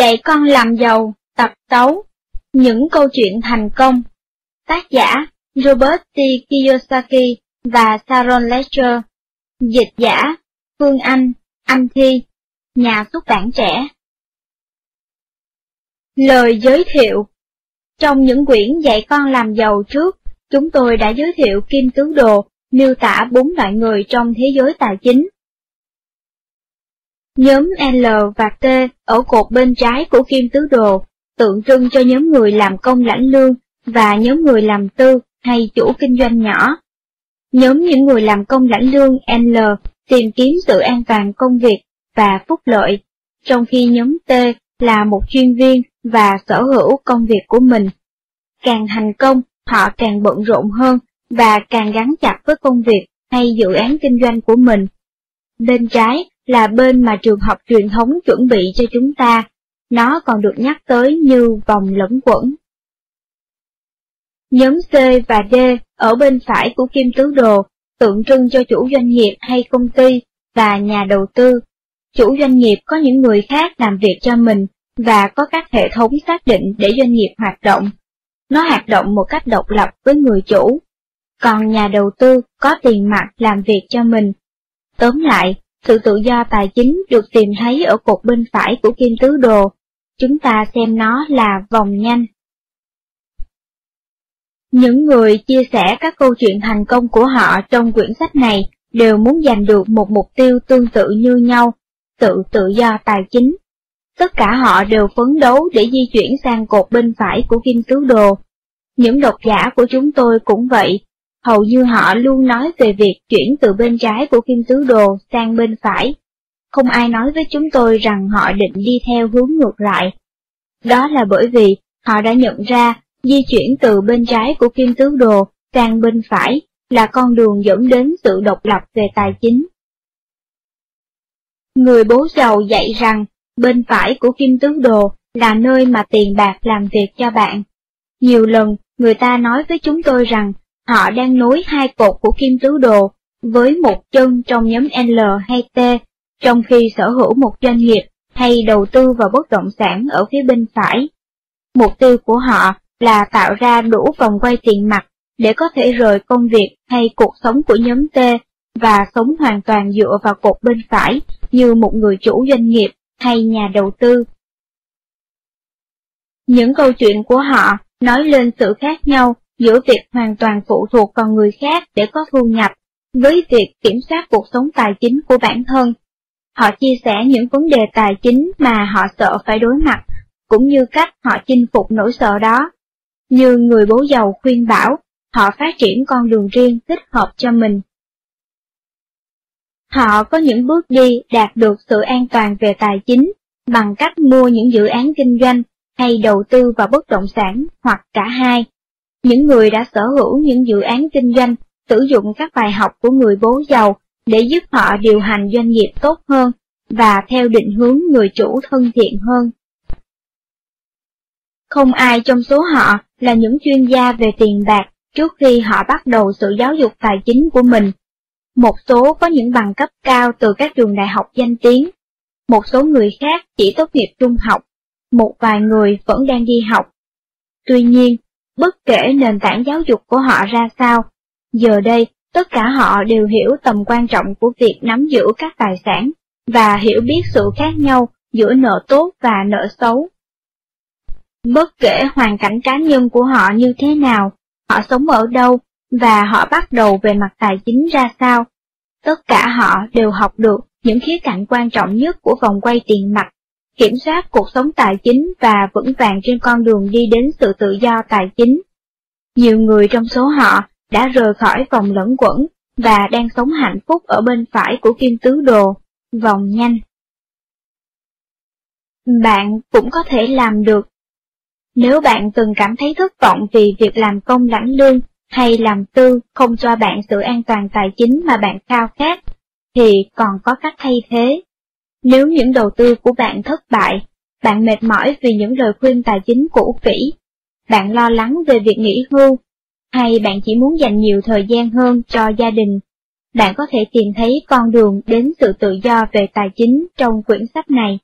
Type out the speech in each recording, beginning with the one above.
Dạy con làm giàu, tập tấu, những câu chuyện thành công. Tác giả Robert T. Kiyosaki và Sharon Lecter. Dịch giả Phương Anh, Anh Thi, nhà xuất bản trẻ. Lời giới thiệu Trong những quyển dạy con làm giàu trước, chúng tôi đã giới thiệu Kim Tứ Đồ, miêu tả bốn loại người trong thế giới tài chính. Nhóm L và T ở cột bên trái của kim tứ đồ, tượng trưng cho nhóm người làm công lãnh lương và nhóm người làm tư hay chủ kinh doanh nhỏ. Nhóm những người làm công lãnh lương L tìm kiếm sự an toàn công việc và phúc lợi, trong khi nhóm T là một chuyên viên và sở hữu công việc của mình. Càng thành công, họ càng bận rộn hơn và càng gắn chặt với công việc hay dự án kinh doanh của mình. Bên trái là bên mà trường học truyền thống chuẩn bị cho chúng ta, nó còn được nhắc tới như vòng lẫn quẩn. Nhóm C và D ở bên phải của kim tứ đồ tượng trưng cho chủ doanh nghiệp hay công ty và nhà đầu tư. Chủ doanh nghiệp có những người khác làm việc cho mình và có các hệ thống xác định để doanh nghiệp hoạt động. Nó hoạt động một cách độc lập với người chủ. Còn nhà đầu tư có tiền mặt làm việc cho mình. Tóm lại, sự tự do tài chính được tìm thấy ở cột bên phải của kim tứ đồ. Chúng ta xem nó là vòng nhanh. Những người chia sẻ các câu chuyện thành công của họ trong quyển sách này đều muốn giành được một mục tiêu tương tự như nhau, tự tự do tài chính. Tất cả họ đều phấn đấu để di chuyển sang cột bên phải của kim tứ đồ. Những độc giả của chúng tôi cũng vậy, hầu như họ luôn nói về việc chuyển từ bên trái của kim tứ đồ sang bên phải. Không ai nói với chúng tôi rằng họ định đi theo hướng ngược lại. Đó là bởi vì họ đã nhận ra di chuyển từ bên trái của kim tứ đồ sang bên phải là con đường dẫn đến sự độc lập về tài chính. Người bố giàu dạy rằng bên phải của kim tứ đồ là nơi mà tiền bạc làm việc cho bạn. Nhiều lần, người ta nói với chúng tôi rằng Họ đang nối hai cột của kim tứ đồ với một chân trong nhóm L hay T, trong khi sở hữu một doanh nghiệp hay đầu tư vào bất động sản ở phía bên phải. Mục tiêu của họ là tạo ra đủ vòng quay tiền mặt để có thể rời công việc hay cuộc sống của nhóm T và sống hoàn toàn dựa vào cột bên phải như một người chủ doanh nghiệp hay nhà đầu tư. Những câu chuyện của họ nói lên sự khác nhau giữa việc hoàn toàn phụ thuộc vào người khác để có thu nhập, với việc kiểm soát cuộc sống tài chính của bản thân. Họ chia sẻ những vấn đề tài chính mà họ sợ phải đối mặt, cũng như cách họ chinh phục nỗi sợ đó. Như người bố giàu khuyên bảo, họ phát triển con đường riêng thích hợp cho mình. Họ có những bước đi đạt được sự an toàn về tài chính bằng cách mua những dự án kinh doanh hay đầu tư vào bất động sản hoặc cả hai. Những người đã sở hữu những dự án kinh doanh sử dụng các bài học của người bố giàu để giúp họ điều hành doanh nghiệp tốt hơn và theo định hướng người chủ thân thiện hơn. Không ai trong số họ là những chuyên gia về tiền bạc trước khi họ bắt đầu sự giáo dục tài chính của mình. Một số có những bằng cấp cao từ các trường đại học danh tiếng, một số người khác chỉ tốt nghiệp trung học, một vài người vẫn đang đi học. Tuy nhiên, bất kể nền tảng giáo dục của họ ra sao. Giờ đây, tất cả họ đều hiểu tầm quan trọng của việc nắm giữ các tài sản, và hiểu biết sự khác nhau giữa nợ tốt và nợ xấu. Bất kể hoàn cảnh cá nhân của họ như thế nào, họ sống ở đâu, và họ bắt đầu về mặt tài chính ra sao, tất cả họ đều học được những khía cạnh quan trọng nhất của vòng quay tiền mặt kiểm soát cuộc sống tài chính và vững vàng trên con đường đi đến sự tự do tài chính. Nhiều người trong số họ đã rời khỏi vòng lẫn quẩn và đang sống hạnh phúc ở bên phải của kim tứ đồ, vòng nhanh. Bạn cũng có thể làm được. Nếu bạn từng cảm thấy thất vọng vì việc làm công lãnh lương hay làm tư không cho bạn sự an toàn tài chính mà bạn khao khát, thì còn có cách thay thế. Nếu những đầu tư của bạn thất bại, bạn mệt mỏi vì những lời khuyên tài chính cũ kỹ, bạn lo lắng về việc nghỉ hưu, hay bạn chỉ muốn dành nhiều thời gian hơn cho gia đình, bạn có thể tìm thấy con đường đến sự tự do về tài chính trong quyển sách này.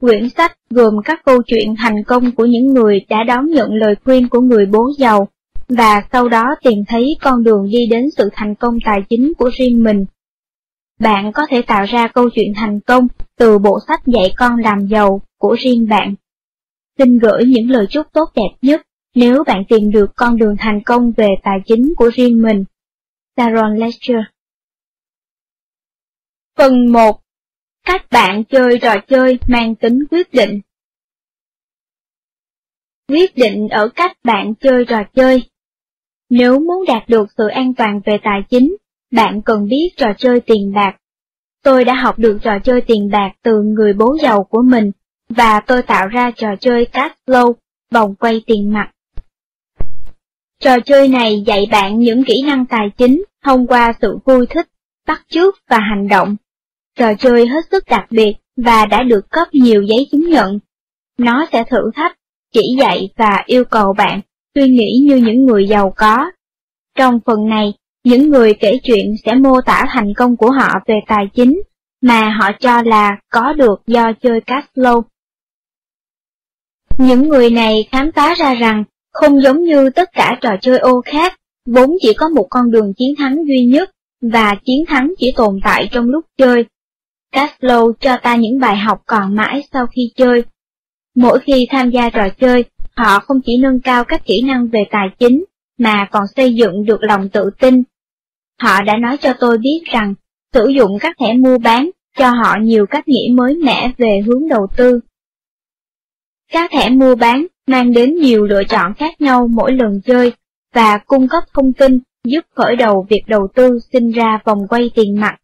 Quyển sách gồm các câu chuyện thành công của những người đã đón nhận lời khuyên của người bố giàu, và sau đó tìm thấy con đường đi đến sự thành công tài chính của riêng mình. Bạn có thể tạo ra câu chuyện thành công từ bộ sách dạy con làm giàu của riêng bạn. Xin gửi những lời chúc tốt đẹp nhất nếu bạn tìm được con đường thành công về tài chính của riêng mình. Sharon Lecture Phần 1 Cách bạn chơi trò chơi mang tính quyết định Quyết định ở cách bạn chơi trò chơi Nếu muốn đạt được sự an toàn về tài chính, bạn cần biết trò chơi tiền bạc. Tôi đã học được trò chơi tiền bạc từ người bố giàu của mình, và tôi tạo ra trò chơi cash flow, vòng quay tiền mặt. Trò chơi này dạy bạn những kỹ năng tài chính thông qua sự vui thích, bắt chước và hành động. Trò chơi hết sức đặc biệt và đã được cấp nhiều giấy chứng nhận. Nó sẽ thử thách, chỉ dạy và yêu cầu bạn suy nghĩ như những người giàu có. Trong phần này, những người kể chuyện sẽ mô tả thành công của họ về tài chính mà họ cho là có được do chơi cash flow. Những người này khám phá ra rằng không giống như tất cả trò chơi ô khác, vốn chỉ có một con đường chiến thắng duy nhất, và chiến thắng chỉ tồn tại trong lúc chơi. Cashflow cho ta những bài học còn mãi sau khi chơi. Mỗi khi tham gia trò chơi, họ không chỉ nâng cao các kỹ năng về tài chính, mà còn xây dựng được lòng tự tin. Họ đã nói cho tôi biết rằng, sử dụng các thẻ mua bán cho họ nhiều cách nghĩ mới mẻ về hướng đầu tư. Các thẻ mua bán mang đến nhiều lựa chọn khác nhau mỗi lần chơi, và cung cấp thông tin giúp khởi đầu việc đầu tư sinh ra vòng quay tiền mặt.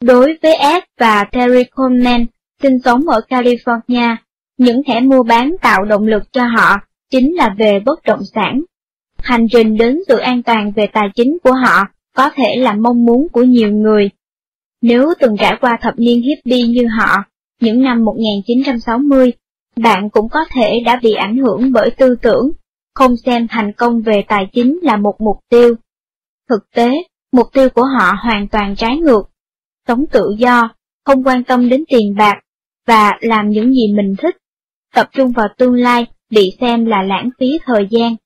Đối với Ed và Terry Coleman, sinh sống ở California, những thẻ mua bán tạo động lực cho họ chính là về bất động sản. Hành trình đến sự an toàn về tài chính của họ có thể là mong muốn của nhiều người. Nếu từng trải qua thập niên hippie như họ, những năm 1960, bạn cũng có thể đã bị ảnh hưởng bởi tư tưởng, không xem thành công về tài chính là một mục tiêu. Thực tế, mục tiêu của họ hoàn toàn trái ngược. Sống tự do, không quan tâm đến tiền bạc, và làm những gì mình thích. Tập trung vào tương lai bị xem là lãng phí thời gian.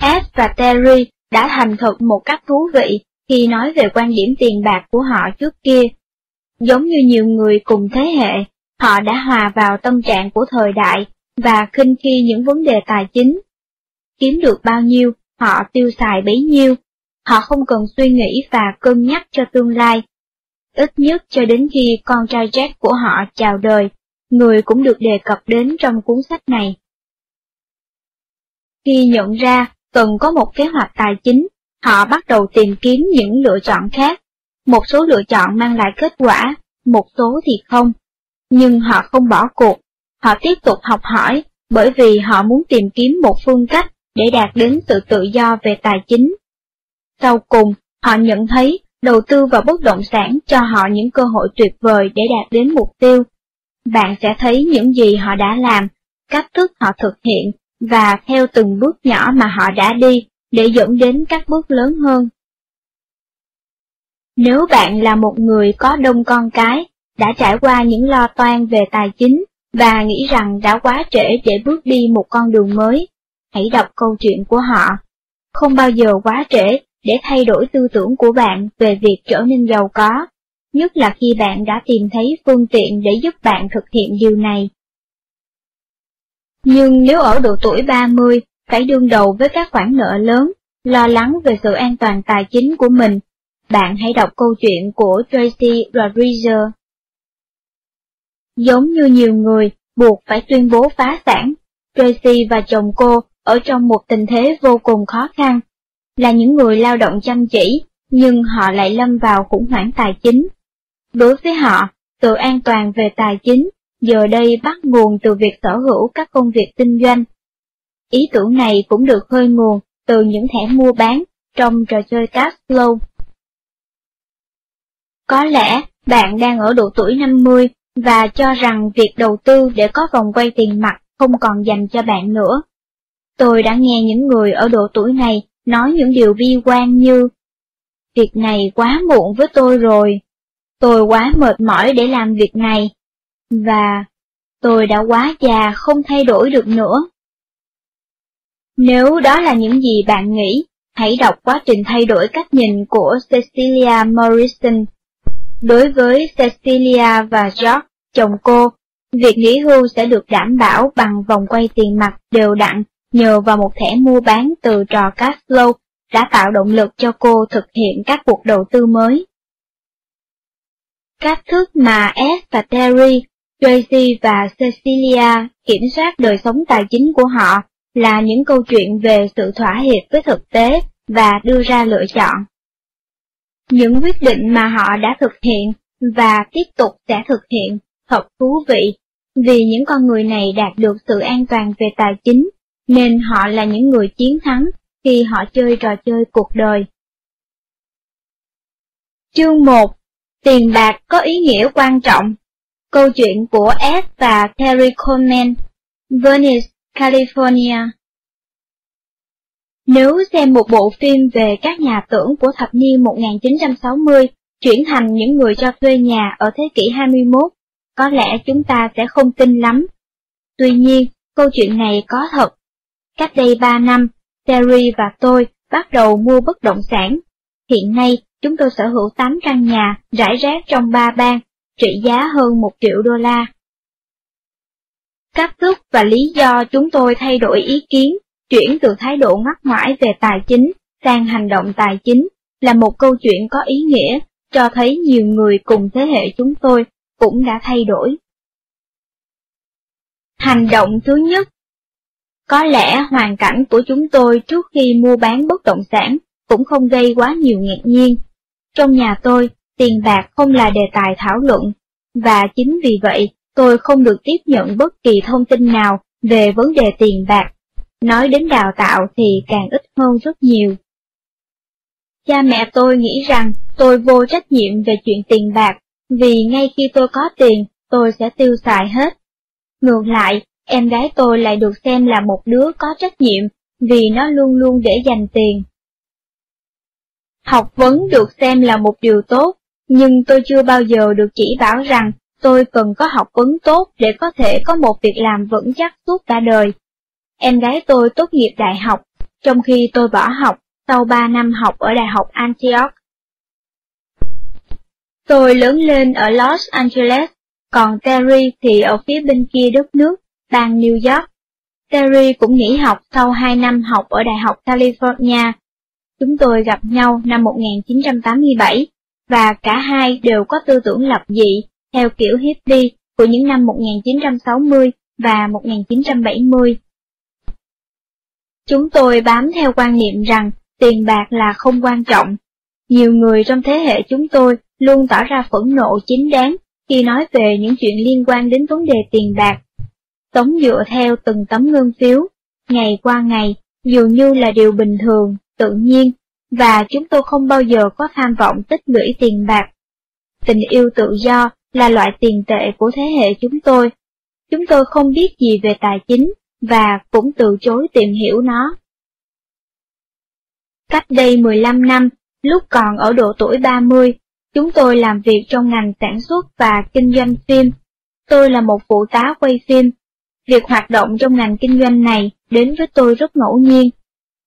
F và Terry đã thành thật một cách thú vị khi nói về quan điểm tiền bạc của họ trước kia. Giống như nhiều người cùng thế hệ, Họ đã hòa vào tâm trạng của thời đại và khinh khi những vấn đề tài chính. Kiếm được bao nhiêu, họ tiêu xài bấy nhiêu. Họ không cần suy nghĩ và cân nhắc cho tương lai. Ít nhất cho đến khi con trai Jack của họ chào đời, người cũng được đề cập đến trong cuốn sách này. Khi nhận ra cần có một kế hoạch tài chính, họ bắt đầu tìm kiếm những lựa chọn khác. Một số lựa chọn mang lại kết quả, một số thì không nhưng họ không bỏ cuộc, họ tiếp tục học hỏi, bởi vì họ muốn tìm kiếm một phương cách để đạt đến sự tự do về tài chính. Sau cùng, họ nhận thấy đầu tư vào bất động sản cho họ những cơ hội tuyệt vời để đạt đến mục tiêu. Bạn sẽ thấy những gì họ đã làm, cách thức họ thực hiện, và theo từng bước nhỏ mà họ đã đi, để dẫn đến các bước lớn hơn. Nếu bạn là một người có đông con cái, đã trải qua những lo toan về tài chính và nghĩ rằng đã quá trễ để bước đi một con đường mới. Hãy đọc câu chuyện của họ. Không bao giờ quá trễ để thay đổi tư tưởng của bạn về việc trở nên giàu có, nhất là khi bạn đã tìm thấy phương tiện để giúp bạn thực hiện điều này. Nhưng nếu ở độ tuổi 30, phải đương đầu với các khoản nợ lớn, lo lắng về sự an toàn tài chính của mình, bạn hãy đọc câu chuyện của Tracy Rodriguez Giống như nhiều người buộc phải tuyên bố phá sản, Tracy và chồng cô ở trong một tình thế vô cùng khó khăn. Là những người lao động chăm chỉ, nhưng họ lại lâm vào khủng hoảng tài chính. Đối với họ, sự an toàn về tài chính giờ đây bắt nguồn từ việc sở hữu các công việc kinh doanh. Ý tưởng này cũng được khơi nguồn từ những thẻ mua bán trong trò chơi cash flow. Có lẽ bạn đang ở độ tuổi 50 và cho rằng việc đầu tư để có vòng quay tiền mặt không còn dành cho bạn nữa. Tôi đã nghe những người ở độ tuổi này nói những điều bi quan như Việc này quá muộn với tôi rồi. tôi quá mệt mỏi để làm việc này, và tôi đã quá già không thay đổi được nữa. Nếu đó là những gì bạn nghĩ, hãy đọc quá trình thay đổi cách nhìn của Cecilia Morrison. Đối với Cecilia và George, chồng cô, việc nghỉ hưu sẽ được đảm bảo bằng vòng quay tiền mặt đều đặn nhờ vào một thẻ mua bán từ trò cash flow đã tạo động lực cho cô thực hiện các cuộc đầu tư mới. Cách thức mà S và Terry, Tracy và Cecilia kiểm soát đời sống tài chính của họ là những câu chuyện về sự thỏa hiệp với thực tế và đưa ra lựa chọn. Những quyết định mà họ đã thực hiện và tiếp tục sẽ thực hiện thật thú vị, vì những con người này đạt được sự an toàn về tài chính, nên họ là những người chiến thắng khi họ chơi trò chơi cuộc đời. Chương 1 Tiền bạc có ý nghĩa quan trọng Câu chuyện của Ed và Terry Coleman Venice, California Nếu xem một bộ phim về các nhà tưởng của thập niên 1960 chuyển thành những người cho thuê nhà ở thế kỷ 21, có lẽ chúng ta sẽ không tin lắm. Tuy nhiên, câu chuyện này có thật. Cách đây 3 năm, Terry và tôi bắt đầu mua bất động sản. Hiện nay, chúng tôi sở hữu 8 căn nhà rải rác trong ba bang, trị giá hơn 1 triệu đô la. Cách thức và lý do chúng tôi thay đổi ý kiến, chuyển từ thái độ ngắt ngoải về tài chính sang hành động tài chính, là một câu chuyện có ý nghĩa, cho thấy nhiều người cùng thế hệ chúng tôi cũng đã thay đổi. Hành động thứ nhất Có lẽ hoàn cảnh của chúng tôi trước khi mua bán bất động sản cũng không gây quá nhiều ngạc nhiên. Trong nhà tôi, tiền bạc không là đề tài thảo luận, và chính vì vậy tôi không được tiếp nhận bất kỳ thông tin nào về vấn đề tiền bạc. Nói đến đào tạo thì càng ít hơn rất nhiều. Cha mẹ tôi nghĩ rằng tôi vô trách nhiệm về chuyện tiền bạc, vì ngay khi tôi có tiền, tôi sẽ tiêu xài hết. Ngược lại, em gái tôi lại được xem là một đứa có trách nhiệm, vì nó luôn luôn để dành tiền. Học vấn được xem là một điều tốt, nhưng tôi chưa bao giờ được chỉ bảo rằng tôi cần có học vấn tốt để có thể có một việc làm vững chắc suốt cả đời. Em gái tôi tốt nghiệp đại học, trong khi tôi bỏ học sau 3 năm học ở Đại học Antioch. Tôi lớn lên ở Los Angeles, còn Terry thì ở phía bên kia đất nước, bang New York. Terry cũng nghỉ học sau 2 năm học ở Đại học California. Chúng tôi gặp nhau năm 1987, và cả hai đều có tư tưởng lập dị, theo kiểu hippie của những năm 1960 và 1970. Chúng tôi bám theo quan niệm rằng tiền bạc là không quan trọng. Nhiều người trong thế hệ chúng tôi luôn tỏ ra phẫn nộ chính đáng khi nói về những chuyện liên quan đến vấn đề tiền bạc. Tống dựa theo từng tấm ngân phiếu, ngày qua ngày, dường như là điều bình thường, tự nhiên, và chúng tôi không bao giờ có tham vọng tích lũy tiền bạc. Tình yêu tự do là loại tiền tệ của thế hệ chúng tôi. Chúng tôi không biết gì về tài chính, và cũng từ chối tìm hiểu nó. Cách đây 15 năm, lúc còn ở độ tuổi 30, chúng tôi làm việc trong ngành sản xuất và kinh doanh phim. Tôi là một phụ tá quay phim. Việc hoạt động trong ngành kinh doanh này đến với tôi rất ngẫu nhiên.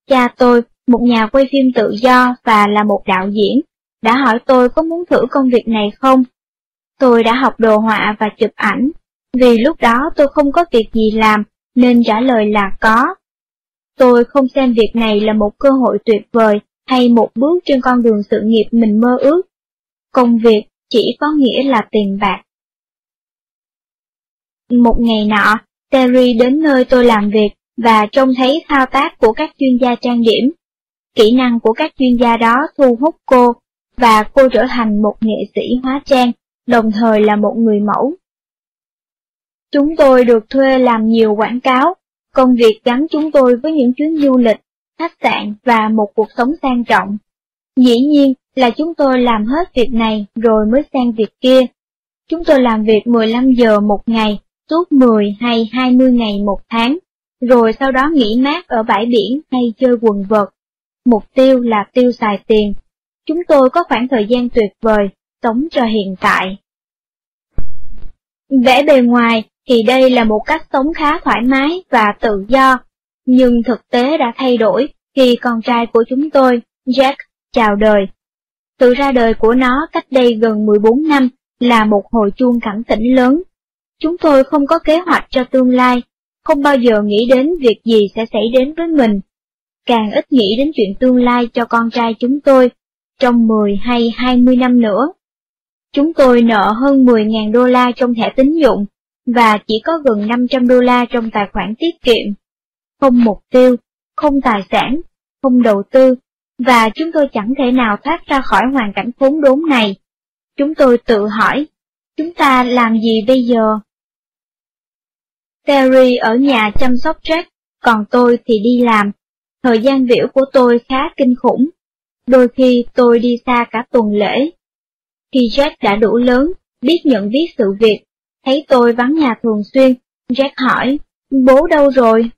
Cha tôi, một nhà quay phim tự do và là một đạo diễn, đã hỏi tôi có muốn thử công việc này không. Tôi đã học đồ họa và chụp ảnh, vì lúc đó tôi không có việc gì làm, nên trả lời là có. Tôi không xem việc này là một cơ hội tuyệt vời hay một bước trên con đường sự nghiệp mình mơ ước. Công việc chỉ có nghĩa là tiền bạc. Một ngày nọ, Terry đến nơi tôi làm việc và trông thấy thao tác của các chuyên gia trang điểm. Kỹ năng của các chuyên gia đó thu hút cô, và cô trở thành một nghệ sĩ hóa trang, đồng thời là một người mẫu. Chúng tôi được thuê làm nhiều quảng cáo, công việc gắn chúng tôi với những chuyến du lịch, khách sạn và một cuộc sống sang trọng. Dĩ nhiên là chúng tôi làm hết việc này rồi mới sang việc kia. Chúng tôi làm việc 15 giờ một ngày, suốt 10 hay 20 ngày một tháng, rồi sau đó nghỉ mát ở bãi biển hay chơi quần vợt. Mục tiêu là tiêu xài tiền. Chúng tôi có khoảng thời gian tuyệt vời, sống cho hiện tại. Vẽ bề ngoài thì đây là một cách sống khá thoải mái và tự do, nhưng thực tế đã thay đổi khi con trai của chúng tôi, Jack, chào đời. Sự ra đời của nó cách đây gần 14 năm là một hồi chuông cảnh tỉnh lớn. Chúng tôi không có kế hoạch cho tương lai, không bao giờ nghĩ đến việc gì sẽ xảy đến với mình. Càng ít nghĩ đến chuyện tương lai cho con trai chúng tôi, trong 10 hay 20 năm nữa. Chúng tôi nợ hơn 10.000 đô la trong thẻ tín dụng, và chỉ có gần 500 đô la trong tài khoản tiết kiệm. Không mục tiêu, không tài sản, không đầu tư, và chúng tôi chẳng thể nào thoát ra khỏi hoàn cảnh khốn đốn này. Chúng tôi tự hỏi, chúng ta làm gì bây giờ? Terry ở nhà chăm sóc Jack, còn tôi thì đi làm. Thời gian biểu của tôi khá kinh khủng. Đôi khi tôi đi xa cả tuần lễ. Khi Jack đã đủ lớn, biết nhận biết sự việc, thấy tôi vắng nhà thường xuyên, Jack hỏi, bố đâu rồi?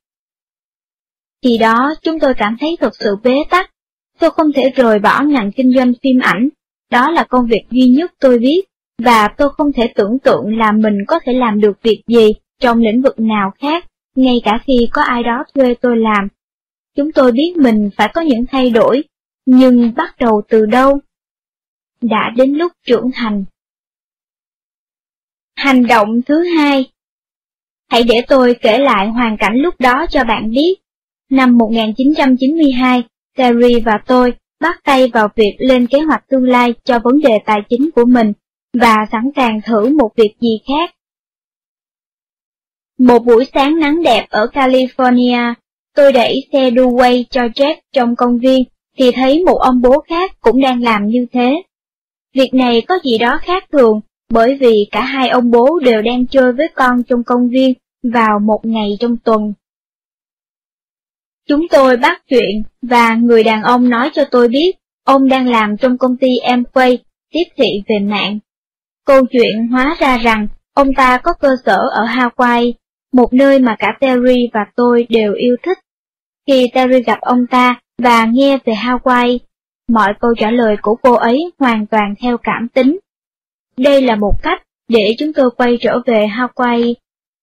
Khi đó chúng tôi cảm thấy thật sự bế tắc. Tôi không thể rời bỏ ngành kinh doanh phim ảnh, đó là công việc duy nhất tôi biết, và tôi không thể tưởng tượng là mình có thể làm được việc gì trong lĩnh vực nào khác, ngay cả khi có ai đó thuê tôi làm. Chúng tôi biết mình phải có những thay đổi, nhưng bắt đầu từ đâu? Đã đến lúc trưởng thành. Hành động thứ hai Hãy để tôi kể lại hoàn cảnh lúc đó cho bạn biết. Năm 1992, Terry và tôi bắt tay vào việc lên kế hoạch tương lai cho vấn đề tài chính của mình và sẵn sàng thử một việc gì khác. Một buổi sáng nắng đẹp ở California, tôi đẩy xe đu quay cho Jack trong công viên thì thấy một ông bố khác cũng đang làm như thế. Việc này có gì đó khác thường bởi vì cả hai ông bố đều đang chơi với con trong công viên vào một ngày trong tuần. Chúng tôi bắt chuyện và người đàn ông nói cho tôi biết ông đang làm trong công ty Amway, tiếp thị về mạng. Câu chuyện hóa ra rằng ông ta có cơ sở ở Hawaii, một nơi mà cả Terry và tôi đều yêu thích. Khi Terry gặp ông ta và nghe về Hawaii, mọi câu trả lời của cô ấy hoàn toàn theo cảm tính. Đây là một cách để chúng tôi quay trở về Hawaii.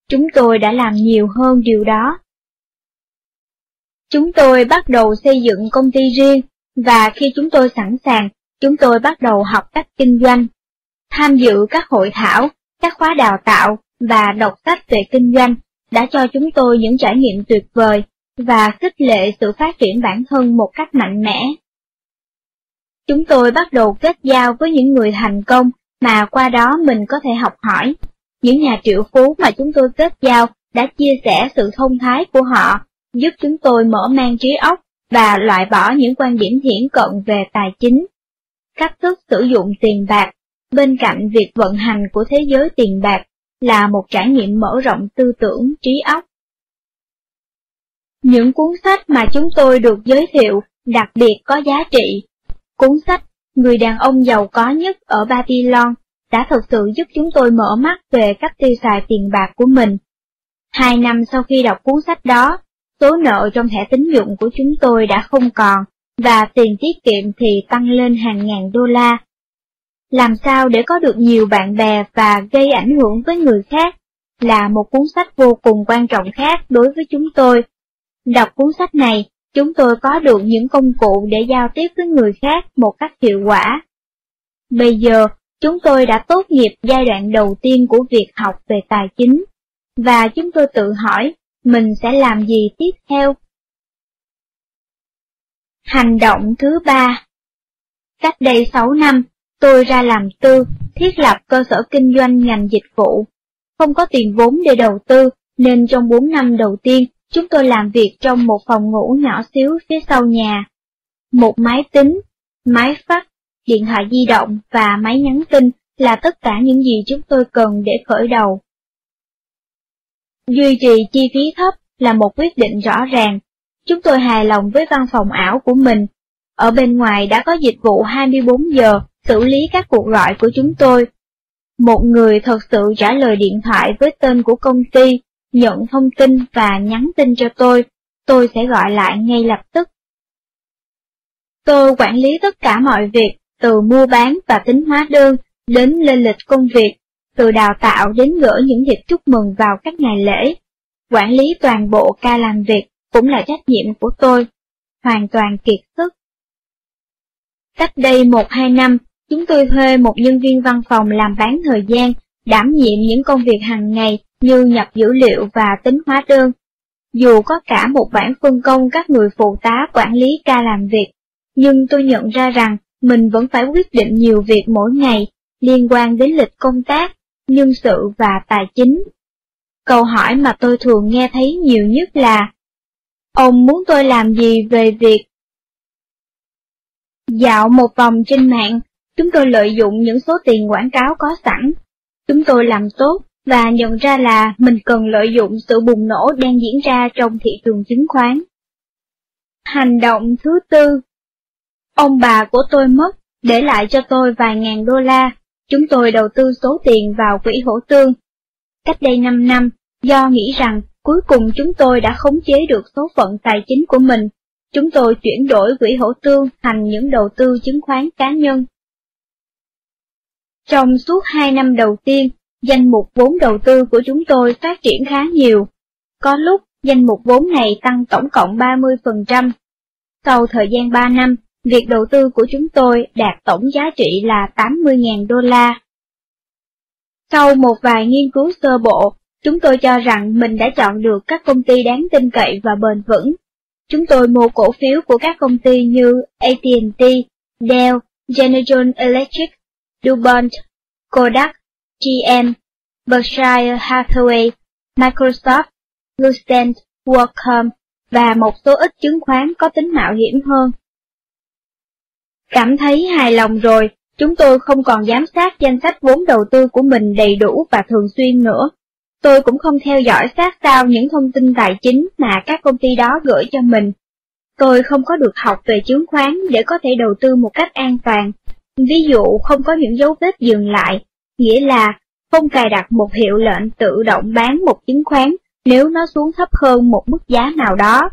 Chúng tôi đã làm nhiều hơn điều đó. Chúng tôi bắt đầu xây dựng công ty riêng, và khi chúng tôi sẵn sàng, chúng tôi bắt đầu học cách kinh doanh. Tham dự các hội thảo, các khóa đào tạo và đọc sách về kinh doanh đã cho chúng tôi những trải nghiệm tuyệt vời và khích lệ sự phát triển bản thân một cách mạnh mẽ. Chúng tôi bắt đầu kết giao với những người thành công mà qua đó mình có thể học hỏi. Những nhà triệu phú mà chúng tôi kết giao đã chia sẻ sự thông thái của họ, giúp chúng tôi mở mang trí óc và loại bỏ những quan điểm hiển cận về tài chính. Cách thức sử dụng tiền bạc, bên cạnh việc vận hành của thế giới tiền bạc, là một trải nghiệm mở rộng tư tưởng, trí óc. Những cuốn sách mà chúng tôi được giới thiệu đặc biệt có giá trị. Cuốn sách Người đàn ông giàu có nhất ở Babylon đã thực sự giúp chúng tôi mở mắt về cách tiêu xài tiền bạc của mình. Hai năm sau khi đọc cuốn sách đó, số nợ trong thẻ tín dụng của chúng tôi đã không còn, và tiền tiết kiệm thì tăng lên hàng ngàn đô la. Làm sao để có được nhiều bạn bè và gây ảnh hưởng với người khác là một cuốn sách vô cùng quan trọng khác đối với chúng tôi. Đọc cuốn sách này, chúng tôi có được những công cụ để giao tiếp với người khác một cách hiệu quả. Bây giờ, chúng tôi đã tốt nghiệp giai đoạn đầu tiên của việc học về tài chính, và chúng tôi tự hỏi mình sẽ làm gì tiếp theo. Hành động thứ ba Cách đây 6 năm, tôi ra làm tư, thiết lập cơ sở kinh doanh ngành dịch vụ. Không có tiền vốn để đầu tư, nên trong 4 năm đầu tiên, chúng tôi làm việc trong một phòng ngủ nhỏ xíu phía sau nhà. Một máy tính, máy fax, điện thoại di động và máy nhắn tin là tất cả những gì chúng tôi cần để khởi đầu. Duy trì chi phí thấp là một quyết định rõ ràng. Chúng tôi hài lòng với văn phòng ảo của mình. Ở bên ngoài đã có dịch vụ 24 giờ xử lý các cuộc gọi của chúng tôi. Một người thật sự trả lời điện thoại với tên của công ty, nhận thông tin và nhắn tin cho tôi, tôi sẽ gọi lại ngay lập tức. Tôi quản lý tất cả mọi việc, từ mua bán và tính hóa đơn đến lên lịch công việc, từ đào tạo đến gửi những dịp chúc mừng vào các ngày lễ. Quản lý toàn bộ ca làm việc cũng là trách nhiệm của tôi, hoàn toàn kiệt sức. Cách đây một hai năm, chúng tôi thuê một nhân viên văn phòng làm bán thời gian, đảm nhiệm những công việc hàng ngày như nhập dữ liệu và tính hóa đơn. Dù có cả một bản phân công các người phụ tá quản lý ca làm việc, nhưng tôi nhận ra rằng mình vẫn phải quyết định nhiều việc mỗi ngày liên quan đến lịch công tác, nhân sự và tài chính. Câu hỏi mà tôi thường nghe thấy nhiều nhất là Ông muốn tôi làm gì về việc Dạo một vòng trên mạng, chúng tôi lợi dụng những số tiền quảng cáo có sẵn. Chúng tôi làm tốt và nhận ra là mình cần lợi dụng sự bùng nổ đang diễn ra trong thị trường chứng khoán. Hành động thứ tư Ông bà của tôi mất, để lại cho tôi vài ngàn đô la. Chúng tôi đầu tư số tiền vào quỹ hỗ tương. Cách đây 5 năm, do nghĩ rằng cuối cùng chúng tôi đã khống chế được số phận tài chính của mình, chúng tôi chuyển đổi quỹ hỗ tương thành những đầu tư chứng khoán cá nhân. Trong suốt 2 năm đầu tiên, danh mục vốn đầu tư của chúng tôi phát triển khá nhiều. Có lúc, danh mục vốn này tăng tổng cộng 30%. Sau thời gian 3 năm, việc đầu tư của chúng tôi đạt tổng giá trị là 80.000 đô la. Sau một vài nghiên cứu sơ bộ, chúng tôi cho rằng mình đã chọn được các công ty đáng tin cậy và bền vững. Chúng tôi mua cổ phiếu của các công ty như AT&T, Dell, General Electric, DuPont, Kodak, GM, Berkshire Hathaway, Microsoft, Lucent, Qualcomm và một số ít chứng khoán có tính mạo hiểm hơn. Cảm thấy hài lòng rồi, chúng tôi không còn giám sát danh sách vốn đầu tư của mình đầy đủ và thường xuyên nữa. Tôi cũng không theo dõi sát sao những thông tin tài chính mà các công ty đó gửi cho mình. Tôi không có được học về chứng khoán để có thể đầu tư một cách an toàn. Ví dụ không có những dấu vết dừng lại, nghĩa là không cài đặt một hiệu lệnh tự động bán một chứng khoán nếu nó xuống thấp hơn một mức giá nào đó.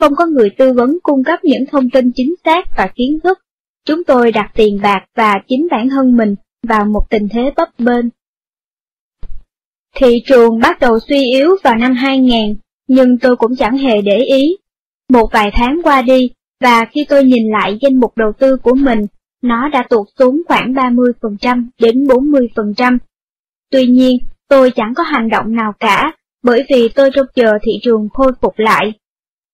Không có người tư vấn cung cấp những thông tin chính xác và kiến thức Chúng tôi đặt tiền bạc và chính bản thân mình vào một tình thế bấp bênh. Thị trường bắt đầu suy yếu vào năm 2000, nhưng tôi cũng chẳng hề để ý. Một vài tháng qua đi, và khi tôi nhìn lại danh mục đầu tư của mình, nó đã tụt xuống khoảng 30% đến 40%. Tuy nhiên, tôi chẳng có hành động nào cả, bởi vì tôi trông chờ thị trường khôi phục lại.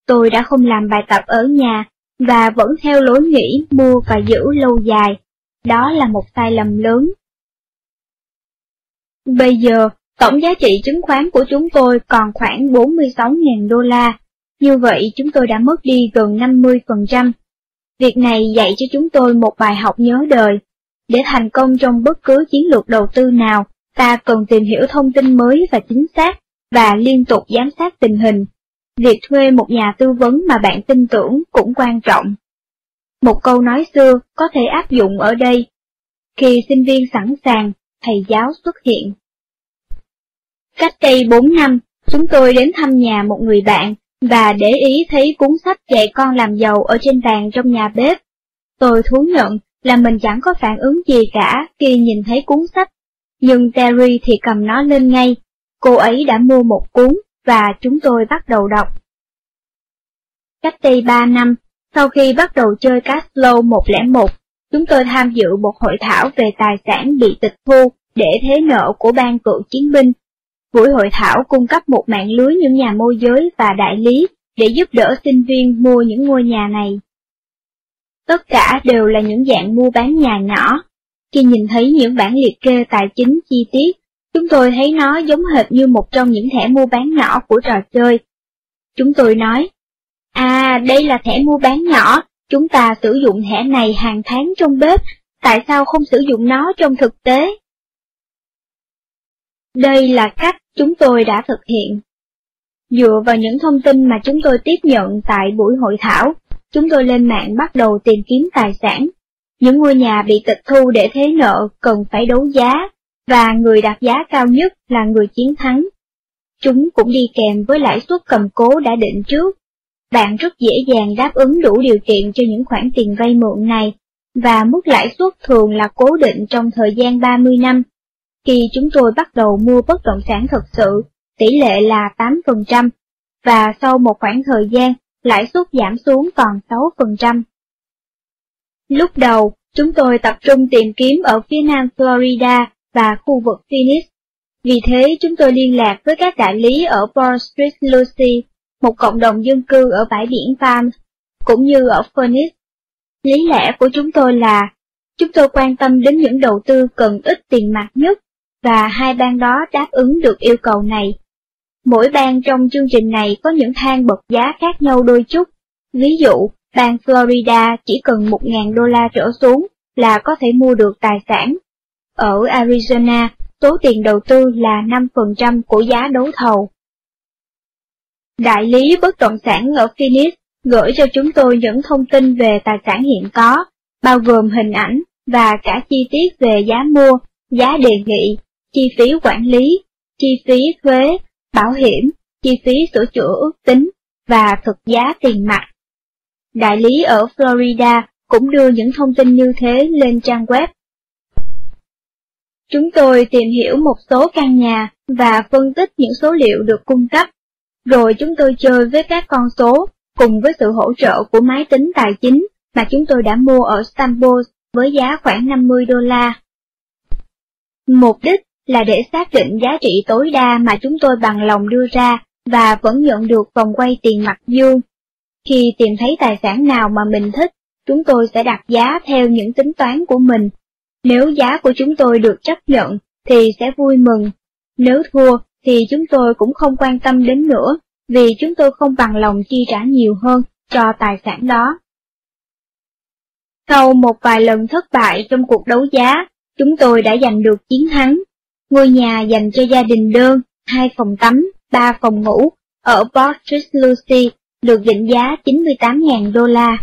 Tôi đã không làm bài tập ở nhà và vẫn theo lối nghĩ mua và giữ lâu dài. Đó là một sai lầm lớn. Bây giờ, tổng giá trị chứng khoán của chúng tôi còn khoảng 46.000 đô la, như vậy chúng tôi đã mất đi gần 50%. Việc này dạy cho chúng tôi một bài học nhớ đời. Để thành công trong bất cứ chiến lược đầu tư nào, ta cần tìm hiểu thông tin mới và chính xác, và liên tục giám sát tình hình. Việc thuê một nhà tư vấn mà bạn tin tưởng cũng quan trọng. Một câu nói xưa có thể áp dụng ở đây. Khi sinh viên sẵn sàng, thầy giáo xuất hiện. Cách đây 4 năm, chúng tôi đến thăm nhà một người bạn, và để ý thấy cuốn sách dạy con làm giàu ở trên bàn trong nhà bếp. Tôi thú nhận là mình chẳng có phản ứng gì cả khi nhìn thấy cuốn sách, nhưng Terry thì cầm nó lên ngay. Cô ấy đã mua một cuốn, và chúng tôi bắt đầu đọc. Cách đây 3 năm, sau khi bắt đầu chơi Cashflow 101, chúng tôi tham dự một hội thảo về tài sản bị tịch thu để thế nợ của ban cựu chiến binh. Buổi hội thảo cung cấp một mạng lưới những nhà môi giới và đại lý để giúp đỡ sinh viên mua những ngôi nhà này. Tất cả đều là những dạng mua bán nhà nhỏ. Khi nhìn thấy những bản liệt kê tài chính chi tiết, chúng tôi thấy nó giống hệt như một trong những thẻ mua bán nhỏ của trò chơi. Chúng tôi nói, À, đây là thẻ mua bán nhỏ, chúng ta sử dụng thẻ này hàng tháng trong bếp, tại sao không sử dụng nó trong thực tế? Đây là cách chúng tôi đã thực hiện. Dựa vào những thông tin mà chúng tôi tiếp nhận tại buổi hội thảo, chúng tôi lên mạng bắt đầu tìm kiếm tài sản. Những ngôi nhà bị tịch thu để thế nợ cần phải đấu giá, và người đạt giá cao nhất là người chiến thắng. Chúng cũng đi kèm với lãi suất cầm cố đã định trước bạn rất dễ dàng đáp ứng đủ điều kiện cho những khoản tiền vay mượn này, và mức lãi suất thường là cố định trong thời gian 30 năm. Khi chúng tôi bắt đầu mua bất động sản thực sự, tỷ lệ là 8%, và sau một khoảng thời gian, lãi suất giảm xuống còn 6%. Lúc đầu, chúng tôi tập trung tìm kiếm ở phía nam Florida và khu vực Phoenix. Vì thế chúng tôi liên lạc với các đại lý ở Port Street Lucy, một cộng đồng dân cư ở bãi biển Palm, cũng như ở Phoenix. Lý lẽ của chúng tôi là, chúng tôi quan tâm đến những đầu tư cần ít tiền mặt nhất, và hai bang đó đáp ứng được yêu cầu này. Mỗi bang trong chương trình này có những thang bậc giá khác nhau đôi chút. Ví dụ, bang Florida chỉ cần 1.000 đô la trở xuống là có thể mua được tài sản. Ở Arizona, số tiền đầu tư là 5% của giá đấu thầu. Đại lý bất động sản ở Phoenix gửi cho chúng tôi những thông tin về tài sản hiện có, bao gồm hình ảnh và cả chi tiết về giá mua, giá đề nghị, chi phí quản lý, chi phí thuế, bảo hiểm, chi phí sửa chữa ước tính và thực giá tiền mặt. Đại lý ở Florida cũng đưa những thông tin như thế lên trang web. Chúng tôi tìm hiểu một số căn nhà và phân tích những số liệu được cung cấp, rồi chúng tôi chơi với các con số cùng với sự hỗ trợ của máy tính tài chính mà chúng tôi đã mua ở Stamford với giá khoảng 50 đô la. Mục đích là để xác định giá trị tối đa mà chúng tôi bằng lòng đưa ra và vẫn nhận được vòng quay tiền mặt dương. Khi tìm thấy tài sản nào mà mình thích, chúng tôi sẽ đặt giá theo những tính toán của mình. Nếu giá của chúng tôi được chấp nhận, thì sẽ vui mừng. Nếu thua, thì chúng tôi cũng không quan tâm đến nữa, vì chúng tôi không bằng lòng chi trả nhiều hơn cho tài sản đó. Sau một vài lần thất bại trong cuộc đấu giá, chúng tôi đã giành được chiến thắng. Ngôi nhà dành cho gia đình đơn, hai phòng tắm, ba phòng ngủ, ở Port St. Lucie được định giá 98.000 đô la.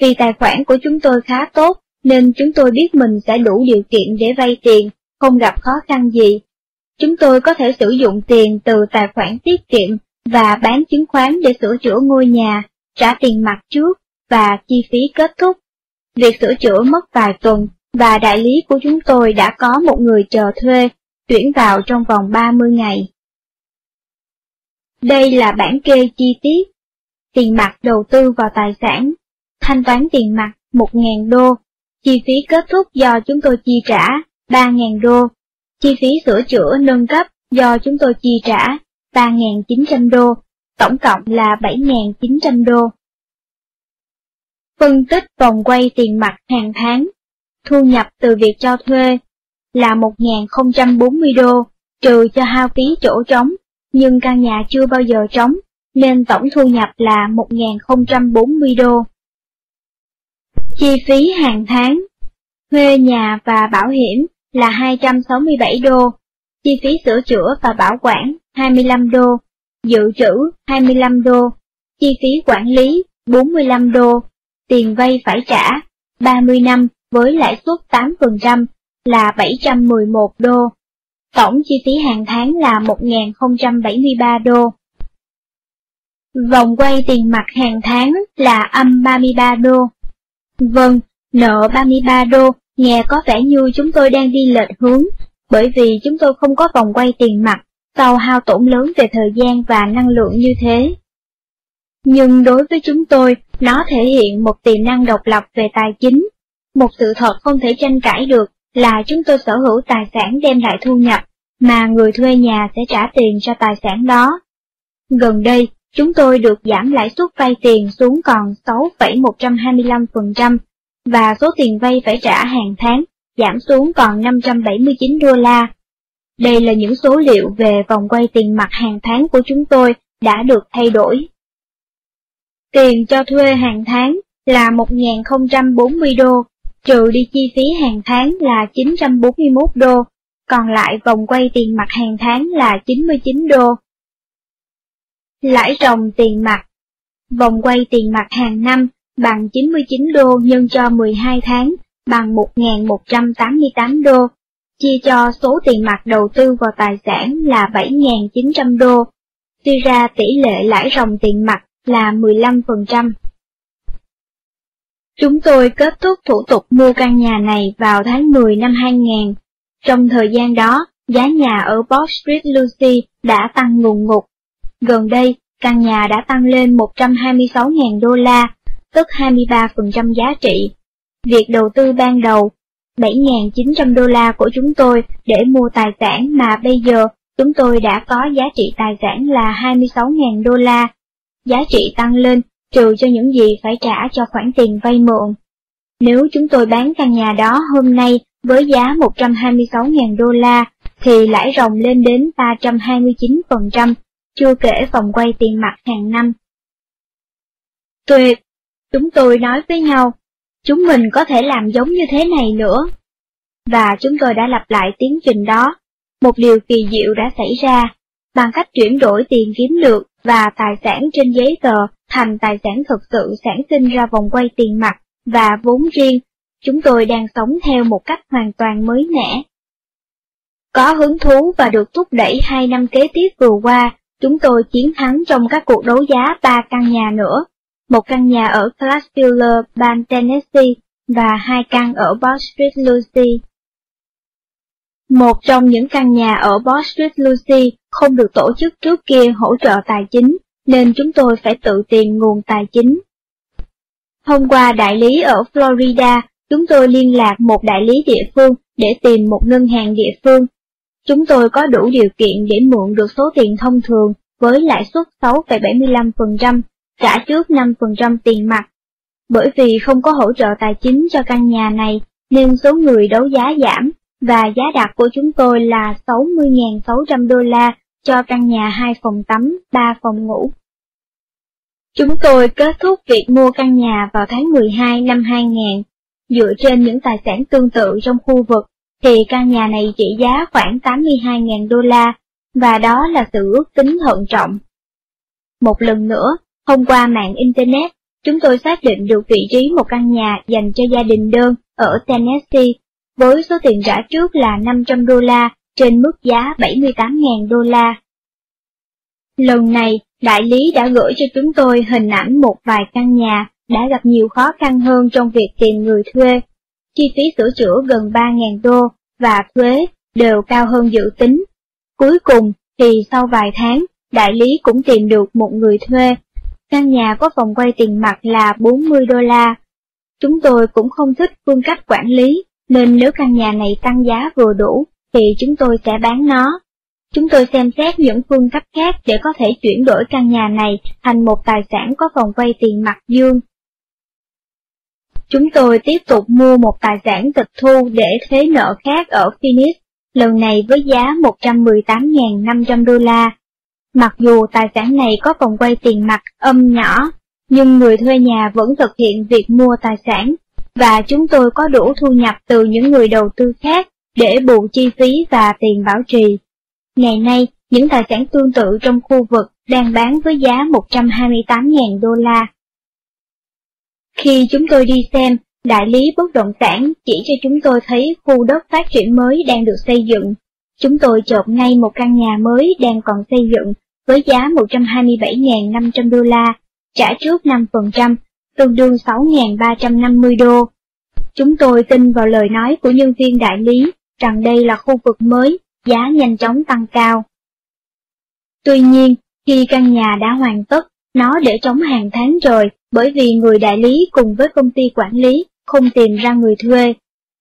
Vì tài khoản của chúng tôi khá tốt, nên chúng tôi biết mình sẽ đủ điều kiện để vay tiền, không gặp khó khăn gì. Chúng tôi có thể sử dụng tiền từ tài khoản tiết kiệm và bán chứng khoán để sửa chữa ngôi nhà, trả tiền mặt trước và chi phí kết thúc. Việc sửa chữa mất vài tuần và đại lý của chúng tôi đã có một người chờ thuê, tuyển vào trong vòng 30 ngày. Đây là bản kê chi tiết. Tiền mặt đầu tư vào tài sản, thanh toán tiền mặt 1.000 đô, chi phí kết thúc do chúng tôi chi trả 3.000 đô, chi phí sửa chữa nâng cấp do chúng tôi chi trả 3.900 đô, tổng cộng là 7.900 đô. Phân tích vòng quay tiền mặt hàng tháng, thu nhập từ việc cho thuê là 1.040 đô, trừ cho hao phí chỗ trống, nhưng căn nhà chưa bao giờ trống, nên tổng thu nhập là 1.040 đô. Chi phí hàng tháng, thuê nhà và bảo hiểm là 267 đô, chi phí sửa chữa và bảo quản 25 đô, dự trữ 25 đô, chi phí quản lý 45 đô, tiền vay phải trả 30 năm với lãi suất 8% là 711 đô. Tổng chi phí hàng tháng là 1.073 đô. Vòng quay tiền mặt hàng tháng là âm 33 đô. Vâng, nợ 33 đô nghe có vẻ như chúng tôi đang đi lệch hướng, bởi vì chúng tôi không có vòng quay tiền mặt sau hao tổn lớn về thời gian và năng lượng như thế. Nhưng đối với chúng tôi, nó thể hiện một tiềm năng độc lập về tài chính. Một sự thật không thể tranh cãi được là chúng tôi sở hữu tài sản đem lại thu nhập, mà người thuê nhà sẽ trả tiền cho tài sản đó. Gần đây, chúng tôi được giảm lãi suất vay tiền xuống còn 6,125%, và số tiền vay phải trả hàng tháng giảm xuống còn 579 đô la. Đây là những số liệu về vòng quay tiền mặt hàng tháng của chúng tôi đã được thay đổi. Tiền cho thuê hàng tháng là 1.040 đô, trừ đi chi phí hàng tháng là 941 đô, còn lại vòng quay tiền mặt hàng tháng là 99 đô. Lãi ròng tiền mặt Vòng quay tiền mặt hàng năm bằng 99 đô nhân cho 12 tháng bằng 1.188 đô, chia cho số tiền mặt đầu tư vào tài sản là 7.900 đô, suy ra tỷ lệ lãi ròng tiền mặt là 15%. Chúng tôi kết thúc thủ tục mua căn nhà này vào tháng 10 năm 2000. Trong thời gian đó, giá nhà ở Box Street Lucy đã tăng ngùn ngục. Gần đây, căn nhà đã tăng lên 126.000 đô la, tức 23% giá trị. Việc đầu tư ban đầu 7.900 đô la của chúng tôi để mua tài sản mà bây giờ chúng tôi đã có giá trị tài sản là 26.000 đô la. Giá trị tăng lên trừ cho những gì phải trả cho khoản tiền vay mượn. Nếu chúng tôi bán căn nhà đó hôm nay với giá 126.000 đô la, thì lãi ròng lên đến 329%, chưa kể phòng quay tiền mặt hàng năm. Tuyệt! Chúng tôi nói với nhau, chúng mình có thể làm giống như thế này nữa. Và chúng tôi đã lặp lại tiến trình đó. Một điều kỳ diệu đã xảy ra, bằng cách chuyển đổi tiền kiếm được và tài sản trên giấy tờ thành tài sản thực sự sản sinh ra vòng quay tiền mặt và vốn riêng, chúng tôi đang sống theo một cách hoàn toàn mới mẻ. Có hứng thú và được thúc đẩy hai năm kế tiếp vừa qua, chúng tôi chiến thắng trong các cuộc đấu giá ba căn nhà nữa, một căn nhà ở Clarksville, bang Tennessee, và hai căn ở Broad Street Lucy. Một trong những căn nhà ở Broad Street Lucy không được tổ chức trước kia hỗ trợ tài chính, nên chúng tôi phải tự tìm nguồn tài chính. Hôm qua đại lý ở Florida, chúng tôi liên lạc một đại lý địa phương để tìm một ngân hàng địa phương. Chúng tôi có đủ điều kiện để mượn được số tiền thông thường với lãi suất 6,75%, trả trước 5% tiền mặt. Bởi vì không có hỗ trợ tài chính cho căn nhà này, nên số người đấu giá giảm, và giá đặt của chúng tôi là 60.600 đô la cho căn nhà hai phòng tắm, ba phòng ngủ. Chúng tôi kết thúc việc mua căn nhà vào tháng 12 năm 2000. Dựa trên những tài sản tương tự trong khu vực, thì căn nhà này trị giá khoảng 82.000 đô la, và đó là sự ước tính thận trọng. Một lần nữa, thông qua mạng Internet, chúng tôi xác định được vị trí một căn nhà dành cho gia đình đơn ở Tennessee, với số tiền trả trước là 500 đô la trên mức giá 78.000 đô la. Lần này, đại lý đã gửi cho chúng tôi hình ảnh một vài căn nhà đã gặp nhiều khó khăn hơn trong việc tìm người thuê. Chi phí sửa chữa gần 3.000 đô và thuế đều cao hơn dự tính. Cuối cùng thì sau vài tháng, đại lý cũng tìm được một người thuê. Căn nhà có phòng quay tiền mặt là 40 đô la. Chúng tôi cũng không thích phương cách quản lý, nên nếu căn nhà này tăng giá vừa đủ, thì chúng tôi sẽ bán nó. Chúng tôi xem xét những phương pháp khác để có thể chuyển đổi căn nhà này thành một tài sản có vòng quay tiền mặt dương. Chúng tôi tiếp tục mua một tài sản tịch thu để thế nợ khác ở Phoenix, lần này với giá 118.500 đô la. Mặc dù tài sản này có vòng quay tiền mặt âm nhỏ, nhưng người thuê nhà vẫn thực hiện việc mua tài sản, và chúng tôi có đủ thu nhập từ những người đầu tư khác để bù chi phí và tiền bảo trì. Ngày nay, những tài sản tương tự trong khu vực đang bán với giá 128.000 đô la. Khi chúng tôi đi xem, đại lý bất động sản chỉ cho chúng tôi thấy khu đất phát triển mới đang được xây dựng. Chúng tôi chộp ngay một căn nhà mới đang còn xây dựng với giá 127.500 đô la, trả trước 5%, tương đương 6.350 đô. Chúng tôi tin vào lời nói của nhân viên đại lý rằng đây là khu vực mới giá nhanh chóng tăng cao. Tuy nhiên, khi căn nhà đã hoàn tất, nó để trống hàng tháng rồi bởi vì người đại lý cùng với công ty quản lý không tìm ra người thuê.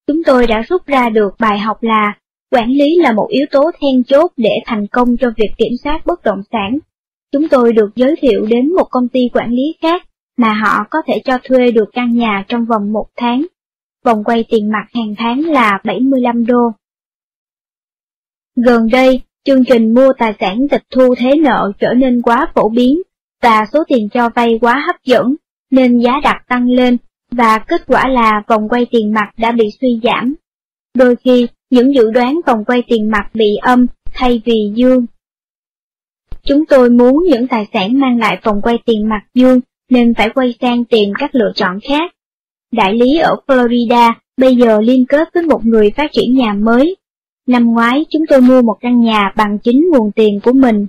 Chúng tôi đã rút ra được bài học là quản lý là một yếu tố then chốt để thành công cho việc kiểm soát bất động sản. Chúng tôi được giới thiệu đến một công ty quản lý khác mà họ có thể cho thuê được căn nhà trong vòng một tháng. Vòng quay tiền mặt hàng tháng là 75 đô. Gần đây, chương trình mua tài sản tịch thu thế nợ trở nên quá phổ biến, và số tiền cho vay quá hấp dẫn, nên giá đặt tăng lên, và kết quả là vòng quay tiền mặt đã bị suy giảm. Đôi khi, những dự đoán vòng quay tiền mặt bị âm thay vì dương. Chúng tôi muốn những tài sản mang lại vòng quay tiền mặt dương nên phải quay sang tìm các lựa chọn khác. Đại lý ở Florida bây giờ liên kết với một người phát triển nhà mới Năm ngoái chúng tôi mua một căn nhà bằng chính nguồn tiền của mình.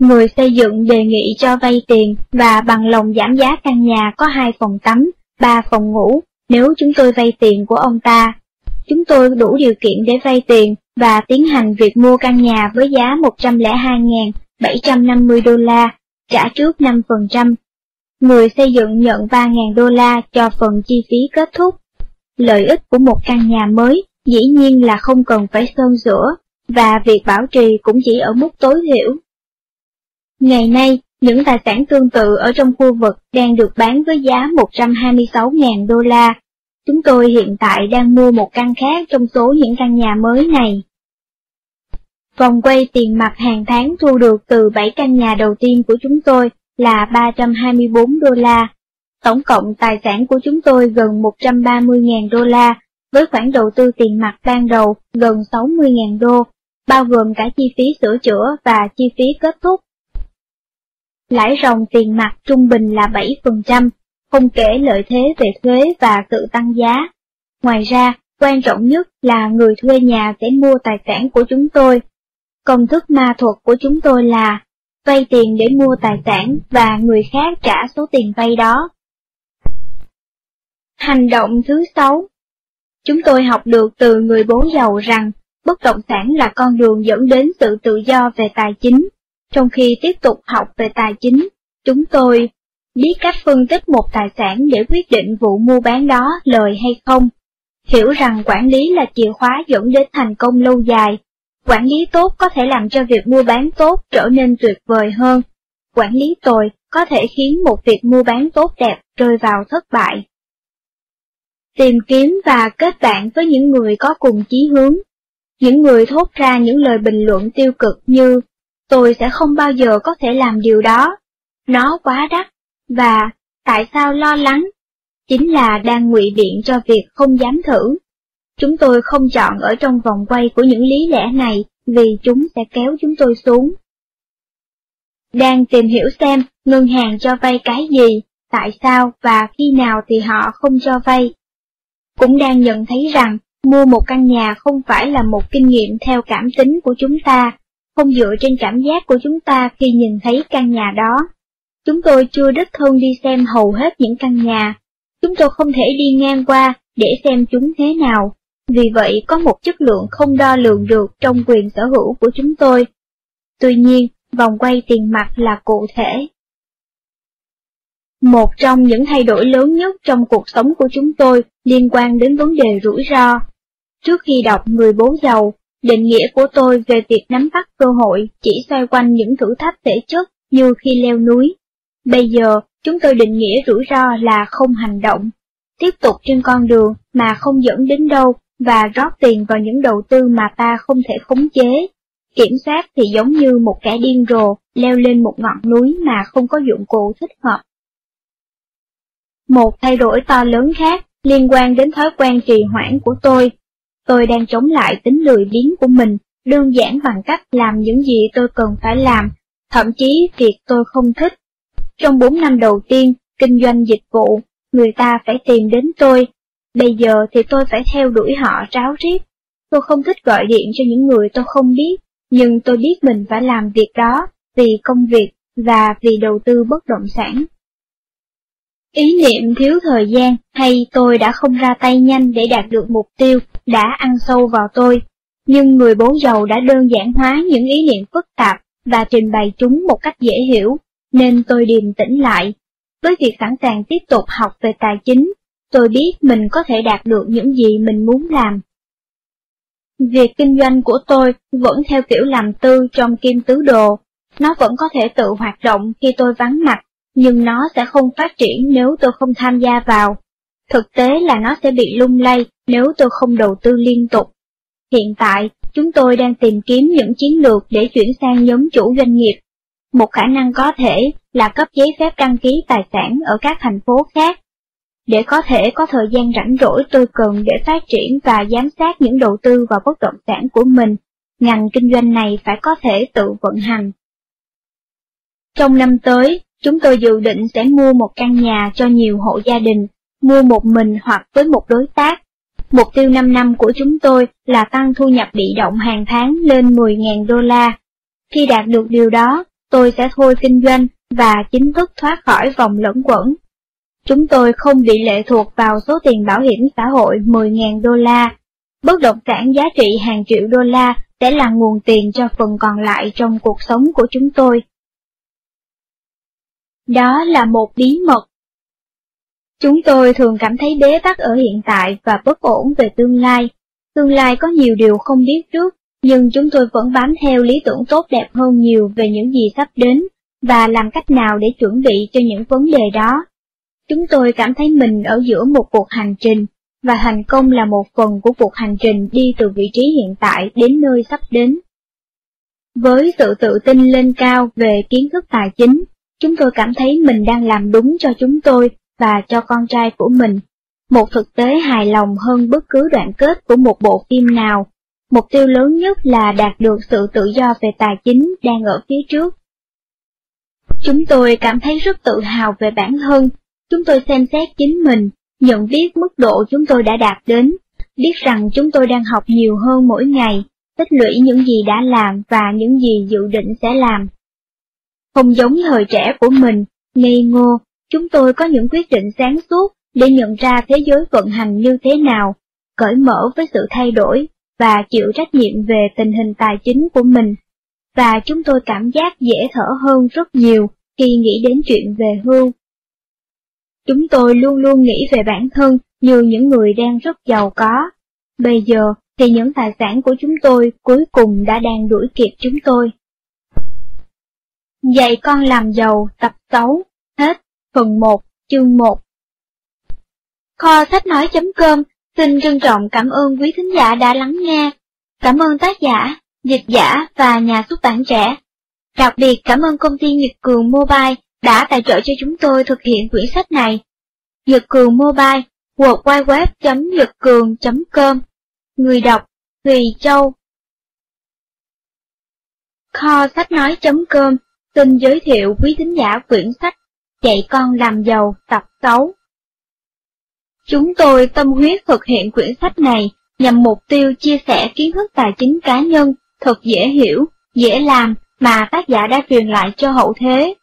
Người xây dựng đề nghị cho vay tiền và bằng lòng giảm giá căn nhà có hai phòng tắm ba phòng ngủ, nếu chúng tôi vay tiền của ông ta. Chúng tôi đủ điều kiện để vay tiền và tiến hành việc mua căn nhà với giá 102.750 đô la, trả trước 5%. Người xây dựng nhận 3.000 đô la cho phần chi phí kết thúc. Lợi ích của một căn nhà mới dĩ nhiên là không cần phải sơn sửa, và việc bảo trì cũng chỉ ở mức tối thiểu. Ngày nay, những tài sản tương tự ở trong khu vực đang được bán với giá 126.000 đô la. Chúng tôi hiện tại đang mua một căn khác trong số những căn nhà mới này. Vòng quay tiền mặt hàng tháng thu được từ 7 căn nhà đầu tiên của chúng tôi là 324 đô la. Tổng cộng tài sản của chúng tôi gần 130.000 đô la, với khoản đầu tư tiền mặt ban đầu gần 60.000 đô, bao gồm cả chi phí sửa chữa và chi phí kết thúc. Lãi ròng tiền mặt trung bình là 7%, không kể lợi thế về thuế và sự tăng giá. Ngoài ra, quan trọng nhất là người thuê nhà sẽ mua tài sản của chúng tôi. Công thức ma thuật của chúng tôi là vay tiền để mua tài sản và người khác trả số tiền vay đó. Hành động thứ sáu Chúng tôi học được từ người bố giàu rằng bất động sản là con đường dẫn đến sự tự do về tài chính. Trong khi tiếp tục học về tài chính, chúng tôi biết cách phân tích một tài sản để quyết định vụ mua bán đó lời hay không. Hiểu rằng quản lý là chìa khóa dẫn đến thành công lâu dài. Quản lý tốt có thể làm cho việc mua bán tốt trở nên tuyệt vời hơn. Quản lý tồi có thể khiến một việc mua bán tốt đẹp rơi vào thất bại. Tìm kiếm và kết bạn với những người có cùng chí hướng. Những người thốt ra những lời bình luận tiêu cực như tôi sẽ không bao giờ có thể làm điều đó, nó quá đắt, và tại sao lo lắng, chính là đang ngụy biện cho việc không dám thử. Chúng tôi không chọn ở trong vòng quay của những lý lẽ này vì chúng sẽ kéo chúng tôi xuống. Đang tìm hiểu xem ngân hàng cho vay cái gì, tại sao và khi nào thì họ không cho vay. Cũng đang nhận thấy rằng mua một căn nhà không phải là một kinh nghiệm theo cảm tính của chúng ta, không dựa trên cảm giác của chúng ta khi nhìn thấy căn nhà đó. Chúng tôi chưa đích thân đi xem hầu hết những căn nhà. Chúng tôi không thể đi ngang qua để xem chúng thế nào. Vì vậy có một chất lượng không đo lường được trong quyền sở hữu của chúng tôi. Tuy nhiên, vòng quay tiền mặt là cụ thể. Một trong những thay đổi lớn nhất trong cuộc sống của chúng tôi liên quan đến vấn đề rủi ro. Trước khi đọc Người bố giàu, định nghĩa của tôi về việc nắm bắt cơ hội chỉ xoay quanh những thử thách thể chất như khi leo núi. Bây giờ, chúng tôi định nghĩa rủi ro là không hành động, tiếp tục trên con đường mà không dẫn đến đâu và rót tiền vào những đầu tư mà ta không thể khống chế. Kiểm soát thì giống như một kẻ điên rồ leo lên một ngọn núi mà không có dụng cụ thích hợp. Một thay đổi to lớn khác liên quan đến thói quen trì hoãn của tôi. Tôi đang chống lại tính lười biếng của mình, đơn giản bằng cách làm những gì tôi cần phải làm, thậm chí việc tôi không thích. Trong 4 năm đầu tiên, kinh doanh dịch vụ, người ta phải tìm đến tôi. Bây giờ thì tôi phải theo đuổi họ ráo riết. Tôi không thích gọi điện cho những người tôi không biết, nhưng tôi biết mình phải làm việc đó vì công việc và vì đầu tư bất động sản. Ý niệm thiếu thời gian hay tôi đã không ra tay nhanh để đạt được mục tiêu đã ăn sâu vào tôi, nhưng người bố giàu đã đơn giản hóa những ý niệm phức tạp và trình bày chúng một cách dễ hiểu, nên tôi điềm tĩnh lại. Với việc sẵn sàng tiếp tục học về tài chính, tôi biết mình có thể đạt được những gì mình muốn làm. Việc kinh doanh của tôi vẫn theo kiểu làm tư trong kim tứ đồ, nó vẫn có thể tự hoạt động khi tôi vắng mặt nhưng nó sẽ không phát triển nếu tôi không tham gia vào. Thực tế là nó sẽ bị lung lay nếu tôi không đầu tư liên tục. Hiện tại, chúng tôi đang tìm kiếm những chiến lược để chuyển sang nhóm chủ doanh nghiệp. Một khả năng có thể là cấp giấy phép đăng ký tài sản ở các thành phố khác. Để có thể có thời gian rảnh rỗi tôi cần để phát triển và giám sát những đầu tư vào bất động sản của mình, ngành kinh doanh này phải có thể tự vận hành. Trong năm tới, Chúng tôi dự định sẽ mua một căn nhà cho nhiều hộ gia đình, mua một mình hoặc với một đối tác. Mục tiêu 5 năm của chúng tôi là tăng thu nhập bị động hàng tháng lên 10.000 đô la. Khi đạt được điều đó, tôi sẽ thôi kinh doanh và chính thức thoát khỏi vòng lẫn quẩn. Chúng tôi không bị lệ thuộc vào số tiền bảo hiểm xã hội 10.000 đô la. Bất động sản giá trị hàng triệu đô la sẽ là nguồn tiền cho phần còn lại trong cuộc sống của chúng tôi. Đó là một bí mật. Chúng tôi thường cảm thấy bế tắc ở hiện tại và bất ổn về tương lai. Tương lai có nhiều điều không biết trước, nhưng chúng tôi vẫn bám theo lý tưởng tốt đẹp hơn nhiều về những gì sắp đến, và làm cách nào để chuẩn bị cho những vấn đề đó. Chúng tôi cảm thấy mình ở giữa một cuộc hành trình, và thành công là một phần của cuộc hành trình đi từ vị trí hiện tại đến nơi sắp đến. Với sự tự tin lên cao về kiến thức tài chính, chúng tôi cảm thấy mình đang làm đúng cho chúng tôi và cho con trai của mình. Một thực tế hài lòng hơn bất cứ đoạn kết của một bộ phim nào. Mục tiêu lớn nhất là đạt được sự tự do về tài chính đang ở phía trước. Chúng tôi cảm thấy rất tự hào về bản thân, chúng tôi xem xét chính mình, nhận biết mức độ chúng tôi đã đạt đến, biết rằng chúng tôi đang học nhiều hơn mỗi ngày, tích lũy những gì đã làm và những gì dự định sẽ làm. Không giống thời trẻ của mình, ngây ngô, chúng tôi có những quyết định sáng suốt để nhận ra thế giới vận hành như thế nào, cởi mở với sự thay đổi và chịu trách nhiệm về tình hình tài chính của mình. Và chúng tôi cảm giác dễ thở hơn rất nhiều khi nghĩ đến chuyện về hưu. Chúng tôi luôn luôn nghĩ về bản thân như những người đang rất giàu có. Bây giờ thì những tài sản của chúng tôi cuối cùng đã đang đuổi kịp chúng tôi. Dạy con làm giàu tập 6, hết, phần 1, chương 1 Kho sách nói.com xin trân trọng cảm ơn quý thính giả đã lắng nghe. Cảm ơn tác giả, dịch giả và nhà xuất bản trẻ. Đặc biệt cảm ơn công ty Nhật Cường Mobile đã tài trợ cho chúng tôi thực hiện quyển sách này. Nhật Cường Mobile, www.nhậtcường.com Người đọc, Thùy Châu Kho sách nói.com xin giới thiệu quý thính giả quyển sách Dạy con làm giàu tập 6. Chúng tôi tâm huyết thực hiện quyển sách này nhằm mục tiêu chia sẻ kiến thức tài chính cá nhân thật dễ hiểu, dễ làm mà tác giả đã truyền lại cho hậu thế,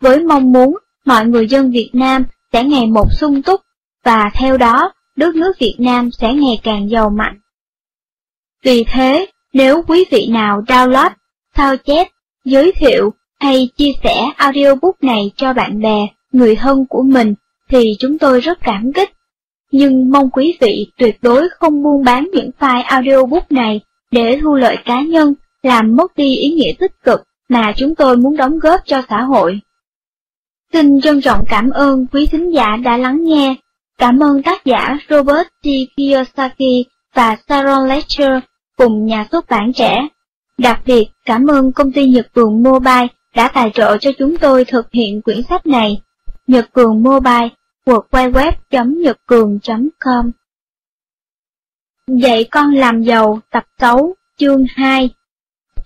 với mong muốn mọi người dân Việt Nam sẽ ngày một sung túc, và theo đó, đất nước Việt Nam sẽ ngày càng giàu mạnh. Vì thế, nếu quý vị nào download, sao chép, giới thiệu hay chia sẻ audiobook này cho bạn bè, người thân của mình, thì chúng tôi rất cảm kích. Nhưng mong quý vị tuyệt đối không buôn bán những file audiobook này để thu lợi cá nhân, làm mất đi ý nghĩa tích cực mà chúng tôi muốn đóng góp cho xã hội. Xin trân trọng cảm ơn quý thính giả đã lắng nghe. Cảm ơn tác giả Robert T. Kiyosaki và Sharon Lecter cùng nhà xuất bản trẻ. Đặc biệt cảm ơn công ty Nhật Cường Mobile đã tài trợ cho chúng tôi thực hiện quyển sách này. Nhật Cường Mobile, www.nhậtcường.com Dạy con làm giàu tập 6, chương 2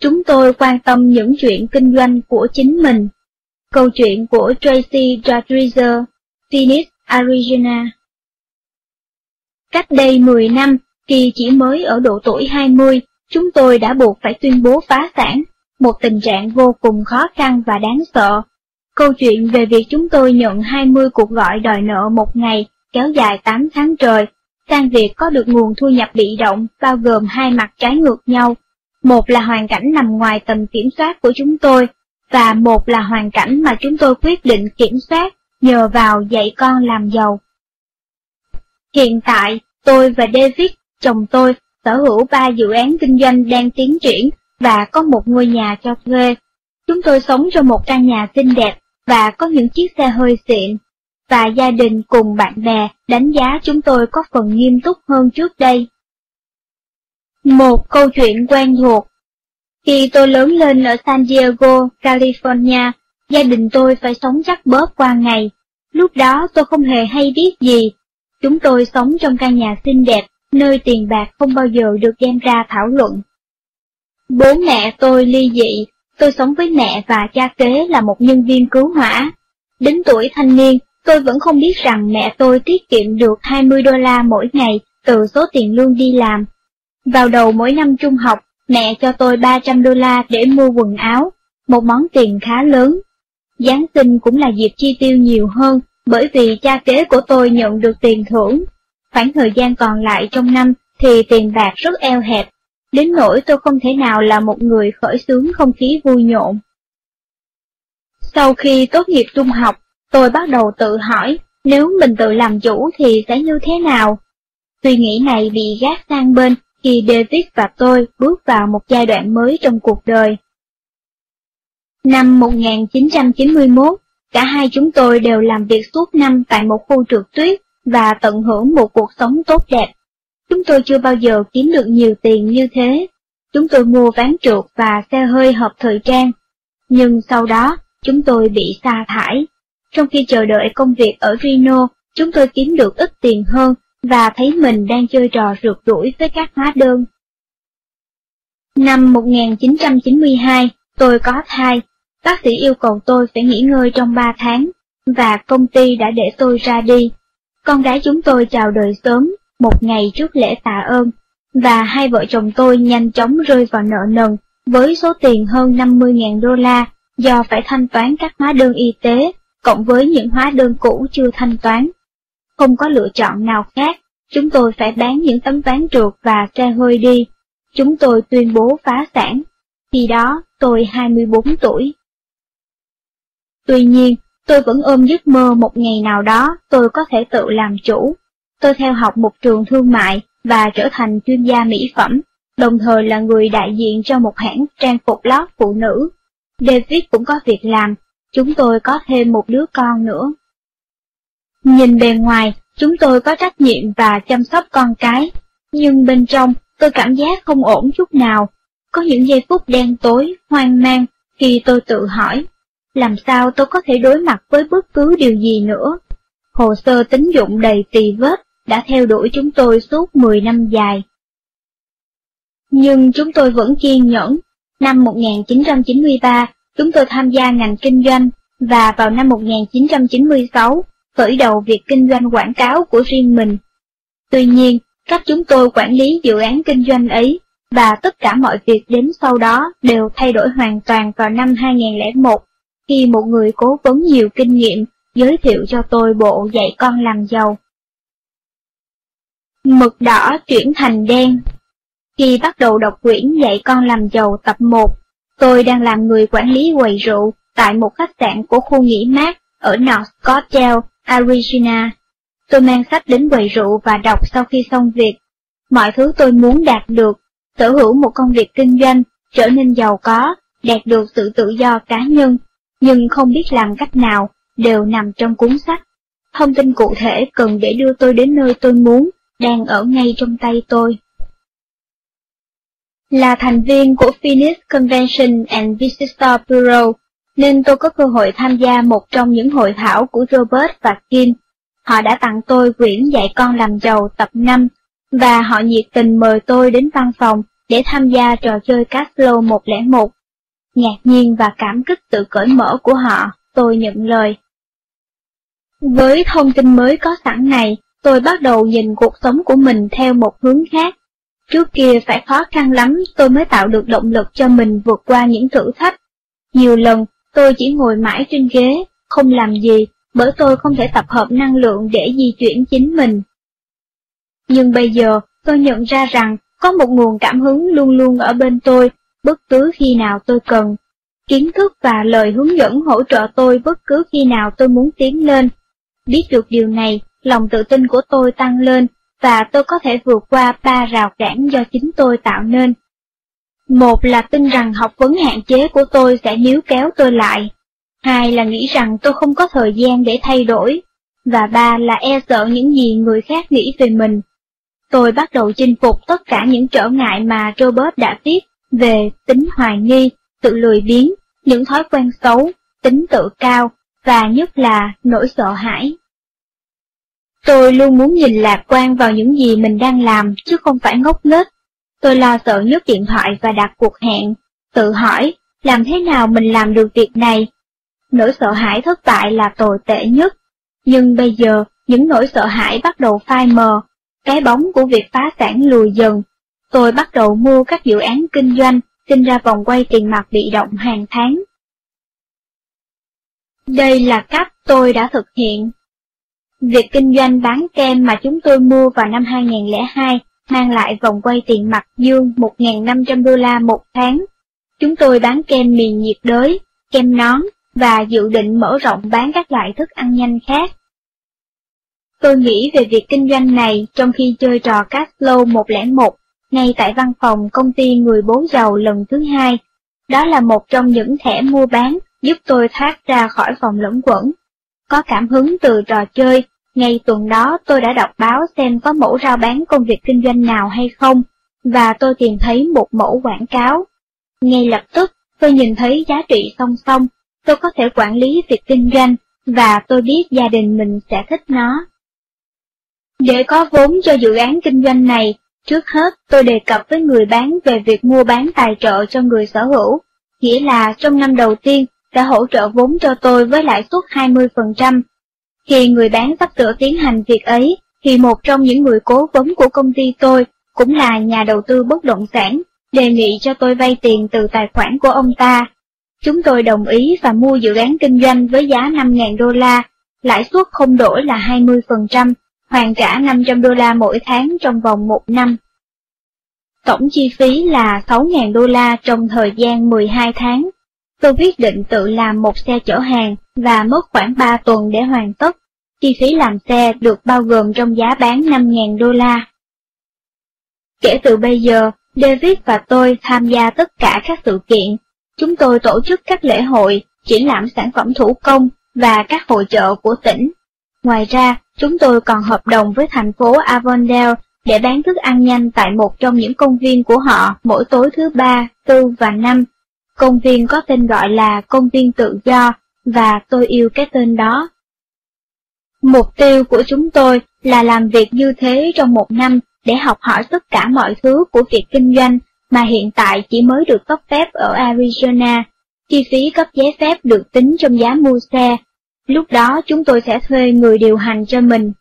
Chúng tôi quan tâm những chuyện kinh doanh của chính mình. Câu chuyện của Tracy Rodriguez, Phoenix, Arizona Cách đây 10 năm, khi chỉ mới ở độ tuổi 20, chúng tôi đã buộc phải tuyên bố phá sản, một tình trạng vô cùng khó khăn và đáng sợ. Câu chuyện về việc chúng tôi nhận 20 cuộc gọi đòi nợ một ngày, kéo dài 8 tháng trời, sang việc có được nguồn thu nhập bị động bao gồm hai mặt trái ngược nhau. Một là hoàn cảnh nằm ngoài tầm kiểm soát của chúng tôi, và một là hoàn cảnh mà chúng tôi quyết định kiểm soát nhờ vào dạy con làm giàu. Hiện tại, tôi và David, chồng tôi, sở hữu ba dự án kinh doanh đang tiến triển và có một ngôi nhà cho thuê. Chúng tôi sống trong một căn nhà xinh đẹp và có những chiếc xe hơi xịn, và gia đình cùng bạn bè đánh giá chúng tôi có phần nghiêm túc hơn trước đây. Một câu chuyện quen thuộc khi tôi lớn lên ở San Diego, California, gia đình tôi phải sống chắc bóp qua ngày. Lúc đó tôi không hề hay biết gì. Chúng tôi sống trong căn nhà xinh đẹp, nơi tiền bạc không bao giờ được đem ra thảo luận. Bố mẹ tôi ly dị, tôi sống với mẹ và cha kế là một nhân viên cứu hỏa. Đến tuổi thanh niên, tôi vẫn không biết rằng mẹ tôi tiết kiệm được 20 đô la mỗi ngày từ số tiền lương đi làm. Vào đầu mỗi năm trung học, mẹ cho tôi 300 đô la để mua quần áo, một món tiền khá lớn. Giáng sinh cũng là dịp chi tiêu nhiều hơn, bởi vì cha kế của tôi nhận được tiền thưởng. Khoảng thời gian còn lại trong năm thì tiền bạc rất eo hẹp, đến nỗi tôi không thể nào là một người khởi xướng không khí vui nhộn. Sau khi tốt nghiệp trung học, tôi bắt đầu tự hỏi, nếu mình tự làm chủ thì sẽ như thế nào? Suy nghĩ này bị gác sang bên khi David và tôi bước vào một giai đoạn mới trong cuộc đời. Năm 1991, cả hai chúng tôi đều làm việc suốt năm tại một khu trượt tuyết và tận hưởng một cuộc sống tốt đẹp. Chúng tôi chưa bao giờ kiếm được nhiều tiền như thế. Chúng tôi mua ván trượt và xe hơi hợp thời trang. Nhưng sau đó, chúng tôi bị sa thải. Trong khi chờ đợi công việc ở Reno, chúng tôi kiếm được ít tiền hơn và thấy mình đang chơi trò rượt đuổi với các hóa đơn. Năm 1992, tôi có thai. Bác sĩ yêu cầu tôi phải nghỉ ngơi trong 3 tháng, và công ty đã để tôi ra đi. Con gái chúng tôi chào đời sớm, một ngày trước lễ tạ ơn, và hai vợ chồng tôi nhanh chóng rơi vào nợ nần với số tiền hơn 50.000 đô la do phải thanh toán các hóa đơn y tế, cộng với những hóa đơn cũ chưa thanh toán. Không có lựa chọn nào khác, chúng tôi phải bán những tấm ván trượt và xe hơi đi. Chúng tôi tuyên bố phá sản. Khi đó, tôi 24 tuổi. Tuy nhiên, tôi vẫn ôm giấc mơ một ngày nào đó tôi có thể tự làm chủ. Tôi theo học một trường thương mại và trở thành chuyên gia mỹ phẩm, đồng thời là người đại diện cho một hãng trang phục lót phụ nữ. David cũng có việc làm, chúng tôi có thêm một đứa con nữa. Nhìn bề ngoài, chúng tôi có trách nhiệm và chăm sóc con cái, nhưng bên trong tôi cảm giác không ổn chút nào. Có những giây phút đen tối, hoang mang khi tôi tự hỏi, làm sao tôi có thể đối mặt với bất cứ điều gì nữa. Hồ sơ tín dụng đầy tì vết đã theo đuổi chúng tôi suốt 10 năm dài. Nhưng chúng tôi vẫn kiên nhẫn. Năm 1993, chúng tôi tham gia ngành kinh doanh, và vào năm 1996, khởi đầu việc kinh doanh quảng cáo của riêng mình. Tuy nhiên, cách chúng tôi quản lý dự án kinh doanh ấy, và tất cả mọi việc đến sau đó đều thay đổi hoàn toàn vào năm 2001, khi một người cố vấn nhiều kinh nghiệm giới thiệu cho tôi bộ dạy con làm giàu. Mực đỏ chuyển thành đen Khi bắt đầu đọc quyển dạy con làm giàu tập 1, tôi đang làm người quản lý quầy rượu tại một khách sạn của khu nghỉ mát ở North Scottsdale, Arizona. Tôi mang sách đến quầy rượu và đọc sau khi xong việc. Mọi thứ tôi muốn đạt được, sở hữu một công việc kinh doanh, trở nên giàu có, đạt được sự tự do cá nhân, nhưng không biết làm cách nào, đều nằm trong cuốn sách. Thông tin cụ thể cần để đưa tôi đến nơi tôi muốn, đang ở ngay trong tay tôi. Là thành viên của Phoenix Convention and Visitor Bureau, nên tôi có cơ hội tham gia một trong những hội thảo của Robert và Kim. Họ đã tặng tôi quyển dạy con làm giàu tập 5, và họ nhiệt tình mời tôi đến văn phòng để tham gia trò chơi Caslo 101. Ngạc nhiên và cảm kích tự cởi mở của họ, tôi nhận lời. Với thông tin mới có sẵn này, tôi bắt đầu nhìn cuộc sống của mình theo một hướng khác. Trước kia phải khó khăn lắm tôi mới tạo được động lực cho mình vượt qua những thử thách. Nhiều lần Tôi chỉ ngồi mãi trên ghế, không làm gì, bởi tôi không thể tập hợp năng lượng để di chuyển chính mình. Nhưng bây giờ, tôi nhận ra rằng có một nguồn cảm hứng luôn luôn ở bên tôi, bất cứ khi nào tôi cần. Kiến thức và lời hướng dẫn hỗ trợ tôi bất cứ khi nào tôi muốn tiến lên. Biết được điều này, lòng tự tin của tôi tăng lên, và tôi có thể vượt qua ba rào cản do chính tôi tạo nên. Một là tin rằng học vấn hạn chế của tôi sẽ níu kéo tôi lại. Hai là nghĩ rằng tôi không có thời gian để thay đổi. Và ba là e sợ những gì người khác nghĩ về mình. Tôi bắt đầu chinh phục tất cả những trở ngại mà Robert đã viết về tính hoài nghi, sự lười biếng, những thói quen xấu, tính tự cao, và nhất là nỗi sợ hãi. Tôi luôn muốn nhìn lạc quan vào những gì mình đang làm, chứ không phải ngốc nghếch Tôi lo sợ nhấc điện thoại và đặt cuộc hẹn, tự hỏi, làm thế nào mình làm được việc này? Nỗi sợ hãi thất bại là tồi tệ nhất, nhưng bây giờ những nỗi sợ hãi bắt đầu phai mờ, cái bóng của việc phá sản lùi dần. Tôi bắt đầu mua các dự án kinh doanh, sinh ra vòng quay tiền mặt bị động hàng tháng. Đây là cách tôi đã thực hiện. việc kinh doanh bán kem mà chúng tôi mua vào năm 2002 mang lại vòng quay tiền mặt dương 1.500 đô la một tháng. Chúng tôi bán kem mì nhiệt đới, kem nón và dự định mở rộng bán các loại thức ăn nhanh khác. Tôi nghĩ về việc kinh doanh này trong khi chơi trò Cashflow 101 ngay tại văn phòng công ty người bố giàu lần thứ hai. Đó là một trong những thẻ mua bán giúp tôi thoát ra khỏi phòng lẫn quẩn. Có cảm hứng từ trò chơi, ngay tuần đó tôi đã đọc báo xem có mẫu rao bán công việc kinh doanh nào hay không, và tôi tìm thấy một mẫu quảng cáo. Ngay lập tức, tôi nhìn thấy giá trị song song, tôi có thể quản lý việc kinh doanh, và tôi biết gia đình mình sẽ thích nó. Để có vốn cho dự án kinh doanh này, trước hết tôi đề cập với người bán về việc mua bán tài trợ cho người sở hữu, nghĩa là trong năm đầu tiên đã hỗ trợ vốn cho tôi với lãi suất 20%. Khi người bán sắp sửa tiến hành việc ấy, thì một trong những người cố vấn của công ty tôi, cũng là nhà đầu tư bất động sản, đề nghị cho tôi vay tiền từ tài khoản của ông ta. Chúng tôi đồng ý và mua dự án kinh doanh với giá 5.000 đô la, lãi suất không đổi là 20%, hoàn trả 500 đô la mỗi tháng trong vòng một năm. Tổng chi phí là 6.000 đô la trong thời gian 12 tháng. Tôi quyết định tự làm một xe chở hàng và mất khoảng 3 tuần để hoàn tất. Chi phí làm xe được bao gồm trong giá bán 5.000 đô la. Kể từ bây giờ, David và tôi tham gia tất cả các sự kiện. Chúng tôi tổ chức các lễ hội, triển lãm sản phẩm thủ công và các hội chợ của tỉnh. Ngoài ra, chúng tôi còn hợp đồng với thành phố Avondale để bán thức ăn nhanh tại một trong những công viên của họ mỗi tối thứ ba, tư và năm. Công viên có tên gọi là Công viên Tự Do, và tôi yêu cái tên đó. Mục tiêu của chúng tôi là làm việc như thế trong một năm để học hỏi tất cả mọi thứ của việc kinh doanh mà hiện tại chỉ mới được cấp phép ở Arizona. Chi phí cấp giấy phép được tính trong giá mua xe. Lúc đó chúng tôi sẽ thuê người điều hành cho mình.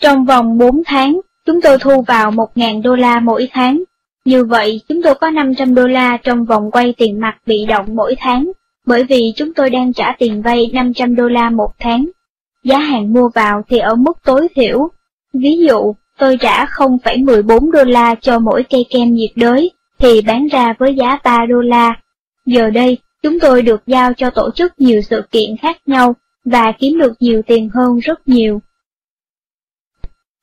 Trong vòng 4 tháng, chúng tôi thu vào 1.000 đô la mỗi tháng. Như vậy, chúng tôi có 500 đô la trong vòng quay tiền mặt bị động mỗi tháng, bởi vì chúng tôi đang trả tiền vay 500 đô la một tháng. Giá hàng mua vào thì ở mức tối thiểu. Ví dụ, tôi trả 0,14 đô la cho mỗi cây kem nhiệt đới, thì bán ra với giá 3 đô la. Giờ đây, chúng tôi được giao cho tổ chức nhiều sự kiện khác nhau, và kiếm được nhiều tiền hơn rất nhiều.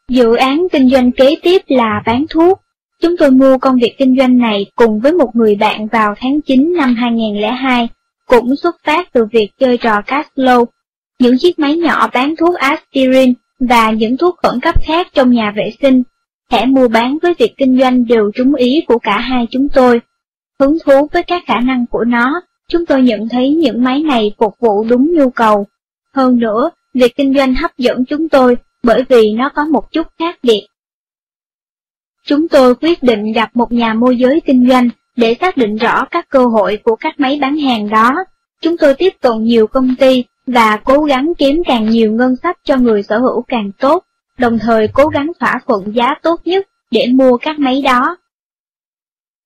Dự án kinh doanh kế tiếp là bán thuốc. Chúng tôi mua công việc kinh doanh này cùng với một người bạn vào tháng 9 năm 2002, cũng xuất phát từ việc chơi trò Cashflow. Những chiếc máy nhỏ bán thuốc aspirin và những thuốc khẩn cấp khác trong nhà vệ sinh. Thẻ mua bán với việc kinh doanh đều trúng ý của cả hai chúng tôi. Hứng thú với các khả năng của nó, chúng tôi nhận thấy những máy này phục vụ đúng nhu cầu. Hơn nữa, việc kinh doanh hấp dẫn chúng tôi bởi vì nó có một chút khác biệt. Chúng tôi quyết định gặp một nhà môi giới kinh doanh để xác định rõ các cơ hội của các máy bán hàng đó. Chúng tôi tiếp cận nhiều công ty và cố gắng kiếm càng nhiều ngân sách cho người sở hữu càng tốt, đồng thời cố gắng thỏa thuận giá tốt nhất để mua các máy đó.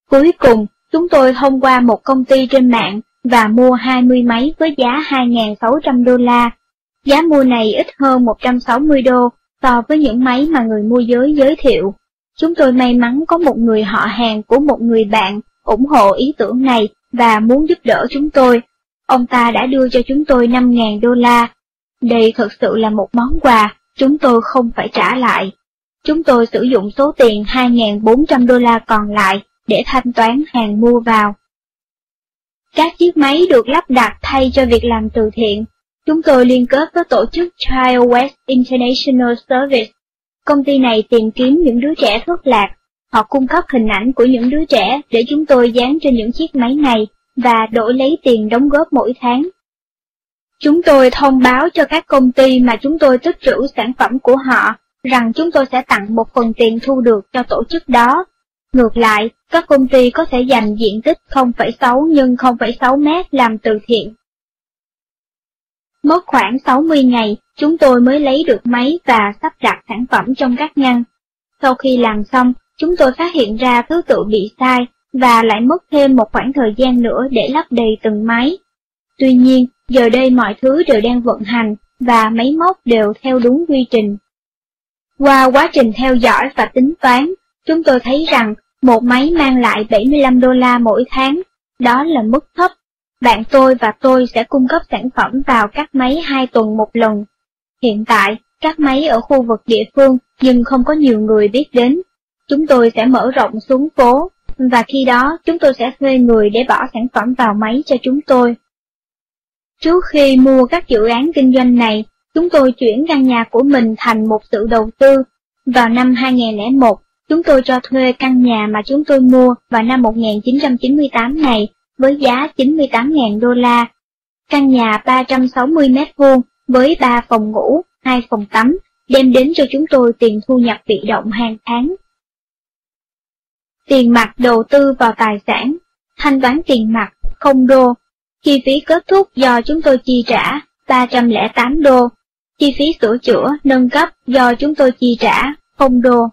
Cuối cùng, chúng tôi thông qua một công ty trên mạng và mua 20 máy với giá 2.600 đô la Giá mua này ít hơn 160 đô so với những máy mà người môi giới giới thiệu. Chúng tôi may mắn có một người họ hàng của một người bạn ủng hộ ý tưởng này và muốn giúp đỡ chúng tôi. Ông ta đã đưa cho chúng tôi 5.000 đô la. Đây thực sự là một món quà, chúng tôi không phải trả lại. Chúng tôi sử dụng số tiền 2.400 đô la còn lại để thanh toán hàng mua vào. Các chiếc máy được lắp đặt thay cho việc làm từ thiện Chúng tôi liên kết với tổ chức Child West International Service. Công ty này tìm kiếm những đứa trẻ thất lạc. Họ cung cấp hình ảnh của những đứa trẻ để chúng tôi dán trên những chiếc máy này và đổi lấy tiền đóng góp mỗi tháng. Chúng tôi thông báo cho các công ty mà chúng tôi tích trữ sản phẩm của họ rằng chúng tôi sẽ tặng một phần tiền thu được cho tổ chức đó. Ngược lại, các công ty có thể dành diện tích 0,6 x 0,6 mét làm từ thiện Mất khoảng 60 ngày, chúng tôi mới lấy được máy và sắp đặt sản phẩm trong các ngăn. Sau khi làm xong, chúng tôi phát hiện ra thứ tự bị sai, và lại mất thêm một khoảng thời gian nữa để lắp đầy từng máy. Tuy nhiên, giờ đây mọi thứ đều đang vận hành, và máy móc đều theo đúng quy trình. Qua quá trình theo dõi và tính toán, chúng tôi thấy rằng một máy mang lại 75 đô la mỗi tháng, đó là mức thấp. Bạn tôi và tôi sẽ cung cấp sản phẩm vào các máy hai tuần một lần. Hiện tại, các máy ở khu vực địa phương nhưng không có nhiều người biết đến. Chúng tôi sẽ mở rộng xuống phố, và khi đó chúng tôi sẽ thuê người để bỏ sản phẩm vào máy cho chúng tôi. Trước khi mua các dự án kinh doanh này, chúng tôi chuyển căn nhà của mình thành một sự đầu tư. Vào năm 2001, chúng tôi cho thuê căn nhà mà chúng tôi mua vào năm 1998 này với giá 98.000 đô la. Căn nhà 360 mét vuông với 3 phòng ngủ, 2 phòng tắm, đem đến cho chúng tôi tiền thu nhập bị động hàng tháng. Tiền mặt đầu tư vào tài sản, thanh toán tiền mặt, không đô, chi phí kết thúc do chúng tôi chi trả, 308 đô, chi phí sửa chữa, nâng cấp do chúng tôi chi trả, không đô.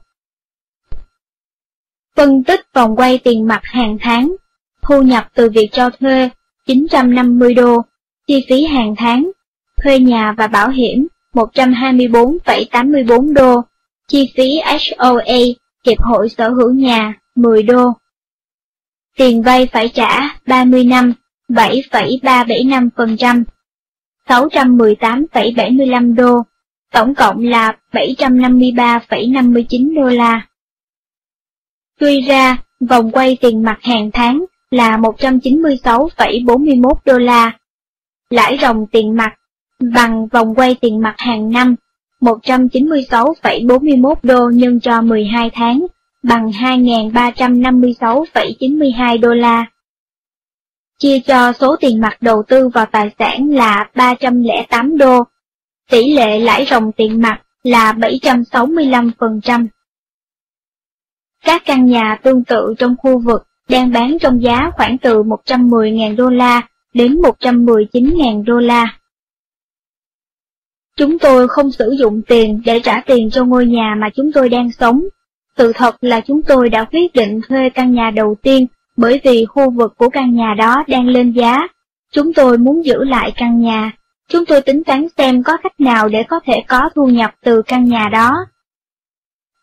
Phân tích vòng quay tiền mặt hàng tháng, thu nhập từ việc cho thuê, 950 đô, chi phí hàng tháng, thuê nhà và bảo hiểm, 124,84 đô, chi phí HOA, Hiệp hội Sở hữu nhà, 10 đô. Tiền vay phải trả 30 năm, 7,375%, 618,75 đô, tổng cộng là 753,59 đô la. Tuy ra, vòng quay tiền mặt hàng tháng là 196,41 đô la. Lãi ròng tiền mặt bằng vòng quay tiền mặt hàng năm 196,41 đô nhân cho 12 tháng bằng 2.356,92 đô la. Chia cho số tiền mặt đầu tư vào tài sản là 308 đô, tỷ lệ lãi ròng tiền mặt là 765%. Các căn nhà tương tự trong khu vực đang bán trong giá khoảng từ 110.000 đô la đến 119.000 đô la. Chúng tôi không sử dụng tiền để trả tiền cho ngôi nhà mà chúng tôi đang sống. Sự thật là chúng tôi đã quyết định thuê căn nhà đầu tiên bởi vì khu vực của căn nhà đó đang lên giá. Chúng tôi muốn giữ lại căn nhà. Chúng tôi tính toán xem có cách nào để có thể có thu nhập từ căn nhà đó.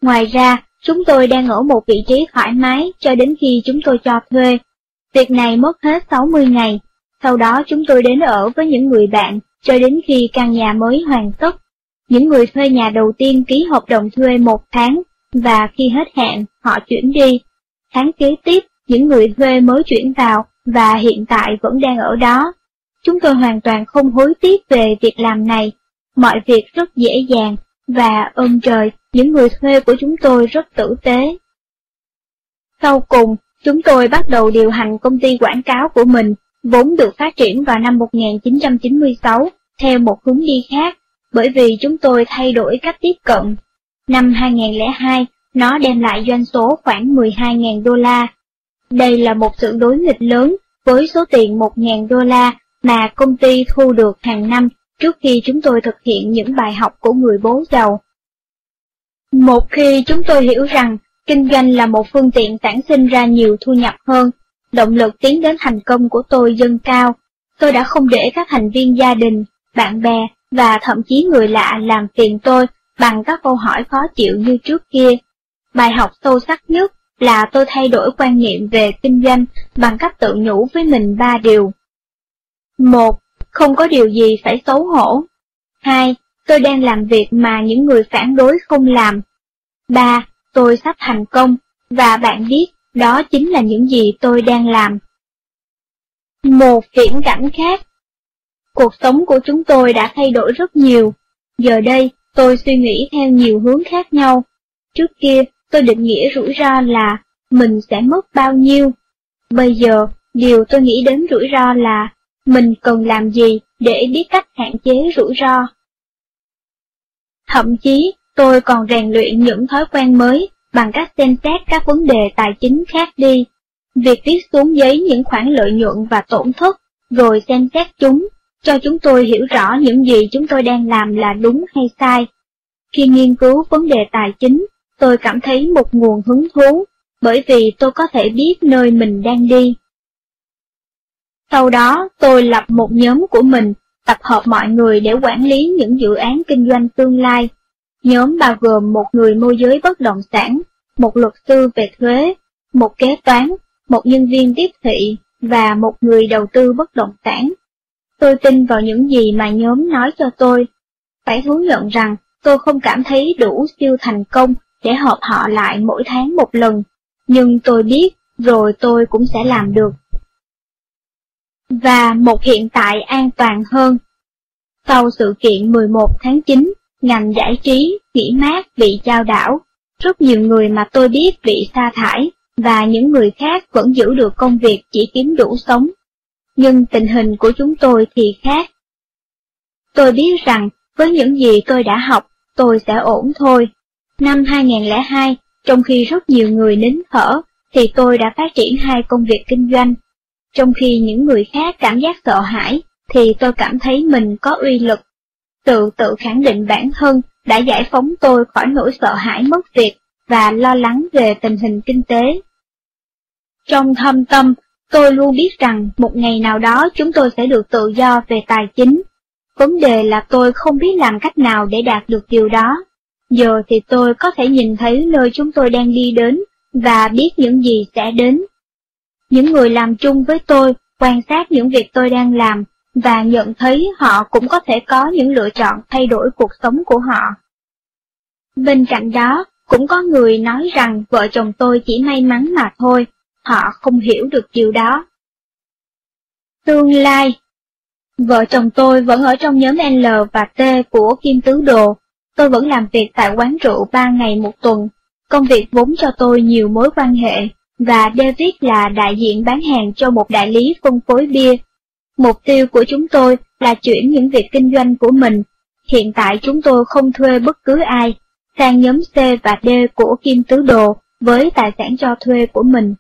Ngoài ra, chúng tôi đang ở một vị trí thoải mái cho đến khi chúng tôi cho thuê. Việc này mất hết 60 ngày. Sau đó chúng tôi đến ở với những người bạn cho đến khi căn nhà mới hoàn tất. Những người thuê nhà đầu tiên ký hợp đồng thuê một tháng, và khi hết hạn, họ chuyển đi. Tháng kế tiếp, những người thuê mới chuyển vào, và hiện tại vẫn đang ở đó. Chúng tôi hoàn toàn không hối tiếc về việc làm này. Mọi việc rất dễ dàng, và ơn trời, những người thuê của chúng tôi rất tử tế. Sau cùng, chúng tôi bắt đầu điều hành công ty quảng cáo của mình vốn được phát triển vào năm 1996 theo một hướng đi khác, bởi vì chúng tôi thay đổi cách tiếp cận. Năm 2002, nó đem lại doanh số khoảng 12.000 đô la. Đây là một sự đối nghịch lớn với số tiền 1.000 đô la mà công ty thu được hàng năm trước khi chúng tôi thực hiện những bài học của người bố giàu. Một khi chúng tôi hiểu rằng kinh doanh là một phương tiện sản sinh ra nhiều thu nhập hơn, Động lực tiến đến thành công của tôi dâng cao. Tôi đã không để các thành viên gia đình, bạn bè và thậm chí người lạ làm phiền tôi bằng các câu hỏi khó chịu như trước kia. Bài học sâu sắc nhất là tôi thay đổi quan niệm về kinh doanh bằng cách tự nhủ với mình ba điều. một, Không có điều gì phải xấu hổ. 2. Tôi đang làm việc mà những người phản đối không làm. 3. Tôi sắp thành công, và bạn biết đó chính là những gì tôi đang làm. Một viễn cảnh khác Cuộc sống của chúng tôi đã thay đổi rất nhiều. Giờ đây, tôi suy nghĩ theo nhiều hướng khác nhau. Trước kia, tôi định nghĩa rủi ro là mình sẽ mất bao nhiêu. Bây giờ, điều tôi nghĩ đến rủi ro là mình cần làm gì để biết cách hạn chế rủi ro. Thậm chí, tôi còn rèn luyện những thói quen mới bằng cách xem xét các vấn đề tài chính khác đi. Việc viết xuống giấy những khoản lợi nhuận và tổn thất, rồi xem xét chúng, cho chúng tôi hiểu rõ những gì chúng tôi đang làm là đúng hay sai. Khi nghiên cứu vấn đề tài chính, tôi cảm thấy một nguồn hứng thú, bởi vì tôi có thể biết nơi mình đang đi. Sau đó, tôi lập một nhóm của mình, tập hợp mọi người để quản lý những dự án kinh doanh tương lai. Nhóm bao gồm một người môi giới bất động sản, một luật sư về thuế, một kế toán, một nhân viên tiếp thị và một người đầu tư bất động sản. Tôi tin vào những gì mà nhóm nói cho tôi. Phải thú nhận rằng tôi không cảm thấy đủ siêu thành công để họp họ lại mỗi tháng một lần, nhưng tôi biết rồi tôi cũng sẽ làm được. Và một hiện tại an toàn hơn. Sau sự kiện 11 tháng 9, ngành giải trí, nghỉ mát bị trao đảo, rất nhiều người mà tôi biết bị sa thải, và những người khác vẫn giữ được công việc chỉ kiếm đủ sống. Nhưng tình hình của chúng tôi thì khác. Tôi biết rằng với những gì tôi đã học, tôi sẽ ổn thôi. Năm 2002, trong khi rất nhiều người nín thở, thì tôi đã phát triển hai công việc kinh doanh. Trong khi những người khác cảm giác sợ hãi, thì tôi cảm thấy mình có uy lực. Tự tự khẳng định bản thân đã giải phóng tôi khỏi nỗi sợ hãi mất việc và lo lắng về tình hình kinh tế. Trong thâm tâm, tôi luôn biết rằng một ngày nào đó chúng tôi sẽ được tự do về tài chính. Vấn đề là tôi không biết làm cách nào để đạt được điều đó. Giờ thì tôi có thể nhìn thấy nơi chúng tôi đang đi đến và biết những gì sẽ đến. Những người làm chung với tôi quan sát những việc tôi đang làm và nhận thấy họ cũng có thể có những lựa chọn thay đổi cuộc sống của họ. Bên cạnh đó, cũng có người nói rằng vợ chồng tôi chỉ may mắn mà thôi, họ không hiểu được điều đó. Tương lai Vợ chồng tôi vẫn ở trong nhóm L và T của Kim Tứ Đồ, tôi vẫn làm việc tại quán rượu 3 ngày một tuần, công việc vốn cho tôi nhiều mối quan hệ, và David là đại diện bán hàng cho một đại lý phân phối bia. Mục tiêu của chúng tôi là chuyển những việc kinh doanh của mình. Hiện tại chúng tôi không thuê bất cứ ai, sang nhóm C và D của Kim Tứ Đồ với tài sản cho thuê của mình.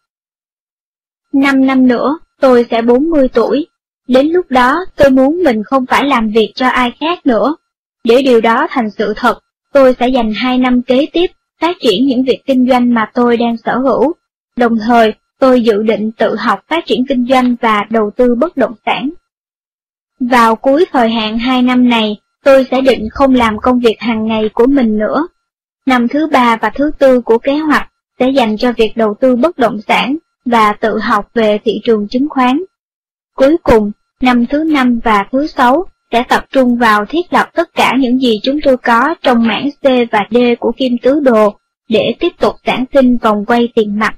Năm năm nữa, tôi sẽ 40 tuổi. Đến lúc đó, tôi muốn mình không phải làm việc cho ai khác nữa. Để điều đó thành sự thật, tôi sẽ dành 2 năm kế tiếp phát triển những việc kinh doanh mà tôi đang sở hữu. Đồng thời, tôi dự định tự học phát triển kinh doanh và đầu tư bất động sản. Vào cuối thời hạn 2 năm này, tôi sẽ định không làm công việc hàng ngày của mình nữa. Năm thứ ba và thứ tư của kế hoạch sẽ dành cho việc đầu tư bất động sản và tự học về thị trường chứng khoán. Cuối cùng, năm thứ năm và thứ sáu sẽ tập trung vào thiết lập tất cả những gì chúng tôi có trong mảng C và D của kim tứ đồ để tiếp tục sản sinh vòng quay tiền mặt.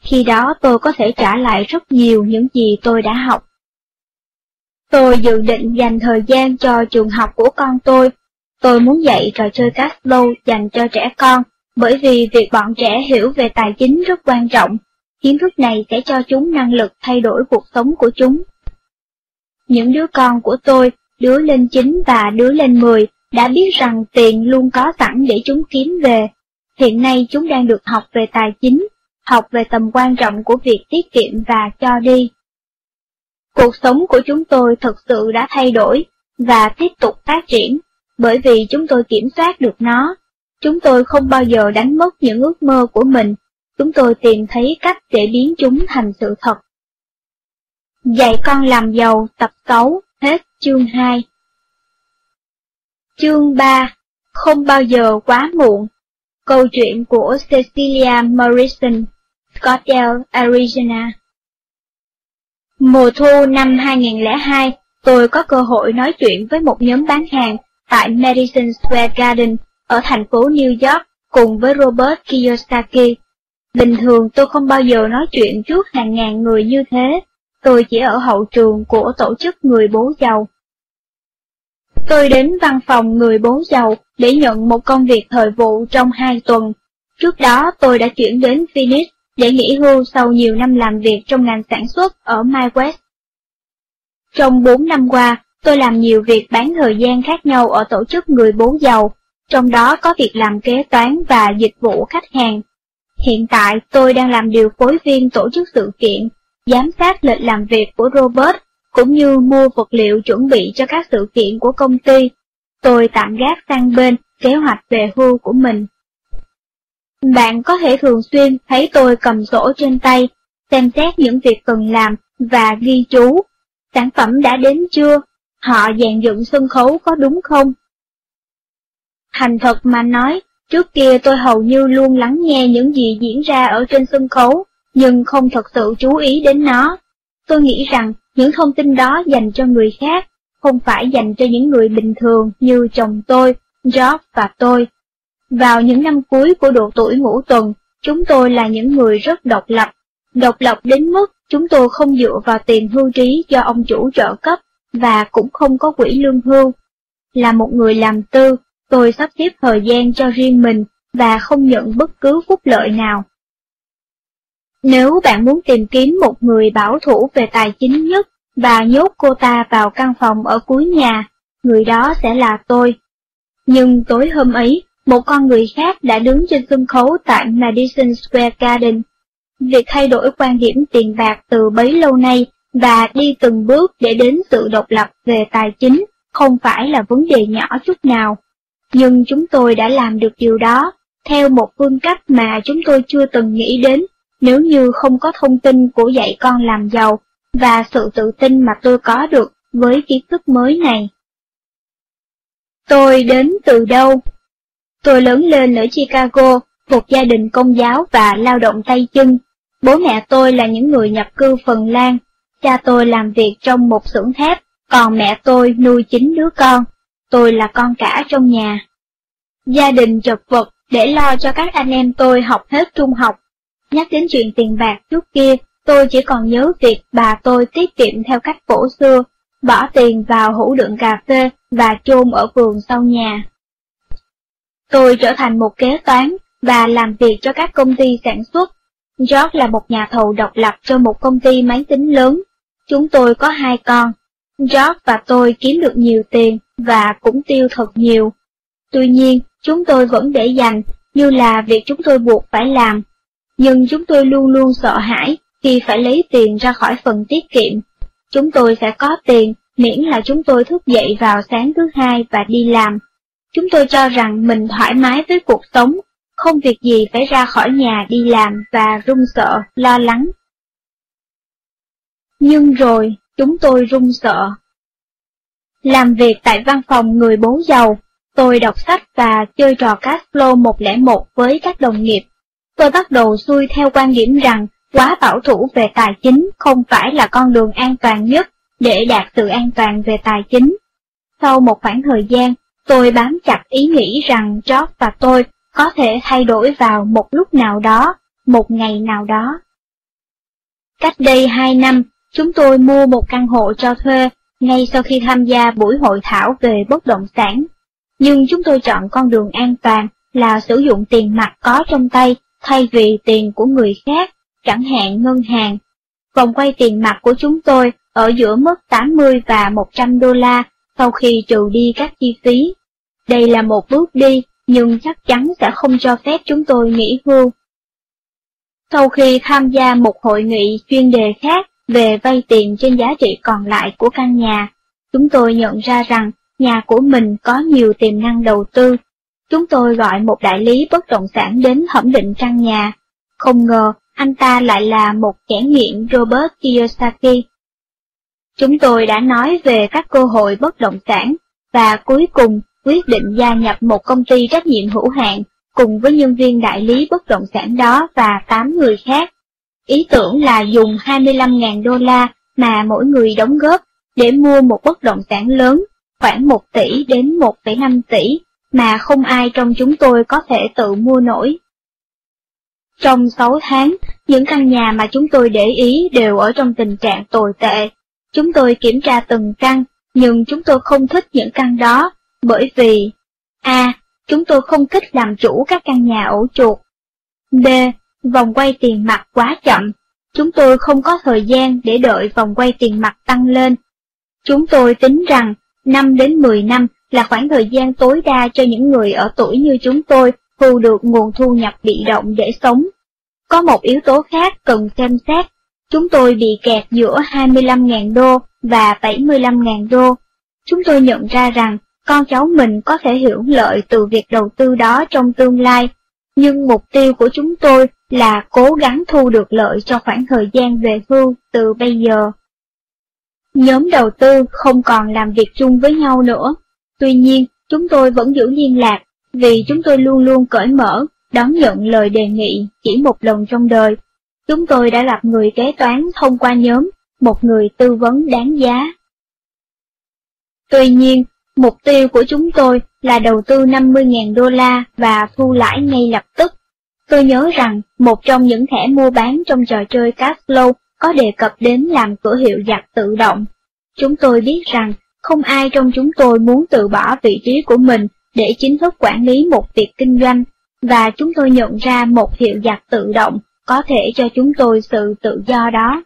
Khi đó tôi có thể trả lại rất nhiều những gì tôi đã học. Tôi dự định dành thời gian cho trường học của con tôi. Tôi muốn dạy trò chơi Caslo dành cho trẻ con, bởi vì việc bọn trẻ hiểu về tài chính rất quan trọng. Kiến thức này sẽ cho chúng năng lực thay đổi cuộc sống của chúng. Những đứa con của tôi, đứa lên 9 và đứa lên 10, đã biết rằng tiền luôn có sẵn để chúng kiếm về. Hiện nay chúng đang được học về tài chính, học về tầm quan trọng của việc tiết kiệm và cho đi. Cuộc sống của chúng tôi thực sự đã thay đổi và tiếp tục phát triển, bởi vì chúng tôi kiểm soát được nó. Chúng tôi không bao giờ đánh mất những ước mơ của mình, chúng tôi tìm thấy cách để biến chúng thành sự thật. Dạy con làm giàu tập 6, hết chương 2. Chương 3. Không bao giờ quá muộn. Câu chuyện của Cecilia Morrison, Scottsdale, Arizona. Mùa thu năm 2002, tôi có cơ hội nói chuyện với một nhóm bán hàng tại Madison Square Garden ở thành phố New York cùng với Robert Kiyosaki. Bình thường tôi không bao giờ nói chuyện trước hàng ngàn người như thế, tôi chỉ ở hậu trường của tổ chức người bố giàu. Tôi đến văn phòng người bố giàu để nhận một công việc thời vụ trong hai tuần. Trước đó tôi đã chuyển đến Phoenix để nghỉ hưu sau nhiều năm làm việc trong ngành sản xuất ở MyWest. Trong 4 năm qua, tôi làm nhiều việc bán thời gian khác nhau ở tổ chức người bố giàu, trong đó có việc làm kế toán và dịch vụ khách hàng. Hiện tại tôi đang làm điều phối viên tổ chức sự kiện, giám sát lịch làm việc của Robert, cũng như mua vật liệu chuẩn bị cho các sự kiện của công ty. Tôi tạm gác sang bên kế hoạch về hưu của mình. Bạn có thể thường xuyên thấy tôi cầm sổ trên tay, xem xét những việc cần làm và ghi chú. Sản phẩm đã đến chưa? Họ dàn dựng sân khấu có đúng không? Thành thật mà nói, trước kia tôi hầu như luôn lắng nghe những gì diễn ra ở trên sân khấu, nhưng không thật sự chú ý đến nó. Tôi nghĩ rằng những thông tin đó dành cho người khác, không phải dành cho những người bình thường như chồng tôi, George và tôi. Vào những năm cuối của độ tuổi ngũ tuần, chúng tôi là những người rất độc lập. Độc lập đến mức chúng tôi không dựa vào tiền hưu trí do ông chủ trợ cấp và cũng không có quỹ lương hưu. Là một người làm tư, tôi sắp xếp thời gian cho riêng mình và không nhận bất cứ phúc lợi nào. Nếu bạn muốn tìm kiếm một người bảo thủ về tài chính nhất và nhốt cô ta vào căn phòng ở cuối nhà, người đó sẽ là tôi. Nhưng tối hôm ấy, một con người khác đã đứng trên sân khấu tại Madison Square Garden. Việc thay đổi quan điểm tiền bạc từ bấy lâu nay và đi từng bước để đến sự độc lập về tài chính không phải là vấn đề nhỏ chút nào. Nhưng chúng tôi đã làm được điều đó, theo một phương cách mà chúng tôi chưa từng nghĩ đến, nếu như không có thông tin của dạy con làm giàu, và sự tự tin mà tôi có được với kiến thức mới này. Tôi đến từ đâu? Tôi lớn lên ở Chicago, một gia đình công giáo và lao động tay chân. Bố mẹ tôi là những người nhập cư Phần Lan. Cha tôi làm việc trong một xưởng thép, còn mẹ tôi nuôi chín đứa con. Tôi là con cả trong nhà. Gia đình chật vật để lo cho các anh em tôi học hết trung học. Nhắc đến chuyện tiền bạc trước kia, tôi chỉ còn nhớ việc bà tôi tiết kiệm theo cách cổ xưa, bỏ tiền vào hũ đựng cà phê và chôn ở vườn sau nhà. Tôi trở thành một kế toán và làm việc cho các công ty sản xuất. George là một nhà thầu độc lập cho một công ty máy tính lớn. Chúng tôi có hai con. George và tôi kiếm được nhiều tiền và cũng tiêu thật nhiều. Tuy nhiên, chúng tôi vẫn để dành như là việc chúng tôi buộc phải làm. Nhưng chúng tôi luôn luôn sợ hãi khi phải lấy tiền ra khỏi phần tiết kiệm. Chúng tôi sẽ có tiền miễn là chúng tôi thức dậy vào sáng thứ hai và đi làm. Chúng tôi cho rằng mình thoải mái với cuộc sống, không việc gì phải ra khỏi nhà đi làm và run sợ, lo lắng. Nhưng rồi, chúng tôi run sợ. Làm việc tại văn phòng người bố giàu, tôi đọc sách và chơi trò cash flow 101 với các đồng nghiệp. Tôi bắt đầu xuôi theo quan điểm rằng quá bảo thủ về tài chính không phải là con đường an toàn nhất để đạt sự an toàn về tài chính. Sau một khoảng thời gian, tôi bám chặt ý nghĩ rằng George và tôi có thể thay đổi vào một lúc nào đó, một ngày nào đó. Cách đây hai năm, chúng tôi mua một căn hộ cho thuê ngay sau khi tham gia buổi hội thảo về bất động sản. Nhưng chúng tôi chọn con đường an toàn là sử dụng tiền mặt có trong tay thay vì tiền của người khác, chẳng hạn ngân hàng. Vòng quay tiền mặt của chúng tôi ở giữa mức 80 và 100 đô la sau khi trừ đi các chi phí. Đây là một bước đi, nhưng chắc chắn sẽ không cho phép chúng tôi nghỉ hưu. Sau khi tham gia một hội nghị chuyên đề khác về vay tiền trên giá trị còn lại của căn nhà, chúng tôi nhận ra rằng nhà của mình có nhiều tiềm năng đầu tư. Chúng tôi gọi một đại lý bất động sản đến thẩm định căn nhà. Không ngờ, anh ta lại là một kẻ nghiện Robert Kiyosaki. Chúng tôi đã nói về các cơ hội bất động sản, và cuối cùng quyết định gia nhập một công ty trách nhiệm hữu hạn cùng với nhân viên đại lý bất động sản đó và 8 người khác. Ý tưởng là dùng 25.000 đô la mà mỗi người đóng góp để mua một bất động sản lớn, khoảng 1 tỷ đến 1,5 tỷ, mà không ai trong chúng tôi có thể tự mua nổi. Trong 6 tháng, những căn nhà mà chúng tôi để ý đều ở trong tình trạng tồi tệ. Chúng tôi kiểm tra từng căn, nhưng chúng tôi không thích những căn đó, bởi vì A. Chúng tôi không thích làm chủ các căn nhà ổ chuột. B. Vòng quay tiền mặt quá chậm. Chúng tôi không có thời gian để đợi vòng quay tiền mặt tăng lên. Chúng tôi tính rằng 5 đến 10 năm là khoảng thời gian tối đa cho những người ở tuổi như chúng tôi thu được nguồn thu nhập bị động để sống. Có một yếu tố khác cần xem xét. Chúng tôi bị kẹt giữa 25.000 đô và 75.000 đô. Chúng tôi nhận ra rằng con cháu mình có thể hưởng lợi từ việc đầu tư đó trong tương lai, nhưng mục tiêu của chúng tôi là cố gắng thu được lợi cho khoảng thời gian về hưu từ bây giờ. Nhóm đầu tư không còn làm việc chung với nhau nữa. Tuy nhiên, chúng tôi vẫn giữ liên lạc, vì chúng tôi luôn luôn cởi mở, đón nhận lời đề nghị chỉ một lần trong đời. Chúng tôi đã gặp người kế toán thông qua nhóm, một người tư vấn đáng giá. Tuy nhiên, mục tiêu của chúng tôi là đầu tư 50.000 đô la và thu lãi ngay lập tức. Tôi nhớ rằng một trong những thẻ mua bán trong trò chơi Cashflow có đề cập đến làm cửa hiệu giặt tự động. Chúng tôi biết rằng không ai trong chúng tôi muốn từ bỏ vị trí của mình để chính thức quản lý một việc kinh doanh, và chúng tôi nhận ra một hiệu giặt tự động có thể cho chúng tôi sự tự do đó.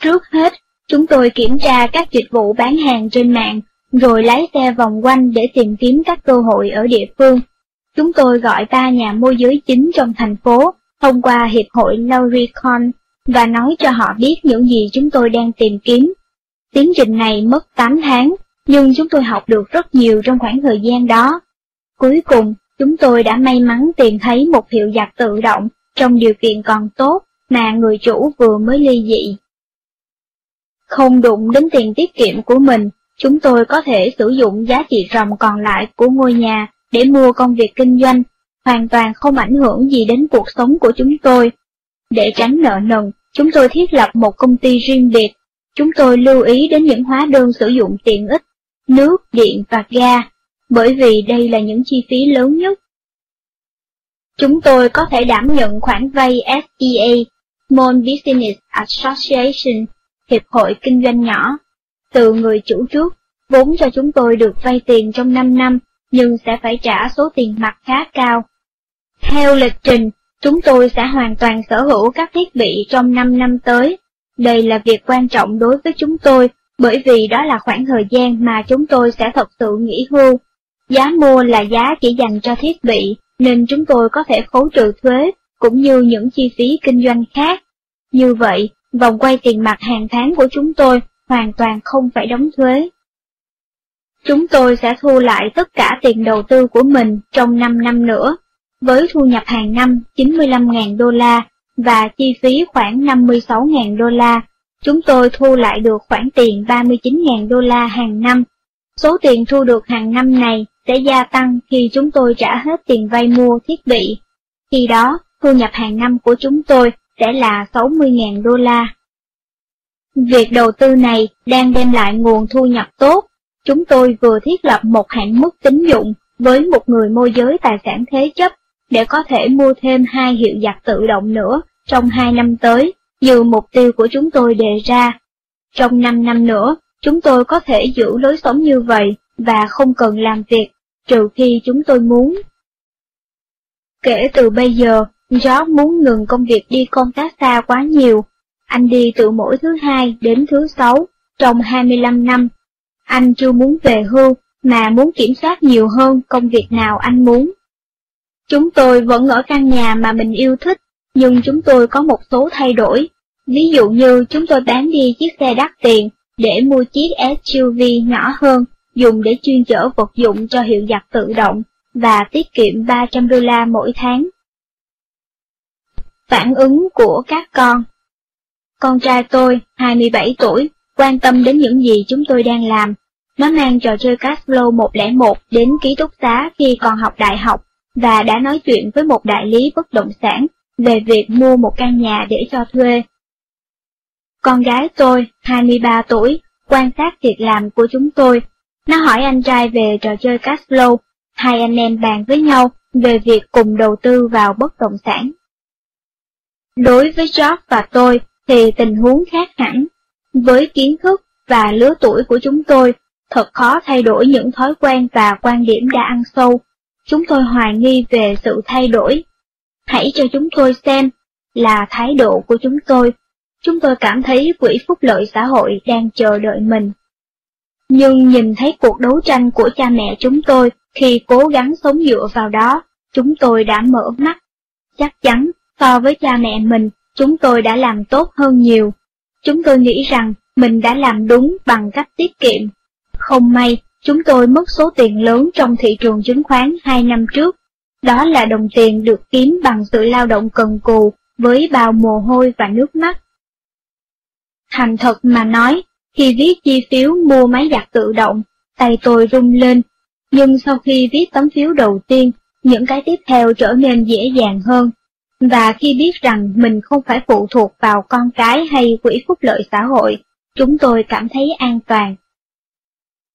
Trước hết, chúng tôi kiểm tra các dịch vụ bán hàng trên mạng, rồi lái xe vòng quanh để tìm kiếm các cơ hội ở địa phương. Chúng tôi gọi ba nhà môi giới chính trong thành phố thông qua Hiệp hội Lauricon và nói cho họ biết những gì chúng tôi đang tìm kiếm. Tiến trình này mất 8 tháng, nhưng chúng tôi học được rất nhiều trong khoảng thời gian đó. Cuối cùng, chúng tôi đã may mắn tìm thấy một hiệu giặt tự động trong điều kiện còn tốt mà người chủ vừa mới ly dị. Không đụng đến tiền tiết kiệm của mình, chúng tôi có thể sử dụng giá trị ròng còn lại của ngôi nhà để mua công việc kinh doanh, hoàn toàn không ảnh hưởng gì đến cuộc sống của chúng tôi. Để tránh nợ nần, chúng tôi thiết lập một công ty riêng biệt. Chúng tôi lưu ý đến những hóa đơn sử dụng tiện ích, nước, điện và ga, bởi vì đây là những chi phí lớn nhất. Chúng tôi có thể đảm nhận khoản vay SEA, Small Business Association, Hiệp hội Kinh doanh nhỏ, từ người chủ trước, vốn cho chúng tôi được vay tiền trong 5 năm, nhưng sẽ phải trả số tiền mặt khá cao. Theo lịch trình, chúng tôi sẽ hoàn toàn sở hữu các thiết bị trong 5 năm tới. Đây là việc quan trọng đối với chúng tôi, bởi vì đó là khoảng thời gian mà chúng tôi sẽ thật sự nghỉ hưu. Giá mua là giá chỉ dành cho thiết bị, nên chúng tôi có thể khấu trừ thuế, cũng như những chi phí kinh doanh khác. Như vậy, vòng quay tiền mặt hàng tháng của chúng tôi hoàn toàn không phải đóng thuế. Chúng tôi sẽ thu lại tất cả tiền đầu tư của mình trong 5 năm nữa, với thu nhập hàng năm 95.000 đô la và chi phí khoảng 56.000 đô la. Chúng tôi thu lại được khoản tiền 39.000 đô la hàng năm. Số tiền thu được hàng năm này sẽ gia tăng khi chúng tôi trả hết tiền vay mua thiết bị. Khi đó, thu nhập hàng năm của chúng tôi sẽ là 60.000 đô la. Việc đầu tư này đang đem lại nguồn thu nhập tốt. Chúng tôi vừa thiết lập một hạn mức tín dụng với một người môi giới tài sản thế chấp để có thể mua thêm hai hiệu giặt tự động nữa trong hai năm tới, như mục tiêu của chúng tôi đề ra. Trong 5 năm nữa, chúng tôi có thể giữ lối sống như vậy và không cần làm việc, trừ khi chúng tôi muốn. Kể từ bây giờ, George muốn ngừng công việc đi công tác xa quá nhiều. Anh đi từ mỗi thứ hai đến thứ sáu, trong 25 năm. Anh chưa muốn về hưu, mà muốn kiểm soát nhiều hơn công việc nào anh muốn. Chúng tôi vẫn ở căn nhà mà mình yêu thích, nhưng chúng tôi có một số thay đổi. Ví dụ như chúng tôi bán đi chiếc xe đắt tiền để mua chiếc SUV nhỏ hơn, dùng để chuyên chở vật dụng cho hiệu giặt tự động và tiết kiệm 300 đô la mỗi tháng. Phản ứng của các con con trai tôi, 27 tuổi, quan tâm đến những gì chúng tôi đang làm. Nó mang trò chơi Caslo 101 đến ký túc xá khi còn học đại học và đã nói chuyện với một đại lý bất động sản về việc mua một căn nhà để cho thuê. Con gái tôi, 23 tuổi, quan sát việc làm của chúng tôi. Nó hỏi anh trai về trò chơi Caslo. hai anh em bàn với nhau về việc cùng đầu tư vào bất động sản. Đối với George và tôi thì tình huống khác hẳn. Với kiến thức và lứa tuổi của chúng tôi, thật khó thay đổi những thói quen và quan điểm đã ăn sâu. Chúng tôi hoài nghi về sự thay đổi. Hãy cho chúng tôi xem là thái độ của chúng tôi. Chúng tôi cảm thấy quỹ phúc lợi xã hội đang chờ đợi mình. Nhưng nhìn thấy cuộc đấu tranh của cha mẹ chúng tôi khi cố gắng sống dựa vào đó, chúng tôi đã mở mắt. Chắc chắn So với cha mẹ mình, chúng tôi đã làm tốt hơn nhiều. Chúng tôi nghĩ rằng mình đã làm đúng bằng cách tiết kiệm. Không may, chúng tôi mất số tiền lớn trong thị trường chứng khoán 2 năm trước. Đó là đồng tiền được kiếm bằng sự lao động cần cù với bao mồ hôi và nước mắt. Thành thật mà nói, Khi viết chi phiếu mua máy giặt tự động, tay tôi rung lên, nhưng sau khi viết tấm phiếu đầu tiên, những cái tiếp theo trở nên dễ dàng hơn. Và khi biết rằng mình không phải phụ thuộc vào con cái hay quỹ phúc lợi xã hội, chúng tôi cảm thấy an toàn.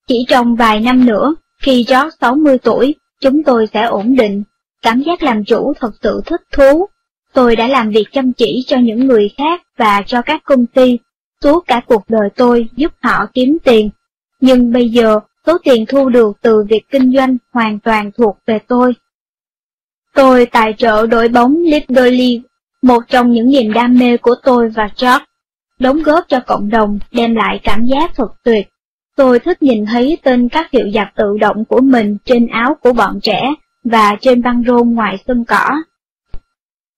Chỉ trong vài năm nữa, khi George 60 tuổi, chúng tôi sẽ ổn định, cảm giác làm chủ thật sự thích thú. Tôi đã làm việc chăm chỉ cho những người khác và cho các công ty, suốt cả cuộc đời tôi giúp họ kiếm tiền. Nhưng bây giờ, số tiền thu được từ việc kinh doanh hoàn toàn thuộc về tôi. Tôi tài trợ đội bóng Little League, một trong những niềm đam mê của tôi và George. Đóng góp cho cộng đồng đem lại cảm giác thật tuyệt. Tôi thích nhìn thấy tên các hiệu giặc tự động của mình trên áo của bọn trẻ và trên băng rôn ngoài sân cỏ.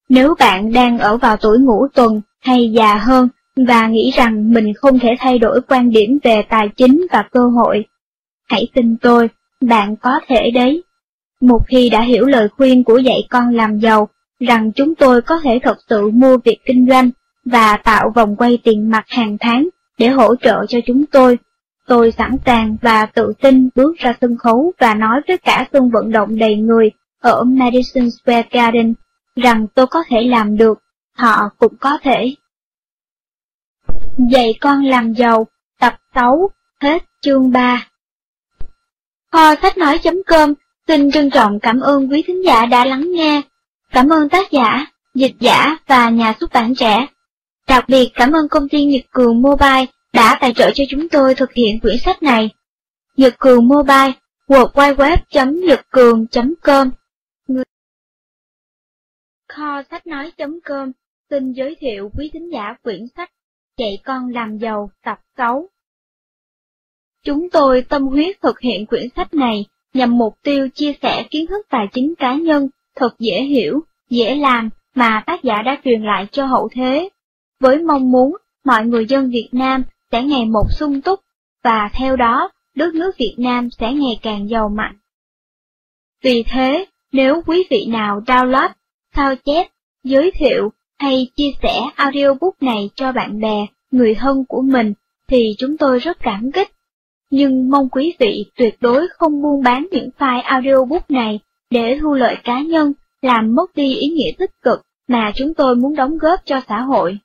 Nếu bạn đang ở vào tuổi ngũ tuần hay già hơn và nghĩ rằng mình không thể thay đổi quan điểm về tài chính và cơ hội, hãy tin tôi, bạn có thể đấy. Một khi đã hiểu lời khuyên của dạy con làm giàu, rằng chúng tôi có thể thật sự mua việc kinh doanh và tạo vòng quay tiền mặt hàng tháng để hỗ trợ cho chúng tôi, tôi sẵn sàng và tự tin bước ra sân khấu và nói với cả sân vận động đầy người ở Madison Square Garden rằng tôi có thể làm được, họ cũng có thể. Dạy con làm giàu, tập 6, hết chương 3 Kho sách nói.com xin trân trọng cảm ơn quý thính giả đã lắng nghe. Cảm ơn tác giả, dịch giả và nhà xuất bản trẻ. Đặc biệt cảm ơn công ty Nhật Cường Mobile đã tài trợ cho chúng tôi thực hiện quyển sách này. Nhật Cường Mobile, www.nhậtcường.com Kho sách nói.com xin giới thiệu quý thính giả quyển sách Dạy con làm giàu tập 6. Chúng tôi tâm huyết thực hiện quyển sách này nhằm mục tiêu chia sẻ kiến thức tài chính cá nhân thật dễ hiểu, dễ làm mà tác giả đã truyền lại cho hậu thế, với mong muốn mọi người dân Việt Nam sẽ ngày một sung túc, và theo đó, đất nước Việt Nam sẽ ngày càng giàu mạnh. Vì thế, nếu quý vị nào download, sao chép, giới thiệu hay chia sẻ audiobook này cho bạn bè, người thân của mình, thì chúng tôi rất cảm kích. Nhưng mong quý vị tuyệt đối không buôn bán những file audiobook này để thu lợi cá nhân, làm mất đi ý nghĩa tích cực mà chúng tôi muốn đóng góp cho xã hội.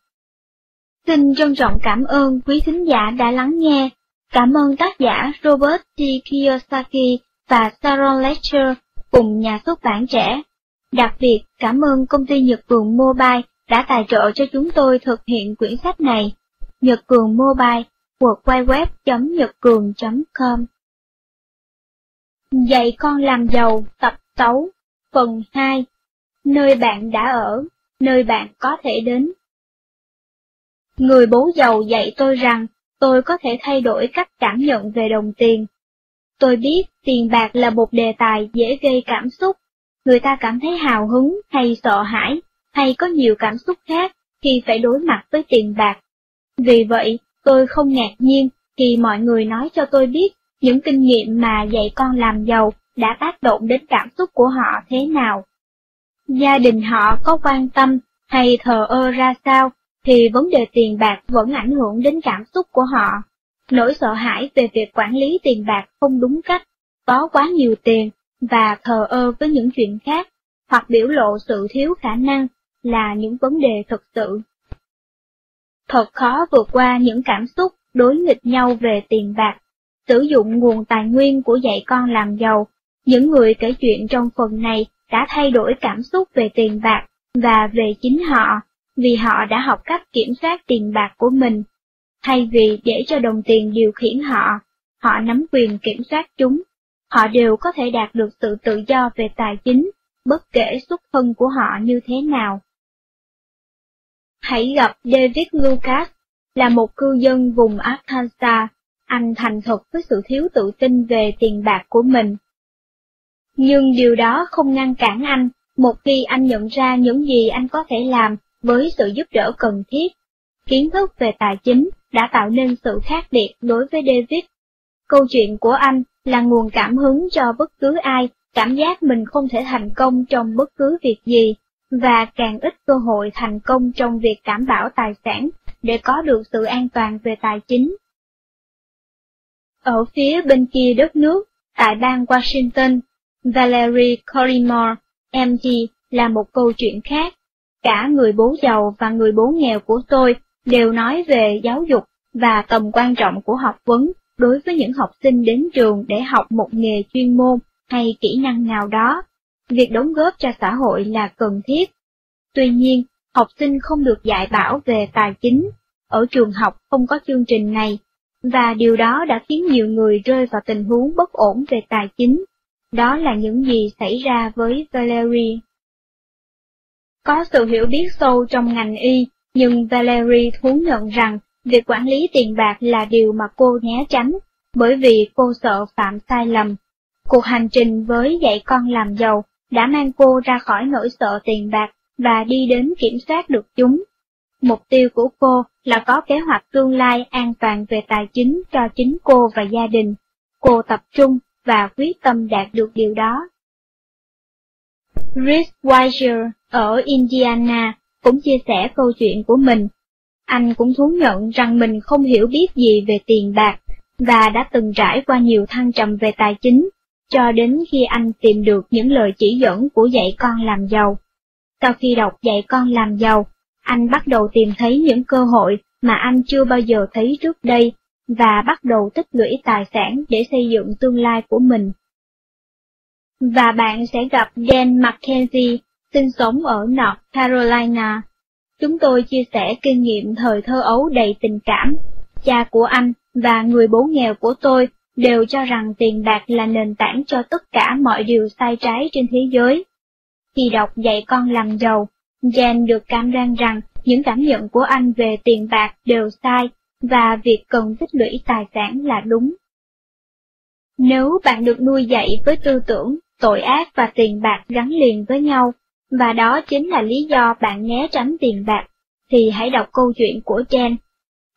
Xin trân trọng cảm ơn quý thính giả đã lắng nghe. Cảm ơn tác giả Robert T. Kiyosaki và Sharon Lecter cùng nhà xuất bản trẻ. Đặc biệt cảm ơn công ty Nhật Cường Mobile đã tài trợ cho chúng tôi thực hiện quyển sách này. Nhật Cường Mobile, www.nhậtcường.com Dạy con làm giàu tập 6, phần 2 Nơi bạn đã ở, nơi bạn có thể đến Người bố giàu dạy tôi rằng tôi có thể thay đổi cách cảm nhận về đồng tiền. Tôi biết tiền bạc là một đề tài dễ gây cảm xúc. Người ta cảm thấy hào hứng hay sợ hãi, hay có nhiều cảm xúc khác khi phải đối mặt với tiền bạc. Vì vậy, tôi không ngạc nhiên khi mọi người nói cho tôi biết những kinh nghiệm mà dạy con làm giàu đã tác động đến cảm xúc của họ thế nào. Gia đình họ có quan tâm hay thờ ơ ra sao thì vấn đề tiền bạc vẫn ảnh hưởng đến cảm xúc của họ. Nỗi sợ hãi về việc quản lý tiền bạc không đúng cách, có quá nhiều tiền và thờ ơ với những chuyện khác, hoặc biểu lộ sự thiếu khả năng là những vấn đề thực sự. Thật khó vượt qua những cảm xúc đối nghịch nhau về tiền bạc, sử dụng nguồn tài nguyên của dạy con làm giàu. Những người kể chuyện trong phần này đã thay đổi cảm xúc về tiền bạc và về chính họ vì họ đã học cách kiểm soát tiền bạc của mình, thay vì để cho đồng tiền điều khiển họ, họ nắm quyền kiểm soát chúng, họ đều có thể đạt được sự tự do về tài chính, bất kể xuất thân của họ như thế nào. Hãy gặp David Lucas, là một cư dân vùng Arkansas, anh thành thật với sự thiếu tự tin về tiền bạc của mình. Nhưng điều đó không ngăn cản anh, một khi anh nhận ra những gì anh có thể làm với sự giúp đỡ cần thiết. Kiến thức về tài chính đã tạo nên sự khác biệt đối với David. Câu chuyện của anh là nguồn cảm hứng cho bất cứ ai cảm giác mình không thể thành công trong bất cứ việc gì, và càng ít cơ hội thành công trong việc đảm bảo tài sản để có được sự an toàn về tài chính. Ở phía bên kia đất nước, tại bang Washington, Valerie Collymore, MD, là một câu chuyện khác. Cả người bố giàu và người bố nghèo của tôi đều nói về giáo dục và tầm quan trọng của học vấn đối với những học sinh đến trường để học một nghề chuyên môn hay kỹ năng nào đó. Việc đóng góp cho xã hội là cần thiết. Tuy nhiên, học sinh không được dạy bảo về tài chính. Ở trường học không có chương trình này, và điều đó đã khiến nhiều người rơi vào tình huống bất ổn về tài chính. Đó là những gì xảy ra với Valerie. Có sự hiểu biết sâu trong ngành y, nhưng Valerie thú nhận rằng việc quản lý tiền bạc là điều mà cô né tránh, bởi vì cô sợ phạm sai lầm. Cuộc hành trình với dạy con làm giàu đã mang cô ra khỏi nỗi sợ tiền bạc và đi đến kiểm soát được chúng. Mục tiêu của cô là có kế hoạch tương lai an toàn về tài chính cho chính cô và gia đình. Cô tập trung và quyết tâm đạt được điều đó. Rich Weiser ở Indiana cũng chia sẻ câu chuyện của mình. Anh cũng thú nhận rằng mình không hiểu biết gì về tiền bạc và đã từng trải qua nhiều thăng trầm về tài chính, cho đến khi anh tìm được những lời chỉ dẫn của dạy con làm giàu. Sau khi đọc dạy con làm giàu, anh bắt đầu tìm thấy những cơ hội mà anh chưa bao giờ thấy trước đây và bắt đầu tích lũy tài sản để xây dựng tương lai của mình. Và bạn sẽ gặp Dan McKenzie, sinh sống ở North Carolina. Chúng tôi chia sẻ kinh nghiệm thời thơ ấu đầy tình cảm. Cha của anh và người bố nghèo của tôi đều cho rằng tiền bạc là nền tảng cho tất cả mọi điều sai trái trên thế giới. Khi đọc dạy con làm giàu, Jen được cam đoan rằng những cảm nhận của anh về tiền bạc đều sai, và việc cần tích lũy tài sản là đúng. Nếu bạn được nuôi dạy với tư tưởng, tội ác và tiền bạc gắn liền với nhau, và đó chính là lý do bạn né tránh tiền bạc, thì hãy đọc câu chuyện của Jen.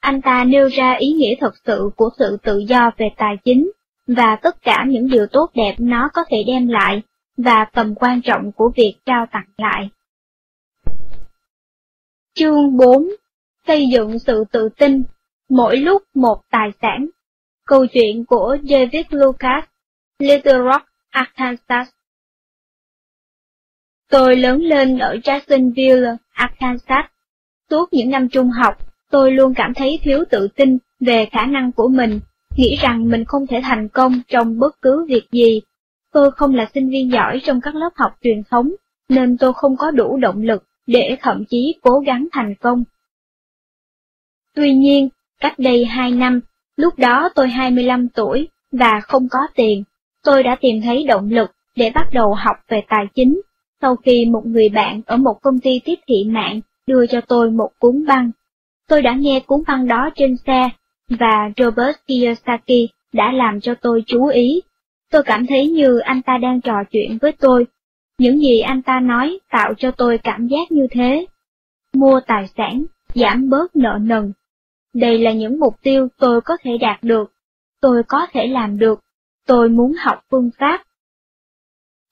Anh ta nêu ra ý nghĩa thật sự của sự tự do về tài chính, và tất cả những điều tốt đẹp nó có thể đem lại, và tầm quan trọng của việc trao tặng lại. Chương 4 Xây dựng sự tự tin, mỗi lúc một tài sản Câu chuyện của David Lucas, Little Rock, Arkansas Tôi lớn lên ở Jacksonville, Arkansas. Suốt những năm trung học, tôi luôn cảm thấy thiếu tự tin về khả năng của mình, nghĩ rằng mình không thể thành công trong bất cứ việc gì. Tôi không là sinh viên giỏi trong các lớp học truyền thống, nên tôi không có đủ động lực để thậm chí cố gắng thành công. Tuy nhiên, cách đây 2 năm, lúc đó tôi 25 tuổi và không có tiền, tôi đã tìm thấy động lực để bắt đầu học về tài chính, sau khi một người bạn ở một công ty tiếp thị mạng đưa cho tôi một cuốn băng. Tôi đã nghe cuốn băng đó trên xe, và Robert Kiyosaki đã làm cho tôi chú ý. Tôi cảm thấy như anh ta đang trò chuyện với tôi những gì anh ta nói tạo cho tôi cảm giác như thế. Mua tài sản, giảm bớt nợ nần. Đây là những mục tiêu tôi có thể đạt được, tôi có thể làm được, tôi muốn học phương pháp.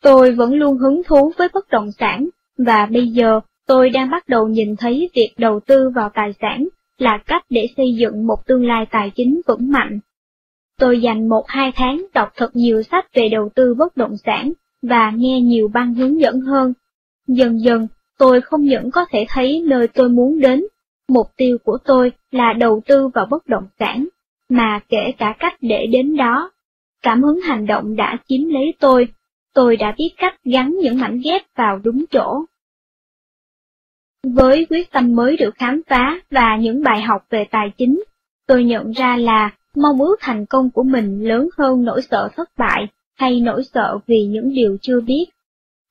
Tôi vẫn luôn hứng thú với bất động sản, và bây giờ tôi đang bắt đầu nhìn thấy việc đầu tư vào tài sản là cách để xây dựng một tương lai tài chính vững mạnh. Tôi dành một hai tháng đọc thật nhiều sách về đầu tư bất động sản và nghe nhiều băng hướng dẫn hơn. Dần dần, tôi không những có thể thấy nơi tôi muốn đến, mục tiêu của tôi là đầu tư vào bất động sản, mà kể cả cách để đến đó. Cảm hứng hành động đã chiếm lấy tôi, tôi đã biết cách gắn những mảnh ghép vào đúng chỗ. Với quyết tâm mới được khám phá và những bài học về tài chính, tôi nhận ra là mong ước thành công của mình lớn hơn nỗi sợ thất bại hay nỗi sợ vì những điều chưa biết.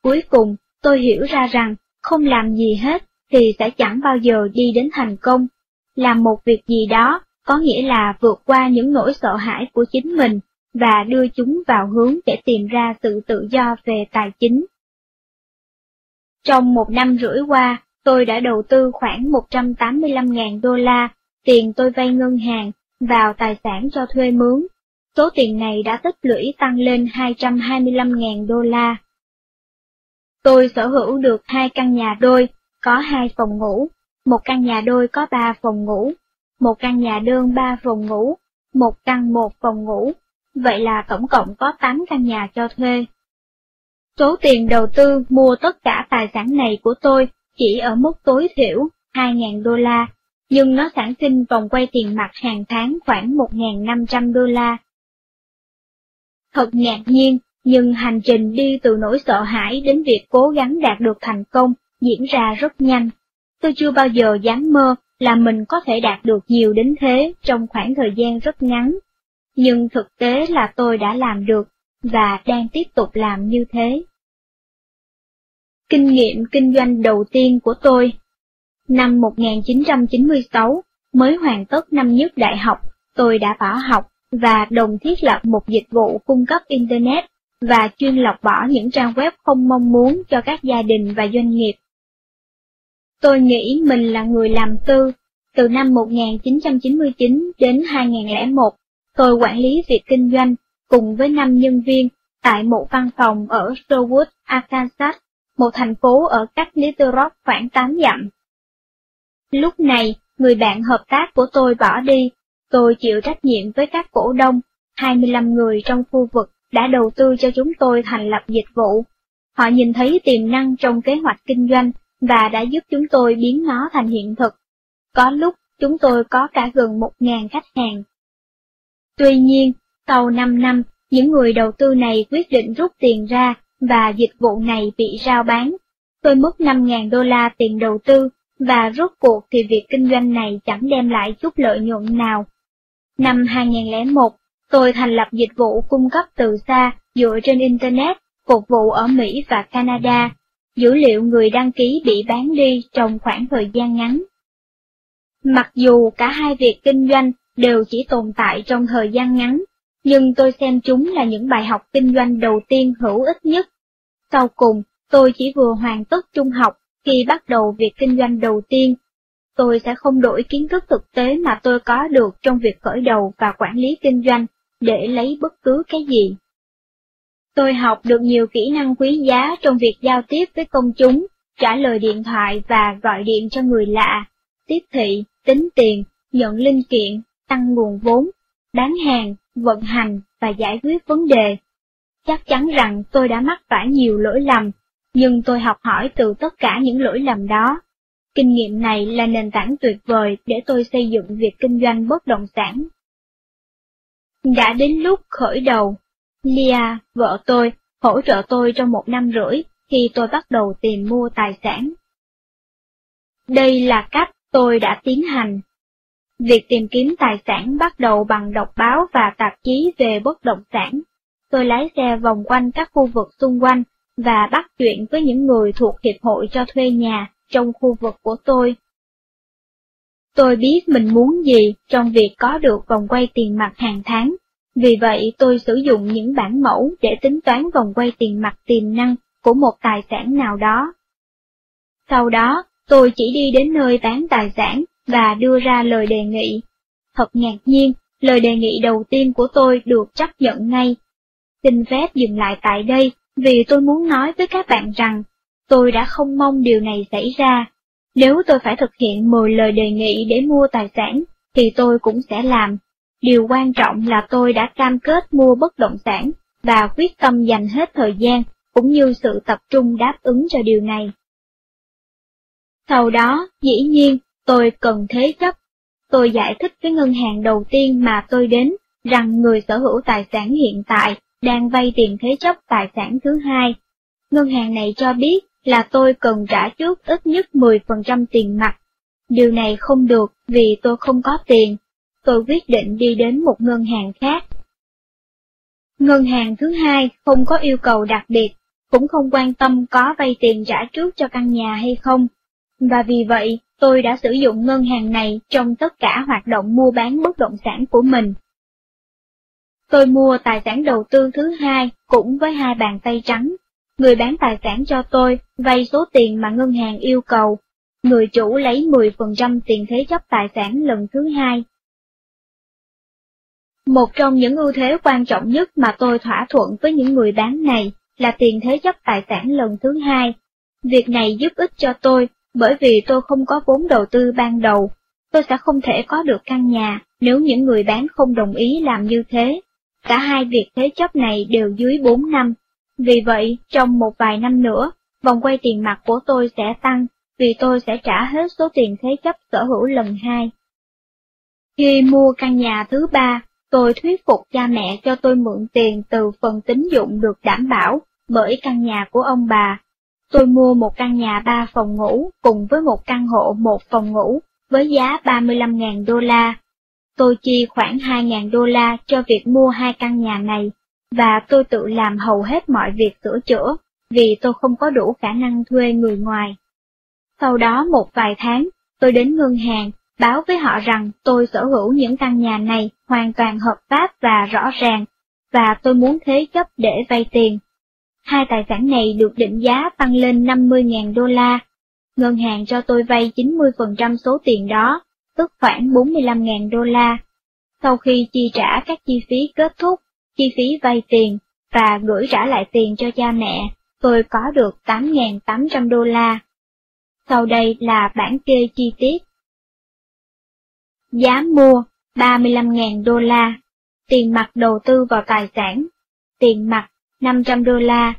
Cuối cùng, tôi hiểu ra rằng, không làm gì hết thì sẽ chẳng bao giờ đi đến thành công. Làm một việc gì đó có nghĩa là vượt qua những nỗi sợ hãi của chính mình và đưa chúng vào hướng để tìm ra sự tự do về tài chính. Trong một năm rưỡi qua, tôi đã đầu tư khoảng 185.000 đô la, tiền tôi vay ngân hàng, vào tài sản cho thuê mướn, Số tiền này đã tích lũy tăng lên 225.000 đô la. Tôi sở hữu được hai căn nhà đôi, có hai phòng ngủ, một căn nhà đôi có ba phòng ngủ, một căn nhà đơn ba phòng ngủ, một căn một phòng ngủ, vậy là tổng cộng có 8 căn nhà cho thuê. Số tiền đầu tư mua tất cả tài sản này của tôi chỉ ở mức tối thiểu 2.000 đô la, nhưng nó sản sinh vòng quay tiền mặt hàng tháng khoảng 1.500 đô la. Thật ngạc nhiên, nhưng hành trình đi từ nỗi sợ hãi đến việc cố gắng đạt được thành công diễn ra rất nhanh. Tôi chưa bao giờ dám mơ là mình có thể đạt được nhiều đến thế trong khoảng thời gian rất ngắn. Nhưng thực tế là tôi đã làm được, và đang tiếp tục làm như thế. Kinh nghiệm kinh doanh đầu tiên của tôi Năm 1996, mới hoàn tất năm nhất đại học, tôi đã bỏ học và đồng thiết lập một dịch vụ cung cấp Internet và chuyên lọc bỏ những trang web không mong muốn cho các gia đình và doanh nghiệp. Tôi nghĩ mình là người làm tư. Từ năm 1999 đến 2001, tôi quản lý việc kinh doanh cùng với 5 nhân viên tại một văn phòng ở Sherwood, Arkansas, một thành phố ở cách Little Rock khoảng 8 dặm. Lúc này, người bạn hợp tác của tôi bỏ đi, tôi chịu trách nhiệm với các cổ đông, 25 người trong khu vực đã đầu tư cho chúng tôi thành lập dịch vụ. Họ nhìn thấy tiềm năng trong kế hoạch kinh doanh và đã giúp chúng tôi biến nó thành hiện thực. Có lúc chúng tôi có cả gần 1.000 khách hàng. Tuy nhiên, sau 5 năm, những người đầu tư này quyết định rút tiền ra và dịch vụ này bị rao bán. Tôi mất 5.000 đô la tiền đầu tư và rốt cuộc thì việc kinh doanh này chẳng đem lại chút lợi nhuận nào. Năm 2001, tôi thành lập dịch vụ cung cấp từ xa dựa trên Internet, phục vụ ở Mỹ và Canada. Dữ liệu người đăng ký bị bán đi trong khoảng thời gian ngắn. Mặc dù cả hai việc kinh doanh đều chỉ tồn tại trong thời gian ngắn, nhưng tôi xem chúng là những bài học kinh doanh đầu tiên hữu ích nhất. Sau cùng, tôi chỉ vừa hoàn tất trung học khi bắt đầu việc kinh doanh đầu tiên. Tôi sẽ không đổi kiến thức thực tế mà tôi có được trong việc khởi đầu và quản lý kinh doanh để lấy bất cứ cái gì. Tôi học được nhiều kỹ năng quý giá trong việc giao tiếp với công chúng, trả lời điện thoại và gọi điện cho người lạ, tiếp thị, tính tiền, nhận linh kiện, tăng nguồn vốn, bán hàng, vận hành và giải quyết vấn đề. Chắc chắn rằng tôi đã mắc phải nhiều lỗi lầm, nhưng tôi học hỏi từ tất cả những lỗi lầm đó. Kinh nghiệm này là nền tảng tuyệt vời để tôi xây dựng việc kinh doanh bất động sản đã đến lúc khởi đầu. Lia, vợ tôi, hỗ trợ tôi trong một năm rưỡi khi tôi bắt đầu tìm mua tài sản. Đây là cách tôi đã tiến hành. Việc tìm kiếm tài sản bắt đầu bằng đọc báo và tạp chí về bất động sản. Tôi lái xe vòng quanh các khu vực xung quanh và bắt chuyện với những người thuộc Hiệp hội cho thuê nhà trong khu vực của tôi. Tôi biết mình muốn gì trong việc có được vòng quay tiền mặt hàng tháng, vì vậy tôi sử dụng những bản mẫu để tính toán vòng quay tiền mặt tiềm năng của một tài sản nào đó. Sau đó, tôi chỉ đi đến nơi bán tài sản và đưa ra lời đề nghị. Thật ngạc nhiên, lời đề nghị đầu tiên của tôi được chấp nhận ngay. Xin phép dừng lại tại đây vì tôi muốn nói với các bạn rằng tôi đã không mong điều này xảy ra. Nếu tôi phải thực hiện 10 lời đề nghị để mua tài sản, thì tôi cũng sẽ làm. Điều quan trọng là tôi đã cam kết mua bất động sản và quyết tâm dành hết thời gian cũng như sự tập trung đáp ứng cho điều này. Sau đó, dĩ nhiên, tôi cần thế chấp. Tôi giải thích với ngân hàng đầu tiên mà tôi đến rằng người sở hữu tài sản hiện tại đang vay tiền thế chấp tài sản thứ hai. Ngân hàng này cho biết là tôi cần trả trước ít nhất 10% tiền mặt. Điều này không được vì tôi không có tiền. Tôi quyết định đi đến một ngân hàng khác. Ngân hàng thứ hai không có yêu cầu đặc biệt, cũng không quan tâm có vay tiền trả trước cho căn nhà hay không. Và vì vậy, tôi đã sử dụng ngân hàng này trong tất cả hoạt động mua bán bất động sản của mình. Tôi mua tài sản đầu tư thứ hai cũng với hai bàn tay trắng. Người bán tài sản cho tôi vay số tiền mà ngân hàng yêu cầu. Người chủ lấy 10% tiền thế chấp tài sản lần thứ hai. Một trong những ưu thế quan trọng nhất mà tôi thỏa thuận với những người bán này là tiền thế chấp tài sản lần thứ hai. Việc này giúp ích cho tôi bởi vì tôi không có vốn đầu tư ban đầu. tôi sẽ không thể có được căn nhà nếu những người bán không đồng ý làm như thế. Cả hai việc thế chấp này đều dưới 4 năm. Vì vậy, trong một vài năm nữa, vòng quay tiền mặt của tôi sẽ tăng, vì tôi sẽ trả hết số tiền thế chấp sở hữu lần hai. Khi mua căn nhà thứ ba, tôi thuyết phục cha mẹ cho tôi mượn tiền từ phần tín dụng được đảm bảo bởi căn nhà của ông bà. Tôi mua một căn nhà ba phòng ngủ cùng với một căn hộ một phòng ngủ với giá 35.000 đô la. Tôi chi khoảng 2.000 đô la cho việc mua hai căn nhà này, và tôi tự làm hầu hết mọi việc sửa chữa, vì tôi không có đủ khả năng thuê người ngoài. Sau đó một vài tháng, tôi đến ngân hàng, báo với họ rằng tôi sở hữu những căn nhà này hoàn toàn hợp pháp và rõ ràng, và tôi muốn thế chấp để vay tiền. Hai tài sản này được định giá tăng lên 50.000 đô la. Ngân hàng cho tôi vay 90% số tiền đó, tức khoảng 45.000 đô la. Sau khi chi trả các chi phí kết thúc, chi phí vay tiền và gửi trả lại tiền cho cha mẹ, tôi có được 8.800 đô la. Sau đây là bản kê chi tiết. Giá mua 35.000 đô la, tiền mặt đầu tư vào tài sản, tiền mặt 500 đô la,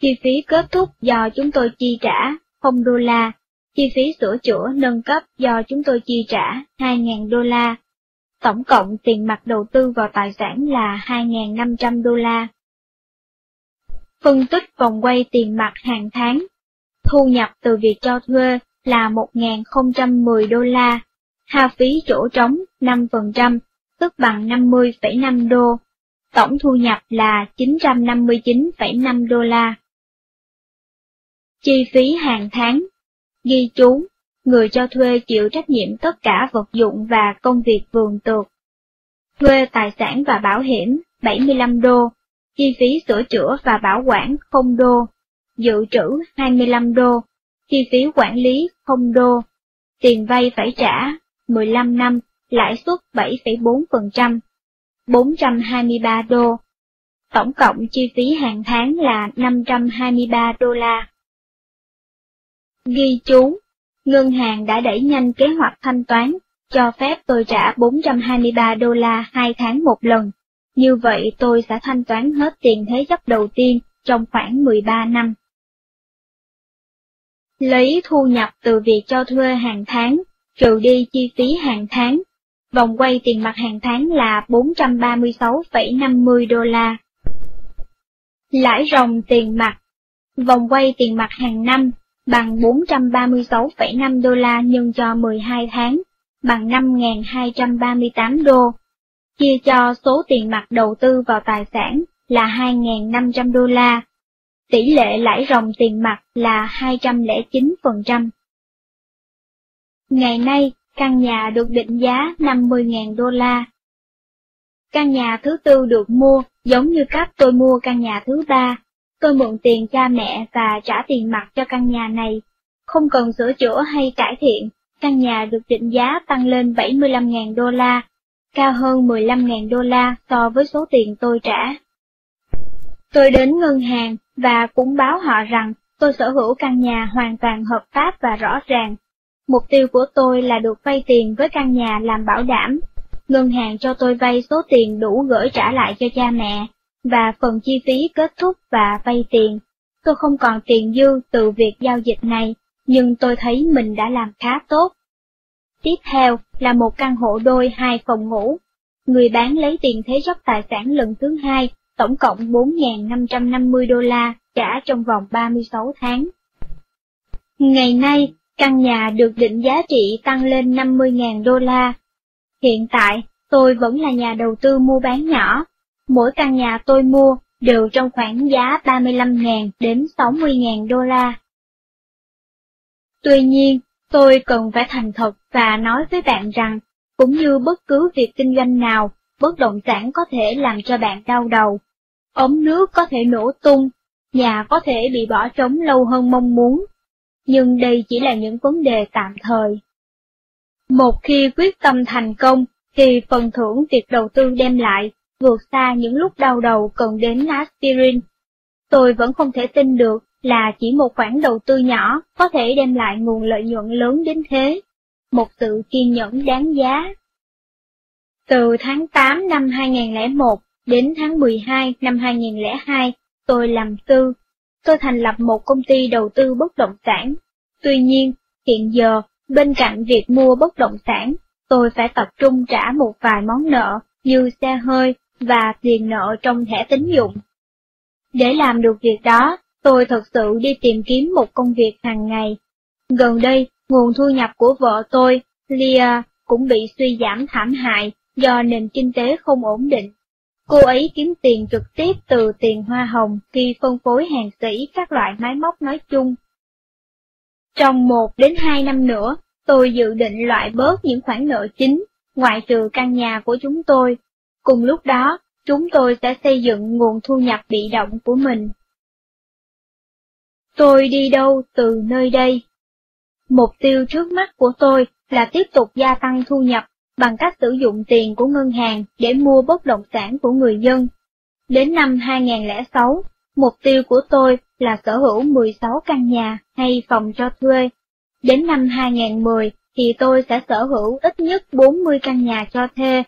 chi phí kết thúc do chúng tôi chi trả 0 đô la, chi phí sửa chữa nâng cấp do chúng tôi chi trả 2.000 đô la. Tổng cộng tiền mặt đầu tư vào tài sản là 2.500 đô la. Phân tích vòng quay tiền mặt hàng tháng. Thu nhập từ việc cho thuê là 1.010 đô la, hao phí chỗ trống 5%, tức bằng 50,5 đô. Tổng thu nhập là 959,5 đô la. Chi phí hàng tháng. Ghi chú, người cho thuê chịu trách nhiệm tất cả vật dụng và công việc vườn tược. Thuê tài sản và bảo hiểm 75 đô, chi phí sửa chữa và bảo quản 0 đô, dự trữ 25 đô, chi phí quản lý 0 đô, tiền vay phải trả 15 năm, lãi suất 7,4%, 423 đô. Tổng cộng chi phí hàng tháng là 523 đô la. Ghi chú, ngân hàng đã đẩy nhanh kế hoạch thanh toán, cho phép tôi trả 423 đô la hai tháng một lần. Như vậy tôi sẽ thanh toán hết tiền thế chấp đầu tiên trong khoảng 13 năm. Lấy thu nhập từ việc cho thuê hàng tháng, trừ đi chi phí hàng tháng. Vòng quay tiền mặt hàng tháng là 436,50 đô la. Lãi ròng tiền mặt Vòng quay tiền mặt hàng năm bằng 436,5 đô la nhân cho 12 tháng, bằng 5.238 đô. Chia cho số tiền mặt đầu tư vào tài sản là 2.500 đô la. Tỷ lệ lãi ròng tiền mặt là 209%. Ngày nay, căn nhà được định giá 50.000 đô la. Căn nhà thứ tư được mua giống như cách tôi mua căn nhà thứ ba, Tôi mượn tiền cha mẹ và trả tiền mặt cho căn nhà này. Không cần sửa chữa hay cải thiện, căn nhà được định giá tăng lên 75.000 đô la, cao hơn 15.000 đô la so với số tiền tôi trả. Tôi đến ngân hàng và cũng báo họ rằng tôi sở hữu căn nhà hoàn toàn hợp pháp và rõ ràng. Mục tiêu của tôi là được vay tiền với căn nhà làm bảo đảm. Ngân hàng cho tôi vay số tiền đủ gửi trả lại cho cha mẹ, và phần chi phí kết thúc và vay tiền. Tôi không còn tiền dư từ việc giao dịch này, nhưng tôi thấy mình đã làm khá tốt. Tiếp theo là một căn hộ đôi hai phòng ngủ. Người bán lấy tiền thế chấp tài sản lần thứ hai, tổng cộng 4.550 đô la, trả trong vòng 36 tháng. Ngày nay, căn nhà được định giá trị tăng lên 50.000 đô la. Hiện tại, tôi vẫn là nhà đầu tư mua bán nhỏ, Mỗi căn nhà tôi mua đều trong khoảng giá 35.000 đến 60.000 đô la. Tuy nhiên, tôi cần phải thành thật và nói với bạn rằng, cũng như bất cứ việc kinh doanh nào, bất động sản có thể làm cho bạn đau đầu. Ống nước có thể nổ tung, nhà có thể bị bỏ trống lâu hơn mong muốn. Nhưng đây chỉ là những vấn đề tạm thời. Một khi quyết tâm thành công, thì phần thưởng việc đầu tư đem lại vượt xa những lúc đau đầu cần đến aspirin. Tôi vẫn không thể tin được là chỉ một khoản đầu tư nhỏ có thể đem lại nguồn lợi nhuận lớn đến thế. một sự kiên nhẫn đáng giá. Từ tháng 8 năm 2001 đến tháng 12 năm 2002, tôi làm tư. Tôi thành lập một công ty đầu tư bất động sản. Tuy nhiên, hiện giờ, bên cạnh việc mua bất động sản, tôi phải tập trung trả một vài món nợ như xe hơi và tiền nợ trong thẻ tín dụng. Để làm được việc đó, tôi thật sự đi tìm kiếm một công việc hàng ngày. Gần đây, nguồn thu nhập của vợ tôi, Lia, cũng bị suy giảm thảm hại do nền kinh tế không ổn định. Cô ấy kiếm tiền trực tiếp từ tiền hoa hồng khi phân phối hàng sĩ các loại máy móc nói chung. Trong một đến hai năm nữa, tôi dự định loại bớt những khoản nợ chính, ngoại trừ căn nhà của chúng tôi. Cùng lúc đó, chúng tôi sẽ xây dựng nguồn thu nhập bị động của mình. Tôi đi đâu từ nơi đây? Mục tiêu trước mắt của tôi là tiếp tục gia tăng thu nhập bằng cách sử dụng tiền của ngân hàng để mua bất động sản của người dân. Đến năm 2006, mục tiêu của tôi là sở hữu 16 căn nhà hay phòng cho thuê. Đến năm 2010 thì tôi sẽ sở hữu ít nhất 40 căn nhà cho thuê,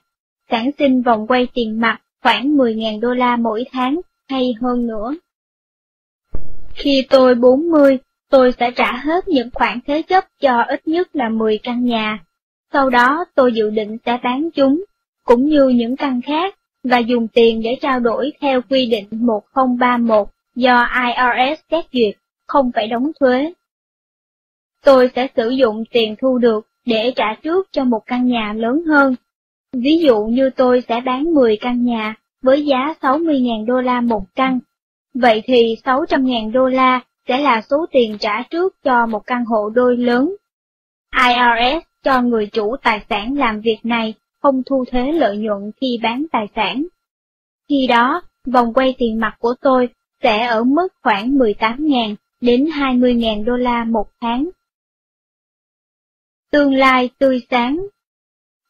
sản sinh vòng quay tiền mặt khoảng 10.000 đô la mỗi tháng hay hơn nữa. Khi tôi 40, tôi sẽ trả hết những khoản thế chấp cho ít nhất là 10 căn nhà. Sau đó tôi dự định sẽ bán chúng, cũng như những căn khác, và dùng tiền để trao đổi theo quy định 1031 do IRS xét duyệt, không phải đóng thuế. Tôi sẽ sử dụng tiền thu được để trả trước cho một căn nhà lớn hơn. Ví dụ như tôi sẽ bán 10 căn nhà với giá 60.000 đô la một căn. Vậy thì 600.000 đô la sẽ là số tiền trả trước cho một căn hộ đôi lớn. IRS cho người chủ tài sản làm việc này không thu thuế lợi nhuận khi bán tài sản. Khi đó, vòng quay tiền mặt của tôi sẽ ở mức khoảng 18.000 đến 20.000 đô la một tháng. Tương lai tươi sáng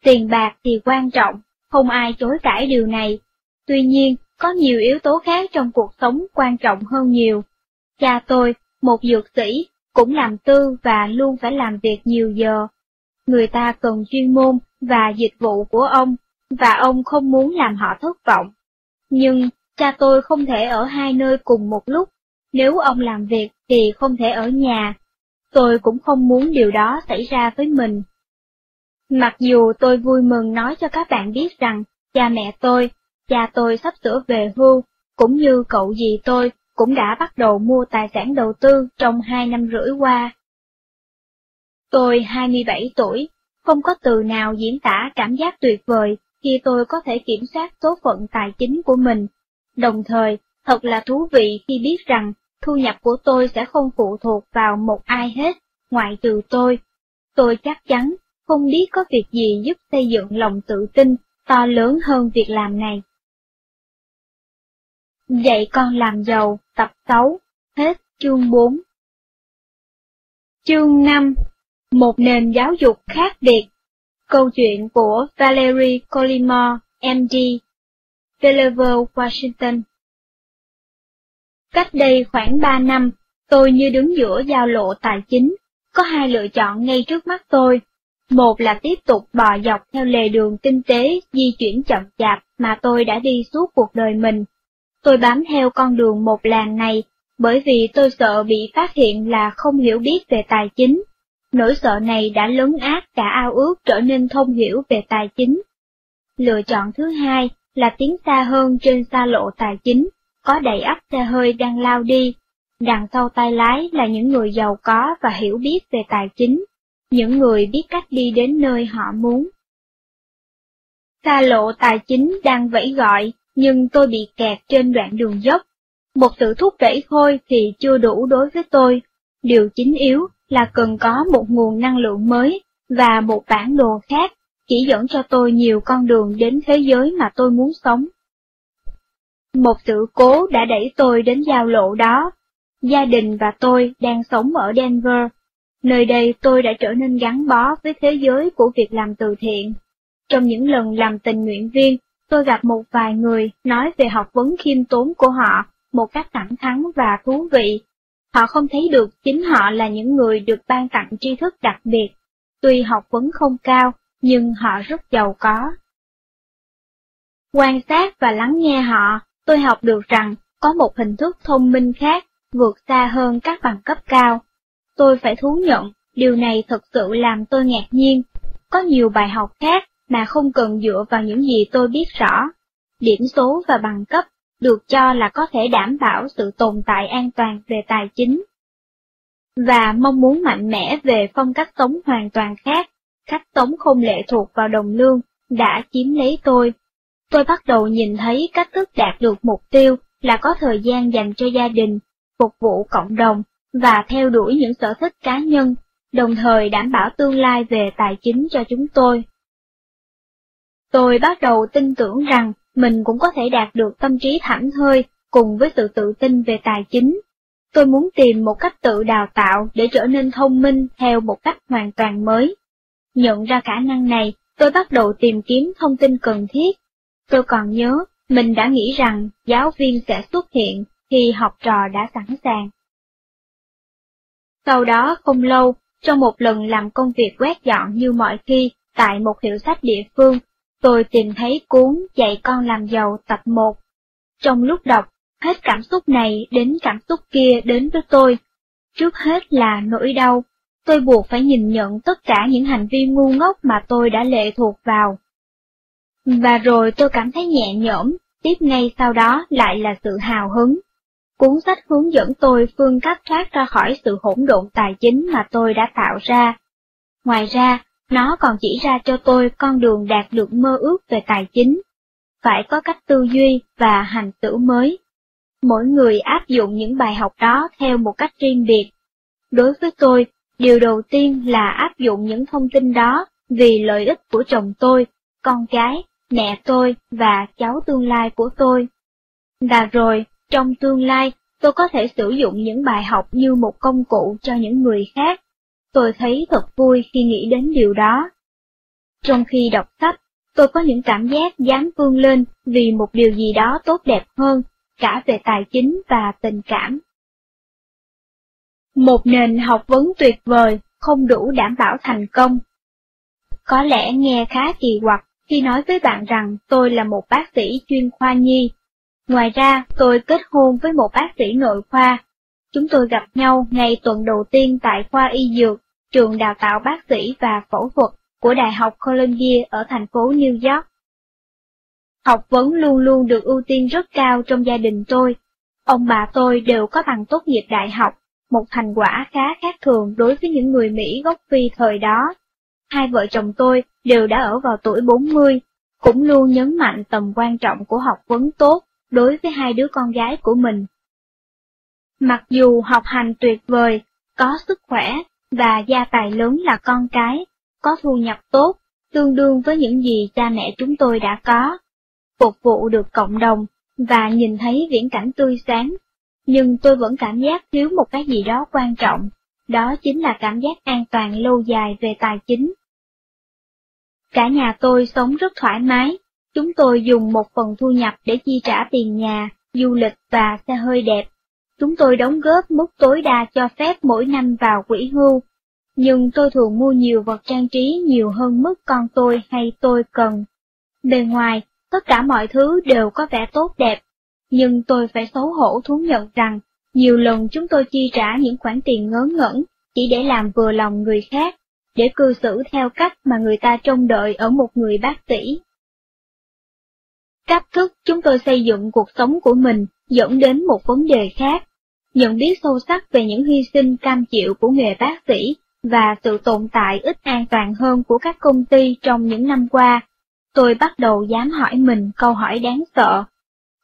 Tiền bạc thì quan trọng, không ai chối cãi điều này. Tuy nhiên, có nhiều yếu tố khác trong cuộc sống quan trọng hơn nhiều. Cha tôi, một dược sĩ, cũng làm tư và luôn phải làm việc nhiều giờ. Người ta cần chuyên môn và dịch vụ của ông, và ông không muốn làm họ thất vọng. Nhưng, cha tôi không thể ở hai nơi cùng một lúc, nếu ông làm việc thì không thể ở nhà. Tôi cũng không muốn điều đó xảy ra với mình. Mặc dù tôi vui mừng nói cho các bạn biết rằng, cha mẹ tôi, cha tôi sắp sửa về hưu, cũng như cậu dì tôi cũng đã bắt đầu mua tài sản đầu tư trong hai năm rưỡi qua. Tôi 27 tuổi, không có từ nào diễn tả cảm giác tuyệt vời khi tôi có thể kiểm soát số phận tài chính của mình. Đồng thời, thật là thú vị khi biết rằng thu nhập của tôi sẽ không phụ thuộc vào một ai hết, ngoại trừ tôi. Tôi chắc chắn không biết có việc gì giúp xây dựng lòng tự tin to lớn hơn việc làm này. Dạy con làm giàu, tập 6, hết chương 4. Chương 5 một nền giáo dục khác biệt Câu chuyện của Valerie Colimore, MD, Delaware, Washington Cách đây khoảng 3 năm, tôi như đứng giữa giao lộ tài chính, có hai lựa chọn ngay trước mắt tôi. Một là tiếp tục bò dọc theo lề đường kinh tế di chuyển chậm chạp mà tôi đã đi suốt cuộc đời mình. Tôi bám theo con đường một làng này, bởi vì tôi sợ bị phát hiện là không hiểu biết về tài chính. Nỗi sợ này đã lấn át cả ao ước trở nên thông hiểu về tài chính. Lựa chọn thứ hai là tiến xa hơn trên xa lộ tài chính, có đầy ắp xe hơi đang lao đi. Đằng sau tay lái là những người giàu có và hiểu biết về tài chính, những người biết cách đi đến nơi họ muốn. Xa lộ tài chính đang vẫy gọi, nhưng tôi bị kẹt trên đoạn đường dốc. Một sự thúc đẩy khôi thì chưa đủ đối với tôi. Điều chính yếu là cần có một nguồn năng lượng mới và một bản đồ khác, chỉ dẫn cho tôi nhiều con đường đến thế giới mà tôi muốn sống. Một sự cố đã đẩy tôi đến giao lộ đó. Gia đình và tôi đang sống ở Denver. Nơi đây tôi đã trở nên gắn bó với thế giới của việc làm từ thiện. Trong những lần làm tình nguyện viên, tôi gặp một vài người nói về học vấn khiêm tốn của họ một cách thẳng thắn và thú vị. Họ không thấy được chính họ là những người được ban tặng tri thức đặc biệt. tuy học vấn không cao, nhưng họ rất giàu có. Quan sát và lắng nghe họ, tôi học được rằng có một hình thức thông minh khác, vượt xa hơn các bằng cấp cao. Tôi phải thú nhận, điều này thật sự làm tôi ngạc nhiên. Có nhiều bài học khác mà không cần dựa vào những gì tôi biết rõ. Điểm số và bằng cấp được cho là có thể đảm bảo sự tồn tại an toàn về tài chính. Và mong muốn mạnh mẽ về phong cách sống hoàn toàn khác, cách sống không lệ thuộc vào đồng lương, đã chiếm lấy tôi. Tôi bắt đầu nhìn thấy cách thức đạt được mục tiêu là có thời gian dành cho gia đình, phục vụ cộng đồng và theo đuổi những sở thích cá nhân, đồng thời đảm bảo tương lai về tài chính cho chúng tôi. Tôi bắt đầu tin tưởng rằng mình cũng có thể đạt được tâm trí thảnh thơi cùng với sự tự tin về tài chính. Tôi muốn tìm một cách tự đào tạo để trở nên thông minh theo một cách hoàn toàn mới. Nhận ra khả năng này, tôi bắt đầu tìm kiếm thông tin cần thiết. Tôi còn nhớ, mình đã nghĩ rằng giáo viên sẽ xuất hiện khi học trò đã sẵn sàng. Sau đó không lâu, trong một lần làm công việc quét dọn như mọi khi tại một hiệu sách địa phương, tôi tìm thấy cuốn Dạy con làm giàu tập 1. Trong lúc đọc, hết cảm xúc này đến cảm xúc kia đến với tôi. Trước hết là nỗi đau, tôi buộc phải nhìn nhận tất cả những hành vi ngu ngốc mà tôi đã lệ thuộc vào. Và rồi tôi cảm thấy nhẹ nhõm, tiếp ngay sau đó lại là sự hào hứng. Cuốn sách hướng dẫn tôi phương cách thoát ra khỏi sự hỗn độn tài chính mà tôi đã tạo ra. Ngoài ra, nó còn chỉ ra cho tôi con đường đạt được mơ ước về tài chính. Phải có cách tư duy và hành tử mới. Mỗi người áp dụng những bài học đó theo một cách riêng biệt. Đối với tôi, điều đầu tiên là áp dụng những thông tin đó vì lợi ích của chồng tôi, con cái, mẹ tôi và cháu tương lai của tôi. Và rồi, trong tương lai, tôi có thể sử dụng những bài học như một công cụ cho những người khác. Tôi thấy thật vui khi nghĩ đến điều đó. Trong khi đọc sách, tôi có những cảm giác dám vươn lên vì một điều gì đó tốt đẹp hơn, cả về tài chính và tình cảm. Một nền học vấn tuyệt vời không đủ đảm bảo thành công. Có lẽ nghe khá kỳ quặc khi nói với bạn rằng tôi là một bác sĩ chuyên khoa nhi. Ngoài ra, tôi kết hôn với một bác sĩ nội khoa. Chúng tôi gặp nhau ngày tuần đầu tiên tại khoa y dược, trường đào tạo bác sĩ và phẫu thuật của Đại học Columbia ở thành phố New York. Học vấn luôn luôn được ưu tiên rất cao trong gia đình tôi. Ông bà tôi đều có bằng tốt nghiệp đại học, một thành quả khá khác thường đối với những người Mỹ gốc Phi thời đó. Hai vợ chồng tôi đều đã ở vào tuổi 40, cũng luôn nhấn mạnh tầm quan trọng của học vấn tốt đối với hai đứa con gái của mình. Mặc dù học hành tuyệt vời, có sức khỏe và gia tài lớn là con cái, có thu nhập tốt, tương đương với những gì cha mẹ chúng tôi đã có, phục vụ được cộng đồng và nhìn thấy viễn cảnh tươi sáng, nhưng tôi vẫn cảm giác thiếu một cái gì đó quan trọng, đó chính là cảm giác an toàn lâu dài về tài chính. Cả nhà tôi sống rất thoải mái, chúng tôi dùng một phần thu nhập để chi trả tiền nhà, du lịch và xe hơi đẹp. Chúng tôi đóng góp mức tối đa cho phép mỗi năm vào quỹ hưu, nhưng tôi thường mua nhiều vật trang trí nhiều hơn mức con tôi hay tôi cần. Bề ngoài, tất cả mọi thứ đều có vẻ tốt đẹp, nhưng tôi phải xấu hổ thú nhận rằng, nhiều lần chúng tôi chi trả những khoản tiền ngớ ngẩn, chỉ để làm vừa lòng người khác, để cư xử theo cách mà người ta trông đợi ở một người bác sĩ. Cách thức chúng tôi xây dựng cuộc sống của mình dẫn đến một vấn đề khác, nhận biết sâu sắc về những hy sinh cam chịu của nghề bác sĩ và sự tồn tại ít an toàn hơn của các công ty trong những năm qua, tôi bắt đầu dám hỏi mình câu hỏi đáng sợ.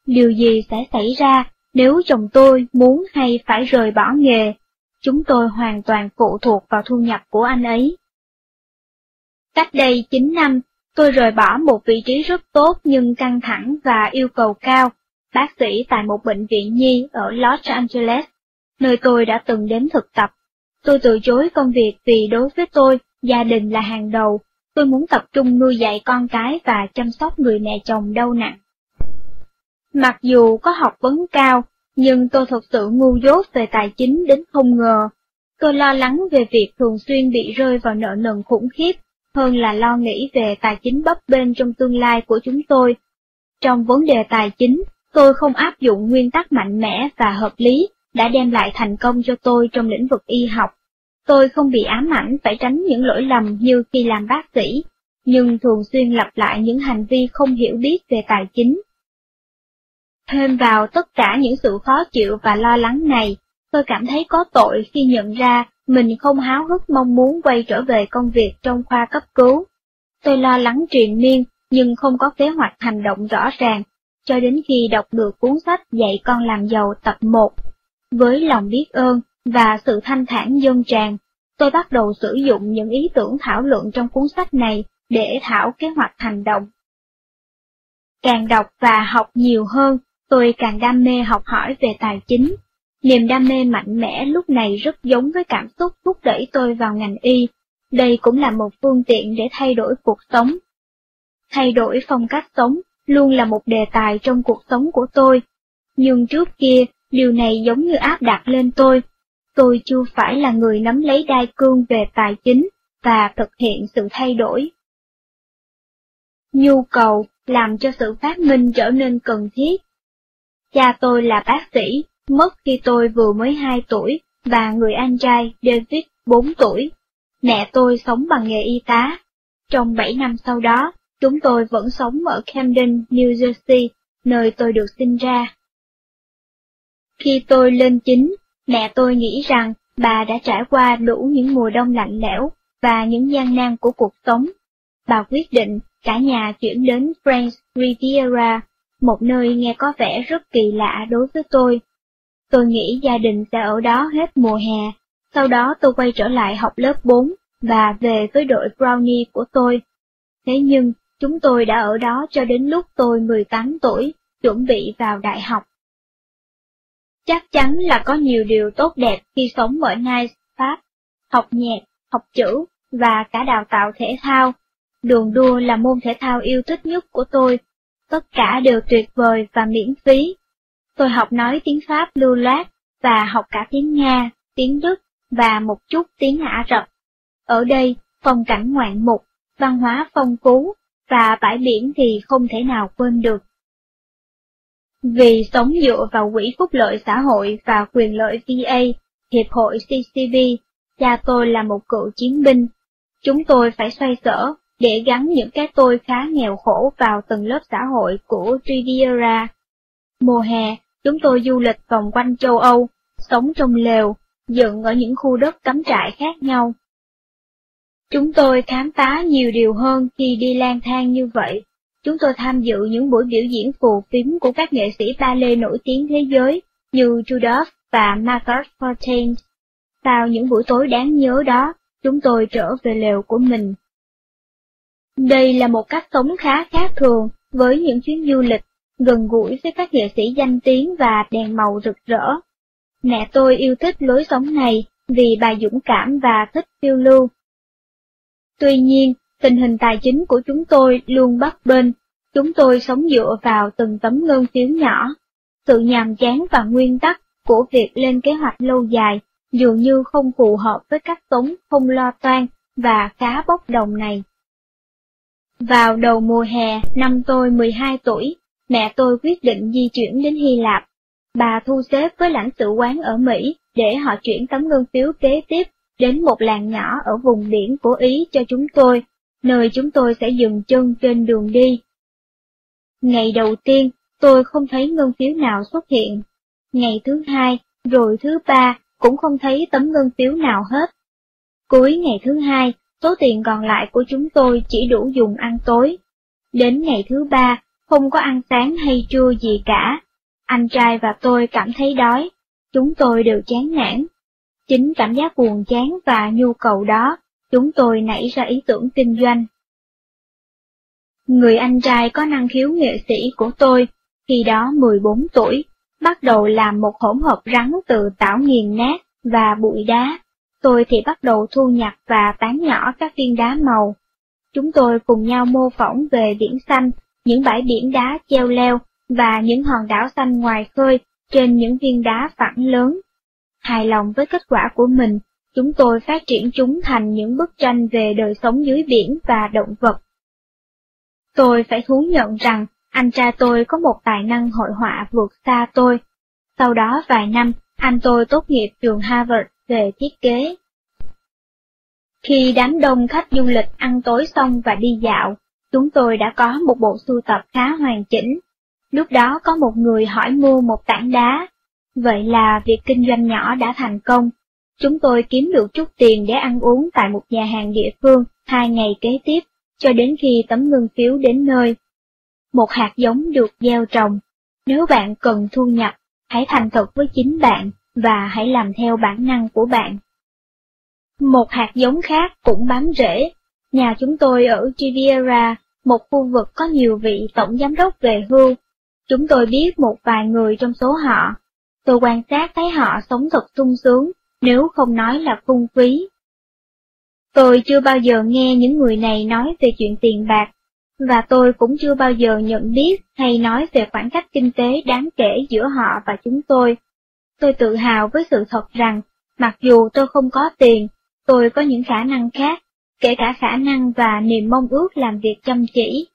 Điều gì sẽ xảy ra nếu chồng tôi muốn hay phải rời bỏ nghề? Chúng tôi hoàn toàn phụ thuộc vào thu nhập của anh ấy. Cách đây 9 năm, tôi rời bỏ một vị trí rất tốt nhưng căng thẳng và yêu cầu cao, bác sĩ tại một bệnh viện nhi ở Los Angeles, nơi tôi đã từng đến thực tập. Tôi từ chối công việc vì đối với tôi, gia đình là hàng đầu, tôi muốn tập trung nuôi dạy con cái và chăm sóc người mẹ chồng đau nặng. Mặc dù có học vấn cao, nhưng tôi thật sự ngu dốt về tài chính đến không ngờ. Tôi lo lắng về việc thường xuyên bị rơi vào nợ nần khủng khiếp, hơn là lo nghĩ về tài chính bấp bênh trong tương lai của chúng tôi. Trong vấn đề tài chính, tôi không áp dụng nguyên tắc mạnh mẽ và hợp lý đã đem lại thành công cho tôi trong lĩnh vực y học. Tôi không bị ám ảnh phải tránh những lỗi lầm như khi làm bác sĩ, nhưng thường xuyên lặp lại những hành vi không hiểu biết về tài chính. Thêm vào tất cả những sự khó chịu và lo lắng này, tôi cảm thấy có tội khi nhận ra mình không háo hức mong muốn quay trở về công việc trong khoa cấp cứu. Tôi lo lắng triền miên, nhưng không có kế hoạch hành động rõ ràng, cho đến khi đọc được cuốn sách Dạy con làm giàu tập 1. Với lòng biết ơn và sự thanh thản dân tràn, tôi bắt đầu sử dụng những ý tưởng thảo luận trong cuốn sách này để thảo kế hoạch hành động. Càng đọc và học nhiều hơn, tôi càng đam mê học hỏi về tài chính. Niềm đam mê mạnh mẽ lúc này rất giống với cảm xúc thúc đẩy tôi vào ngành y. Đây cũng là một phương tiện để thay đổi cuộc sống. Thay đổi phong cách sống luôn là một đề tài trong cuộc sống của tôi. Nhưng trước kia, điều này giống như áp đặt lên tôi. Tôi chưa phải là người nắm lấy đai cương về tài chính và thực hiện sự thay đổi. Nhu cầu làm cho sự phát minh trở nên cần thiết. Cha tôi là bác sĩ, mất khi tôi vừa mới 2 tuổi, và người anh trai David 4 tuổi. Mẹ tôi sống bằng nghề y tá. Trong 7 năm sau đó, chúng tôi vẫn sống ở Camden, New Jersey, nơi tôi được sinh ra. Khi tôi lên chín, mẹ tôi nghĩ rằng bà đã trải qua đủ những mùa đông lạnh lẽo và những gian nan của cuộc sống. Bà quyết định cả nhà chuyển đến French Riviera, một nơi nghe có vẻ rất kỳ lạ đối với tôi. Tôi nghĩ gia đình sẽ ở đó hết mùa hè, sau đó tôi quay trở lại học lớp 4 và về với đội Brownie của tôi. Thế nhưng, chúng tôi đã ở đó cho đến lúc tôi 18 tuổi, chuẩn bị vào đại học. Chắc chắn là có nhiều điều tốt đẹp khi sống ở Nice, Pháp, học nhạc, học chữ và cả đào tạo thể thao. Đường đua là môn thể thao yêu thích nhất của tôi, tất cả đều tuyệt vời và miễn phí. Tôi học nói tiếng Pháp lưu loát và học cả tiếng Nga, tiếng Đức và một chút tiếng Ả Rập. Ở đây, phong cảnh ngoạn mục, văn hóa phong phú, và bãi biển thì không thể nào quên được. Vì sống dựa vào quỹ phúc lợi xã hội và quyền lợi VA, Hiệp hội CCV, cha tôi là một cựu chiến binh. Chúng tôi phải xoay sở để gắn những cái tôi khá nghèo khổ vào từng lớp xã hội của Riviera. Mùa hè, chúng tôi du lịch vòng quanh châu Âu, sống trong lều, dựng ở những khu đất cắm trại khác nhau. Chúng tôi khám phá nhiều điều hơn khi đi lang thang như vậy. Chúng tôi tham dự những buổi biểu diễn phù phiếm của các nghệ sĩ ballet nổi tiếng thế giới như Rudolph và Margaret Fontaine. Sau những buổi tối đáng nhớ đó, chúng tôi trở về lều của mình. Đây là một cách sống khá khác thường với những chuyến du lịch, gần gũi với các nghệ sĩ danh tiếng và đèn màu rực rỡ. Mẹ tôi yêu thích lối sống này vì bà dũng cảm và thích phiêu lưu. Tuy nhiên, tình hình tài chính của chúng tôi luôn bấp bênh, chúng tôi sống dựa vào từng tấm ngân phiếu nhỏ. Sự nhàm chán và nguyên tắc của việc lên kế hoạch lâu dài dường như không phù hợp với cách sống không lo toan và khá bốc đồng này. Vào đầu mùa hè năm tôi 12 tuổi, mẹ tôi quyết định di chuyển đến Hy Lạp. Bà thu xếp với lãnh sự quán ở Mỹ để họ chuyển tấm ngân phiếu kế tiếp đến một làng nhỏ ở vùng biển của Ý cho chúng tôi, nơi chúng tôi sẽ dừng chân trên đường đi. Ngày đầu tiên, tôi không thấy ngân phiếu nào xuất hiện. Ngày thứ hai, rồi thứ ba, cũng không thấy tấm ngân phiếu nào hết. Cuối ngày thứ hai, số tiền còn lại của chúng tôi chỉ đủ dùng ăn tối. Đến ngày thứ ba, không có ăn sáng hay trưa gì cả. Anh trai và tôi cảm thấy đói, chúng tôi đều chán nản. Chính cảm giác buồn chán và nhu cầu đó, chúng tôi nảy ra ý tưởng kinh doanh. Người anh trai có năng khiếu nghệ sĩ của tôi, khi đó 14 tuổi, bắt đầu làm một hỗn hợp rắn từ tảo nghiền nát và bụi đá. Tôi thì bắt đầu thu nhặt và tán nhỏ các viên đá màu. Chúng tôi cùng nhau mô phỏng về biển xanh, những bãi biển đá treo leo và những hòn đảo xanh ngoài khơi trên những viên đá phẳng lớn. Hài lòng với kết quả của mình, chúng tôi phát triển chúng thành những bức tranh về đời sống dưới biển và động vật. Tôi phải thú nhận rằng anh trai tôi có một tài năng hội họa vượt xa tôi. Sau đó vài năm, anh tôi tốt nghiệp trường Harvard về thiết kế. Khi đám đông khách du lịch ăn tối xong và đi dạo, chúng tôi đã có một bộ sưu tập khá hoàn chỉnh. Lúc đó có một người hỏi mua một tảng đá. Vậy là việc kinh doanh nhỏ đã thành công. Chúng tôi kiếm được chút tiền để ăn uống tại một nhà hàng địa phương hai ngày kế tiếp, cho đến khi tấm ngân phiếu đến nơi. Một hạt giống được gieo trồng. Nếu bạn cần thu nhập, hãy thành thật với chính bạn và hãy làm theo bản năng của bạn. Một hạt giống khác cũng bám rễ. Nhà chúng tôi ở Riviera, một khu vực có nhiều vị tổng giám đốc về hưu. Chúng tôi biết một vài người trong số họ. Tôi quan sát thấy họ sống thật sung sướng, nếu không nói là phung phí. Tôi chưa bao giờ nghe những người này nói về chuyện tiền bạc, và tôi cũng chưa bao giờ nhận biết hay nói về khoảng cách kinh tế đáng kể giữa họ và chúng tôi. Tôi tự hào với sự thật rằng, mặc dù tôi không có tiền, tôi có những khả năng khác, kể cả khả năng và niềm mong ước làm việc chăm chỉ.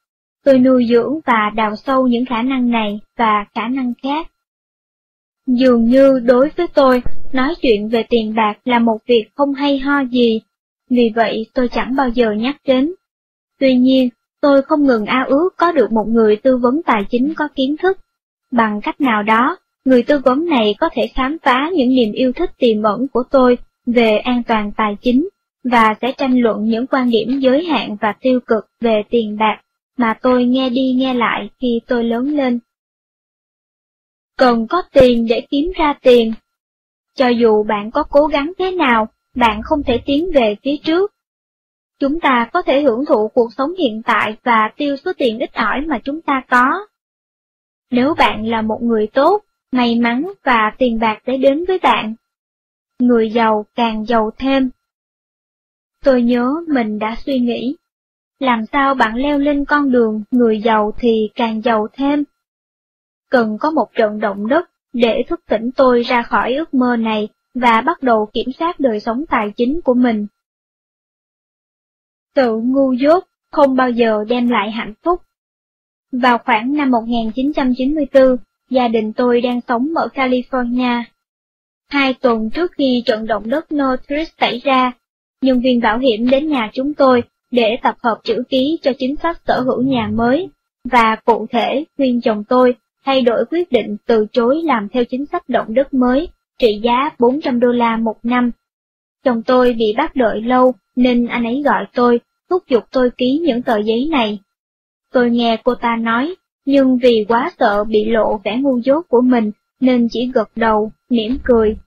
Tôi nuôi dưỡng và đào sâu những khả năng này và khả năng khác. Dường như đối với tôi, nói chuyện về tiền bạc là một việc không hay ho gì, vì vậy tôi chẳng bao giờ nhắc đến. Tuy nhiên, tôi không ngừng ao ước có được một người tư vấn tài chính có kiến thức. Bằng cách nào đó, người tư vấn này có thể khám phá những niềm yêu thích tiềm ẩn của tôi về an toàn tài chính, và sẽ tranh luận những quan điểm giới hạn và tiêu cực về tiền bạc mà tôi nghe đi nghe lại khi tôi lớn lên. Cần có tiền để kiếm ra tiền. Cho dù bạn có cố gắng thế nào, bạn không thể tiến về phía trước. Chúng ta có thể hưởng thụ cuộc sống hiện tại và tiêu số tiền ít ỏi mà chúng ta có. Nếu bạn là một người tốt, may mắn và tiền bạc sẽ đến với bạn. Người giàu càng giàu thêm. Tôi nhớ mình đã suy nghĩ, làm sao bạn leo lên con đường người giàu thì càng giàu thêm? Cần có một trận động đất để thức tỉnh tôi ra khỏi ước mơ này và bắt đầu kiểm soát đời sống tài chính của mình. Tự ngu dốt không bao giờ đem lại hạnh phúc. Vào khoảng năm 1994, gia đình tôi đang sống ở California. Hai tuần trước khi trận động đất Northridge xảy ra, nhân viên bảo hiểm đến nhà chúng tôi để tập hợp chữ ký cho chính sách sở hữu nhà mới, và cụ thể khuyên chồng tôi thay đổi quyết định từ chối làm theo chính sách động đất mới, trị giá 400 đô la một năm. Chồng tôi bị bắt đợi lâu nên anh ấy gọi tôi, thúc giục tôi ký những tờ giấy này. Tôi nghe cô ta nói, nhưng vì quá sợ bị lộ vẻ ngu dốt của mình nên chỉ gật đầu, mỉm cười.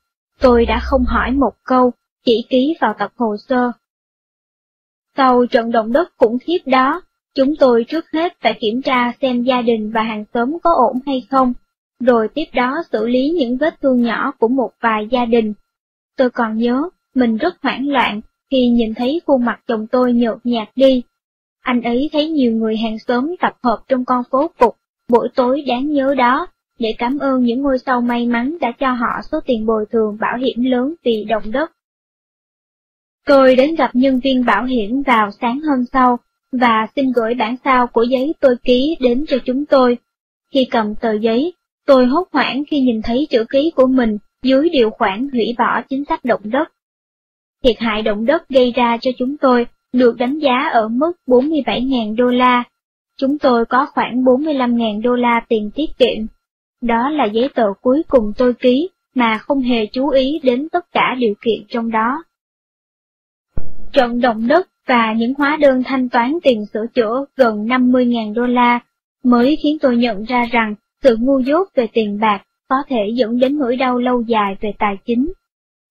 Tôi đã không hỏi một câu, chỉ ký vào tập hồ sơ. Sau trận động đất khủng khiếp đó, chúng tôi trước hết phải kiểm tra xem gia đình và hàng xóm có ổn hay không, rồi tiếp đó xử lý những vết thương nhỏ của một vài gia đình. Tôi còn nhớ, mình rất hoảng loạn khi nhìn thấy khuôn mặt chồng tôi nhợt nhạt đi. Anh ấy thấy nhiều người hàng xóm tập hợp trong con phố cục, buổi tối đáng nhớ đó, để cảm ơn những ngôi sao may mắn đã cho họ số tiền bồi thường bảo hiểm lớn vì động đất. Tôi đến gặp nhân viên bảo hiểm vào sáng hôm sau, và xin gửi bản sao của giấy tôi ký đến cho chúng tôi. Khi cầm tờ giấy, tôi hốt hoảng khi nhìn thấy chữ ký của mình dưới điều khoản hủy bỏ chính sách động đất. Thiệt hại động đất gây ra cho chúng tôi được đánh giá ở mức 47.000 đô la. Chúng tôi có khoảng 45.000 đô la tiền tiết kiệm. Đó là giấy tờ cuối cùng tôi ký mà không hề chú ý đến tất cả điều kiện trong đó. Trận động đất và những hóa đơn thanh toán tiền sửa chữa gần 50.000 đô la mới khiến tôi nhận ra rằng sự ngu dốt về tiền bạc có thể dẫn đến nỗi đau lâu dài về tài chính.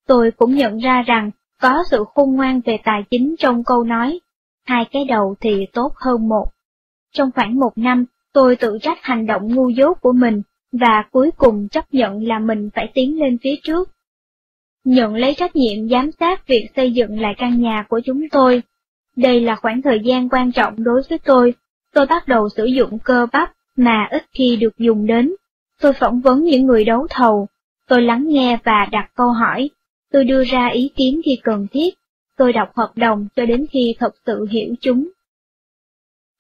Tôi cũng nhận ra rằng có sự khôn ngoan về tài chính trong câu nói, hai cái đầu thì tốt hơn một. Trong khoảng một năm, tôi tự trách hành động ngu dốt của mình, và cuối cùng chấp nhận là mình phải tiến lên phía trước. Nhận lấy trách nhiệm giám sát việc xây dựng lại căn nhà của chúng tôi. Đây là khoảng thời gian quan trọng đối với tôi, tôi bắt đầu sử dụng cơ bắp mà ít khi được dùng đến. Tôi phỏng vấn những người đấu thầu, tôi lắng nghe và đặt câu hỏi, tôi đưa ra ý kiến khi cần thiết, tôi đọc hợp đồng cho đến khi thật sự hiểu chúng.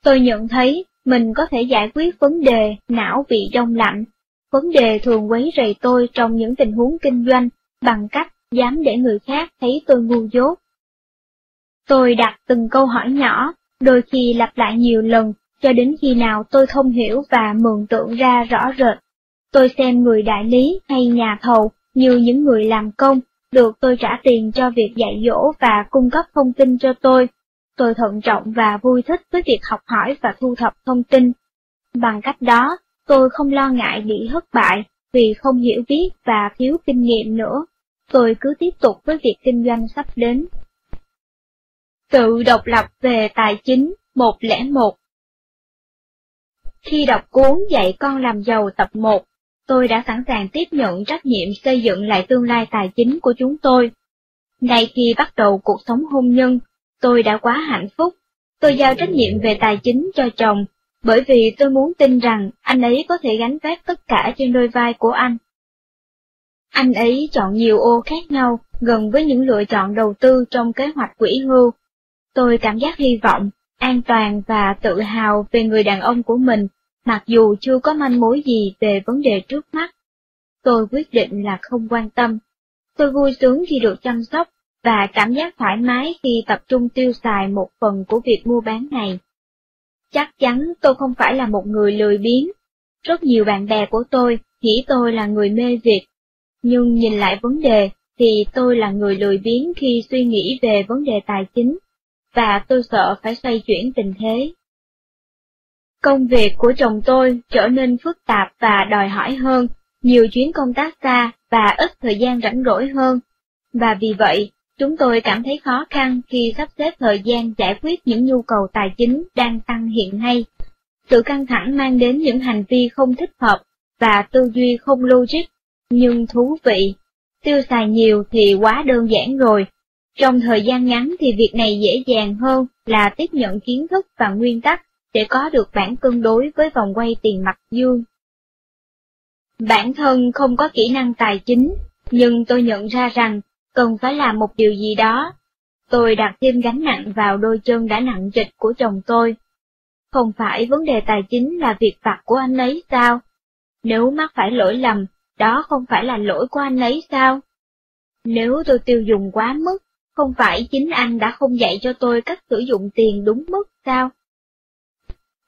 Tôi nhận thấy mình có thể giải quyết vấn đề não bị đông lạnh. Vấn đề thường quấy rầy tôi trong những tình huống kinh doanh bằng cách dám để người khác thấy tôi ngu dốt. Tôi đặt từng câu hỏi nhỏ, đôi khi lặp lại nhiều lần, cho đến khi nào tôi thông hiểu và mường tượng ra rõ rệt. Tôi xem người đại lý hay nhà thầu như những người làm công, được tôi trả tiền cho việc dạy dỗ và cung cấp thông tin cho tôi. Tôi thận trọng và vui thích với việc học hỏi và thu thập thông tin. Bằng cách đó, tôi không lo ngại bị thất bại vì không hiểu biết và thiếu kinh nghiệm nữa. Tôi cứ tiếp tục với việc kinh doanh sắp đến. Tự độc lập về tài chính 101 Khi đọc cuốn Dạy con làm giàu tập 1, tôi đã sẵn sàng tiếp nhận trách nhiệm xây dựng lại tương lai tài chính của chúng tôi. Ngay khi bắt đầu cuộc sống hôn nhân, tôi đã quá hạnh phúc. Tôi giao trách nhiệm về tài chính cho chồng, bởi vì tôi muốn tin rằng anh ấy có thể gánh vác tất cả trên đôi vai của anh. Anh ấy chọn nhiều ô khác nhau, gần với những lựa chọn đầu tư trong kế hoạch quỹ hưu. Tôi cảm giác hy vọng, an toàn và tự hào về người đàn ông của mình mặc dù chưa có manh mối gì về vấn đề trước mắt. Tôi quyết định là không quan tâm. Tôi vui sướng khi được chăm sóc, và cảm giác thoải mái khi tập trung tiêu xài một phần của việc mua bán này. Chắc chắn tôi không phải là một người lười biếng. Rất nhiều bạn bè của tôi nghĩ tôi là người mê việc, nhưng nhìn lại vấn đề thì tôi là người lười biếng khi suy nghĩ về vấn đề tài chính, và tôi sợ phải xoay chuyển tình thế. Công việc của chồng tôi trở nên phức tạp và đòi hỏi hơn, nhiều chuyến công tác xa và ít thời gian rảnh rỗi hơn, và vì vậy, chúng tôi cảm thấy khó khăn khi sắp xếp thời gian giải quyết những nhu cầu tài chính đang tăng hiện nay. Sự căng thẳng mang đến những hành vi không thích hợp và tư duy không logic, nhưng thú vị. Tiêu xài nhiều thì quá đơn giản rồi. Trong thời gian ngắn thì việc này dễ dàng hơn là tiếp nhận kiến thức và nguyên tắc để có được bản cân đối với vòng quay tiền mặt dương. Bản thân không có kỹ năng tài chính, nhưng tôi nhận ra rằng cần phải làm một điều gì đó. Tôi đặt thêm gánh nặng vào đôi chân đã nặng trịch của chồng tôi. Không phải vấn đề tài chính là việc vặt của anh ấy sao? Nếu mắc phải lỗi lầm, đó không phải là lỗi của anh ấy sao? Nếu tôi tiêu dùng quá mức, không phải chính anh đã không dạy cho tôi cách sử dụng tiền đúng mức sao?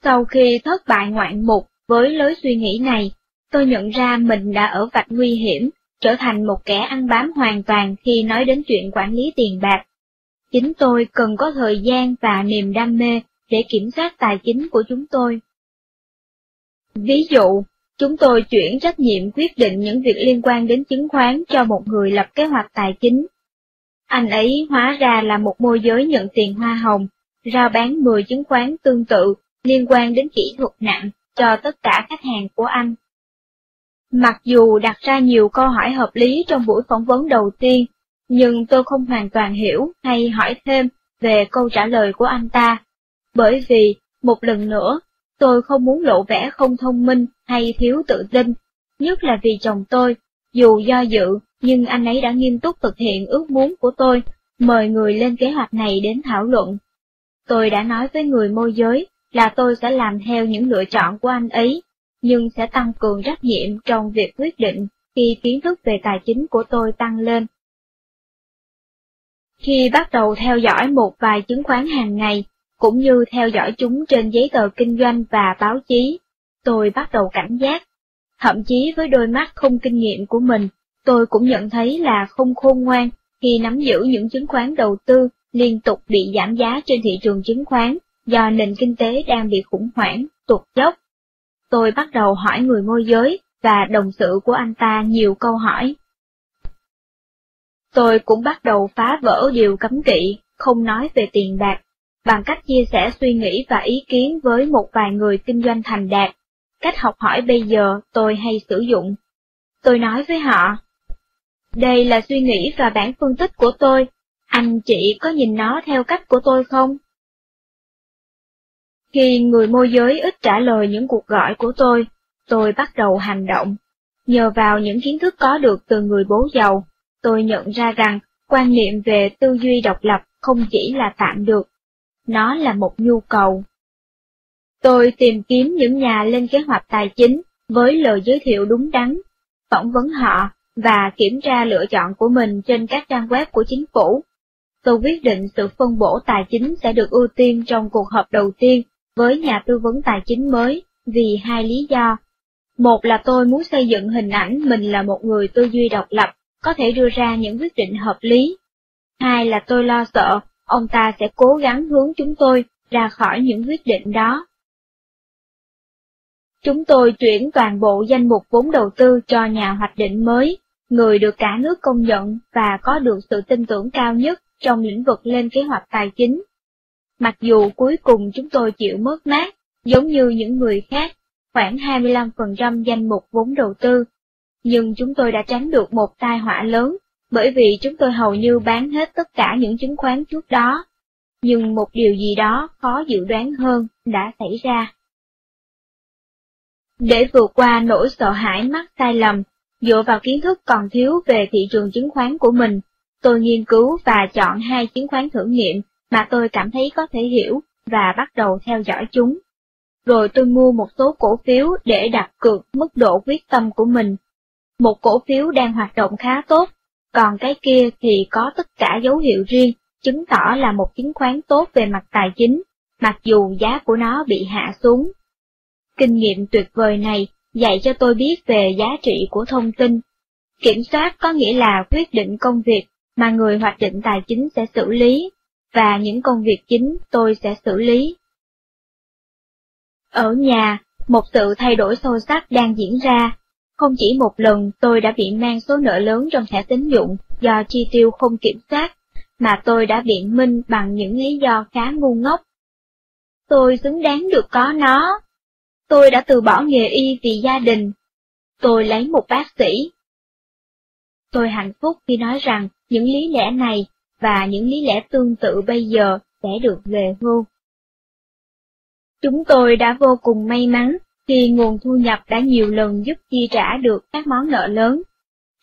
Sau khi thất bại ngoạn mục với lối suy nghĩ này, tôi nhận ra mình đã ở vạch nguy hiểm, trở thành một kẻ ăn bám hoàn toàn khi nói đến chuyện quản lý tiền bạc. Chính tôi cần có thời gian và niềm đam mê để kiểm soát tài chính của chúng tôi. Ví dụ, chúng tôi chuyển trách nhiệm quyết định những việc liên quan đến chứng khoán cho một người lập kế hoạch tài chính. Anh ấy hóa ra là một môi giới nhận tiền hoa hồng, rao bán 10 chứng khoán tương tự liên quan đến kỹ thuật nặng cho tất cả khách hàng của anh. Mặc dù đặt ra nhiều câu hỏi hợp lý trong buổi phỏng vấn đầu tiên, nhưng tôi không hoàn toàn hiểu hay hỏi thêm về câu trả lời của anh ta, bởi vì, một lần nữa, tôi không muốn lộ vẻ không thông minh hay thiếu tự tin, nhất là vì chồng tôi, dù do dự, nhưng anh ấy đã nghiêm túc thực hiện ước muốn của tôi, mời người lên kế hoạch này đến thảo luận. Tôi đã nói với người môi giới là tôi sẽ làm theo những lựa chọn của anh ấy, nhưng sẽ tăng cường trách nhiệm trong việc quyết định khi kiến thức về tài chính của tôi tăng lên. Khi bắt đầu theo dõi một vài chứng khoán hàng ngày, cũng như theo dõi chúng trên giấy tờ kinh doanh và báo chí, tôi bắt đầu cảnh giác. Thậm chí với đôi mắt không kinh nghiệm của mình, tôi cũng nhận thấy là không khôn ngoan khi nắm giữ những chứng khoán đầu tư liên tục bị giảm giá trên thị trường chứng khoán do nền kinh tế đang bị khủng hoảng, tụt dốc. Tôi bắt đầu hỏi người môi giới và đồng sự của anh ta nhiều câu hỏi. Tôi cũng bắt đầu phá vỡ điều cấm kỵ, không nói về tiền bạc, bằng cách chia sẻ suy nghĩ và ý kiến với một vài người kinh doanh thành đạt. Cách học hỏi bây giờ tôi hay sử dụng. Tôi nói với họ, đây là suy nghĩ và bản phân tích của tôi, anh chị có nhìn nó theo cách của tôi không? Khi người môi giới ít trả lời những cuộc gọi của tôi, tôi bắt đầu hành động. Nhờ vào những kiến thức có được từ người bố giàu, tôi nhận ra rằng quan niệm về tư duy độc lập không chỉ là tạm được, nó là một nhu cầu. Tôi tìm kiếm những nhà lên kế hoạch tài chính với lời giới thiệu đúng đắn, phỏng vấn họ và kiểm tra lựa chọn của mình trên các trang web của chính phủ. Tôi quyết định sự phân bổ tài chính sẽ được ưu tiên trong cuộc họp đầu tiên với nhà tư vấn tài chính mới vì hai lý do. Một là tôi muốn xây dựng hình ảnh mình là một người tư duy độc lập, có thể đưa ra những quyết định hợp lý. Hai là tôi lo sợ ông ta sẽ cố gắng hướng chúng tôi ra khỏi những quyết định đó. Chúng tôi chuyển toàn bộ danh mục vốn đầu tư cho nhà hoạch định mới, người được cả nước công nhận và có được sự tin tưởng cao nhất trong lĩnh vực lên kế hoạch tài chính. Mặc dù cuối cùng chúng tôi chịu mất mát, giống như những người khác, khoảng 25% danh mục vốn đầu tư, nhưng chúng tôi đã tránh được một tai họa lớn, bởi vì chúng tôi hầu như bán hết tất cả những chứng khoán trước đó. Nhưng một điều gì đó khó dự đoán hơn đã xảy ra. Để vượt qua nỗi sợ hãi mắc sai lầm, dựa vào kiến thức còn thiếu về thị trường chứng khoán của mình, tôi nghiên cứu và chọn hai chứng khoán thử nghiệm mà tôi cảm thấy có thể hiểu và bắt đầu theo dõi chúng. Rồi tôi mua một số cổ phiếu để đặt cược mức độ quyết tâm của mình. Một cổ phiếu đang hoạt động khá tốt, còn cái kia thì có tất cả dấu hiệu riêng, chứng tỏ là một chứng khoán tốt về mặt tài chính, mặc dù giá của nó bị hạ xuống. Kinh nghiệm tuyệt vời này dạy cho tôi biết về giá trị của thông tin. Kiểm soát có nghĩa là quyết định công việc mà người hoạch định tài chính sẽ xử lý, và những công việc chính tôi sẽ xử lý. Ở nhà, một sự thay đổi sâu sắc đang diễn ra. Không chỉ một lần tôi đã bị mang số nợ lớn trong thẻ tín dụng do chi tiêu không kiểm soát, mà tôi đã biện minh bằng những lý do khá ngu ngốc. Tôi xứng đáng được có nó. Tôi đã từ bỏ nghề y vì gia đình. Tôi lấy một bác sĩ. Tôi hạnh phúc khi nói rằng những lý lẽ này và những lý lẽ tương tự bây giờ sẽ được về hưu. Chúng tôi đã vô cùng may mắn khi nguồn thu nhập đã nhiều lần giúp chi trả được các món nợ lớn.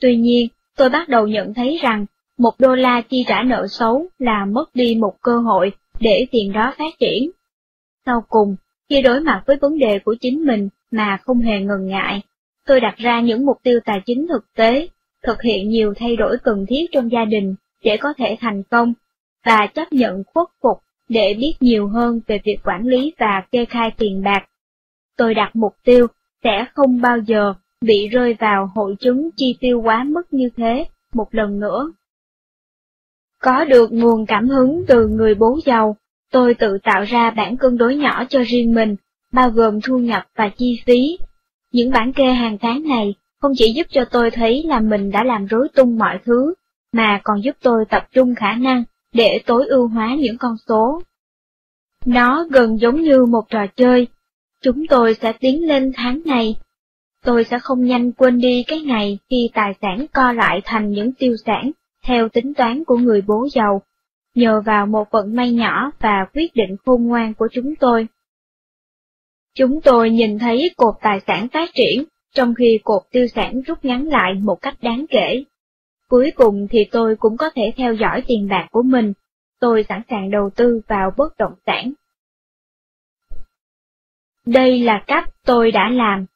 Tuy nhiên, tôi bắt đầu nhận thấy rằng một đô la chi trả nợ xấu là mất đi một cơ hội để tiền đó phát triển. Sau cùng, khi đối mặt với vấn đề của chính mình mà không hề ngần ngại, tôi đặt ra những mục tiêu tài chính thực tế, thực hiện nhiều thay đổi cần thiết trong gia đình để có thể thành công, và chấp nhận khuất phục để biết nhiều hơn về việc quản lý và kê khai tiền bạc. Tôi đặt mục tiêu sẽ không bao giờ bị rơi vào hội chứng chi tiêu quá mức như thế một lần nữa. Có được nguồn cảm hứng từ người bố giàu, tôi tự tạo ra bản cân đối nhỏ cho riêng mình, bao gồm thu nhập và chi phí. Những bản kê hàng tháng này không chỉ giúp cho tôi thấy là mình đã làm rối tung mọi thứ, mà còn giúp tôi tập trung khả năng để tối ưu hóa những con số. Nó gần giống như một trò chơi, chúng tôi sẽ tiến lên tháng này. Tôi sẽ không nhanh quên đi cái ngày khi tài sản co lại thành những tiêu sản, theo tính toán của người bố giàu, nhờ vào một vận may nhỏ và quyết định khôn ngoan của chúng tôi. Chúng tôi nhìn thấy cột tài sản phát triển, trong khi cột tiêu sản rút ngắn lại một cách đáng kể. Cuối cùng thì tôi cũng có thể theo dõi tiền bạc của mình, tôi sẵn sàng đầu tư vào bất động sản. Đây là cách tôi đã làm.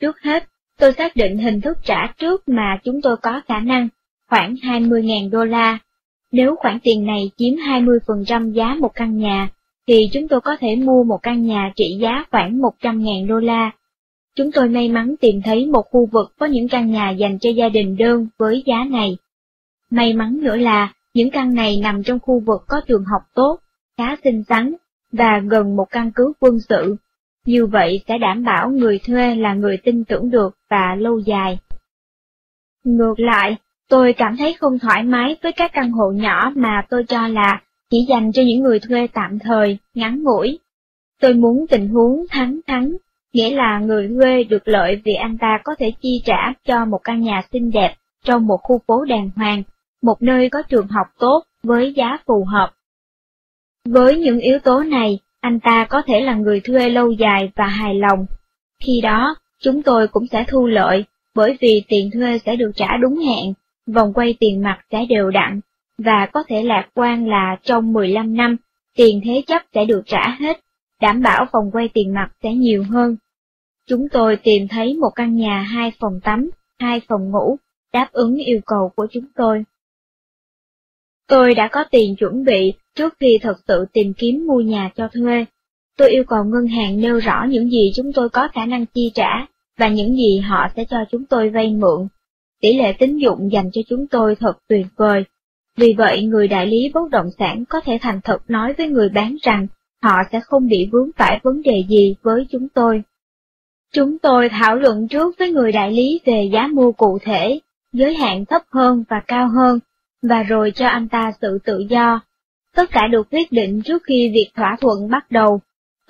Trước hết, tôi xác định hình thức trả trước mà chúng tôi có khả năng, khoảng 20.000 đô la. Nếu khoản tiền này chiếm 20% giá một căn nhà, thì chúng tôi có thể mua một căn nhà trị giá khoảng 100.000 đô la Chúng tôi may mắn tìm thấy một khu vực có những căn nhà dành cho gia đình đơn với giá này. May mắn nữa là, những căn này nằm trong khu vực có trường học tốt, khá xinh xắn, và gần một căn cứ quân sự. Như vậy sẽ đảm bảo người thuê là người tin tưởng được và lâu dài. Ngược lại, tôi cảm thấy không thoải mái với các căn hộ nhỏ mà tôi cho là chỉ dành cho những người thuê tạm thời, ngắn ngủi. Tôi muốn tình huống thắng-thắng nghĩa là người thuê được lợi vì anh ta có thể chi trả cho một căn nhà xinh đẹp trong một khu phố đàng hoàng, một nơi có trường học tốt với giá phù hợp. Với những yếu tố này, anh ta có thể là người thuê lâu dài và hài lòng. Khi đó, chúng tôi cũng sẽ thu lợi, bởi vì tiền thuê sẽ được trả đúng hẹn, vòng quay tiền mặt sẽ đều đặn, và có thể lạc quan là trong 15 năm, tiền thế chấp sẽ được trả hết, đảm bảo vòng quay tiền mặt sẽ nhiều hơn. Chúng tôi tìm thấy một căn nhà hai phòng tắm, hai phòng ngủ, đáp ứng yêu cầu của chúng tôi. Tôi đã có tiền chuẩn bị trước khi thật sự tìm kiếm mua nhà cho thuê. Tôi yêu cầu ngân hàng nêu rõ những gì chúng tôi có khả năng chi trả, và những gì họ sẽ cho chúng tôi vay mượn. Tỷ lệ tín dụng dành cho chúng tôi thật tuyệt vời. Vì vậy, người đại lý bất động sản có thể thành thật nói với người bán rằng họ sẽ không bị vướng phải vấn đề gì với chúng tôi. Chúng tôi thảo luận trước với người đại lý về giá mua cụ thể, giới hạn thấp hơn và cao hơn, và rồi cho anh ta sự tự do. Tất cả được quyết định trước khi việc thỏa thuận bắt đầu.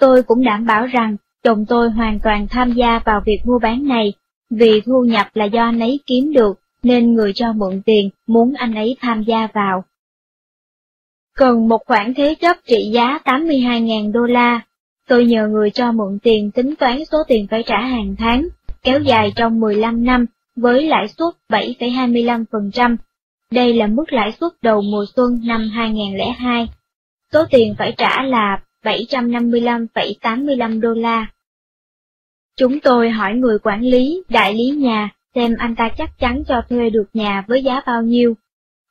Tôi cũng đảm bảo rằng chồng tôi hoàn toàn tham gia vào việc mua bán này, vì thu nhập là do anh ấy kiếm được, nên người cho mượn tiền muốn anh ấy tham gia vào. Cần một khoản thế chấp trị giá 82.000 đô la, tôi nhờ người cho mượn tiền tính toán số tiền phải trả hàng tháng, kéo dài trong 15 năm với lãi suất 7,25%. Đây là mức lãi suất đầu mùa xuân năm 2002. Số tiền phải trả là 755,85 đô la. Chúng tôi hỏi người quản lý, đại lý nhà, xem anh ta chắc chắn cho thuê được nhà với giá bao nhiêu.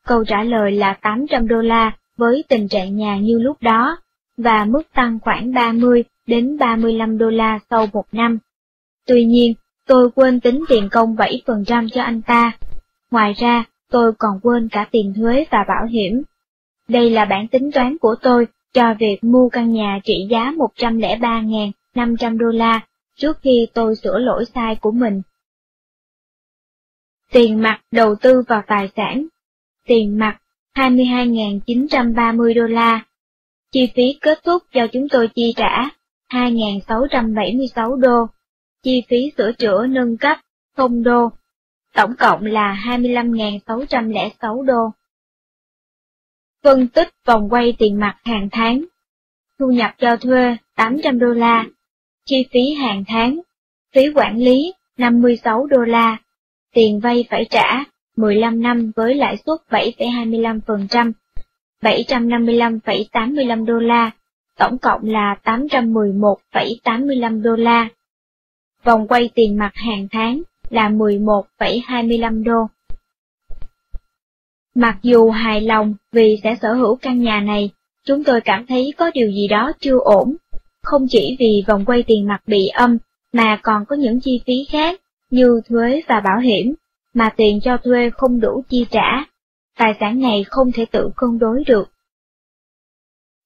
Câu trả lời là 800 đô la với tình trạng nhà như lúc đó, và mức tăng khoảng 30 đến 35 đô la sau một năm. Tuy nhiên, tôi quên tính tiền công 7% cho anh ta. Ngoài ra, tôi còn quên cả tiền thuế và bảo hiểm. Đây là bản tính toán của tôi cho việc mua căn nhà trị giá 103.500 đô la trước khi tôi sửa lỗi sai của mình. Tiền mặt đầu tư vào tài sản Tiền mặt 22.930 đô la. Chi phí kết thúc do chúng tôi chi trả 2.676 đô. Chi phí sửa chữa nâng cấp 0 đô. Tổng cộng là 25.606 đô. Phân tích vòng quay tiền mặt hàng tháng. Thu nhập cho thuê 800 đô la. Chi phí hàng tháng. Phí quản lý 56 đô la. Tiền vay phải trả 15 năm với lãi suất 7,25%, 755,85 đô la, tổng cộng là 811,85 đô la. Vòng quay tiền mặt hàng tháng là 11,25 đô. Mặc dù hài lòng vì sẽ sở hữu căn nhà này, chúng tôi cảm thấy có điều gì đó chưa ổn, không chỉ vì vòng quay tiền mặt bị âm, mà còn có những chi phí khác như thuế và bảo hiểm, mà tiền cho thuê không đủ chi trả, tài sản này không thể tự cân đối được.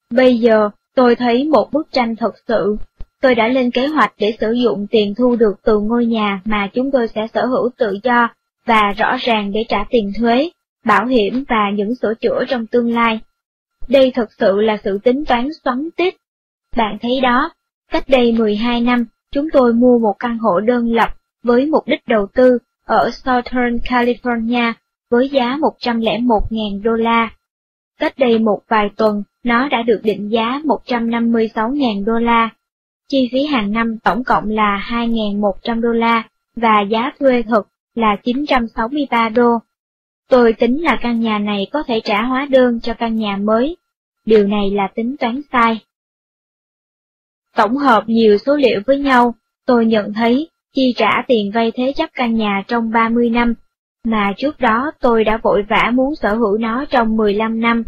Bây giờ, tôi thấy một bức tranh thật sự. Tôi đã lên kế hoạch để sử dụng tiền thu được từ ngôi nhà mà chúng tôi sẽ sở hữu tự do và rõ ràng để trả tiền thuế, bảo hiểm và những sửa chữa trong tương lai. Đây thật sự là sự tính toán xoắn tít. Bạn thấy đó, cách đây 12 năm, chúng tôi mua một căn hộ đơn lập với mục đích đầu tư ở Southern California với giá 101.000 đô la. Cách đây một vài tuần, nó đã được định giá 156.000 đô la. Chi phí hàng năm tổng cộng là 2.100 đô la, và giá thuê thực là 963 đô. Tôi tính là căn nhà này có thể trả hóa đơn cho căn nhà mới. Điều này là tính toán sai. Tổng hợp nhiều số liệu với nhau, tôi nhận thấy chi trả tiền vay thế chấp căn nhà trong 30 năm, mà trước đó tôi đã vội vã muốn sở hữu nó trong 15 năm,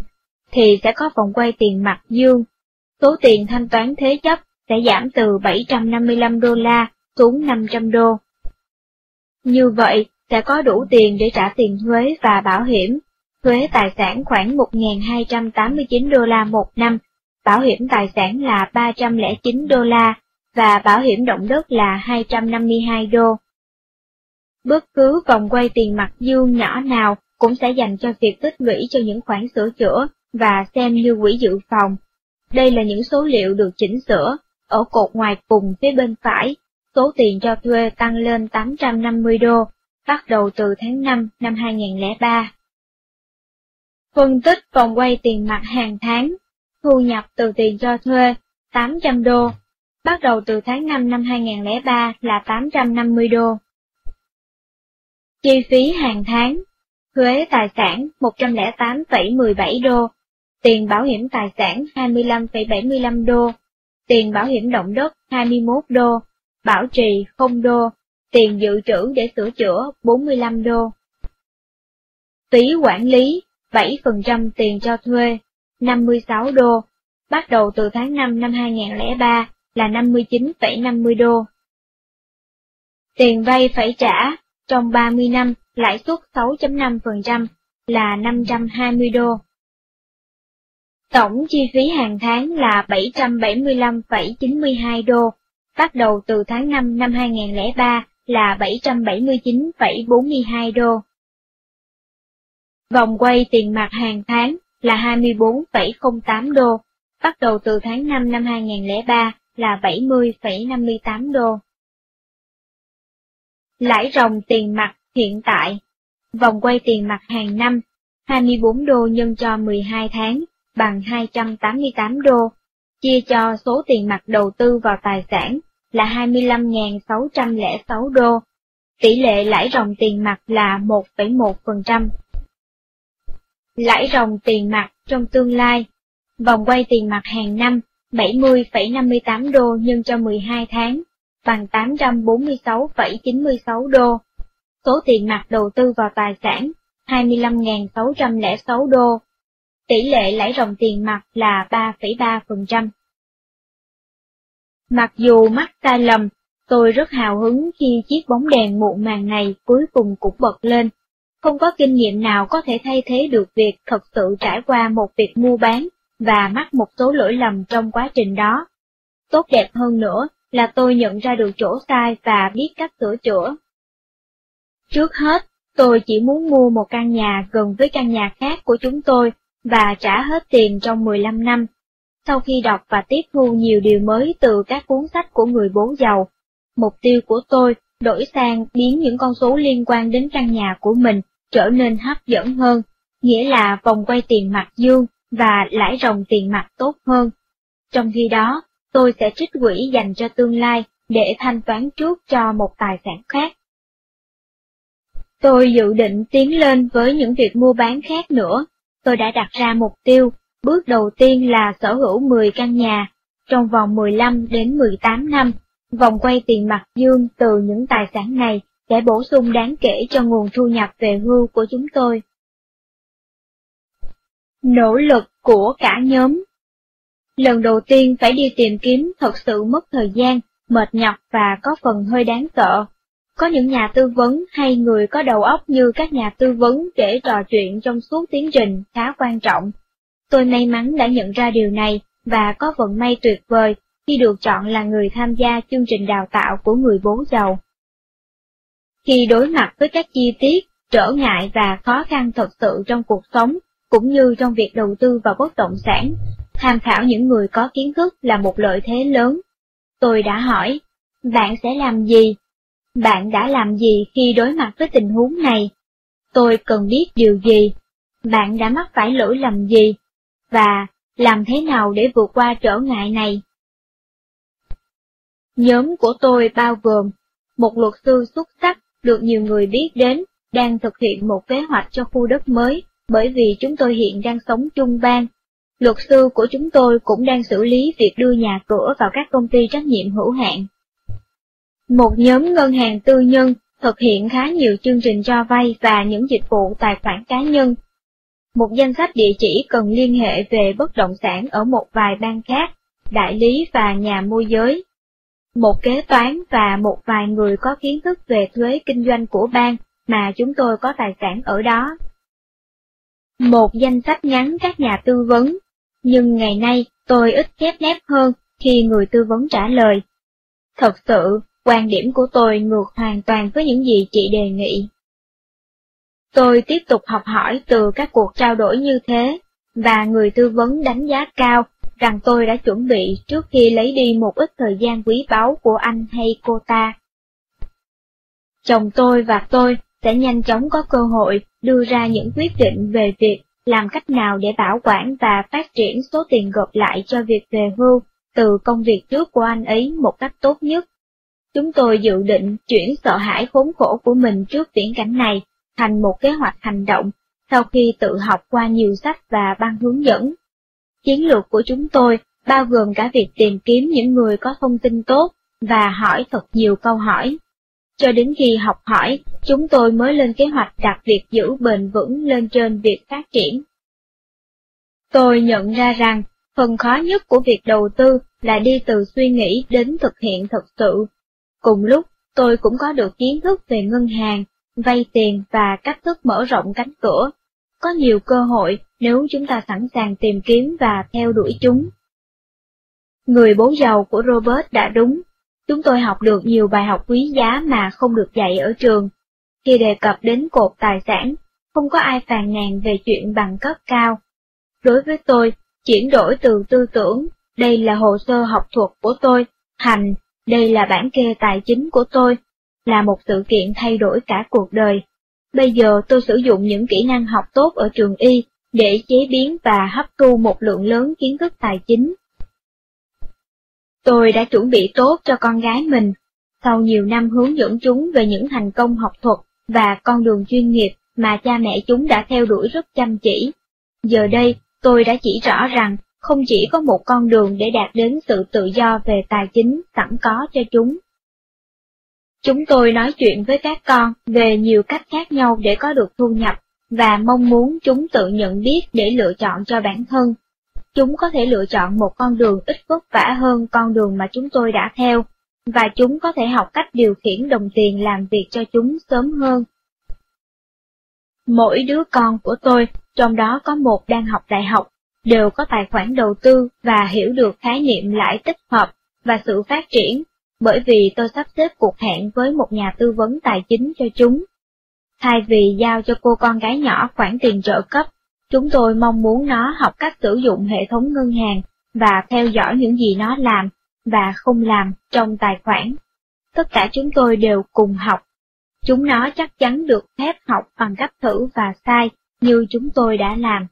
thì sẽ có vòng quay tiền mặt dương. Số tiền thanh toán thế chấp sẽ giảm từ 755 đô la xuống 500 đô. Như vậy, sẽ có đủ tiền để trả tiền thuế và bảo hiểm, thuế tài sản khoảng 1.289 đô la một năm, bảo hiểm tài sản là 309 đô la, và bảo hiểm động đất là 252 đô. Bất cứ vòng quay tiền mặt dương nhỏ nào cũng sẽ dành cho việc tích lũy cho những khoản sửa chữa và xem như quỹ dự phòng. Đây là những số liệu được chỉnh sửa, ở cột ngoài cùng phía bên phải, số tiền cho thuê tăng lên 850 đô, bắt đầu từ tháng 5 năm 2003. Phân tích vòng quay tiền mặt hàng tháng, thu nhập từ tiền cho thuê 800 đô. Bắt đầu từ tháng 5 năm 2003 là 850 đô. Chi phí hàng tháng, thuế tài sản 108,17 đô, tiền bảo hiểm tài sản 25,75 đô, tiền bảo hiểm động đất 21 đô, bảo trì 0 đô, tiền dự trữ để sửa chữa 45 đô. Phí quản lý 7% tiền cho thuê. 56 đô, bắt đầu từ tháng 5 năm 2003 là 59,50 đô. Tiền vay phải trả trong 30 năm lãi suất 6.5% là 520 đô. Tổng chi phí hàng tháng là 775,92 đô, bắt đầu từ tháng 5 năm 2003 là 779,42 đô. Vòng quay tiền mặt hàng tháng là 24,08 đô, bắt đầu từ tháng 5 năm 2003 là 70,58 đô. Lãi ròng tiền mặt hiện tại, vòng quay tiền mặt hàng năm, 24 đô nhân cho 12 tháng bằng 288 đô, chia cho số tiền mặt đầu tư vào tài sản là 25.606 đô, tỷ lệ lãi ròng tiền mặt là 1,1%. Lãi ròng tiền mặt trong tương lai, vòng quay tiền mặt hàng năm 70,58 đô nhân cho 12 tháng, bằng 846,96 đô. Số tiền mặt đầu tư vào tài sản 25.606 đô. Tỷ lệ lãi ròng tiền mặt là 3,3%. Mặc dù mắc sai lầm, tôi rất hào hứng khi chiếc bóng đèn muộn màng này cuối cùng cũng bật lên. Không có kinh nghiệm nào có thể thay thế được việc thật sự trải qua một việc mua bán và mắc một số lỗi lầm trong quá trình đó. Tốt đẹp hơn nữa là tôi nhận ra được chỗ sai và biết cách sửa chữa. Trước hết, tôi chỉ muốn mua một căn nhà gần với căn nhà khác của chúng tôi và trả hết tiền trong 15 năm. Sau khi đọc và tiếp thu nhiều điều mới từ các cuốn sách của người bố giàu, mục tiêu của tôi đổi sang biến những con số liên quan đến căn nhà của mình trở nên hấp dẫn hơn, nghĩa là vòng quay tiền mặt dương và lãi ròng tiền mặt tốt hơn. Trong khi đó, tôi sẽ trích quỹ dành cho tương lai để thanh toán trước cho một tài sản khác. Tôi dự định tiến lên với những việc mua bán khác nữa. Tôi đã đặt ra mục tiêu, bước đầu tiên là sở hữu 10 căn nhà, trong vòng 15 đến 18 năm, vòng quay tiền mặt dương từ những tài sản này sẽ bổ sung đáng kể cho nguồn thu nhập về hưu của chúng tôi. Nỗ lực của cả nhóm Lần đầu tiên phải đi tìm kiếm thật sự mất thời gian, mệt nhọc và có phần hơi đáng sợ. Có những nhà tư vấn hay người có đầu óc như các nhà tư vấn để trò chuyện trong suốt tiến trình khá quan trọng. Tôi may mắn đã nhận ra điều này và có vận may tuyệt vời khi được chọn là người tham gia chương trình đào tạo của người bố giàu. Khi đối mặt với các chi tiết, trở ngại và khó khăn thật sự trong cuộc sống, cũng như trong việc đầu tư vào bất động sản, tham khảo những người có kiến thức là một lợi thế lớn. Tôi đã hỏi, bạn sẽ làm gì? Bạn đã làm gì khi đối mặt với tình huống này? Tôi cần biết điều gì? Bạn đã mắc phải lỗi lầm gì? Và làm thế nào để vượt qua trở ngại này? Nhóm của tôi bao gồm một luật sư xuất sắc được nhiều người biết đến đang thực hiện một kế hoạch cho khu đất mới bởi vì chúng tôi hiện đang sống chung bang. Luật sư của chúng tôi cũng đang xử lý việc đưa nhà cửa vào các công ty trách nhiệm hữu hạn. Một nhóm ngân hàng tư nhân thực hiện khá nhiều chương trình cho vay và những dịch vụ tài khoản cá nhân. Một danh sách địa chỉ cần liên hệ về bất động sản ở một vài bang khác, đại lý và nhà môi giới. Một kế toán và một vài người có kiến thức về thuế kinh doanh của bang mà chúng tôi có tài sản ở đó. Một danh sách ngắn các nhà tư vấn, nhưng ngày nay tôi ít khép nép hơn khi người tư vấn trả lời. Thật sự, quan điểm của tôi ngược hoàn toàn với những gì chị đề nghị. Tôi tiếp tục học hỏi từ các cuộc trao đổi như thế, và người tư vấn đánh giá cao rằng tôi đã chuẩn bị trước khi lấy đi một ít thời gian quý báu của anh hay cô ta. Chồng tôi và tôi sẽ nhanh chóng có cơ hội đưa ra những quyết định về việc làm cách nào để bảo quản và phát triển số tiền gộp lại cho việc về hưu từ công việc trước của anh ấy một cách tốt nhất. Chúng tôi dự định chuyển sợ hãi khốn khổ của mình trước viễn cảnh này thành một kế hoạch hành động sau khi tự học qua nhiều sách và băng hướng dẫn. Chiến lược của chúng tôi bao gồm cả việc tìm kiếm những người có thông tin tốt và hỏi thật nhiều câu hỏi. Cho đến khi học hỏi, chúng tôi mới lên kế hoạch đặt việc giữ bền vững lên trên việc phát triển. Tôi nhận ra rằng, phần khó nhất của việc đầu tư là đi từ suy nghĩ đến thực hiện thực sự. Cùng lúc, tôi cũng có được kiến thức về ngân hàng, vay tiền và cách thức mở rộng cánh cửa. Có nhiều cơ hội nếu chúng ta sẵn sàng tìm kiếm và theo đuổi chúng. Người bố giàu của Robert đã đúng, chúng tôi học được nhiều bài học quý giá mà không được dạy ở trường. Khi đề cập đến cột tài sản, không có ai phàn nàn về chuyện bằng cấp cao. Đối với tôi, chuyển đổi từ tư tưởng, đây là hồ sơ học thuật của tôi, thành, đây là bản kê tài chính của tôi, là một sự kiện thay đổi cả cuộc đời. Bây giờ tôi sử dụng những kỹ năng học tốt ở trường y để chế biến và hấp thu một lượng lớn kiến thức tài chính. Tôi đã chuẩn bị tốt cho con gái mình, sau nhiều năm hướng dẫn chúng về những thành công học thuật và con đường chuyên nghiệp mà cha mẹ chúng đã theo đuổi rất chăm chỉ. Giờ đây, tôi đã chỉ rõ rằng không chỉ có một con đường để đạt đến sự tự do về tài chính sẵn có cho chúng. Chúng tôi nói chuyện với các con về nhiều cách khác nhau để có được thu nhập, và mong muốn chúng tự nhận biết để lựa chọn cho bản thân. Chúng có thể lựa chọn một con đường ít vất vả hơn con đường mà chúng tôi đã theo, và chúng có thể học cách điều khiển đồng tiền làm việc cho chúng sớm hơn. Mỗi đứa con của tôi, trong đó có một đang học đại học, đều có tài khoản đầu tư và hiểu được khái niệm lãi tích hợp và sự phát triển, bởi vì tôi sắp xếp cuộc hẹn với một nhà tư vấn tài chính cho chúng. Thay vì giao cho cô con gái nhỏ khoản tiền trợ cấp, chúng tôi mong muốn nó học cách sử dụng hệ thống ngân hàng và theo dõi những gì nó làm và không làm trong tài khoản. Tất cả chúng tôi đều cùng học. Chúng nó chắc chắn được phép học bằng cách thử và sai như chúng tôi đã làm.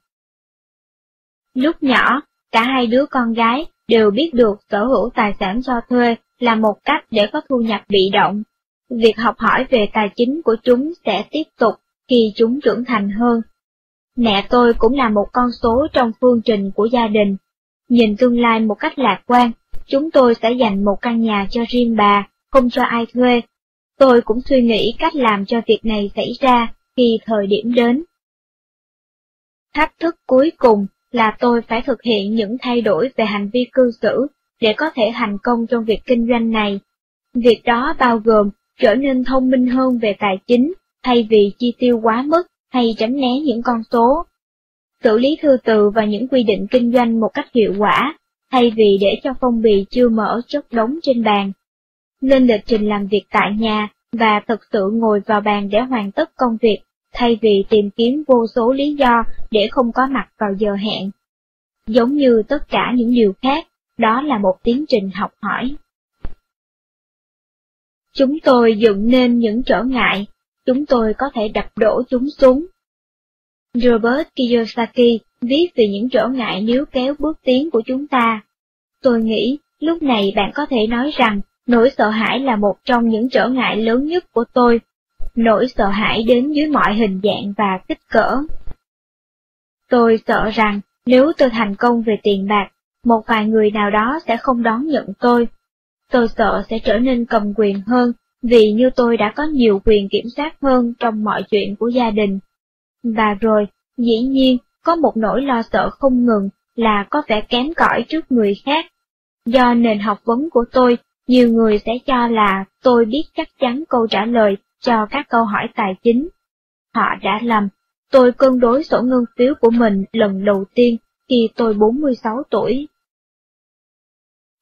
Lúc nhỏ, cả hai đứa con gái đều biết được sở hữu tài sản cho thuê là một cách để có thu nhập bị động. Việc học hỏi về tài chính của chúng sẽ tiếp tục khi chúng trưởng thành hơn. Mẹ tôi cũng là một con số trong phương trình của gia đình. Nhìn tương lai một cách lạc quan, chúng tôi sẽ dành một căn nhà cho riêng bà, không cho ai thuê. Tôi cũng suy nghĩ cách làm cho việc này xảy ra khi thời điểm đến. Thách thức cuối cùng là tôi phải thực hiện những thay đổi về hành vi cư xử để có thể thành công trong việc kinh doanh này. Việc đó bao gồm trở nên thông minh hơn về tài chính, thay vì chi tiêu quá mức hay tránh né những con số. Xử lý thư từ và những quy định kinh doanh một cách hiệu quả, thay vì để cho phong bì chưa mở chất đống trên bàn. Lên lịch trình làm việc tại nhà và thực sự ngồi vào bàn để hoàn tất công việc thay vì tìm kiếm vô số lý do để không có mặt vào giờ hẹn. Giống như tất cả những điều khác, đó là một tiến trình học hỏi. Chúng tôi dựng nên những trở ngại, chúng tôi có thể đập đổ chúng xuống. Robert Kiyosaki viết về những trở ngại nếu kéo bước tiến của chúng ta. Tôi nghĩ, lúc này bạn có thể nói rằng, nỗi sợ hãi là một trong những trở ngại lớn nhất của tôi nỗi sợ hãi đến dưới mọi hình dạng và kích cỡ. Tôi sợ rằng nếu tôi thành công về tiền bạc, một vài người nào đó sẽ không đón nhận tôi. Tôi sợ sẽ trở nên cầm quyền hơn, vì như tôi đã có nhiều quyền kiểm soát hơn trong mọi chuyện của gia đình. Và rồi, dĩ nhiên, có một nỗi lo sợ không ngừng là có vẻ kém cỏi trước người khác. Do nền học vấn của tôi, nhiều người sẽ cho là tôi biết chắc chắn câu trả lời cho các câu hỏi tài chính. Họ đã lầm, tôi cân đối sổ ngân phiếu của mình lần đầu tiên khi tôi 46 tuổi.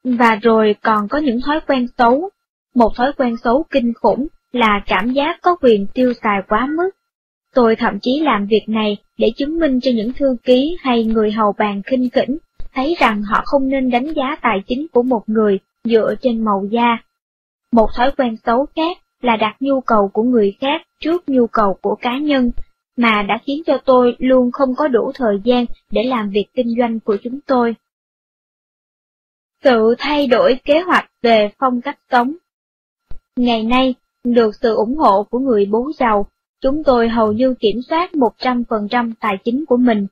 Và rồi còn có những thói quen xấu. Một thói quen xấu kinh khủng là cảm giác có quyền tiêu xài quá mức. Tôi thậm chí làm việc này để chứng minh cho những thư ký hay người hầu bàn khinh khỉnh, thấy rằng họ không nên đánh giá tài chính của một người dựa trên màu da. Một thói quen xấu khác là đặt nhu cầu của người khác trước nhu cầu của cá nhân, mà đã khiến cho tôi luôn không có đủ thời gian để làm việc kinh doanh của chúng tôi. Sự thay đổi kế hoạch về phong cách sống Ngày nay, được sự ủng hộ của người bố giàu, chúng tôi hầu như kiểm soát 100% tài chính của mình,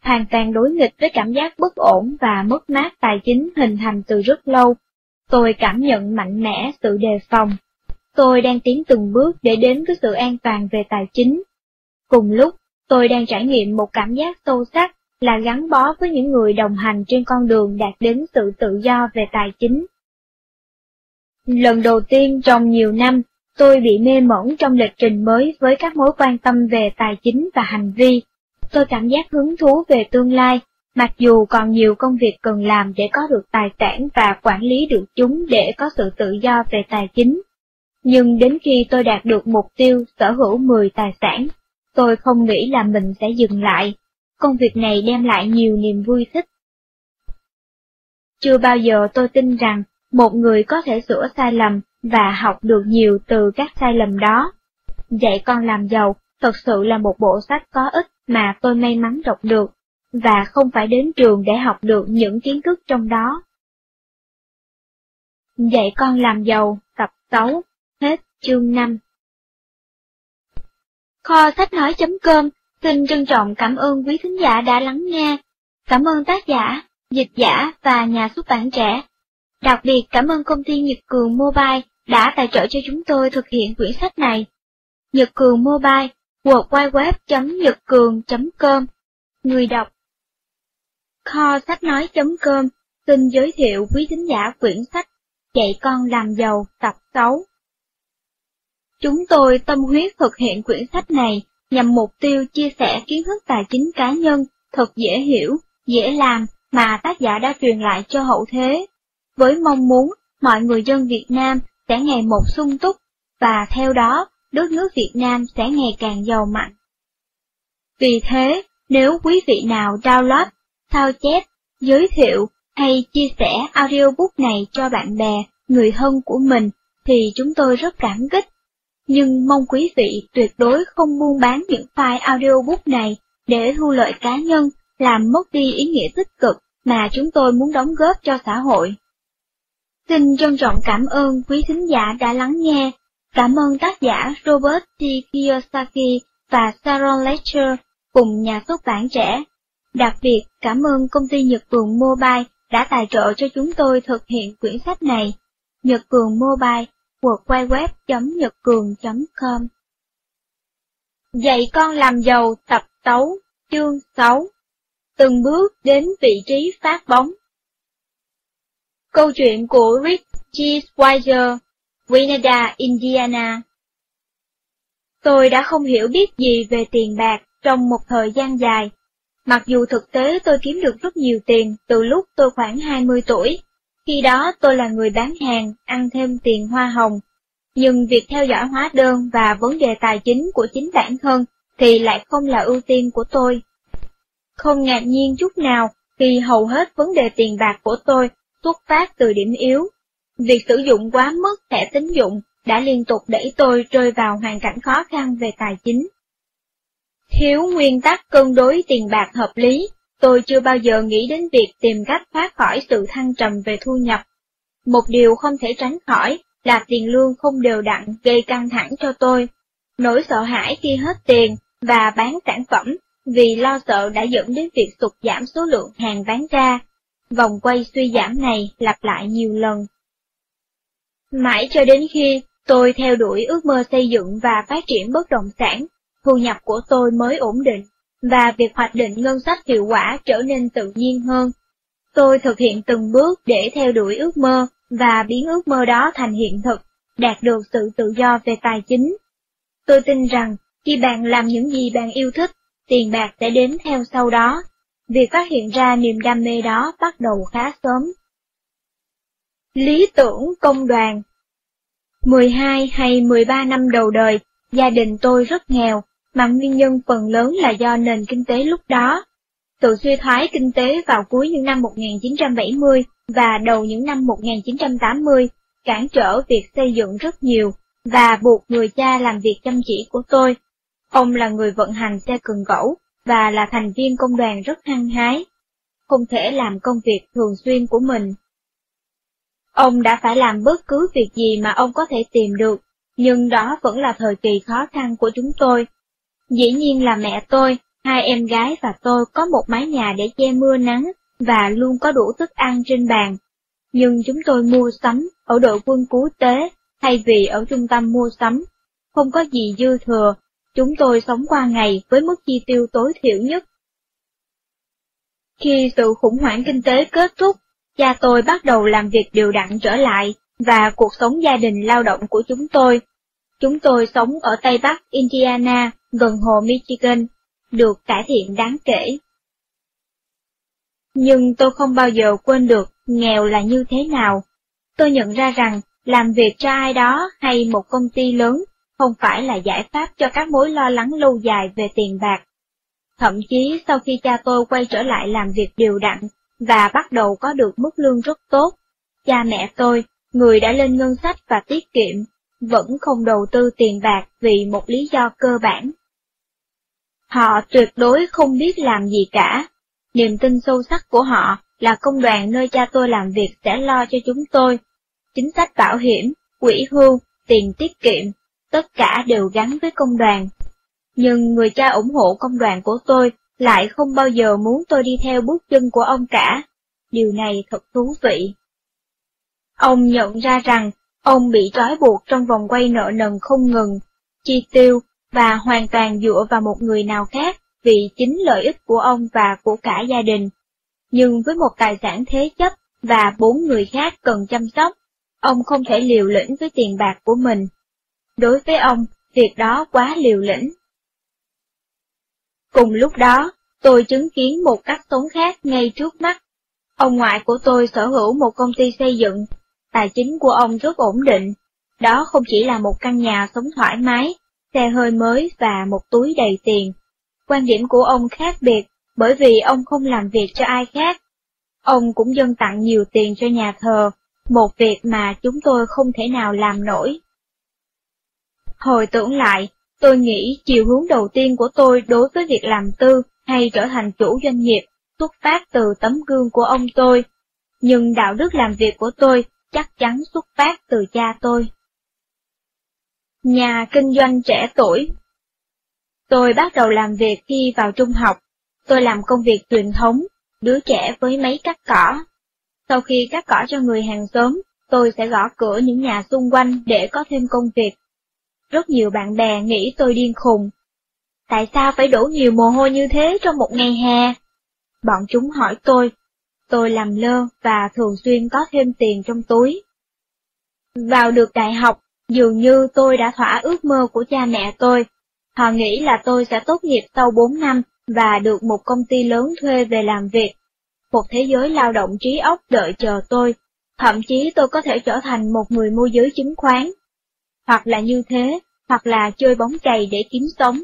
hoàn toàn đối nghịch với cảm giác bất ổn và mất mát tài chính hình thành từ rất lâu. Tôi cảm nhận mạnh mẽ sự đề phòng. Tôi đang tiến từng bước để đến với sự an toàn về tài chính. Cùng lúc, tôi đang trải nghiệm một cảm giác sâu sắc là gắn bó với những người đồng hành trên con đường đạt đến sự tự do về tài chính. Lần đầu tiên trong nhiều năm, tôi bị mê mẩn trong lịch trình mới với các mối quan tâm về tài chính và hành vi. Tôi cảm giác hứng thú về tương lai, mặc dù còn nhiều công việc cần làm để có được tài sản và quản lý được chúng để có sự tự do về tài chính. Nhưng đến khi tôi đạt được mục tiêu sở hữu 10 tài sản, tôi không nghĩ là mình sẽ dừng lại. Công việc này đem lại nhiều niềm vui thích. Chưa bao giờ tôi tin rằng một người có thể sửa sai lầm và học được nhiều từ các sai lầm đó. Dạy con làm giàu thật sự là một bộ sách có ích mà tôi may mắn đọc được, và không phải đến trường để học được những kiến thức trong đó. Dạy con làm giàu, tập 6, hết chương 5 Kho sách nói.com xin trân trọng cảm ơn quý thính giả đã lắng nghe. Cảm ơn tác giả, dịch giả và nhà xuất bản trẻ. Đặc biệt cảm ơn công ty Nhật Cường Mobile đã tài trợ cho chúng tôi thực hiện quyển sách này. Nhật Cường Mobile, www.nhậtcường.com Người đọc Kho sách nói.com xin giới thiệu quý thính giả quyển sách Dạy con làm giàu tập 6. Chúng tôi tâm huyết thực hiện quyển sách này nhằm mục tiêu chia sẻ kiến thức tài chính cá nhân thật dễ hiểu, dễ làm mà tác giả đã truyền lại cho hậu thế, với mong muốn mọi người dân Việt Nam sẽ ngày một sung túc, và theo đó, đất nước Việt Nam sẽ ngày càng giàu mạnh. Vì thế, nếu quý vị nào download, sao chép, giới thiệu hay chia sẻ audiobook này cho bạn bè, người thân của mình, thì chúng tôi rất cảm kích. Nhưng mong quý vị tuyệt đối không buôn bán những file audiobook này để thu lợi cá nhân, làm mất đi ý nghĩa tích cực mà chúng tôi muốn đóng góp cho xã hội. Xin trân trọng cảm ơn quý thính giả đã lắng nghe. Cảm ơn tác giả Robert T. Kiyosaki và Sharon Lecter cùng nhà xuất bản trẻ. Đặc biệt cảm ơn công ty Nhật Cường Mobile đã tài trợ cho chúng tôi thực hiện quyển sách này. Nhật Cường Mobile, www.nhậtcường.com Dạy con làm giàu tập tấu, chương 6 Từng bước đến vị trí phát bóng Câu chuyện của Rick G. Weiser, Winona, Indiana Tôi đã không hiểu biết gì về tiền bạc trong một thời gian dài. Mặc dù thực tế tôi kiếm được rất nhiều tiền từ lúc tôi khoảng 20 tuổi, khi đó tôi là người bán hàng, ăn thêm tiền hoa hồng. Nhưng việc theo dõi hóa đơn và vấn đề tài chính của chính bản thân thì lại không là ưu tiên của tôi. Không ngạc nhiên chút nào khi hầu hết vấn đề tiền bạc của tôi xuất phát từ điểm yếu. Việc sử dụng quá mức thẻ tín dụng đã liên tục đẩy tôi rơi vào hoàn cảnh khó khăn về tài chính. Thiếu nguyên tắc cân đối tiền bạc hợp lý, tôi chưa bao giờ nghĩ đến việc tìm cách thoát khỏi sự thăng trầm về thu nhập. Một điều không thể tránh khỏi là tiền lương không đều đặn gây căng thẳng cho tôi. Nỗi sợ hãi khi hết tiền và bán sản phẩm vì lo sợ đã dẫn đến việc sụt giảm số lượng hàng bán ra Vòng quay suy giảm này lặp lại nhiều lần. Mãi cho đến khi tôi theo đuổi ước mơ xây dựng và phát triển bất động sản, thu nhập của tôi mới ổn định, và việc hoạch định ngân sách hiệu quả trở nên tự nhiên hơn. Tôi thực hiện từng bước để theo đuổi ước mơ và biến ước mơ đó thành hiện thực, đạt được sự tự do về tài chính. Tôi tin rằng, khi bạn làm những gì bạn yêu thích, tiền bạc sẽ đến theo sau đó, Việc phát hiện ra niềm đam mê đó bắt đầu khá sớm. Lý tưởng công đoàn 12 hay 13 năm đầu đời, gia đình tôi rất nghèo, mà nguyên nhân phần lớn là do nền kinh tế lúc đó. Sự suy thoái kinh tế vào cuối những năm 1970 và đầu những năm 1980 cản trở việc xây dựng rất nhiều và buộc người cha làm việc chăm chỉ của tôi. Ông là người vận hành xe cần gẫu và là thành viên công đoàn rất hăng hái, không thể làm công việc thường xuyên của mình. Ông đã phải làm bất cứ việc gì mà ông có thể tìm được, Nhưng đó vẫn là thời kỳ khó khăn của chúng tôi. Dĩ nhiên là mẹ tôi, hai em gái và tôi có một mái nhà để che mưa nắng và luôn có đủ thức ăn trên bàn. Nhưng chúng tôi mua sắm ở đội quân cứu tế thay vì ở trung tâm mua sắm. Không có gì dư thừa, chúng tôi sống qua ngày với mức chi tiêu tối thiểu nhất. Khi sự khủng hoảng kinh tế kết thúc, cha tôi bắt đầu làm việc điều đặn trở lại, và cuộc sống gia đình lao động của chúng tôi. Chúng tôi sống ở Tây Bắc Indiana, gần hồ Michigan, được cải thiện đáng kể. Nhưng tôi không bao giờ quên được nghèo là như thế nào. Tôi nhận ra rằng làm việc cho ai đó hay một công ty lớn không phải là giải pháp cho các mối lo lắng lâu dài về tiền bạc. Thậm chí sau khi cha tôi quay trở lại làm việc điều đặn và bắt đầu có được mức lương rất tốt, cha mẹ tôi, người đã lên ngân sách và tiết kiệm, vẫn không đầu tư tiền bạc vì một lý do cơ bản. Họ tuyệt đối không biết làm gì cả. Niềm tin sâu sắc của họ là công đoàn nơi cha tôi làm việc sẽ lo cho chúng tôi. Chính sách bảo hiểm, quỹ hưu, tiền tiết kiệm, tất cả đều gắn với công đoàn. Nhưng người cha ủng hộ công đoàn của tôi lại không bao giờ muốn tôi đi theo bước chân của ông cả. Điều này thật thú vị. Ông nhận ra rằng ông bị trói buộc trong vòng quay nợ nần không ngừng, chi tiêu và hoàn toàn dựa vào một người nào khác vì chính lợi ích của ông và của cả gia đình. Nhưng với một tài sản thế chấp và bốn người khác cần chăm sóc, ông không thể liều lĩnh với tiền bạc của mình. Đối với ông, việc đó quá liều lĩnh. Cùng lúc đó, tôi chứng kiến một cách tốn khác ngay trước mắt. Ông ngoại của tôi sở hữu một công ty xây dựng, tài chính của ông rất ổn định. Đó không chỉ là một căn nhà sống thoải mái, xe hơi mới và một túi đầy tiền. Quan điểm của ông khác biệt, bởi vì ông không làm việc cho ai khác. Ông cũng dâng tặng nhiều tiền cho nhà thờ, một việc mà chúng tôi không thể nào làm nổi. Hồi tưởng lại, tôi nghĩ chiều hướng đầu tiên của tôi đối với việc làm tư hay trở thành chủ doanh nghiệp xuất phát từ tấm gương của ông tôi, nhưng đạo đức làm việc của tôi chắc chắn xuất phát từ cha tôi. Nhà kinh doanh trẻ tuổi Tôi bắt đầu làm việc khi vào trung học. Tôi làm công việc truyền thống, đứa trẻ với máy cắt cỏ. Sau khi cắt cỏ cho người hàng xóm, tôi sẽ gõ cửa những nhà xung quanh để có thêm công việc. Rất nhiều bạn bè nghĩ tôi điên khùng. Tại sao phải đổ nhiều mồ hôi như thế trong một ngày hè? Bọn chúng hỏi tôi. Tôi làm lơ và thường xuyên có thêm tiền trong túi. Vào được đại học, dường như tôi đã thỏa ước mơ của cha mẹ tôi. Họ nghĩ là tôi sẽ tốt nghiệp sau 4 năm và được một công ty lớn thuê về làm việc. Một thế giới lao động trí óc đợi chờ tôi, thậm chí tôi có thể trở thành một người môi giới chứng khoán. Hoặc là như thế, hoặc là chơi bóng chày để kiếm sống.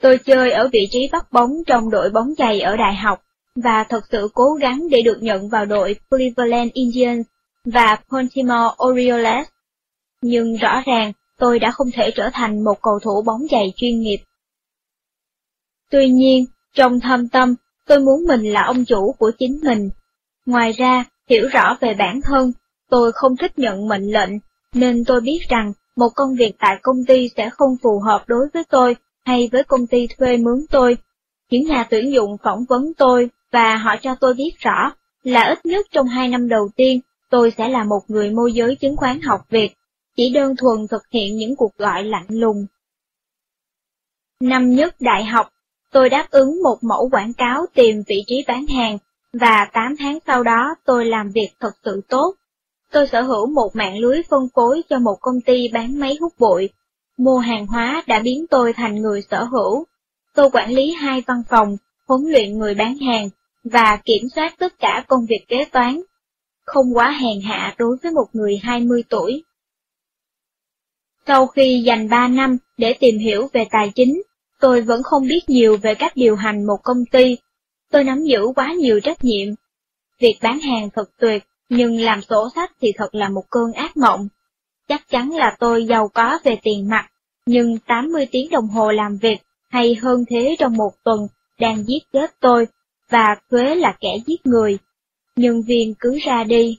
Tôi chơi ở vị trí bắt bóng trong đội bóng chày ở đại học, và thật sự cố gắng để được nhận vào đội Cleveland Indians và Baltimore Orioles. Nhưng rõ ràng, tôi đã không thể trở thành một cầu thủ bóng chày chuyên nghiệp. Tuy nhiên, trong thâm tâm, tôi muốn mình là ông chủ của chính mình. Ngoài ra, hiểu rõ về bản thân, tôi không thích nhận mệnh lệnh, nên tôi biết rằng một công việc tại công ty sẽ không phù hợp đối với tôi hay với công ty thuê mướn tôi. Những nhà tuyển dụng phỏng vấn tôi và họ cho tôi biết rõ là ít nhất trong hai năm đầu tiên tôi sẽ là một người môi giới chứng khoán học Việt, chỉ đơn thuần thực hiện những cuộc gọi lạnh lùng. Năm nhất đại học, tôi đáp ứng một mẫu quảng cáo tìm vị trí bán hàng, và 8 tháng sau đó tôi làm việc thật sự tốt. Tôi sở hữu một mạng lưới phân phối cho một công ty bán máy hút bụi. Mua hàng hóa đã biến tôi thành người sở hữu. Tôi quản lý hai văn phòng, huấn luyện người bán hàng, và kiểm soát tất cả công việc kế toán. Không quá hèn hạ đối với một người 20 tuổi. Sau khi dành 3 năm để tìm hiểu về tài chính, tôi vẫn không biết nhiều về cách điều hành một công ty. Tôi nắm giữ quá nhiều trách nhiệm. Việc bán hàng thật tuyệt, nhưng làm sổ sách thì thật là một cơn ác mộng. Chắc chắn là tôi giàu có về tiền mặt, nhưng 80 tiếng đồng hồ làm việc hay hơn thế trong một tuần đang giết chết tôi, và Quế là kẻ giết người. Nhân viên cứ ra đi.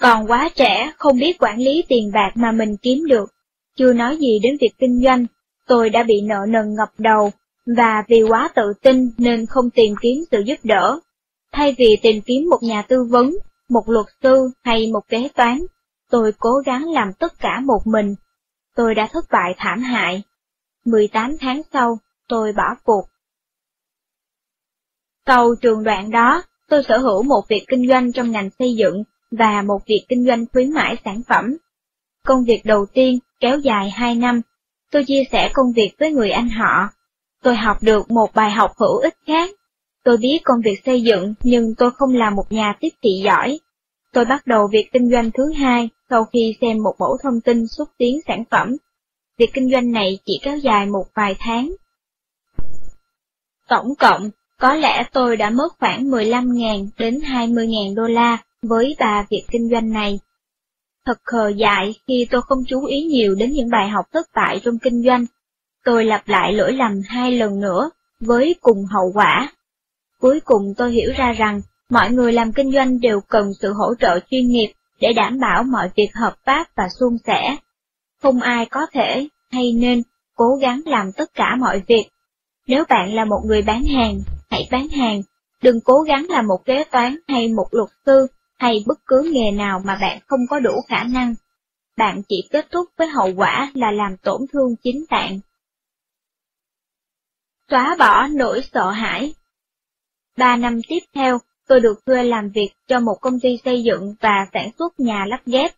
Còn quá trẻ, không biết quản lý tiền bạc mà mình kiếm được. Chưa nói gì đến việc kinh doanh, tôi đã bị nợ nần ngập đầu, và vì quá tự tin nên không tìm kiếm sự giúp đỡ. Thay vì tìm kiếm một nhà tư vấn, một luật sư hay một kế toán, tôi cố gắng làm tất cả một mình. Tôi đã thất bại thảm hại. 18 tháng sau, tôi bỏ cuộc. Sau trường đoạn đó, tôi sở hữu một việc kinh doanh trong ngành xây dựng và một việc kinh doanh khuyến mãi sản phẩm. Công việc đầu tiên kéo dài 2 năm, tôi chia sẻ công việc với người anh họ. Tôi học được một bài học hữu ích khác. Tôi biết công việc xây dựng nhưng tôi không là một nhà tiếp thị giỏi. Tôi bắt đầu việc kinh doanh thứ hai sau khi xem một mẫu thông tin xúc tiến sản phẩm. Việc kinh doanh này chỉ kéo dài một vài tháng. Tổng cộng, có lẽ tôi đã mất khoảng 15.000 đến 20.000 đô la với bà việc kinh doanh này. Thật khờ dại khi tôi không chú ý nhiều đến những bài học thất bại trong kinh doanh. Tôi lặp lại lỗi lầm hai lần nữa, với cùng hậu quả. Cuối cùng tôi hiểu ra rằng, mọi người làm kinh doanh đều cần sự hỗ trợ chuyên nghiệp để đảm bảo mọi việc hợp pháp và suôn sẻ. Không ai có thể, hay nên, cố gắng làm tất cả mọi việc. Nếu bạn là một người bán hàng, hãy bán hàng, đừng cố gắng làm một kế toán hay một luật sư hay bất cứ nghề nào mà bạn không có đủ khả năng. Bạn chỉ kết thúc với hậu quả là làm tổn thương chính bạn. Xóa bỏ nỗi sợ hãi Ba năm tiếp theo, tôi được thuê làm việc cho một công ty xây dựng và sản xuất nhà lắp ghép.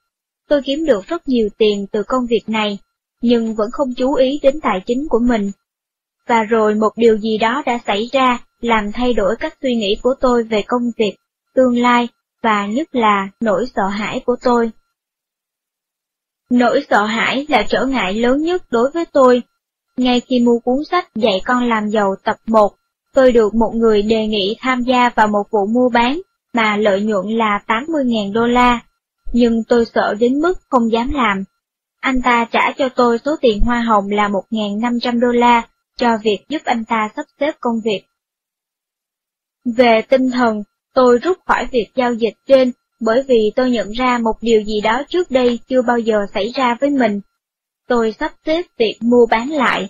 Tôi kiếm được rất nhiều tiền từ công việc này, nhưng vẫn không chú ý đến tài chính của mình. Và rồi một điều gì đó đã xảy ra làm thay đổi các suy nghĩ của tôi về công việc, tương lai và nhất là nỗi sợ hãi của tôi. Nỗi sợ hãi là trở ngại lớn nhất đối với tôi. Ngay khi mua cuốn sách dạy con làm giàu tập 1, tôi được một người đề nghị tham gia vào một vụ mua bán mà lợi nhuận là 80.000 đô la, nhưng tôi sợ đến mức không dám làm. Anh ta trả cho tôi số tiền hoa hồng là 1.500 đô la cho việc giúp anh ta sắp xếp công việc. Về tinh thần, Tôi rút khỏi việc giao dịch trên bởi vì tôi nhận ra một điều gì đó trước đây chưa bao giờ xảy ra với mình. Tôi sắp xếp việc mua bán lại.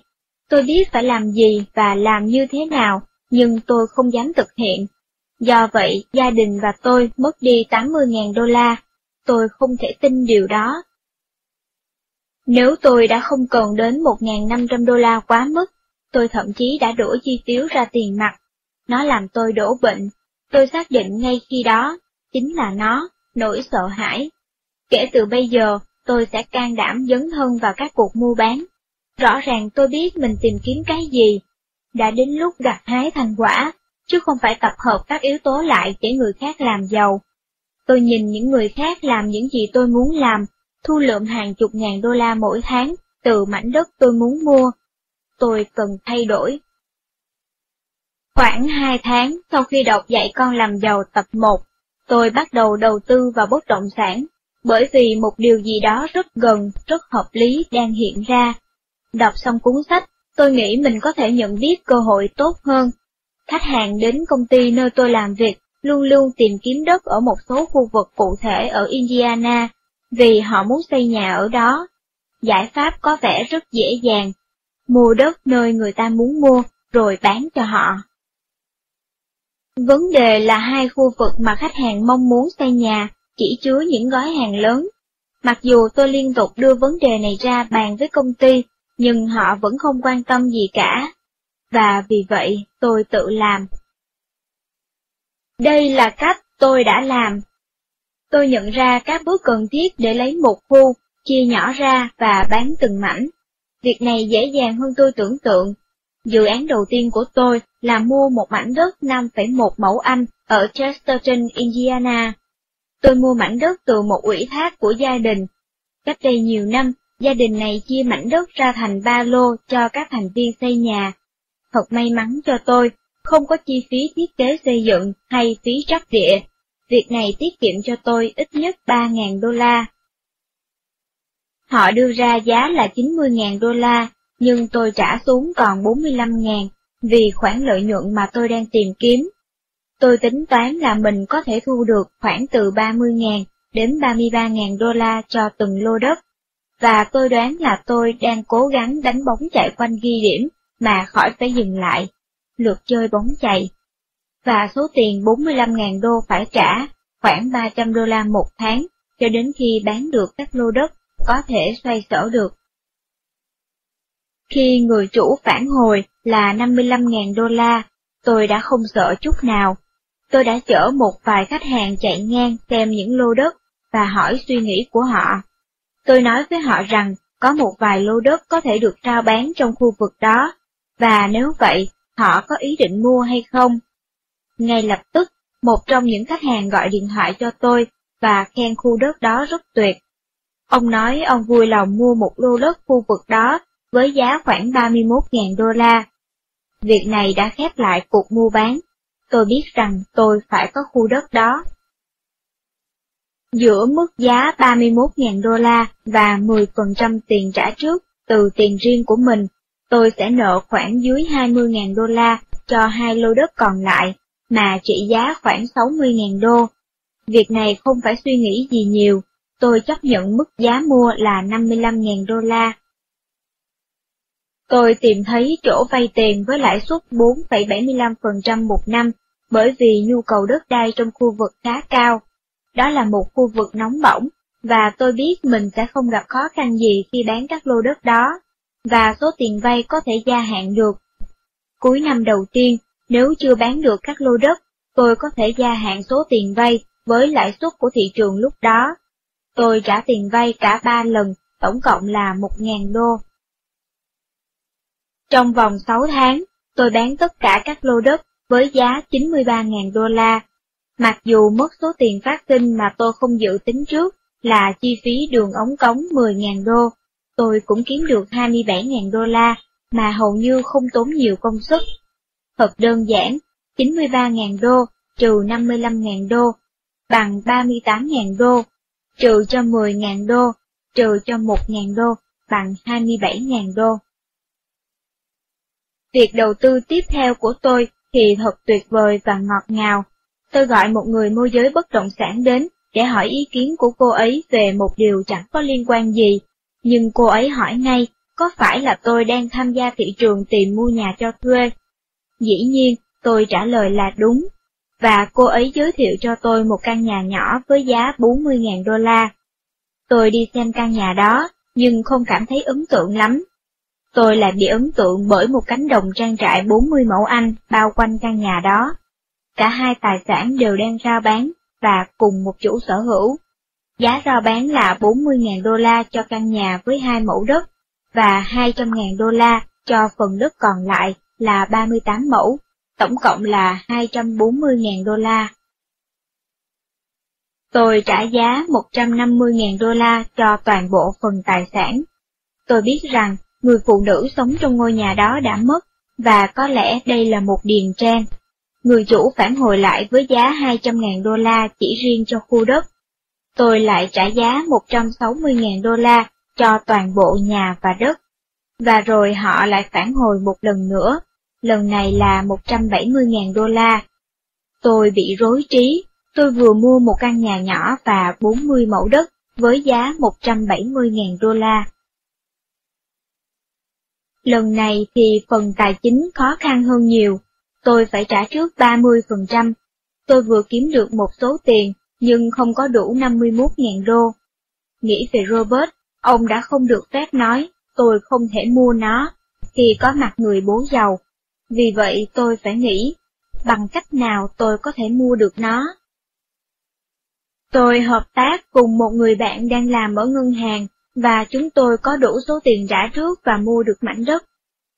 Tôi biết phải làm gì và làm như thế nào, nhưng tôi không dám thực hiện. Do vậy, gia đình và tôi mất đi 80.000 đô la. Tôi không thể tin điều đó. Nếu tôi đã không cần đến 1.500 đô la quá mức, tôi thậm chí đã đổ chi phiếu ra tiền mặt. Nó làm tôi đổ bệnh Tôi xác định ngay khi đó, chính là nó, nỗi sợ hãi. Kể từ bây giờ, tôi sẽ can đảm dấn thân vào các cuộc mua bán. Rõ ràng tôi biết mình tìm kiếm cái gì. Đã đến lúc gặt hái thành quả, chứ không phải tập hợp các yếu tố lại để người khác làm giàu. Tôi nhìn những người khác làm những gì tôi muốn làm, thu lượm hàng chục ngàn đô la mỗi tháng từ mảnh đất tôi muốn mua. Tôi cần thay đổi. Khoảng 2 tháng sau khi đọc dạy con làm giàu tập 1, tôi bắt đầu đầu tư vào bất động sản, bởi vì một điều gì đó rất gần, rất hợp lý đang hiện ra. Đọc xong cuốn sách, tôi nghĩ mình có thể nhận biết cơ hội tốt hơn. Khách hàng đến công ty nơi tôi làm việc luôn luôn tìm kiếm đất ở một số khu vực cụ thể ở Indiana, vì họ muốn xây nhà ở đó. Giải pháp có vẻ rất dễ dàng. Mua đất nơi người ta muốn mua, rồi bán cho họ. Vấn đề là hai khu vực mà khách hàng mong muốn xây nhà chỉ chứa những gói hàng lớn. Mặc dù tôi liên tục đưa vấn đề này ra bàn với công ty, nhưng họ vẫn không quan tâm gì cả. Và vì vậy, tôi tự làm. Đây là cách tôi đã làm. Tôi nhận ra các bước cần thiết để lấy một khu, chia nhỏ ra và bán từng mảnh. Việc này dễ dàng hơn tôi tưởng tượng. Dự án đầu tiên của tôi là mua một mảnh đất 5,1 mẫu Anh ở Chesterton, Indiana. Tôi mua mảnh đất từ một ủy thác của gia đình. Cách đây nhiều năm, gia đình này chia mảnh đất ra thành ba lô cho các thành viên xây nhà. Thật may mắn cho tôi, không có chi phí thiết kế xây dựng hay phí trắc địa. Việc này tiết kiệm cho tôi ít nhất 3.000 đô la. Họ đưa ra giá là 90.000 đô la, nhưng tôi trả xuống còn 45.000 vì khoản lợi nhuận mà tôi đang tìm kiếm. Tôi tính toán là mình có thể thu được khoảng từ 30.000 đến 33.000 đô la cho từng lô đất, và tôi đoán là tôi đang cố gắng đánh bóng chạy quanh ghi điểm mà khỏi phải dừng lại, lượt chơi bóng chạy. Và số tiền 45.000 đô phải trả, khoảng 300 đô la một tháng, cho đến khi bán được các lô đất, có thể xoay sở được. Khi người chủ phản hồi là 55.000 đô la, tôi đã không sợ chút nào. Tôi đã chở một vài khách hàng chạy ngang xem những lô đất và hỏi suy nghĩ của họ. Tôi nói với họ rằng có một vài lô đất có thể được trao bán trong khu vực đó, và nếu vậy, họ có ý định mua hay không. Ngay lập tức, một trong những khách hàng gọi điện thoại cho tôi và khen khu đất đó rất tuyệt. Ông nói ông vui lòng mua một lô đất khu vực đó với giá khoảng 31.000 đô la. Việc này đã khép lại cuộc mua bán. Tôi biết rằng tôi phải có khu đất đó. Giữa mức giá 31.000 đô la và 10% tiền trả trước từ tiền riêng của mình, tôi sẽ nợ khoảng dưới 20.000 đô la cho hai lô đất còn lại, mà trị giá khoảng 60.000 đô. Việc này không phải suy nghĩ gì nhiều, tôi chấp nhận mức giá mua là 55.000 đô la. Tôi tìm thấy chỗ vay tiền với lãi suất 4,75% một năm, bởi vì nhu cầu đất đai trong khu vực khá cao. Đó là một khu vực nóng bỏng, và tôi biết mình sẽ không gặp khó khăn gì khi bán các lô đất đó, và số tiền vay có thể gia hạn được. Cuối năm đầu tiên, nếu chưa bán được các lô đất, tôi có thể gia hạn số tiền vay với lãi suất của thị trường lúc đó. Tôi trả tiền vay cả ba lần, tổng cộng là 1.000 đô. Trong vòng 6 tháng, tôi bán tất cả các lô đất với giá 93.000 đô la. Mặc dù mất số tiền phát sinh mà tôi không dự tính trước là chi phí đường ống cống 10.000 đô, tôi cũng kiếm được 27.000 đô la mà hầu như không tốn nhiều công sức. Thật đơn giản, 93.000 đô trừ 55.000 đô bằng 38.000 đô, trừ cho 10.000 đô, trừ cho 1.000 đô bằng 27.000 đô. Việc đầu tư tiếp theo của tôi thì thật tuyệt vời và ngọt ngào. Tôi gọi một người môi giới bất động sản đến để hỏi ý kiến của cô ấy về một điều chẳng có liên quan gì, nhưng cô ấy hỏi ngay có phải là tôi đang tham gia thị trường tìm mua nhà cho thuê. Dĩ nhiên, tôi trả lời là đúng, và cô ấy giới thiệu cho tôi một căn nhà nhỏ với giá 40.000 đô la. Tôi đi xem căn nhà đó, nhưng không cảm thấy ấn tượng lắm. Tôi lại bị ấn tượng bởi một cánh đồng trang trại 40 mẫu Anh bao quanh căn nhà đó. Cả hai tài sản đều đang rao bán và cùng một chủ sở hữu. Giá rao bán là 40.000 đô la cho căn nhà với hai mẫu đất, và 200.000 đô la cho phần đất còn lại là 38 mẫu, tổng cộng là 240.000 đô la. Tôi trả giá 150.000 đô la cho toàn bộ phần tài sản. Tôi biết rằng người phụ nữ sống trong ngôi nhà đó đã mất, và có lẽ đây là một điền trang. Người chủ phản hồi lại với giá 200.000 đô la chỉ riêng cho khu đất. Tôi lại trả giá 160.000 đô la cho toàn bộ nhà và đất. Và rồi họ lại phản hồi một lần nữa, lần này là 170.000 đô la. Tôi bị rối trí, tôi vừa mua một căn nhà nhỏ và 40 mẫu đất với giá 170.000 đô la. Lần này thì phần tài chính khó khăn hơn nhiều, tôi phải trả trước 30%. Tôi vừa kiếm được một số tiền, nhưng không có đủ 51.000 đô. Nghĩ về Robert, ông đã không được phép nói, tôi không thể mua nó, khi có mặt người bố giàu. Vì vậy tôi phải nghĩ, bằng cách nào tôi có thể mua được nó. Tôi hợp tác cùng một người bạn đang làm ở ngân hàng và chúng tôi có đủ số tiền trả trước và mua được mảnh đất.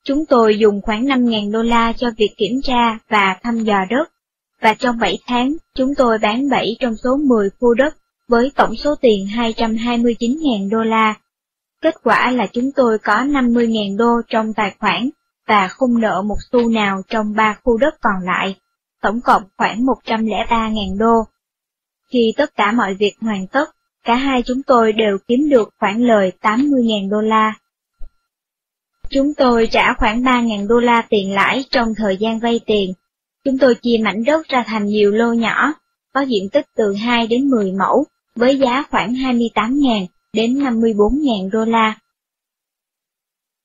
Chúng tôi dùng khoảng 5.000 đô la cho việc kiểm tra và thăm dò đất, và trong 7 tháng, chúng tôi bán 7 trong số 10 khu đất với tổng số tiền 229.000 đô la. Kết quả là chúng tôi có 50.000 đô trong tài khoản và không nợ một xu nào trong ba khu đất còn lại, tổng cộng khoảng 103.000 đô. Khi tất cả mọi việc hoàn tất, cả hai chúng tôi đều kiếm được khoảng lời 80.000 đô la. Chúng tôi trả khoảng 3.000 đô la tiền lãi trong thời gian vay tiền. Chúng tôi chia mảnh đất ra thành nhiều lô nhỏ, có diện tích từ 2 đến 10 mẫu, với giá khoảng 28.000 đến 54.000 đô la.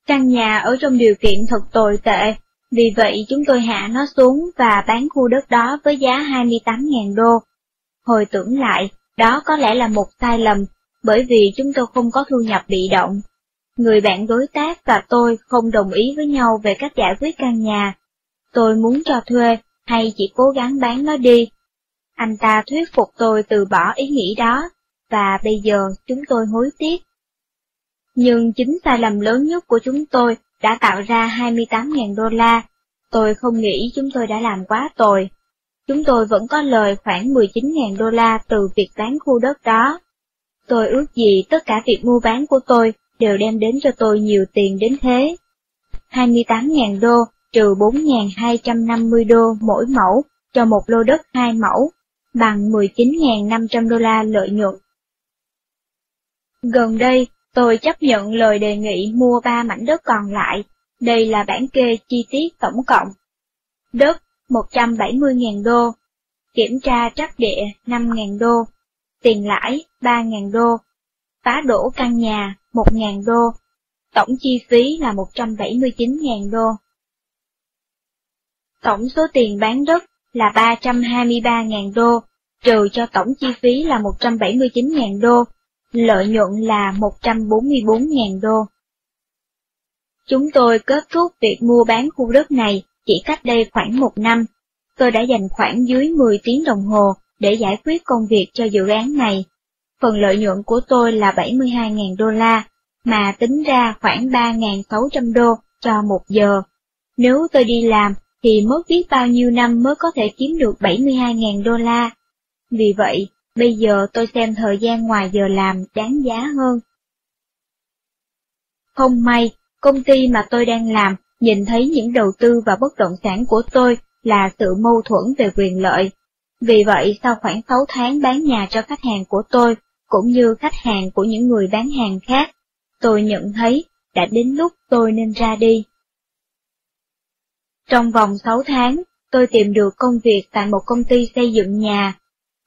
Căn nhà ở trong điều kiện thật tồi tệ, vì vậy chúng tôi hạ nó xuống và bán khu đất đó với giá 28.000 đô. Hồi tưởng lại, đó có lẽ là một sai lầm, bởi vì chúng tôi không có thu nhập bị động. Người bạn đối tác và tôi không đồng ý với nhau về cách giải quyết căn nhà. Tôi muốn cho thuê, hay chỉ cố gắng bán nó đi. Anh ta thuyết phục tôi từ bỏ ý nghĩ đó, và bây giờ chúng tôi hối tiếc. Nhưng chính sai lầm lớn nhất của chúng tôi đã tạo ra 28.000 đô la. Tôi không nghĩ chúng tôi đã làm quá tồi. Chúng tôi vẫn có lời khoảng 19.000 đô la từ việc bán khu đất đó. Tôi ước gì tất cả việc mua bán của tôi đều đem đến cho tôi nhiều tiền đến thế. 28.000 đô trừ 4.250 đô mỗi mẫu cho một lô đất hai mẫu, bằng 19.500 đô la lợi nhuận. Gần đây, tôi chấp nhận lời đề nghị mua ba mảnh đất còn lại, đây là bản kê chi tiết tổng cộng. Đất 170.000 đô, kiểm tra trắc địa 5.000 đô, tiền lãi 3.000 đô, phá đổ căn nhà 1.000 đô, tổng chi phí là 179.000 đô. Tổng số tiền bán đất là 323.000 đô, trừ cho tổng chi phí là 179.000 đô, lợi nhuận là 144.000 đô. Chúng tôi kết thúc việc mua bán khu đất này chỉ cách đây khoảng một năm. Tôi đã dành khoảng dưới 10 tiếng đồng hồ để giải quyết công việc cho dự án này. Phần lợi nhuận của tôi là 72.000 đô la, mà tính ra khoảng 3.600 đô cho một giờ. Nếu tôi đi làm thì mất biết bao nhiêu năm mới có thể kiếm được 72.000 đô la. Vì vậy, bây giờ tôi xem thời gian ngoài giờ làm đáng giá hơn. Không may, công ty mà tôi đang làm nhìn thấy những đầu tư vào bất động sản của tôi là sự mâu thuẫn về quyền lợi. Vì vậy, sau khoảng 6 tháng bán nhà cho khách hàng của tôi, cũng như khách hàng của những người bán hàng khác, tôi nhận thấy đã đến lúc tôi nên ra đi. Trong vòng 6 tháng, tôi tìm được công việc tại một công ty xây dựng nhà.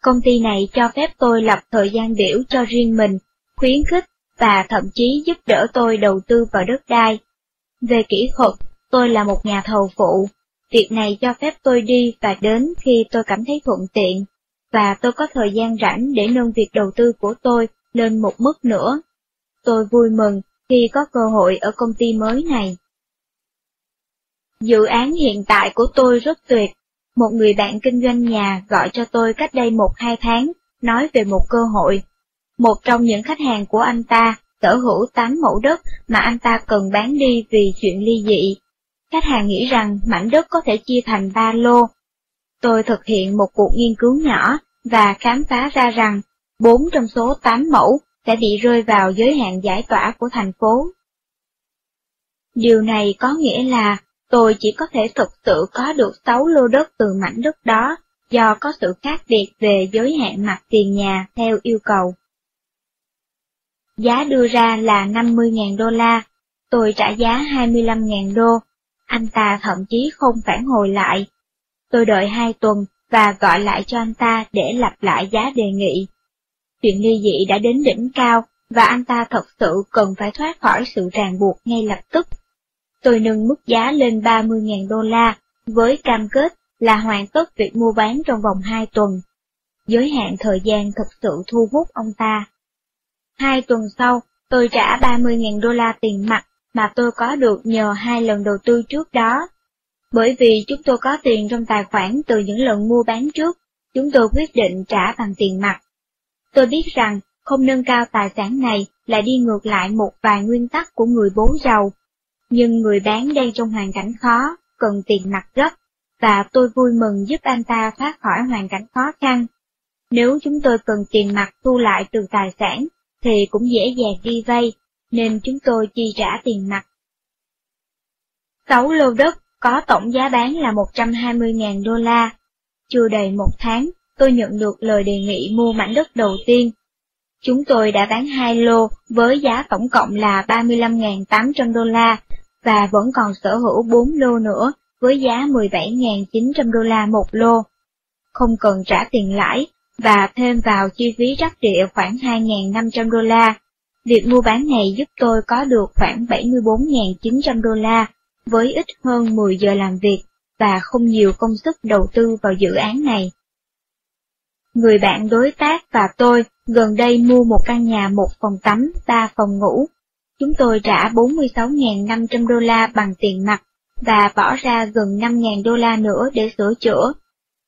Công ty này cho phép tôi lập thời gian biểu cho riêng mình, khuyến khích và thậm chí giúp đỡ tôi đầu tư vào đất đai. Về kỹ thuật, tôi là một nhà thầu phụ. Việc này cho phép tôi đi và đến khi tôi cảm thấy thuận tiện, và tôi có thời gian rảnh để nâng việc đầu tư của tôi lên một mức nữa. Tôi vui mừng khi có cơ hội ở công ty mới này. Dự án hiện tại của tôi rất tuyệt. Một người bạn kinh doanh nhà gọi cho tôi cách đây một hai tháng, nói về một cơ hội. Một trong những khách hàng của anh ta sở hữu 8 mẫu đất mà anh ta cần bán đi vì chuyện ly dị. Khách hàng nghĩ rằng mảnh đất có thể chia thành 3 lô. Tôi thực hiện một cuộc nghiên cứu nhỏ và khám phá ra rằng 4 trong số 8 mẫu sẽ bị rơi vào giới hạn giải tỏa của thành phố. Điều này có nghĩa là tôi chỉ có thể thực sự có được 6 lô đất từ mảnh đất đó do có sự khác biệt về giới hạn mặt tiền nhà theo yêu cầu. Giá đưa ra là 50.000 đô la, tôi trả giá 25.000 đô, anh ta thậm chí không phản hồi lại. Tôi đợi hai tuần và gọi lại cho anh ta để lặp lại giá đề nghị. Chuyện ly dị đã đến đỉnh cao và anh ta thật sự cần phải thoát khỏi sự ràng buộc ngay lập tức. Tôi nâng mức giá lên 30.000 đô la với cam kết là hoàn tất việc mua bán trong vòng 2 tuần. Giới hạn thời gian thực sự thu hút ông ta. Hai tuần sau, tôi trả 30.000 đô la tiền mặt mà tôi có được nhờ hai lần đầu tư trước đó. Bởi vì chúng tôi có tiền trong tài khoản từ những lần mua bán trước, chúng tôi quyết định trả bằng tiền mặt. Tôi biết rằng không nâng cao tài sản này là đi ngược lại một vài nguyên tắc của người bố giàu. Nhưng người bán đang trong hoàn cảnh khó, cần tiền mặt gấp, và tôi vui mừng giúp anh ta thoát khỏi hoàn cảnh khó khăn. Nếu chúng tôi cần tiền mặt thu lại từ tài sản, thì cũng dễ dàng đi vay, nên chúng tôi chi trả tiền mặt. 6 lô đất có tổng giá bán là 120.000 đô la. Chưa đầy một tháng, tôi nhận được lời đề nghị mua mảnh đất đầu tiên. Chúng tôi đã bán hai lô với giá tổng cộng là 35.800 đô la và vẫn còn sở hữu 4 lô nữa với giá 17.900 đô la một lô. Không cần trả tiền lãi, và thêm vào chi phí rắc địa khoảng 2.500 đô la. Việc mua bán này giúp tôi có được khoảng 74.900 đô la, với ít hơn 10 giờ làm việc và không nhiều công sức đầu tư vào dự án này. Người bạn đối tác và tôi gần đây mua một căn nhà một phòng tắm, ba phòng ngủ. Chúng tôi trả 46.500 đô la bằng tiền mặt và bỏ ra gần 5.000 đô la nữa để sửa chữa.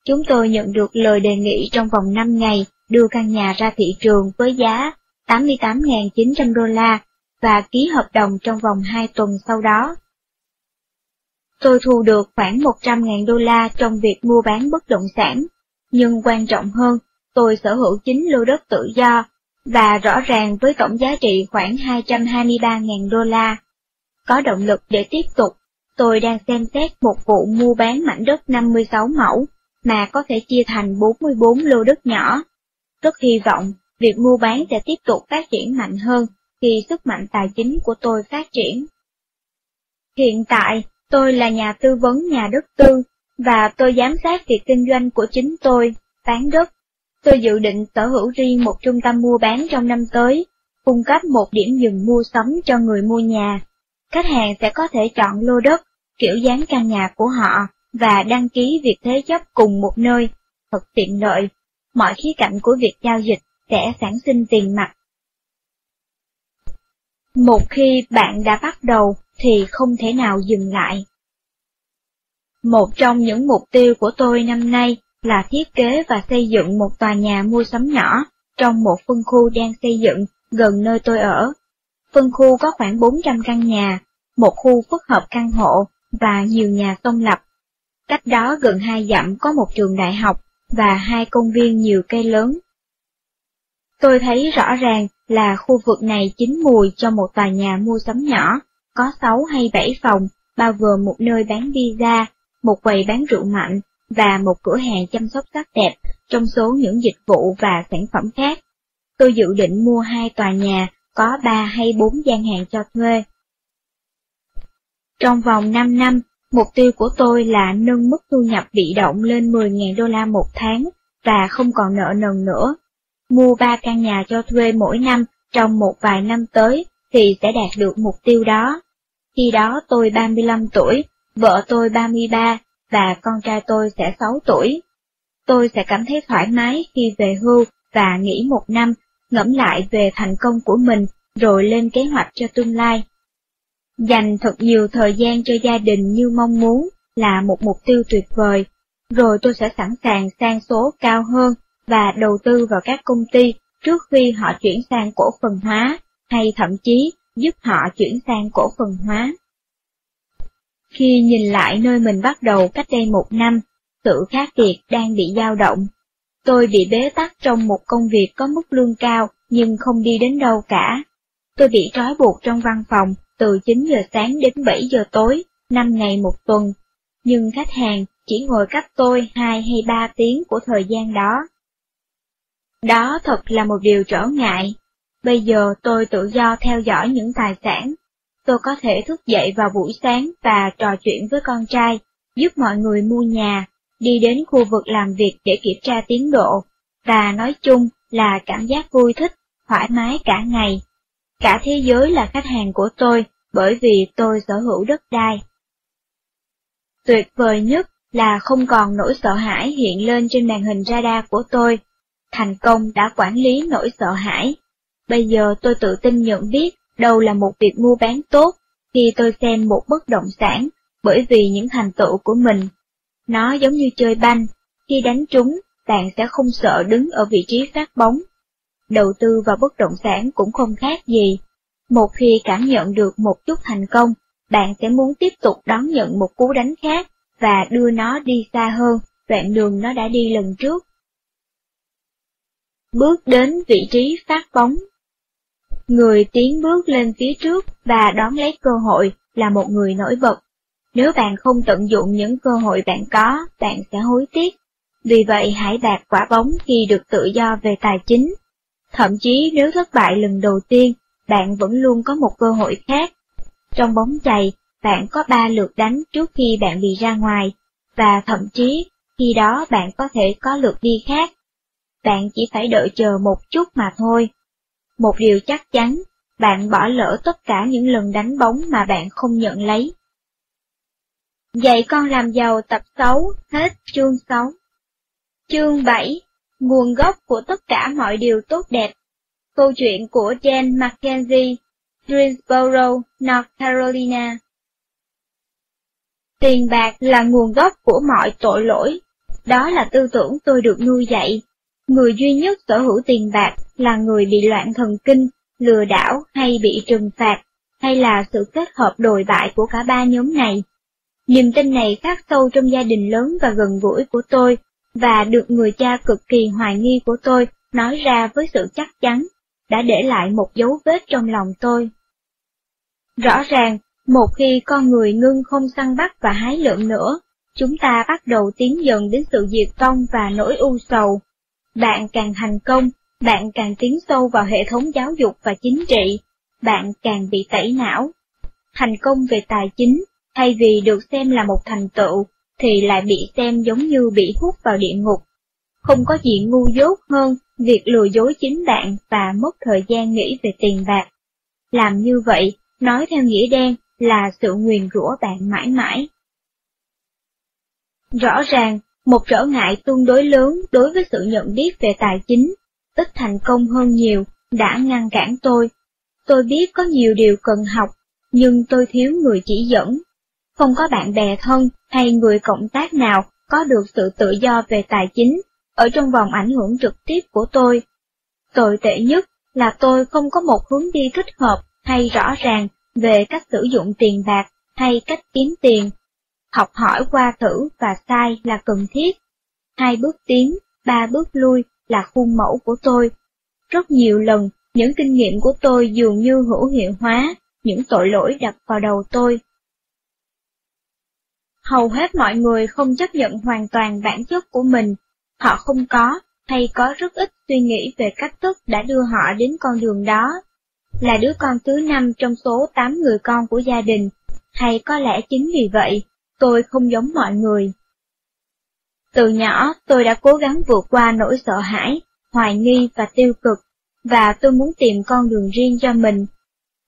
Chúng tôi nhận được lời đề nghị trong vòng 5 ngày đưa căn nhà ra thị trường với giá 88.900 đô la và ký hợp đồng trong vòng 2 tuần sau đó. Tôi thu được khoảng 100.000 đô la trong việc mua bán bất động sản, nhưng quan trọng hơn, tôi sở hữu chính lô đất tự do, và rõ ràng với tổng giá trị khoảng 223.000 đô la. Có động lực để tiếp tục, tôi đang xem xét một vụ mua bán mảnh đất 56 mẫu, mà có thể chia thành 44 lô đất nhỏ. Rất hy vọng việc mua bán sẽ tiếp tục phát triển mạnh hơn khi sức mạnh tài chính của tôi phát triển. Hiện tại, tôi là nhà tư vấn nhà đất tư, và tôi giám sát việc kinh doanh của chính tôi, bán đất. Tôi dự định sở hữu riêng một trung tâm mua bán trong năm tới, cung cấp một điểm dừng mua sắm cho người mua nhà. Khách hàng sẽ có thể chọn lô đất, kiểu dáng căn nhà của họ, và đăng ký việc thế chấp cùng một nơi, thật tiện lợi. Mọi khía cạnh của việc giao dịch sẽ sản sinh tiền mặt. Một khi bạn đã bắt đầu thì không thể nào dừng lại. Một trong những mục tiêu của tôi năm nay là thiết kế và xây dựng một tòa nhà mua sắm nhỏ trong một phân khu đang xây dựng gần nơi tôi ở. Phân khu có khoảng 400 căn nhà, một khu phức hợp căn hộ và nhiều nhà công lập. Cách đó gần hai dặm có một trường đại học và hai công viên nhiều cây lớn. Tôi thấy rõ ràng là khu vực này chín mùi cho một tòa nhà mua sắm nhỏ, có 6 hay 7 phòng, bao gồm một nơi bán pizza, một quầy bán rượu mạnh và một cửa hàng chăm sóc sắc đẹp trong số những dịch vụ và sản phẩm khác. Tôi dự định mua hai tòa nhà có 3 hay 4 gian hàng cho thuê. Trong vòng 5 năm, mục tiêu của tôi là nâng mức thu nhập bị động lên 10.000 đô la một tháng và không còn nợ nần nữa. Mua 3 căn nhà cho thuê mỗi năm trong một vài năm tới thì sẽ đạt được mục tiêu đó. Khi đó tôi 35 tuổi, vợ tôi 33 và con trai tôi sẽ 6 tuổi. Tôi sẽ cảm thấy thoải mái khi về hưu và nghỉ một năm, ngẫm lại về thành công của mình rồi lên kế hoạch cho tương lai. Dành thật nhiều thời gian cho gia đình như mong muốn là một mục tiêu tuyệt vời, rồi tôi sẽ sẵn sàng sang số cao hơn và đầu tư vào các công ty trước khi họ chuyển sang cổ phần hóa, hay thậm chí giúp họ chuyển sang cổ phần hóa. Khi nhìn lại nơi mình bắt đầu cách đây một năm, sự khác biệt đang bị dao động. Tôi bị bế tắc trong một công việc có mức lương cao nhưng không đi đến đâu cả. Tôi bị trói buộc trong văn phòng từ 9 giờ sáng đến 7 giờ tối, 5 ngày một tuần, nhưng khách hàng chỉ ngồi cách tôi 2 hay 3 tiếng của thời gian đó. Đó thật là một điều trở ngại. Bây giờ tôi tự do theo dõi những tài sản. Tôi có thể thức dậy vào buổi sáng và trò chuyện với con trai, giúp mọi người mua nhà, đi đến khu vực làm việc để kiểm tra tiến độ, và nói chung là cảm giác vui thích, thoải mái cả ngày. Cả thế giới là khách hàng của tôi, bởi vì tôi sở hữu đất đai. Tuyệt vời nhất là không còn nỗi sợ hãi hiện lên trên màn hình radar của tôi. Thành công đã quản lý nỗi sợ hãi. Bây giờ tôi tự tin nhận biết đâu là một việc mua bán tốt khi tôi xem một bất động sản bởi vì những thành tựu của mình. Nó giống như chơi banh, khi đánh trúng, bạn sẽ không sợ đứng ở vị trí phát bóng. Đầu tư vào bất động sản cũng không khác gì. Một khi cảm nhận được một chút thành công, bạn sẽ muốn tiếp tục đón nhận một cú đánh khác và đưa nó đi xa hơn đoạn đường nó đã đi lần trước. Bước đến vị trí phát bóng Người tiến bước lên phía trước và đón lấy cơ hội là một người nổi bật. Nếu bạn không tận dụng những cơ hội bạn có, bạn sẽ hối tiếc. Vì vậy hãy đạt quả bóng khi được tự do về tài chính. Thậm chí nếu thất bại lần đầu tiên, bạn vẫn luôn có một cơ hội khác. Trong bóng chày, bạn có ba lượt đánh trước khi bạn bị ra ngoài, và thậm chí khi đó bạn có thể có lượt đi khác. bạn chỉ phải đợi chờ một chút mà thôi. Một điều chắc chắn, bạn bỏ lỡ tất cả những lần đánh bóng mà bạn không nhận lấy. Dạy con làm giàu tập 6, hết chương 6. Chương 7, nguồn gốc của tất cả mọi điều tốt đẹp. Câu chuyện của Jane McKenzie, Greensboro, North Carolina. Tiền bạc là nguồn gốc của mọi tội lỗi. Đó là tư tưởng tôi được nuôi dạy. Người duy nhất sở hữu tiền bạc là người bị loạn thần kinh, lừa đảo hay bị trừng phạt, hay là sự kết hợp đồi bại của cả ba nhóm này. Niềm tin này khắc sâu trong gia đình lớn và gần gũi của tôi, và được người cha cực kỳ hoài nghi của tôi nói ra với sự chắc chắn, đã để lại một dấu vết trong lòng tôi. Rõ ràng, một khi con người ngưng không săn bắt và hái lượm nữa, chúng ta bắt đầu tiến dần đến sự diệt vong và nỗi u sầu. Bạn càng thành công, bạn càng tiến sâu vào hệ thống giáo dục và chính trị, bạn càng bị tẩy não. Thành công về tài chính, thay vì được xem là một thành tựu, thì lại bị xem giống như bị hút vào địa ngục. Không có gì ngu dốt hơn việc lừa dối chính bạn và mất thời gian nghĩ về tiền bạc. Làm như vậy, nói theo nghĩa đen, là sự nguyền rủa bạn mãi mãi. Rõ ràng, một trở ngại tương đối lớn đối với sự nhận biết về tài chính, ít thành công hơn nhiều, đã ngăn cản tôi. Tôi biết có nhiều điều cần học, nhưng tôi thiếu người chỉ dẫn. Không có bạn bè thân hay người cộng tác nào có được sự tự do về tài chính, ở trong vòng ảnh hưởng trực tiếp của tôi. Tồi tệ nhất là tôi không có một hướng đi thích hợp hay rõ ràng về cách sử dụng tiền bạc hay cách kiếm tiền. Học hỏi qua thử và sai là cần thiết. Hai bước tiến, ba bước lui là khuôn mẫu của tôi. Rất nhiều lần, những kinh nghiệm của tôi dường như hữu hiệu hóa những tội lỗi đặt vào đầu tôi. Hầu hết mọi người không chấp nhận hoàn toàn bản chất của mình, họ không có hay có rất ít suy nghĩ về cách thức đã đưa họ đến con đường đó là đứa con thứ năm trong số 8 người con của gia đình, hay có lẽ chính vì vậy, tôi không giống mọi người. Từ nhỏ, tôi đã cố gắng vượt qua nỗi sợ hãi, hoài nghi và tiêu cực, và tôi muốn tìm con đường riêng cho mình.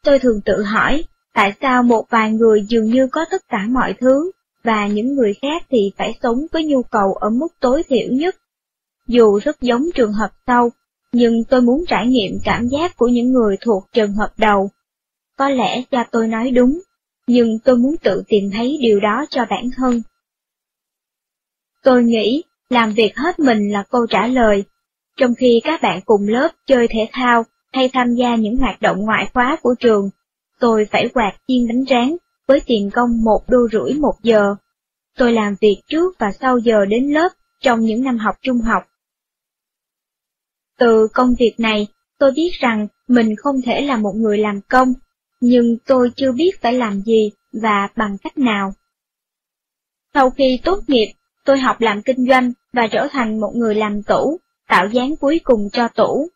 Tôi thường tự hỏi, tại sao một vài người dường như có tất cả mọi thứ, và những người khác thì phải sống với nhu cầu ở mức tối thiểu nhất. Dù rất giống trường hợp sau, nhưng tôi muốn trải nghiệm cảm giác của những người thuộc trường hợp đầu. Có lẽ cha tôi nói đúng, nhưng tôi muốn tự tìm thấy điều đó cho bản thân. Tôi nghĩ, làm việc hết mình là câu trả lời, trong khi các bạn cùng lớp chơi thể thao hay tham gia những hoạt động ngoại khóa của trường, tôi phải quạt chiên bánh tráng với tiền công một đô rưỡi một giờ. Tôi làm việc trước và sau giờ đến lớp trong những năm học trung học từ công việc này, tôi biết rằng mình không thể là một người làm công, nhưng tôi chưa biết phải làm gì và bằng cách nào. Sau khi tốt nghiệp, tôi học làm kinh doanh và trở thành một người làm tủ, tạo dáng cuối cùng cho tủ.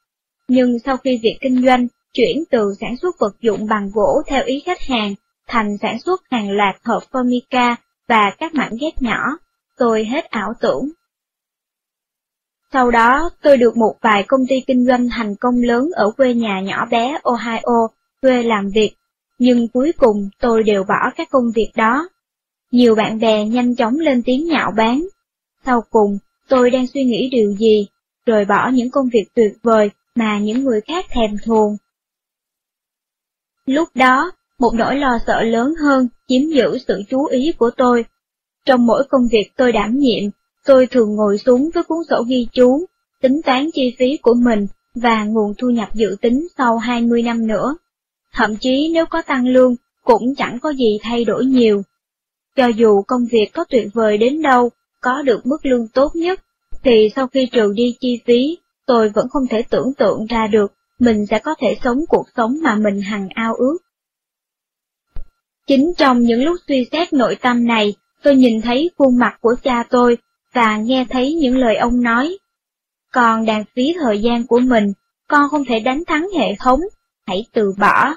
Nhưng sau khi việc kinh doanh chuyển từ sản xuất vật dụng bằng gỗ theo ý khách hàng thành sản xuất hàng loạt hộp Formica và các mảnh ghép nhỏ, tôi hết ảo tưởng. Sau đó, tôi được một vài công ty kinh doanh thành công lớn ở quê nhà nhỏ bé Ohio thuê làm việc, nhưng cuối cùng tôi đều bỏ các công việc đó. Nhiều bạn bè nhanh chóng lên tiếng nhạo báng. Sau cùng, tôi đang suy nghĩ điều gì, rồi bỏ những công việc tuyệt vời mà những người khác thèm thuồng. Lúc đó, một nỗi lo sợ lớn hơn chiếm giữ sự chú ý của tôi. Trong mỗi công việc tôi đảm nhiệm, Tôi thường ngồi xuống với cuốn sổ ghi chú, tính toán chi phí của mình và nguồn thu nhập dự tính sau 20 năm nữa. Thậm chí nếu có tăng lương, cũng chẳng có gì thay đổi nhiều. Cho dù công việc có tuyệt vời đến đâu, có được mức lương tốt nhất, thì sau khi trừ đi chi phí, tôi vẫn không thể tưởng tượng ra được mình sẽ có thể sống cuộc sống mà mình hằng ao ước. Chính trong những lúc suy xét nội tâm này, tôi nhìn thấy khuôn mặt của cha tôi và nghe thấy những lời ông nói. Con đang phí thời gian của mình, con không thể đánh thắng hệ thống, hãy từ bỏ.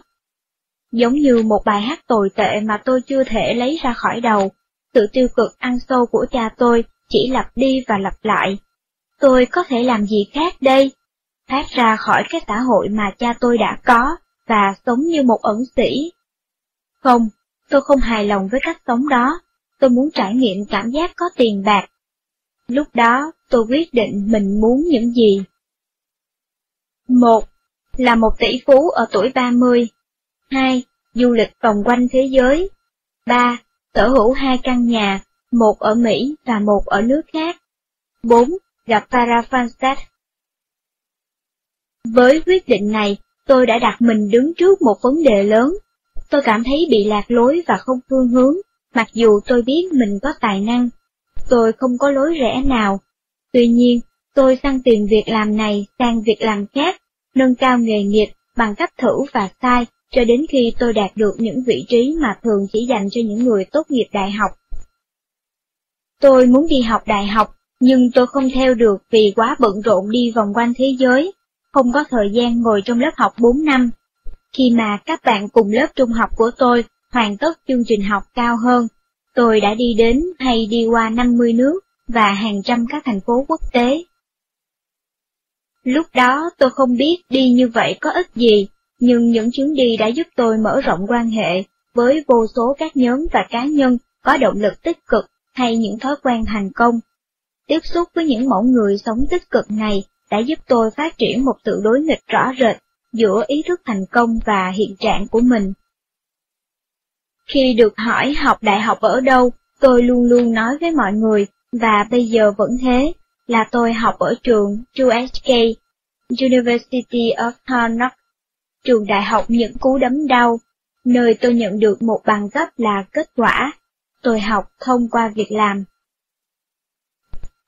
Giống như một bài hát tồi tệ mà tôi chưa thể lấy ra khỏi đầu, sự tiêu cực ăn sâu của cha tôi chỉ lặp đi và lặp lại. tôi có thể làm gì khác đây? Thoát ra khỏi cái xã hội mà cha tôi đã có, và sống như một ẩn sĩ. Không, tôi không hài lòng với cách sống đó, tôi muốn trải nghiệm cảm giác có tiền bạc. Lúc đó, tôi quyết định mình muốn những gì. Một, Là một tỷ phú ở tuổi 30. 2. Du lịch vòng quanh thế giới. 3. Sở hữu hai căn nhà, một ở Mỹ và một ở nước khác. 4. Gặp Farah Fanstad. Với quyết định này, tôi đã đặt mình đứng trước một vấn đề lớn. Tôi cảm thấy bị lạc lối và không phương hướng, mặc dù tôi biết mình có tài năng. Tôi không có lối rẽ nào. Tuy nhiên, tôi sang tìm việc làm này sang việc làm khác, nâng cao nghề nghiệp bằng cách thử và sai, cho đến khi tôi đạt được những vị trí mà thường chỉ dành cho những người tốt nghiệp đại học. Tôi muốn đi học đại học, nhưng tôi không theo được vì quá bận rộn đi vòng quanh thế giới, không có thời gian ngồi trong lớp học 4 năm. Khi mà các bạn cùng lớp trung học của tôi hoàn tất chương trình học cao hơn, tôi đã đi đến hay đi qua 50 nước và hàng trăm các thành phố quốc tế. Lúc đó tôi không biết đi như vậy có ích gì, nhưng những chuyến đi đã giúp tôi mở rộng quan hệ với vô số các nhóm và cá nhân có động lực tích cực hay những thói quen thành công. Tiếp xúc với những mẫu người sống tích cực này đã giúp tôi phát triển một sự đối nghịch rõ rệt giữa ý thức thành công và hiện trạng của mình. Khi được hỏi học đại học ở đâu, tôi luôn luôn nói với mọi người, và bây giờ vẫn thế, là tôi học ở trường USK, University of Connaught, trường đại học những cú đấm đau, nơi tôi nhận được một bằng cấp là kết quả. Tôi học thông qua việc làm.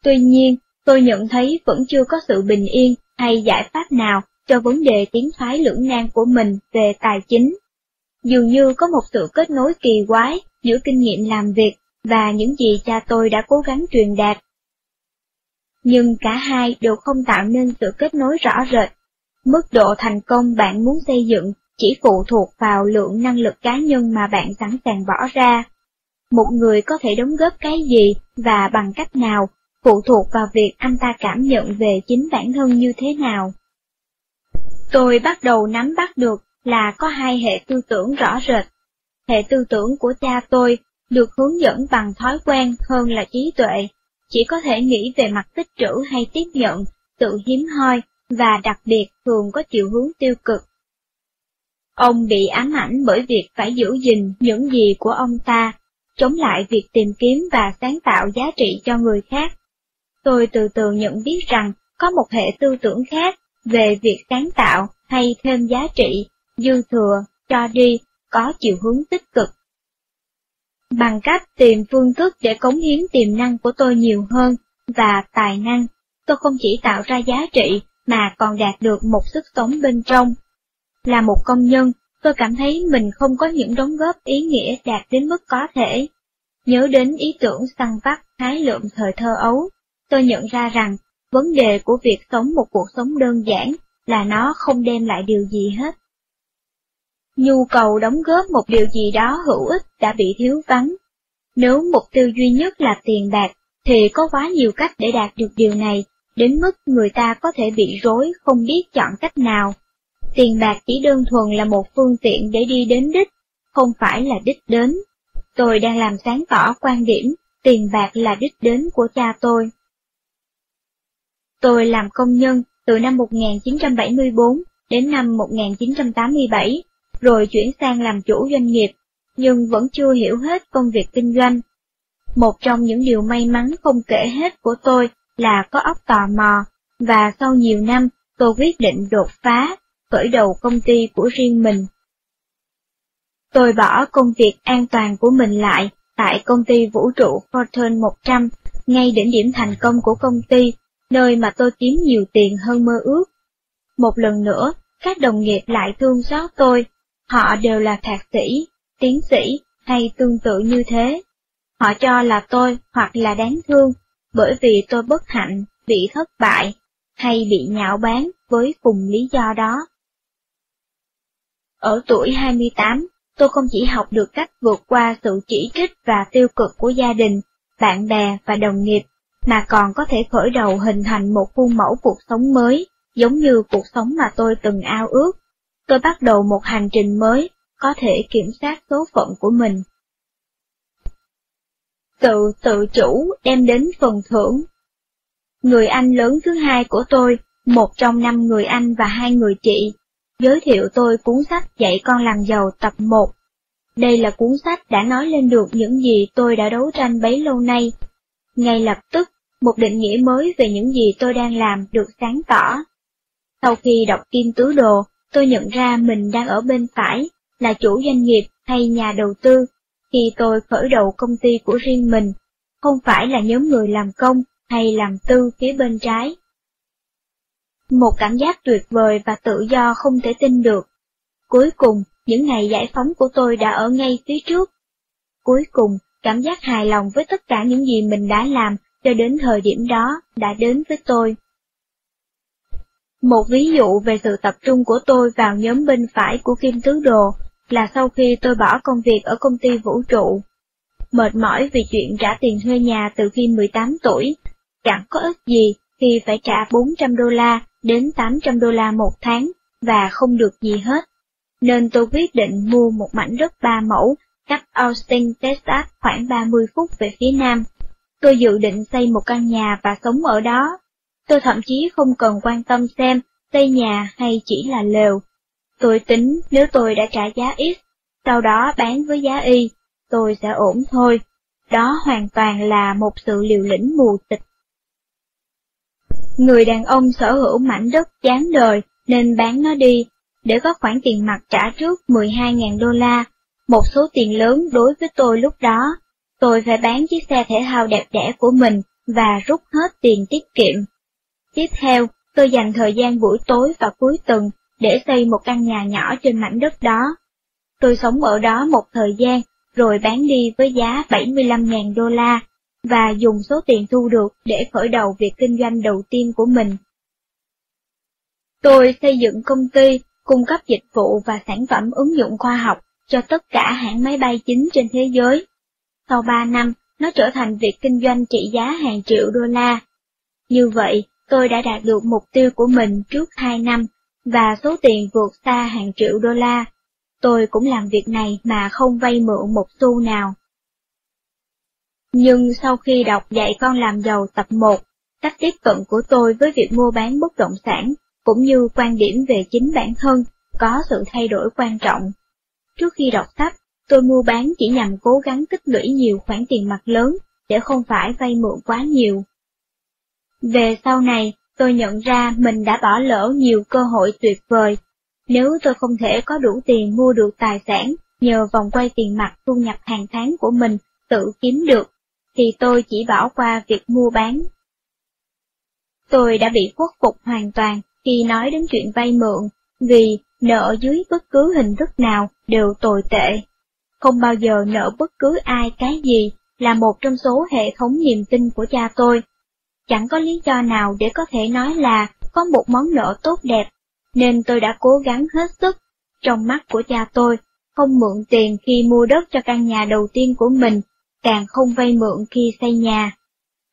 Tuy nhiên, tôi nhận thấy vẫn chưa có sự bình yên hay giải pháp nào cho vấn đề tiến thoái lưỡng nan của mình về tài chính. Dường như có một sự kết nối kỳ quái giữa kinh nghiệm làm việc và những gì cha tôi đã cố gắng truyền đạt. Nhưng cả hai đều không tạo nên sự kết nối rõ rệt. Mức độ thành công bạn muốn xây dựng chỉ phụ thuộc vào lượng năng lực cá nhân mà bạn sẵn sàng bỏ ra. Một người có thể đóng góp cái gì và bằng cách nào phụ thuộc vào việc anh ta cảm nhận về chính bản thân như thế nào. Tôi bắt đầu nắm bắt được là có hai hệ tư tưởng rõ rệt. Hệ tư tưởng của cha tôi được hướng dẫn bằng thói quen hơn là trí tuệ, chỉ có thể nghĩ về mặt tích trữ hay tiếp nhận, tự hiếm hoi, và đặc biệt thường có chiều hướng tiêu cực. Ông bị ám ảnh bởi việc phải giữ gìn những gì của ông ta, chống lại việc tìm kiếm và sáng tạo giá trị cho người khác. Tôi từ từ nhận biết rằng có một hệ tư tưởng khác về việc sáng tạo hay thêm giá trị, dư thừa, cho đi, có chiều hướng tích cực. Bằng cách tìm phương thức để cống hiến tiềm năng của tôi nhiều hơn và tài năng, tôi không chỉ tạo ra giá trị mà còn đạt được một sức sống bên trong. Là một công nhân, tôi cảm thấy mình không có những đóng góp ý nghĩa đạt đến mức có thể. Nhớ đến ý tưởng săn bắt, hái lượm thời thơ ấu, tôi nhận ra rằng vấn đề của việc sống một cuộc sống đơn giản là nó không đem lại điều gì hết. Nhu cầu đóng góp một điều gì đó hữu ích đã bị thiếu vắng. Nếu mục tiêu duy nhất là tiền bạc, thì có quá nhiều cách để đạt được điều này, đến mức người ta có thể bị rối không biết chọn cách nào. Tiền bạc chỉ đơn thuần là một phương tiện để đi đến đích, không phải là đích đến. Tôi đang làm sáng tỏ quan điểm, tiền bạc là đích đến của cha tôi. Tôi làm công nhân từ năm 1974 đến năm 1987, rồi chuyển sang làm chủ doanh nghiệp, nhưng vẫn chưa hiểu hết công việc kinh doanh. Một trong những điều may mắn không kể hết của tôi là có óc tò mò, và sau nhiều năm tôi quyết định đột phá, khởi đầu công ty của riêng mình. Tôi bỏ công việc an toàn của mình lại tại công ty vũ trụ Fortune 100, ngay đỉnh điểm thành công của công ty nơi mà tôi kiếm nhiều tiền hơn mơ ước. Một lần nữa, các đồng nghiệp lại thương xót tôi, họ đều là thạc sĩ, tiến sĩ hay tương tự như thế. Họ cho là tôi hoặc là đáng thương, bởi vì tôi bất hạnh, bị thất bại, hay bị nhạo báng với cùng lý do đó. Ở tuổi 28, tôi không chỉ học được cách vượt qua sự chỉ trích và tiêu cực của gia đình, bạn bè và đồng nghiệp, mà còn có thể khởi đầu hình thành một khuôn mẫu cuộc sống mới, giống như cuộc sống mà tôi từng ao ước. Tôi bắt đầu một hành trình mới, có thể kiểm soát số phận của mình. Tự tự chủ đem đến phần thưởng. Người anh lớn thứ hai của tôi, một trong năm người anh và hai người chị, giới thiệu tôi cuốn sách Dạy con làm giàu tập 1. Đây là cuốn sách đã nói lên được những gì tôi đã đấu tranh bấy lâu nay. Ngay lập tức, một định nghĩa mới về những gì tôi đang làm được sáng tỏ. Sau khi đọc Kim Tứ Đồ, tôi nhận ra mình đang ở bên phải, là chủ doanh nghiệp hay nhà đầu tư, khi tôi khởi đầu công ty của riêng mình, không phải là nhóm người làm công hay làm tư phía bên trái. Một cảm giác tuyệt vời và tự do không thể tin được. Cuối cùng, những ngày giải phóng của tôi đã ở ngay phía trước. Cuối cùng, cảm giác hài lòng với tất cả những gì mình đã làm cho đến thời điểm đó đã đến với tôi. Một ví dụ về sự tập trung của tôi vào nhóm bên phải của Kim Tứ Đồ là sau khi tôi bỏ công việc ở công ty vũ trụ. Mệt mỏi vì chuyện trả tiền thuê nhà từ khi 18 tuổi, chẳng có ích gì khi phải trả 400 đô la đến 800 đô la một tháng và không được gì hết. Nên tôi quyết định mua một mảnh đất ba mẫu cách Austin, Texas khoảng 30 phút về phía nam. Tôi dự định xây một căn nhà và sống ở đó. Tôi thậm chí không cần quan tâm xem xây nhà hay chỉ là lều. Tôi tính nếu tôi đã trả giá X, sau đó bán với giá Y, tôi sẽ ổn thôi. Đó hoàn toàn là một sự liều lĩnh mù tịch. Người đàn ông sở hữu mảnh đất chán đời nên bán nó đi, để có khoản tiền mặt trả trước 12.000 đô la, một số tiền lớn đối với tôi lúc đó. Tôi phải bán chiếc xe thể thao đẹp đẽ của mình và rút hết tiền tiết kiệm. Tiếp theo, tôi dành thời gian buổi tối và cuối tuần để xây một căn nhà nhỏ trên mảnh đất đó. Tôi sống ở đó một thời gian, rồi bán đi với giá 75.000 đô la, và dùng số tiền thu được để khởi đầu việc kinh doanh đầu tiên của mình. Tôi xây dựng công ty, cung cấp dịch vụ và sản phẩm ứng dụng khoa học cho tất cả hãng máy bay chính trên thế giới. Sau 3 năm, nó trở thành việc kinh doanh trị giá hàng triệu đô la. Như vậy, tôi đã đạt được mục tiêu của mình trước 2 năm, và số tiền vượt xa hàng triệu đô la. Tôi cũng làm việc này mà không vay mượn một xu nào. Nhưng sau khi đọc dạy con làm giàu tập 1, cách tiếp cận của tôi với việc mua bán bất động sản, cũng như quan điểm về chính bản thân, có sự thay đổi quan trọng. Trước khi đọc sách, tôi mua bán chỉ nhằm cố gắng tích lũy nhiều khoản tiền mặt lớn, để không phải vay mượn quá nhiều. Về sau này, tôi nhận ra mình đã bỏ lỡ nhiều cơ hội tuyệt vời. Nếu tôi không thể có đủ tiền mua được tài sản nhờ vòng quay tiền mặt thu nhập hàng tháng của mình tự kiếm được, thì tôi chỉ bỏ qua việc mua bán. Tôi đã bị khuất phục hoàn toàn khi nói đến chuyện vay mượn, vì nợ dưới bất cứ hình thức nào đều tồi tệ. Không bao giờ nợ bất cứ ai cái gì là một trong số hệ thống niềm tin của cha tôi. Chẳng có lý do nào để có thể nói là có một món nợ tốt đẹp, nên tôi đã cố gắng hết sức. Trong mắt của cha tôi, không mượn tiền khi mua đất cho căn nhà đầu tiên của mình, càng không vay mượn khi xây nhà.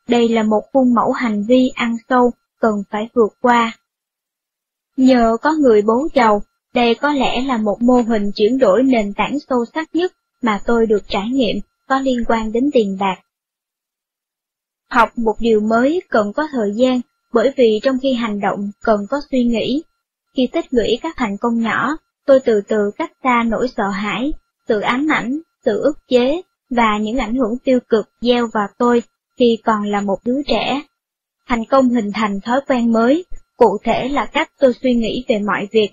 Đây là một khuôn mẫu hành vi ăn sâu, cần phải vượt qua. Nhờ có người bố giàu, đây có lẽ là một mô hình chuyển đổi nền tảng sâu sắc nhất mà tôi được trải nghiệm có liên quan đến tiền bạc. Học một điều mới cần có thời gian, bởi vì trong khi hành động cần có suy nghĩ. Khi tích lũy các thành công nhỏ, tôi từ từ cách xa nỗi sợ hãi, sự ám ảnh, sự ức chế, và những ảnh hưởng tiêu cực gieo vào tôi khi còn là một đứa trẻ. Thành công hình thành thói quen mới, cụ thể là cách tôi suy nghĩ về mọi việc.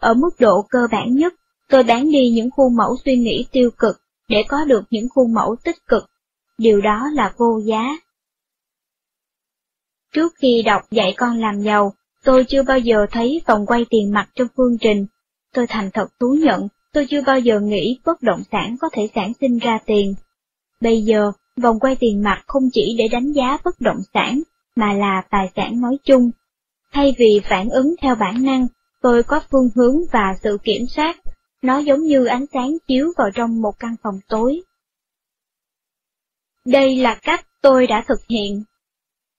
Ở mức độ cơ bản nhất, tôi bán đi những khuôn mẫu suy nghĩ tiêu cực để có được những khuôn mẫu tích cực. Điều đó là vô giá. Trước khi đọc dạy con làm giàu, tôi chưa bao giờ thấy vòng quay tiền mặt trong phương trình. Tôi thành thật thú nhận, tôi chưa bao giờ nghĩ bất động sản có thể sản sinh ra tiền. Bây giờ, vòng quay tiền mặt không chỉ để đánh giá bất động sản, mà là tài sản nói chung. Thay vì phản ứng theo bản năng, tôi có phương hướng và sự kiểm soát, nó giống như ánh sáng chiếu vào trong một căn phòng tối. Đây là cách tôi đã thực hiện.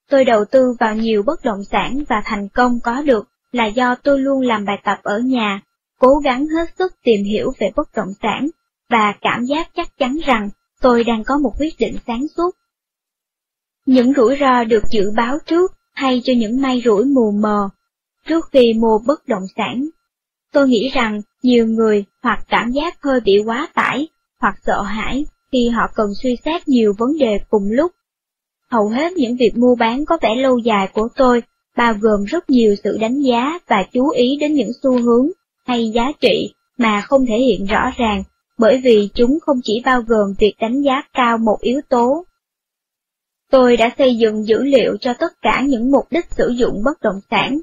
Tôi đầu tư vào nhiều bất động sản và thành công có được là do tôi luôn làm bài tập ở nhà, cố gắng hết sức tìm hiểu về bất động sản, và cảm giác chắc chắn rằng tôi đang có một quyết định sáng suốt. Những rủi ro được dự báo trước hay cho những may rủi mù mờ trước khi mua bất động sản. Tôi nghĩ rằng nhiều người hoặc cảm giác hơi bị quá tải, hoặc sợ hãi khi họ cần suy xét nhiều vấn đề cùng lúc. Hầu hết những việc mua bán có vẻ lâu dài của tôi bao gồm rất nhiều sự đánh giá và chú ý đến những xu hướng hay giá trị mà không thể hiện rõ ràng, bởi vì chúng không chỉ bao gồm việc đánh giá cao một yếu tố. Tôi đã xây dựng dữ liệu cho tất cả những mục đích sử dụng bất động sản.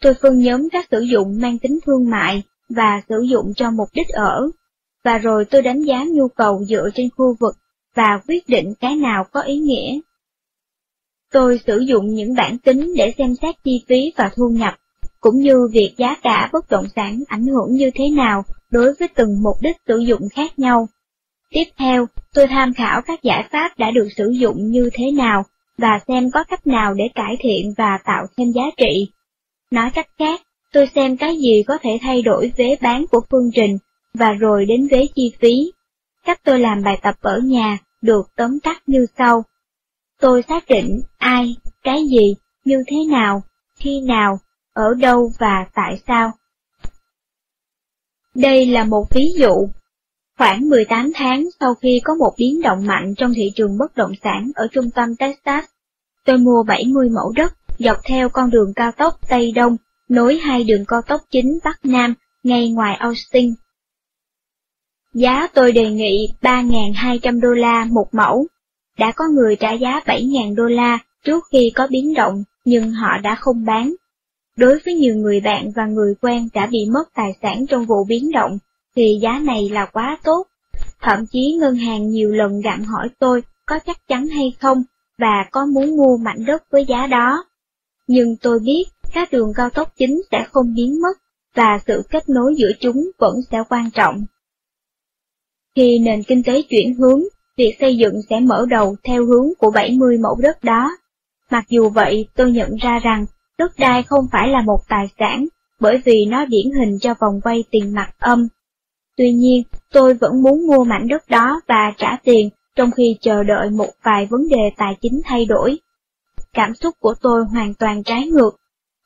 Tôi phân nhóm các sử dụng mang tính thương mại và sử dụng cho mục đích ở, và rồi tôi đánh giá nhu cầu dựa trên khu vực và quyết định cái nào có ý nghĩa. Tôi sử dụng những bản tính để xem xét chi phí và thu nhập, cũng như việc giá cả bất động sản ảnh hưởng như thế nào đối với từng mục đích sử dụng khác nhau. Tiếp theo, tôi tham khảo các giải pháp đã được sử dụng như thế nào, và xem có cách nào để cải thiện và tạo thêm giá trị. Nói cách khác, tôi xem cái gì có thể thay đổi vế bán của phương trình, và rồi đến vế chi phí. Cách tôi làm bài tập ở nhà được tóm tắt như sau. Tôi xác định ai, cái gì, như thế nào, khi nào, ở đâu và tại sao. Đây là một ví dụ. Khoảng 18 tháng sau khi có một biến động mạnh trong thị trường bất động sản ở trung tâm Texas, tôi mua 70 mẫu đất dọc theo con đường cao tốc Tây Đông, nối hai đường cao tốc chính Bắc Nam ngay ngoài Austin. Giá tôi đề nghị 3.200 đô la một mẫu. Đã có người trả giá 7.000 đô la trước khi có biến động, nhưng họ đã không bán. Đối với nhiều người bạn và người quen đã bị mất tài sản trong vụ biến động, thì giá này là quá tốt. Thậm chí ngân hàng nhiều lần gặn hỏi tôi có chắc chắn hay không, và có muốn mua mảnh đất với giá đó. Nhưng tôi biết các đường cao tốc chính sẽ không biến mất, và sự kết nối giữa chúng vẫn sẽ quan trọng. Khi nền kinh tế chuyển hướng, việc xây dựng sẽ mở đầu theo hướng của 70 mẫu đất đó. Mặc dù vậy, tôi nhận ra rằng đất đai không phải là một tài sản, bởi vì nó điển hình cho vòng quay tiền mặt âm. Tuy nhiên, tôi vẫn muốn mua mảnh đất đó và trả tiền trong khi chờ đợi một vài vấn đề tài chính thay đổi. Cảm xúc của tôi hoàn toàn trái ngược.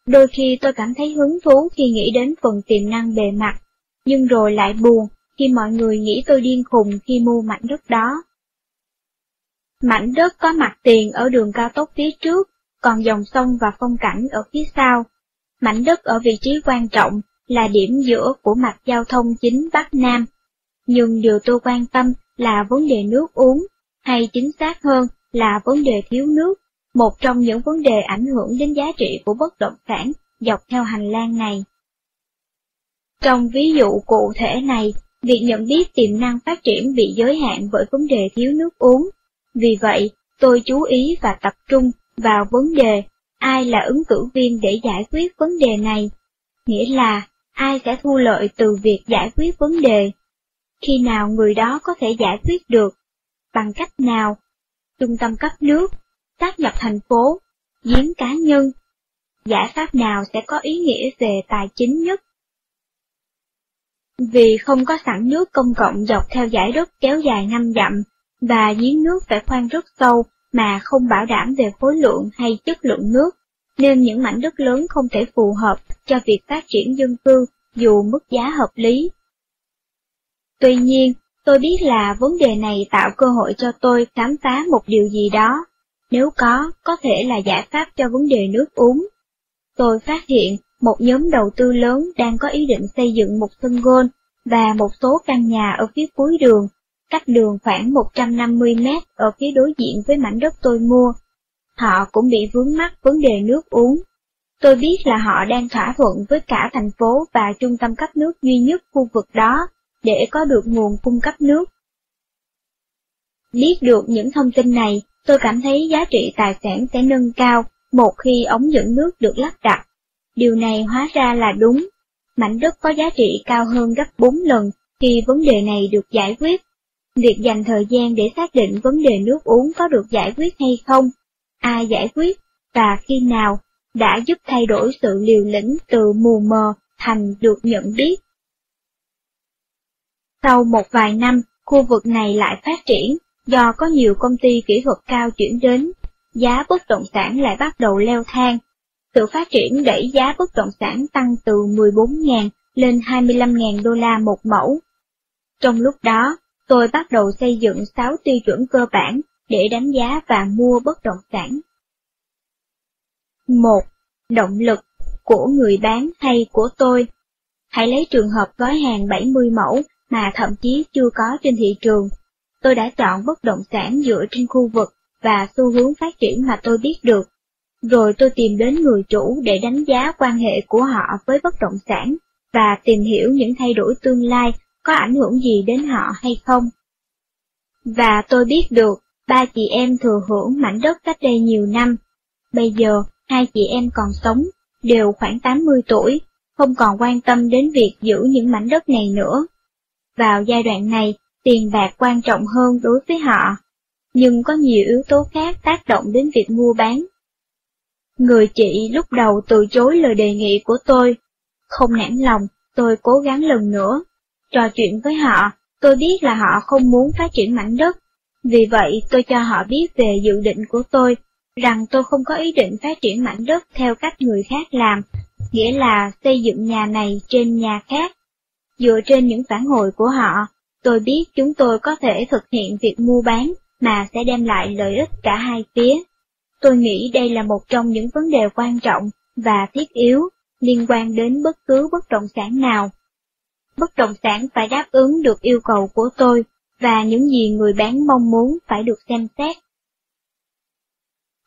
Đôi khi tôi cảm thấy hứng thú khi nghĩ đến phần tiềm năng bề mặt, nhưng rồi lại buồn khi mọi người nghĩ tôi điên khùng khi mua mảnh đất đó. Mảnh đất có mặt tiền ở đường cao tốc phía trước, còn dòng sông và phong cảnh ở phía sau. Mảnh đất ở vị trí quan trọng là điểm giữa của mặt giao thông chính Bắc Nam. Nhưng điều tôi quan tâm là vấn đề nước uống, hay chính xác hơn là vấn đề thiếu nước, một trong những vấn đề ảnh hưởng đến giá trị của bất động sản dọc theo hành lang này. Trong ví dụ cụ thể này, việc nhận biết tiềm năng phát triển bị giới hạn bởi vấn đề thiếu nước uống. Vì vậy, tôi chú ý và tập trung vào vấn đề ai là ứng cử viên để giải quyết vấn đề này, nghĩa là ai sẽ thu lợi từ việc giải quyết vấn đề. Khi nào người đó có thể giải quyết được, bằng cách nào, trung tâm cấp nước, sát nhập thành phố, giếng cá nhân, giải pháp nào sẽ có ý nghĩa về tài chính nhất. Vì không có sẵn nước công cộng dọc theo dải đất kéo dài năm dặm, và giếng nước phải khoan rất sâu mà không bảo đảm về khối lượng hay chất lượng nước, nên những mảnh đất lớn không thể phù hợp cho việc phát triển dân cư dù mức giá hợp lý. Tuy nhiên, tôi biết là vấn đề này tạo cơ hội cho tôi khám phá một điều gì đó, nếu có, có thể là giải pháp cho vấn đề nước uống. Tôi phát hiện một nhóm đầu tư lớn đang có ý định xây dựng một sân gôn và một số căn nhà ở phía cuối đường, cách đường khoảng 150 mét ở phía đối diện với mảnh đất tôi mua. Họ cũng bị vướng mắc vấn đề nước uống. Tôi biết là họ đang thỏa thuận với cả thành phố và trung tâm cấp nước duy nhất khu vực đó, để có được nguồn cung cấp nước. Biết được những thông tin này, tôi cảm thấy giá trị tài sản sẽ nâng cao một khi ống dẫn nước được lắp đặt. Điều này hóa ra là đúng. Mảnh đất có giá trị cao hơn gấp 4 lần khi vấn đề này được giải quyết. Việc dành thời gian để xác định vấn đề nước uống có được giải quyết hay không, ai giải quyết, và khi nào đã giúp thay đổi sự liều lĩnh từ mù mờ thành được nhận biết. Sau một vài năm, khu vực này lại phát triển, do có nhiều công ty kỹ thuật cao chuyển đến, giá bất động sản lại bắt đầu leo thang. Sự phát triển đẩy giá bất động sản tăng từ 14.000 lên 25.000 đô la một mẫu. Trong lúc đó, tôi bắt đầu xây dựng 6 tiêu chuẩn cơ bản để đánh giá và mua bất động sản. 1. Động lực của người bán hay của tôi. Hãy lấy trường hợp gói hàng 70 mẫu mà thậm chí chưa có trên thị trường. Tôi đã chọn bất động sản dựa trên khu vực và xu hướng phát triển mà tôi biết được. Rồi tôi tìm đến người chủ để đánh giá quan hệ của họ với bất động sản và tìm hiểu những thay đổi tương lai có ảnh hưởng gì đến họ hay không. Và tôi biết được, ba chị em thừa hưởng mảnh đất cách đây nhiều năm. Bây giờ, hai chị em còn sống, đều khoảng 80 tuổi, không còn quan tâm đến việc giữ những mảnh đất này nữa. Vào giai đoạn này, tiền bạc quan trọng hơn đối với họ, nhưng có nhiều yếu tố khác tác động đến việc mua bán. Người chị lúc đầu từ chối lời đề nghị của tôi. Không nản lòng, tôi cố gắng lần nữa. Trò chuyện với họ, tôi biết là họ không muốn phát triển mảnh đất. Vì vậy tôi cho họ biết về dự định của tôi, rằng tôi không có ý định phát triển mảnh đất theo cách người khác làm, nghĩa là xây dựng nhà này trên nhà khác. Dựa trên những phản hồi của họ, tôi biết chúng tôi có thể thực hiện việc mua bán mà sẽ đem lại lợi ích cả hai phía. Tôi nghĩ đây là một trong những vấn đề quan trọng và thiết yếu liên quan đến bất cứ bất động sản nào. Bất động sản phải đáp ứng được yêu cầu của tôi và những gì người bán mong muốn phải được xem xét.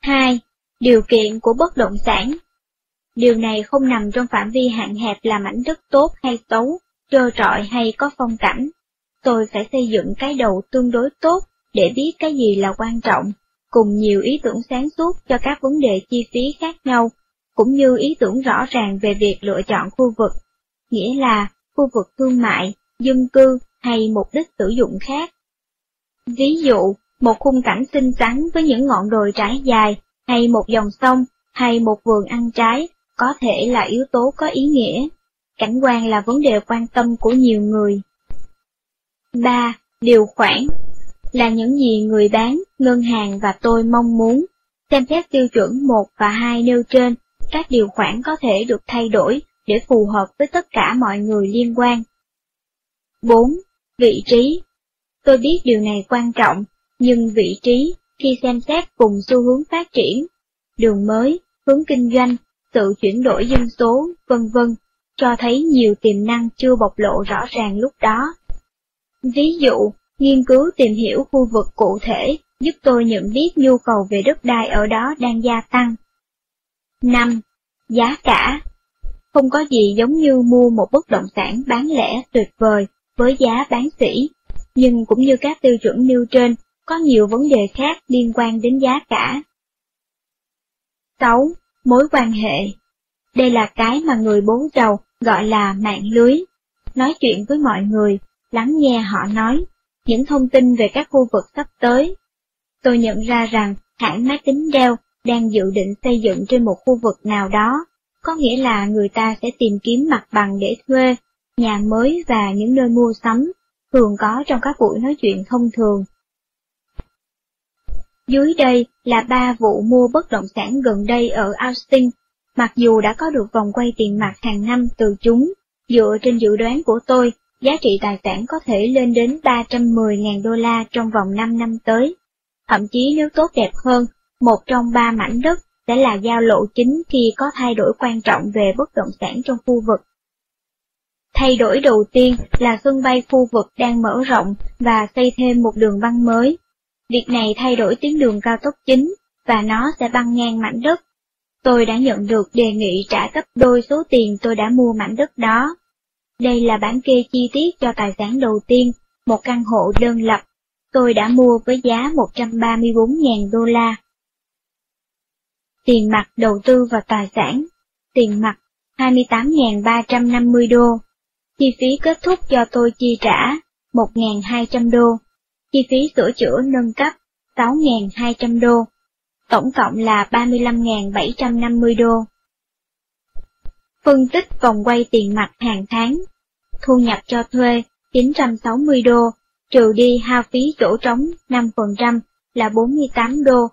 2. Điều kiện của bất động sản Điều này không nằm trong phạm vi hạn hẹp là mảnh đất tốt hay xấu, trơ trọi hay có phong cảnh. Tôi phải xây dựng cái đầu tương đối tốt để biết cái gì là quan trọng, cùng nhiều ý tưởng sáng suốt cho các vấn đề chi phí khác nhau, cũng như ý tưởng rõ ràng về việc lựa chọn khu vực, nghĩa là khu vực thương mại, dân cư hay mục đích sử dụng khác. Ví dụ, một khung cảnh xinh xắn với những ngọn đồi trải dài, hay một dòng sông, hay một vườn ăn trái, có thể là yếu tố có ý nghĩa. Cảnh quan là vấn đề quan tâm của nhiều người. 3. Điều khoản Là những gì người bán, ngân hàng và tôi mong muốn. Xem xét tiêu chuẩn 1 và 2 nêu trên, các điều khoản có thể được thay đổi để phù hợp với tất cả mọi người liên quan. 4. Vị trí Tôi biết điều này quan trọng, nhưng vị trí, khi xem xét cùng xu hướng phát triển, đường mới, hướng kinh doanh, sự chuyển đổi dân số, vân vân, cho thấy nhiều tiềm năng chưa bộc lộ rõ ràng lúc đó. Ví dụ, nghiên cứu tìm hiểu khu vực cụ thể giúp tôi nhận biết nhu cầu về đất đai ở đó đang gia tăng. 5. Giá cả Không có gì giống như mua một bất động sản bán lẻ tuyệt vời với giá bán sỉ, nhưng cũng như các tiêu chuẩn nêu trên, có nhiều vấn đề khác liên quan đến giá cả. 6. Mối quan hệ Đây là cái mà người bố giàu gọi là mạng lưới. Nói chuyện với mọi người, lắng nghe họ nói, những thông tin về các khu vực sắp tới. Tôi nhận ra rằng hãng máy tính Dell đang dự định xây dựng trên một khu vực nào đó, có nghĩa là người ta sẽ tìm kiếm mặt bằng để thuê, nhà mới và những nơi mua sắm, thường có trong các buổi nói chuyện thông thường. Dưới đây là ba vụ mua bất động sản gần đây ở Austin, mặc dù đã có được vòng quay tiền mặt hàng năm từ chúng, dựa trên dự đoán của tôi, giá trị tài sản có thể lên đến 310.000 đô la trong vòng 5 năm tới. Thậm chí nếu tốt đẹp hơn, một trong ba mảnh đất sẽ là giao lộ chính khi có thay đổi quan trọng về bất động sản trong khu vực. Thay đổi đầu tiên là sân bay khu vực đang mở rộng và xây thêm một đường băng mới. Việc này thay đổi tuyến đường cao tốc chính, và nó sẽ băng ngang mảnh đất. Tôi đã nhận được đề nghị trả gấp đôi số tiền tôi đã mua mảnh đất đó. Đây là bản kê chi tiết cho tài sản đầu tiên, một căn hộ đơn lập. Tôi đã mua với giá 134.000 đô la. Tiền mặt đầu tư vào tài sản. Tiền mặt 28.350 đô. Chi phí kết thúc cho tôi chi trả 1.200 đô. Chi phí sửa chữa nâng cấp 6.200 đô. tổng cộng là 35.750 đô. Phân tích vòng quay tiền mặt hàng tháng, thu nhập cho thuê 960 đô, trừ đi hao phí chỗ trống 5% là 48 đô,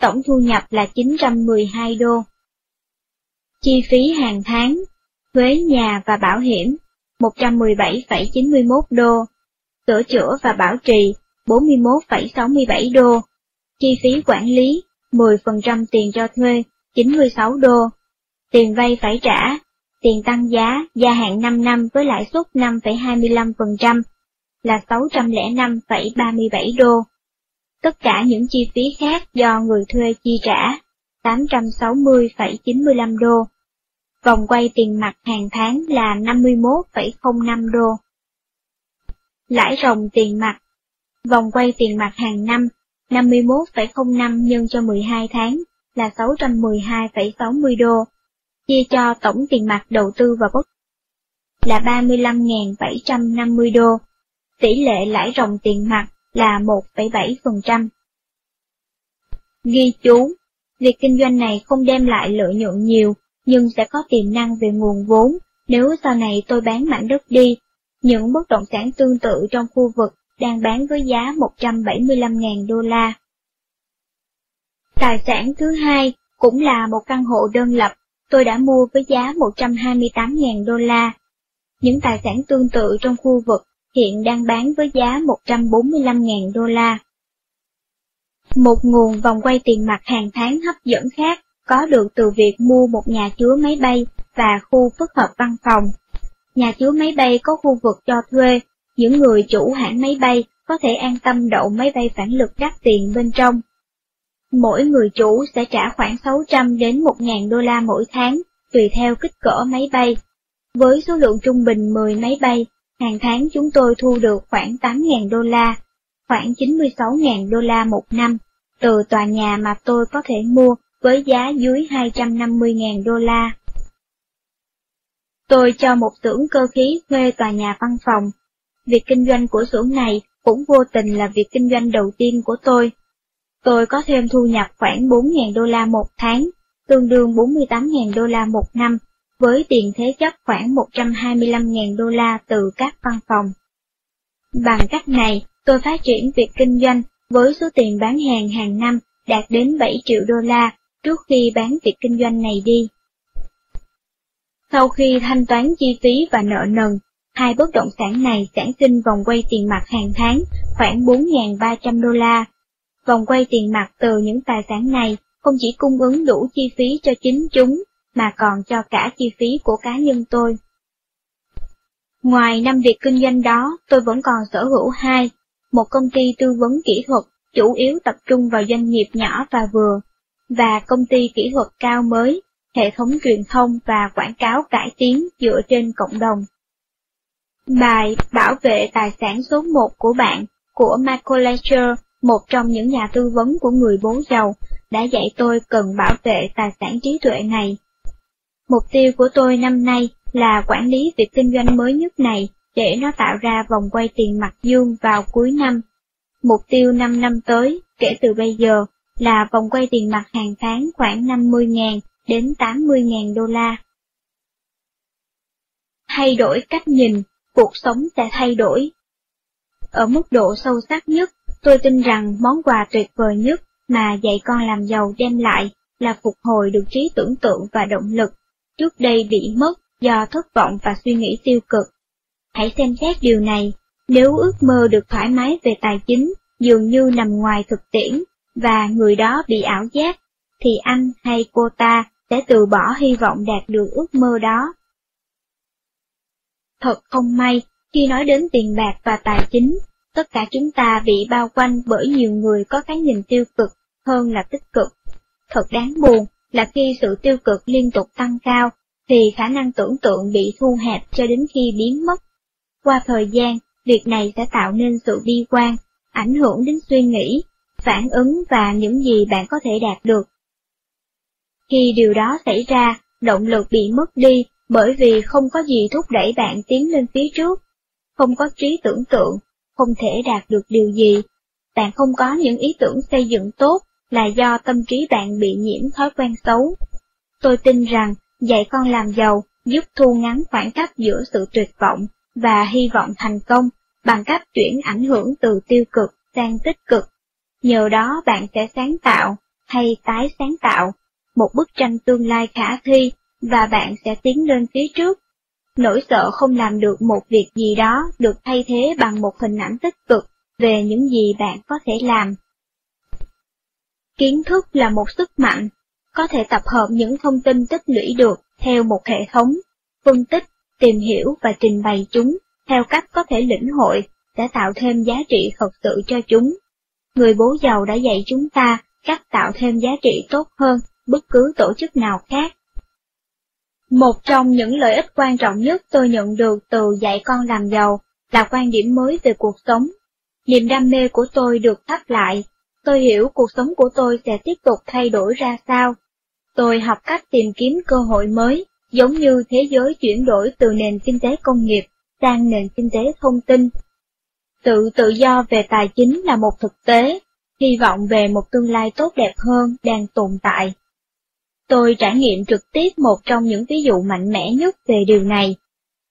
tổng thu nhập là 912 đô. Chi phí hàng tháng, thuế nhà và bảo hiểm 117,91 đô, sửa chữa và bảo trì 41,67 đô, chi phí quản lý 10% tiền cho thuê 96 đô, tiền vay phải trả, tiền tăng giá gia hạn 5 năm với lãi suất 5,25% là 605,37 đô. Tất cả những chi phí khác do người thuê chi trả 860,95 đô. Vòng quay tiền mặt hàng tháng là 51,05 đô. Lãi ròng tiền mặt Vòng quay tiền mặt hàng năm 51,05 nhân cho 12 tháng là 612,60 đô, chia cho tổng tiền mặt đầu tư vào bất là 35.750 đô. Tỷ lệ lãi ròng tiền mặt là 1,7%. Ghi chú, việc kinh doanh này không đem lại lợi nhuận nhiều, nhưng sẽ có tiềm năng về nguồn vốn nếu sau này tôi bán mảnh đất đi. Những bất động sản tương tự trong khu vực đang bán với giá 175.000 đô la. Tài sản thứ hai cũng là một căn hộ đơn lập, tôi đã mua với giá 128.000 đô la. Những tài sản tương tự trong khu vực hiện đang bán với giá 145.000 đô la. Một nguồn vòng quay tiền mặt hàng tháng hấp dẫn khác có được từ việc mua một nhà chứa máy bay và khu phức hợp văn phòng. Nhà chứa máy bay có khu vực cho thuê, những người chủ hãng máy bay có thể an tâm đậu máy bay phản lực đắt tiền bên trong. Mỗi người chủ sẽ trả khoảng 600 đến 1.000 đô la mỗi tháng, tùy theo kích cỡ máy bay. Với số lượng trung bình 10 máy bay, hàng tháng chúng tôi thu được khoảng 8.000 đô la, khoảng 96.000 đô la một năm, từ tòa nhà mà tôi có thể mua với giá dưới 250.000 đô la. Tôi cho một xưởng cơ khí thuê tòa nhà văn phòng Việc kinh doanh của xưởng này cũng vô tình là việc kinh doanh đầu tiên của tôi. Tôi có thêm thu nhập khoảng 4.000 đô la một tháng, tương đương 48.000 đô la một năm, với tiền thế chấp khoảng 125.000 đô la từ các văn phòng. Bằng cách này, tôi phát triển việc kinh doanh với số tiền bán hàng hàng năm đạt đến 7 triệu đô la trước khi bán việc kinh doanh này đi. Sau khi thanh toán chi phí và nợ nần, Hai bất động sản này sản sinh vòng quay tiền mặt hàng tháng khoảng 4.300 đô la. Vòng quay tiền mặt từ những tài sản này không chỉ cung ứng đủ chi phí cho chính chúng, mà còn cho cả chi phí của cá nhân tôi. Ngoài năm việc kinh doanh đó, tôi vẫn còn sở hữu hai, một công ty tư vấn kỹ thuật chủ yếu tập trung vào doanh nghiệp nhỏ và vừa, và công ty kỹ thuật cao mới, hệ thống truyền thông và quảng cáo cải tiến dựa trên cộng đồng. Bài Bảo vệ tài sản số 1 của bạn của Michael Ledger, một trong những nhà tư vấn của người bố giàu, đã dạy tôi cần bảo vệ tài sản trí tuệ này. Mục tiêu của tôi năm nay là quản lý việc kinh doanh mới nhất này để nó tạo ra vòng quay tiền mặt dương vào cuối năm. Mục tiêu 5 năm tới, kể từ bây giờ, là vòng quay tiền mặt hàng tháng khoảng 50.000 đến 80.000 đô la. Thay đổi cách nhìn cuộc sống sẽ thay đổi. Ở mức độ sâu sắc nhất, tôi tin rằng món quà tuyệt vời nhất mà dạy con làm giàu đem lại là phục hồi được trí tưởng tượng và động lực, trước đây bị mất do thất vọng và suy nghĩ tiêu cực. Hãy xem xét điều này, nếu ước mơ được thoải mái về tài chính dường như nằm ngoài thực tiễn, và người đó bị ảo giác, thì anh hay cô ta sẽ từ bỏ hy vọng đạt được ước mơ đó. Thật không may, khi nói đến tiền bạc và tài chính, tất cả chúng ta bị bao quanh bởi nhiều người có cái nhìn tiêu cực hơn là tích cực. Thật đáng buồn là khi sự tiêu cực liên tục tăng cao, thì khả năng tưởng tượng bị thu hẹp cho đến khi biến mất. Qua thời gian, việc này sẽ tạo nên sự bi quan, ảnh hưởng đến suy nghĩ, phản ứng và những gì bạn có thể đạt được. Khi điều đó xảy ra, động lực bị mất đi bởi vì không có gì thúc đẩy bạn tiến lên phía trước, không có trí tưởng tượng, không thể đạt được điều gì. Bạn không có những ý tưởng xây dựng tốt là do tâm trí bạn bị nhiễm thói quen xấu. Tôi tin rằng dạy con làm giàu giúp thu ngắn khoảng cách giữa sự tuyệt vọng và hy vọng thành công bằng cách chuyển ảnh hưởng từ tiêu cực sang tích cực. Nhờ đó bạn sẽ sáng tạo, hay tái sáng tạo, một bức tranh tương lai khả thi và bạn sẽ tiến lên phía trước. Nỗi sợ không làm được một việc gì đó được thay thế bằng một hình ảnh tích cực về những gì bạn có thể làm. Kiến thức là một sức mạnh, có thể tập hợp những thông tin tích lũy được theo một hệ thống, phân tích, tìm hiểu và trình bày chúng theo cách có thể lĩnh hội để tạo thêm giá trị thật sự cho chúng. Người bố giàu đã dạy chúng ta cách tạo thêm giá trị tốt hơn bất cứ tổ chức nào khác. Một trong những lợi ích quan trọng nhất tôi nhận được từ dạy con làm giàu là quan điểm mới về cuộc sống. Niềm đam mê của tôi được thắp lại, tôi hiểu cuộc sống của tôi sẽ tiếp tục thay đổi ra sao. Tôi học cách tìm kiếm cơ hội mới, giống như thế giới chuyển đổi từ nền kinh tế công nghiệp sang nền kinh tế thông tin. Tự tự do về tài chính là một thực tế, hy vọng về một tương lai tốt đẹp hơn đang tồn tại. Tôi trải nghiệm trực tiếp một trong những ví dụ mạnh mẽ nhất về điều này.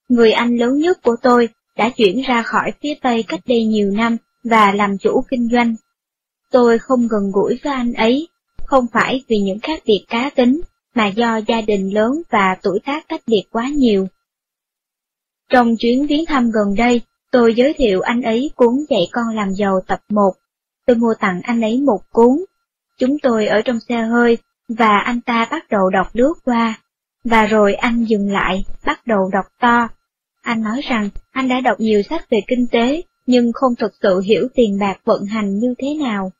Người anh lớn nhất của tôi đã chuyển ra khỏi phía Tây cách đây nhiều năm và làm chủ kinh doanh. Tôi không gần gũi với anh ấy, không phải vì những khác biệt cá tính, mà do gia đình lớn và tuổi tác cách biệt quá nhiều. Trong chuyến viếng thăm gần đây, tôi giới thiệu anh ấy cuốn dạy con làm giàu tập 1. Tôi mua tặng anh ấy một cuốn. Chúng tôi ở trong xe hơi, và anh ta bắt đầu đọc lướt qua. Và rồi anh dừng lại, bắt đầu đọc to. Anh nói rằng anh đã đọc nhiều sách về kinh tế, nhưng không thực sự hiểu tiền bạc vận hành như thế nào.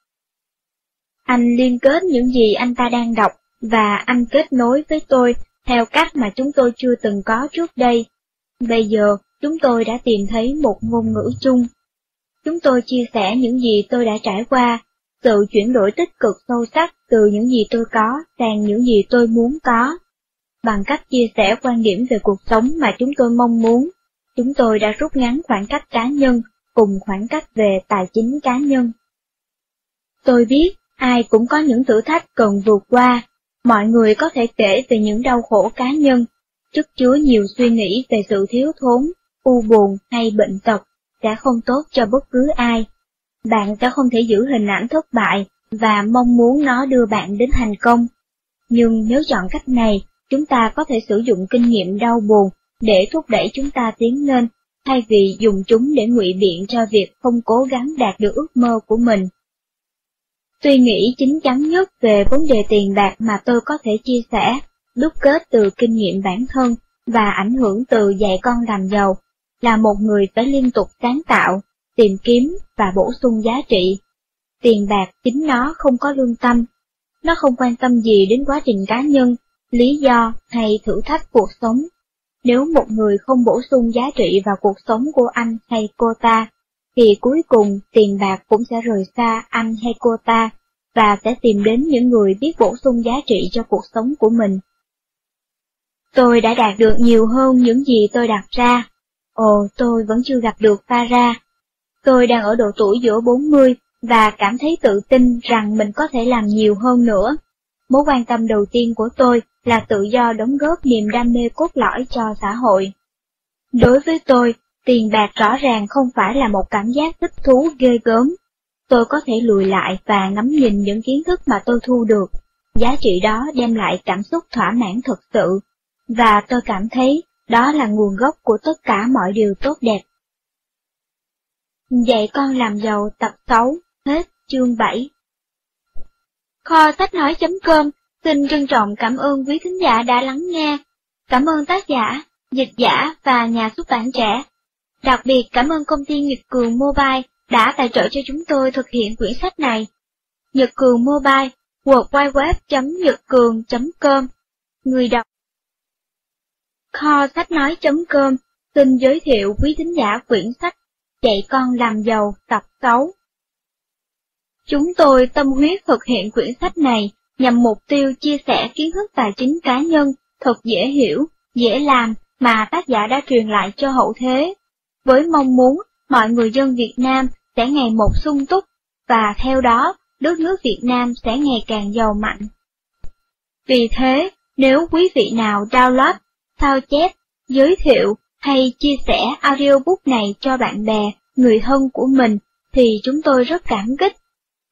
Anh liên kết những gì anh ta đang đọc, và anh kết nối với tôi theo cách mà chúng tôi chưa từng có trước đây. Bây giờ, chúng tôi đã tìm thấy một ngôn ngữ chung. Chúng tôi chia sẻ những gì tôi đã trải qua, sự chuyển đổi tích cực sâu sắc từ những gì tôi có sang những gì tôi muốn có. Bằng cách chia sẻ quan điểm về cuộc sống mà chúng tôi mong muốn, chúng tôi đã rút ngắn khoảng cách cá nhân cùng khoảng cách về tài chính cá nhân. Tôi biết ai cũng có những thử thách cần vượt qua, mọi người có thể kể về những đau khổ cá nhân, chất chứa nhiều suy nghĩ về sự thiếu thốn, u buồn hay bệnh tật, sẽ không tốt cho bất cứ ai. Bạn sẽ không thể giữ hình ảnh thất bại và mong muốn nó đưa bạn đến thành công. Nhưng nếu chọn cách này, chúng ta có thể sử dụng kinh nghiệm đau buồn để thúc đẩy chúng ta tiến lên, thay vì dùng chúng để ngụy biện cho việc không cố gắng đạt được ước mơ của mình. Suy nghĩ chính chắn nhất về vấn đề tiền bạc mà tôi có thể chia sẻ, đúc kết từ kinh nghiệm bản thân và ảnh hưởng từ dạy con làm giàu, là một người phải liên tục sáng tạo, tìm kiếm và bổ sung giá trị. Tiền bạc chính nó không có lương tâm, nó không quan tâm gì đến quá trình cá nhân, lý do hay thử thách cuộc sống. Nếu một người không bổ sung giá trị vào cuộc sống của anh hay cô ta, thì cuối cùng tiền bạc cũng sẽ rời xa anh hay cô ta, và sẽ tìm đến những người biết bổ sung giá trị cho cuộc sống của mình. Tôi đã đạt được nhiều hơn những gì tôi đặt ra. Ồ, tôi vẫn chưa gặp được Farah. Tôi đang ở độ tuổi giữa 40 và cảm thấy tự tin rằng mình có thể làm nhiều hơn nữa. Mối quan tâm đầu tiên của tôi là tự do đóng góp niềm đam mê cốt lõi cho xã hội. Đối với tôi, tiền bạc rõ ràng không phải là một cảm giác thích thú ghê gớm. Tôi có thể lùi lại và ngắm nhìn những kiến thức mà tôi thu được. Giá trị đó đem lại cảm xúc thỏa mãn thực sự, và tôi cảm thấy đó là nguồn gốc của tất cả mọi điều tốt đẹp. Dạy con làm giàu tập 6, hết chương 7 Kho sách nói.com xin trân trọng cảm ơn quý thính giả đã lắng nghe. Cảm ơn tác giả, dịch giả và nhà xuất bản trẻ. Đặc biệt cảm ơn công ty Nhật Cường Mobile đã tài trợ cho chúng tôi thực hiện quyển sách này. Nhật Cường Mobile, www.nhậtcường.com Người đọc Kho sách nói.com xin giới thiệu quý thính giả quyển sách Dạy con làm giàu tập 6. Chúng tôi tâm huyết thực hiện quyển sách này nhằm mục tiêu chia sẻ kiến thức tài chính cá nhân thật dễ hiểu, dễ làm mà tác giả đã truyền lại cho hậu thế, với mong muốn mọi người dân Việt Nam sẽ ngày một sung túc, và theo đó đất nước Việt Nam sẽ ngày càng giàu mạnh. Vì thế, nếu quý vị nào download, sao chép, giới thiệu hay chia sẻ audiobook này cho bạn bè, người thân của mình, thì chúng tôi rất cảm kích.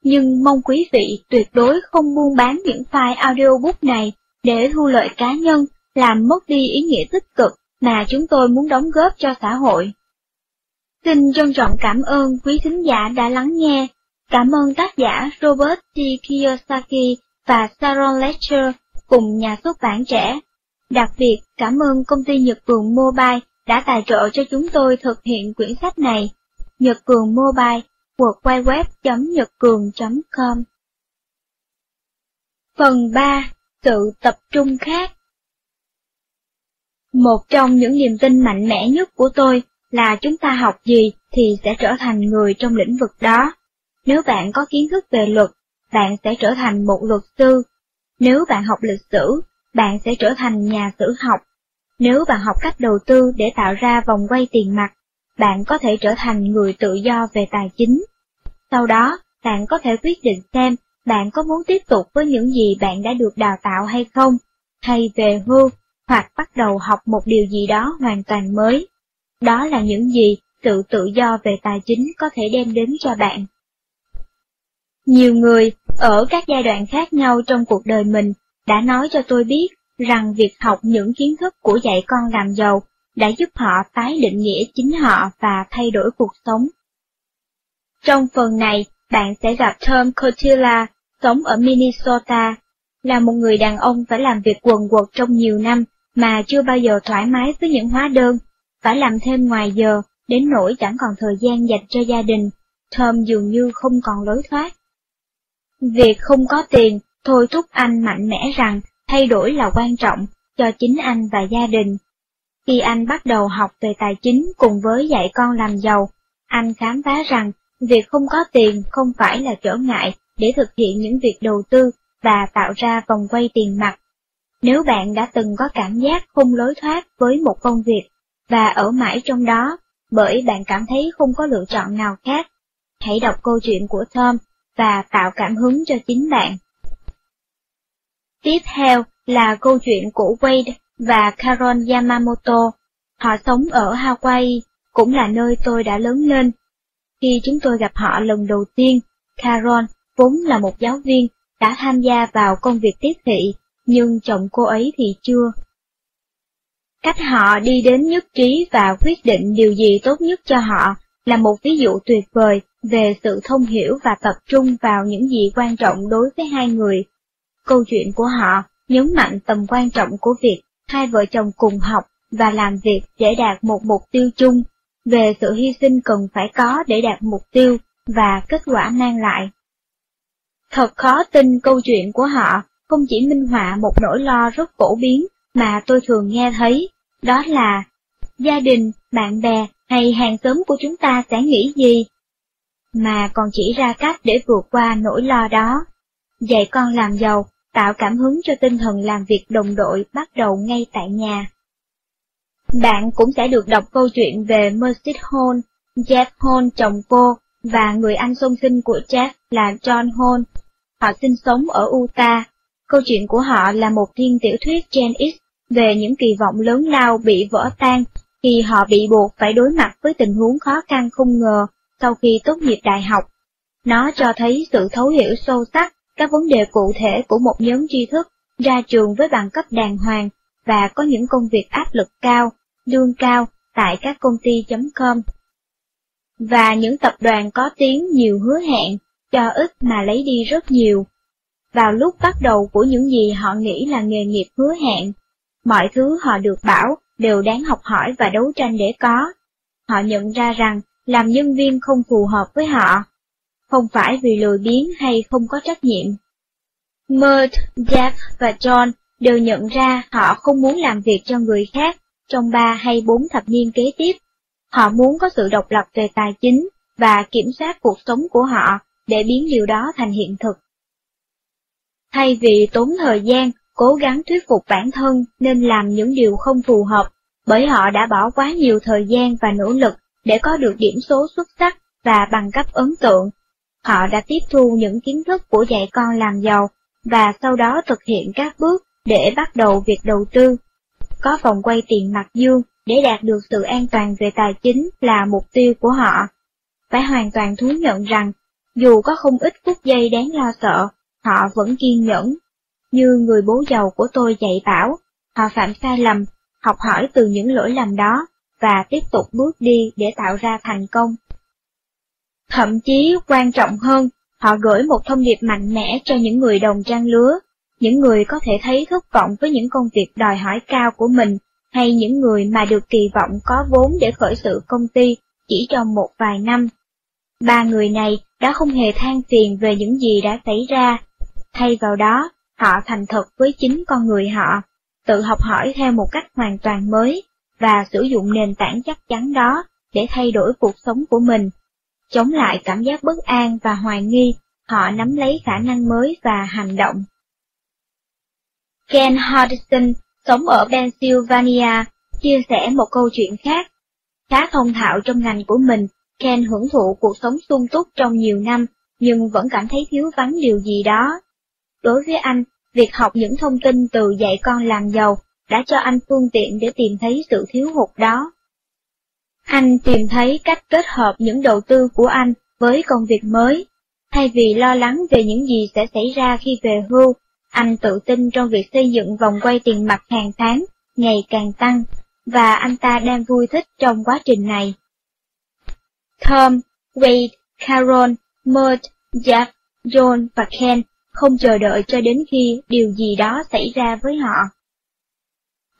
Nhưng mong quý vị tuyệt đối không buôn bán những file audiobook này để thu lợi cá nhân, làm mất đi ý nghĩa tích cực mà chúng tôi muốn đóng góp cho xã hội. Xin trân trọng cảm ơn quý thính giả đã lắng nghe. Cảm ơn tác giả Robert T. Kiyosaki và Sharon Lecter cùng nhà xuất bản trẻ. Đặc biệt cảm ơn công ty Nhật Cường Mobile đã tài trợ cho chúng tôi thực hiện quyển sách này. Nhật Cường Mobile, www.nhậtcường.com Phần 3. Sự tập trung khác Một trong những niềm tin mạnh mẽ nhất của tôi là chúng ta học gì thì sẽ trở thành người trong lĩnh vực đó. Nếu bạn có kiến thức về luật, bạn sẽ trở thành một luật sư. Nếu bạn học lịch sử, bạn sẽ trở thành nhà sử học. Nếu bạn học cách đầu tư để tạo ra vòng quay tiền mặt, bạn có thể trở thành người tự do về tài chính. Sau đó, bạn có thể quyết định xem bạn có muốn tiếp tục với những gì bạn đã được đào tạo hay không, hay về hưu, hoặc bắt đầu học một điều gì đó hoàn toàn mới. Đó là những gì sự tự do về tài chính có thể đem đến cho bạn. Nhiều người, ở các giai đoạn khác nhau trong cuộc đời mình, đã nói cho tôi biết rằng việc học những kiến thức của dạy con làm giàu đã giúp họ tái định nghĩa chính họ và thay đổi cuộc sống. Trong phần này, bạn sẽ gặp Tom Cotilla, sống ở Minnesota, là một người đàn ông phải làm việc quần quật trong nhiều năm mà chưa bao giờ thoải mái với những hóa đơn, phải làm thêm ngoài giờ, đến nỗi chẳng còn thời gian dành cho gia đình, Tom dường như không còn lối thoát. Việc không có tiền thôi thúc anh mạnh mẽ rằng thay đổi là quan trọng cho chính anh và gia đình. Khi anh bắt đầu học về tài chính cùng với dạy con làm giàu, anh khám phá rằng việc không có tiền không phải là trở ngại để thực hiện những việc đầu tư và tạo ra vòng quay tiền mặt. Nếu bạn đã từng có cảm giác không lối thoát với một công việc và ở mãi trong đó bởi bạn cảm thấy không có lựa chọn nào khác, hãy đọc câu chuyện của Tom và tạo cảm hứng cho chính bạn. Tiếp theo là câu chuyện của Wade và Karon Yamamoto. Họ sống ở Hawaii, cũng là nơi tôi đã lớn lên. Khi chúng tôi gặp họ lần đầu tiên, Karon vốn là một giáo viên, đã tham gia vào công việc tiếp thị, nhưng chồng cô ấy thì chưa. Cách họ đi đến nhất trí và quyết định điều gì tốt nhất cho họ là một ví dụ tuyệt vời về sự thông hiểu và tập trung vào những gì quan trọng đối với hai người. Câu chuyện của họ nhấn mạnh tầm quan trọng của việc hai vợ chồng cùng học và làm việc để đạt một mục tiêu chung, về sự hy sinh cần phải có để đạt mục tiêu và kết quả mang lại. Thật khó tin câu chuyện của họ không chỉ minh họa một nỗi lo rất phổ biến mà tôi thường nghe thấy, đó là gia đình, bạn bè hay hàng xóm của chúng ta sẽ nghĩ gì, mà còn chỉ ra cách để vượt qua nỗi lo đó. Dạy con làm giàu, tạo cảm hứng cho tinh thần làm việc đồng đội bắt đầu ngay tại nhà. Bạn cũng sẽ được đọc câu chuyện về Mercy Hall, Jeff Hall chồng cô, và người anh song sinh của Jeff là John Hall. Họ sinh sống ở Utah. Câu chuyện của họ là một thiên tiểu thuyết Gen X về những kỳ vọng lớn lao bị vỡ tan khi họ bị buộc phải đối mặt với tình huống khó khăn không ngờ sau khi tốt nghiệp đại học. Nó cho thấy sự thấu hiểu sâu sắc các vấn đề cụ thể của một nhóm tri thức ra trường với bằng cấp đàng hoàng và có những công việc áp lực cao, lương cao tại các công ty.com. Và những tập đoàn có tiếng nhiều hứa hẹn, cho ít mà lấy đi rất nhiều. Vào lúc bắt đầu của những gì họ nghĩ là nghề nghiệp hứa hẹn, mọi thứ họ được bảo đều đáng học hỏi và đấu tranh để có. Họ nhận ra rằng làm nhân viên không phù hợp với họ, không phải vì lười biếng hay không có trách nhiệm. Mert, Jack và John đều nhận ra họ không muốn làm việc cho người khác trong ba hay bốn thập niên kế tiếp. Họ muốn có sự độc lập về tài chính và kiểm soát cuộc sống của họ để biến điều đó thành hiện thực. Thay vì tốn thời gian, cố gắng thuyết phục bản thân nên làm những điều không phù hợp, bởi họ đã bỏ quá nhiều thời gian và nỗ lực để có được điểm số xuất sắc và bằng cấp ấn tượng. Họ đã tiếp thu những kiến thức của dạy con làm giàu, và sau đó thực hiện các bước để bắt đầu việc đầu tư. Có vòng quay tiền mặt dương để đạt được sự an toàn về tài chính là mục tiêu của họ. Phải hoàn toàn thú nhận rằng, dù có không ít phút giây đáng lo sợ, họ vẫn kiên nhẫn. Như người bố giàu của tôi dạy bảo, họ phạm sai lầm, học hỏi từ những lỗi lầm đó, và tiếp tục bước đi để tạo ra thành công. Thậm chí quan trọng hơn, họ gửi một thông điệp mạnh mẽ cho những người đồng trang lứa, những người có thể thấy thất vọng với những công việc đòi hỏi cao của mình, hay những người mà được kỳ vọng có vốn để khởi sự công ty chỉ trong một vài năm. Ba người này đã không hề than phiền về những gì đã xảy ra, thay vào đó, họ thành thật với chính con người họ, tự học hỏi theo một cách hoàn toàn mới, và sử dụng nền tảng chắc chắn đó để thay đổi cuộc sống của mình. Chống lại cảm giác bất an và hoài nghi, họ nắm lấy khả năng mới và hành động. Ken Hardison sống ở Pennsylvania, chia sẻ một câu chuyện khác. Khá thông thạo trong ngành của mình, Ken hưởng thụ cuộc sống sung túc trong nhiều năm, nhưng vẫn cảm thấy thiếu vắng điều gì đó. Đối với anh, việc học những thông tin từ dạy con làm giàu đã cho anh phương tiện để tìm thấy sự thiếu hụt đó. Anh tìm thấy cách kết hợp những đầu tư của anh với công việc mới. Thay vì lo lắng về những gì sẽ xảy ra khi về hưu, anh tự tin trong việc xây dựng vòng quay tiền mặt hàng tháng, ngày càng tăng, và anh ta đang vui thích trong quá trình này. Tom, Wade, Carol, Mert, Jack, John và Ken không chờ đợi cho đến khi điều gì đó xảy ra với họ.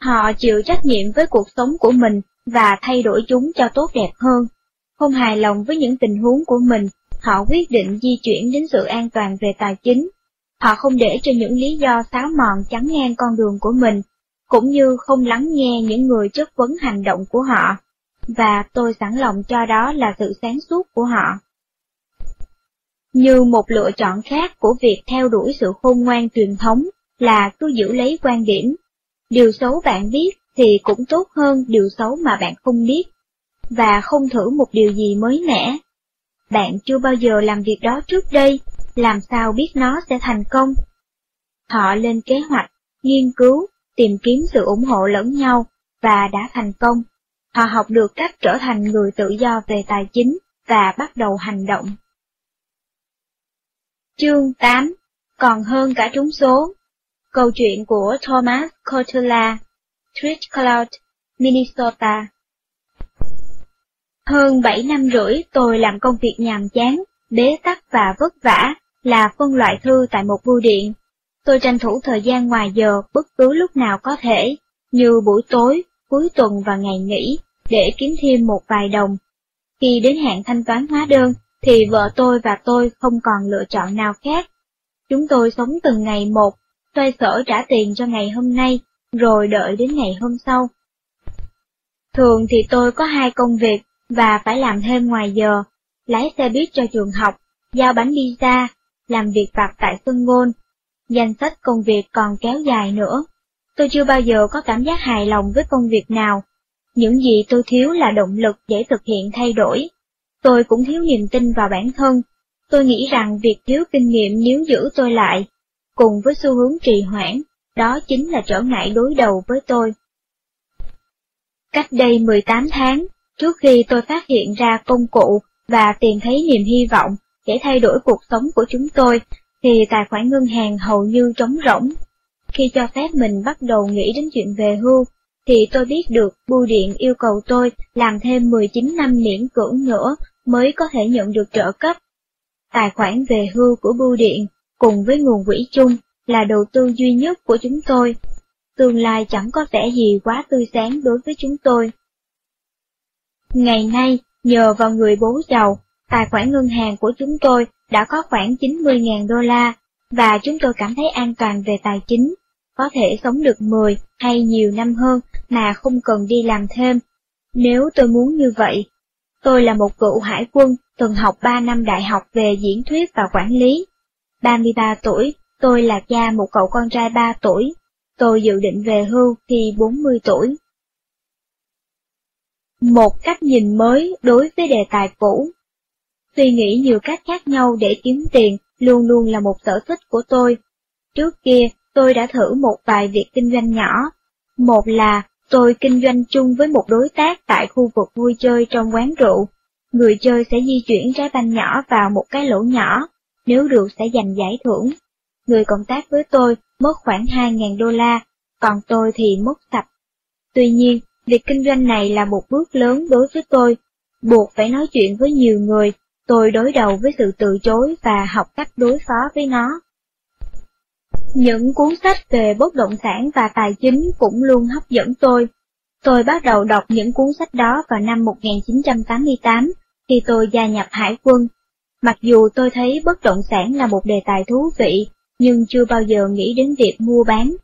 Họ chịu trách nhiệm với cuộc sống của mình và thay đổi chúng cho tốt đẹp hơn. Không hài lòng với những tình huống của mình, họ quyết định di chuyển đến sự an toàn về tài chính. Họ không để cho những lý do xáo mòn chắn ngang con đường của mình, cũng như không lắng nghe những người chất vấn hành động của họ. Và tôi sẵn lòng cho đó là sự sáng suốt của họ. Như một lựa chọn khác của việc theo đuổi sự khôn ngoan truyền thống là cứ giữ lấy quan điểm. Điều xấu bạn biết thì cũng tốt hơn điều xấu mà bạn không biết, và không thử một điều gì mới mẻ. Bạn chưa bao giờ làm việc đó trước đây, làm sao biết nó sẽ thành công? Họ lên kế hoạch, nghiên cứu, tìm kiếm sự ủng hộ lẫn nhau, và đã thành công. Họ học được cách trở thành người tự do về tài chính, và bắt đầu hành động. Chương 8 Còn hơn cả trúng số Câu chuyện của Thomas Cotella Trish Cloud, Minnesota Hơn 7 năm rưỡi tôi làm công việc nhàm chán, bế tắc và vất vả là phân loại thư tại một bưu điện. Tôi tranh thủ thời gian ngoài giờ bất cứ lúc nào có thể, như buổi tối, cuối tuần và ngày nghỉ, để kiếm thêm một vài đồng. Khi đến hạn thanh toán hóa đơn, thì vợ tôi và tôi không còn lựa chọn nào khác. Chúng tôi sống từng ngày một, xoay sở trả tiền cho ngày hôm nay, rồi đợi đến ngày hôm sau. Thường thì tôi có hai công việc và phải làm thêm ngoài giờ, lái xe buýt cho trường học, giao bánh pizza, làm việc vặt tại sân gôn. Danh sách công việc còn kéo dài nữa. Tôi chưa bao giờ có cảm giác hài lòng với công việc nào. Những gì tôi thiếu là động lực để thực hiện thay đổi. Tôi cũng thiếu niềm tin vào bản thân. Tôi nghĩ rằng việc thiếu kinh nghiệm nếu giữ tôi lại, cùng với xu hướng trì hoãn, đó chính là trở ngại đối đầu với tôi. Cách đây 18 tháng, trước khi tôi phát hiện ra công cụ và tìm thấy niềm hy vọng để thay đổi cuộc sống của chúng tôi, thì tài khoản ngân hàng hầu như trống rỗng. Khi cho phép mình bắt đầu nghĩ đến chuyện về hưu, thì tôi biết được bưu điện yêu cầu tôi làm thêm 19 năm miễn cưỡng nữa mới có thể nhận được trợ cấp. Tài khoản về hưu của bưu điện cùng với nguồn quỹ chung là đầu tư duy nhất của chúng tôi. Tương lai chẳng có vẻ gì quá tươi sáng đối với chúng tôi. Ngày nay, nhờ vào người bố giàu, tài khoản ngân hàng của chúng tôi đã có khoảng 90.000 đô la, và chúng tôi cảm thấy an toàn về tài chính, có thể sống được 10 hay nhiều năm hơn mà không cần đi làm thêm. Nếu tôi muốn như vậy, tôi là một cựu hải quân, từng học 3 năm đại học về diễn thuyết và quản lý. 33 tuổi, tôi là cha một cậu con trai 3 tuổi. Tôi dự định về hưu khi 40 tuổi. Một cách nhìn mới đối với đề tài cũ Suy nghĩ nhiều cách khác nhau để kiếm tiền luôn luôn là một sở thích của tôi. Trước kia, tôi đã thử một vài việc kinh doanh nhỏ. Một là tôi kinh doanh chung với một đối tác tại khu vực vui chơi trong quán rượu. Người chơi sẽ di chuyển trái banh nhỏ vào một cái lỗ nhỏ, nếu được sẽ giành giải thưởng. Người cộng tác với tôi mất khoảng 2.000 đô la, còn tôi thì mất tập. Tuy nhiên, việc kinh doanh này là một bước lớn đối với tôi, buộc phải nói chuyện với nhiều người, tôi đối đầu với sự từ chối và học cách đối phó với nó. Những cuốn sách về bất động sản và tài chính cũng luôn hấp dẫn tôi. Tôi bắt đầu đọc những cuốn sách đó vào năm 1988, khi tôi gia nhập hải quân. Mặc dù tôi thấy bất động sản là một đề tài thú vị, nhưng chưa bao giờ nghĩ đến việc mua bán.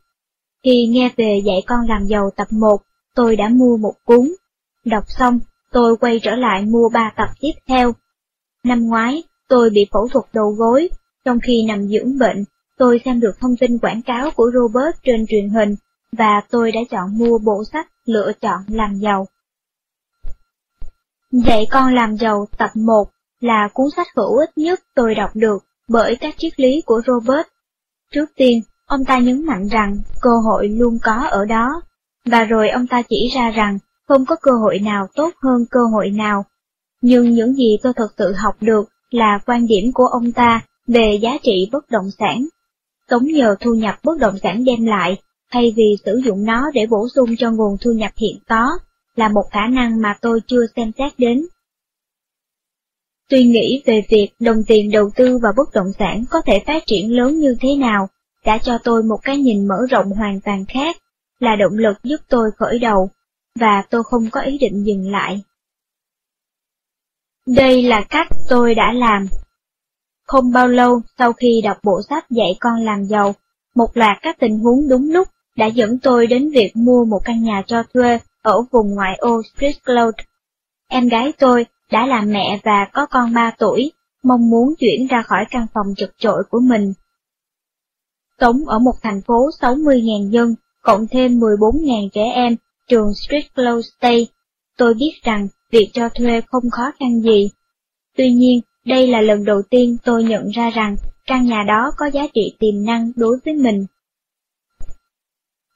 Khi nghe về dạy con làm giàu tập 1, tôi đã mua một cuốn. Đọc xong, tôi quay trở lại mua ba tập tiếp theo. Năm ngoái, tôi bị phẫu thuật đầu gối, trong khi nằm dưỡng bệnh, tôi xem được thông tin quảng cáo của Robert trên truyền hình, và tôi đã chọn mua bộ sách Lựa chọn làm giàu. Dạy con làm giàu tập 1 là cuốn sách hữu ích nhất tôi đọc được bởi các triết lý của Robert. Trước tiên, ông ta nhấn mạnh rằng cơ hội luôn có ở đó, và rồi ông ta chỉ ra rằng không có cơ hội nào tốt hơn cơ hội nào. Nhưng những gì tôi thật sự học được là quan điểm của ông ta về giá trị bất động sản. Tống nhờ thu nhập bất động sản đem lại, thay vì sử dụng nó để bổ sung cho nguồn thu nhập hiện có, là một khả năng mà tôi chưa xem xét đến tuy nghĩ về việc đồng tiền đầu tư vào bất động sản có thể phát triển lớn như thế nào, đã cho tôi một cái nhìn mở rộng hoàn toàn khác, là động lực giúp tôi khởi đầu, và tôi không có ý định dừng lại. Đây là cách tôi đã làm. Không bao lâu sau khi đọc bộ sách dạy con làm giàu, một loạt các tình huống đúng lúc đã dẫn tôi đến việc mua một căn nhà cho thuê ở vùng ngoại ô Strickland. Em gái tôi đã là mẹ và có con 3 tuổi, mong muốn chuyển ra khỏi căn phòng chật chội của mình. Sống ở một thành phố 60.000 dân, cộng thêm 14.000 trẻ em, trường street close State, tôi biết rằng việc cho thuê không khó khăn gì. Tuy nhiên, đây là lần đầu tiên tôi nhận ra rằng căn nhà đó có giá trị tiềm năng đối với mình.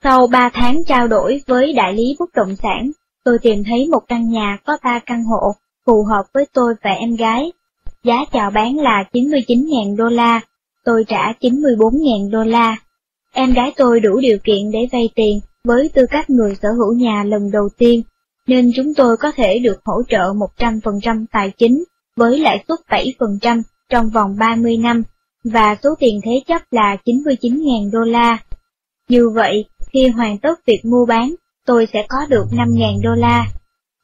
Sau 3 tháng trao đổi với đại lý bất động sản, tôi tìm thấy một căn nhà có 3 căn hộ, phù hợp với tôi và em gái. Giá chào bán là 99.000 đô la, tôi trả 94.000 đô la. Em gái tôi đủ điều kiện để vay tiền với tư cách người sở hữu nhà lần đầu tiên, nên chúng tôi có thể được hỗ trợ 100% tài chính với lãi suất 7% trong vòng 30 năm, và số tiền thế chấp là 99.000 đô la. Như vậy, khi hoàn tất việc mua bán, tôi sẽ có được 5.000 đô la.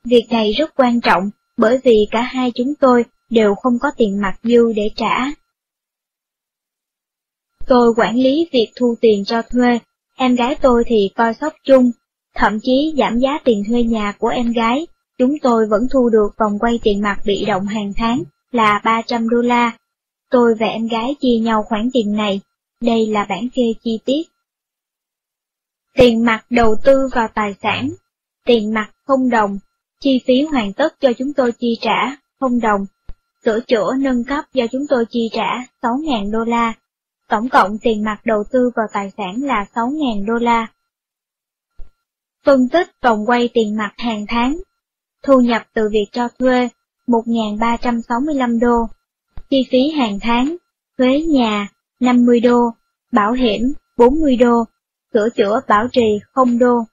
Việc này rất quan trọng, bởi vì cả hai chúng tôi đều không có tiền mặt dư để trả. Tôi quản lý việc thu tiền cho thuê, em gái tôi thì coi sóc chung, thậm chí giảm giá tiền thuê nhà của em gái, chúng tôi vẫn thu được vòng quay tiền mặt bị động hàng tháng là 300 đô la. Tôi và em gái chia nhau khoản tiền này, đây là bản kê chi tiết. Tiền mặt đầu tư vào tài sản, tiền mặt không đồng, chi phí hoàn tất cho chúng tôi chi trả, không đồng, sửa chữa nâng cấp do chúng tôi chi trả 6.000 đô la, tổng cộng tiền mặt đầu tư vào tài sản là 6.000 đô la. Phân tích vòng quay tiền mặt hàng tháng, thu nhập từ việc cho thuê 1.365 đô, chi phí hàng tháng, thuế nhà 50 đô, bảo hiểm 40 đô, sửa chữa bảo trì 0 đô,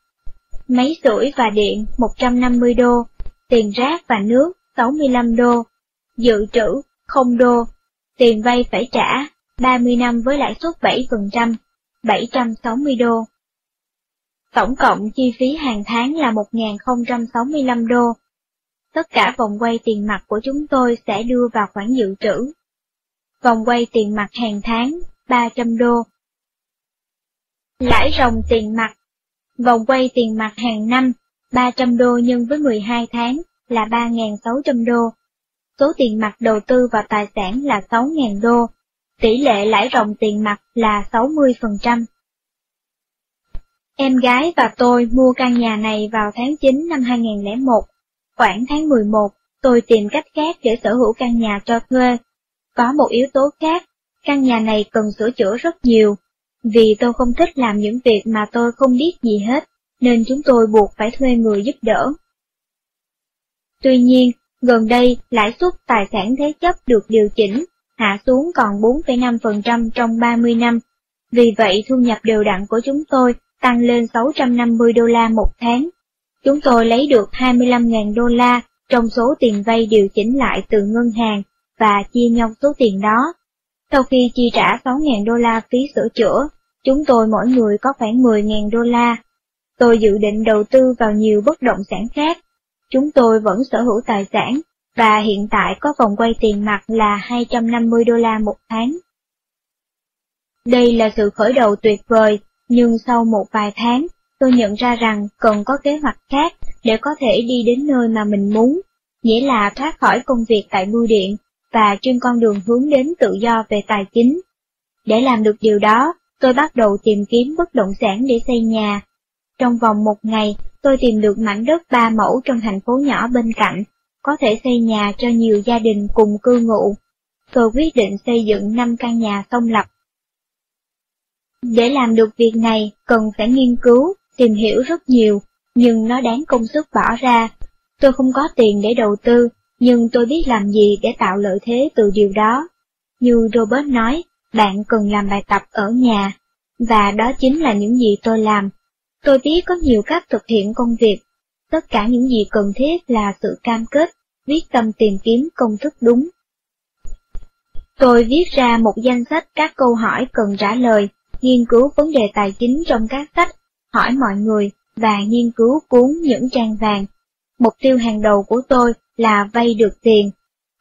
máy sưởi và điện 150 đô, tiền rác và nước 65 đô, dự trữ 0 đô, tiền vay phải trả 30 năm với lãi suất 7%, 760 đô. Tổng cộng chi phí hàng tháng là 1.065 đô. Tất cả vòng quay tiền mặt của chúng tôi sẽ đưa vào khoản dự trữ. Vòng quay tiền mặt hàng tháng 300 đô. Lãi ròng tiền mặt Vòng quay tiền mặt hàng năm 300 đô nhân với 12 tháng là 3.600 đô. Số tiền mặt đầu tư vào tài sản là 6.000 đô. Tỷ lệ lãi ròng tiền mặt là 60%. Em gái và tôi mua căn nhà này vào tháng 9 năm 2001. Khoảng tháng 11, tôi tìm cách khác để sở hữu căn nhà cho thuê. Có một yếu tố khác, căn nhà này cần sửa chữa rất nhiều, vì tôi không thích làm những việc mà tôi không biết gì hết, nên chúng tôi buộc phải thuê người giúp đỡ. Tuy nhiên, gần đây lãi suất tài sản thế chấp được điều chỉnh, hạ xuống còn 4,5% trong 30 năm. Vì vậy thu nhập đều đặn của chúng tôi tăng lên 650 đô la một tháng. Chúng tôi lấy được 25.000 đô la trong số tiền vay điều chỉnh lại từ ngân hàng và chia nhau số tiền đó. Sau khi chi trả 6.000 đô la phí sửa chữa, chúng tôi mỗi người có khoảng 10.000 đô la. Tôi dự định đầu tư vào nhiều bất động sản khác. Chúng tôi vẫn sở hữu tài sản, và hiện tại có vòng quay tiền mặt là 250 đô la một tháng. Đây là sự khởi đầu tuyệt vời, nhưng sau một vài tháng, tôi nhận ra rằng cần có kế hoạch khác để có thể đi đến nơi mà mình muốn, nghĩa là thoát khỏi công việc tại bưu điện và trên con đường hướng đến tự do về tài chính. Để làm được điều đó, tôi bắt đầu tìm kiếm bất động sản để xây nhà. Trong vòng một ngày, tôi tìm được mảnh đất ba mẫu trong thành phố nhỏ bên cạnh, có thể xây nhà cho nhiều gia đình cùng cư ngụ. Tôi quyết định xây dựng 5 căn nhà song lập. Để làm được việc này, cần phải nghiên cứu, tìm hiểu rất nhiều, nhưng nó đáng công sức bỏ ra. Tôi không có tiền để đầu tư, nhưng tôi biết làm gì để tạo lợi thế từ điều đó. Như Robert nói, bạn cần làm bài tập ở nhà, và đó chính là những gì tôi làm. Tôi biết có nhiều cách thực hiện công việc, tất cả những gì cần thiết là sự cam kết, quyết tâm tìm kiếm công thức đúng. Tôi viết ra một danh sách các câu hỏi cần trả lời, nghiên cứu vấn đề tài chính trong các sách, hỏi mọi người và nghiên cứu cuốn những trang vàng. Mục tiêu hàng đầu của tôi là vay được tiền.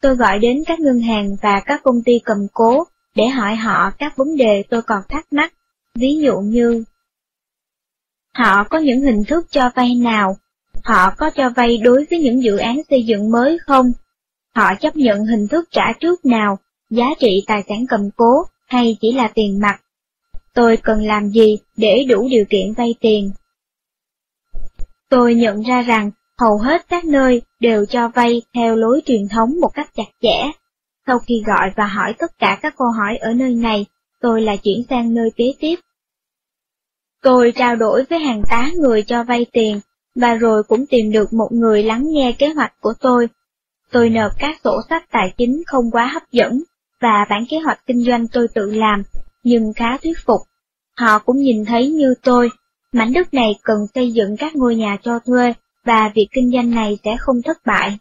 Tôi gọi đến các ngân hàng và các công ty cầm cố để hỏi họ các vấn đề tôi còn thắc mắc, ví dụ như Họ có những hình thức cho vay nào? Họ có cho vay đối với những dự án xây dựng mới không? Họ chấp nhận hình thức trả trước nào, giá trị tài sản cầm cố hay chỉ là tiền mặt? Tôi cần làm gì để đủ điều kiện vay tiền? Tôi nhận ra rằng hầu hết các nơi đều cho vay theo lối truyền thống một cách chặt chẽ. Sau khi gọi và hỏi tất cả các câu hỏi ở nơi này, tôi lại chuyển sang nơi kế tiếp. Tôi trao đổi với hàng tá người cho vay tiền, và rồi cũng tìm được một người lắng nghe kế hoạch của tôi. Tôi nộp các sổ sách tài chính không quá hấp dẫn, và bản kế hoạch kinh doanh tôi tự làm, nhưng khá thuyết phục. Họ cũng nhìn thấy như tôi, mảnh đất này cần xây dựng các ngôi nhà cho thuê, và việc kinh doanh này sẽ không thất bại.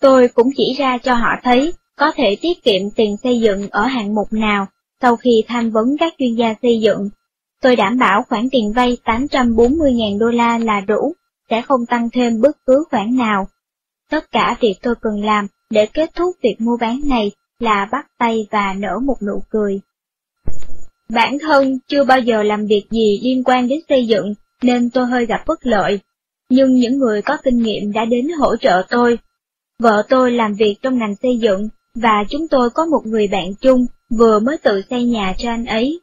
Tôi cũng chỉ ra cho họ thấy có thể tiết kiệm tiền xây dựng ở hạng mục nào sau khi tham vấn các chuyên gia xây dựng. Tôi đảm bảo khoản tiền vay 840.000 đô la là đủ, sẽ không tăng thêm bất cứ khoản nào. Tất cả việc tôi cần làm để kết thúc việc mua bán này là bắt tay và nở một nụ cười. Bản thân chưa bao giờ làm việc gì liên quan đến xây dựng nên tôi hơi gặp bất lợi, nhưng những người có kinh nghiệm đã đến hỗ trợ tôi. Vợ tôi làm việc trong ngành xây dựng, và chúng tôi có một người bạn chung vừa mới tự xây nhà cho anh ấy.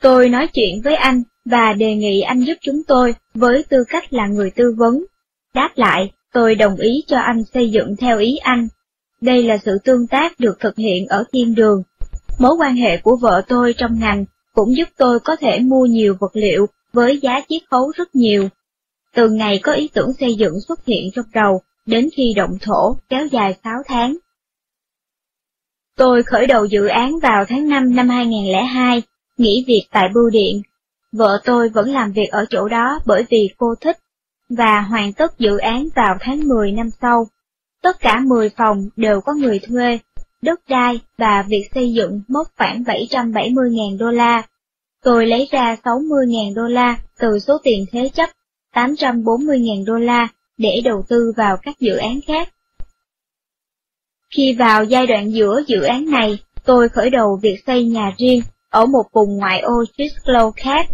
Tôi nói chuyện với anh và đề nghị anh giúp chúng tôi với tư cách là người tư vấn. Đáp lại, tôi đồng ý cho anh xây dựng theo ý anh. Đây là sự tương tác được thực hiện ở thiên đường. Mối quan hệ của vợ tôi trong ngành cũng giúp tôi có thể mua nhiều vật liệu với giá chiết khấu rất nhiều. Từ ngày có ý tưởng xây dựng xuất hiện trong đầu, đến khi động thổ kéo dài 6 tháng. Tôi khởi đầu dự án vào tháng 5 năm 2002, nghỉ việc tại bưu điện. Vợ tôi vẫn làm việc ở chỗ đó bởi vì cô thích, và hoàn tất dự án vào tháng 10 năm sau. Tất cả 10 phòng đều có người thuê, đất đai và việc xây dựng mất khoảng 770.000 đô la. Tôi lấy ra 60.000 đô la từ số tiền thế chấp 840.000 đô la để đầu tư vào các dự án khác. Khi vào giai đoạn giữa dự án này, tôi khởi đầu việc xây nhà riêng ở một vùng ngoại ô Chislow khác.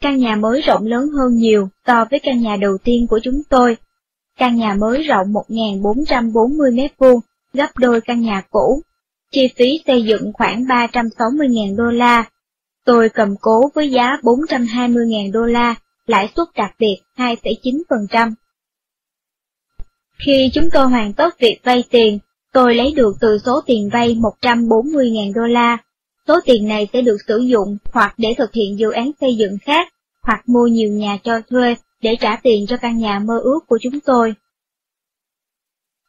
Căn nhà mới rộng lớn hơn nhiều so với căn nhà đầu tiên của chúng tôi. Căn nhà mới rộng 1.440 m2, gấp đôi căn nhà cũ. Chi phí xây dựng khoảng 360.000 đô la. Tôi cầm cố với giá 420.000 đô la, lãi suất đặc biệt 2,9%. Khi chúng tôi hoàn tất việc vay tiền, tôi lấy được từ số tiền vay 140.000 đô la. Số tiền này sẽ được sử dụng hoặc để thực hiện dự án xây dựng khác, hoặc mua nhiều nhà cho thuê để trả tiền cho căn nhà mơ ước của chúng tôi.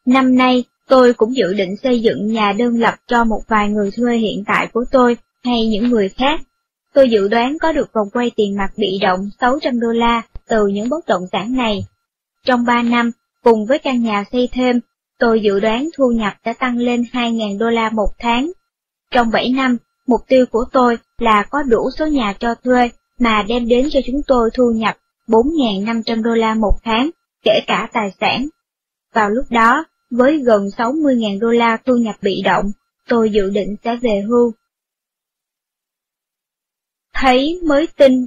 Năm nay, tôi cũng dự định xây dựng nhà đơn lập cho một vài người thuê hiện tại của tôi hay những người khác. Tôi dự đoán có được vòng quay tiền mặt bị động 600 đô la từ những bất động sản này. Trong 3 năm, cùng với căn nhà xây thêm, tôi dự đoán thu nhập sẽ tăng lên 2.000 đô la một tháng. Trong 7 năm, mục tiêu của tôi là có đủ số nhà cho thuê mà đem đến cho chúng tôi thu nhập 4.500 đô la một tháng, kể cả tài sản. Vào lúc đó, với gần 60.000 đô la thu nhập bị động, tôi dự định sẽ về hưu. Thấy mới tin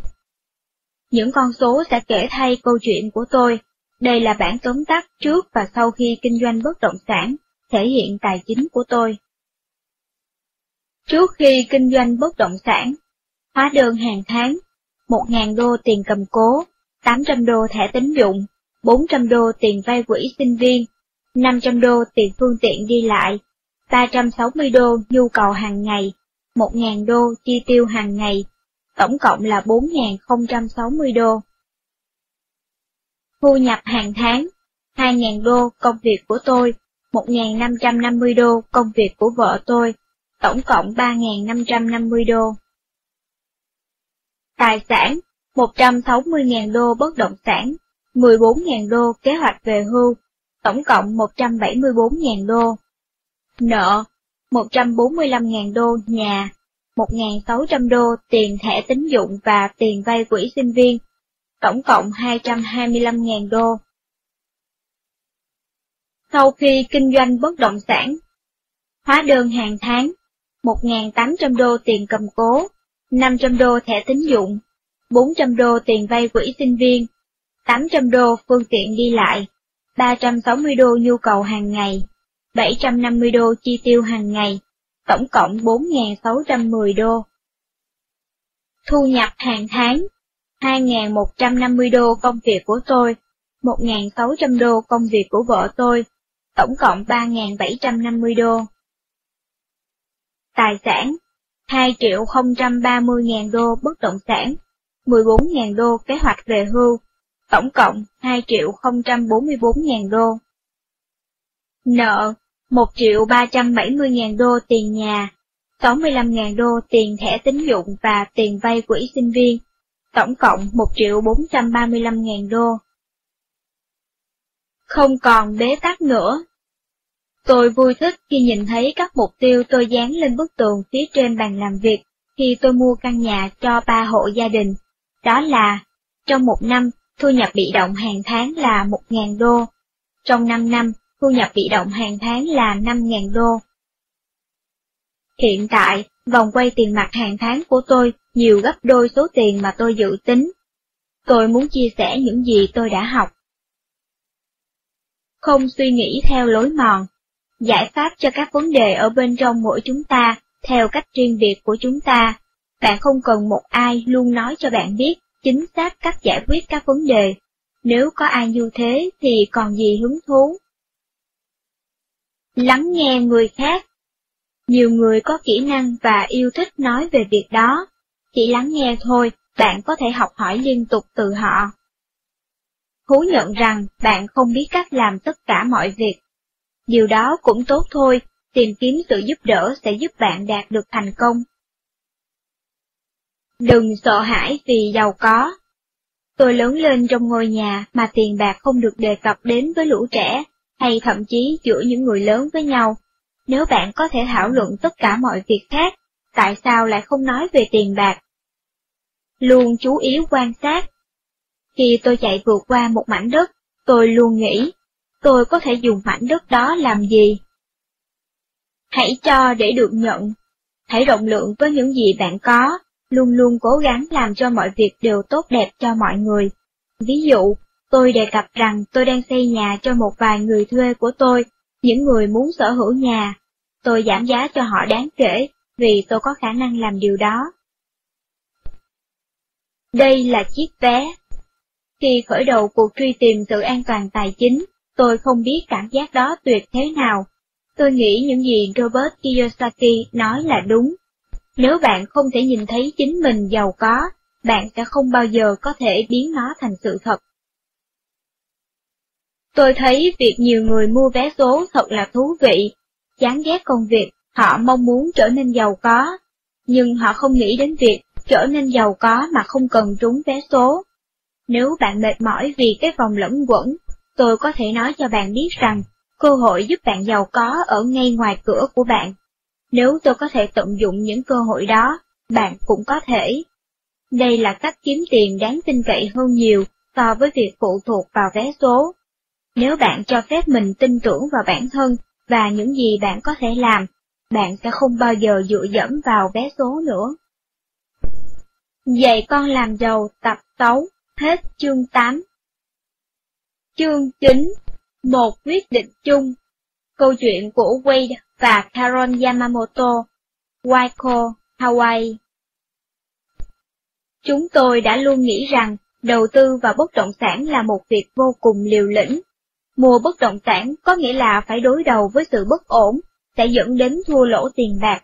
Những con số sẽ kể thay câu chuyện của tôi. Đây là bản tóm tắt trước và sau khi kinh doanh bất động sản, thể hiện tài chính của tôi. Trước khi kinh doanh bất động sản, hóa đơn hàng tháng, 1.000 đô tiền cầm cố, 800 đô thẻ tín dụng, 400 đô tiền vay quỹ sinh viên, 500 đô tiền phương tiện đi lại, 360 đô nhu cầu hàng ngày, 1.000 đô chi tiêu hàng ngày, tổng cộng là 4.060 đô. Thu nhập hàng tháng, 2.000 đô công việc của tôi, 1.550 đô công việc của vợ tôi, tổng cộng 3.550 đô. Tài sản, 160.000 đô bất động sản, 14.000 đô kế hoạch về hưu, tổng cộng 174.000 đô. Nợ, 145.000 đô nhà, 1.600 đô tiền thẻ tín dụng và tiền vay quỹ sinh viên, tổng cộng 225.000 đô. Sau khi kinh doanh bất động sản, hóa đơn hàng tháng, 1.800 đô tiền cầm cố, 500 đô thẻ tín dụng, 400 đô tiền vay quỹ sinh viên, 800 đô phương tiện đi lại, 360 đô nhu cầu hàng ngày, 750 đô chi tiêu hàng ngày, tổng cộng 4.610 đô. Thu nhập hàng tháng, 2.150 đô công việc của tôi, 1.600 đô công việc của vợ tôi, tổng cộng 3.750 đô. Tài sản, 2 triệu 030.000 đô bất động sản, 14.000 đô kế hoạch về hưu, tổng cộng 2 triệu 044.000 đô. Nợ 1 triệu 370.000 đô tiền nhà, 65.000 đô tiền thẻ tín dụng và tiền vay quỹ sinh viên, tổng cộng 1 triệu 435 ngàn đô. Không còn bế tắc nữa. Tôi vui thích khi nhìn thấy các mục tiêu tôi dán lên bức tường phía trên bàn làm việc khi tôi mua căn nhà cho ba hộ gia đình. Đó là, trong một năm, thu nhập bị động hàng tháng là 1.000 đô. Trong 5 năm, thu nhập bị động hàng tháng là 5.000 đô. Hiện tại, vòng quay tiền mặt hàng tháng của tôi nhiều gấp đôi số tiền mà tôi dự tính. Tôi muốn chia sẻ những gì tôi đã học. Không suy nghĩ theo lối mòn. Giải pháp cho các vấn đề ở bên trong mỗi chúng ta, theo cách riêng biệt của chúng ta. Bạn không cần một ai luôn nói cho bạn biết chính xác cách giải quyết các vấn đề. Nếu có ai như thế thì còn gì hứng thú. Lắng nghe người khác Nhiều người có kỹ năng và yêu thích nói về việc đó. Chỉ lắng nghe thôi, bạn có thể học hỏi liên tục từ họ. Thú nhận rằng bạn không biết cách làm tất cả mọi việc. Điều đó cũng tốt thôi, tìm kiếm sự giúp đỡ sẽ giúp bạn đạt được thành công. Đừng sợ hãi vì giàu có. Tôi lớn lên trong ngôi nhà mà tiền bạc không được đề cập đến với lũ trẻ, hay thậm chí giữa những người lớn với nhau. Nếu bạn có thể thảo luận tất cả mọi việc khác, tại sao lại không nói về tiền bạc? Luôn chú ý quan sát. Khi tôi chạy vượt qua một mảnh đất, tôi luôn nghĩ, tôi có thể dùng mảnh đất đó làm gì? Hãy cho để được nhận. Hãy rộng lượng với những gì bạn có, luôn luôn cố gắng làm cho mọi việc đều tốt đẹp cho mọi người. Ví dụ, tôi đề cập rằng tôi đang xây nhà cho một vài người thuê của tôi, những người muốn sở hữu nhà. Tôi giảm giá cho họ đáng kể, vì tôi có khả năng làm điều đó. Đây là chiếc vé. Khi khởi đầu cuộc truy tìm sự an toàn tài chính, Tôi không biết cảm giác đó tuyệt thế nào. Tôi nghĩ những gì Robert Kiyosaki nói là đúng. Nếu bạn không thể nhìn thấy chính mình giàu có, bạn sẽ không bao giờ có thể biến nó thành sự thật. Tôi thấy việc nhiều người mua vé số thật là thú vị. Chán ghét công việc, họ mong muốn trở nên giàu có, nhưng họ không nghĩ đến việc trở nên giàu có mà không cần trúng vé số. Nếu bạn mệt mỏi vì cái vòng lẫn quẩn, tôi có thể nói cho bạn biết rằng, cơ hội giúp bạn giàu có ở ngay ngoài cửa của bạn. Nếu tôi có thể tận dụng những cơ hội đó, bạn cũng có thể. Đây là cách kiếm tiền đáng tin cậy hơn nhiều so với việc phụ thuộc vào vé số. Nếu bạn cho phép mình tin tưởng vào bản thân và những gì bạn có thể làm, bạn sẽ không bao giờ dựa dẫm vào vé số nữa. Dạy con làm giàu tập 6, hết chương 8. Chương 9 Một quyết định chung Câu chuyện của Wade và Karen Yamamoto, Waiko, Hawaii Chúng tôi đã luôn nghĩ rằng đầu tư vào bất động sản là một việc vô cùng liều lĩnh. Mua bất động sản có nghĩa là phải đối đầu với sự bất ổn, sẽ dẫn đến thua lỗ tiền bạc.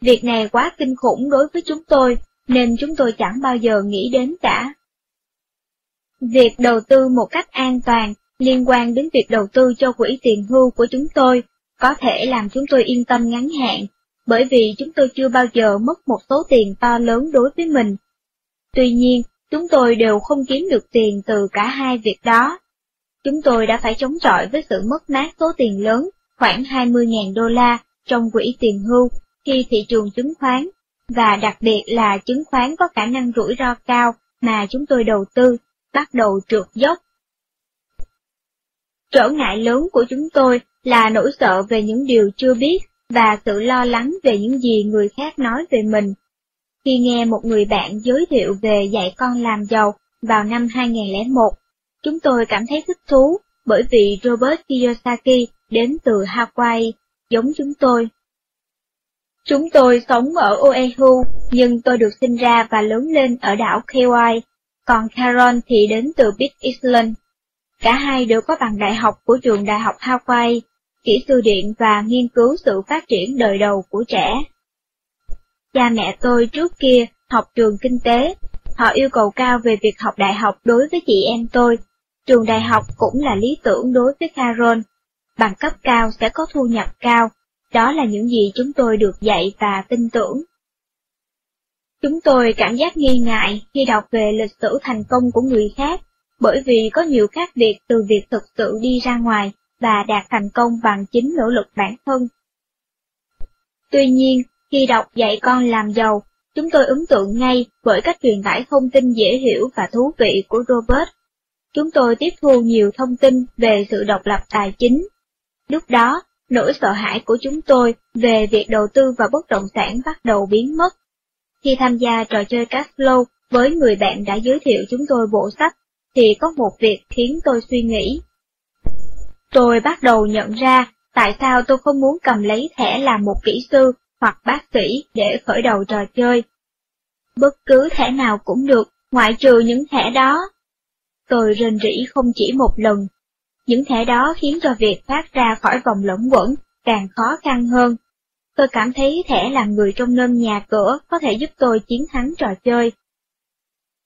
Việc này quá kinh khủng đối với chúng tôi, nên chúng tôi chẳng bao giờ nghĩ đến cả. Việc đầu tư một cách an toàn liên quan đến việc đầu tư cho quỹ tiền hưu của chúng tôi có thể làm chúng tôi yên tâm ngắn hạn, bởi vì chúng tôi chưa bao giờ mất một số tiền to lớn đối với mình. Tuy nhiên, chúng tôi đều không kiếm được tiền từ cả hai việc đó. Chúng tôi đã phải chống chọi với sự mất mát số tiền lớn, khoảng 20.000 đô la, trong quỹ tiền hưu khi thị trường chứng khoán, và đặc biệt là chứng khoán có khả năng rủi ro cao mà chúng tôi đầu tư, bắt đầu trượt dốc. Trở ngại lớn của chúng tôi là nỗi sợ về những điều chưa biết và sự lo lắng về những gì người khác nói về mình. Khi nghe một người bạn giới thiệu về dạy con làm giàu vào năm 2001, chúng tôi cảm thấy thích thú bởi vì Robert Kiyosaki đến từ Hawaii, giống chúng tôi. Chúng tôi sống ở Oahu, nhưng tôi được sinh ra và lớn lên ở đảo Kauai, còn Carol thì đến từ Big Island. Cả hai đều có bằng đại học của trường đại học Hawaii, kỹ sư điện và nghiên cứu sự phát triển đời đầu của trẻ. Cha mẹ tôi trước kia học trường kinh tế, họ yêu cầu cao về việc học đại học đối với chị em tôi. Trường đại học cũng là lý tưởng đối với Carol. Bằng cấp cao sẽ có thu nhập cao, đó là những gì chúng tôi được dạy và tin tưởng. Chúng tôi cảm giác nghi ngại khi đọc về lịch sử thành công của người khác, bởi vì có nhiều khác biệt từ việc thực sự đi ra ngoài và đạt thành công bằng chính nỗ lực bản thân. Tuy nhiên, khi đọc dạy con làm giàu, chúng tôi ấn tượng ngay bởi cách truyền tải thông tin dễ hiểu và thú vị của Robert. Chúng tôi tiếp thu nhiều thông tin về sự độc lập tài chính. Lúc đó, nỗi sợ hãi của chúng tôi về việc đầu tư vào bất động sản bắt đầu biến mất. Khi tham gia trò chơi Cashflow với người bạn đã giới thiệu chúng tôi bộ sách, thì có một việc khiến tôi suy nghĩ. Tôi bắt đầu nhận ra tại sao tôi không muốn cầm lấy thẻ làm một kỹ sư hoặc bác sĩ để khởi đầu trò chơi. Bất cứ thẻ nào cũng được, ngoại trừ những thẻ đó. Tôi rên rỉ không chỉ một lần. Những thẻ đó khiến cho việc thoát ra khỏi vòng lẫn quẩn càng khó khăn hơn. Tôi cảm thấy thẻ làm người trong nơm nhà cửa có thể giúp tôi chiến thắng trò chơi.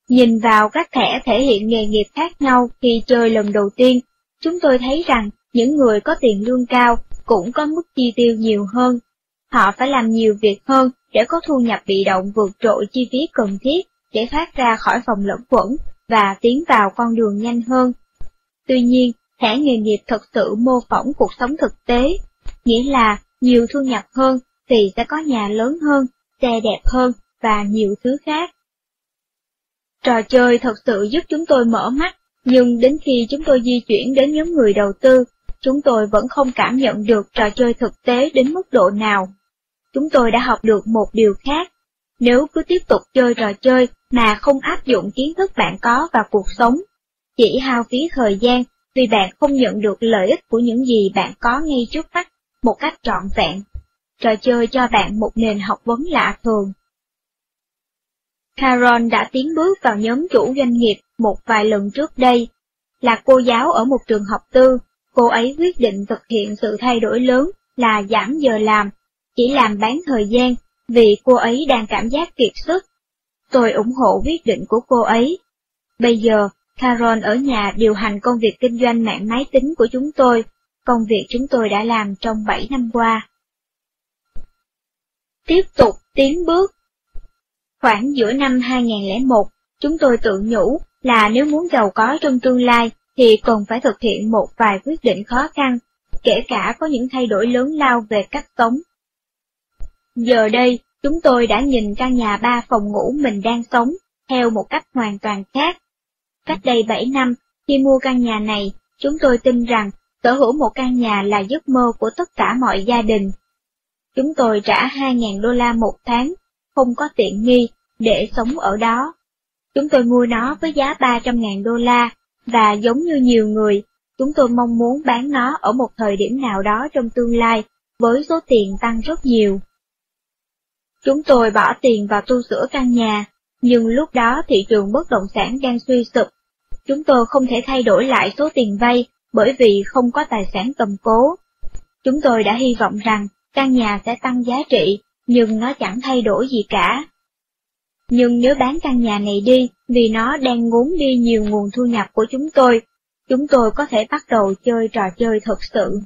Nhìn vào các thẻ thể hiện nghề nghiệp khác nhau khi chơi lần đầu tiên, chúng tôi thấy rằng những người có tiền lương cao cũng có mức chi tiêu nhiều hơn. Họ phải làm nhiều việc hơn để có thu nhập bị động vượt trội chi phí cần thiết để thoát ra khỏi vòng lẫn quẩn và tiến vào con đường nhanh hơn. Tuy nhiên, thẻ nghề nghiệp thật sự mô phỏng cuộc sống thực tế, nghĩa là nhiều thu nhập hơn thì sẽ có nhà lớn hơn, xe đẹp hơn và nhiều thứ khác. Trò chơi thật sự giúp chúng tôi mở mắt, nhưng đến khi chúng tôi di chuyển đến nhóm người đầu tư, chúng tôi vẫn không cảm nhận được trò chơi thực tế đến mức độ nào. Chúng tôi đã học được một điều khác. Nếu cứ tiếp tục chơi trò chơi mà không áp dụng kiến thức bạn có vào cuộc sống, chỉ hao phí thời gian vì bạn không nhận được lợi ích của những gì bạn có ngay trước mắt một cách trọn vẹn. Trò chơi cho bạn một nền học vấn lạ thường. Caron đã tiến bước vào nhóm chủ doanh nghiệp một vài lần trước đây. Là cô giáo ở một trường học tư, cô ấy quyết định thực hiện sự thay đổi lớn là giảm giờ làm, chỉ làm bán thời gian, vì cô ấy đang cảm giác kiệt sức. Tôi ủng hộ quyết định của cô ấy. Bây giờ, Carol ở nhà điều hành công việc kinh doanh mạng máy tính của chúng tôi, công việc chúng tôi đã làm trong 7 năm qua. Tiếp tục tiến bước Khoảng giữa năm 2001, chúng tôi tự nhủ là nếu muốn giàu có trong tương lai thì cần phải thực hiện một vài quyết định khó khăn, kể cả có những thay đổi lớn lao về cách sống. Giờ đây, chúng tôi đã nhìn căn nhà ba phòng ngủ mình đang sống theo một cách hoàn toàn khác. Cách đây 7 năm, khi mua căn nhà này, chúng tôi tin rằng sở hữu một căn nhà là giấc mơ của tất cả mọi gia đình. Chúng tôi trả 2.000 đô la một tháng, không có tiện nghi, để sống ở đó. Chúng tôi mua nó với giá 300.000 đô la, và giống như nhiều người, chúng tôi mong muốn bán nó ở một thời điểm nào đó trong tương lai, với số tiền tăng rất nhiều. Chúng tôi bỏ tiền vào tu sửa căn nhà, nhưng lúc đó thị trường bất động sản đang suy sụp. Chúng tôi không thể thay đổi lại số tiền vay bởi vì không có tài sản cầm cố. Chúng tôi đã hy vọng rằng căn nhà sẽ tăng giá trị, nhưng nó chẳng thay đổi gì cả. Nhưng nếu bán căn nhà này đi, vì nó đang ngốn đi nhiều nguồn thu nhập của chúng tôi, chúng tôi có thể bắt đầu chơi trò chơi thực sự.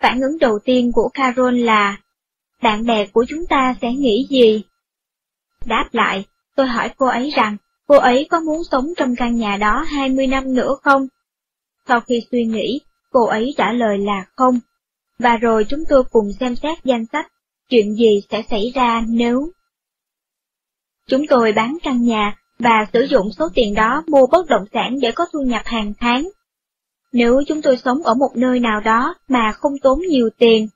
Phản ứng đầu tiên của Carol là, bạn bè của chúng ta sẽ nghĩ gì? Đáp lại, tôi hỏi cô ấy rằng, cô ấy có muốn sống trong căn nhà đó 20 năm nữa không? Sau khi suy nghĩ, cô ấy trả lời là không. Và rồi chúng tôi cùng xem xét danh sách, chuyện gì sẽ xảy ra nếu... Chúng tôi bán căn nhà và sử dụng số tiền đó mua bất động sản để có thu nhập hàng tháng. Nếu chúng tôi sống ở một nơi nào đó mà không tốn nhiều tiền,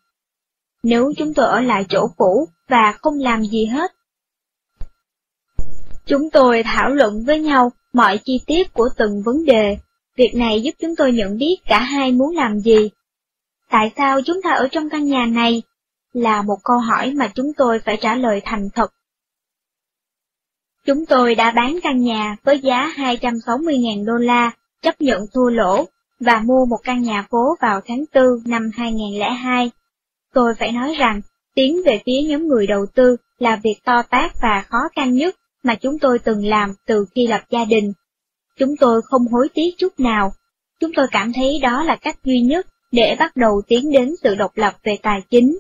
nếu chúng tôi ở lại chỗ cũ và không làm gì hết. Chúng tôi thảo luận với nhau mọi chi tiết của từng vấn đề, việc này giúp chúng tôi nhận biết cả hai muốn làm gì. Tại sao chúng ta ở trong căn nhà này? Là một câu hỏi mà chúng tôi phải trả lời thành thật Chúng tôi đã bán căn nhà với giá 260.000 đô la, chấp nhận thua lỗ, và mua một căn nhà phố vào tháng 4 năm 2002. Tôi phải nói rằng, tiến về phía nhóm người đầu tư là việc to tác và khó khăn nhất mà chúng tôi từng làm từ khi lập gia đình. Chúng tôi không hối tiếc chút nào. Chúng tôi cảm thấy đó là cách duy nhất để bắt đầu tiến đến sự độc lập về tài chính.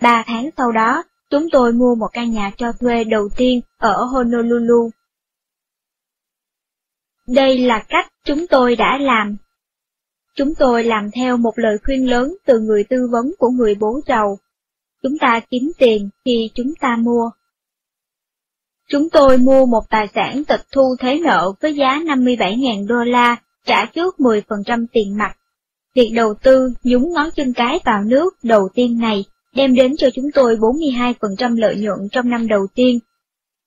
Ba tháng sau đó, chúng tôi mua một căn nhà cho thuê đầu tiên ở Honolulu. Đây là cách chúng tôi đã làm. Chúng tôi làm theo một lời khuyên lớn từ người tư vấn của người bố giàu. Chúng ta kiếm tiền khi chúng ta mua. Chúng tôi mua một tài sản tịch thu thế nợ với giá 57.000 đô la, trả trước 10% tiền mặt. Việc đầu tư nhúng ngón chân cái vào nước đầu tiên này đem đến cho chúng tôi 42% lợi nhuận trong năm đầu tiên.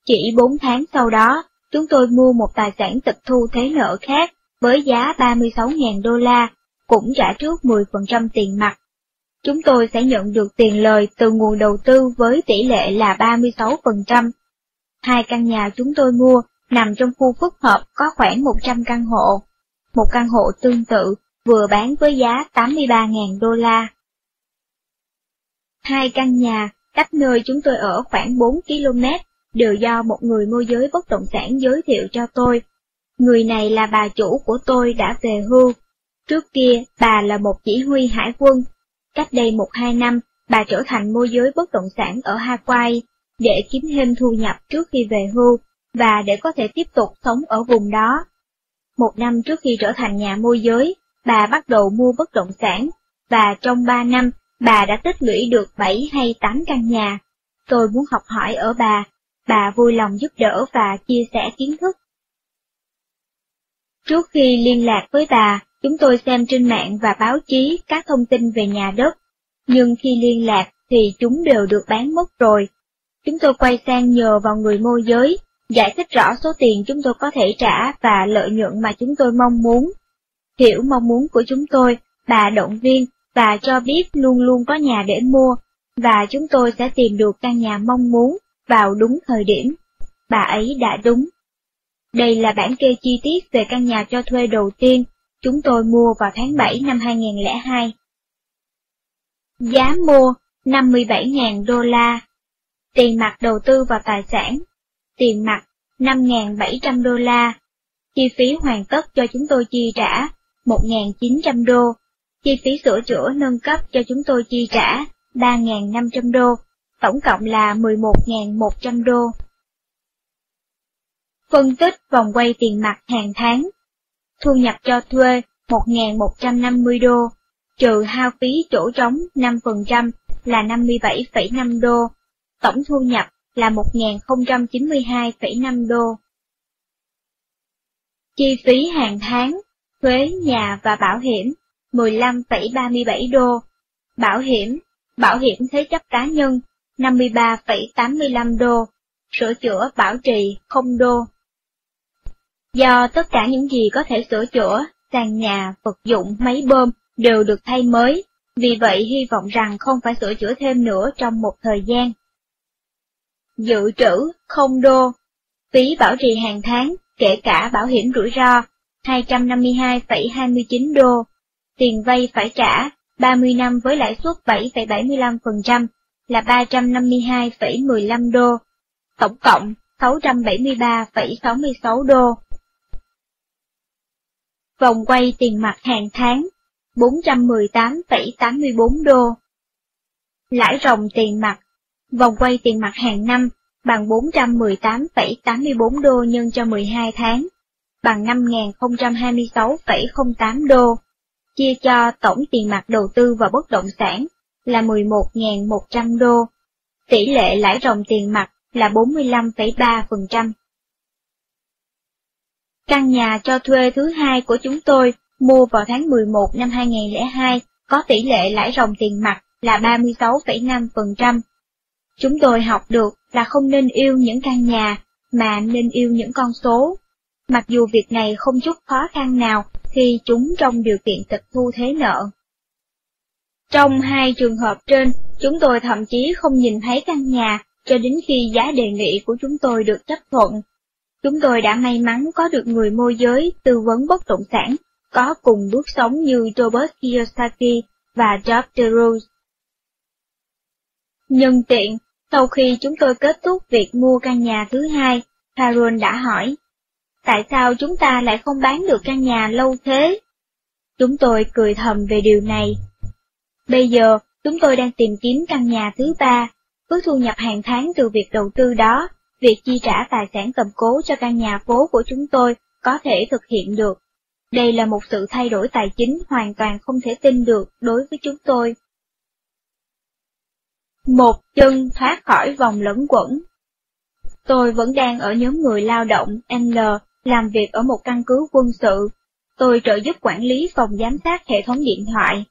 Chỉ 4 tháng sau đó, chúng tôi mua một tài sản tịch thu thế nợ khác với giá 36.000 đô la, cũng trả trước 10% tiền mặt. Chúng tôi sẽ nhận được tiền lời từ nguồn đầu tư với tỷ lệ là 36%. Hai căn nhà chúng tôi mua nằm trong khu phức hợp có khoảng 100 căn hộ. Một căn hộ tương tự vừa bán với giá 83.000 đô la. Hai căn nhà, cách nơi chúng tôi ở khoảng 4 km, đều do một người môi giới bất động sản giới thiệu cho tôi. Người này là bà chủ của tôi đã về hưu. Trước kia, bà là một chỉ huy hải quân. Cách đây một hai năm, bà trở thành môi giới bất động sản ở Hawaii, để kiếm thêm thu nhập trước khi về hưu, và để có thể tiếp tục sống ở vùng đó. Một năm trước khi trở thành nhà môi giới, bà bắt đầu mua bất động sản, và trong ba năm, Bà đã tích lũy được bảy hay tám căn nhà. Tôi muốn học hỏi ở bà, bà vui lòng giúp đỡ và chia sẻ kiến thức. Trước khi liên lạc với bà, chúng tôi xem trên mạng và báo chí các thông tin về nhà đất, nhưng khi liên lạc thì chúng đều được bán mất rồi. Chúng tôi quay sang nhờ vào người môi giới, giải thích rõ số tiền chúng tôi có thể trả và lợi nhuận mà chúng tôi mong muốn. Hiểu mong muốn của chúng tôi, bà động viên và cho biết luôn luôn có nhà để mua, và chúng tôi sẽ tìm được căn nhà mong muốn vào đúng thời điểm. Bà ấy đã đúng. Đây là bản kê chi tiết về căn nhà cho thuê đầu tiên, chúng tôi mua vào tháng 7 năm 2002. Giá mua 57.000 đô la. Tiền mặt đầu tư vào tài sản. Tiền mặt 5.700 đô la. Chi phí hoàn tất cho chúng tôi chi trả 1.900 đô. Chi phí sửa chữa nâng cấp cho chúng tôi chi trả 3.500 đô. Tổng cộng là 11.100 đô. Phân tích vòng quay tiền mặt hàng tháng. Thu nhập cho thuê 1.150 đô, trừ hao phí chỗ trống 5% là 57,5 đô. Tổng thu nhập là 1.092,5 đô. Chi phí hàng tháng, thuế nhà và bảo hiểm 15,37 đô. Bảo hiểm, bảo hiểm thế chấp cá nhân 53,85 đô. Sửa chữa bảo trì 0 đô. Do tất cả những gì có thể sửa chữa, sàn nhà, vật dụng, máy bơm đều được thay mới, vì vậy hy vọng rằng không phải sửa chữa thêm nữa trong một thời gian. Dự trữ, không đô, phí bảo trì hàng tháng, kể cả bảo hiểm rủi ro, 252,29 đô, tiền vay phải trả, 30 năm với lãi suất 7,75% là 352,15 đô, tổng cộng 673,66 đô. Vòng quay tiền mặt hàng tháng 418,84 đô. Lãi ròng tiền mặt, vòng quay tiền mặt hàng năm bằng 418,84 đô nhân cho 12 tháng, bằng 5.026,08 đô, chia cho tổng tiền mặt đầu tư vào bất động sản là 11.100 đô. Tỷ lệ lãi ròng tiền mặt là 45,3%. Căn nhà cho thuê thứ hai của chúng tôi mua vào tháng 11 năm 2002 có tỷ lệ lãi ròng tiền mặt là 36,5%. Chúng tôi học được là không nên yêu những căn nhà, mà nên yêu những con số. Mặc dù việc này không chút khó khăn nào khi chúng trong điều kiện tịch thu thế nợ. Trong hai trường hợp trên, chúng tôi thậm chí không nhìn thấy căn nhà cho đến khi giá đề nghị của chúng tôi được chấp thuận. Chúng tôi đã may mắn có được người môi giới tư vấn bất động sản, có cùng bước sống như Robert Kiyosaki và George DeRose. Nhân tiện, sau khi chúng tôi kết thúc việc mua căn nhà thứ hai, Harun đã hỏi, tại sao chúng ta lại không bán được căn nhà lâu thế? Chúng tôi cười thầm về điều này. Bây giờ, chúng tôi đang tìm kiếm căn nhà thứ ba, với thu nhập hàng tháng từ việc đầu tư đó, việc chi trả tài sản cầm cố cho căn nhà phố của chúng tôi có thể thực hiện được. Đây là một sự thay đổi tài chính hoàn toàn không thể tin được đối với chúng tôi. Một chân thoát khỏi vòng lẫn quẩn. Tôi vẫn đang ở nhóm người lao động N làm việc ở một căn cứ quân sự. Tôi trợ giúp quản lý phòng giám sát hệ thống điện thoại.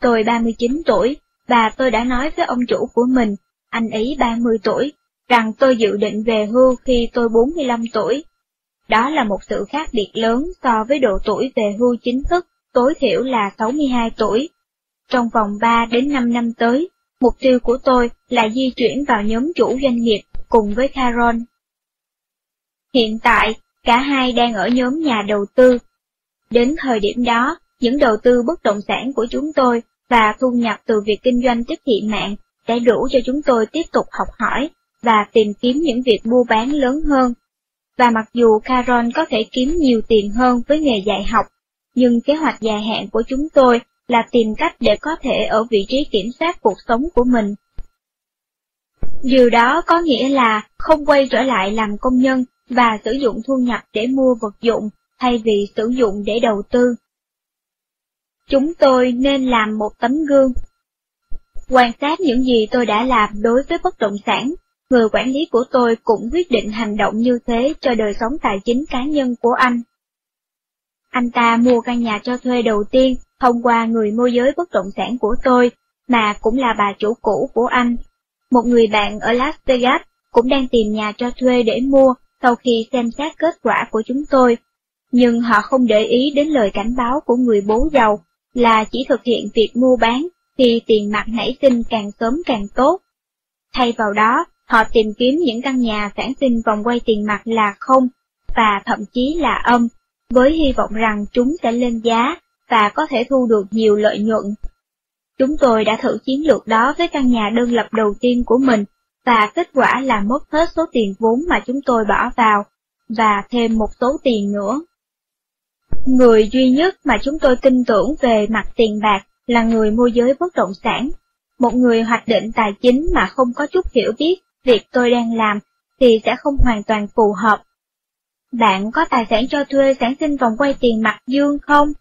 Tôi 39 tuổi, và tôi đã nói với ông chủ của mình, anh ấy 30 tuổi, rằng tôi dự định về hưu khi tôi 45 tuổi. Đó là một sự khác biệt lớn so với độ tuổi về hưu chính thức, tối thiểu là 62 tuổi. Trong vòng 3 đến 5 năm tới, mục tiêu của tôi là di chuyển vào nhóm chủ doanh nghiệp cùng với Carol. Hiện tại, cả hai đang ở nhóm nhà đầu tư. Đến thời điểm đó, những đầu tư bất động sản của chúng tôi và thu nhập từ việc kinh doanh tiếp thị mạng sẽ đủ cho chúng tôi tiếp tục học hỏi và tìm kiếm những việc mua bán lớn hơn. Và mặc dù Caron có thể kiếm nhiều tiền hơn với nghề dạy học, nhưng kế hoạch dài hạn của chúng tôi là tìm cách để có thể ở vị trí kiểm soát cuộc sống của mình. Điều đó có nghĩa là không quay trở lại làm công nhân và sử dụng thu nhập để mua vật dụng thay vì sử dụng để đầu tư. Chúng tôi nên làm một tấm gương. Quan sát những gì tôi đã làm đối với bất động sản, người quản lý của tôi cũng quyết định hành động như thế cho đời sống tài chính cá nhân của anh. Anh ta mua căn nhà cho thuê đầu tiên thông qua người môi giới bất động sản của tôi, mà cũng là bà chủ cũ của anh. Một người bạn ở Las Vegas cũng đang tìm nhà cho thuê để mua sau khi xem xét kết quả của chúng tôi, nhưng họ không để ý đến lời cảnh báo của người bố giàu là chỉ thực hiện việc mua bán khi tiền mặt nảy sinh càng sớm càng tốt. Thay vào đó, họ tìm kiếm những căn nhà sản sinh vòng quay tiền mặt là không, và thậm chí là âm, với hy vọng rằng chúng sẽ lên giá và có thể thu được nhiều lợi nhuận. Chúng tôi đã thử chiến lược đó với căn nhà đơn lập đầu tiên của mình, và kết quả là mất hết số tiền vốn mà chúng tôi bỏ vào, và thêm một số tiền nữa. Người duy nhất mà chúng tôi tin tưởng về mặt tiền bạc là người môi giới bất động sản, một người hoạch định tài chính mà không có chút hiểu biết việc tôi đang làm thì sẽ không hoàn toàn phù hợp. Bạn có tài sản cho thuê sản sinh vòng quay tiền mặt dương không?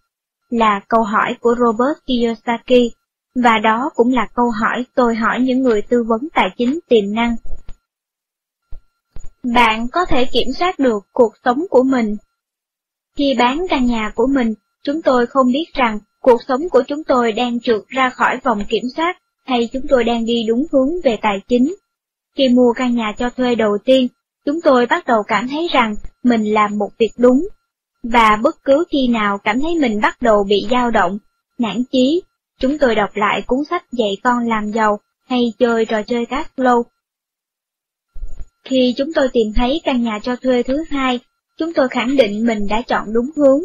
Là câu hỏi của Robert Kiyosaki, và đó cũng là câu hỏi tôi hỏi những người tư vấn tài chính tiềm năng. Bạn có thể kiểm soát được cuộc sống của mình. Khi bán căn nhà của mình, chúng tôi không biết rằng cuộc sống của chúng tôi đang trượt ra khỏi vòng kiểm soát hay chúng tôi đang đi đúng hướng về tài chính. Khi mua căn nhà cho thuê đầu tiên, chúng tôi bắt đầu cảm thấy rằng mình làm một việc đúng, và bất cứ khi nào cảm thấy mình bắt đầu bị dao động, nản chí, chúng tôi đọc lại cuốn sách dạy con làm giàu hay chơi trò chơi cát lâu. Khi chúng tôi tìm thấy căn nhà cho thuê thứ hai, chúng tôi khẳng định mình đã chọn đúng hướng.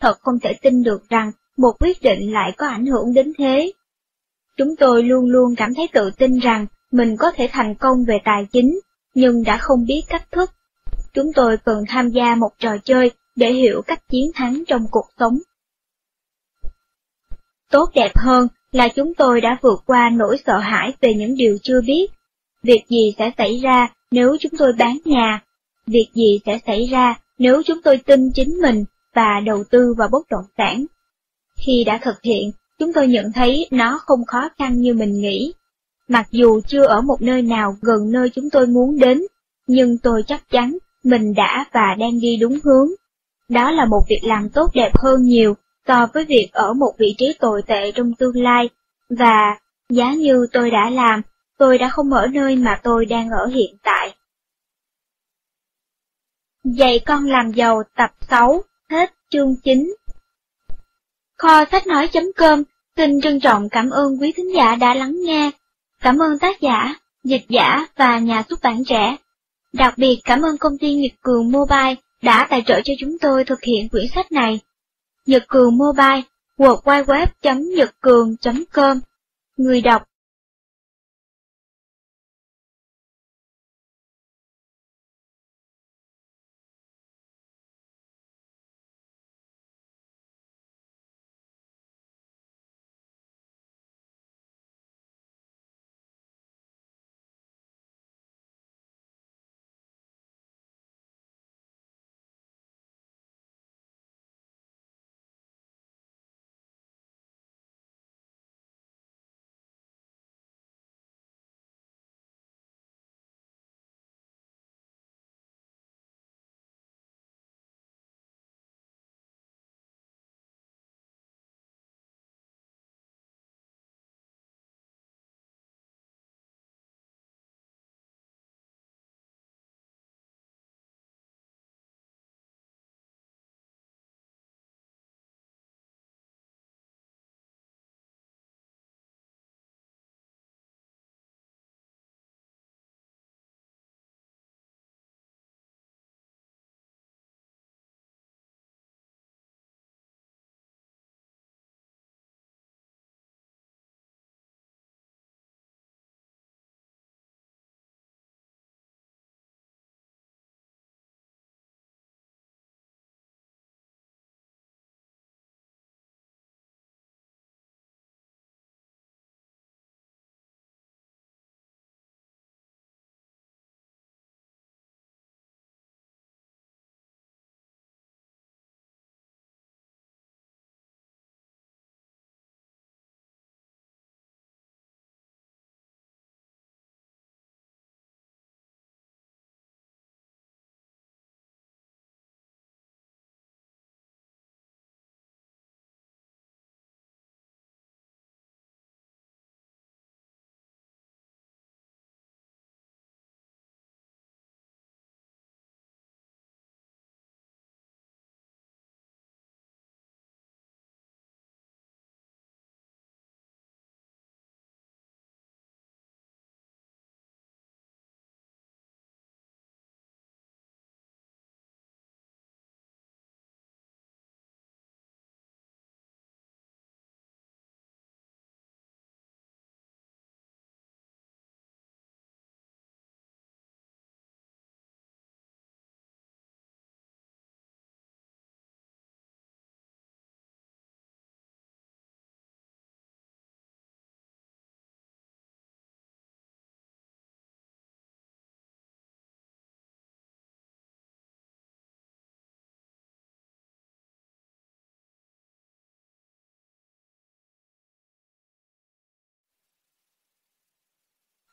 Thật không thể tin được rằng một quyết định lại có ảnh hưởng đến thế. Chúng tôi luôn luôn cảm thấy tự tin rằng mình có thể thành công về tài chính, nhưng đã không biết cách thức. Chúng tôi cần tham gia một trò chơi để hiểu cách chiến thắng trong cuộc sống. Tốt đẹp hơn là chúng tôi đã vượt qua nỗi sợ hãi về những điều chưa biết. Việc gì sẽ xảy ra nếu chúng tôi bán nhà? Việc gì sẽ xảy ra nếu chúng tôi tin chính mình và đầu tư vào bất động sản? Khi đã thực hiện, chúng tôi nhận thấy nó không khó khăn như mình nghĩ. Mặc dù chưa ở một nơi nào gần nơi chúng tôi muốn đến, nhưng tôi chắc chắn mình đã và đang đi đúng hướng. Đó là một việc làm tốt đẹp hơn nhiều so với việc ở một vị trí tồi tệ trong tương lai, và, giá như tôi đã làm, tôi đã không ở nơi mà tôi đang ở hiện tại. Dạy con làm giàu tập 6, hết chương 9 Kho sách nói.com xin trân trọng cảm ơn quý thính giả đã lắng nghe. Cảm ơn tác giả, dịch giả và nhà xuất bản trẻ. Đặc biệt cảm ơn công ty Nhật Cường Mobile đã tài trợ cho chúng tôi thực hiện quyển sách này. Nhật Cường Mobile, www.nhậtcường.com Người đọc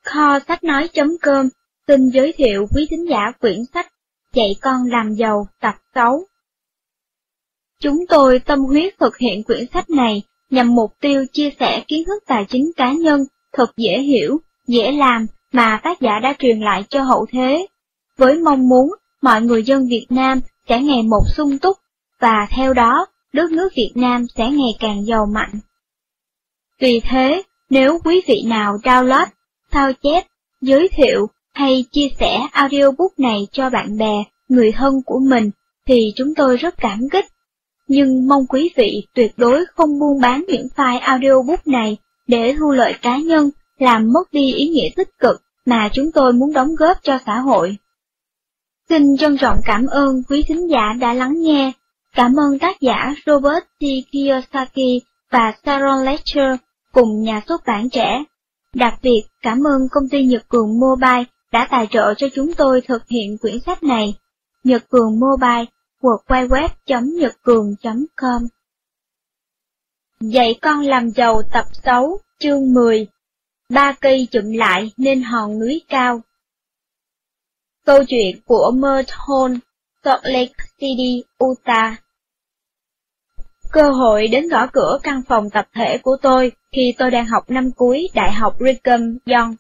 Kho sách nói.com xin giới thiệu quý thính giả quyển sách Dạy con làm giàu tập 6. Chúng tôi tâm huyết thực hiện quyển sách này nhằm mục tiêu chia sẻ kiến thức tài chính cá nhân thật dễ hiểu, dễ làm mà tác giả đã truyền lại cho hậu thế, với mong muốn mọi người dân Việt Nam sẽ ngày một sung túc, và theo đó, đất nước Việt Nam sẽ ngày càng giàu mạnh. Vì thế, nếu quý vị nào download, sao chép, giới thiệu hay chia sẻ audiobook này cho bạn bè, người thân của mình, thì chúng tôi rất cảm kích. Nhưng mong quý vị tuyệt đối không buôn bán những file audiobook này để thu lợi cá nhân, làm mất đi ý nghĩa tích cực mà chúng tôi muốn đóng góp cho xã hội. Xin trân trọng cảm ơn quý thính giả đã lắng nghe. Cảm ơn tác giả Robert T. Kiyosaki và Sharon Lecter cùng nhà xuất bản trẻ. Đặc biệt cảm ơn công ty Nhật Cường Mobile đã tài trợ cho chúng tôi thực hiện quyển sách này. Nhật Cường Mobile, www.nhậtcường.com Dạy con làm giàu tập 6, chương 10 Ba cây chụm lại nên hòn núi cao. Câu chuyện của Mert Hall, Salt Lake City, Utah. Cơ hội đến gõ cửa căn phòng tập thể của tôi khi tôi đang học năm cuối Đại học Brigham Young.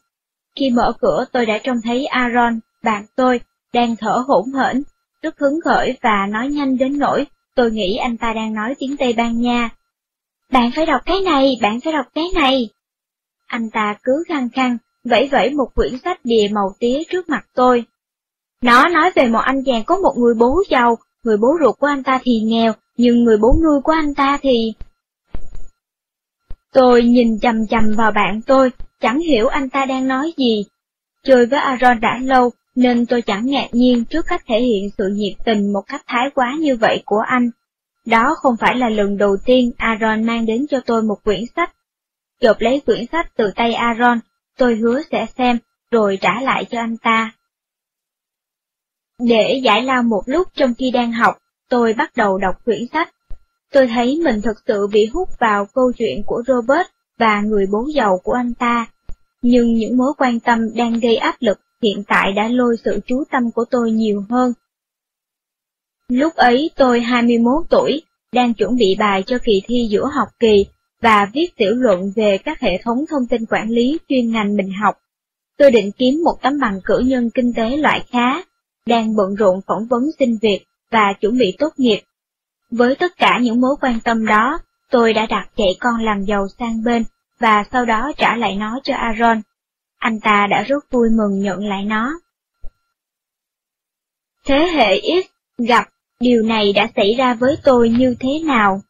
Khi mở cửa tôi đã trông thấy Aaron, bạn tôi, đang thở hổn hển, rất hứng khởi và nói nhanh đến nỗi tôi nghĩ anh ta đang nói tiếng Tây Ban Nha. Bạn phải đọc cái này, bạn phải đọc cái này. Anh ta cứ khăng khăng, vẫy vẫy một quyển sách bìa màu tía trước mặt tôi. Nó nói về một anh chàng có một người bố giàu, người bố ruột của anh ta thì nghèo, nhưng người bố nuôi của anh ta thì... Tôi nhìn chầm chầm vào bạn tôi, chẳng hiểu anh ta đang nói gì. Chơi với Aaron đã lâu, nên tôi chẳng ngạc nhiên trước cách thể hiện sự nhiệt tình một cách thái quá như vậy của anh. Đó không phải là lần đầu tiên Aaron mang đến cho tôi một quyển sách. Chộp lấy quyển sách từ tay Aaron, tôi hứa sẽ xem, rồi trả lại cho anh ta. Để giải lao một lúc trong khi đang học, tôi bắt đầu đọc quyển sách. Tôi thấy mình thực sự bị hút vào câu chuyện của Robert và người bố giàu của anh ta. Nhưng những mối quan tâm đang gây áp lực hiện tại đã lôi sự chú tâm của tôi nhiều hơn. Lúc ấy tôi 21 tuổi, đang chuẩn bị bài cho kỳ thi giữa học kỳ và viết tiểu luận về các hệ thống thông tin quản lý chuyên ngành mình học. Tôi định kiếm một tấm bằng cử nhân kinh tế loại khá, đang bận rộn phỏng vấn xin việc và chuẩn bị tốt nghiệp. Với tất cả những mối quan tâm đó, tôi đã đặt chạy con làm giàu sang bên và sau đó trả lại nó cho Aaron. Anh ta đã rất vui mừng nhận lại nó. Thế hệ X gặp điều này đã xảy ra với tôi như thế nào?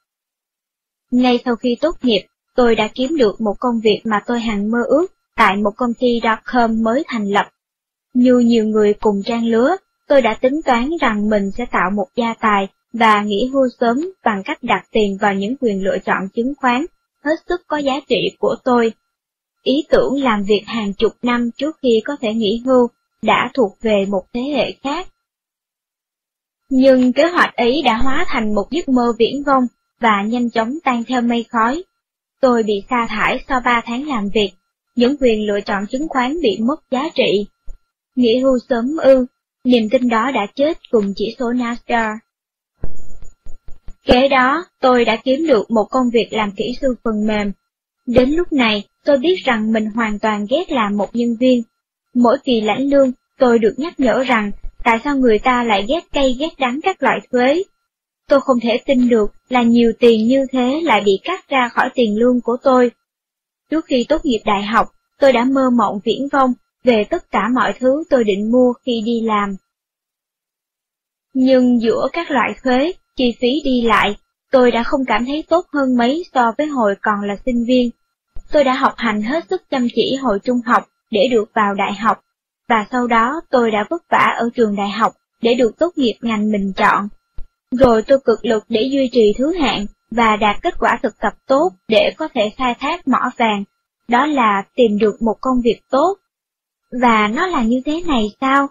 Ngay sau khi tốt nghiệp, tôi đã kiếm được một công việc mà tôi hằng mơ ước tại một công ty dot-com mới thành lập. Như nhiều người cùng trang lứa, tôi đã tính toán rằng mình sẽ tạo một gia tài và nghỉ hưu sớm bằng cách đặt tiền vào những quyền lựa chọn chứng khoán hết sức có giá trị của tôi. Ý tưởng làm việc hàng chục năm trước khi có thể nghỉ hưu đã thuộc về một thế hệ khác. Nhưng kế hoạch ấy đã hóa thành một giấc mơ viễn vông và nhanh chóng tan theo mây khói. Tôi bị sa thải sau ba tháng làm việc, những quyền lựa chọn chứng khoán bị mất giá trị. Nghỉ hưu sớm ư, niềm tin đó đã chết cùng chỉ số Nasdaq. Kế đó, tôi đã kiếm được một công việc làm kỹ sư phần mềm. Đến lúc này, tôi biết rằng mình hoàn toàn ghét làm một nhân viên. Mỗi kỳ lãnh lương, tôi được nhắc nhở rằng tại sao người ta lại ghét cay ghét đắng các loại thuế. Tôi không thể tin được là nhiều tiền như thế lại bị cắt ra khỏi tiền lương của tôi. Trước khi tốt nghiệp đại học, tôi đã mơ mộng viễn vông về tất cả mọi thứ tôi định mua khi đi làm. Nhưng giữa các loại thuế, chi phí đi lại, tôi đã không cảm thấy tốt hơn mấy so với hồi còn là sinh viên. Tôi đã học hành hết sức chăm chỉ hồi trung học để được vào đại học, và sau đó tôi đã vất vả ở trường đại học để được tốt nghiệp ngành mình chọn. Rồi tôi cực lực để duy trì thứ hạng và đạt kết quả thực tập tốt để có thể khai thác mỏ vàng, đó là tìm được một công việc tốt. Và nó là như thế này sao?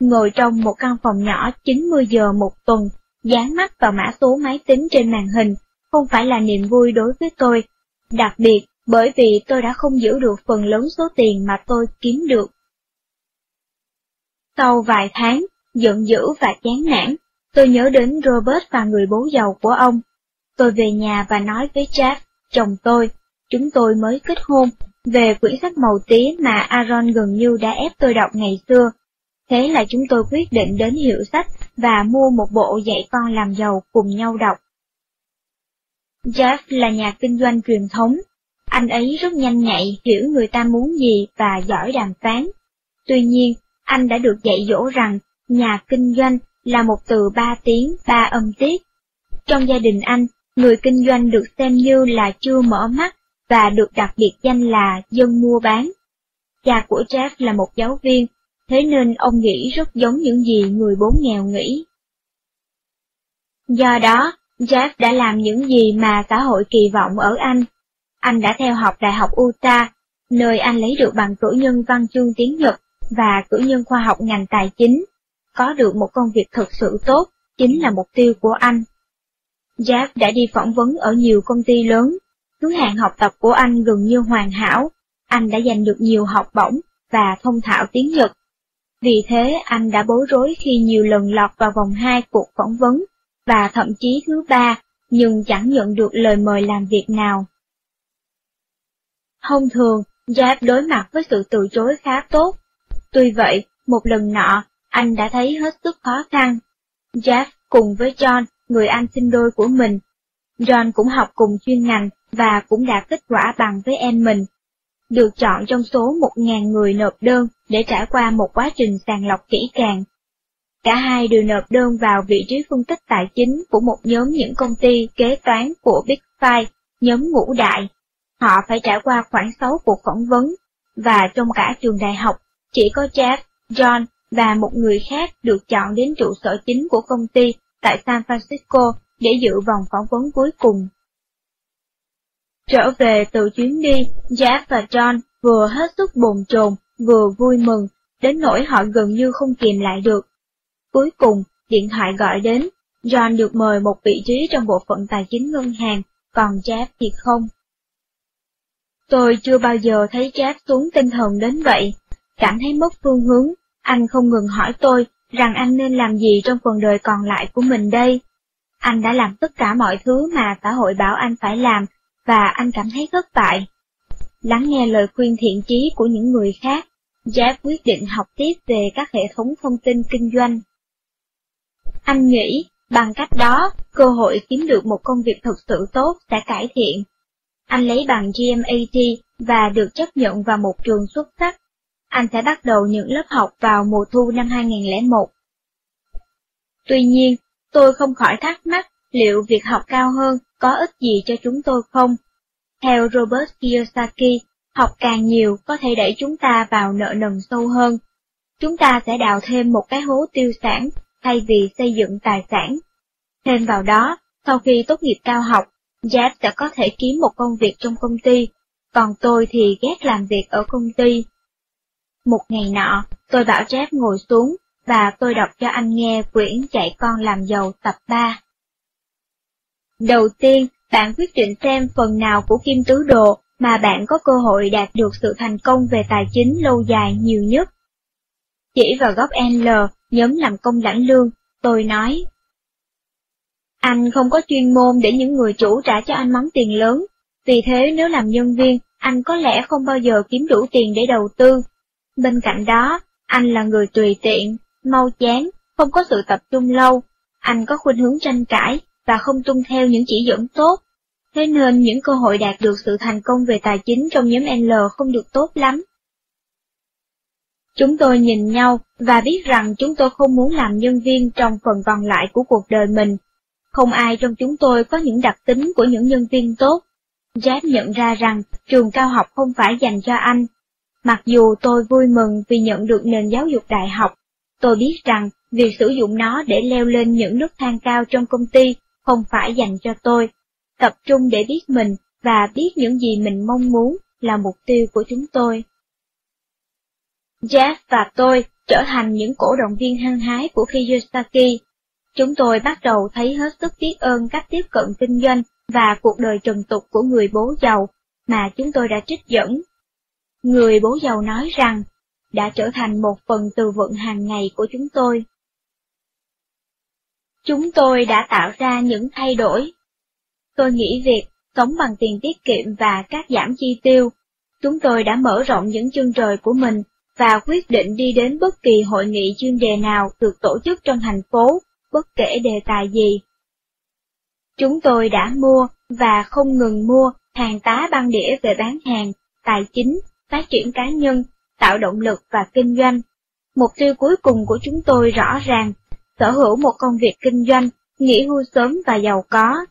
Ngồi trong một căn phòng nhỏ 90 giờ một tuần, dán mắt vào mã số máy tính trên màn hình, không phải là niềm vui đối với tôi. Đặc biệt, bởi vì tôi đã không giữ được phần lớn số tiền mà tôi kiếm được. Sau vài tháng, giận dữ và chán nản, tôi nhớ đến Robert và người bố giàu của ông. Tôi về nhà và nói với Jack, chồng tôi, chúng tôi mới kết hôn, về quyển sách màu tím mà Aaron gần như đã ép tôi đọc ngày xưa. Thế là chúng tôi quyết định đến hiệu sách và mua một bộ dạy con làm giàu cùng nhau đọc. Jeff là nhà kinh doanh truyền thống. Anh ấy rất nhanh nhạy, hiểu người ta muốn gì và giỏi đàm phán. Tuy nhiên, anh đã được dạy dỗ rằng nhà kinh doanh là một từ ba tiếng, ba âm tiết. Trong gia đình anh, người kinh doanh được xem như là chưa mở mắt và được đặc biệt danh là dân mua bán. Cha của Jeff là một giáo viên, thế nên ông nghĩ rất giống những gì người bố nghèo nghĩ. Do đó, Jeff đã làm những gì mà xã hội kỳ vọng ở anh. Anh đã theo học Đại học Utah, nơi anh lấy được bằng cử nhân văn chương tiếng Nhật và cử nhân khoa học ngành tài chính. Có được một công việc thực sự tốt chính là mục tiêu của anh. Jeff đã đi phỏng vấn ở nhiều công ty lớn. Thứ hạng học tập của anh gần như hoàn hảo. Anh đã giành được nhiều học bổng và thông thạo tiếng Nhật. Vì thế anh đã bối rối khi nhiều lần lọt vào vòng 2 cuộc phỏng vấn và thậm chí thứ ba, nhưng chẳng nhận được lời mời làm việc nào. Thông thường, Jeff đối mặt với sự từ chối khá tốt. Tuy vậy, một lần nọ, anh đã thấy hết sức khó khăn. Jeff cùng với John, người anh sinh đôi của mình. John cũng học cùng chuyên ngành và cũng đạt kết quả bằng với em mình. Được chọn trong số 1.000 người nộp đơn để trải qua một quá trình sàng lọc kỹ càng Cả hai đều nộp đơn vào vị trí phân tích tài chính của một nhóm những công ty kế toán của Big Five, nhóm ngũ đại. Họ phải trải qua khoảng 6 cuộc phỏng vấn, và trong cả trường đại học, chỉ có Jeff, John và một người khác được chọn đến trụ sở chính của công ty tại San Francisco để dự vòng phỏng vấn cuối cùng. Trở về từ chuyến đi, Jack và John vừa hết sức bồn chồn, vừa vui mừng, đến nỗi họ gần như không kìm lại được Cuối cùng, điện thoại gọi đến, John được mời một vị trí trong bộ phận tài chính ngân hàng, còn Jack thì không. Tôi chưa bao giờ thấy Jack xuống tinh thần đến vậy, cảm thấy mất phương hướng, anh không ngừng hỏi tôi rằng anh nên làm gì trong phần đời còn lại của mình đây. Anh đã làm tất cả mọi thứ mà xã hội bảo anh phải làm, và anh cảm thấy thất bại. Lắng nghe lời khuyên thiện chí của những người khác, Jeff quyết định học tiếp về các hệ thống thông tin kinh doanh. Anh nghĩ, bằng cách đó, cơ hội kiếm được một công việc thực sự tốt sẽ cải thiện. Anh lấy bằng GMAT và được chấp nhận vào một trường xuất sắc. Anh sẽ bắt đầu những lớp học vào mùa thu năm 2001. Tuy nhiên, tôi không khỏi thắc mắc liệu việc học cao hơn có ích gì cho chúng tôi không. Theo Robert Kiyosaki, học càng nhiều có thể đẩy chúng ta vào nợ nần sâu hơn. Chúng ta sẽ đào thêm một cái hố tiêu sản thay vì xây dựng tài sản. Thêm vào đó, sau khi tốt nghiệp cao học, Jeff sẽ có thể kiếm một công việc trong công ty, còn tôi thì ghét làm việc ở công ty. Một ngày nọ, tôi bảo Jeff ngồi xuống, và tôi đọc cho anh nghe quyển Chạy con làm giàu tập 3. Đầu tiên, bạn quyết định xem phần nào của Kim Tứ Đồ mà bạn có cơ hội đạt được sự thành công về tài chính lâu dài nhiều nhất. Chỉ vào góc L nhóm làm công lãnh lương, tôi nói. Anh không có chuyên môn để những người chủ trả cho anh món tiền lớn, vì thế nếu làm nhân viên, anh có lẽ không bao giờ kiếm đủ tiền để đầu tư. Bên cạnh đó, anh là người tùy tiện, mau chán, không có sự tập trung lâu, anh có khuynh hướng tranh cãi và không tuân theo những chỉ dẫn tốt. Thế nên những cơ hội đạt được sự thành công về tài chính trong nhóm L không được tốt lắm. Chúng tôi nhìn nhau và biết rằng chúng tôi không muốn làm nhân viên trong phần còn lại của cuộc đời mình. Không ai trong chúng tôi có những đặc tính của những nhân viên tốt. Jack nhận ra rằng trường cao học không phải dành cho anh. Mặc dù tôi vui mừng vì nhận được nền giáo dục đại học, tôi biết rằng việc sử dụng nó để leo lên những nấc thang cao trong công ty không phải dành cho tôi. Tập trung để biết mình và biết những gì mình mong muốn là mục tiêu của chúng tôi. Jeff và tôi trở thành những cổ động viên hăng hái của Kiyosaki. Chúng tôi bắt đầu thấy hết sức biết ơn cách tiếp cận kinh doanh và cuộc đời trần tục của người bố giàu, mà chúng tôi đã trích dẫn. Người bố giàu nói rằng, đã trở thành một phần từ vận hàng ngày của chúng tôi. Chúng tôi đã tạo ra những thay đổi. Tôi nghĩ việc sống bằng tiền tiết kiệm và các giảm chi tiêu. Chúng tôi đã mở rộng những chân trời của mình và quyết định đi đến bất kỳ hội nghị chuyên đề nào được tổ chức trong thành phố, bất kể đề tài gì. Chúng tôi đã mua và không ngừng mua hàng tá băng đĩa về bán hàng, tài chính, phát triển cá nhân, tạo động lực và kinh doanh. Mục tiêu cuối cùng của chúng tôi rõ ràng, sở hữu một công việc kinh doanh, nghỉ hưu sớm và giàu có.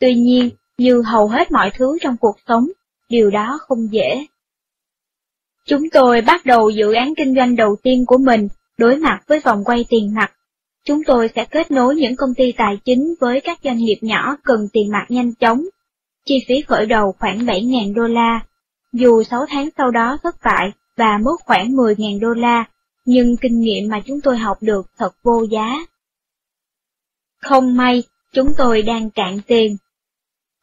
Tuy nhiên, như hầu hết mọi thứ trong cuộc sống, điều đó không dễ. Chúng tôi bắt đầu dự án kinh doanh đầu tiên của mình, đối mặt với vòng quay tiền mặt. Chúng tôi sẽ kết nối những công ty tài chính với các doanh nghiệp nhỏ cần tiền mặt nhanh chóng. Chi phí khởi đầu khoảng 7.000 đô la. Dù 6 tháng sau đó thất bại và mất khoảng 10.000 đô la, nhưng kinh nghiệm mà chúng tôi học được thật vô giá. Không may, chúng tôi đang cạn tiền.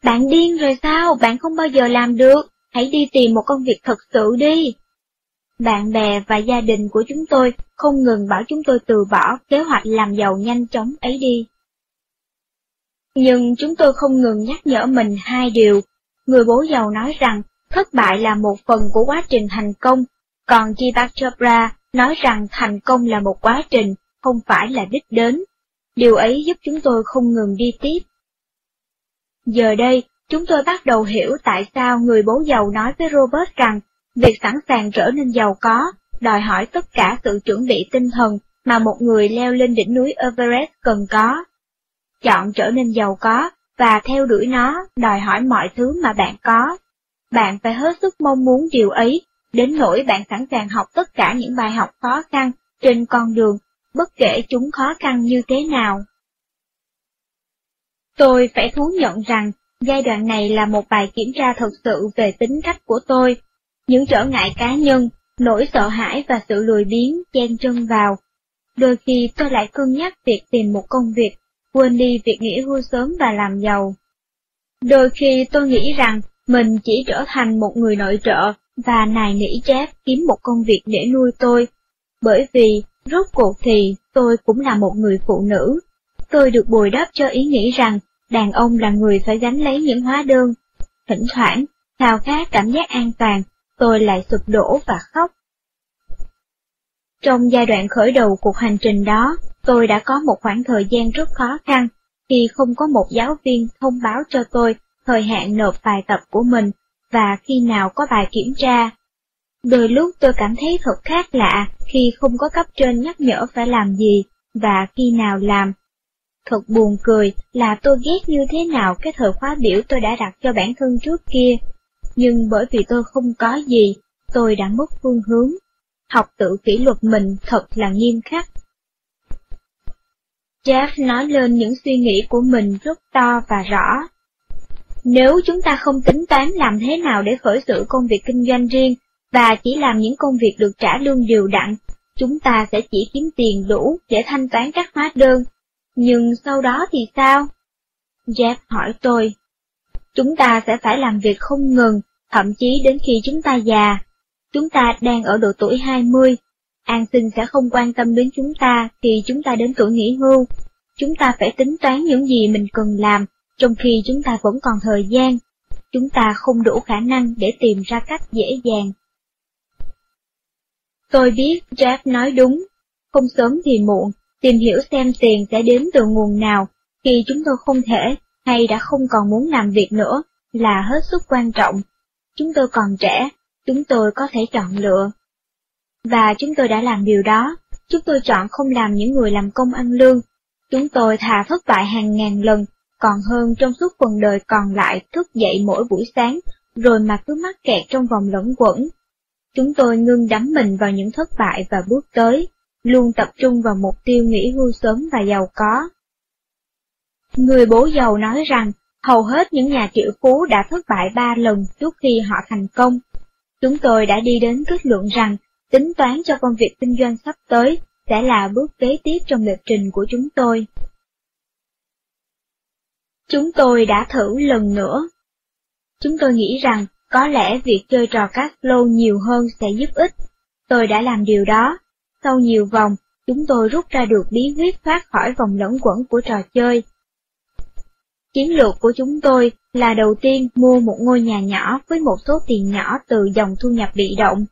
Bạn điên rồi sao? Bạn không bao giờ làm được. Hãy đi tìm một công việc thật sự đi. Bạn bè và gia đình của chúng tôi không ngừng bảo chúng tôi từ bỏ kế hoạch làm giàu nhanh chóng ấy đi. Nhưng chúng tôi không ngừng nhắc nhở mình hai điều. Người bố giàu nói rằng thất bại là một phần của quá trình thành công, còn Deepak Chopra nói rằng thành công là một quá trình, không phải là đích đến. Điều ấy giúp chúng tôi không ngừng đi tiếp. Giờ đây, chúng tôi bắt đầu hiểu tại sao người bố giàu nói với Robert rằng việc sẵn sàng trở nên giàu có đòi hỏi tất cả sự chuẩn bị tinh thần mà một người leo lên đỉnh núi Everest cần có. Chọn trở nên giàu có và theo đuổi nó đòi hỏi mọi thứ mà bạn có. Bạn phải hết sức mong muốn điều ấy, đến nỗi bạn sẵn sàng học tất cả những bài học khó khăn trên con đường, bất kể chúng khó khăn như thế nào. Tôi phải thú nhận rằng, giai đoạn này là một bài kiểm tra thực sự về tính cách của tôi. Những trở ngại cá nhân, nỗi sợ hãi và sự lười biếng chen chân vào. Đôi khi tôi lại cân nhắc việc tìm một công việc, quên đi việc nghỉ hưu sớm và làm giàu. Đôi khi tôi nghĩ rằng mình chỉ trở thành một người nội trợ và nài nỉ Jeff kiếm một công việc để nuôi tôi, bởi vì rốt cuộc thì tôi cũng là một người phụ nữ. Tôi được bồi đắp cho ý nghĩ rằng đàn ông là người phải gánh lấy những hóa đơn. Thỉnh thoảng, khao khát cảm giác an toàn, tôi lại sụp đổ và khóc. Trong giai đoạn khởi đầu cuộc hành trình đó, tôi đã có một khoảng thời gian rất khó khăn, khi không có một giáo viên thông báo cho tôi thời hạn nộp bài tập của mình, và khi nào có bài kiểm tra. Đôi lúc tôi cảm thấy thật khác lạ khi không có cấp trên nhắc nhở phải làm gì, và khi nào làm. Thật buồn cười là tôi ghét như thế nào cái thời khóa biểu tôi đã đặt cho bản thân trước kia, nhưng bởi vì tôi không có gì, tôi đã mất phương hướng. Học tự kỷ luật mình thật là nghiêm khắc. Jeff nói lên những suy nghĩ của mình rất to và rõ. Nếu chúng ta không tính toán làm thế nào để khởi sự công việc kinh doanh riêng, và chỉ làm những công việc được trả lương đều đặn, chúng ta sẽ chỉ kiếm tiền đủ để thanh toán các hóa đơn. Nhưng sau đó thì sao? Jeff hỏi tôi. Chúng ta sẽ phải làm việc không ngừng, thậm chí đến khi chúng ta già. Chúng ta đang ở độ tuổi 20, an sinh sẽ không quan tâm đến chúng ta khi chúng ta đến tuổi nghỉ hưu. Chúng ta phải tính toán những gì mình cần làm, trong khi chúng ta vẫn còn thời gian. Chúng ta không đủ khả năng để tìm ra cách dễ dàng. Tôi biết Jeff nói đúng, không sớm thì muộn, tìm hiểu xem tiền sẽ đến từ nguồn nào khi chúng tôi không thể hay đã không còn muốn làm việc nữa là hết sức quan trọng. Chúng tôi còn trẻ, chúng tôi có thể chọn lựa. Và chúng tôi đã làm điều đó, chúng tôi chọn không làm những người làm công ăn lương. Chúng tôi thà thất bại hàng ngàn lần, còn hơn trong suốt phần đời còn lại thức dậy mỗi buổi sáng, rồi mà cứ mắc kẹt trong vòng lẫn quẩn. Chúng tôi ngưng đắm mình vào những thất bại và bước tới, luôn tập trung vào mục tiêu nghỉ hưu sớm và giàu có. Người bố giàu nói rằng, hầu hết những nhà triệu phú đã thất bại ba lần trước khi họ thành công. Chúng tôi đã đi đến kết luận rằng, tính toán cho công việc kinh doanh sắp tới sẽ là bước kế tiếp trong lịch trình của chúng tôi. Chúng tôi đã thử lần nữa. Chúng tôi nghĩ rằng Có lẽ việc chơi trò Caslo nhiều hơn sẽ giúp ích. Tôi đã làm điều đó. Sau nhiều vòng, chúng tôi rút ra được bí quyết thoát khỏi vòng lẫn quẩn của trò chơi. Chiến lược của chúng tôi là đầu tiên mua một ngôi nhà nhỏ với một số tiền nhỏ từ dòng thu nhập bị động.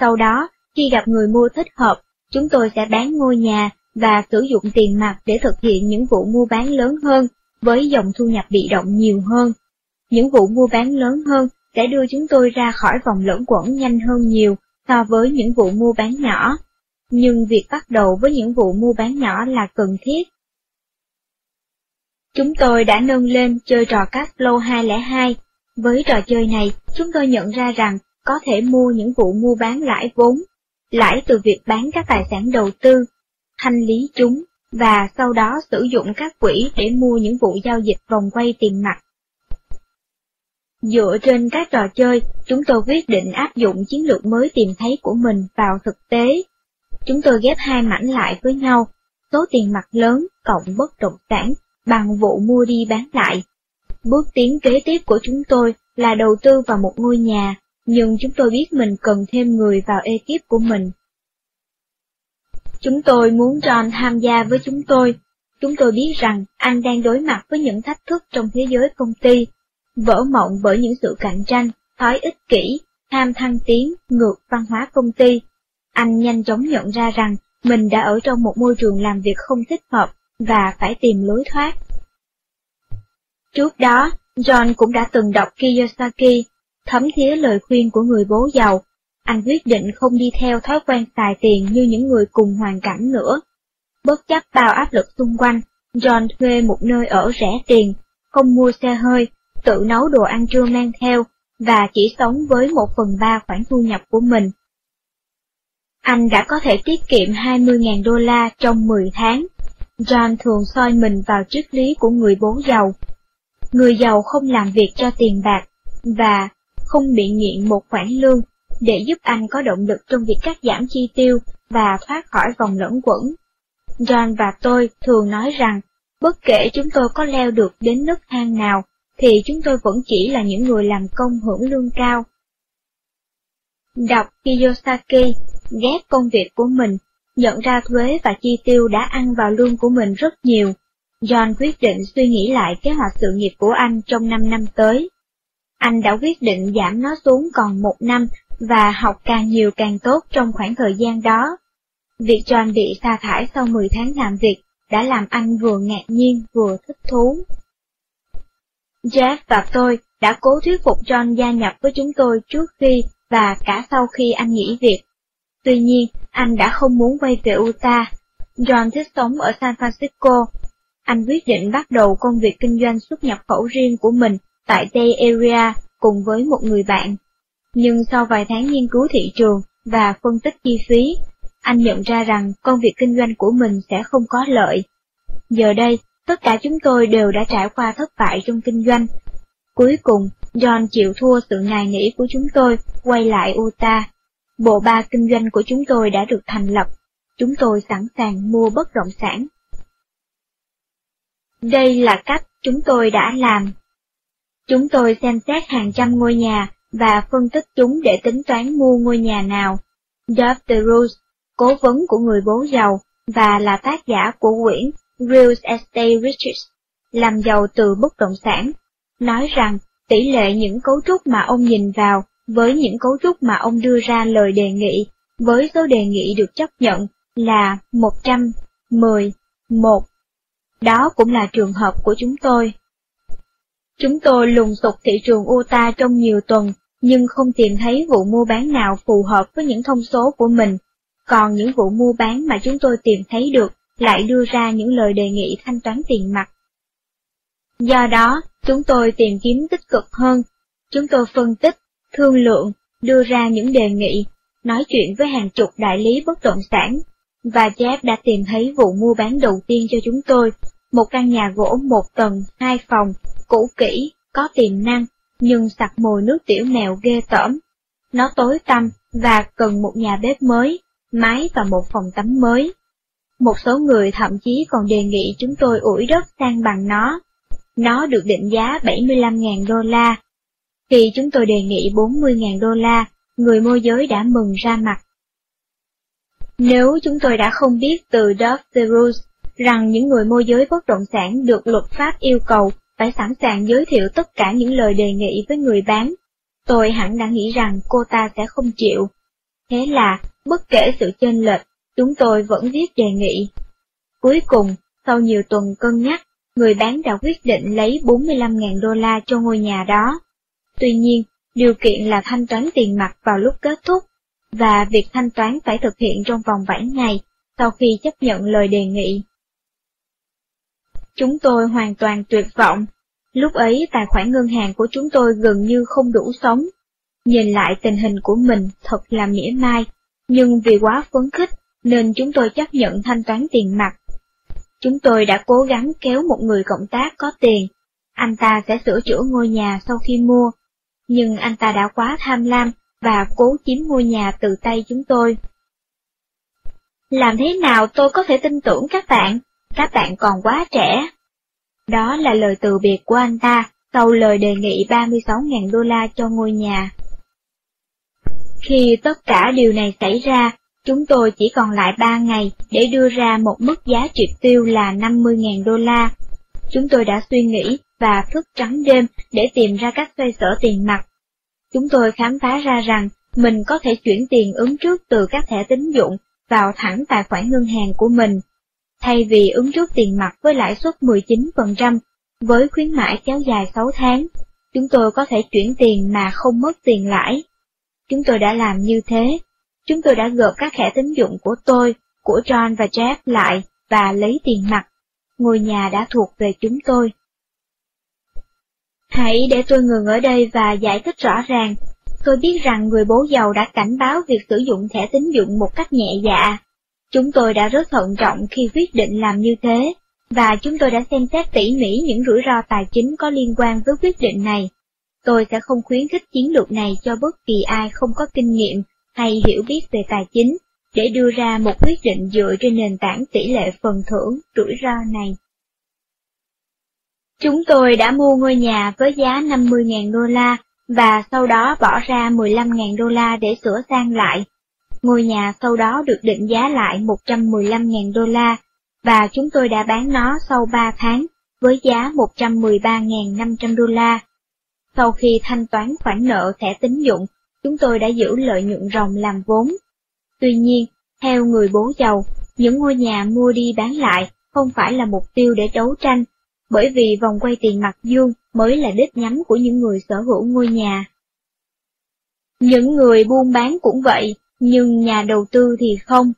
Sau đó, khi gặp người mua thích hợp, chúng tôi sẽ bán ngôi nhà và sử dụng tiền mặt để thực hiện những vụ mua bán lớn hơn với dòng thu nhập bị động nhiều hơn. Những vụ mua bán lớn hơn sẽ đưa chúng tôi ra khỏi vòng lẫn quẩn nhanh hơn nhiều so với những vụ mua bán nhỏ. Nhưng việc bắt đầu với những vụ mua bán nhỏ là cần thiết. Chúng tôi đã nâng lên chơi trò Caslo 202. Với trò chơi này, chúng tôi nhận ra rằng có thể mua những vụ mua bán lãi vốn, lãi từ việc bán các tài sản đầu tư, thanh lý chúng, và sau đó sử dụng các quỹ để mua những vụ giao dịch vòng quay tiền mặt. Dựa trên các trò chơi, chúng tôi quyết định áp dụng chiến lược mới tìm thấy của mình vào thực tế. Chúng tôi ghép hai mảnh lại với nhau, số tiền mặt lớn cộng bất động sản bằng vụ mua đi bán lại. Bước tiến kế tiếp của chúng tôi là đầu tư vào một ngôi nhà, nhưng chúng tôi biết mình cần thêm người vào ekip của mình. Chúng tôi muốn John tham gia với chúng tôi. Chúng tôi biết rằng anh đang đối mặt với những thách thức trong thế giới công ty, vỡ mộng bởi những sự cạnh tranh, thói ích kỷ, tham thăng tiến, ngược văn hóa công ty. Anh nhanh chóng nhận ra rằng mình đã ở trong một môi trường làm việc không thích hợp và phải tìm lối thoát. Trước đó, John cũng đã từng đọc Kiyosaki, thấm thía lời khuyên của người bố giàu. Anh quyết định không đi theo thói quen xài tiền như những người cùng hoàn cảnh nữa. Bất chấp bao áp lực xung quanh, John thuê một nơi ở rẻ tiền, không mua xe hơi, tự nấu đồ ăn trưa mang theo, và chỉ sống với một phần ba khoản thu nhập của mình. Anh đã có thể tiết kiệm 20.000 đô la trong 10 tháng. John thường soi mình vào triết lý của người bố giàu. Người giàu không làm việc cho tiền bạc, và không bị nghiện một khoản lương, để giúp anh có động lực trong việc cắt giảm chi tiêu và thoát khỏi vòng lẫn quẩn. John và tôi thường nói rằng, bất kể chúng tôi có leo được đến nấc thang nào, thì chúng tôi vẫn chỉ là những người làm công hưởng lương cao. Đọc Kiyosaki, ghét công việc của mình, nhận ra thuế và chi tiêu đã ăn vào lương của mình rất nhiều. John quyết định suy nghĩ lại kế hoạch sự nghiệp của anh trong 5 năm tới. Anh đã quyết định giảm nó xuống còn một năm và học càng nhiều càng tốt trong khoảng thời gian đó. Việc John bị sa thải sau 10 tháng làm việc đã làm anh vừa ngạc nhiên vừa thích thú. Jeff và tôi đã cố thuyết phục John gia nhập với chúng tôi trước khi và cả sau khi anh nghỉ việc. Tuy nhiên, anh đã không muốn quay về Utah. John thích sống ở San Francisco. Anh quyết định bắt đầu công việc kinh doanh xuất nhập khẩu riêng của mình tại Bay Area cùng với một người bạn. Nhưng sau vài tháng nghiên cứu thị trường và phân tích chi phí, anh nhận ra rằng công việc kinh doanh của mình sẽ không có lợi. Giờ đây, tất cả chúng tôi đều đã trải qua thất bại trong kinh doanh. Cuối cùng, John chịu thua sự ngài nghĩ của chúng tôi, quay lại Utah. Bộ ba kinh doanh của chúng tôi đã được thành lập. Chúng tôi sẵn sàng mua bất động sản. Đây là cách chúng tôi đã làm. Chúng tôi xem xét hàng trăm ngôi nhà và phân tích chúng để tính toán mua ngôi nhà nào. Dove DeRose, cố vấn của người bố giàu, và là tác giả của quyển Real Estate Riches, làm giàu từ bất động sản, nói rằng tỷ lệ những cấu trúc mà ông nhìn vào với những cấu trúc mà ông đưa ra lời đề nghị với số đề nghị được chấp nhận là 110, 1. Đó cũng là trường hợp của chúng tôi. Chúng tôi lùng sục thị trường Utah trong nhiều tuần, nhưng không tìm thấy vụ mua bán nào phù hợp với những thông số của mình, còn những vụ mua bán mà chúng tôi tìm thấy được lại đưa ra những lời đề nghị thanh toán tiền mặt. Do đó, chúng tôi tìm kiếm tích cực hơn, chúng tôi phân tích, thương lượng, đưa ra những đề nghị, nói chuyện với hàng chục đại lý bất động sản, và Jeff đã tìm thấy vụ mua bán đầu tiên cho chúng tôi, một căn nhà gỗ một tầng, hai phòng, cũ kỹ, có tiềm năng, nhưng sặc mùi nước tiểu mèo ghê tởm. Nó tối tăm và cần một nhà bếp mới, mái và một phòng tắm mới. Một số người thậm chí còn đề nghị chúng tôi ủi đất sang bằng nó. Nó được định giá 75.000 đô la. Khi chúng tôi đề nghị 40.000 đô la, người môi giới đã mừng ra mặt. Nếu chúng tôi đã không biết từ Dove the Rules rằng những người môi giới bất động sản được luật pháp yêu cầu phải sẵn sàng giới thiệu tất cả những lời đề nghị với người bán, tôi hẳn đã nghĩ rằng cô ta sẽ không chịu. Thế là, bất kể sự chênh lệch, chúng tôi vẫn viết đề nghị. Cuối cùng, sau nhiều tuần cân nhắc, người bán đã quyết định lấy 45.000 đô la cho ngôi nhà đó. Tuy nhiên, điều kiện là thanh toán tiền mặt vào lúc kết thúc, và việc thanh toán phải thực hiện trong vòng 7 ngày sau khi chấp nhận lời đề nghị. Chúng tôi hoàn toàn tuyệt vọng. Lúc ấy tài khoản ngân hàng của chúng tôi gần như không đủ sống. Nhìn lại tình hình của mình thật là mỉa mai, nhưng vì quá phấn khích nên chúng tôi chấp nhận thanh toán tiền mặt. Chúng tôi đã cố gắng kéo một người cộng tác có tiền, anh ta sẽ sửa chữa ngôi nhà sau khi mua, nhưng anh ta đã quá tham lam và cố chiếm ngôi nhà từ tay chúng tôi. Làm thế nào tôi có thể tin tưởng các bạn? Các bạn còn quá trẻ. Đó là lời từ biệt của anh ta sau lời đề nghị 36.000 đô la cho ngôi nhà. Khi tất cả điều này xảy ra, chúng tôi chỉ còn lại 3 ngày để đưa ra một mức giá triệt tiêu là 50.000 đô la. Chúng tôi đã suy nghĩ và thức trắng đêm để tìm ra cách xoay sở tiền mặt. Chúng tôi khám phá ra rằng mình có thể chuyển tiền ứng trước từ các thẻ tín dụng vào thẳng tài khoản ngân hàng của mình, thay vì ứng trước tiền mặt với lãi suất 19%, với khuyến mãi kéo dài 6 tháng, chúng tôi có thể chuyển tiền mà không mất tiền lãi. Chúng tôi đã làm như thế. Chúng tôi đã gộp các thẻ tín dụng của tôi, của John và Jeff lại và lấy tiền mặt. Ngôi nhà đã thuộc về chúng tôi. Hãy để tôi ngừng ở đây và giải thích rõ ràng. Tôi biết rằng người bố giàu đã cảnh báo việc sử dụng thẻ tín dụng một cách nhẹ dạ. Chúng tôi đã rất thận trọng khi quyết định làm như thế, và chúng tôi đã xem xét tỉ mỉ những rủi ro tài chính có liên quan với quyết định này. Tôi sẽ không khuyến khích chiến lược này cho bất kỳ ai không có kinh nghiệm hay hiểu biết về tài chính, để đưa ra một quyết định dựa trên nền tảng tỷ lệ phần thưởng rủi ro này. Chúng tôi đã mua ngôi nhà với giá 50.000 đô la và sau đó bỏ ra 15.000 đô la để sửa sang lại. Ngôi nhà sau đó được định giá lại 115.000 đô la và chúng tôi đã bán nó sau 3 tháng với giá 113.500 đô la. Sau khi thanh toán khoản nợ thẻ tín dụng, chúng tôi đã giữ lợi nhuận ròng làm vốn. Tuy nhiên, theo người bố giàu, những ngôi nhà mua đi bán lại không phải là mục tiêu để đấu tranh bởi vì vòng quay tiền mặt dương mới là đích nhắm của những người sở hữu ngôi nhà. Những người buôn bán cũng vậy, nhưng nhà đầu tư thì không.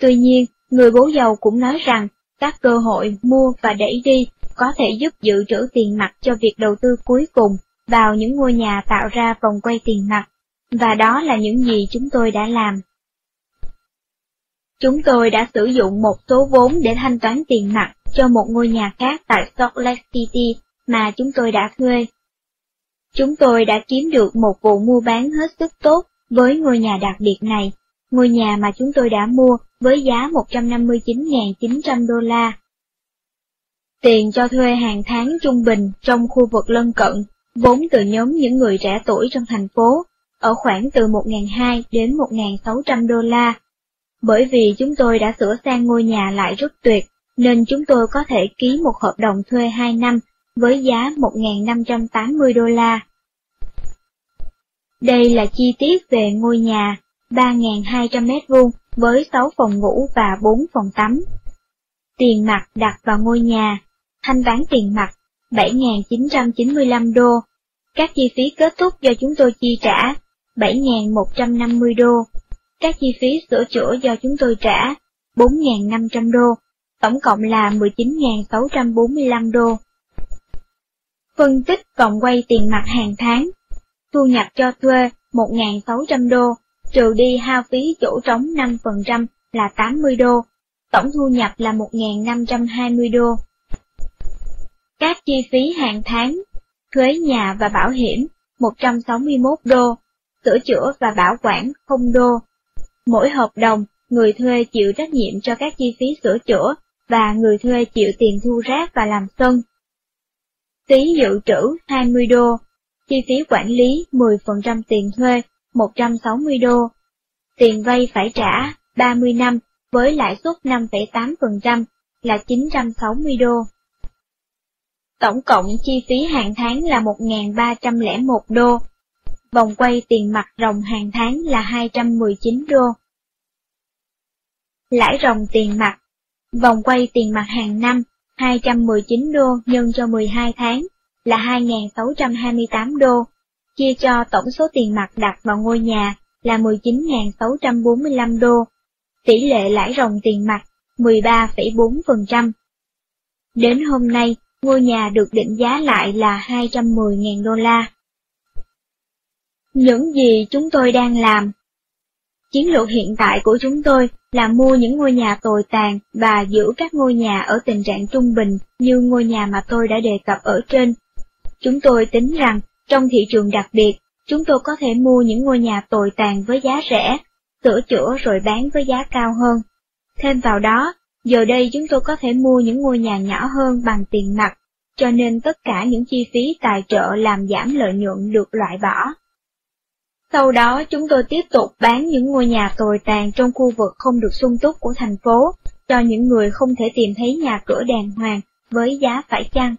Tuy nhiên, người bố giàu cũng nói rằng, các cơ hội mua và đẩy đi có thể giúp dự trữ tiền mặt cho việc đầu tư cuối cùng vào những ngôi nhà tạo ra vòng quay tiền mặt, và đó là những gì chúng tôi đã làm. Chúng tôi đã sử dụng một số vốn để thanh toán tiền mặt cho một ngôi nhà khác tại Salt Lake City mà chúng tôi đã thuê. Chúng tôi đã kiếm được một vụ mua bán hết sức tốt với ngôi nhà đặc biệt này, ngôi nhà mà chúng tôi đã mua với giá 159.900 đô la. Tiền cho thuê hàng tháng trung bình trong khu vực lân cận, vốn từ nhóm những người trẻ tuổi trong thành phố, ở khoảng từ 1.200 đến 1.600 đô la. Bởi vì chúng tôi đã sửa sang ngôi nhà lại rất tuyệt, nên chúng tôi có thể ký một hợp đồng thuê 2 năm với giá 1.580 đô la. Đây là chi tiết về ngôi nhà 3.200 mét vuông với 6 phòng ngủ và 4 phòng tắm. Tiền mặt đặt vào ngôi nhà, thanh toán tiền mặt 7.995 đô. Các chi phí kết thúc do chúng tôi chi trả 7.150 đô. Các chi phí sửa chữa do chúng tôi trả 4.500 đô tổng cộng là 19.645 đô. Phân tích vòng quay tiền mặt hàng tháng, thu nhập cho thuê 1.600 đô, trừ đi hao phí chỗ trống 5% là 80 đô, tổng thu nhập là 1.520 đô. Các chi phí hàng tháng, thuế nhà và bảo hiểm 161 đô, sửa chữa và bảo quản 0 đô. Mỗi hợp đồng, người thuê chịu trách nhiệm cho các chi phí sửa chữa và người thuê chịu tiền thu rác và làm sân. Phí dự trữ 20 đô, chi phí quản lý 10% tiền thuê 160 đô, tiền vay phải trả 30 năm với lãi suất 5,8% là 960 đô. Tổng cộng chi phí hàng tháng là 1.301 đô. Vòng quay tiền mặt ròng hàng tháng là 219 đô. Lãi ròng tiền mặt Vòng quay tiền mặt hàng năm 219 đô nhân cho 12 tháng là 2.628 đô, chia cho tổng số tiền mặt đặt vào ngôi nhà là 19.645 đô, tỷ lệ lãi ròng tiền mặt 13,4%. Đến hôm nay, ngôi nhà được định giá lại là 210.000 đô la. Những gì chúng tôi đang làm Chiến lược hiện tại của chúng tôi là mua những ngôi nhà tồi tàn và giữ các ngôi nhà ở tình trạng trung bình như ngôi nhà mà tôi đã đề cập ở trên. Chúng tôi tính rằng, trong thị trường đặc biệt, chúng tôi có thể mua những ngôi nhà tồi tàn với giá rẻ, sửa chữa rồi bán với giá cao hơn. Thêm vào đó, giờ đây chúng tôi có thể mua những ngôi nhà nhỏ hơn bằng tiền mặt, cho nên tất cả những chi phí tài trợ làm giảm lợi nhuận được loại bỏ. Sau đó chúng tôi tiếp tục bán những ngôi nhà tồi tàn trong khu vực không được sung túc của thành phố, cho những người không thể tìm thấy nhà cửa đàng hoàng với giá phải chăng.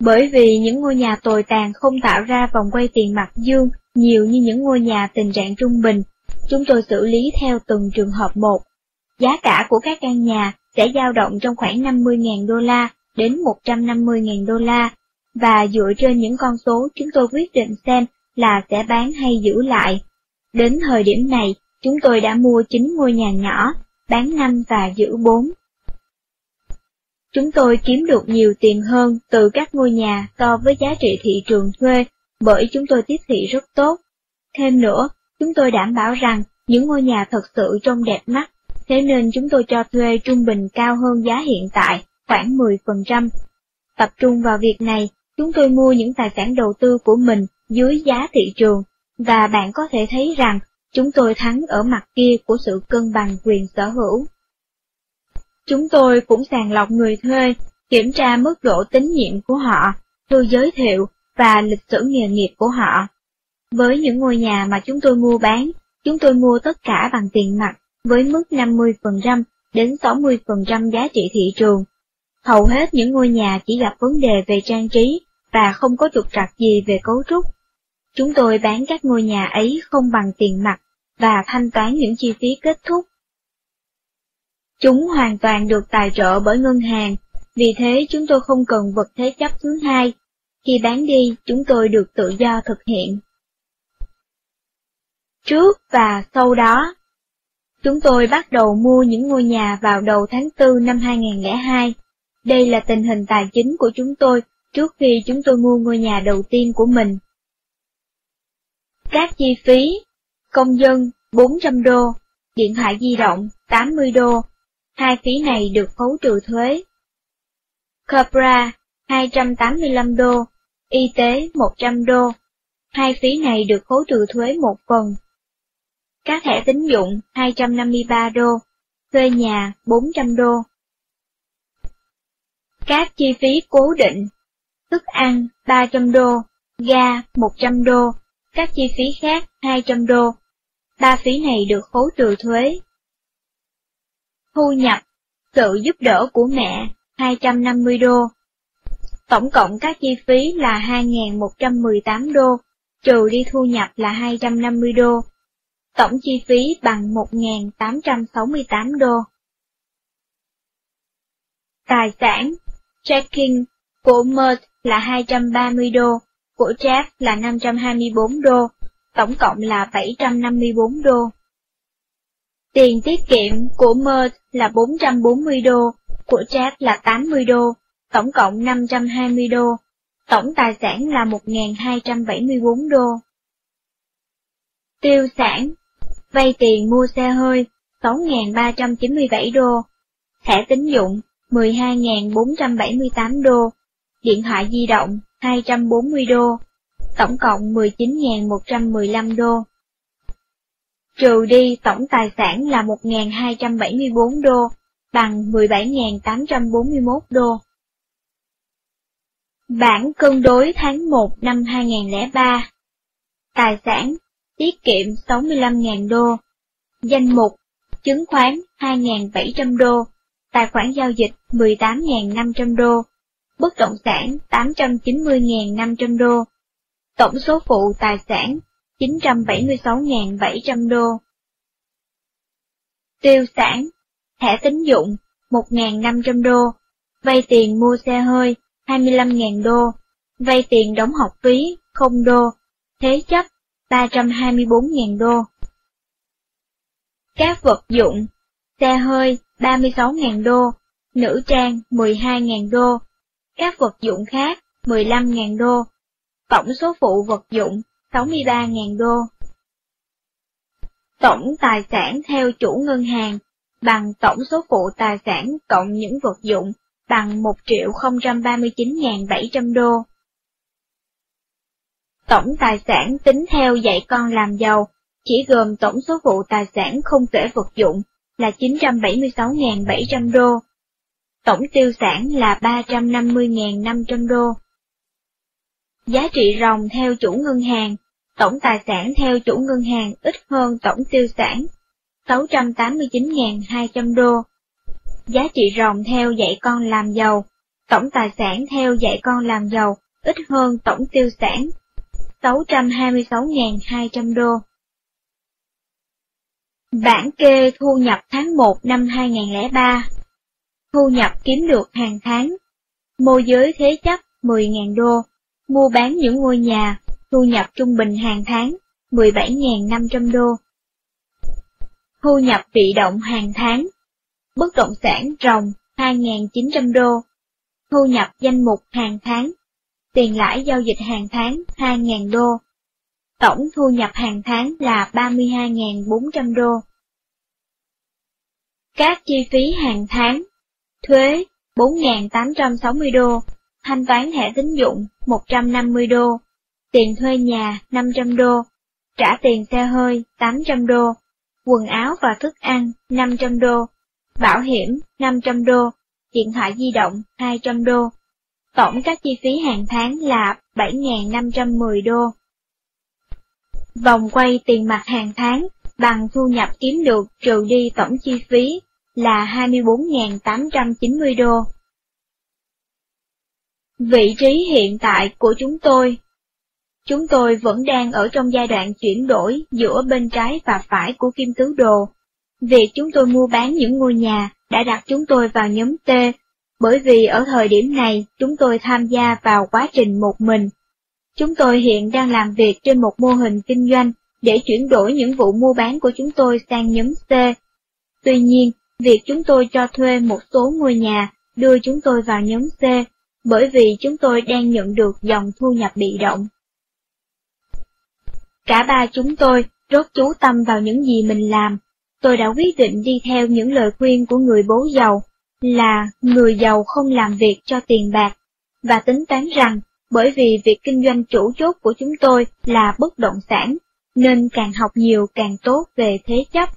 Bởi vì những ngôi nhà tồi tàn không tạo ra vòng quay tiền mặt dương nhiều như những ngôi nhà tình trạng trung bình, chúng tôi xử lý theo từng trường hợp một. Giá cả của các căn nhà sẽ dao động trong khoảng 50.000 đô la đến 150.000 đô la, và dựa trên những con số chúng tôi quyết định xem là sẽ bán hay giữ lại. Đến thời điểm này, chúng tôi đã mua 9 ngôi nhà nhỏ, bán 5 và giữ 4. Chúng tôi kiếm được nhiều tiền hơn từ các ngôi nhà so với giá trị thị trường thuê, bởi chúng tôi tiếp thị rất tốt. Thêm nữa, chúng tôi đảm bảo rằng những ngôi nhà thật sự trông đẹp mắt, thế nên chúng tôi cho thuê trung bình cao hơn giá hiện tại, khoảng 10%. Tập trung vào việc này, chúng tôi mua những tài sản đầu tư của mình dưới giá thị trường, và bạn có thể thấy rằng chúng tôi thắng ở mặt kia của sự cân bằng quyền sở hữu. Chúng tôi cũng sàng lọc người thuê, kiểm tra mức độ tín nhiệm của họ, thư giới thiệu và lịch sử nghề nghiệp của họ. Với những ngôi nhà mà chúng tôi mua bán, chúng tôi mua tất cả bằng tiền mặt với mức 50% đến 60% giá trị thị trường. Hầu hết những ngôi nhà chỉ gặp vấn đề về trang trí và không có trục trặc gì về cấu trúc. Chúng tôi bán các ngôi nhà ấy không bằng tiền mặt và thanh toán những chi phí kết thúc. Chúng hoàn toàn được tài trợ bởi ngân hàng, vì thế chúng tôi không cần vật thế chấp thứ hai. Khi bán đi, chúng tôi được tự do thực hiện. Trước và sau đó, chúng tôi bắt đầu mua những ngôi nhà vào đầu tháng 4 năm 2002. Đây là tình hình tài chính của chúng tôi trước khi chúng tôi mua ngôi nhà đầu tiên của mình. Các chi phí Công dân 400 đô, điện thoại di động 80 đô, hai phí này được khấu trừ thuế. Cobra 285 đô, y tế 100 đô, hai phí này được khấu trừ thuế một phần. Các thẻ tín dụng 253 đô, thuê nhà 400 đô. Các chi phí cố định thức ăn 300 đô, ga 100 đô, các chi phí khác 200 đô. Ba phí này được khấu trừ thuế. Thu nhập, sự giúp đỡ của mẹ 250 đô. Tổng cộng các chi phí là 2.118 đô, trừ đi thu nhập là 250 đô. Tổng chi phí bằng 1.868 đô. Tài sản, checking của Mert là 230 đô, của Jeff là 524 đô, tổng cộng là 754 đô. Tiền tiết kiệm của Mert là 440 đô, của Jack là 80 đô, tổng cộng 520 đô, tổng tài sản là 1.274 đô. Tiêu sản Vay tiền mua xe hơi 6.397 đô, thẻ tín dụng 12.478 đô, điện thoại di động 240 đô, tổng cộng 19.115 đô. Trừ đi tổng tài sản là 1.274 đô, bằng 17.841 đô. Bản cân đối tháng 1 năm 2003 Tài sản, tiết kiệm 65.000 đô. Danh mục, chứng khoán 2.700 đô. Tài khoản giao dịch 18.500 đô. Bất động sản 890.500 đô. Tổng số phụ tài sản 976.700 đô. Tiêu sản Thẻ tín dụng 1.500 đô. Vay tiền mua xe hơi 25.000 đô, vay tiền đóng học phí, 0 đô, thế chấp, 324.000 đô. Các vật dụng, xe hơi, 36.000 đô, nữ trang, 12.000 đô, các vật dụng khác, 15.000 đô, tổng số phụ vật dụng, 63.000 đô. Tổng tài sản theo chủ ngân hàng, bằng tổng số phụ tài sản cộng những vật dụng bằng 1 triệu 039.700 đô. Tổng tài sản tính theo dạy con làm giàu, chỉ gồm tổng số vụ tài sản không kể vật dụng là 976.700 đô. Tổng tiêu sản là 350.500 đô. Giá trị ròng theo chủ ngân hàng, tổng tài sản theo chủ ngân hàng ít hơn tổng tiêu sản, 689.200 đô. Giá trị ròng theo dạy con làm giàu, tổng tài sản theo dạy con làm giàu ít hơn tổng tiêu sản, 626.200 đô. Bản kê thu nhập tháng 1 năm 2003 Thu nhập kiếm được hàng tháng. Môi giới thế chấp 10.000 đô. Mua bán những ngôi nhà Thu nhập trung bình hàng tháng 17.500 đô. Thu nhập bị động hàng tháng bất động sản ròng 2.900 đô, thu nhập danh mục hàng tháng, tiền lãi giao dịch hàng tháng 2.000 đô, tổng thu nhập hàng tháng là 32.400 đô. Các chi phí hàng tháng, thuế 4.860 đô, thanh toán thẻ tín dụng 150 đô, tiền thuê nhà 500 đô, trả tiền xe hơi 800 đô, quần áo và thức ăn 500 đô, bảo hiểm 500 đô, điện thoại di động 200 đô. Tổng các chi phí hàng tháng là 7.510 đô. Vòng quay tiền mặt hàng tháng bằng thu nhập kiếm được trừ đi tổng chi phí là 24.890 đô. Vị trí hiện tại của chúng tôi Chúng tôi vẫn đang ở trong giai đoạn chuyển đổi giữa bên trái và phải của kim tứ đồ Việc chúng tôi mua bán những ngôi nhà đã đặt chúng tôi vào nhóm T, bởi vì ở thời điểm này chúng tôi tham gia vào quá trình một mình. Chúng tôi hiện đang làm việc trên một mô hình kinh doanh để chuyển đổi những vụ mua bán của chúng tôi sang nhóm C. Tuy nhiên, việc chúng tôi cho thuê một số ngôi nhà đưa chúng tôi vào nhóm C, bởi vì chúng tôi đang nhận được dòng thu nhập bị động. Cả ba chúng tôi rốt chú tâm vào những gì mình làm, tôi đã quyết định đi theo những lời khuyên của người bố giàu, là người giàu không làm việc cho tiền bạc, và tính toán rằng bởi vì việc kinh doanh chủ chốt của chúng tôi là bất động sản, nên càng học nhiều càng tốt về thế chấp.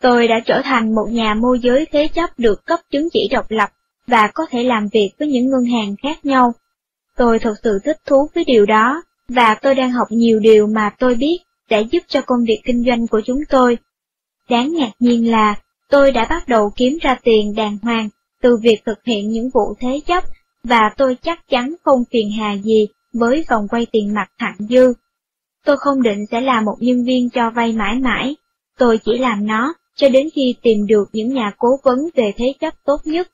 Tôi đã trở thành một nhà môi giới thế chấp được cấp chứng chỉ độc lập và có thể làm việc với những ngân hàng khác nhau. Tôi thật sự thích thú với điều đó, và tôi đang học nhiều điều mà tôi biết sẽ giúp cho công việc kinh doanh của chúng tôi Đáng ngạc nhiên là, tôi đã bắt đầu kiếm ra tiền đàng hoàng từ việc thực hiện những vụ thế chấp, và tôi chắc chắn không phiền hà gì với vòng quay tiền mặt thặng dư. Tôi không định sẽ là một nhân viên cho vay mãi mãi, tôi chỉ làm nó cho đến khi tìm được những nhà cố vấn về thế chấp tốt nhất.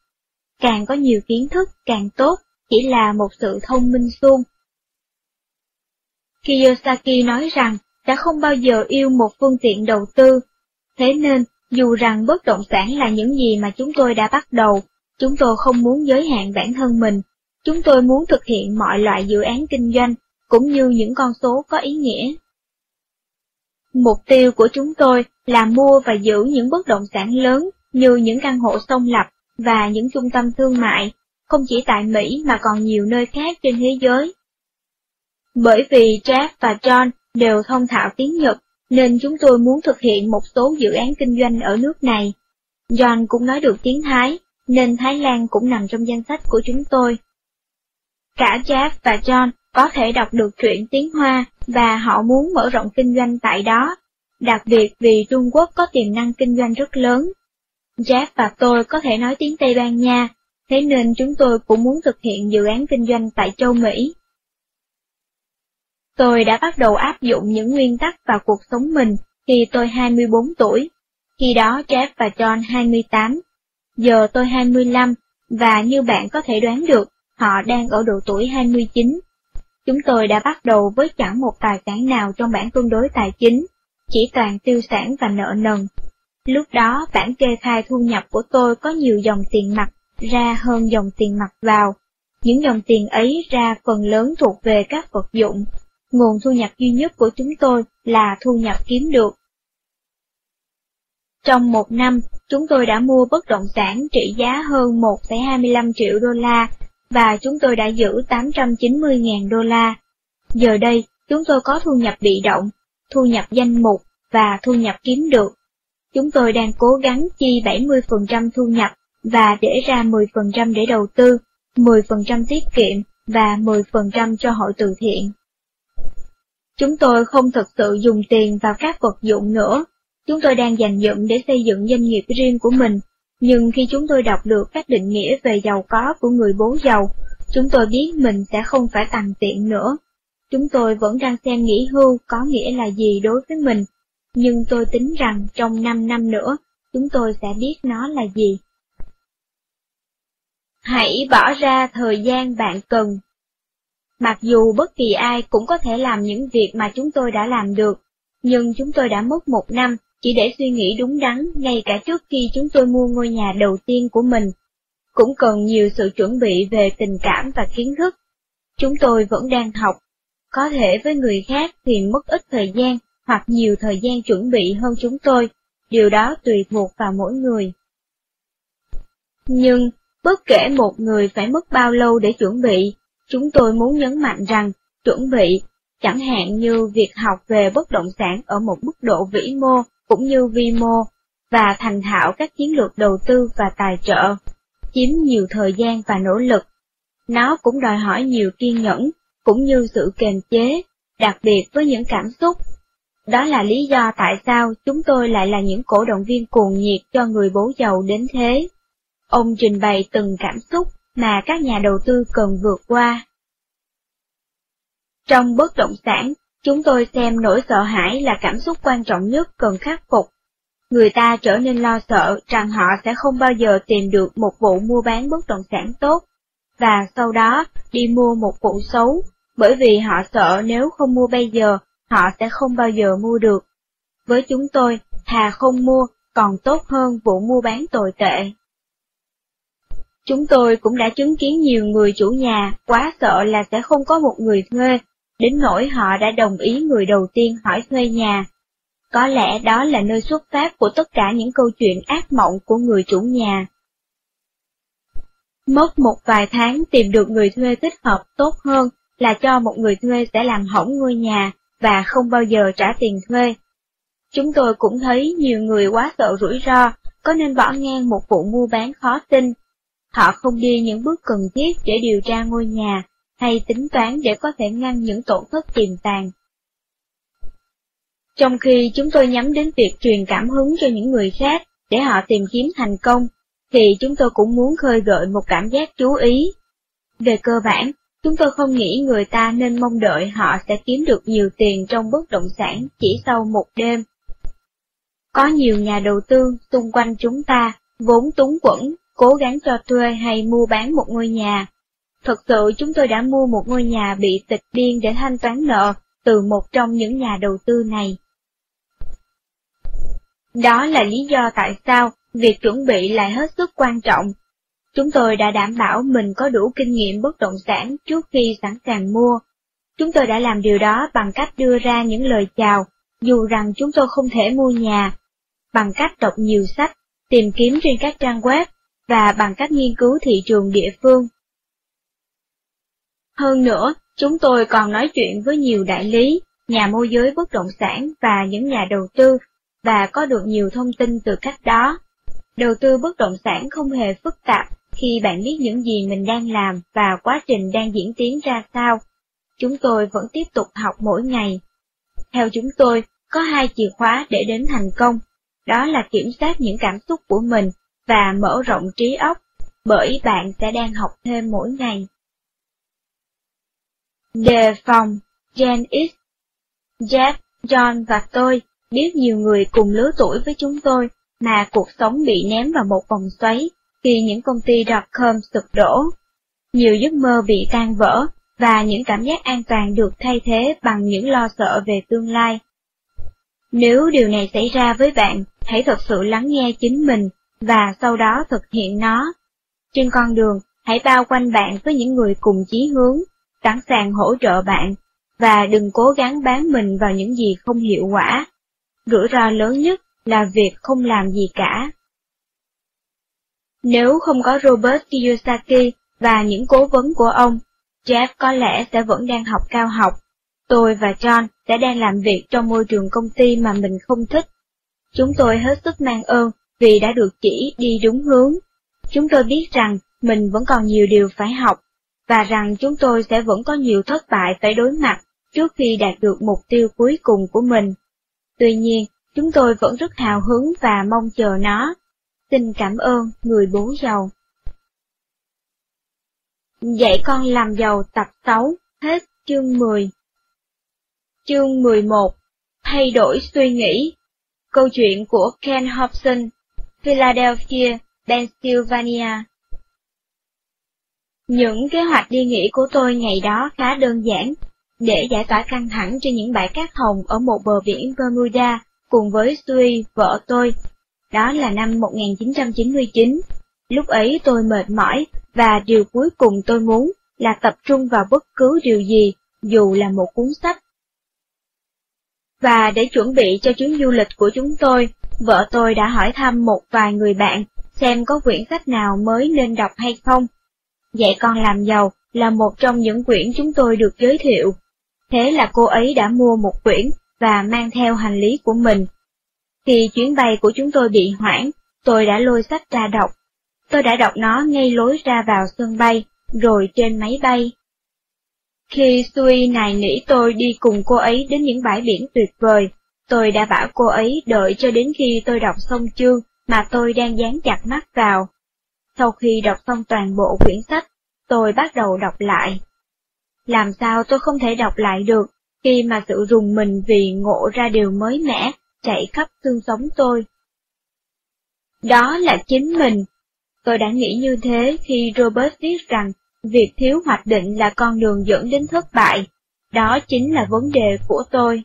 Càng có nhiều kiến thức càng tốt, chỉ là một sự thông minh suông. Kiyosaki nói rằng đã không bao giờ yêu một phương tiện đầu tư Thế nên, dù rằng bất động sản là những gì mà chúng tôi đã bắt đầu, chúng tôi không muốn giới hạn bản thân mình. Chúng tôi muốn thực hiện mọi loại dự án kinh doanh, cũng như những con số có ý nghĩa. Mục tiêu của chúng tôi là mua và giữ những bất động sản lớn như những căn hộ sông lập và những trung tâm thương mại, không chỉ tại Mỹ mà còn nhiều nơi khác trên thế giới. Bởi vì Jack và John đều thông thạo tiếng Nhật, nên chúng tôi muốn thực hiện một số dự án kinh doanh ở nước này. John cũng nói được tiếng Thái, nên Thái Lan cũng nằm trong danh sách của chúng tôi. Cả Jack và John có thể đọc được truyện tiếng Hoa và họ muốn mở rộng kinh doanh tại đó, đặc biệt vì Trung Quốc có tiềm năng kinh doanh rất lớn. Jack và tôi có thể nói tiếng Tây Ban Nha, thế nên chúng tôi cũng muốn thực hiện dự án kinh doanh tại châu Mỹ. Tôi đã bắt đầu áp dụng những nguyên tắc vào cuộc sống mình khi tôi 24 tuổi, khi đó Jeff và John 28. Giờ tôi 25, và như bạn có thể đoán được, họ đang ở độ tuổi 29. Chúng tôi đã bắt đầu với chẳng một tài sản nào trong bảng tương đối tài chính, chỉ toàn tiêu sản và nợ nần. Lúc đó bản kê khai thu nhập của tôi có nhiều dòng tiền mặt ra hơn dòng tiền mặt vào. Những dòng tiền ấy ra phần lớn thuộc về các vật dụng. Nguồn thu nhập duy nhất của chúng tôi là thu nhập kiếm được. Trong một năm, chúng tôi đã mua bất động sản trị giá hơn 1,25 triệu đô la, và chúng tôi đã giữ 890.000 đô la. Giờ đây, chúng tôi có thu nhập bị động, thu nhập danh mục và thu nhập kiếm được. Chúng tôi đang cố gắng chi 70% thu nhập và để ra 10% để đầu tư, 10% tiết kiệm và 10% cho hội từ thiện. Chúng tôi không thực sự dùng tiền vào các vật dụng nữa, chúng tôi đang dành dụm để xây dựng doanh nghiệp riêng của mình, nhưng khi chúng tôi đọc được các định nghĩa về giàu có của người bố giàu, chúng tôi biết mình sẽ không phải tằn tiện nữa. Chúng tôi vẫn đang xem nghỉ hưu có nghĩa là gì đối với mình, nhưng tôi tính rằng trong 5 năm nữa, chúng tôi sẽ biết nó là gì. Hãy bỏ ra thời gian bạn cần. Mặc dù bất kỳ ai cũng có thể làm những việc mà chúng tôi đã làm được, nhưng chúng tôi đã mất một năm chỉ để suy nghĩ đúng đắn ngay cả trước khi chúng tôi mua ngôi nhà đầu tiên của mình. Cũng cần nhiều sự chuẩn bị về tình cảm và kiến thức. Chúng tôi vẫn đang học. Có thể với người khác thì mất ít thời gian hoặc nhiều thời gian chuẩn bị hơn chúng tôi, điều đó tùy thuộc vào mỗi người. Nhưng, bất kể một người phải mất bao lâu để chuẩn bị, chúng tôi muốn nhấn mạnh rằng, chuẩn bị, chẳng hạn như việc học về bất động sản ở một mức độ vĩ mô cũng như vi mô, và thành thạo các chiến lược đầu tư và tài trợ, chiếm nhiều thời gian và nỗ lực. Nó cũng đòi hỏi nhiều kiên nhẫn, cũng như sự kềm chế, đặc biệt với những cảm xúc. Đó là lý do tại sao chúng tôi lại là những cổ động viên cuồng nhiệt cho người bố giàu đến thế. Ông trình bày từng cảm xúc mà các nhà đầu tư cần vượt qua. Trong bất động sản, Chúng tôi xem nỗi sợ hãi là cảm xúc quan trọng nhất cần khắc phục. Người ta trở nên lo sợ rằng họ sẽ không bao giờ tìm được một vụ mua bán bất động sản tốt, và sau đó đi mua một vụ xấu, bởi vì họ sợ nếu không mua bây giờ, họ sẽ không bao giờ mua được. Với chúng tôi, thà không mua còn tốt hơn vụ mua bán tồi tệ. Chúng tôi cũng đã chứng kiến nhiều người chủ nhà quá sợ là sẽ không có một người thuê đến nỗi họ đã đồng ý người đầu tiên hỏi thuê nhà. Có lẽ đó là nơi xuất phát của tất cả những câu chuyện ác mộng của người chủ nhà. Mất một vài tháng tìm được người thuê thích hợp tốt hơn là cho một người thuê sẽ làm hỏng ngôi nhà và không bao giờ trả tiền thuê. Chúng tôi cũng thấy nhiều người quá sợ rủi ro, có nên bỏ ngang một vụ mua bán khó tin. Họ không đi những bước cần thiết để điều tra ngôi nhà, hay tính toán để có thể ngăn những tổn thất tiềm tàng. Trong khi chúng tôi nhắm đến việc truyền cảm hứng cho những người khác để họ tìm kiếm thành công, thì chúng tôi cũng muốn khơi gợi một cảm giác chú ý. Về cơ bản, chúng tôi không nghĩ người ta nên mong đợi họ sẽ kiếm được nhiều tiền trong bất động sản chỉ sau một đêm. Có nhiều nhà đầu tư xung quanh chúng ta vốn túng quẫn, cố gắng cho thuê hay mua bán một ngôi nhà Thật sự chúng tôi đã mua một ngôi nhà bị tịch biên để thanh toán nợ từ một trong những nhà đầu tư này. Đó là lý do tại sao việc chuẩn bị lại hết sức quan trọng. Chúng tôi đã đảm bảo mình có đủ kinh nghiệm bất động sản trước khi sẵn sàng mua. Chúng tôi đã làm điều đó bằng cách đưa ra những lời chào, dù rằng chúng tôi không thể mua nhà, bằng cách đọc nhiều sách, tìm kiếm trên các trang web, và bằng cách nghiên cứu thị trường địa phương. Hơn nữa, chúng tôi còn nói chuyện với nhiều đại lý, nhà môi giới bất động sản và những nhà đầu tư, và có được nhiều thông tin từ cách đó. Đầu tư bất động sản không hề phức tạp, khi bạn biết những gì mình đang làm và quá trình đang diễn tiến ra sao, chúng tôi vẫn tiếp tục học mỗi ngày. Theo chúng tôi, có hai chìa khóa để đến thành công, đó là kiểm soát những cảm xúc của mình và mở rộng trí óc, bởi bạn sẽ đang học thêm mỗi ngày. Đề phòng Gen X Jeff, John và tôi biết nhiều người cùng lứa tuổi với chúng tôi mà cuộc sống bị ném vào một vòng xoáy khi những công ty dot-com sụp đổ. Nhiều giấc mơ bị tan vỡ và những cảm giác an toàn được thay thế bằng những lo sợ về tương lai. Nếu điều này xảy ra với bạn, hãy thật sự lắng nghe chính mình và sau đó thực hiện nó. Trên con đường, hãy bao quanh bạn với những người cùng chí hướng, sẵn sàng hỗ trợ bạn, và đừng cố gắng bán mình vào những gì không hiệu quả. Rủi ro lớn nhất là việc không làm gì cả. Nếu không có Robert Kiyosaki và những cố vấn của ông, Jeff có lẽ sẽ vẫn đang học cao học. Tôi và John sẽ đang làm việc trong môi trường công ty mà mình không thích. Chúng tôi hết sức mang ơn vì đã được chỉ đi đúng hướng. Chúng tôi biết rằng mình vẫn còn nhiều điều phải học, và rằng chúng tôi sẽ vẫn có nhiều thất bại phải đối mặt trước khi đạt được mục tiêu cuối cùng của mình. Tuy nhiên, chúng tôi vẫn rất hào hứng và mong chờ nó. Xin cảm ơn người bố giàu. Dạy con làm giàu tập 6, hết chương 10. Chương 11 Thay đổi suy nghĩ Câu chuyện của Ken Hobson, Philadelphia, Pennsylvania Những kế hoạch đi nghỉ của tôi ngày đó khá đơn giản, để giải tỏa căng thẳng trên những bãi cát hồng ở một bờ biển Bermuda cùng với Sui, vợ tôi. Đó là năm 1999. Lúc ấy tôi mệt mỏi, và điều cuối cùng tôi muốn là tập trung vào bất cứ điều gì, dù là một cuốn sách. Và để chuẩn bị cho chuyến du lịch của chúng tôi, vợ tôi đã hỏi thăm một vài người bạn xem có quyển sách nào mới nên đọc hay không. Dạy con làm giàu là một trong những quyển chúng tôi được giới thiệu. Thế là cô ấy đã mua một quyển và mang theo hành lý của mình. Khi chuyến bay của chúng tôi bị hoãn, tôi đã lôi sách ra đọc. Tôi đã đọc nó ngay lối ra vào sân bay, rồi trên máy bay. Khi Sui nài nỉ tôi đi cùng cô ấy đến những bãi biển tuyệt vời, tôi đã bảo cô ấy đợi cho đến khi tôi đọc xong chương mà tôi đang dán chặt mắt vào. Sau khi đọc xong toàn bộ quyển sách, tôi bắt đầu đọc lại. Làm sao tôi không thể đọc lại được, khi mà sự rùng mình vì ngộ ra điều mới mẻ, chạy khắp xương sống tôi. Đó là chính mình. Tôi đã nghĩ như thế khi Robert viết rằng việc thiếu hoạch định là con đường dẫn đến thất bại. Đó chính là vấn đề của tôi.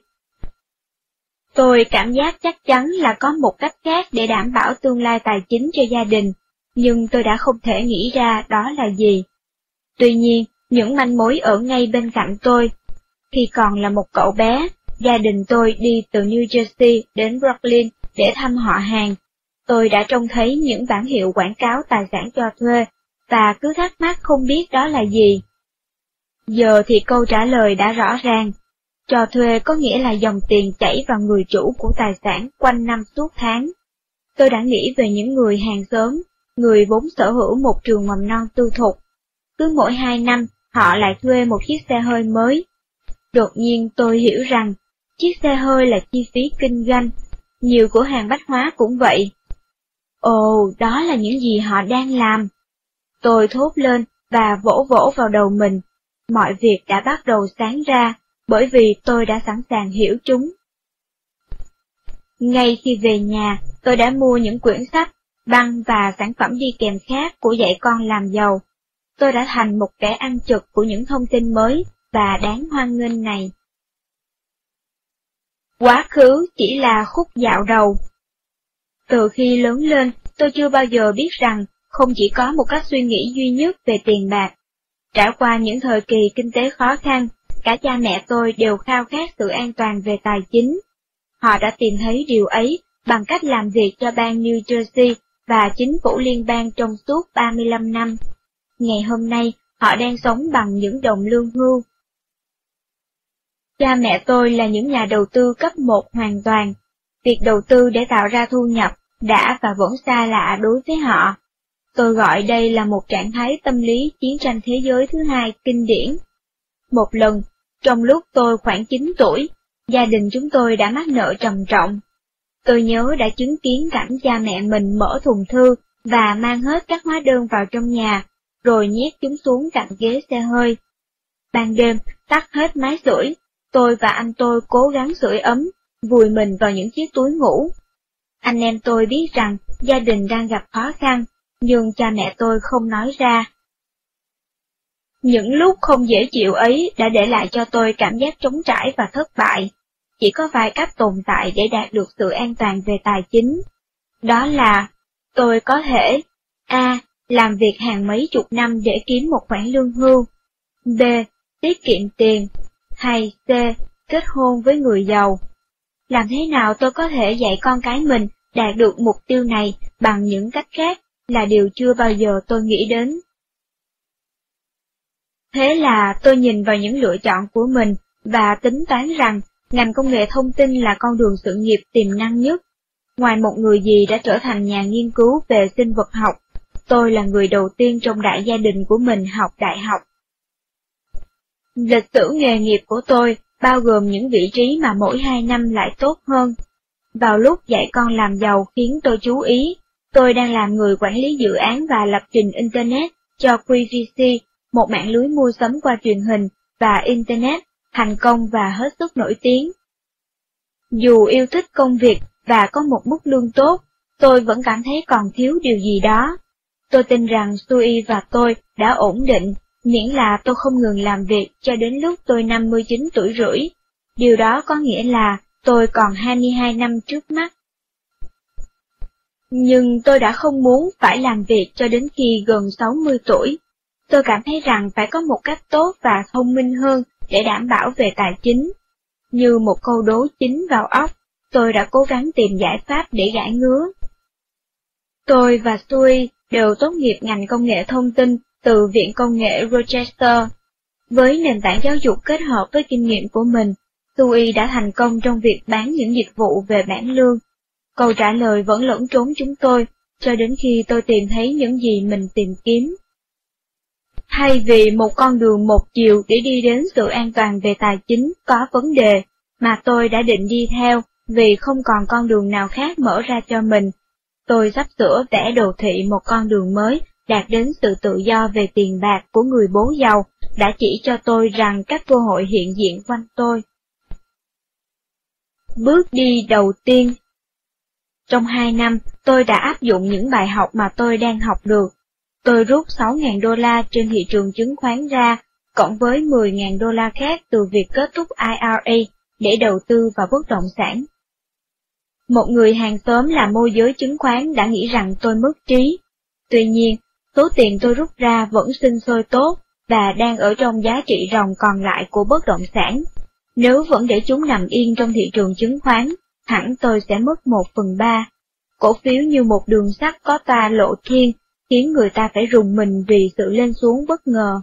Tôi cảm giác chắc chắn là có một cách khác để đảm bảo tương lai tài chính cho gia đình, nhưng tôi đã không thể nghĩ ra đó là gì. Tuy nhiên, những manh mối ở ngay bên cạnh tôi. Khi còn là một cậu bé, gia đình tôi đi từ New Jersey đến Brooklyn để thăm họ hàng. Tôi đã trông thấy những bản hiệu quảng cáo tài sản cho thuê, và cứ thắc mắc không biết đó là gì. Giờ thì câu trả lời đã rõ ràng. Cho thuê có nghĩa là dòng tiền chảy vào người chủ của tài sản quanh năm suốt tháng. Tôi đã nghĩ về những người hàng xóm, người vốn sở hữu một trường mầm non tư thục. Cứ mỗi hai năm, họ lại thuê một chiếc xe hơi mới. Đột nhiên tôi hiểu rằng, chiếc xe hơi là chi phí kinh doanh, nhiều cửa hàng bách hóa cũng vậy. Ồ, đó là những gì họ đang làm. Tôi thốt lên và vỗ vỗ vào đầu mình. Mọi việc đã bắt đầu sáng ra, bởi vì tôi đã sẵn sàng hiểu chúng. Ngay khi về nhà, tôi đã mua những quyển sách, băng và sản phẩm đi kèm khác của dạy con làm giàu tôi đã thành một kẻ ăn trực của những thông tin mới và đáng hoan nghênh này. Quá khứ chỉ là khúc dạo đầu. Từ khi lớn lên, tôi chưa bao giờ biết rằng không chỉ có một cách suy nghĩ duy nhất về tiền bạc. Trải qua những thời kỳ kinh tế khó khăn, cả cha mẹ tôi đều khao khát sự an toàn về tài chính. Họ đã tìm thấy điều ấy bằng cách làm việc cho bang New Jersey và chính phủ liên bang trong suốt 35 năm. Ngày hôm nay, họ đang sống bằng những đồng lương hưu. Cha mẹ tôi là những nhà đầu tư cấp 1 hoàn toàn. Việc đầu tư để tạo ra thu nhập đã và vẫn xa lạ đối với họ. Tôi gọi đây là một trạng thái tâm lý chiến tranh thế giới thứ hai kinh điển. Một lần, trong lúc tôi khoảng 9 tuổi, gia đình chúng tôi đã mắc nợ trầm trọng. Tôi nhớ đã chứng kiến cảnh cha mẹ mình mở thùng thư và mang hết các hóa đơn vào trong nhà, rồi nhét chúng xuống cạnh ghế xe hơi. Ban đêm, tắt hết máy sưởi, tôi và anh tôi cố gắng sưởi ấm, vùi mình vào những chiếc túi ngủ. Anh em tôi biết rằng gia đình đang gặp khó khăn, nhưng cha mẹ tôi không nói ra. Những lúc không dễ chịu ấy đã để lại cho tôi cảm giác trống trải và thất bại. Chỉ có vài cách tồn tại để đạt được sự an toàn về tài chính. Đó là, tôi có thể A. Làm việc hàng mấy chục năm để kiếm một khoản lương hưu. B. Tiết kiệm tiền. Hay C. Kết hôn với người giàu. Làm thế nào tôi có thể dạy con cái mình đạt được mục tiêu này bằng những cách khác là điều chưa bao giờ tôi nghĩ đến. Thế là tôi nhìn vào những lựa chọn của mình và tính toán rằng ngành công nghệ thông tin là con đường sự nghiệp tiềm năng nhất. Ngoài một người gì đã trở thành nhà nghiên cứu về sinh vật học, tôi là người đầu tiên trong đại gia đình của mình học đại học. Lịch sử nghề nghiệp của tôi bao gồm những vị trí mà mỗi hai năm lại tốt hơn. Vào lúc dạy con làm giàu khiến tôi chú ý, tôi đang làm người quản lý dự án và lập trình Internet cho QVC, một mạng lưới mua sắm qua truyền hình và Internet, thành công và hết sức nổi tiếng. Dù yêu thích công việc và có một mức lương tốt, tôi vẫn cảm thấy còn thiếu điều gì đó. Tôi tin rằng Sui và tôi đã ổn định miễn là tôi không ngừng làm việc cho đến lúc tôi 59 tuổi rưỡi. Điều đó có nghĩa là tôi còn 22 năm trước mắt. Nhưng tôi đã không muốn phải làm việc cho đến khi gần 60 tuổi. Tôi cảm thấy rằng phải có một cách tốt và thông minh hơn để đảm bảo về tài chính. Như một câu đố chính vào óc, tôi đã cố gắng tìm giải pháp để gãi ngứa. Tôi và Sui đều tốt nghiệp ngành công nghệ thông tin từ Viện Công nghệ Rochester. Với nền tảng giáo dục kết hợp với kinh nghiệm của mình, Sui đã thành công trong việc bán những dịch vụ về bản lương. Câu trả lời vẫn lẫn trốn chúng tôi, cho đến khi tôi tìm thấy những gì mình tìm kiếm. Thay vì một con đường một chiều để đi đến sự an toàn về tài chính có vấn đề, mà tôi đã định đi theo vì không còn con đường nào khác mở ra cho mình, tôi sắp sửa vẽ đồ thị một con đường mới đạt đến sự tự do về tiền bạc của người bố giàu, đã chỉ cho tôi rằng các cơ hội hiện diện quanh tôi. Bước đi đầu tiên Trong hai năm, tôi đã áp dụng những bài học mà tôi đang học được. Tôi rút 6.000 đô la trên thị trường chứng khoán ra, cộng với 10.000 đô la khác từ việc kết thúc IRA để đầu tư vào bất động sản. Một người hàng xóm làm môi giới chứng khoán đã nghĩ rằng tôi mất trí. Tuy nhiên, số tiền tôi rút ra vẫn sinh sôi tốt và đang ở trong giá trị ròng còn lại của bất động sản. Nếu vẫn để chúng nằm yên trong thị trường chứng khoán, hẳn tôi sẽ mất một phần ba. Cổ phiếu như một đường sắt có ta lộ thiên, khiến người ta phải rùng mình vì sự lên xuống bất ngờ.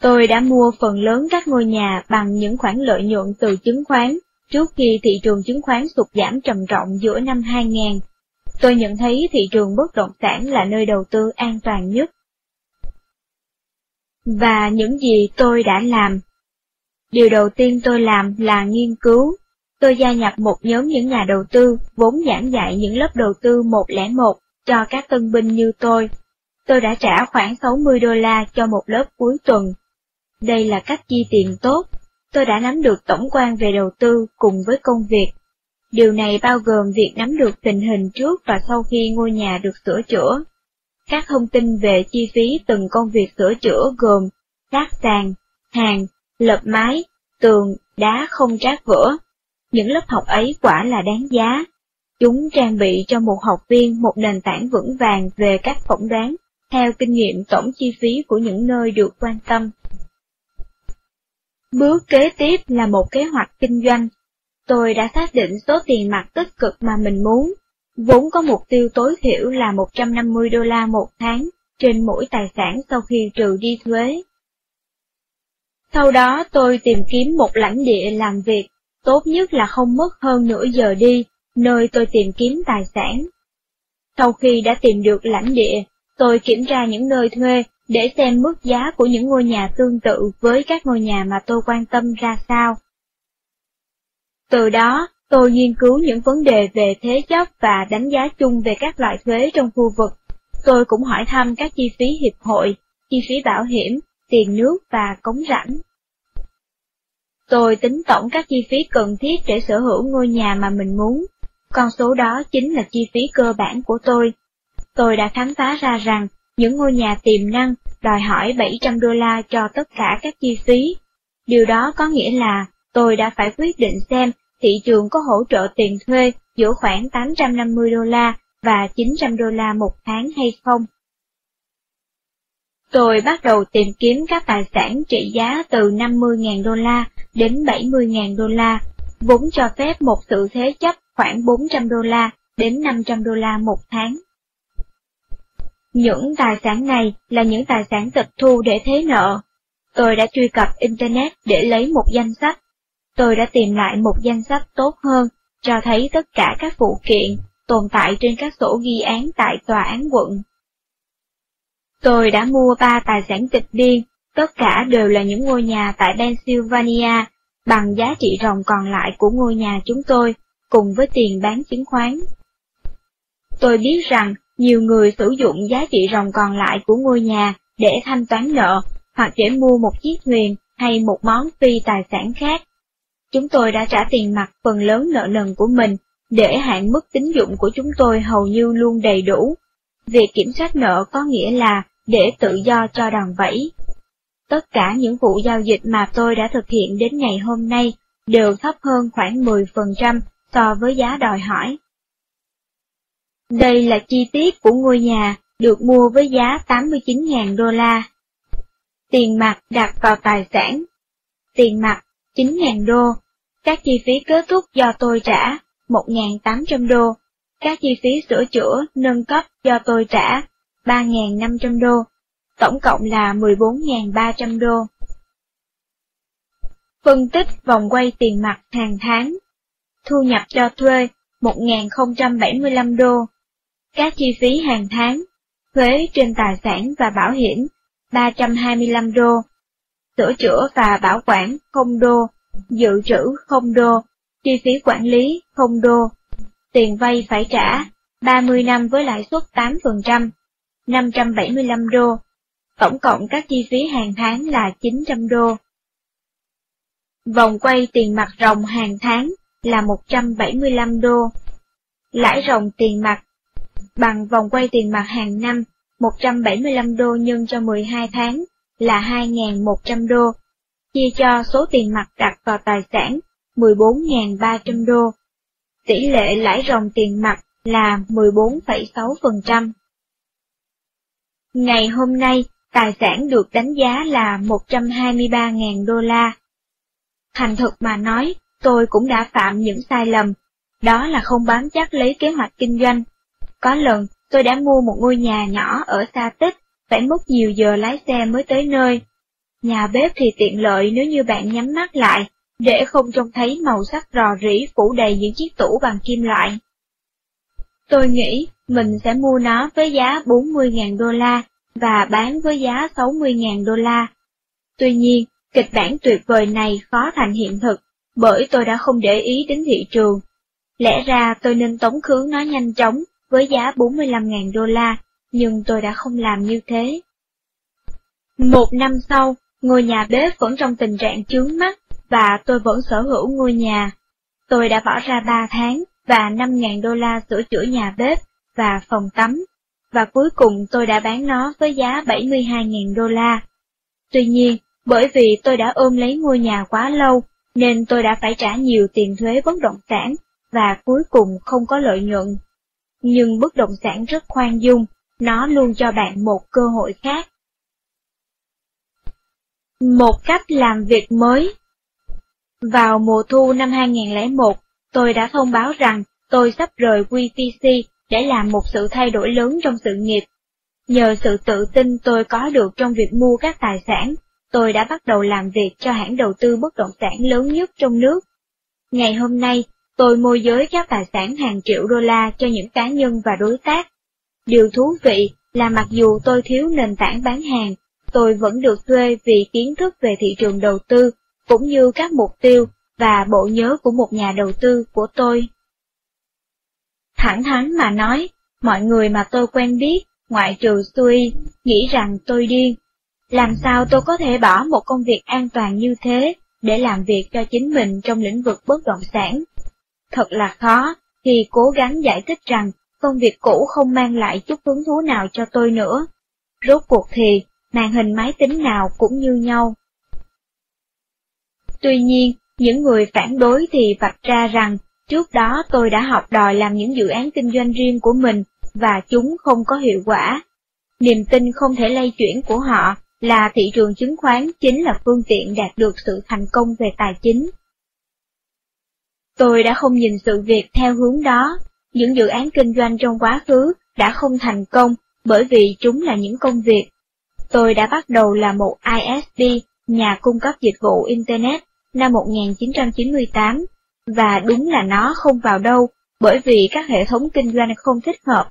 Tôi đã mua phần lớn các ngôi nhà bằng những khoản lợi nhuận từ chứng khoán, trước khi thị trường chứng khoán sụt giảm trầm trọng giữa năm 2000 tôi nhận thấy thị trường bất động sản là nơi đầu tư an toàn nhất. Và những gì tôi đã làm. Điều đầu tiên tôi làm là nghiên cứu. Tôi gia nhập một nhóm những nhà đầu tư vốn giảng dạy những lớp đầu tư 101 cho các tân binh như tôi. Tôi đã trả khoảng 60 đô la cho một lớp cuối tuần. Đây là cách chi tiền tốt. Tôi đã nắm được tổng quan về đầu tư cùng với công việc Điều này bao gồm việc nắm được tình hình trước và sau khi ngôi nhà được sửa chữa. Các thông tin về chi phí từng công việc sửa chữa gồm lát sàn, hàng, lợp mái, tường, đá không trát vỡ. Những lớp học ấy quả là đáng giá. Chúng trang bị cho một học viên một nền tảng vững vàng về các phỏng đoán, theo kinh nghiệm tổng chi phí của những nơi được quan tâm. Bước kế tiếp là một kế hoạch kinh doanh Tôi đã xác định số tiền mặt tích cực mà mình muốn, vốn có mục tiêu tối thiểu là 150 đô la một tháng trên mỗi tài sản sau khi trừ đi thuế. Sau đó tôi tìm kiếm một lãnh địa làm việc, tốt nhất là không mất hơn nửa giờ đi, nơi tôi tìm kiếm tài sản. Sau khi đã tìm được lãnh địa, tôi kiểm tra những nơi thuê để xem mức giá của những ngôi nhà tương tự với các ngôi nhà mà tôi quan tâm ra sao. Từ đó, tôi nghiên cứu những vấn đề về thế chấp và đánh giá chung về các loại thuế trong khu vực. Tôi cũng hỏi thăm các chi phí hiệp hội, chi phí bảo hiểm, tiền nước và cống rãnh. Tôi tính tổng các chi phí cần thiết để sở hữu ngôi nhà mà mình muốn. Con số đó chính là chi phí cơ bản của tôi. Tôi đã khám phá ra rằng những ngôi nhà tiềm năng đòi hỏi 700 đô la cho tất cả các chi phí. Điều đó có nghĩa là tôi đã phải quyết định xem thị trường có hỗ trợ tiền thuê giữa khoảng 850 đô la và 900 đô la một tháng hay không. Tôi bắt đầu tìm kiếm các tài sản trị giá từ 50.000 đô la đến 70.000 đô la, vốn cho phép một sự thế chấp khoảng 400 đô la đến 500 đô la một tháng. Những tài sản này là những tài sản tịch thu để thế nợ. Tôi đã truy cập Internet để lấy một danh sách. Tôi đã tìm lại một danh sách tốt hơn, cho thấy tất cả các phụ kiện tồn tại trên các sổ ghi án tại tòa án quận. Tôi đã mua ba tài sản tịch biên, tất cả đều là những ngôi nhà tại Pennsylvania, bằng giá trị ròng còn lại của ngôi nhà chúng tôi, cùng với tiền bán chứng khoán. Tôi biết rằng nhiều người sử dụng giá trị ròng còn lại của ngôi nhà để thanh toán nợ, hoặc để mua một chiếc thuyền hay một món phi tài sản khác. Chúng tôi đã trả tiền mặt phần lớn nợ nần của mình, để hạn mức tín dụng của chúng tôi hầu như luôn đầy đủ. Việc kiểm soát nợ có nghĩa là để tự do cho đòn bẩy. Tất cả những vụ giao dịch mà tôi đã thực hiện đến ngày hôm nay đều thấp hơn khoảng 10% so với giá đòi hỏi. Đây là chi tiết của ngôi nhà được mua với giá 89.000 đô la. Tiền mặt đặt vào tài sản. Tiền mặt 9.000 đô. Các chi phí kết thúc do tôi trả 1.800 đô. Các chi phí sửa chữa, nâng cấp do tôi trả 3.500 đô. Tổng cộng là 14.300 đô. Phân tích vòng quay tiền mặt hàng tháng. Thu nhập cho thuê 1.075 đô. Các chi phí hàng tháng, thuế trên tài sản và bảo hiểm 325 đô, sửa chữa và bảo quản 0 đô, dự trữ 0 đô, chi phí quản lý 0 đô, tiền vay phải trả 30 năm với lãi suất 8%, 575 đô, tổng cộng các chi phí hàng tháng là 900 đô. Vòng quay tiền mặt ròng hàng tháng là 175 đô. Lãi ròng tiền mặt bằng vòng quay tiền mặt hàng năm 175 đô nhân cho 12 tháng là 2.100 đô, chia cho số tiền mặt đặt vào tài sản 14.300 đô. Tỷ lệ lãi ròng tiền mặt là 14,6%. Ngày hôm nay, tài sản được đánh giá là 123.000 đô la. Thành thực mà nói, tôi cũng đã phạm những sai lầm, đó là không bám chắc lấy kế hoạch kinh doanh có lần, tôi đã mua một ngôi nhà nhỏ ở xa tích, phải mất nhiều giờ lái xe mới tới nơi. Nhà bếp thì tiện lợi nếu như bạn nhắm mắt lại, để không trông thấy màu sắc rò rỉ phủ đầy những chiếc tủ bằng kim loại. Tôi nghĩ mình sẽ mua nó với giá 40.000 đô la và bán với giá 60.000 đô la. Tuy nhiên, kịch bản tuyệt vời này khó thành hiện thực, bởi tôi đã không để ý đến thị trường. Lẽ ra tôi nên tống khứ nó nhanh chóng với giá 45.000 đô la, nhưng tôi đã không làm như thế. Một năm sau, ngôi nhà bếp vẫn trong tình trạng chướng mắt, và tôi vẫn sở hữu ngôi nhà. Tôi đã bỏ ra 3 tháng và 5.000 đô la sửa chữa nhà bếp và phòng tắm, và cuối cùng tôi đã bán nó với giá 72.000 đô la. Tuy nhiên, bởi vì tôi đã ôm lấy ngôi nhà quá lâu, nên tôi đã phải trả nhiều tiền thuế bất động sản, và cuối cùng không có lợi nhuận nhưng bất động sản rất khoan dung, nó luôn cho bạn một cơ hội khác. Một cách làm việc mới Vào mùa thu năm 2001, tôi đã thông báo rằng tôi sắp rời QPC để làm một sự thay đổi lớn trong sự nghiệp. Nhờ sự tự tin tôi có được trong việc mua các tài sản, tôi đã bắt đầu làm việc cho hãng đầu tư bất động sản lớn nhất trong nước. Ngày hôm nay, Tôi môi giới các tài sản hàng triệu đô la cho những cá nhân và đối tác Điều thú vị là mặc dù tôi thiếu nền tảng bán hàng, tôi vẫn được thuê vì kiến thức về thị trường đầu tư, cũng như các mục tiêu và bộ nhớ của một nhà đầu tư của tôi. Thẳng thắn mà nói, mọi người mà tôi quen biết, ngoại trừ Sui, nghĩ rằng tôi điên. Làm sao tôi có thể bỏ một công việc an toàn như thế để làm việc cho chính mình trong lĩnh vực bất động sản? Thật là khó khi cố gắng giải thích rằng công việc cũ không mang lại chút hứng thú nào cho tôi nữa. Rốt cuộc thì, màn hình máy tính nào cũng như nhau. Tuy nhiên, những người phản đối thì vạch ra rằng, trước đó tôi đã học đòi làm những dự án kinh doanh riêng của mình, và chúng không có hiệu quả. Niềm tin không thể lay chuyển của họ là thị trường chứng khoán chính là phương tiện đạt được sự thành công về tài chính. Tôi đã không nhìn sự việc theo hướng đó, những dự án kinh doanh trong quá khứ đã không thành công bởi vì chúng là những công việc. Tôi đã bắt đầu là một ISP, nhà cung cấp dịch vụ Internet, năm 1998, và đúng là nó không vào đâu bởi vì các hệ thống kinh doanh không thích hợp.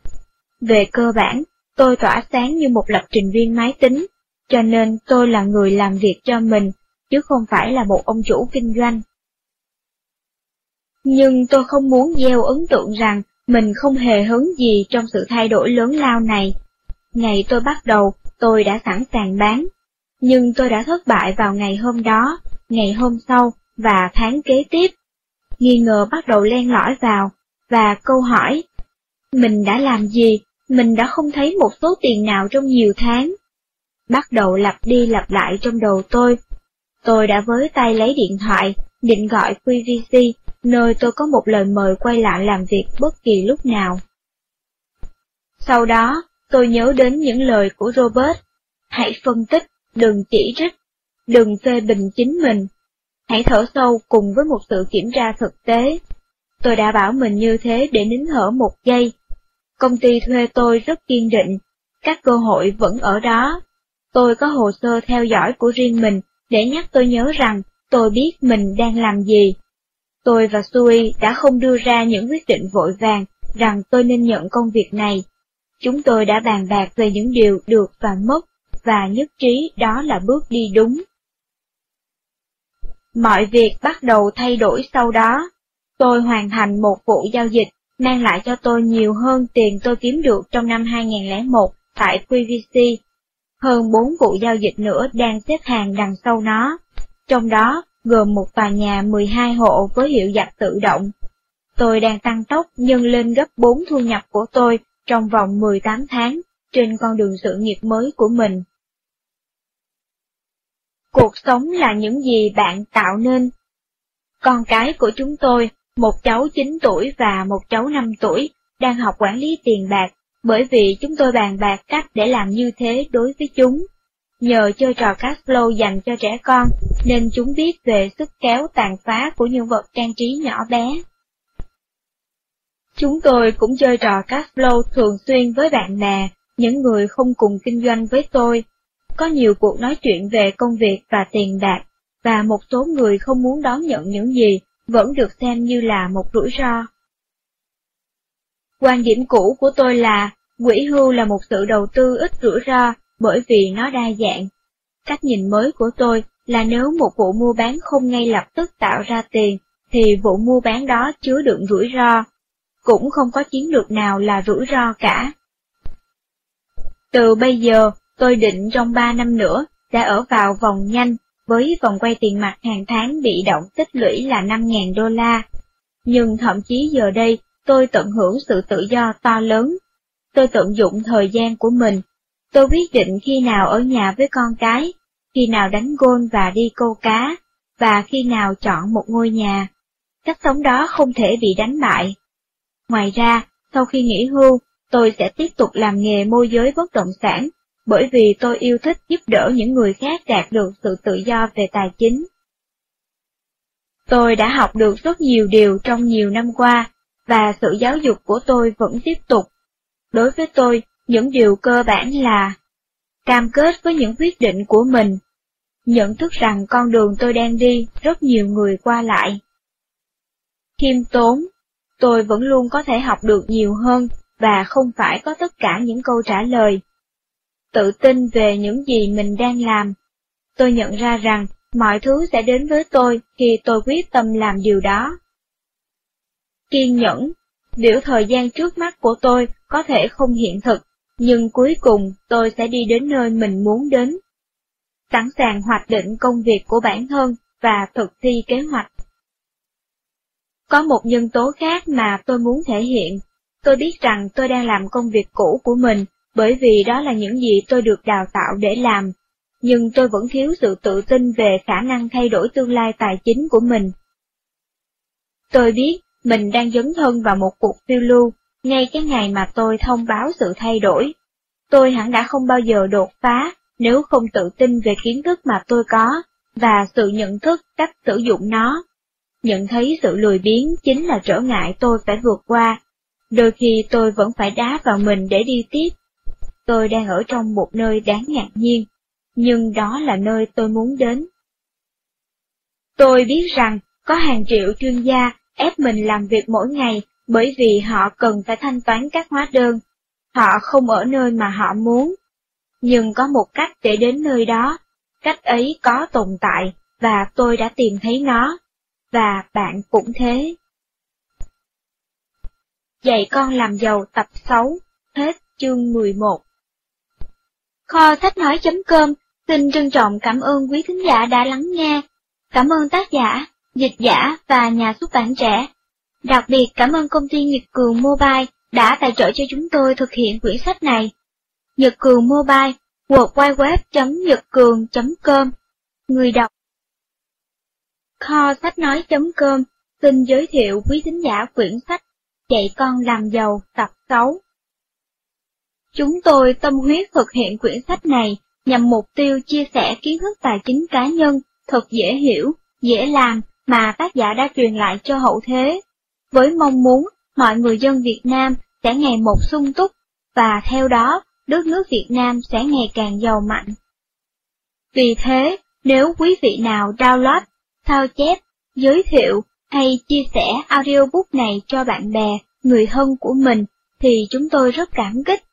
Về cơ bản, tôi tỏa sáng như một lập trình viên máy tính, cho nên tôi là người làm việc cho mình, chứ không phải là một ông chủ kinh doanh. Nhưng tôi không muốn gieo ấn tượng rằng mình không hề hứng gì trong sự thay đổi lớn lao này. Ngày tôi bắt đầu, tôi đã sẵn sàng bán, nhưng tôi đã thất bại vào ngày hôm đó, ngày hôm sau và tháng kế tiếp. Nghi ngờ bắt đầu len lỏi vào, và câu hỏi, mình đã làm gì, mình đã không thấy một số tiền nào trong nhiều tháng. Bắt đầu lặp đi lặp lại trong đầu tôi. Tôi đã với tay lấy điện thoại, định gọi QVC, nơi tôi có một lời mời quay lại làm việc bất kỳ lúc nào. Sau đó, tôi nhớ đến những lời của Robert, hãy phân tích, đừng chỉ trích, đừng phê bình chính mình, hãy thở sâu cùng với một sự kiểm tra thực tế. Tôi đã bảo mình như thế để nín thở một giây. Công ty thuê tôi rất kiên định, các cơ hội vẫn ở đó. Tôi có hồ sơ theo dõi của riêng mình để nhắc tôi nhớ rằng tôi biết mình đang làm gì. Tôi và Sui đã không đưa ra những quyết định vội vàng rằng tôi nên nhận công việc này. Chúng tôi đã bàn bạc về những điều được và mất, và nhất trí đó là bước đi đúng. Mọi việc bắt đầu thay đổi sau đó. Tôi hoàn thành một vụ giao dịch mang lại cho tôi nhiều hơn tiền tôi kiếm được trong năm 2001 tại QVC. Hơn bốn vụ giao dịch nữa đang xếp hàng đằng sau nó, trong đó gồm một tòa nhà 12 hộ với hiệu giặt tự động. Tôi đang tăng tốc nhân lên gấp 4 thu nhập của tôi trong vòng 18 tháng trên con đường sự nghiệp mới của mình. Cuộc sống là những gì bạn tạo nên. Con cái của chúng tôi, một cháu 9 tuổi và một cháu 5 tuổi, đang học quản lý tiền bạc, bởi vì chúng tôi bàn bạc cách để làm như thế đối với chúng. Nhờ chơi trò cash dành cho trẻ con, nên chúng biết về sức kéo tàn phá của nhân vật trang trí nhỏ bé. Chúng tôi cũng chơi trò cash thường xuyên với bạn bè, những người không cùng kinh doanh với tôi, có nhiều cuộc nói chuyện về công việc và tiền bạc, và một số người không muốn đón nhận những gì vẫn được xem như là một rủi ro. Quan điểm cũ của tôi là, quỹ hưu là một sự đầu tư ít rủi ro bởi vì nó đa dạng. Cách nhìn mới của tôi là nếu một vụ mua bán không ngay lập tức tạo ra tiền, thì vụ mua bán đó chứa đựng rủi ro. Cũng không có chiến lược nào là rủi ro cả. Từ bây giờ, Tôi định trong 3 năm nữa sẽ ở vào vòng nhanh với vòng quay tiền mặt hàng tháng bị động tích lũy là 5.000 đô la. Nhưng thậm chí giờ đây tôi tận hưởng sự tự do to lớn. Tôi tận dụng thời gian của mình. Tôi quyết định khi nào ở nhà với con cái, khi nào đánh gôn và đi câu cá, và khi nào chọn một ngôi nhà. Cách sống đó không thể bị đánh bại. Ngoài ra, sau khi nghỉ hưu, tôi sẽ tiếp tục làm nghề môi giới bất động sản bởi vì tôi yêu thích giúp đỡ những người khác đạt được sự tự do về tài chính. Tôi đã học được rất nhiều điều trong nhiều năm qua, và sự giáo dục của tôi vẫn tiếp tục. Đối với tôi, những điều cơ bản là cam kết với những quyết định của mình, nhận thức rằng con đường tôi đang đi rất nhiều người qua lại. Khiêm tốn, tôi vẫn luôn có thể học được nhiều hơn và không phải có tất cả những câu trả lời. Tự tin về những gì mình đang làm. Tôi nhận ra rằng mọi thứ sẽ đến với tôi khi tôi quyết tâm làm điều đó. Kiên nhẫn, biểu thời gian trước mắt của tôi có thể không hiện thực, nhưng cuối cùng tôi sẽ đi đến nơi mình muốn đến. Sẵn sàng hoạch định công việc của bản thân và thực thi kế hoạch. Có một nhân tố khác mà tôi muốn thể hiện. Tôi biết rằng tôi đang làm công việc cũ của mình, bởi vì đó là những gì tôi được đào tạo để làm. Nhưng tôi vẫn thiếu sự tự tin về khả năng thay đổi tương lai tài chính của mình. Tôi biết mình đang dấn thân vào một cuộc phiêu lưu, ngay cái ngày mà tôi thông báo sự thay đổi. Tôi hẳn đã không bao giờ đột phá nếu không tự tin về kiến thức mà tôi có, và sự nhận thức cách sử dụng nó. Nhận thấy sự lười biếng chính là trở ngại tôi phải vượt qua. Đôi khi tôi vẫn phải đá vào mình để đi tiếp. Tôi đang ở trong một nơi đáng ngạc nhiên, nhưng đó là nơi tôi muốn đến. Tôi biết rằng có hàng triệu chuyên gia ép mình làm việc mỗi ngày bởi vì họ cần phải thanh toán các hóa đơn. Họ không ở nơi mà họ muốn. Nhưng có một cách để đến nơi đó, cách ấy có tồn tại, và tôi đã tìm thấy nó và bạn cũng thế. Dạy con làm giàu tập 6, hết chương 11 Kho sách nói.com xin trân trọng cảm ơn quý thính giả đã lắng nghe. Cảm ơn tác giả, dịch giả và nhà xuất bản trẻ. Đặc biệt cảm ơn công ty Nhật Cường Mobile đã tài trợ cho chúng tôi thực hiện quyển sách này. Nhật Cường Mobile, www.nhậtcường.com Người đọc Kho sách nói.com xin giới thiệu quý thính giả quyển sách Dạy con làm giàu tập 6. Chúng tôi tâm huyết thực hiện quyển sách này nhằm mục tiêu chia sẻ kiến thức tài chính cá nhân thật dễ hiểu, dễ làm mà tác giả đã truyền lại cho hậu thế, với mong muốn mọi người dân Việt Nam sẽ ngày một sung túc, và theo đó, đất nước Việt Nam sẽ ngày càng giàu mạnh. Vì thế, nếu quý vị nào download sao chép, giới thiệu hay chia sẻ audiobook này cho bạn bè, người thân của mình thì chúng tôi rất cảm kích.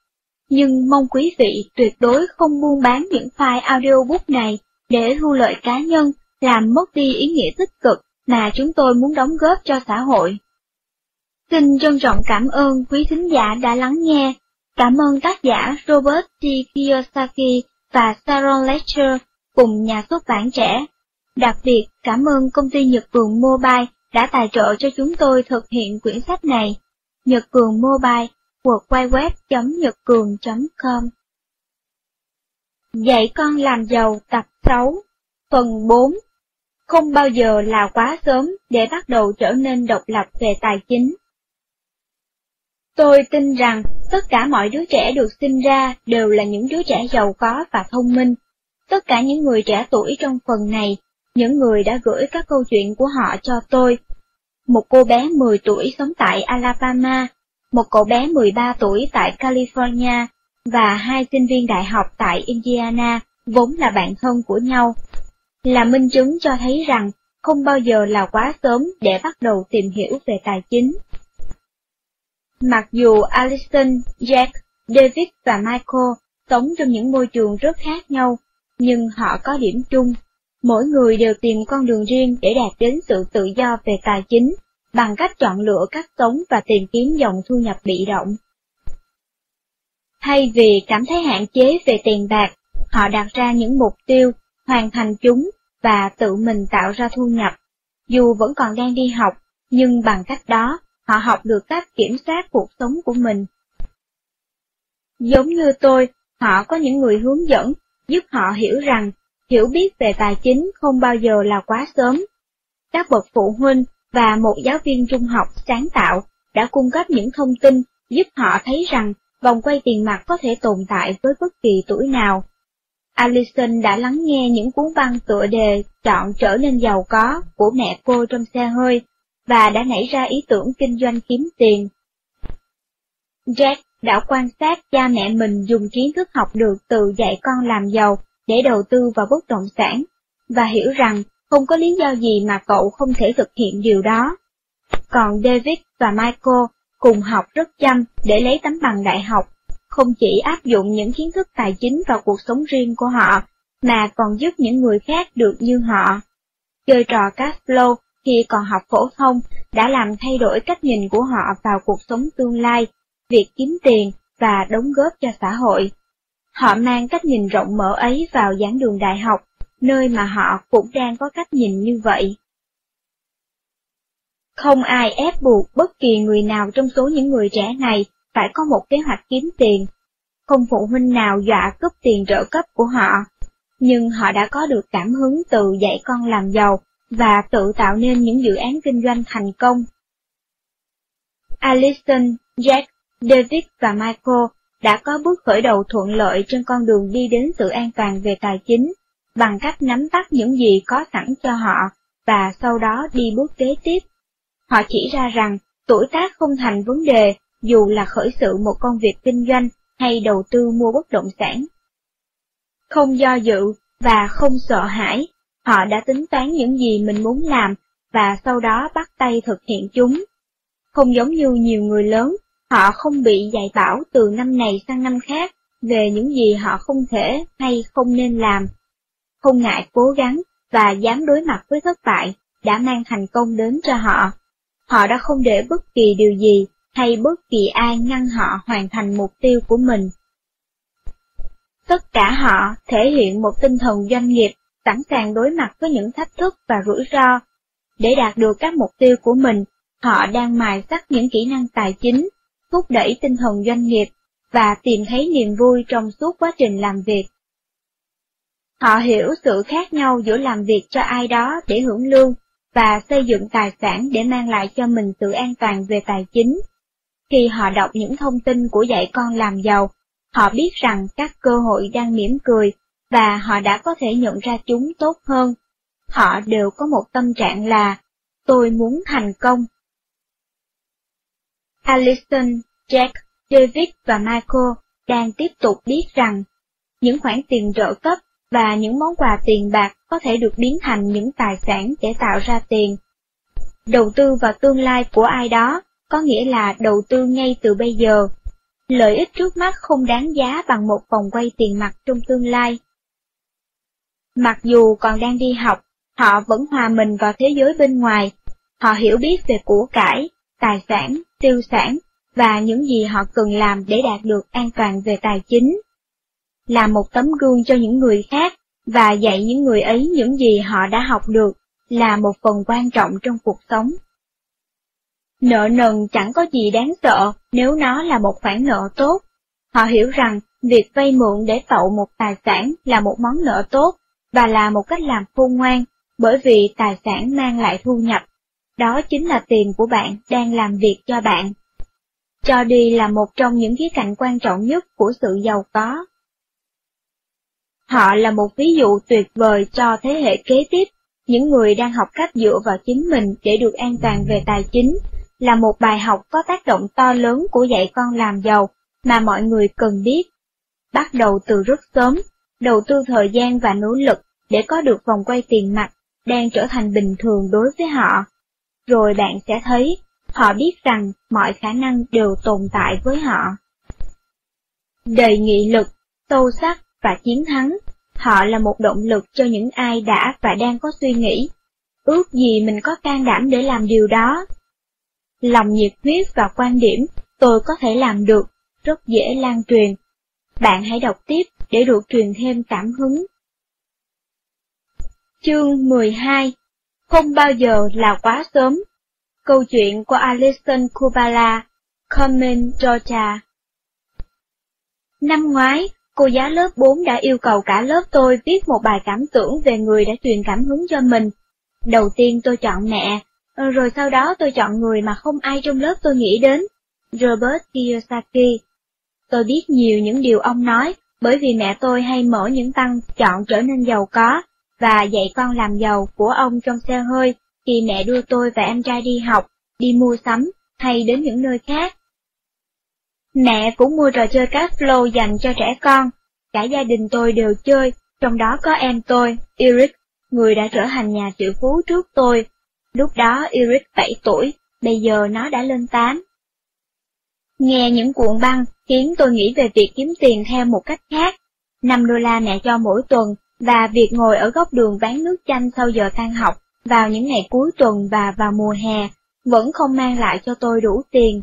Nhưng mong quý vị tuyệt đối không buôn bán những file audiobook này để thu lợi cá nhân, làm mất đi ý nghĩa tích cực mà chúng tôi muốn đóng góp cho xã hội. Xin trân trọng cảm ơn quý thính giả đã lắng nghe. Cảm ơn tác giả Robert T. Kiyosaki và Sharon Lecter cùng nhà xuất bản trẻ Đặc biệt, cảm ơn công ty Nhật Cường Mobile đã tài trợ cho chúng tôi thực hiện quyển sách này. Nhật Cường Mobile, www.nhậtcường.com Dạy con làm giàu tập 6, phần 4 không bao giờ là quá sớm để bắt đầu trở nên độc lập về tài chính. Tôi tin rằng tất cả mọi đứa trẻ được sinh ra đều là những đứa trẻ giàu có và thông minh. Tất cả những người trẻ tuổi trong phần này những người đã gửi các câu chuyện của họ cho tôi. Một cô bé 10 tuổi sống tại Alabama, một cậu bé 13 tuổi tại California, và hai sinh viên đại học tại Indiana vốn là bạn thân của nhau. Là minh chứng cho thấy rằng không bao giờ là quá sớm để bắt đầu tìm hiểu về tài chính. Mặc dù Alison, Jack, David và Michael sống trong những môi trường rất khác nhau, nhưng họ có điểm chung Mỗi người đều tìm con đường riêng để đạt đến sự tự do về tài chính, bằng cách chọn lựa cách sống và tìm kiếm dòng thu nhập bị động. Thay vì cảm thấy hạn chế về tiền bạc, họ đặt ra những mục tiêu, hoàn thành chúng và tự mình tạo ra thu nhập. Dù vẫn còn đang đi học, nhưng bằng cách đó, họ học được cách kiểm soát cuộc sống của mình. Giống như tôi, họ có những người hướng dẫn, giúp họ hiểu rằng Hiểu biết về tài chính không bao giờ là quá sớm. Các bậc phụ huynh và một giáo viên trung học sáng tạo đã cung cấp những thông tin giúp họ thấy rằng vòng quay tiền mặt có thể tồn tại với bất kỳ tuổi nào. Alison đã lắng nghe những cuốn băng tựa đề Chọn trở nên giàu có của mẹ cô trong xe hơi, và đã nảy ra ý tưởng kinh doanh kiếm tiền. Jack đã quan sát cha mẹ mình dùng kiến thức học được từ dạy con làm giàu để đầu tư vào bất động sản, và hiểu rằng không có lý do gì mà cậu không thể thực hiện điều đó. Còn David và Michael cùng học rất chăm để lấy tấm bằng đại học, không chỉ áp dụng những kiến thức tài chính vào cuộc sống riêng của họ, mà còn giúp những người khác được như họ. Chơi trò cash flow khi còn học phổ thông đã làm thay đổi cách nhìn của họ vào cuộc sống tương lai, việc kiếm tiền và đóng góp cho xã hội. Họ mang cách nhìn rộng mở ấy vào giảng đường đại học, nơi mà họ cũng đang có cách nhìn như vậy. Không ai ép buộc bất kỳ người nào trong số những người trẻ này phải có một kế hoạch kiếm tiền. Không phụ huynh nào dọa cướp tiền trợ cấp của họ, nhưng họ đã có được cảm hứng từ dạy con làm giàu và tự tạo nên những dự án kinh doanh thành công. Alison, Jack, David và Michael đã có bước khởi đầu thuận lợi trên con đường đi đến sự an toàn về tài chính, bằng cách nắm bắt những gì có sẵn cho họ, và sau đó đi bước kế tiếp. Họ chỉ ra rằng tuổi tác không thành vấn đề dù là khởi sự một công việc kinh doanh hay đầu tư mua bất động sản. Không do dự và không sợ hãi, họ đã tính toán những gì mình muốn làm và sau đó bắt tay thực hiện chúng. Không giống như nhiều người lớn, họ không bị dạy bảo từ năm này sang năm khác về những gì họ không thể hay không nên làm. Không ngại cố gắng và dám đối mặt với thất bại đã mang thành công đến cho họ. Họ đã không để bất kỳ điều gì hay bất kỳ ai ngăn họ hoàn thành mục tiêu của mình. Tất cả họ thể hiện một tinh thần doanh nghiệp sẵn sàng đối mặt với những thách thức và rủi ro. Để đạt được các mục tiêu của mình, họ đang mài sắc những kỹ năng tài chính, thúc đẩy tinh thần doanh nghiệp và tìm thấy niềm vui trong suốt quá trình làm việc. Họ hiểu sự khác nhau giữa làm việc cho ai đó để hưởng lương và xây dựng tài sản để mang lại cho mình sự an toàn về tài chính. Khi họ đọc những thông tin của dạy con làm giàu, họ biết rằng các cơ hội đang mỉm cười và họ đã có thể nhận ra chúng tốt hơn. Họ đều có một tâm trạng là, tôi muốn thành công. Allison, Jack, David và Michael đang tiếp tục biết rằng, những khoản tiền trợ cấp và những món quà tiền bạc có thể được biến thành những tài sản để tạo ra tiền. Đầu tư vào tương lai của ai đó có nghĩa là đầu tư ngay từ bây giờ. Lợi ích trước mắt không đáng giá bằng một vòng quay tiền mặt trong tương lai. Mặc dù còn đang đi học, họ vẫn hòa mình vào thế giới bên ngoài. Họ hiểu biết về của cải, tài sản, tiêu sản và những gì họ cần làm để đạt được an toàn về tài chính. Là một tấm gương cho những người khác và dạy những người ấy những gì họ đã học được là một phần quan trọng trong cuộc sống. Nợ nần chẳng có gì đáng sợ nếu nó là một khoản nợ tốt. Họ hiểu rằng việc vay mượn để tậu một tài sản là một món nợ tốt và là một cách làm khôn ngoan, bởi vì tài sản mang lại thu nhập. Đó chính là tiền của bạn đang làm việc cho bạn. Cho đi là một trong những khía cạnh quan trọng nhất của sự giàu có. Họ là một ví dụ tuyệt vời cho thế hệ kế tiếp, những người đang học cách dựa vào chính mình để được an toàn về tài chính, là một bài học có tác động to lớn của dạy con làm giàu mà mọi người cần biết. Bắt đầu từ rất sớm, đầu tư thời gian và nỗ lực để có được vòng quay tiền mặt đang trở thành bình thường đối với họ. Rồi bạn sẽ thấy, họ biết rằng mọi khả năng đều tồn tại với họ. Đầy nghị lực, sâu sắc và chiến thắng, họ là một động lực cho những ai đã và đang có suy nghĩ. Ước gì mình có can đảm để làm điều đó. Lòng nhiệt huyết và quan điểm tôi có thể làm được, rất dễ lan truyền. Bạn hãy đọc tiếp để được truyền thêm cảm hứng. Chương 12 Không bao giờ là quá sớm Câu chuyện của Alison Kubala, comment Georgia Năm ngoái, cô giáo lớp 4 đã yêu cầu cả lớp tôi viết một bài cảm tưởng về người đã truyền cảm hứng cho mình. Đầu tiên tôi chọn mẹ, Ờ, rồi sau đó tôi chọn người mà không ai trong lớp tôi nghĩ đến, Robert Kiyosaki. Tôi biết nhiều những điều ông nói, bởi vì mẹ tôi hay mở những tăng chọn trở nên giàu có, và dạy con làm giàu của ông trong xe hơi khi mẹ đưa tôi và em trai đi học, đi mua sắm, hay đến những nơi khác. Mẹ cũng mua trò chơi cá flow dành cho trẻ con, cả gia đình tôi đều chơi, trong đó có em tôi, Eric, người đã trở thành nhà triệu phú trước tôi. Lúc đó Eric 7 tuổi, bây giờ nó đã lên 8. Nghe những cuộn băng khiến tôi nghĩ về việc kiếm tiền theo một cách khác. 5 đô la mẹ cho mỗi tuần, và việc ngồi ở góc đường bán nước chanh sau giờ tan học vào những ngày cuối tuần và vào mùa hè, vẫn không mang lại cho tôi đủ tiền.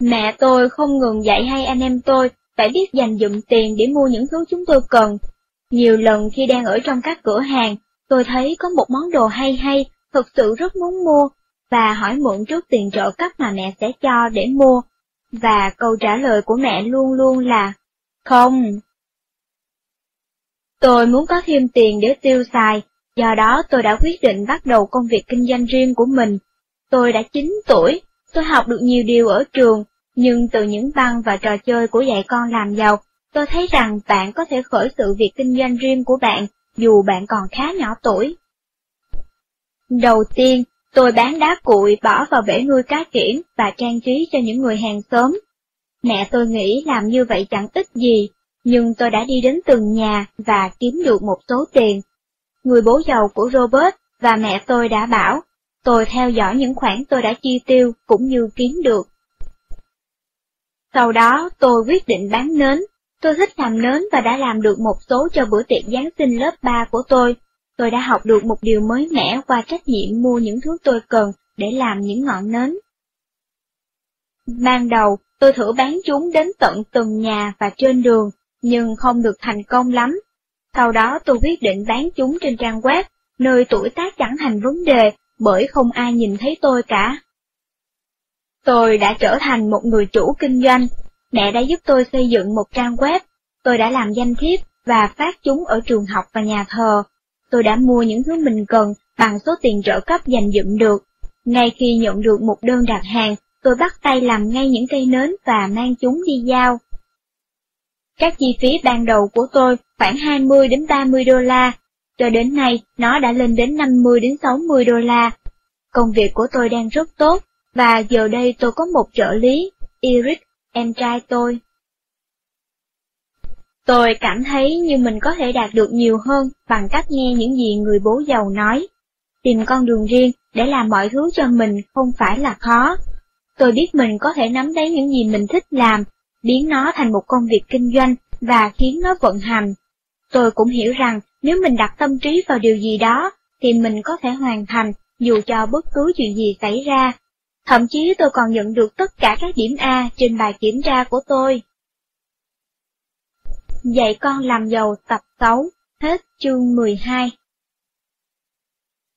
Mẹ tôi không ngừng dạy hay anh em tôi phải biết dành dụm tiền để mua những thứ chúng tôi cần. Nhiều lần khi đang ở trong các cửa hàng, tôi thấy có một món đồ hay hay, thực sự rất muốn mua, và hỏi mượn trước tiền trợ cấp mà mẹ sẽ cho để mua. Và câu trả lời của mẹ luôn luôn là, không. Tôi muốn có thêm tiền để tiêu xài, do đó tôi đã quyết định bắt đầu công việc kinh doanh riêng của mình. Tôi đã 9 tuổi, tôi học được nhiều điều ở trường, nhưng từ những băng và trò chơi của dạy con làm giàu, tôi thấy rằng bạn có thể khởi sự việc kinh doanh riêng của bạn, dù bạn còn khá nhỏ tuổi. Đầu tiên, tôi bán đá cuội bỏ vào bể nuôi cá kiển và trang trí cho những người hàng xóm. Mẹ tôi nghĩ làm như vậy chẳng ích gì, nhưng tôi đã đi đến từng nhà và kiếm được một số tiền. Người bố giàu của Robert và mẹ tôi đã bảo, tôi theo dõi những khoản tôi đã chi tiêu cũng như kiếm được. Sau đó tôi quyết định bán nến. Tôi thích làm nến và đã làm được một số cho bữa tiệc Giáng sinh lớp 3 của tôi. Tôi đã học được một điều mới mẻ qua trách nhiệm mua những thứ tôi cần để làm những ngọn nến. Ban đầu, tôi thử bán chúng đến tận từng nhà và trên đường, nhưng không được thành công lắm. Sau đó tôi quyết định bán chúng trên trang web, nơi tuổi tác chẳng thành vấn đề, bởi không ai nhìn thấy tôi cả. Tôi đã trở thành một người chủ kinh doanh, mẹ đã giúp tôi xây dựng một trang web, tôi đã làm danh thiếp và phát chúng ở trường học và nhà thờ. Tôi đã mua những thứ mình cần bằng số tiền trợ cấp dành dụm được. Ngay khi nhận được một đơn đặt hàng, tôi bắt tay làm ngay những cây nến và mang chúng đi giao. Các chi phí ban đầu của tôi khoảng 20 đến 30 đô la, cho đến nay nó đã lên đến 50 đến 60 đô la. Công việc của tôi đang rất tốt, và giờ đây tôi có một trợ lý, Eric, em trai tôi. Tôi cảm thấy như mình có thể đạt được nhiều hơn bằng cách nghe những gì người bố giàu nói. Tìm con đường riêng để làm mọi thứ cho mình không phải là khó. Tôi biết mình có thể nắm lấy những gì mình thích làm, biến nó thành một công việc kinh doanh và khiến nó vận hành. Tôi cũng hiểu rằng nếu mình đặt tâm trí vào điều gì đó, thì mình có thể hoàn thành dù cho bất cứ chuyện gì xảy ra. Thậm chí tôi còn nhận được tất cả các điểm A trên bài kiểm tra của tôi. Dạy con làm giàu tập 6, hết chương 12.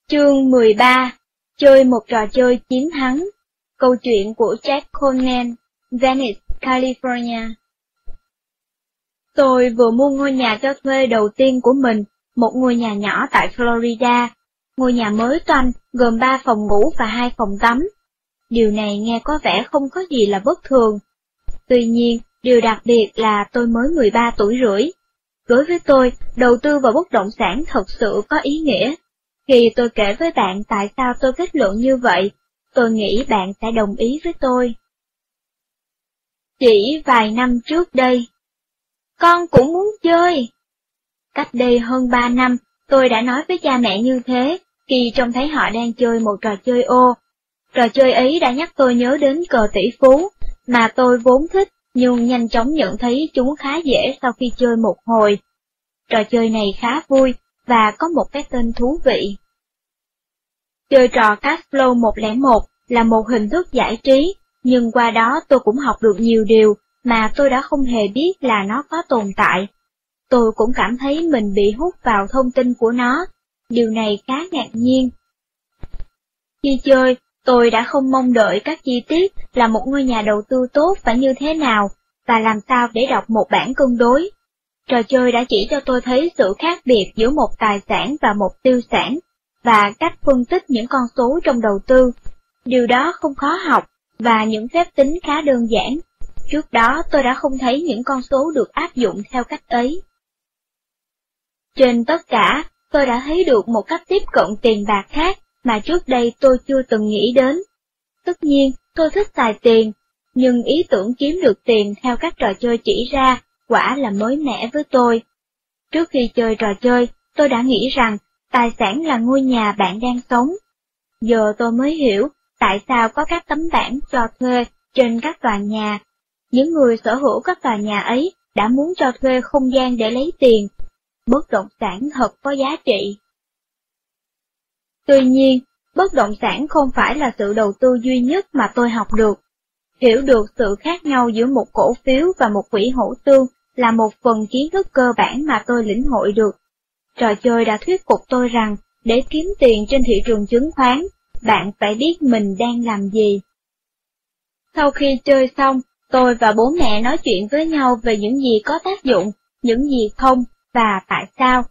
Chương 13, chơi một trò chơi chiến thắng. Câu chuyện của Jack Conan, Venice, California. Tôi vừa mua ngôi nhà cho thuê đầu tiên của mình, một ngôi nhà nhỏ tại Florida. Ngôi nhà mới toanh, gồm 3 phòng ngủ và 2 phòng tắm. Điều này nghe có vẻ không có gì là bất thường. Tuy nhiên, điều đặc biệt là tôi mới 13 tuổi rưỡi. Đối với tôi, đầu tư vào bất động sản thật sự có ý nghĩa. Khi tôi kể với bạn tại sao tôi kết luận như vậy, tôi nghĩ bạn sẽ đồng ý với tôi. Chỉ vài năm trước đây, con cũng muốn chơi. Cách đây hơn ba năm, tôi đã nói với cha mẹ như thế, khi trông thấy họ đang chơi một trò chơi ô. Trò chơi ấy đã nhắc tôi nhớ đến cờ tỷ phú, mà tôi vốn thích, nhưng nhanh chóng nhận thấy chúng khá dễ sau khi chơi một hồi. Trò chơi này khá vui, và có một cái tên thú vị. Chơi trò Cashflow 101 là một hình thức giải trí, nhưng qua đó tôi cũng học được nhiều điều mà tôi đã không hề biết là nó có tồn tại. Tôi cũng cảm thấy mình bị hút vào thông tin của nó, điều này khá ngạc nhiên. Khi chơi, tôi đã không mong đợi các chi tiết là một ngôi nhà đầu tư tốt phải như thế nào, và làm sao để đọc một bản cân đối. Trò chơi đã chỉ cho tôi thấy sự khác biệt giữa một tài sản và một tiêu sản, và cách phân tích những con số trong đầu tư. Điều đó không khó học, và những phép tính khá đơn giản. Trước đó tôi đã không thấy những con số được áp dụng theo cách ấy. Trên tất cả, tôi đã thấy được một cách tiếp cận tiền bạc khác mà trước đây tôi chưa từng nghĩ đến. Tất nhiên, tôi thích tài tiền, nhưng ý tưởng kiếm được tiền theo các trò chơi chỉ ra quả là mới mẻ với tôi. Trước khi chơi trò chơi, tôi đã nghĩ rằng tài sản là ngôi nhà bạn đang sống. Giờ tôi mới hiểu tại sao có các tấm bảng cho thuê trên các tòa nhà. Những người sở hữu các tòa nhà ấy đã muốn cho thuê không gian để lấy tiền. Bất động sản thật có giá trị. Tuy nhiên, bất động sản không phải là sự đầu tư duy nhất mà tôi học được. Hiểu được sự khác nhau giữa một cổ phiếu và một quỹ hỗ tương là một phần kiến thức cơ bản mà tôi lĩnh hội được. Trò chơi đã thuyết phục tôi rằng, để kiếm tiền trên thị trường chứng khoán, bạn phải biết mình đang làm gì. Sau khi chơi xong, tôi và bố mẹ nói chuyện với nhau về những gì có tác dụng, những gì không, và tại sao.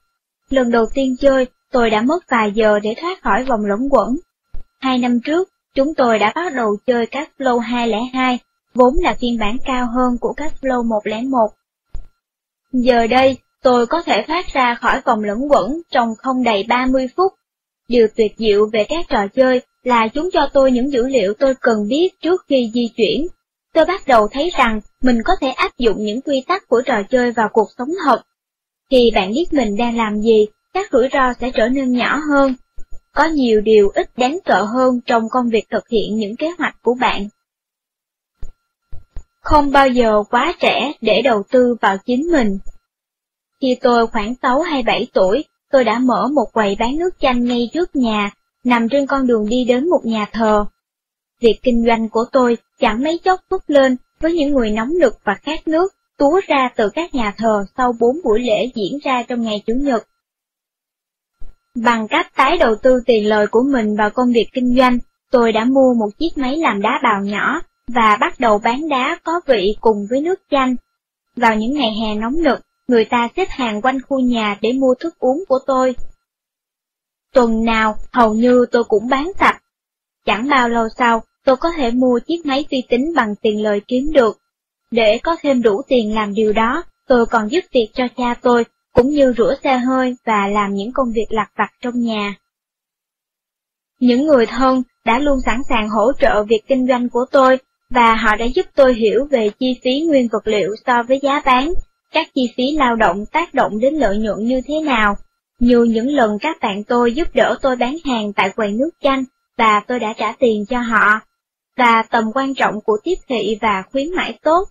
Lần đầu tiên chơi, tôi đã mất vài giờ để thoát khỏi vòng lẫn quẩn. Hai năm trước, chúng tôi đã bắt đầu chơi các flow 202, vốn là phiên bản cao hơn của các flow 101. Giờ đây, tôi có thể thoát ra khỏi vòng lẫn quẩn trong không đầy 30 phút. Điều tuyệt diệu về các trò chơi là chúng cho tôi những dữ liệu tôi cần biết trước khi di chuyển. Tôi bắt đầu thấy rằng mình có thể áp dụng những quy tắc của trò chơi vào cuộc sống thật. Khi bạn biết mình đang làm gì, các rủi ro sẽ trở nên nhỏ hơn. Có nhiều điều ít đáng sợ hơn trong công việc thực hiện những kế hoạch của bạn. Không bao giờ quá trẻ để đầu tư vào chính mình. Khi tôi khoảng 6 hay 7 tuổi, tôi đã mở một quầy bán nước chanh ngay trước nhà, nằm trên con đường đi đến một nhà thờ. Việc kinh doanh của tôi chẳng mấy chốc phút lên với những người nóng lực và khát nước túa ra từ các nhà thờ sau bốn buổi lễ diễn ra trong ngày Chủ nhật. Bằng cách tái đầu tư tiền lời của mình vào công việc kinh doanh, tôi đã mua một chiếc máy làm đá bào nhỏ và bắt đầu bán đá có vị cùng với nước chanh. Vào những ngày hè nóng nực, người ta xếp hàng quanh khu nhà để mua thức uống của tôi. Tuần nào, hầu như tôi cũng bán sạch. Chẳng bao lâu sau, tôi có thể mua chiếc máy vi tính bằng tiền lời kiếm được. Để có thêm đủ tiền làm điều đó, tôi còn giúp việc cho cha tôi, cũng như rửa xe hơi và làm những công việc lặt vặt trong nhà. Những người thân đã luôn sẵn sàng hỗ trợ việc kinh doanh của tôi, và họ đã giúp tôi hiểu về chi phí nguyên vật liệu so với giá bán, các chi phí lao động tác động đến lợi nhuận như thế nào, như những lần các bạn tôi giúp đỡ tôi bán hàng tại quầy nước chanh và tôi đã trả tiền cho họ, và tầm quan trọng của tiếp thị và khuyến mãi tốt.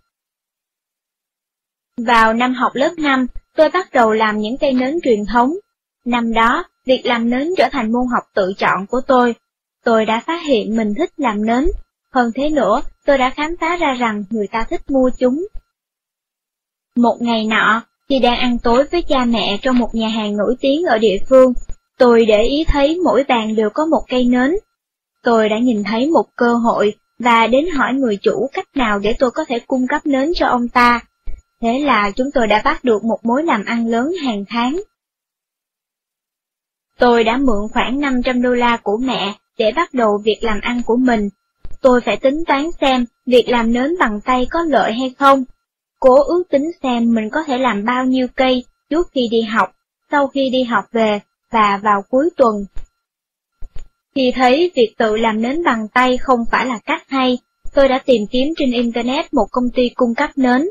Vào năm học lớp 5, tôi bắt đầu làm những cây nến truyền thống. Năm đó, việc làm nến trở thành môn học tự chọn của tôi. Tôi đã phát hiện mình thích làm nến. Hơn thế nữa, tôi đã khám phá ra rằng người ta thích mua chúng. Một ngày nọ, khi đang ăn tối với cha mẹ trong một nhà hàng nổi tiếng ở địa phương, tôi để ý thấy mỗi bàn đều có một cây nến. Tôi đã nhìn thấy một cơ hội và đến hỏi người chủ cách nào để tôi có thể cung cấp nến cho ông ta. Thế là chúng tôi đã bắt được một mối làm ăn lớn hàng tháng. Tôi đã mượn khoảng 500 đô la của mẹ để bắt đầu việc làm ăn của mình. Tôi phải tính toán xem việc làm nến bằng tay có lợi hay không. Cố ước tính xem mình có thể làm bao nhiêu cây trước khi đi học, sau khi đi học về, và vào cuối tuần. Khi thấy việc tự làm nến bằng tay không phải là cách hay, tôi đã tìm kiếm trên Internet một công ty cung cấp nến.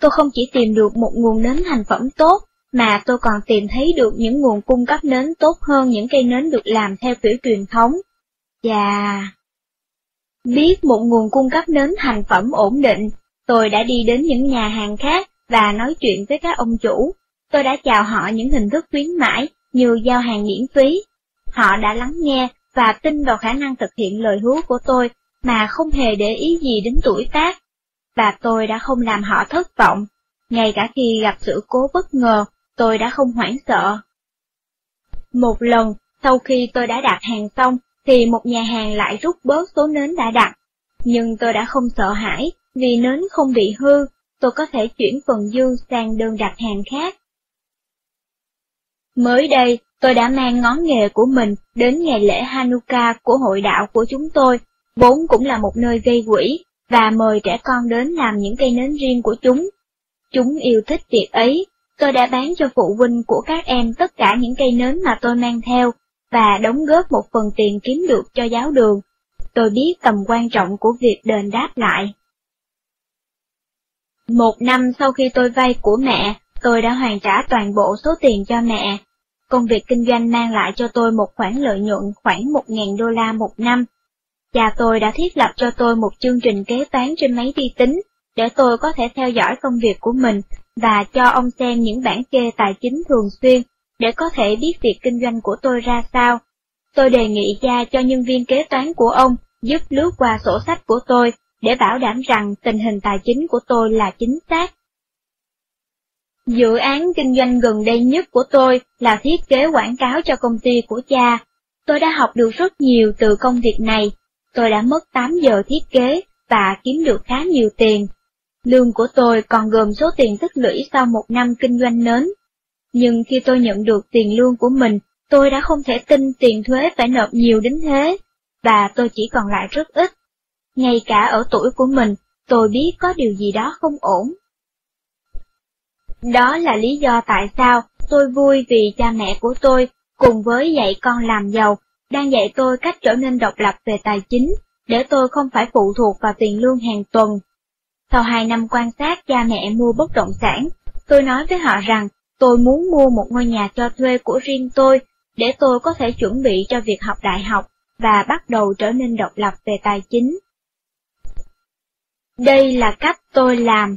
Tôi không chỉ tìm được một nguồn nến thành phẩm tốt, mà tôi còn tìm thấy được những nguồn cung cấp nến tốt hơn những cây nến được làm theo kiểu truyền thống. Và... Biết một nguồn cung cấp nến thành phẩm ổn định, tôi đã đi đến những nhà hàng khác và nói chuyện với các ông chủ. Tôi đã chào họ những hình thức khuyến mãi như giao hàng miễn phí. Họ đã lắng nghe và tin vào khả năng thực hiện lời hứa của tôi mà không hề để ý gì đến tuổi tác. Và tôi đã không làm họ thất vọng, ngay cả khi gặp sự cố bất ngờ, tôi đã không hoảng sợ. Một lần, sau khi tôi đã đặt hàng xong, thì một nhà hàng lại rút bớt số nến đã đặt. Nhưng tôi đã không sợ hãi, vì nến không bị hư, tôi có thể chuyển phần dư sang đơn đặt hàng khác. Mới đây, tôi đã mang ngón nghề của mình đến ngày lễ Hanukkah của hội đạo của chúng tôi, vốn cũng là một nơi gây quỹ, và mời trẻ con đến làm những cây nến riêng của chúng. Chúng yêu thích việc ấy, tôi đã bán cho phụ huynh của các em tất cả những cây nến mà tôi mang theo, và đóng góp một phần tiền kiếm được cho giáo đường. Tôi biết tầm quan trọng của việc đền đáp lại. Một năm sau khi tôi vay của mẹ, tôi đã hoàn trả toàn bộ số tiền cho mẹ. Công việc kinh doanh mang lại cho tôi một khoản lợi nhuận khoảng 1.000 đô la một năm cha tôi đã thiết lập cho tôi một chương trình kế toán trên máy vi tính, để tôi có thể theo dõi công việc của mình và cho ông xem những bản kê tài chính thường xuyên, để có thể biết việc kinh doanh của tôi ra sao. Tôi đề nghị cha cho nhân viên kế toán của ông giúp lướt qua sổ sách của tôi để bảo đảm rằng tình hình tài chính của tôi là chính xác. Dự án kinh doanh gần đây nhất của tôi là thiết kế quảng cáo cho công ty của cha. Tôi đã học được rất nhiều từ công việc này. Tôi đã mất 8 giờ thiết kế và kiếm được khá nhiều tiền. Lương của tôi còn gồm số tiền tích lũy sau một năm kinh doanh nến. Nhưng khi tôi nhận được tiền lương của mình, tôi đã không thể tin tiền thuế phải nộp nhiều đến thế, và tôi chỉ còn lại rất ít. Ngay cả ở tuổi của mình, tôi biết có điều gì đó không ổn. Đó là lý do tại sao tôi vui vì cha mẹ của tôi, cùng với dạy con làm giàu, đang dạy tôi cách trở nên độc lập về tài chính, để tôi không phải phụ thuộc vào tiền lương hàng tuần. Sau hai năm quan sát cha mẹ mua bất động sản, tôi nói với họ rằng tôi muốn mua một ngôi nhà cho thuê của riêng tôi, để tôi có thể chuẩn bị cho việc học đại học và bắt đầu trở nên độc lập về tài chính. Đây là cách tôi làm.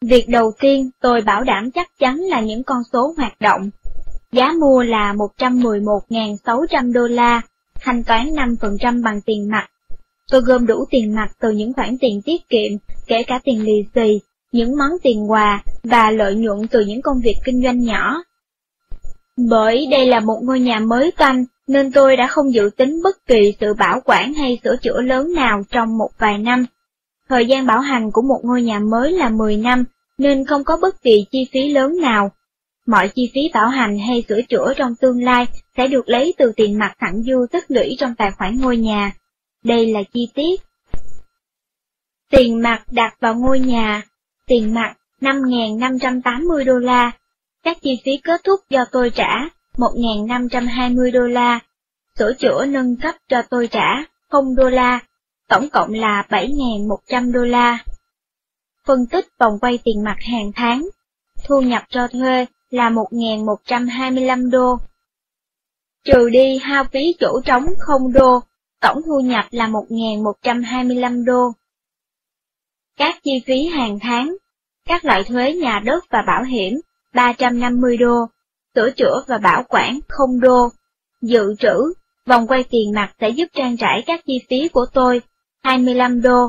Việc đầu tiên tôi bảo đảm chắc chắn là những con số hoạt động. Giá mua là 111.600 đô la, thanh toán 5% bằng tiền mặt. Tôi gom đủ tiền mặt từ những khoản tiền tiết kiệm, kể cả tiền lì xì, những món tiền quà và lợi nhuận từ những công việc kinh doanh nhỏ. Bởi đây là một ngôi nhà mới toanh, nên tôi đã không dự tính bất kỳ sự bảo quản hay sửa chữa lớn nào trong một vài năm. Thời gian bảo hành của một ngôi nhà mới là 10 năm, nên không có bất kỳ chi phí lớn nào. Mọi chi phí bảo hành hay sửa chữa trong tương lai sẽ được lấy từ tiền mặt thẳng dư tích lũy trong tài khoản ngôi nhà. Đây là chi tiết. Tiền mặt đặt vào ngôi nhà, tiền mặt 5.580 đô la, các chi phí kết thúc do tôi trả 1.520 đô la, sửa chữa nâng cấp cho tôi trả 0 đô la, tổng cộng là 7.100 đô la. Phân tích vòng quay tiền mặt hàng tháng, thu nhập cho thuê là 1.125 đô. Trừ đi hao phí chỗ trống 0 đô, tổng thu nhập là 1.125 đô. Các chi phí hàng tháng, các loại thuế nhà đất và bảo hiểm 350 đô, sửa chữa và bảo quản 0 đô, dự trữ, vòng quay tiền mặt sẽ giúp trang trải các chi phí của tôi 25 đô,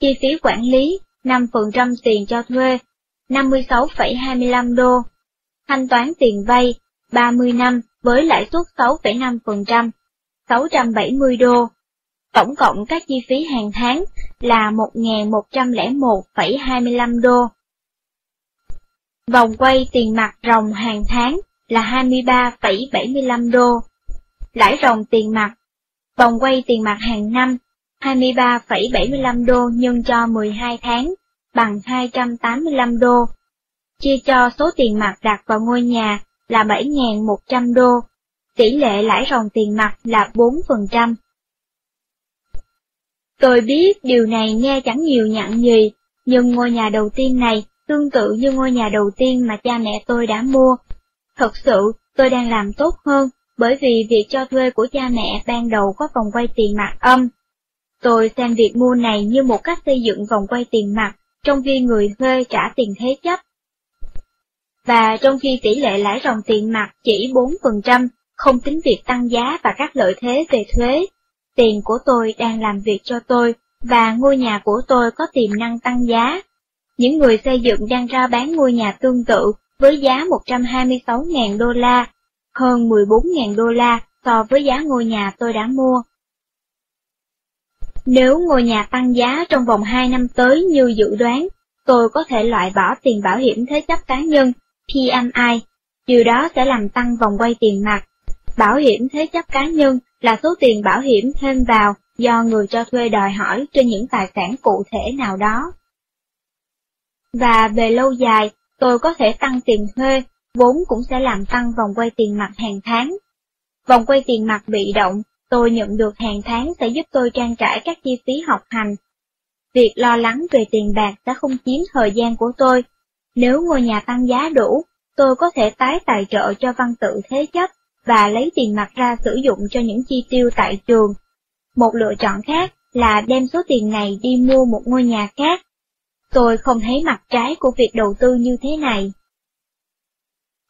chi phí quản lý 5% tiền cho thuê 56,25 đô, thanh toán tiền vay 30 năm với lãi suất 6,5%, 670 đô. Tổng cộng các chi phí hàng tháng là 1.101,25 đô. Vòng quay tiền mặt ròng hàng tháng là 23,75 đô. Lãi ròng tiền mặt, vòng quay tiền mặt hàng năm 23,75 đô nhân cho 12 tháng bằng 285 đô. Chia cho số tiền mặt đặt vào ngôi nhà là 7.100 đô, tỷ lệ lãi ròng tiền mặt là 4%. Tôi biết điều này nghe chẳng nhiều nhặn gì, nhưng ngôi nhà đầu tiên này tương tự như ngôi nhà đầu tiên mà cha mẹ tôi đã mua. Thật sự, tôi đang làm tốt hơn, bởi vì việc cho thuê của cha mẹ ban đầu có vòng quay tiền mặt âm. Tôi xem việc mua này như một cách xây dựng vòng quay tiền mặt, trong khi người thuê trả tiền thế chấp. Và trong khi tỷ lệ lãi ròng tiền mặt chỉ 4%, không tính việc tăng giá và các lợi thế về thuế, tiền của tôi đang làm việc cho tôi, và ngôi nhà của tôi có tiềm năng tăng giá những người xây dựng đang ra bán ngôi nhà tương tự với giá 126.000 đô la, hơn 14.000 đô la so với giá ngôi nhà tôi đã mua. Nếu ngôi nhà tăng giá trong vòng 2 năm tới như dự đoán, tôi có thể loại bỏ tiền bảo hiểm thế chấp cá nhân, PMI, điều đó sẽ làm tăng vòng quay tiền mặt. Bảo hiểm thế chấp cá nhân là số tiền bảo hiểm thêm vào do người cho thuê đòi hỏi trên những tài sản cụ thể nào đó và về lâu dài, tôi có thể tăng tiền thuê, vốn cũng sẽ làm tăng vòng quay tiền mặt hàng tháng. Vòng quay tiền mặt bị động, tôi nhận được hàng tháng sẽ giúp tôi trang trải các chi phí học hành. Việc lo lắng về tiền bạc sẽ không chiếm thời gian của tôi. Nếu ngôi nhà tăng giá đủ, tôi có thể tái tài trợ cho văn tự thế chấp và lấy tiền mặt ra sử dụng cho những chi tiêu tại trường. một lựa chọn khác là đem số tiền này đi mua một ngôi nhà khác. Tôi không thấy mặt trái của việc đầu tư như thế này.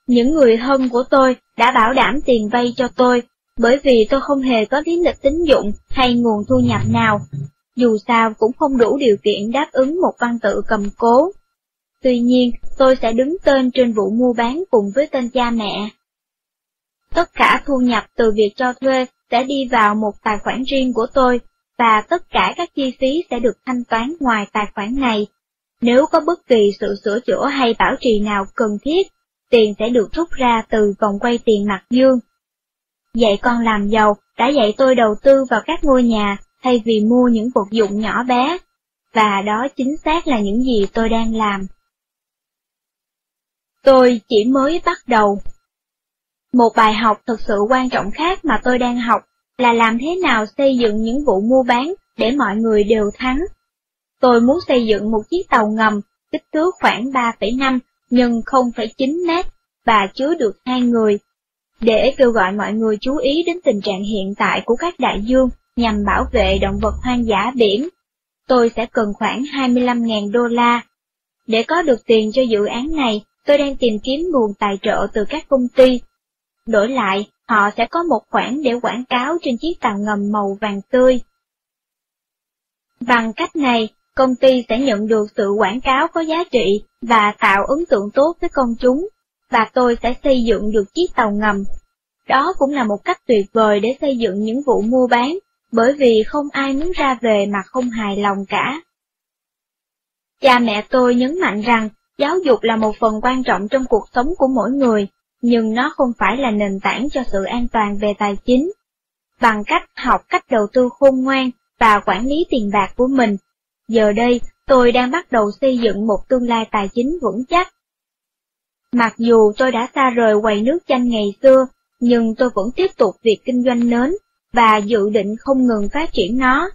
Những người thân của tôi đã bảo đảm tiền vay cho tôi, bởi vì tôi không hề có lý lịch tín dụng hay nguồn thu nhập nào, dù sao cũng không đủ điều kiện đáp ứng một văn tự cầm cố. Tuy nhiên, tôi sẽ đứng tên trên vụ mua bán cùng với tên cha mẹ. Tất cả thu nhập từ việc cho thuê sẽ đi vào một tài khoản riêng của tôi, và tất cả các chi phí sẽ được thanh toán ngoài tài khoản này. Nếu có bất kỳ sự sửa chữa hay bảo trì nào cần thiết, tiền sẽ được rút ra từ vòng quay tiền mặt dương. Dạy con làm giàu đã dạy tôi đầu tư vào các ngôi nhà thay vì mua những vật dụng nhỏ bé, và đó chính xác là những gì tôi đang làm. Tôi chỉ mới bắt đầu. Một bài học thực sự quan trọng khác mà tôi đang học là làm thế nào xây dựng những vụ mua bán để mọi người đều thắng. Tôi muốn xây dựng một chiếc tàu ngầm kích thước khoảng 3,5 nhân 0,9 mét và chứa được hai người. Để kêu gọi mọi người chú ý đến tình trạng hiện tại của các đại dương nhằm bảo vệ động vật hoang dã biển, tôi sẽ cần khoảng 25.000 đô la. Để có được tiền cho dự án này, tôi đang tìm kiếm nguồn tài trợ từ các công ty. Đổi lại, họ sẽ có một khoản để quảng cáo trên chiếc tàu ngầm màu vàng tươi. Bằng cách này, công ty sẽ nhận được sự quảng cáo có giá trị và tạo ấn tượng tốt với công chúng, và tôi sẽ xây dựng được chiếc tàu ngầm. Đó cũng là một cách tuyệt vời để xây dựng những vụ mua bán, bởi vì không ai muốn ra về mà không hài lòng cả. Cha mẹ tôi nhấn mạnh rằng giáo dục là một phần quan trọng trong cuộc sống của mỗi người, nhưng nó không phải là nền tảng cho sự an toàn về tài chính. Bằng cách học cách đầu tư khôn ngoan và quản lý tiền bạc của mình, giờ đây tôi đang bắt đầu xây dựng một tương lai tài chính vững chắc. Mặc dù tôi đã xa rời quầy nước chanh ngày xưa, nhưng tôi vẫn tiếp tục việc kinh doanh nến và dự định không ngừng phát triển nó.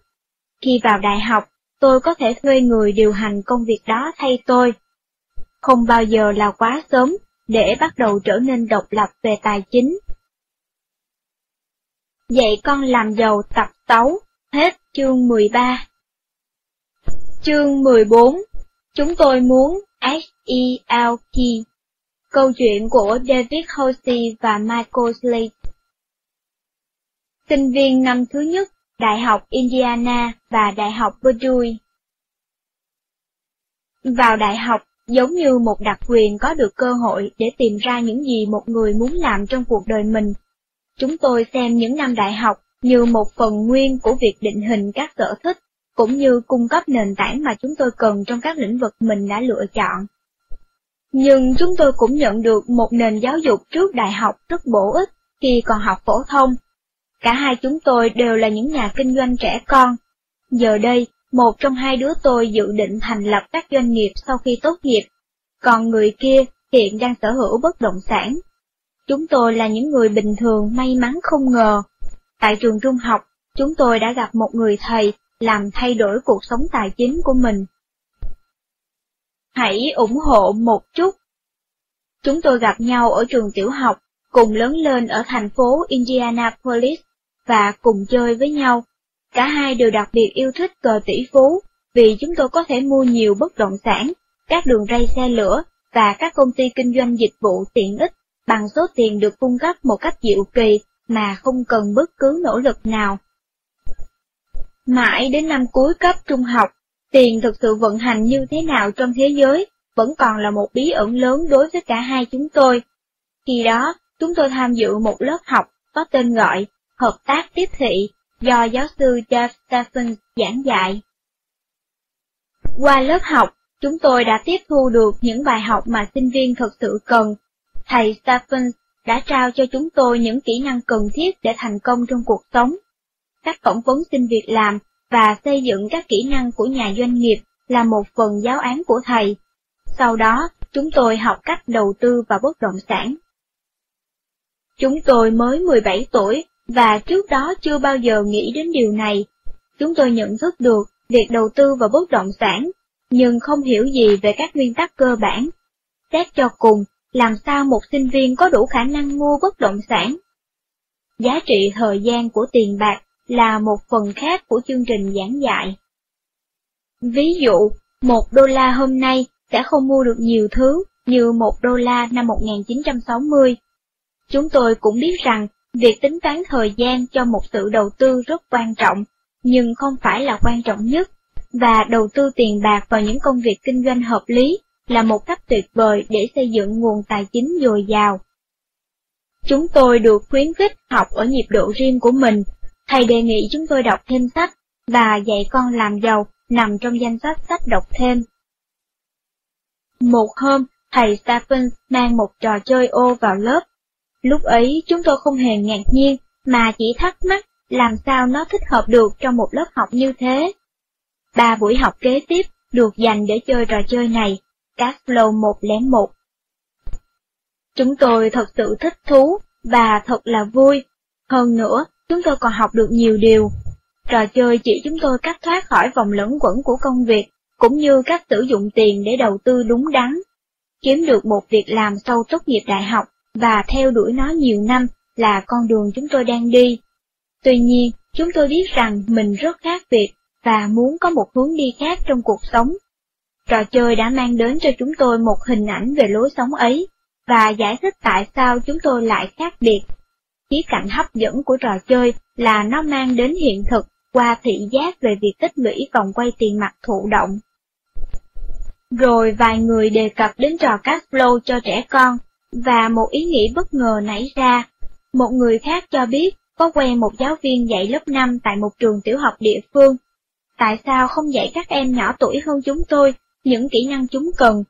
Khi vào đại học, tôi có thể thuê người điều hành công việc đó thay tôi. Không bao giờ là quá sớm để bắt đầu trở nên độc lập về tài chính. Dạy con làm giàu tập 6, hết chương 13. Chương 14, chúng tôi muốn H.E.L.P. Câu chuyện của David Hosey và Michael Slade Sinh viên năm thứ nhất, Đại học Indiana và Đại học Purdue Vào đại học, giống như một đặc quyền có được cơ hội để tìm ra những gì một người muốn làm trong cuộc đời mình. Chúng tôi xem những năm đại học như một phần nguyên của việc định hình các sở thích, cũng như cung cấp nền tảng mà chúng tôi cần trong các lĩnh vực mình đã lựa chọn. Nhưng chúng tôi cũng nhận được một nền giáo dục trước đại học rất bổ ích khi còn học phổ thông. Cả hai chúng tôi đều là những nhà kinh doanh trẻ con. Giờ đây, một trong hai đứa tôi dự định thành lập các doanh nghiệp sau khi tốt nghiệp, còn người kia hiện đang sở hữu bất động sản. Chúng tôi là những người bình thường may mắn không ngờ. Tại trường trung học, chúng tôi đã gặp một người thầy làm thay đổi cuộc sống tài chính của mình. Hãy ủng hộ một chút. Chúng tôi gặp nhau ở trường tiểu học, cùng lớn lên ở thành phố Indianapolis, và cùng chơi với nhau. Cả hai đều đặc biệt yêu thích cờ tỷ phú, vì chúng tôi có thể mua nhiều bất động sản, các đường ray xe lửa và các công ty kinh doanh dịch vụ tiện ích bằng số tiền được cung cấp một cách diệu kỳ mà không cần bất cứ nỗ lực nào. Mãi đến năm cuối cấp trung học, tiền thực sự vận hành như thế nào trong thế giới vẫn còn là một bí ẩn lớn đối với cả hai chúng tôi. Khi đó, chúng tôi tham dự một lớp học có tên gọi Hợp tác tiếp thị do giáo sư Jeff Stephens giảng dạy. Qua lớp học, chúng tôi đã tiếp thu được những bài học mà sinh viên thực sự cần. Thầy Stephens đã trao cho chúng tôi những kỹ năng cần thiết để thành công trong cuộc sống. Các phỏng vấn xin việc làm và xây dựng các kỹ năng của nhà doanh nghiệp là một phần giáo án của thầy. Sau đó, chúng tôi học cách đầu tư vào bất động sản. Chúng tôi mới 17 tuổi và trước đó chưa bao giờ nghĩ đến điều này. Chúng tôi nhận thức được việc đầu tư vào bất động sản, nhưng không hiểu gì về các nguyên tắc cơ bản. Xét cho cùng, làm sao một sinh viên có đủ khả năng mua bất động sản? Giá trị thời gian của tiền bạc là một phần khác của chương trình giảng dạy. Ví dụ, một đô la hôm nay sẽ không mua được nhiều thứ như một đô la năm 1960. Chúng tôi cũng biết rằng việc tính toán thời gian cho một sự đầu tư rất quan trọng, nhưng không phải là quan trọng nhất, và đầu tư tiền bạc vào những công việc kinh doanh hợp lý là một cách tuyệt vời để xây dựng nguồn tài chính dồi dào. Chúng tôi được khuyến khích học ở nhịp độ riêng của mình, thầy đề nghị chúng tôi đọc thêm sách, và dạy con làm giàu nằm trong danh sách sách đọc thêm. Một hôm, thầy Stephen mang một trò chơi ô vào lớp. Lúc ấy chúng tôi không hề ngạc nhiên, mà chỉ thắc mắc làm sao nó thích hợp được trong một lớp học như thế. Ba buổi học kế tiếp được dành để chơi trò chơi này, các Cashflow 101. Chúng tôi thật sự thích thú, và thật là vui. Hơn nữa, chúng tôi còn học được nhiều điều. Trò chơi chỉ chúng tôi cách thoát khỏi vòng lẫn quẩn của công việc, cũng như cách sử dụng tiền để đầu tư đúng đắn. Kiếm được một việc làm sau tốt nghiệp đại học và theo đuổi nó nhiều năm là con đường chúng tôi đang đi. Tuy nhiên, chúng tôi biết rằng mình rất khác biệt và muốn có một hướng đi khác trong cuộc sống. Trò chơi đã mang đến cho chúng tôi một hình ảnh về lối sống ấy, và giải thích tại sao chúng tôi lại khác biệt. Khía cạnh hấp dẫn của trò chơi là nó mang đến hiện thực qua thị giác về việc tích lũy vòng quay tiền mặt thụ động. Rồi vài người đề cập đến trò cash flow cho trẻ con, và một ý nghĩ bất ngờ nảy ra. Một người khác cho biết có quen một giáo viên dạy lớp 5 tại một trường tiểu học địa phương. Tại sao không dạy các em nhỏ tuổi hơn chúng tôi những kỹ năng chúng cần?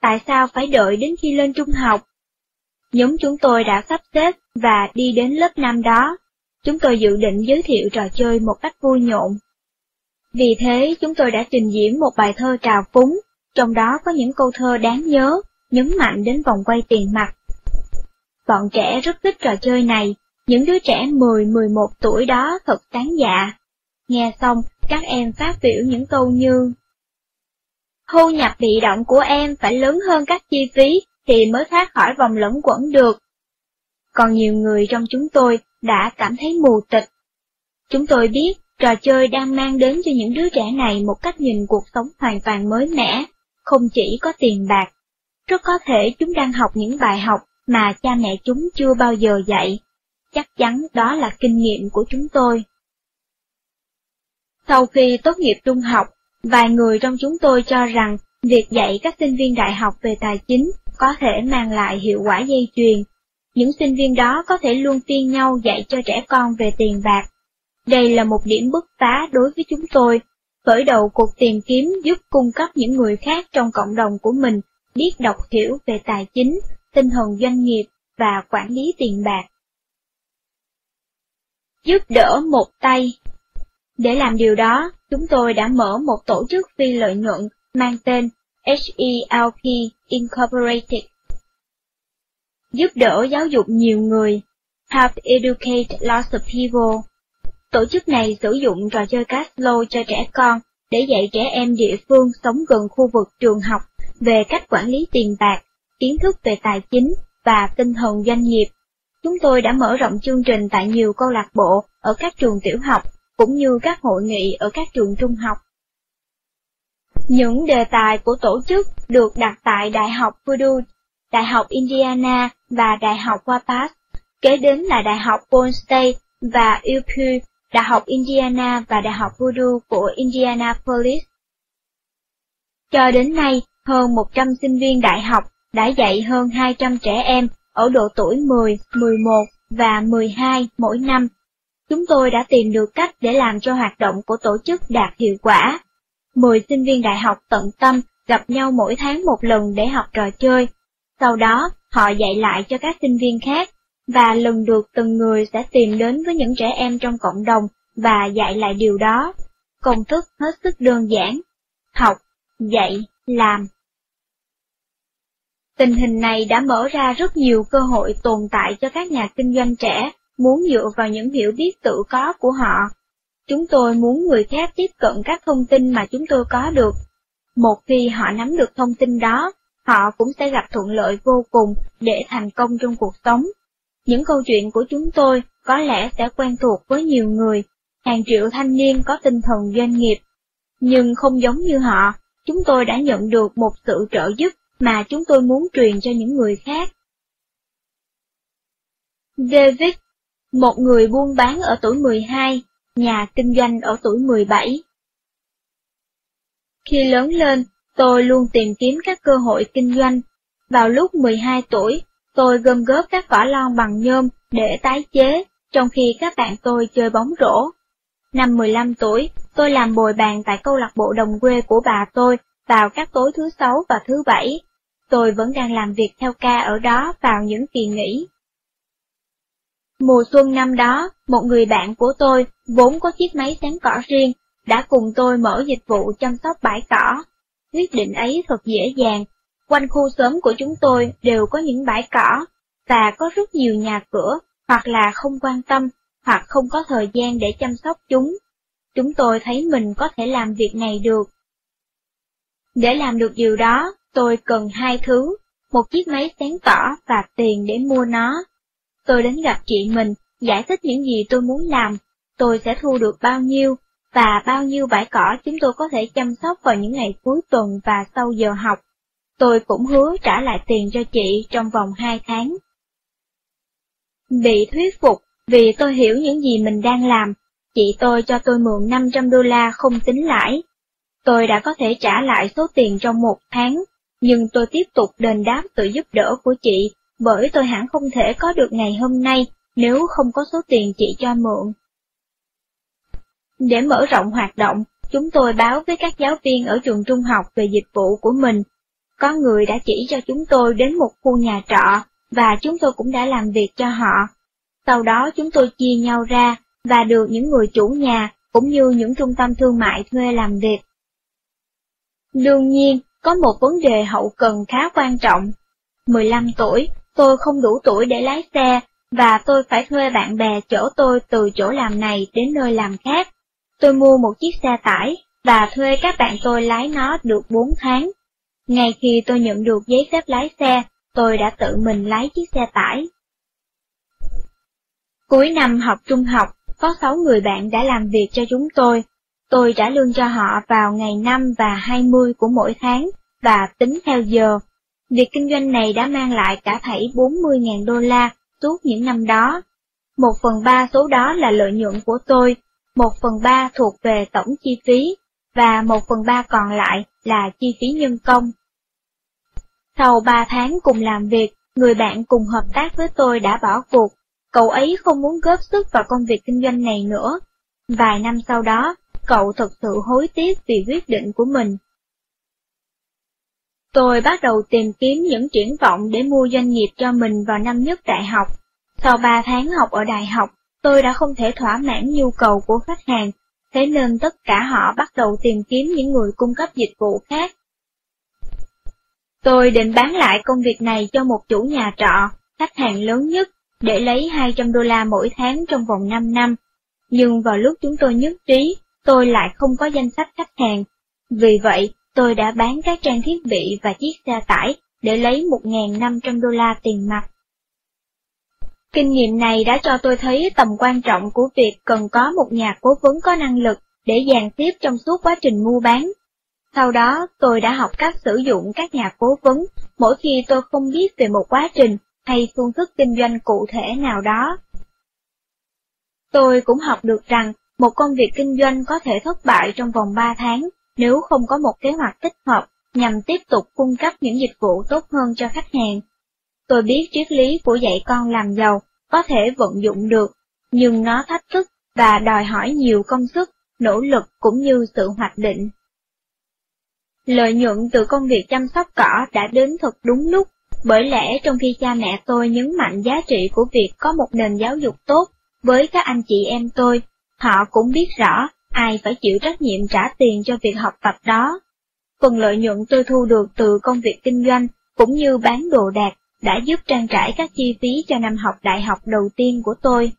Tại sao phải đợi đến khi lên trung học? Nhóm chúng tôi đã sắp xếp và đi đến lớp 5 đó. Chúng tôi dự định giới thiệu trò chơi một cách vui nhộn. Vì thế chúng tôi đã trình diễn một bài thơ trào phúng, trong đó có những câu thơ đáng nhớ, nhấn mạnh đến vòng quay tiền mặt. Bọn trẻ rất thích trò chơi này, những đứa trẻ 10-11 tuổi đó thật đáng dạ. Nghe xong, các em phát biểu những câu như Thu nhập bị động của em phải lớn hơn các chi phí thì mới thoát khỏi vòng lẫn quẩn được. Còn nhiều người trong chúng tôi đã cảm thấy mù tịch. Chúng tôi biết trò chơi đang mang đến cho những đứa trẻ này một cách nhìn cuộc sống hoàn toàn mới mẻ, không chỉ có tiền bạc. Rất có thể chúng đang học những bài học mà cha mẹ chúng chưa bao giờ dạy. Chắc chắn đó là kinh nghiệm của chúng tôi. Sau khi tốt nghiệp trung học, vài người trong chúng tôi cho rằng việc dạy các sinh viên đại học về tài chính có thể mang lại hiệu quả dây chuyền. Những sinh viên đó có thể luôn phiên nhau dạy cho trẻ con về tiền bạc. Đây là một điểm bứt phá đối với chúng tôi, khởi đầu cuộc tìm kiếm giúp cung cấp những người khác trong cộng đồng của mình biết đọc hiểu về tài chính, tinh thần doanh nghiệp và quản lý tiền bạc. Giúp đỡ một tay Để làm điều đó, chúng tôi đã mở một tổ chức phi lợi nhuận mang tên HELP Incorporated. Giúp đỡ giáo dục nhiều người, Help Educate Lots of People. Tổ chức này sử dụng trò chơi Cashflow cho trẻ con để dạy trẻ em địa phương sống gần khu vực trường học về cách quản lý tiền bạc, kiến thức về tài chính và tinh thần doanh nghiệp. Chúng tôi đã mở rộng chương trình tại nhiều câu lạc bộ ở các trường tiểu học, cũng như các hội nghị ở các trường trung học. Những đề tài của tổ chức được đặt tại Đại học Purdue, Đại học Indiana và Đại học Wabash, kế đến là Đại học Ball State và UPU, Đại học Indiana và Đại học Purdue của Indianapolis. Cho đến nay, hơn 100 sinh viên đại học đã dạy hơn 200 trẻ em ở độ tuổi 10, 11 và 12 mỗi năm. Chúng tôi đã tìm được cách để làm cho hoạt động của tổ chức đạt hiệu quả 10 sinh viên đại học tận tâm gặp nhau mỗi tháng một lần để học trò chơi. Sau đó, họ dạy lại cho các sinh viên khác, và lần lượt từng người sẽ tìm đến với những trẻ em trong cộng đồng và dạy lại điều đó. Công thức hết sức đơn giản. Học, dạy, làm. Tình hình này đã mở ra rất nhiều cơ hội tồn tại cho các nhà kinh doanh trẻ muốn dựa vào những hiểu biết tự có của họ Chúng tôi muốn người khác tiếp cận các thông tin mà chúng tôi có được. Một khi họ nắm được thông tin đó, họ cũng sẽ gặp thuận lợi vô cùng để thành công trong cuộc sống. Những câu chuyện của chúng tôi có lẽ sẽ quen thuộc với nhiều người, hàng triệu thanh niên có tinh thần doanh nghiệp. Nhưng không giống như họ, chúng tôi đã nhận được một sự trợ giúp mà chúng tôi muốn truyền cho những người khác. David, một người buôn bán ở tuổi 12, nhà kinh doanh ở tuổi 17. Khi lớn lên, tôi luôn tìm kiếm các cơ hội kinh doanh. Vào lúc 12 tuổi, tôi gom góp các vỏ lon bằng nhôm để tái chế, trong khi các bạn tôi chơi bóng rổ. Năm 15 tuổi, tôi làm bồi bàn tại câu lạc bộ đồng quê của bà tôi vào các tối thứ sáu và thứ bảy. Tôi vẫn đang làm việc theo ca ở đó vào những kỳ nghỉ. Mùa xuân năm đó, một người bạn của tôi, vốn có chiếc máy sáng cỏ riêng, đã cùng tôi mở dịch vụ chăm sóc bãi cỏ. Quyết định ấy thật dễ dàng. Quanh khu xóm của chúng tôi đều có những bãi cỏ, và có rất nhiều nhà cửa, hoặc là không quan tâm, hoặc không có thời gian để chăm sóc chúng. Chúng tôi thấy mình có thể làm việc này được. Để làm được điều đó, tôi cần hai thứ, một chiếc máy sáng tỏ và tiền để mua nó. Tôi đến gặp chị mình, giải thích những gì tôi muốn làm, tôi sẽ thu được bao nhiêu, và bao nhiêu bãi cỏ chúng tôi có thể chăm sóc vào những ngày cuối tuần và sau giờ học. Tôi cũng hứa trả lại tiền cho chị trong vòng hai tháng. Bị thuyết phục vì tôi hiểu những gì mình đang làm, chị tôi cho tôi mượn 500 đô la không tính lãi. Tôi đã có thể trả lại số tiền trong một tháng, nhưng tôi tiếp tục đền đáp sự giúp đỡ của chị, bởi tôi hẳn không thể có được ngày hôm nay nếu không có số tiền chị cho mượn. Để mở rộng hoạt động, chúng tôi báo với các giáo viên ở trường trung học về dịch vụ của mình. Có người đã chỉ cho chúng tôi đến một khu nhà trọ, và chúng tôi cũng đã làm việc cho họ. Sau đó chúng tôi chia nhau ra, và được những người chủ nhà, cũng như những trung tâm thương mại thuê làm việc. Đương nhiên, có một vấn đề hậu cần khá quan trọng. 15 tuổi, tôi không đủ tuổi để lái xe, và tôi phải thuê bạn bè chở tôi từ chỗ làm này đến nơi làm khác. Tôi mua một chiếc xe tải, và thuê các bạn tôi lái nó được 4 tháng. Ngay khi tôi nhận được giấy phép lái xe, tôi đã tự mình lái chiếc xe tải. Cuối năm học trung học, có 6 người bạn đã làm việc cho chúng tôi. Tôi trả lương cho họ vào ngày 5 và 20 của mỗi tháng, và tính theo giờ. Việc kinh doanh này đã mang lại cả thảy 40.000 đô la suốt những năm đó. Một phần ba số đó là lợi nhuận của tôi, một phần ba thuộc về tổng chi phí, và một phần ba còn lại là chi phí nhân công. Sau ba tháng cùng làm việc, người bạn cùng hợp tác với tôi đã bỏ cuộc, cậu ấy không muốn góp sức vào công việc kinh doanh này nữa. Vài năm sau đó, cậu thật sự hối tiếc vì quyết định của mình. Tôi bắt đầu tìm kiếm những triển vọng để mua doanh nghiệp cho mình vào năm nhất đại học. Sau 3 tháng học ở đại học, tôi đã không thể thỏa mãn nhu cầu của khách hàng, thế nên tất cả họ bắt đầu tìm kiếm những người cung cấp dịch vụ khác. Tôi định bán lại công việc này cho một chủ nhà trọ, khách hàng lớn nhất, để lấy 200 đô la mỗi tháng trong vòng 5 năm. Nhưng vào lúc chúng tôi nhất trí, tôi lại không có danh sách khách hàng. Vì vậy, tôi đã bán các trang thiết bị và chiếc xe tải để lấy 1.500 đô la tiền mặt. Kinh nghiệm này đã cho tôi thấy tầm quan trọng của việc cần có một nhà cố vấn có năng lực để dàn tiếp trong suốt quá trình mua bán. Sau đó, tôi đã học cách sử dụng các nhà cố vấn mỗi khi tôi không biết về một quá trình hay phương thức kinh doanh cụ thể nào đó. Tôi cũng học được rằng một công việc kinh doanh có thể thất bại trong vòng 3 tháng nếu không có một kế hoạch tích hợp nhằm tiếp tục cung cấp những dịch vụ tốt hơn cho khách hàng. Tôi biết triết lý của dạy con làm giàu có thể vận dụng được, nhưng nó thách thức và đòi hỏi nhiều công sức, nỗ lực cũng như sự hoạch định. Lợi nhuận từ công việc chăm sóc cỏ đã đến thật đúng lúc, bởi lẽ trong khi cha mẹ tôi nhấn mạnh giá trị của việc có một nền giáo dục tốt với các anh chị em tôi, họ cũng biết rõ ai phải chịu trách nhiệm trả tiền cho việc học tập đó. Phần lợi nhuận tôi thu được từ công việc kinh doanh cũng như bán đồ đạc đã giúp trang trải các chi phí cho năm học đại học đầu tiên của tôi.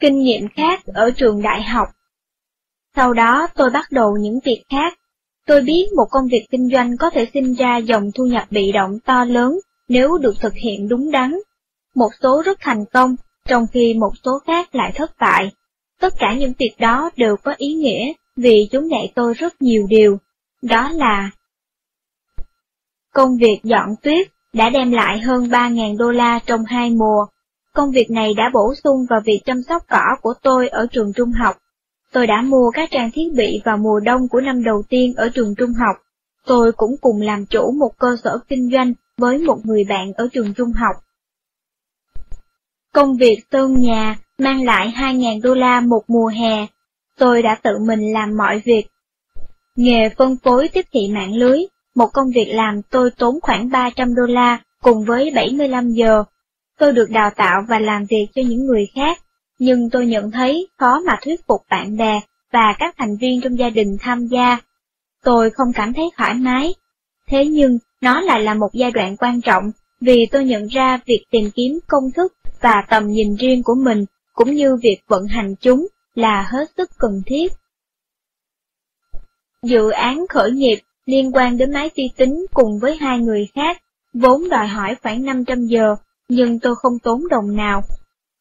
Kinh nghiệm khác ở trường đại học Sau đó tôi bắt đầu những việc khác. Tôi biết một công việc kinh doanh có thể sinh ra dòng thu nhập bị động to lớn nếu được thực hiện đúng đắn. Một số rất thành công, trong khi một số khác lại thất bại. Tất cả những việc đó đều có ý nghĩa, vì chúng dạy tôi rất nhiều điều. Đó là Công việc dọn tuyết đã đem lại hơn 3.000 đô la trong hai mùa. Công việc này đã bổ sung vào việc chăm sóc cỏ của tôi ở trường trung học. Tôi đã mua các trang thiết bị vào mùa đông của năm đầu tiên ở trường trung học. Tôi cũng cùng làm chủ một cơ sở kinh doanh với một người bạn ở trường trung học. Công việc tôn nhà mang lại 2.000 đô la một mùa hè. Tôi đã tự mình làm mọi việc. Nghề phân phối tiếp thị mạng lưới, một công việc làm tôi tốn khoảng 300 đô la cùng với 75 giờ. Tôi được đào tạo và làm việc cho những người khác, nhưng tôi nhận thấy khó mà thuyết phục bạn bè và các thành viên trong gia đình tham gia. Tôi không cảm thấy thoải mái. Thế nhưng, nó lại là một giai đoạn quan trọng, vì tôi nhận ra việc tìm kiếm công thức và tầm nhìn riêng của mình, cũng như việc vận hành chúng, là hết sức cần thiết. Dự án khởi nghiệp liên quan đến máy vi tính cùng với hai người khác, vốn đòi hỏi khoảng 500 giờ, nhưng tôi không tốn đồng nào.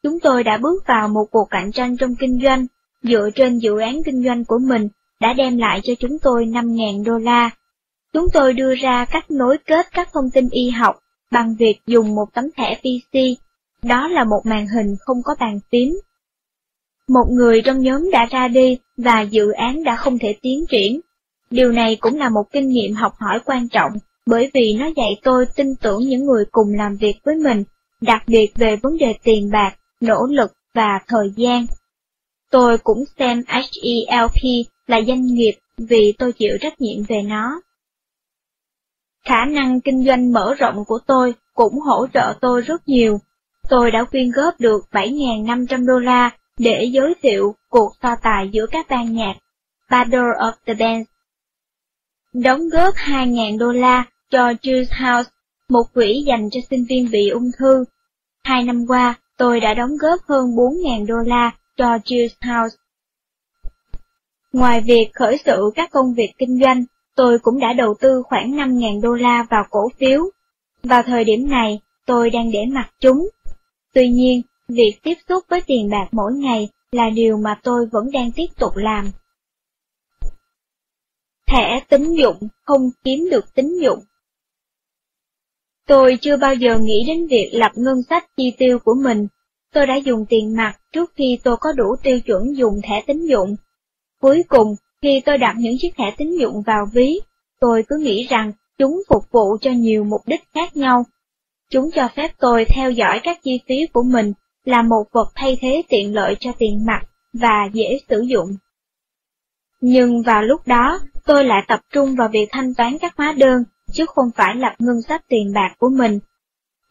Chúng tôi đã bước vào một cuộc cạnh tranh trong kinh doanh, dựa trên dự án kinh doanh của mình, đã đem lại cho chúng tôi 5.000 đô la. Chúng tôi đưa ra cách nối kết các thông tin y học bằng việc dùng một tấm thẻ PC, đó là một màn hình không có bàn phím. Một người trong nhóm đã ra đi và dự án đã không thể tiến triển. Điều này cũng là một kinh nghiệm học hỏi quan trọng, bởi vì nó dạy tôi tin tưởng những người cùng làm việc với mình, đặc biệt về vấn đề tiền bạc, nỗ lực và thời gian. Tôi cũng xem HELP là doanh nghiệp vì tôi chịu trách nhiệm về nó. Khả năng kinh doanh mở rộng của tôi cũng hỗ trợ tôi rất nhiều. Tôi đã quyên góp được 7.500 đô la để giới thiệu cuộc so tài giữa các ban nhạc Battle of the Bands. Đóng góp 2.000 đô la cho Juice House, một quỹ dành cho sinh viên bị ung thư. Hai năm qua, tôi đã đóng góp hơn 4.000 đô la cho Juice House. Ngoài việc khởi sự các công việc kinh doanh, tôi cũng đã đầu tư khoảng 5.000 đô la vào cổ phiếu. Vào thời điểm này, tôi đang để mặt chúng. Tuy nhiên, việc tiếp xúc với tiền bạc mỗi ngày là điều mà tôi vẫn đang tiếp tục làm. Thẻ tín dụng không kiếm được tín dụng Tôi chưa bao giờ nghĩ đến việc lập ngân sách chi tiêu của mình. Tôi đã dùng tiền mặt trước khi tôi có đủ tiêu chuẩn dùng thẻ tín dụng. Cuối cùng, khi tôi đặt những chiếc thẻ tín dụng vào ví, tôi cứ nghĩ rằng chúng phục vụ cho nhiều mục đích khác nhau. Chúng cho phép tôi theo dõi các chi phí của mình là một vật thay thế tiện lợi cho tiền mặt và dễ sử dụng. Nhưng vào lúc đó, tôi lại tập trung vào việc thanh toán các hóa đơn, chứ không phải lập ngân sách tiền bạc của mình.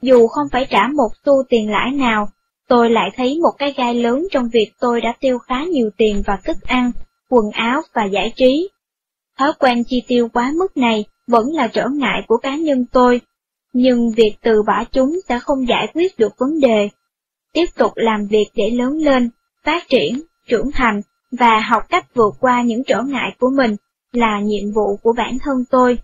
Dù không phải trả một xu tiền lãi nào, tôi lại thấy một cái gai lớn trong việc tôi đã tiêu khá nhiều tiền vào thức ăn, quần áo và giải trí. Thói quen chi tiêu quá mức này vẫn là trở ngại của cá nhân tôi, nhưng việc từ bỏ chúng sẽ không giải quyết được vấn đề. Tiếp tục làm việc để lớn lên, phát triển, trưởng thành và học cách vượt qua những trở ngại của mình là nhiệm vụ của bản thân tôi.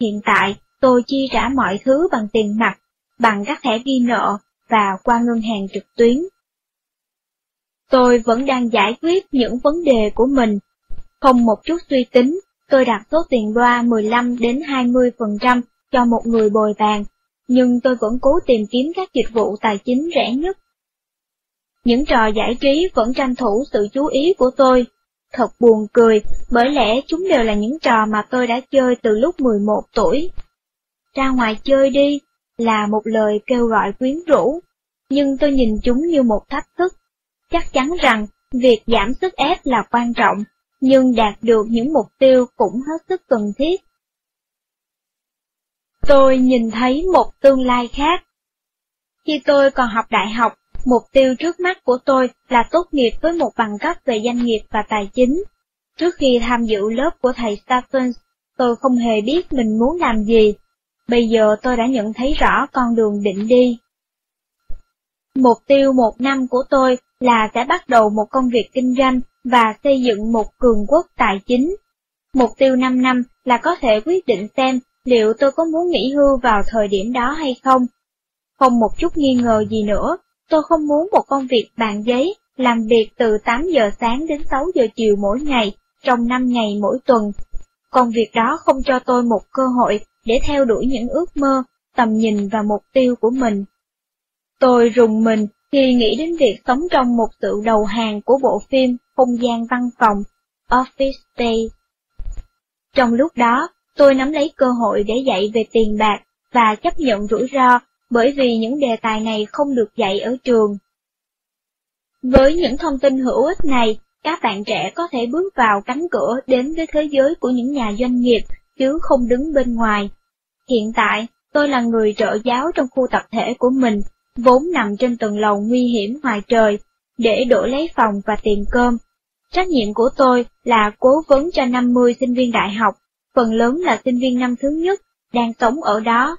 Hiện tại, tôi chi trả mọi thứ bằng tiền mặt, bằng các thẻ ghi nợ và qua ngân hàng trực tuyến. Tôi vẫn đang giải quyết những vấn đề của mình. Không một chút suy tính, tôi đặt số tiền đoa 15 đến 20% cho một người bồi bàn, nhưng tôi vẫn cố tìm kiếm các dịch vụ tài chính rẻ nhất. Những trò giải trí vẫn tranh thủ sự chú ý của tôi. Thật buồn cười, bởi lẽ chúng đều là những trò mà tôi đã chơi từ lúc 11 tuổi. Ra ngoài chơi đi, là một lời kêu gọi quyến rũ, nhưng tôi nhìn chúng như một thách thức. Chắc chắn rằng, việc giảm sức ép là quan trọng, nhưng đạt được những mục tiêu cũng hết sức cần thiết. Tôi nhìn thấy một tương lai khác. Khi tôi còn học đại học, mục tiêu trước mắt của tôi là tốt nghiệp với một bằng cấp về doanh nghiệp và tài chính. Trước khi tham dự lớp của thầy Stephens, tôi không hề biết mình muốn làm gì. Bây giờ tôi đã nhận thấy rõ con đường định đi. Mục tiêu một năm của tôi là sẽ bắt đầu một công việc kinh doanh và xây dựng một cường quốc tài chính. Mục tiêu 5 năm là có thể quyết định xem liệu tôi có muốn nghỉ hưu vào thời điểm đó hay không. Không một chút nghi ngờ gì nữa, Tôi không muốn một công việc bàn giấy, làm việc từ 8 giờ sáng đến 6 giờ chiều mỗi ngày, trong 5 ngày mỗi tuần. Công việc đó không cho tôi một cơ hội để theo đuổi những ước mơ, tầm nhìn và mục tiêu của mình. Tôi rùng mình khi nghĩ đến việc sống trong một sự đầu hàng của bộ phim Không gian văn phòng, Office Space. Trong lúc đó, tôi nắm lấy cơ hội để dạy về tiền bạc và chấp nhận rủi ro bởi vì những đề tài này không được dạy ở trường. Với những thông tin hữu ích này, các bạn trẻ có thể bước vào cánh cửa đến với thế giới của những nhà doanh nghiệp, chứ không đứng bên ngoài. Hiện tại, tôi là người trợ giáo trong khu tập thể của mình, vốn nằm trên tầng lầu nguy hiểm ngoài trời, để đổi lấy phòng và tiền cơm. Trách nhiệm của tôi là cố vấn cho 50 sinh viên đại học, phần lớn là sinh viên năm thứ nhất, đang sống ở đó.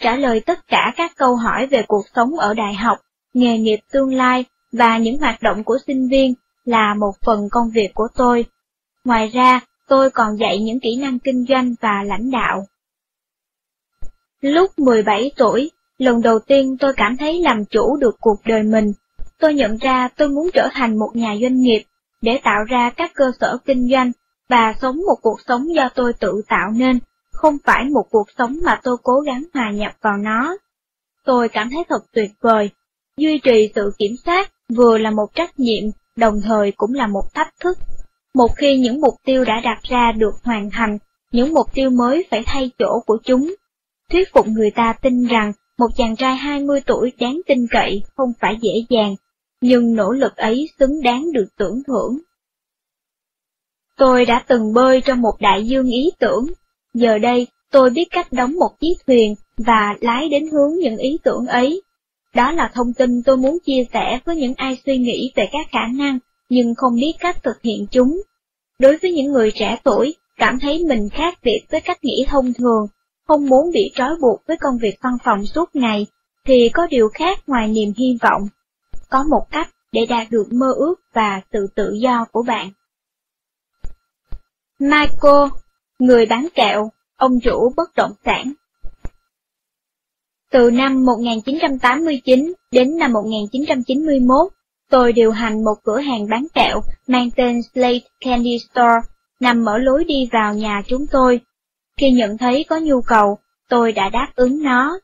Trả lời tất cả các câu hỏi về cuộc sống ở đại học, nghề nghiệp tương lai và những hoạt động của sinh viên là một phần công việc của tôi. Ngoài ra, tôi còn dạy những kỹ năng kinh doanh và lãnh đạo. Lúc 17 tuổi, lần đầu tiên tôi cảm thấy làm chủ được cuộc đời mình. Tôi nhận ra tôi muốn trở thành một nhà doanh nghiệp, để tạo ra các cơ sở kinh doanh và sống một cuộc sống do tôi tự tạo nên, không phải một cuộc sống mà tôi cố gắng hòa nhập vào nó. Tôi cảm thấy thật tuyệt vời. Duy trì sự kiểm soát vừa là một trách nhiệm, đồng thời cũng là một thách thức. Một khi những mục tiêu đã đặt ra được hoàn thành, những mục tiêu mới phải thay chỗ của chúng. Thuyết phục người ta tin rằng một chàng trai 20 tuổi đáng tin cậy không phải dễ dàng, nhưng nỗ lực ấy xứng đáng được tưởng thưởng. Tôi đã từng bơi trong một đại dương ý tưởng, giờ đây tôi biết cách đóng một chiếc thuyền và lái đến hướng những ý tưởng ấy. Đó là thông tin tôi muốn chia sẻ với những ai suy nghĩ về các khả năng nhưng không biết cách thực hiện chúng. Đối với những người trẻ tuổi, cảm thấy mình khác biệt với cách nghĩ thông thường, không muốn bị trói buộc với công việc văn phòng suốt ngày, thì có điều khác ngoài niềm hy vọng. Có một cách để đạt được mơ ước và sự tự do của bạn. Michael, người bán kẹo, ông chủ bất động sản. Từ năm 1989 đến năm 1991, tôi điều hành một cửa hàng bán kẹo mang tên Slate Candy Store, nằm ở lối đi vào nhà chúng tôi. Khi nhận thấy có nhu cầu, tôi đã đáp ứng nó.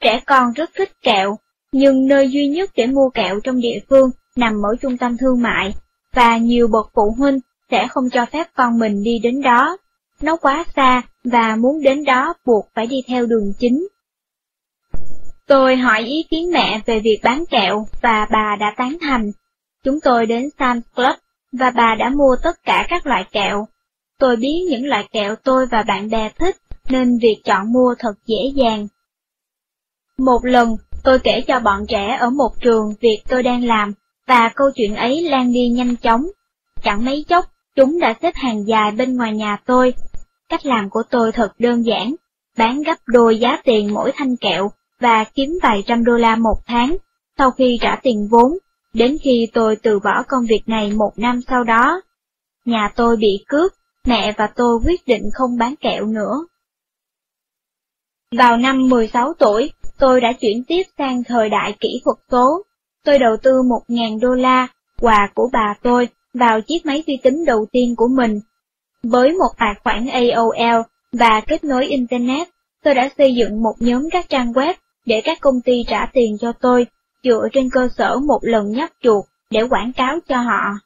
Trẻ con rất thích kẹo, nhưng nơi duy nhất để mua kẹo trong địa phương nằm ở trung tâm thương mại, và nhiều bậc phụ huynh sẽ không cho phép con mình đi đến đó. Nó quá xa và muốn đến đó buộc phải đi theo đường chính. Tôi hỏi ý kiến mẹ về việc bán kẹo và bà đã tán thành. Chúng tôi đến Sam's Club và bà đã mua tất cả các loại kẹo. Tôi biết những loại kẹo tôi và bạn bè thích nên việc chọn mua thật dễ dàng. Một lần, tôi kể cho bọn trẻ ở một trường việc tôi đang làm và câu chuyện ấy lan đi nhanh chóng. Chẳng mấy chốc, chúng đã xếp hàng dài bên ngoài nhà tôi. Cách làm của tôi thật đơn giản, bán gấp đôi giá tiền mỗi thanh kẹo và kiếm vài trăm đô la một tháng, sau khi trả tiền vốn, đến khi tôi từ bỏ công việc này một năm sau đó. Nhà tôi bị cướp, mẹ và tôi quyết định không bán kẹo nữa. Vào năm 16 tuổi, tôi đã chuyển tiếp sang thời đại kỹ thuật số. Tôi đầu tư 1.000 đô la, quà của bà tôi, vào chiếc máy vi tính đầu tiên của mình. Với một tài khoản AOL và kết nối Internet, tôi đã xây dựng một nhóm các trang web để các công ty trả tiền cho tôi, dựa trên cơ sở một lần nhấp chuột để quảng cáo cho họ.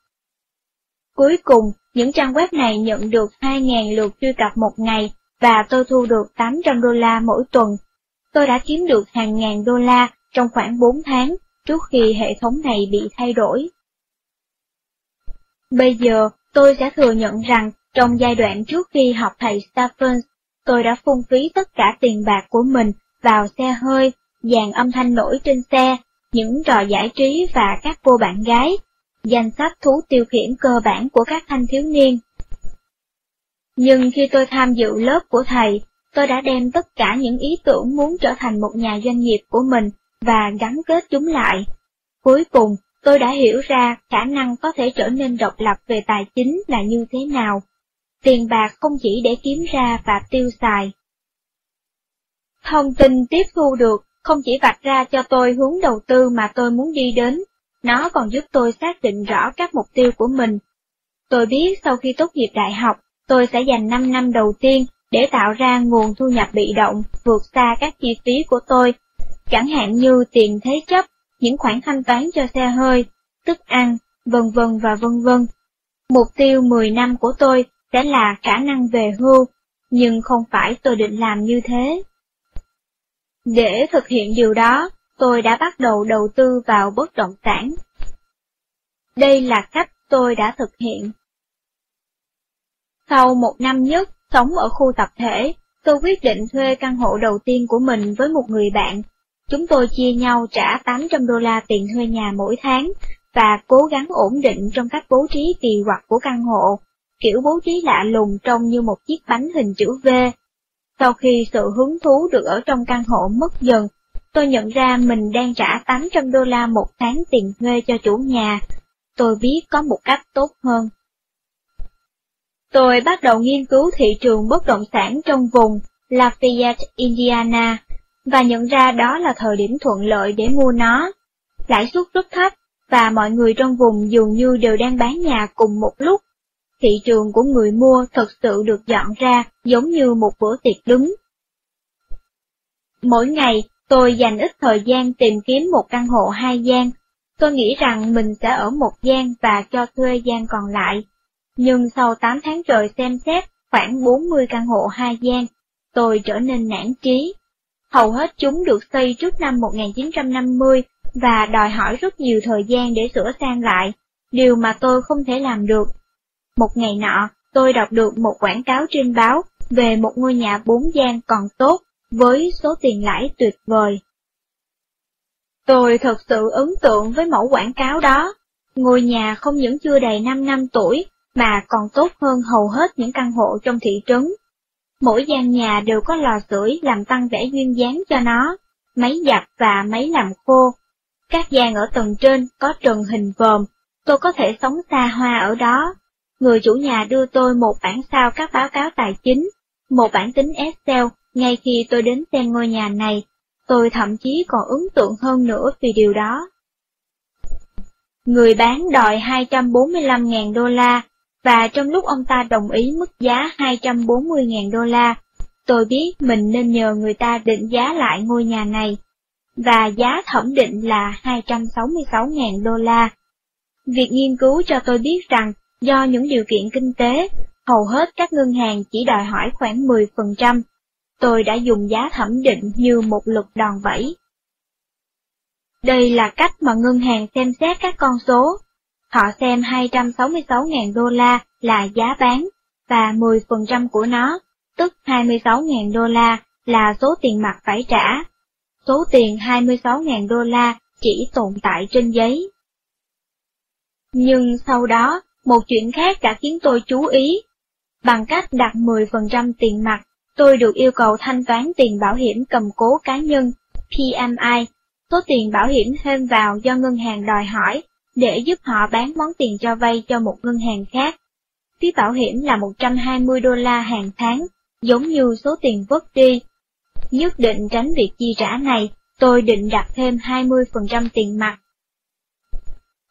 Cuối cùng, những trang web này nhận được 2.000 lượt truy cập một ngày và tôi thu được 800 đô la mỗi tuần. Tôi đã kiếm được hàng ngàn đô la trong khoảng 4 tháng trước khi hệ thống này bị thay đổi. Bây giờ, tôi sẽ thừa nhận rằng trong giai đoạn trước khi học thầy Stephens, tôi đã phung phí tất cả tiền bạc của mình vào xe hơi, dàn âm thanh nổi trên xe, những trò giải trí và các cô bạn gái, danh sách thú tiêu khiển cơ bản của các thanh thiếu niên. Nhưng khi tôi tham dự lớp của thầy, tôi đã đem tất cả những ý tưởng muốn trở thành một nhà doanh nghiệp của mình và gắn kết chúng lại. Cuối cùng, tôi đã hiểu ra khả năng có thể trở nên độc lập về tài chính là như thế nào. Tiền bạc không chỉ để kiếm ra và tiêu xài. Thông tin tiếp thu được không chỉ vạch ra cho tôi hướng đầu tư mà tôi muốn đi đến, nó còn giúp tôi xác định rõ các mục tiêu của mình. Tôi biết sau khi tốt nghiệp đại học, tôi sẽ dành 5 năm đầu tiên để tạo ra nguồn thu nhập bị động vượt xa các chi phí của tôi, chẳng hạn như tiền thế chấp, những khoản thanh toán cho xe hơi, thức ăn, vân vân và vân vân. Mục tiêu 10 năm của tôi sẽ là khả năng về hưu, nhưng không phải tôi định làm như thế. Để thực hiện điều đó, tôi đã bắt đầu đầu tư vào bất động sản. Đây là cách tôi đã thực hiện. Sau một năm nhất sống ở khu tập thể, tôi quyết định thuê căn hộ đầu tiên của mình với một người bạn. Chúng tôi chia nhau trả 800 đô la tiền thuê nhà mỗi tháng, và cố gắng ổn định trong cách bố trí kỳ quặc của căn hộ, kiểu bố trí lạ lùng trông như một chiếc bánh hình chữ V. Sau khi sự hứng thú được ở trong căn hộ mất dần, tôi nhận ra mình đang trả 800 đô la một tháng tiền thuê cho chủ nhà. Tôi biết có một cách tốt hơn. Tôi bắt đầu nghiên cứu thị trường bất động sản trong vùng Lafayette, Indiana, và nhận ra đó là thời điểm thuận lợi để mua nó. Lãi suất rất thấp, và mọi người trong vùng dường như đều đang bán nhà cùng một lúc. Thị trường của người mua thật sự được dọn ra giống như một bữa tiệc đứng. Mỗi ngày, tôi dành ít thời gian tìm kiếm một căn hộ hai gian. Tôi nghĩ rằng mình sẽ ở một gian và cho thuê gian còn lại. Nhưng sau 8 tháng trời xem xét khoảng 40 căn hộ hai gian, tôi trở nên nản trí. Hầu hết chúng được xây trước năm 1950 và đòi hỏi rất nhiều thời gian để sửa sang lại, điều mà tôi không thể làm được. Một ngày nọ, tôi đọc được một quảng cáo trên báo về một ngôi nhà bốn gian còn tốt, với số tiền lãi tuyệt vời. Tôi thật sự ấn tượng với mẫu quảng cáo đó. Ngôi nhà không những chưa đầy 5 năm tuổi, mà còn tốt hơn hầu hết những căn hộ trong thị trấn. Mỗi gian nhà đều có lò sưởi làm tăng vẻ duyên dáng cho nó, máy giặt và máy làm khô, các gian ở tầng trên có trần hình vòm, tôi có thể sống xa hoa ở đó. Người chủ nhà đưa tôi một bản sao các báo cáo tài chính, một bản tính Excel ngay khi tôi đến xem ngôi nhà này, tôi thậm chí còn ấn tượng hơn nữa vì điều đó. Người bán đòi 245.000 đô la, và trong lúc ông ta đồng ý mức giá 240.000 đô la, tôi biết mình nên nhờ người ta định giá lại ngôi nhà này và giá thẩm định là 266.000 đô la. Việc nghiên cứu cho tôi biết rằng, do những điều kiện kinh tế, hầu hết các ngân hàng chỉ đòi hỏi khoảng 10%. Tôi đã dùng giá thẩm định như một lực đòn bẩy. Đây là cách mà ngân hàng xem xét các con số. Họ xem 266.000 đô la là giá bán, và 10% của nó, tức 26.000 đô la, là số tiền mặt phải trả số tiền 26.000 đô la chỉ tồn tại trên giấy. Nhưng sau đó, một chuyện khác đã khiến tôi chú ý. Bằng cách đặt 10% tiền mặt, tôi được yêu cầu thanh toán tiền bảo hiểm cầm cố cá nhân, PMI, số tiền bảo hiểm thêm vào do ngân hàng đòi hỏi, để giúp họ bán món tiền cho vay cho một ngân hàng khác. Phí bảo hiểm là 120 đô la hàng tháng, giống như số tiền vớt đi Nhất định tránh việc chi trả này, tôi định đặt thêm 20% tiền mặt.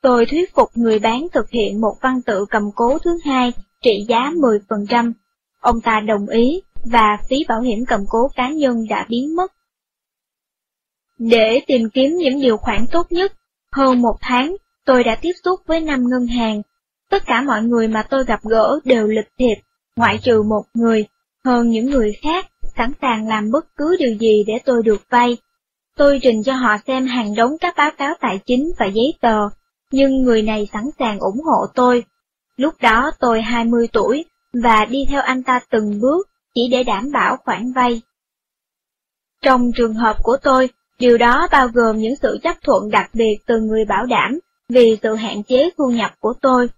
Tôi thuyết phục người bán thực hiện một văn tự cầm cố thứ hai trị giá 10%. Ông ta đồng ý, và phí bảo hiểm cầm cố cá nhân đã biến mất. Để tìm kiếm những điều khoản tốt nhất, hơn một tháng, tôi đã tiếp xúc với năm ngân hàng. Tất cả mọi người mà tôi gặp gỡ đều lịch thiệp, ngoại trừ một người, hơn những người khác sẵn sàng làm bất cứ điều gì để tôi được vay. Tôi trình cho họ xem hàng đống các báo cáo tài chính và giấy tờ, nhưng người này sẵn sàng ủng hộ tôi. Lúc đó tôi 20 tuổi, và đi theo anh ta từng bước, chỉ để đảm bảo khoản vay. Trong trường hợp của tôi, điều đó bao gồm những sự chấp thuận đặc biệt từ người bảo đảm vì sự hạn chế thu nhập của tôi.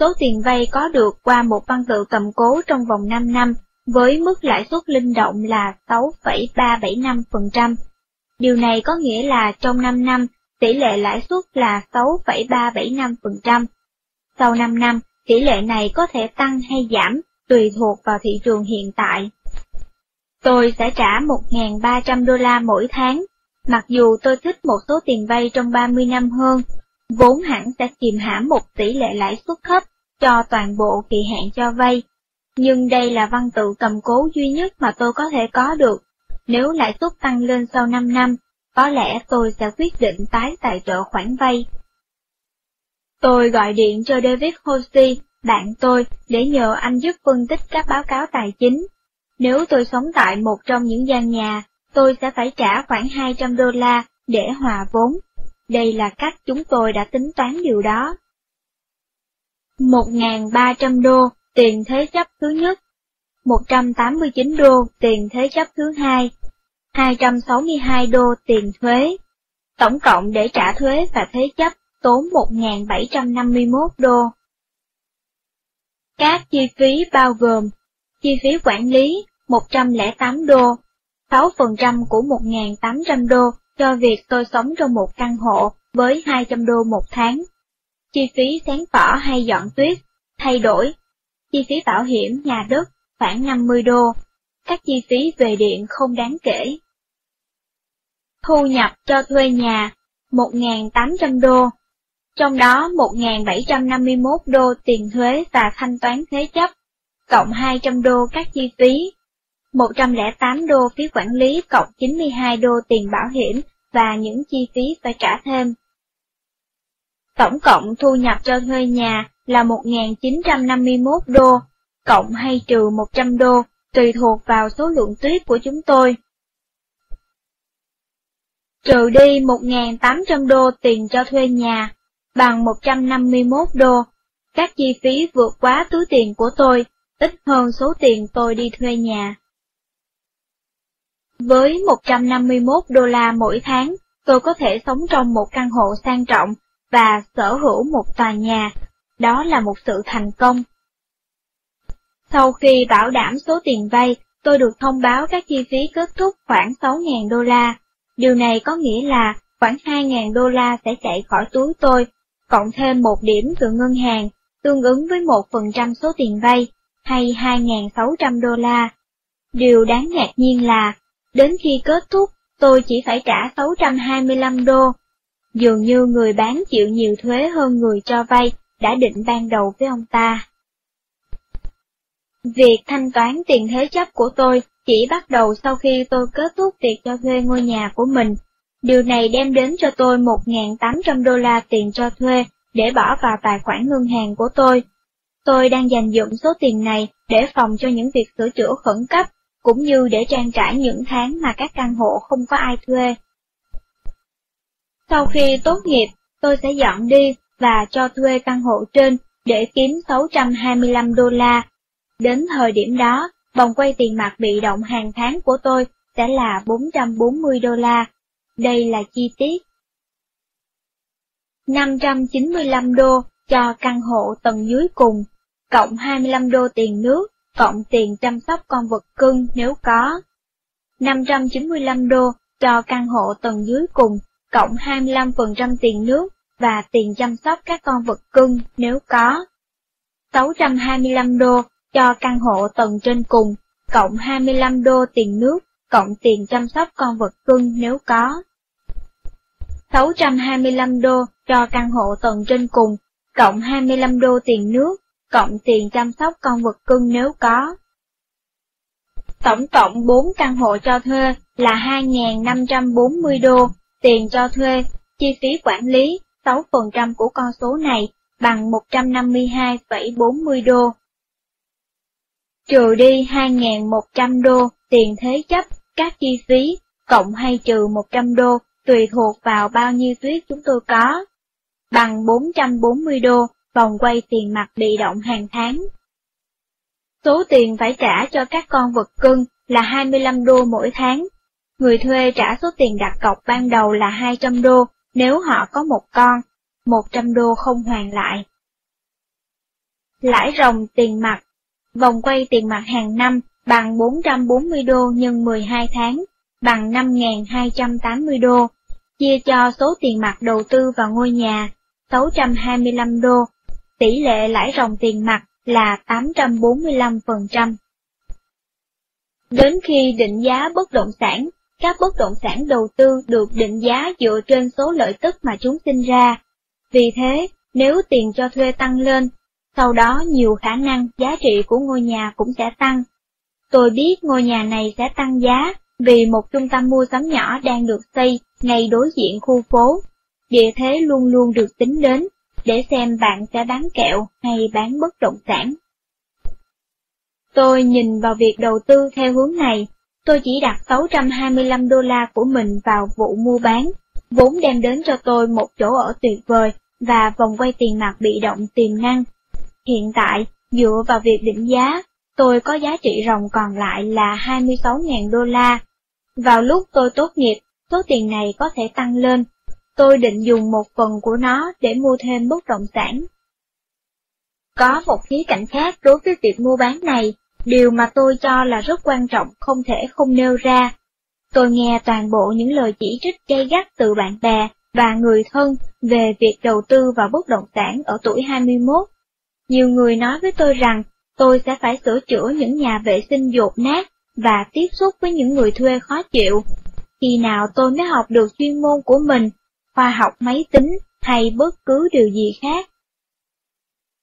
Số tiền vay có được qua một văn tự cầm cố trong vòng 5 năm với mức lãi suất linh động là 6,375%. Điều này có nghĩa là trong 5 năm, tỷ lệ lãi suất là 6,375%. Sau 5 năm, tỷ lệ này có thể tăng hay giảm, tùy thuộc vào thị trường hiện tại. Tôi sẽ trả 1.300 đô la mỗi tháng, Mặc dù tôi thích một số tiền vay trong 30 năm hơn, vốn hẳn sẽ kìm hãm một tỷ lệ lãi suất thấp cho toàn bộ kỳ hạn cho vay, nhưng đây là văn tự cầm cố duy nhất mà tôi có thể có được. Nếu lãi suất tăng lên sau 5 năm, có lẽ tôi sẽ quyết định tái tài trợ khoản vay. Tôi gọi điện cho David Hosey, bạn tôi, để nhờ anh giúp phân tích các báo cáo tài chính. Nếu tôi sống tại một trong những gian nhà, tôi sẽ phải trả khoảng 200 đô la để hòa vốn. Đây là cách chúng tôi đã tính toán điều đó. 1.300 đô tiền thế chấp thứ nhất, 189 đô tiền thế chấp thứ hai, 262 đô tiền thuế. Tổng cộng để trả thuế và thế chấp tốn 1.751 đô. Các chi phí bao gồm chi phí quản lý 108 đô, 6% của 1.800 đô cho việc tôi sống trong một căn hộ với 200 đô một tháng. Chi phí sáng tỏ hay dọn tuyết, thay đổi, chi phí bảo hiểm nhà đất khoảng 50 đô, các chi phí về điện không đáng kể. Thu nhập cho thuê nhà 1.800 đô, trong đó 1.751 đô tiền thuế và thanh toán thế chấp, cộng 200 đô các chi phí, 108 đô phí quản lý cộng 92 đô tiền bảo hiểm và những chi phí phải trả thêm. Tổng cộng thu nhập cho thuê nhà là 1.951 đô, cộng hay trừ 100 đô, tùy thuộc vào số lượng tuyết của chúng tôi. Trừ đi 1.800 đô tiền cho thuê nhà, bằng 151 đô. Các chi phí vượt quá túi tiền của tôi, ít hơn số tiền tôi đi thuê nhà. Với 151 đô la mỗi tháng, tôi có thể sống trong một căn hộ sang trọng và sở hữu một tòa nhà. Đó là một sự thành công. Sau khi bảo đảm số tiền vay, tôi được thông báo các chi phí kết thúc khoảng 6.000 đô la. Điều này có nghĩa là khoảng 2.000 đô la sẽ chạy khỏi túi tôi, cộng thêm một điểm từ ngân hàng, tương ứng với 1% số tiền vay, hay 2.600 đô la. Điều đáng ngạc nhiên là, đến khi kết thúc, tôi chỉ phải trả 625 đô. Dường như người bán chịu nhiều thuế hơn người cho vay đã định ban đầu với ông ta. Việc thanh toán tiền thế chấp của tôi chỉ bắt đầu sau khi tôi kết thúc việc cho thuê ngôi nhà của mình. Điều này đem đến cho tôi 1.800 đô la tiền cho thuê để bỏ vào tài khoản ngân hàng của tôi. Tôi đang dành dụng số tiền này để phòng cho những việc sửa chữa khẩn cấp, cũng như để trang trải những tháng mà các căn hộ không có ai thuê. Sau khi tốt nghiệp, tôi sẽ dọn đi và cho thuê căn hộ trên để kiếm 625 đô la. Đến thời điểm đó, vòng quay tiền mặt bị động hàng tháng của tôi sẽ là 440 đô la. Đây là chi tiết. 595 đô cho căn hộ tầng dưới cùng, cộng 25 đô tiền nước, cộng tiền chăm sóc con vật cưng nếu có. 595 đô cho căn hộ tầng dưới cùng, cộng 25% tiền nước và tiền chăm sóc các con vật cưng nếu có. 625 đô cho căn hộ tầng trên cùng, cộng 25 đô tiền nước, cộng tiền chăm sóc con vật cưng nếu có. 625 đô cho căn hộ tầng trên cùng, cộng 25 đô tiền nước, cộng tiền chăm sóc con vật cưng nếu có. Tổng cộng 4 căn hộ cho thuê là 2.540 đô, tiền cho thuê, chi phí quản lý 6% của con số này bằng 152,40 đô. Trừ đi 2.100 đô tiền thế chấp, các chi phí, cộng hay trừ 100 đô tùy thuộc vào bao nhiêu tuyết chúng tôi có, bằng 440 đô vòng quay tiền mặt bị động hàng tháng. Số tiền phải trả cho các con vật cưng là 25 đô mỗi tháng. Người thuê trả số tiền đặt cọc ban đầu là 200 đô nếu họ có một con, 100 đô không hoàn lại. Lãi ròng tiền mặt Vòng quay tiền mặt hàng năm bằng 440 đô nhân 12 tháng, bằng 5.280 đô, chia cho số tiền mặt đầu tư vào ngôi nhà, 625 đô, tỷ lệ lãi ròng tiền mặt là 845%. Đến khi định giá bất động sản, các bất động sản đầu tư được định giá dựa trên số lợi tức mà chúng sinh ra. Vì thế, nếu tiền cho thuê tăng lên, sau đó nhiều khả năng giá trị của ngôi nhà cũng sẽ tăng. Tôi biết ngôi nhà này sẽ tăng giá vì một trung tâm mua sắm nhỏ đang được xây ngay đối diện khu phố. Địa thế luôn luôn được tính đến, để xem bạn sẽ bán kẹo hay bán bất động sản. Tôi nhìn vào việc đầu tư theo hướng này, tôi chỉ đặt 625 đô la của mình vào vụ mua bán, vốn đem đến cho tôi một chỗ ở tuyệt vời và vòng quay tiền mặt bị động tiềm năng. Hiện tại, dựa vào việc định giá, tôi có giá trị ròng còn lại là 26.000 đô la. Vào lúc tôi tốt nghiệp, số tiền này có thể tăng lên. Tôi định dùng một phần của nó để mua thêm bất động sản. Có một khía cạnh khác đối với việc mua bán này, điều mà tôi cho là rất quan trọng không thể không nêu ra. Tôi nghe toàn bộ những lời chỉ trích gay gắt từ bạn bè và người thân về việc đầu tư vào bất động sản ở tuổi 21. Nhiều người nói với tôi rằng tôi sẽ phải sửa chữa những nhà vệ sinh dột nát và tiếp xúc với những người thuê khó chịu. Khi nào tôi mới học được chuyên môn của mình, khoa học máy tính hay bất cứ điều gì khác?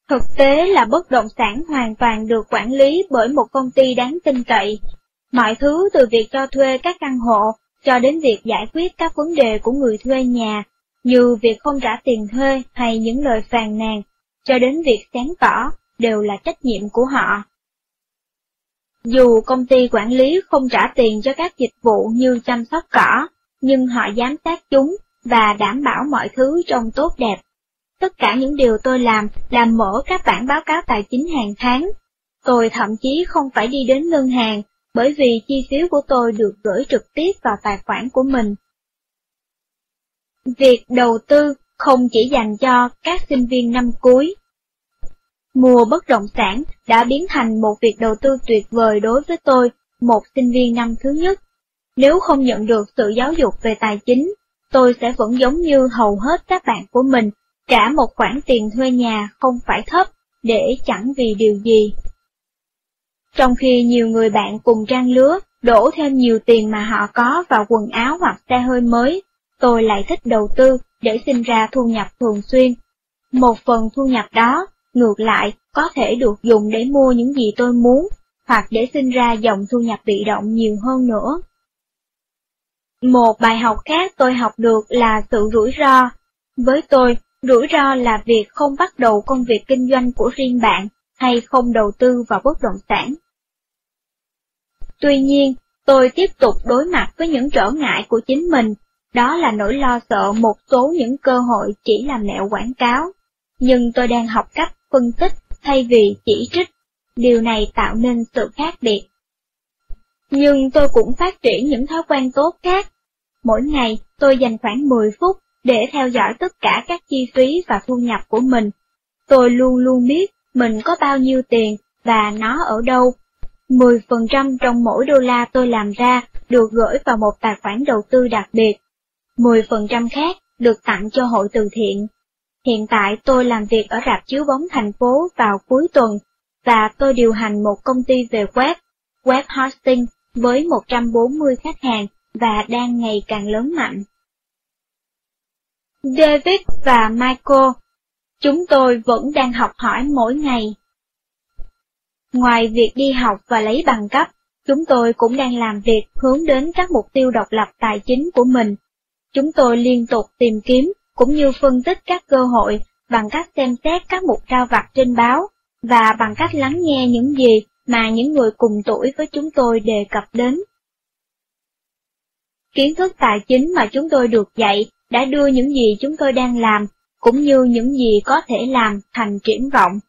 Thực tế là bất động sản hoàn toàn được quản lý bởi một công ty đáng tin cậy. Mọi thứ từ việc cho thuê các căn hộ cho đến việc giải quyết các vấn đề của người thuê nhà, như việc không trả tiền thuê hay những lời phàn nàn, cho đến việc sáng tỏ, đều là trách nhiệm của họ. Dù công ty quản lý không trả tiền cho các dịch vụ như chăm sóc cỏ, nhưng họ giám sát chúng và đảm bảo mọi thứ trông tốt đẹp. Tất cả những điều tôi làm là mở các bản báo cáo tài chính hàng tháng. Tôi thậm chí không phải đi đến ngân hàng, bởi vì chi phiếu của tôi được gửi trực tiếp vào tài khoản của mình. Việc đầu tư không chỉ dành cho các sinh viên năm cuối. Mua bất động sản đã biến thành một việc đầu tư tuyệt vời đối với tôi, một sinh viên năm thứ nhất. Nếu không nhận được sự giáo dục về tài chính, tôi sẽ vẫn giống như hầu hết các bạn của mình, trả một khoản tiền thuê nhà không phải thấp, để chẳng vì điều gì. Trong khi nhiều người bạn cùng trang lứa đổ thêm nhiều tiền mà họ có vào quần áo hoặc xe hơi mới, tôi lại thích đầu tư để sinh ra thu nhập thường xuyên. Một phần thu nhập đó, ngược lại, có thể được dùng để mua những gì tôi muốn, hoặc để sinh ra dòng thu nhập bị động nhiều hơn nữa. Một bài học khác tôi học được là sự rủi ro. Với tôi, rủi ro là việc không bắt đầu công việc kinh doanh của riêng bạn, hay không đầu tư vào bất động sản. Tuy nhiên, tôi tiếp tục đối mặt với những trở ngại của chính mình, đó là nỗi lo sợ một số những cơ hội chỉ là mẹo quảng cáo. Nhưng tôi đang học cách phân tích thay vì chỉ trích, điều này tạo nên sự khác biệt. Nhưng tôi cũng phát triển những thói quen tốt khác. Mỗi ngày, tôi dành khoảng 10 phút để theo dõi tất cả các chi phí và thu nhập của mình. Tôi luôn luôn biết mình có bao nhiêu tiền và nó ở đâu 10% trong mỗi đô la tôi làm ra được gửi vào một tài khoản đầu tư đặc biệt. 10% khác được tặng cho hội từ thiện. Hiện tại tôi làm việc ở rạp chiếu bóng thành phố vào cuối tuần, và tôi điều hành một công ty về web, web hosting, với 140 khách hàng và đang ngày càng lớn mạnh. David và Michael, chúng tôi vẫn đang học hỏi mỗi ngày. Ngoài việc đi học và lấy bằng cấp, chúng tôi cũng đang làm việc hướng đến các mục tiêu độc lập tài chính của mình. Chúng tôi liên tục tìm kiếm cũng như phân tích các cơ hội bằng cách xem xét các mục trao vặt trên báo và bằng cách lắng nghe những gì mà những người cùng tuổi với chúng tôi đề cập đến. Kiến thức tài chính mà chúng tôi được dạy đã đưa những gì chúng tôi đang làm, cũng như những gì có thể làm thành triển vọng.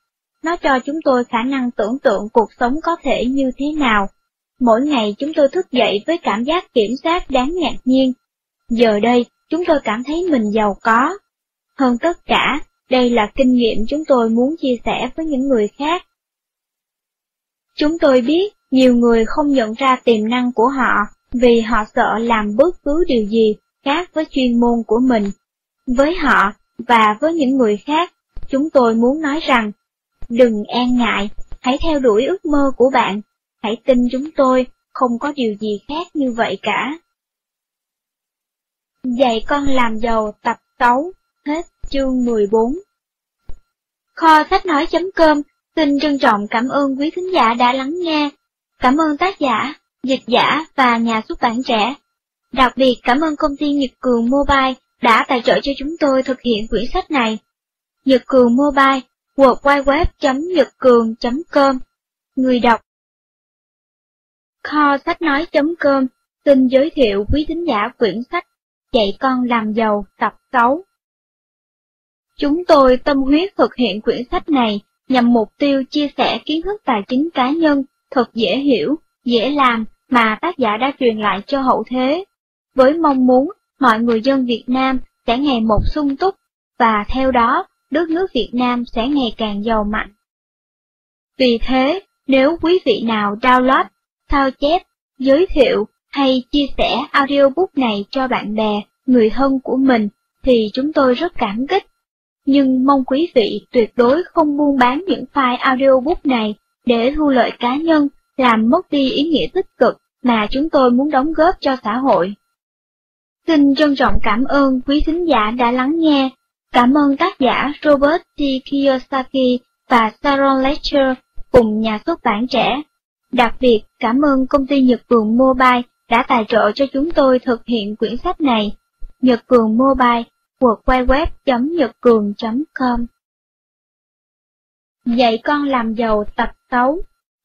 Nó cho chúng tôi khả năng tưởng tượng cuộc sống có thể như thế nào. Mỗi ngày chúng tôi thức dậy với cảm giác kiểm soát đáng ngạc nhiên. Giờ đây, chúng tôi cảm thấy mình giàu có. Hơn tất cả, đây là kinh nghiệm chúng tôi muốn chia sẻ với những người khác. Chúng tôi biết nhiều người không nhận ra tiềm năng của họ vì họ sợ làm bất cứ điều gì khác với chuyên môn của mình. Với họ và với những người khác, chúng tôi muốn nói rằng Đừng e ngại, hãy theo đuổi ước mơ của bạn, hãy tin chúng tôi, không có điều gì khác như vậy cả. Dạy con làm giàu tập 6, hết chương 14. Kho sách nói.com xin trân trọng cảm ơn quý thính giả đã lắng nghe. Cảm ơn tác giả, dịch giả và nhà xuất bản trẻ. Đặc biệt cảm ơn công ty Nhật Cường Mobile đã tài trợ cho chúng tôi thực hiện quyển sách này. Nhật Cường Mobile, www.nhậtcường.com Người đọc Kho sách nói.com xin giới thiệu quý thính giả quyển sách Dạy con làm giàu tập 6. Chúng tôi tâm huyết thực hiện quyển sách này nhằm mục tiêu chia sẻ kiến thức tài chính cá nhân thật dễ hiểu, dễ làm mà tác giả đã truyền lại cho hậu thế, với mong muốn mọi người dân Việt Nam sẽ ngày một sung túc, và theo đó, đất nước Việt Nam sẽ ngày càng giàu mạnh. Vì thế, nếu quý vị nào download, sao chép, giới thiệu hay chia sẻ audiobook này cho bạn bè, người thân của mình, thì chúng tôi rất cảm kích. Nhưng mong quý vị tuyệt đối không buôn bán những file audiobook này để thu lợi cá nhân, làm mất đi ý nghĩa tích cực mà chúng tôi muốn đóng góp cho xã hội. Xin trân trọng cảm ơn quý thính giả đã lắng nghe. Cảm ơn tác giả Robert T. Kiyosaki và Sharon Lecter cùng nhà xuất bản trẻ. Đặc biệt cảm ơn công ty Nhật Cường Mobile đã tài trợ cho chúng tôi thực hiện quyển sách này. Nhật Cường Mobile, www.nhậtcường.com Dạy con làm giàu tập 6,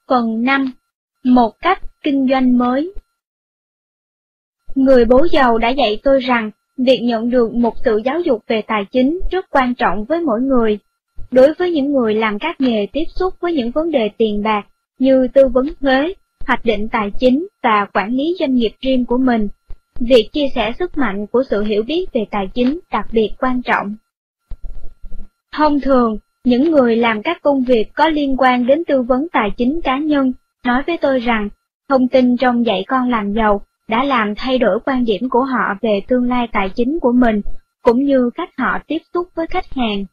phần 5, một cách kinh doanh mới. Người bố giàu đã dạy tôi rằng, việc nhận được một sự giáo dục về tài chính rất quan trọng với mỗi người. Đối với những người làm các nghề tiếp xúc với những vấn đề tiền bạc như tư vấn thuế, hoạch định tài chính và quản lý doanh nghiệp riêng của mình, việc chia sẻ sức mạnh của sự hiểu biết về tài chính đặc biệt quan trọng. Thông thường, những người làm các công việc có liên quan đến tư vấn tài chính cá nhân nói với tôi rằng thông tin trong dạy con làm giàu đã làm thay đổi quan điểm của họ về tương lai tài chính của mình, cũng như cách họ tiếp xúc với khách hàng.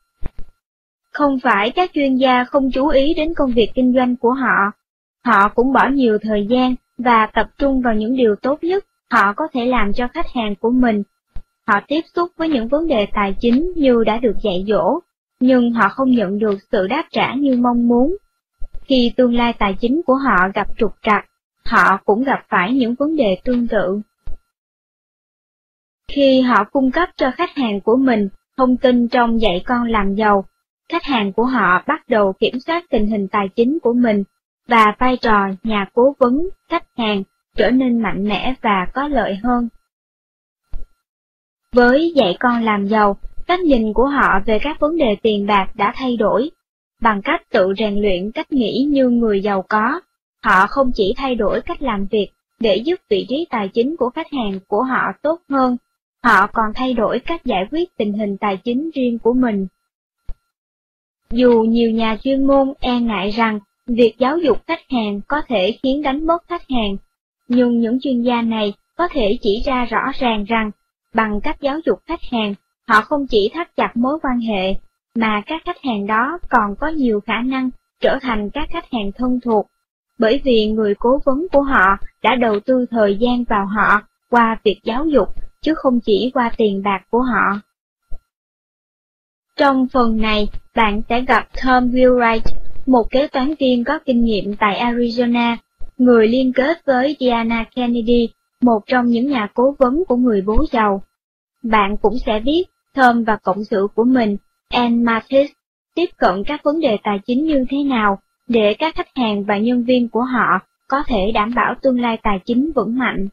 Không phải các chuyên gia không chú ý đến công việc kinh doanh của họ, họ cũng bỏ nhiều thời gian và tập trung vào những điều tốt nhất họ có thể làm cho khách hàng của mình. Họ tiếp xúc với những vấn đề tài chính như đã được dạy dỗ, nhưng họ không nhận được sự đáp trả như mong muốn. Khi tương lai tài chính của họ gặp trục trặc, họ cũng gặp phải những vấn đề tương tự. Khi họ cung cấp cho khách hàng của mình thông tin trong dạy con làm giàu, khách hàng của họ bắt đầu kiểm soát tình hình tài chính của mình và vai trò nhà cố vấn khách hàng trở nên mạnh mẽ và có lợi hơn. Với dạy con làm giàu, cách nhìn của họ về các vấn đề tiền bạc đã thay đổi. Bằng cách tự rèn luyện cách nghĩ như người giàu có, họ không chỉ thay đổi cách làm việc để giúp vị trí tài chính của khách hàng của họ tốt hơn, họ còn thay đổi cách giải quyết tình hình tài chính riêng của mình. Dù nhiều nhà chuyên môn e ngại rằng việc giáo dục khách hàng có thể khiến đánh mất khách hàng, nhưng những chuyên gia này có thể chỉ ra rõ ràng rằng, bằng cách giáo dục khách hàng, họ không chỉ thắt chặt mối quan hệ, mà các khách hàng đó còn có nhiều khả năng trở thành các khách hàng thân thuộc, bởi vì người cố vấn của họ đã đầu tư thời gian vào họ qua việc giáo dục, chứ không chỉ qua tiền bạc của họ. Trong phần này, bạn sẽ gặp Tom Wheelwright, một kế toán viên có kinh nghiệm tại Arizona, người liên kết với Diana Kennedy, một trong những nhà cố vấn của người bố giàu. Bạn cũng sẽ biết Tom và cộng sự của mình, and Mathis, tiếp cận các vấn đề tài chính như thế nào để các khách hàng và nhân viên của họ có thể đảm bảo tương lai tài chính vững mạnh.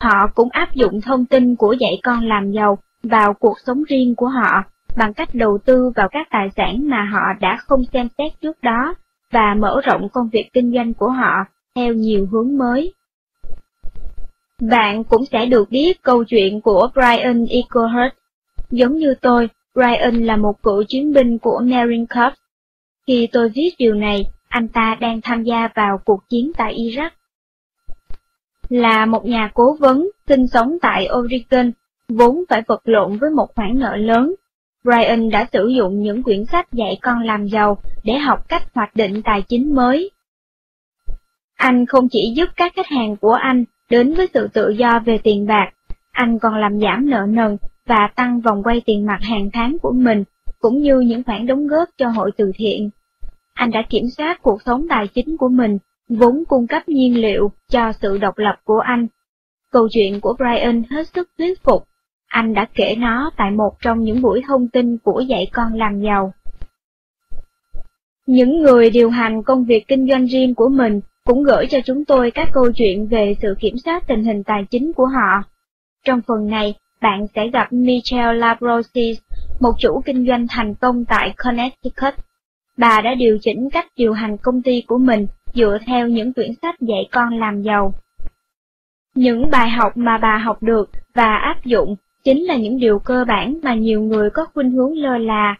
Họ cũng áp dụng thông tin của dạy con làm giàu vào cuộc sống riêng của họ bằng cách đầu tư vào các tài sản mà họ đã không xem xét trước đó và mở rộng công việc kinh doanh của họ theo nhiều hướng mới. Bạn cũng sẽ được biết câu chuyện của Brian Eaglehurst. Giống như tôi, Ryan là một cựu chiến binh của Marine Corps. Khi tôi viết điều này, anh ta đang tham gia vào cuộc chiến tại Iraq. Là một nhà cố vấn, sinh sống tại Oregon, vốn phải vật lộn với một khoản nợ lớn Brian đã sử dụng những quyển sách dạy con làm giàu để học cách hoạch định tài chính mới. Anh không chỉ giúp các khách hàng của anh đến với sự tự do về tiền bạc, anh còn làm giảm nợ nần và tăng vòng quay tiền mặt hàng tháng của mình, cũng như những khoản đóng góp cho hội từ thiện. Anh đã kiểm soát cuộc sống tài chính của mình, vốn cung cấp nhiên liệu cho sự độc lập của anh. Câu chuyện của Brian hết sức thuyết phục. Anh đã kể nó tại một trong những buổi thông tin của dạy con làm giàu. Những người điều hành công việc kinh doanh riêng của mình cũng gửi cho chúng tôi các câu chuyện về sự kiểm soát tình hình tài chính của họ. Trong phần này, bạn sẽ gặp Michelle Labrosis, một chủ kinh doanh thành công tại Connecticut. Bà đã điều chỉnh cách điều hành công ty của mình dựa theo những quyển sách dạy con làm giàu. Những bài học mà bà học được và áp dụng chính là những điều cơ bản mà nhiều người có khuynh hướng lơ là.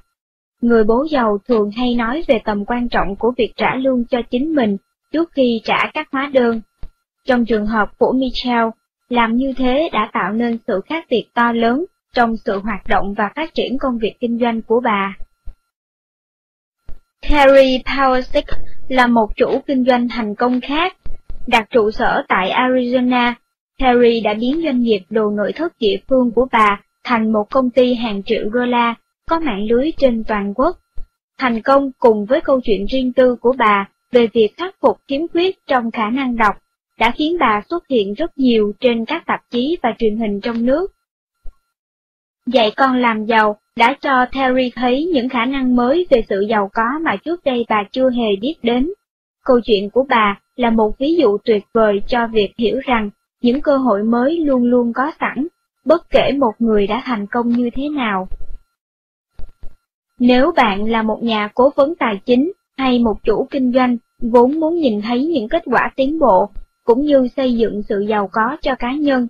Người bố giàu thường hay nói về tầm quan trọng của việc trả lương cho chính mình trước khi trả các hóa đơn. Trong trường hợp của Michelle, làm như thế đã tạo nên sự khác biệt to lớn trong sự hoạt động và phát triển công việc kinh doanh của bà. Terry Powersick là một chủ kinh doanh thành công khác. Đặt trụ sở tại Arizona, Terry đã biến doanh nghiệp đồ nội thất địa phương của bà thành một công ty hàng triệu đô la, có mạng lưới trên toàn quốc. Thành công cùng với câu chuyện riêng tư của bà về việc khắc phục kiếm khuyết trong khả năng đọc đã khiến bà xuất hiện rất nhiều trên các tạp chí và truyền hình trong nước. Dạy con làm giàu đã cho Terry thấy những khả năng mới về sự giàu có mà trước đây bà chưa hề biết đến. Câu chuyện của bà là một ví dụ tuyệt vời cho việc hiểu rằng những cơ hội mới luôn luôn có sẵn, bất kể một người đã thành công như thế nào. Nếu bạn là một nhà cố vấn tài chính hay một chủ kinh doanh vốn muốn nhìn thấy những kết quả tiến bộ, cũng như xây dựng sự giàu có cho cá nhân,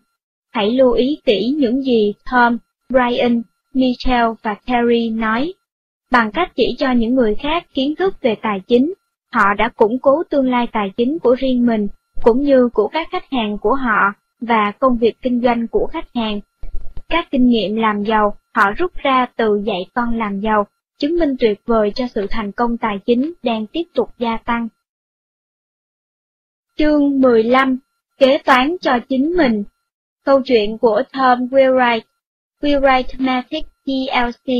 hãy lưu ý kỹ những gì Tom, Brian, Michelle và Terry nói. Bằng cách chỉ cho những người khác kiến thức về tài chính, họ đã củng cố tương lai tài chính của riêng mình, cũng như của các khách hàng của họ và công việc kinh doanh của khách hàng. Các kinh nghiệm làm giàu họ rút ra từ dạy con làm giàu, chứng minh tuyệt vời cho sự thành công tài chính đang tiếp tục gia tăng. Chương 15 Kế toán cho chính mình Câu chuyện của Tom Wheelwright Wheelwright Matic DLC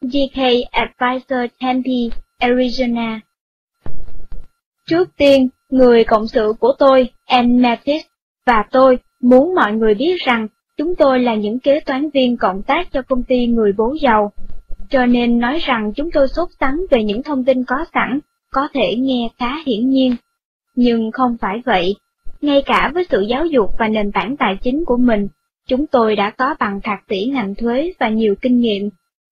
GK Advisor Tempe, Arizona Trước tiên, người cộng sự của tôi, Ann Matis, và tôi muốn mọi người biết rằng chúng tôi là những kế toán viên cộng tác cho công ty người bố giàu. Cho nên nói rằng chúng tôi sốt sắng về những thông tin có sẵn, có thể nghe khá hiển nhiên. Nhưng không phải vậy. Ngay cả với sự giáo dục và nền tảng tài chính của mình, chúng tôi đã có bằng thạc sĩ ngành thuế và nhiều kinh nghiệm.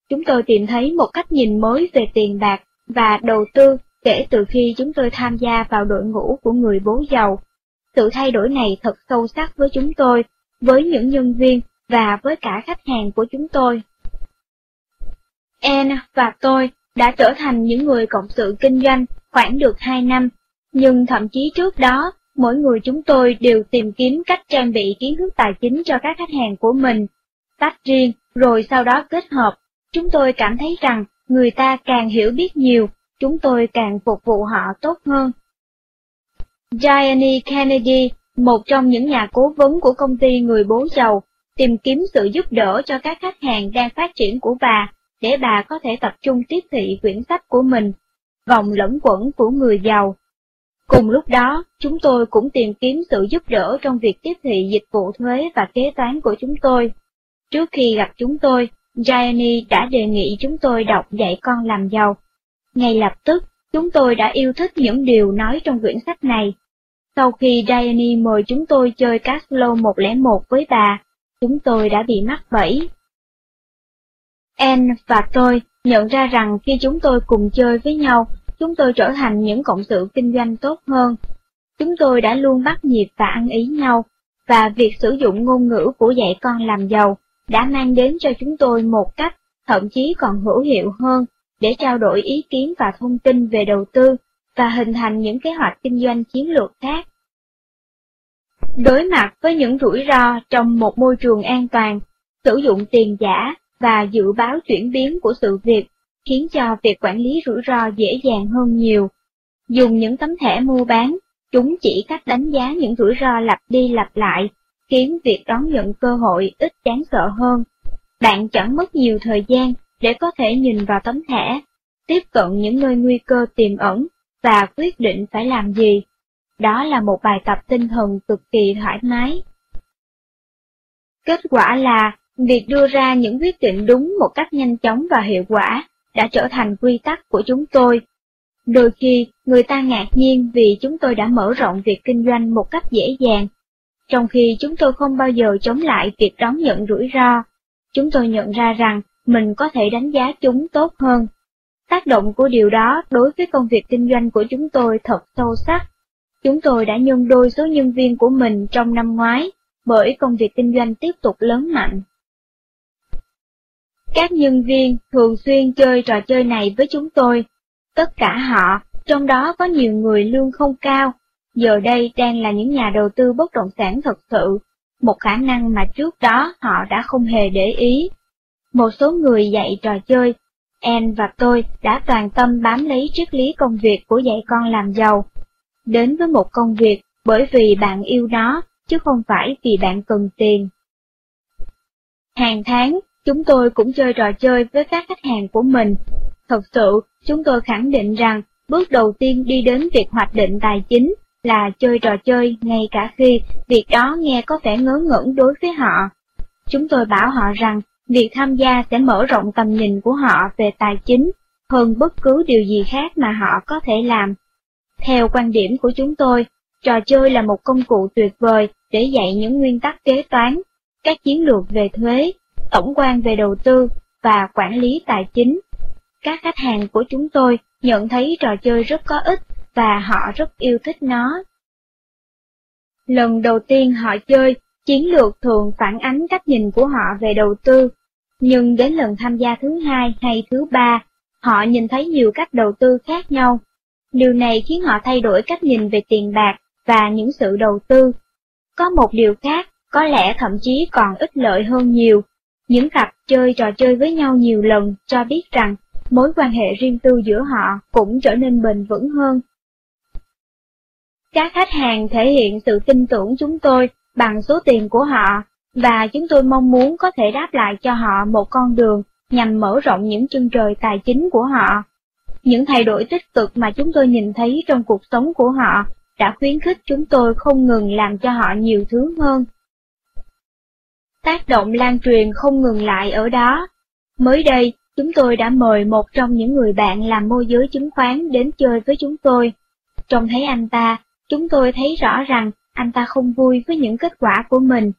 Chúng tôi tìm thấy một cách nhìn mới về tiền bạc và đầu tư kể từ khi chúng tôi tham gia vào đội ngũ của người bố giàu. Sự thay đổi này thật sâu sắc với chúng tôi, với những nhân viên và với cả khách hàng của chúng tôi. Anne và tôi đã trở thành những người cộng sự kinh doanh khoảng được 2 năm nhưng thậm chí trước đó, mỗi người chúng tôi đều tìm kiếm cách trang bị kiến thức tài chính cho các khách hàng của mình, tách riêng, rồi sau đó kết hợp. Chúng tôi cảm thấy rằng người ta càng hiểu biết nhiều, chúng tôi càng phục vụ họ tốt hơn. Gianni Kennedy, một trong những nhà cố vấn của công ty người bố giàu, tìm kiếm sự giúp đỡ cho các khách hàng đang phát triển của bà, để bà có thể tập trung tiếp thị quyển sách của mình, Vòng lẫn quẩn của người giàu. Cùng lúc đó, chúng tôi cũng tìm kiếm sự giúp đỡ trong việc tiếp thị dịch vụ thuế và kế toán của chúng tôi. Trước khi gặp chúng tôi, Gianni đã đề nghị chúng tôi đọc dạy con làm giàu. Ngay lập tức, chúng tôi đã yêu thích những điều nói trong quyển sách này. Sau khi Diane mời chúng tôi chơi Caslo 101 với bà, chúng tôi đã bị mắc bẫy. Anne và tôi nhận ra rằng khi chúng tôi cùng chơi với nhau, chúng tôi trở thành những cộng sự kinh doanh tốt hơn. Chúng tôi đã luôn bắt nhịp và ăn ý nhau, và việc sử dụng ngôn ngữ của dạy con làm giàu đã mang đến cho chúng tôi một cách thậm chí còn hữu hiệu hơn để trao đổi ý kiến và thông tin về đầu tư và hình thành những kế hoạch kinh doanh chiến lược khác. Đối mặt với những rủi ro trong một môi trường an toàn, sử dụng tiền giả và dự báo chuyển biến của sự việc khiến cho việc quản lý rủi ro dễ dàng hơn nhiều. Dùng những tấm thẻ mua bán, chúng chỉ cách đánh giá những rủi ro lặp đi lặp lại, khiến việc đón nhận cơ hội ít đáng sợ hơn. Bạn chẳng mất nhiều thời gian để có thể nhìn vào tấm thẻ, tiếp cận những nơi nguy cơ tiềm ẩn và quyết định phải làm gì. Đó là một bài tập tinh thần cực kỳ thoải mái. Kết quả là, việc đưa ra những quyết định đúng một cách nhanh chóng và hiệu quả đã trở thành quy tắc của chúng tôi. Đôi khi, người ta ngạc nhiên vì chúng tôi đã mở rộng việc kinh doanh một cách dễ dàng, trong khi chúng tôi không bao giờ chống lại việc đón nhận rủi ro. Chúng tôi nhận ra rằng mình có thể đánh giá chúng tốt hơn. Tác động của điều đó đối với công việc kinh doanh của chúng tôi thật sâu sắc. Chúng tôi đã nhân đôi số nhân viên của mình trong năm ngoái, bởi công việc kinh doanh tiếp tục lớn mạnh. Các nhân viên thường xuyên chơi trò chơi này với chúng tôi. Tất cả họ, trong đó có nhiều người lương không cao, giờ đây đang là những nhà đầu tư bất động sản thật sự, một khả năng mà trước đó họ đã không hề để ý. Một số người dạy trò chơi, Anne và tôi đã toàn tâm bám lấy triết lý công việc của dạy con làm giàu. Đến với một công việc bởi vì bạn yêu nó, chứ không phải vì bạn cần tiền. Hàng tháng, chúng tôi cũng chơi trò chơi với các khách hàng của mình. Thật sự, chúng tôi khẳng định rằng bước đầu tiên đi đến việc hoạch định tài chính là chơi trò chơi ngay cả khi việc đó nghe có vẻ ngớ ngẩn đối với họ. Chúng tôi bảo họ rằng việc tham gia sẽ mở rộng tầm nhìn của họ về tài chính hơn bất cứ điều gì khác mà họ có thể làm. Theo quan điểm của chúng tôi, trò chơi là một công cụ tuyệt vời để dạy những nguyên tắc kế toán, các chiến lược về thuế, tổng quan về đầu tư và quản lý tài chính. Các khách hàng của chúng tôi nhận thấy trò chơi rất có ích và họ rất yêu thích nó. Lần đầu tiên họ chơi, chiến lược thường phản ánh cách nhìn của họ về đầu tư, nhưng đến lần tham gia thứ hai hay thứ ba, họ nhìn thấy nhiều cách đầu tư khác nhau. Điều này khiến họ thay đổi cách nhìn về tiền bạc và những sự đầu tư. Có một điều khác, có lẽ thậm chí còn ít lợi hơn nhiều. Những cặp chơi trò chơi với nhau nhiều lần cho biết rằng mối quan hệ riêng tư giữa họ cũng trở nên bền vững hơn. Các khách hàng thể hiện sự tin tưởng chúng tôi bằng số tiền của họ, và chúng tôi mong muốn có thể đáp lại cho họ một con đường nhằm mở rộng những chân trời tài chính của họ. Những thay đổi tích cực mà chúng tôi nhìn thấy trong cuộc sống của họ đã khuyến khích chúng tôi không ngừng làm cho họ nhiều thứ hơn. Tác động lan truyền không ngừng lại ở đó. Mới đây, chúng tôi đã mời một trong những người bạn làm môi giới chứng khoán đến chơi với chúng tôi. Trông thấy anh ta, chúng tôi thấy rõ rằng anh ta không vui với những kết quả của mình.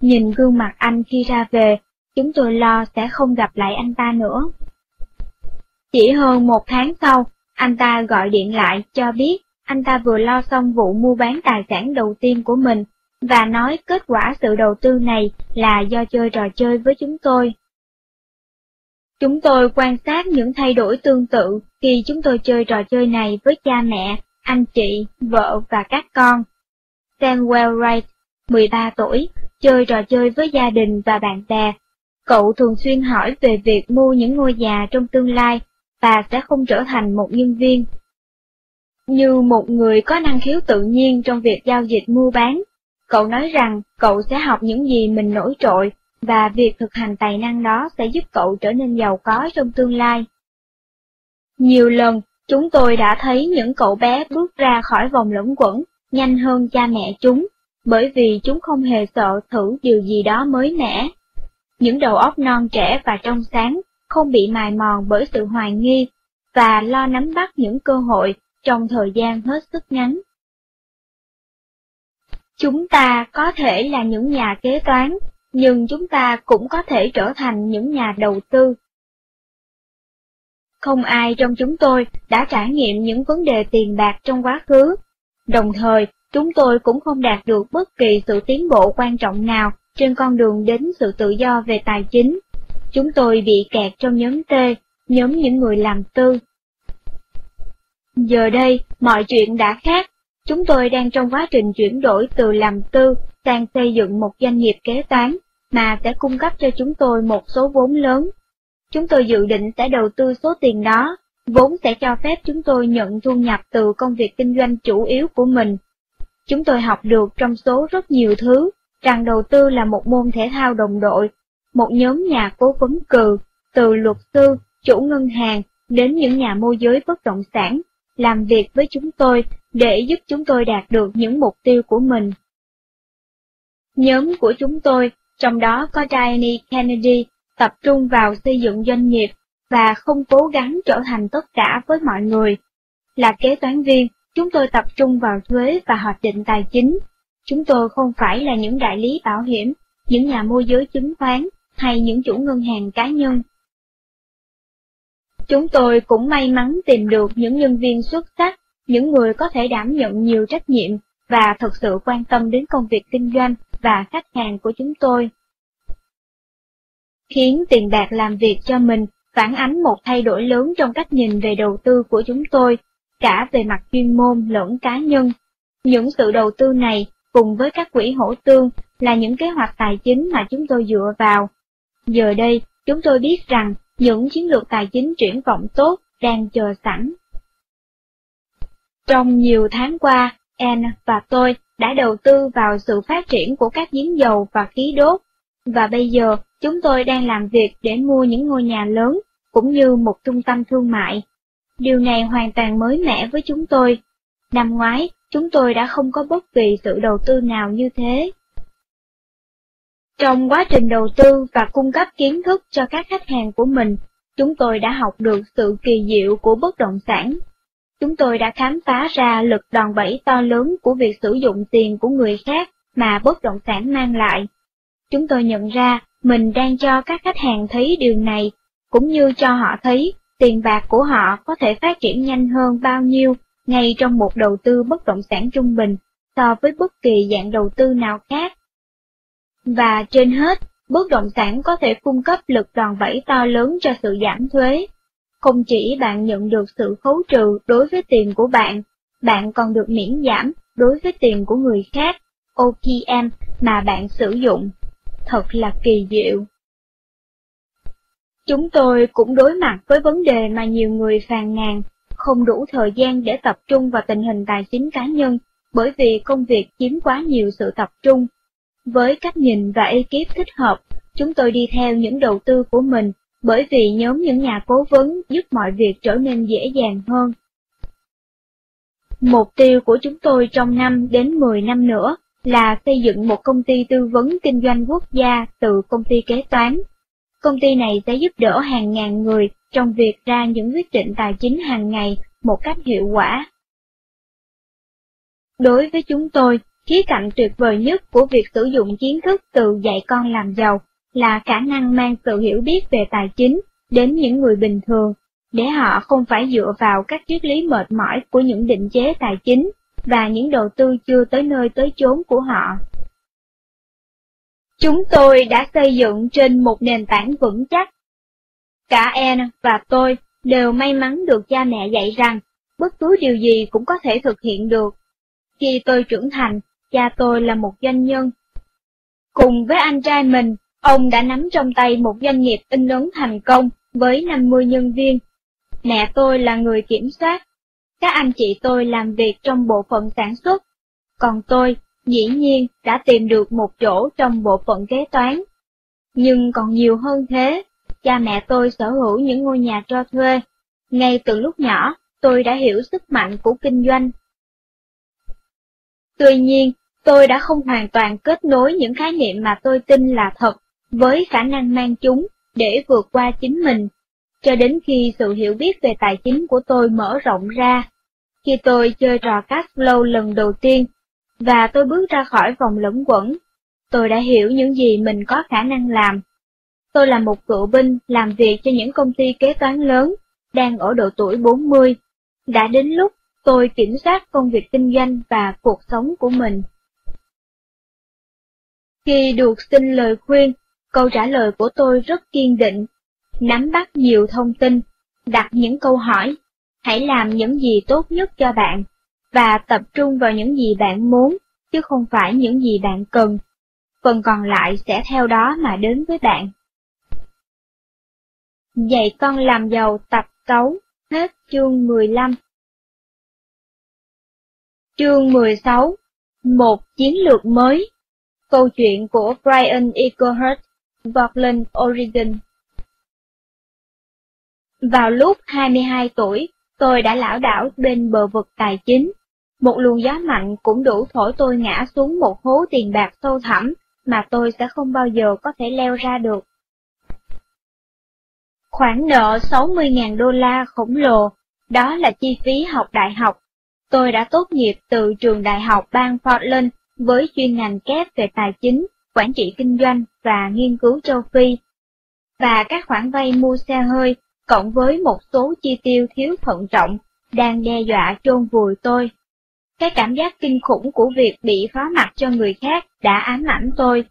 Nhìn gương mặt anh khi ra về, chúng tôi lo sẽ không gặp lại anh ta nữa. Chỉ hơn một tháng sau, anh ta gọi điện lại cho biết anh ta vừa lo xong vụ mua bán tài sản đầu tiên của mình, và nói kết quả sự đầu tư này là do chơi trò chơi với chúng tôi. Chúng tôi quan sát những thay đổi tương tự khi chúng tôi chơi trò chơi này với cha mẹ, anh chị, vợ và các con. Samuel Wright, 13 tuổi, chơi trò chơi với gia đình và bạn bè. Cậu thường xuyên hỏi về việc mua những ngôi nhà trong tương lai và sẽ không trở thành một nhân viên như một người có năng khiếu tự nhiên trong việc giao dịch mua bán, cậu nói rằng cậu sẽ học những gì mình nổi trội, và việc thực hành tài năng đó sẽ giúp cậu trở nên giàu có trong tương lai. Nhiều lần, chúng tôi đã thấy những cậu bé bước ra khỏi vòng luẩn quẩn, nhanh hơn cha mẹ chúng, bởi vì chúng không hề sợ thử điều gì đó mới mẻ. Những đầu óc non trẻ và trong sáng, không bị mài mòn bởi sự hoài nghi, và lo nắm bắt những cơ hội trong thời gian hết sức ngắn. Chúng ta có thể là những nhà kế toán, nhưng chúng ta cũng có thể trở thành những nhà đầu tư. Không ai trong chúng tôi đã trải nghiệm những vấn đề tiền bạc trong quá khứ, đồng thời chúng tôi cũng không đạt được bất kỳ sự tiến bộ quan trọng nào trên con đường đến sự tự do về tài chính. Chúng tôi bị kẹt trong nhóm T, nhóm những người làm tư, Giờ đây, mọi chuyện đã khác. Chúng tôi đang trong quá trình chuyển đổi từ làm tư sang xây dựng một doanh nghiệp kế toán, mà sẽ cung cấp cho chúng tôi một số vốn lớn. Chúng tôi dự định sẽ đầu tư số tiền đó, vốn sẽ cho phép chúng tôi nhận thu nhập từ công việc kinh doanh chủ yếu của mình. Chúng tôi học được trong số rất nhiều thứ, rằng đầu tư là một môn thể thao đồng đội, một nhóm nhà cố vấn cừ, từ luật sư, chủ ngân hàng đến những nhà môi giới bất động sản, làm việc với chúng tôi để giúp chúng tôi đạt được những mục tiêu của mình. Nhóm của chúng tôi, trong đó có Diane Kennedy, tập trung vào xây dựng doanh nghiệp và không cố gắng trở thành tất cả với mọi người. Là kế toán viên, chúng tôi tập trung vào thuế và hoạch định tài chính. Chúng tôi không phải là những đại lý bảo hiểm, những nhà môi giới chứng khoán hay những chủ ngân hàng cá nhân. Chúng tôi cũng may mắn tìm được những nhân viên xuất sắc, những người có thể đảm nhận nhiều trách nhiệm và thực sự quan tâm đến công việc kinh doanh và khách hàng của chúng tôi. Khiến tiền bạc làm việc cho mình phản ánh một thay đổi lớn trong cách nhìn về đầu tư của chúng tôi, cả về mặt chuyên môn lẫn cá nhân. Những sự đầu tư này, cùng với các quỹ hỗ tương, là những kế hoạch tài chính mà chúng tôi dựa vào. Giờ đây, chúng tôi biết rằng những chiến lược tài chính triển vọng tốt đang chờ sẵn. Trong nhiều tháng qua, Anne và tôi đã đầu tư vào sự phát triển của các giếng dầu và khí đốt, và bây giờ chúng tôi đang làm việc để mua những ngôi nhà lớn, cũng như một trung tâm thương mại. Điều này hoàn toàn mới mẻ với chúng tôi. Năm ngoái, chúng tôi đã không có bất kỳ sự đầu tư nào như thế. Trong quá trình đầu tư và cung cấp kiến thức cho các khách hàng của mình, chúng tôi đã học được sự kỳ diệu của bất động sản. Chúng tôi đã khám phá ra lực đòn bẩy to lớn của việc sử dụng tiền của người khác mà bất động sản mang lại. Chúng tôi nhận ra mình đang cho các khách hàng thấy điều này, cũng như cho họ thấy tiền bạc của họ có thể phát triển nhanh hơn bao nhiêu ngay trong một đầu tư bất động sản trung bình so với bất kỳ dạng đầu tư nào khác. Và trên hết, bất động sản có thể cung cấp lực đòn bẩy to lớn cho sự giảm thuế. Không chỉ bạn nhận được sự khấu trừ đối với tiền của bạn, bạn còn được miễn giảm đối với tiền của người khác, OPM, mà bạn sử dụng. Thật là kỳ diệu. Chúng tôi cũng đối mặt với vấn đề mà nhiều người phàn nàn, không đủ thời gian để tập trung vào tình hình tài chính cá nhân, bởi vì công việc chiếm quá nhiều sự tập trung. Với cách nhìn và ekip thích hợp, chúng tôi đi theo những đầu tư của mình, bởi vì nhóm những nhà cố vấn giúp mọi việc trở nên dễ dàng hơn. Mục tiêu của chúng tôi trong năm đến 10 năm nữa là xây dựng một công ty tư vấn kinh doanh quốc gia từ công ty kế toán. Công ty này sẽ giúp đỡ hàng ngàn người trong việc ra những quyết định tài chính hàng ngày một cách hiệu quả. Đối với chúng tôi, khía cạnh tuyệt vời nhất của việc sử dụng kiến thức từ dạy con làm giàu là khả năng mang sự hiểu biết về tài chính đến những người bình thường, để họ không phải dựa vào các triết lý mệt mỏi của những định chế tài chính và những đầu tư chưa tới nơi tới chốn của họ. Chúng tôi đã xây dựng trên một nền tảng vững chắc. Cả Anne và tôi đều may mắn được cha mẹ dạy rằng bất cứ điều gì cũng có thể thực hiện được. Khi tôi trưởng thành, cha tôi là một doanh nhân. Cùng với anh trai mình, ông đã nắm trong tay một doanh nghiệp in ấn thành công với 50 nhân viên. Mẹ tôi là người kiểm soát. Các anh chị tôi làm việc trong bộ phận sản xuất. Còn tôi, dĩ nhiên, đã tìm được một chỗ trong bộ phận kế toán. Nhưng còn nhiều hơn thế, cha mẹ tôi sở hữu những ngôi nhà cho thuê. Ngay từ lúc nhỏ, tôi đã hiểu sức mạnh của kinh doanh. Tuy nhiên, tôi đã không hoàn toàn kết nối những khái niệm mà tôi tin là thật với khả năng mang chúng để vượt qua chính mình, cho đến khi sự hiểu biết về tài chính của tôi mở rộng ra. Khi tôi chơi trò cash flow lần đầu tiên, và tôi bước ra khỏi vòng lẫn quẩn, tôi đã hiểu những gì mình có khả năng làm. Tôi là một cựu binh làm việc cho những công ty kế toán lớn, đang ở độ tuổi 40. Đã đến lúc tôi kiểm soát công việc kinh doanh và cuộc sống của mình. Khi được xin lời khuyên, câu trả lời của tôi rất kiên định. Nắm bắt nhiều thông tin, đặt những câu hỏi, hãy làm những gì tốt nhất cho bạn, và tập trung vào những gì bạn muốn, chứ không phải những gì bạn cần. Phần còn lại sẽ theo đó mà đến với bạn. Dạy con làm giàu tập cấu, hết chương 15. Chương 16 Một chiến lược mới Câu chuyện của Brian Eaglehurst, Portland, Oregon Vào lúc 22 tuổi, tôi đã lão đảo bên bờ vực tài chính. Một luồng gió mạnh cũng đủ thổi tôi ngã xuống một hố tiền bạc sâu thẳm mà tôi sẽ không bao giờ có thể leo ra được. Khoản nợ 60.000 đô la khổng lồ, đó là chi phí học đại học. Tôi đã tốt nghiệp từ trường đại học bang Portland với chuyên ngành kép về tài chính, quản trị kinh doanh và nghiên cứu châu Phi. Và các khoản vay mua xe hơi, cộng với một số chi tiêu thiếu thận trọng, đang đe dọa chôn vùi tôi. Cái cảm giác kinh khủng của việc bị phó mặt cho người khác đã ám ảnh tôi.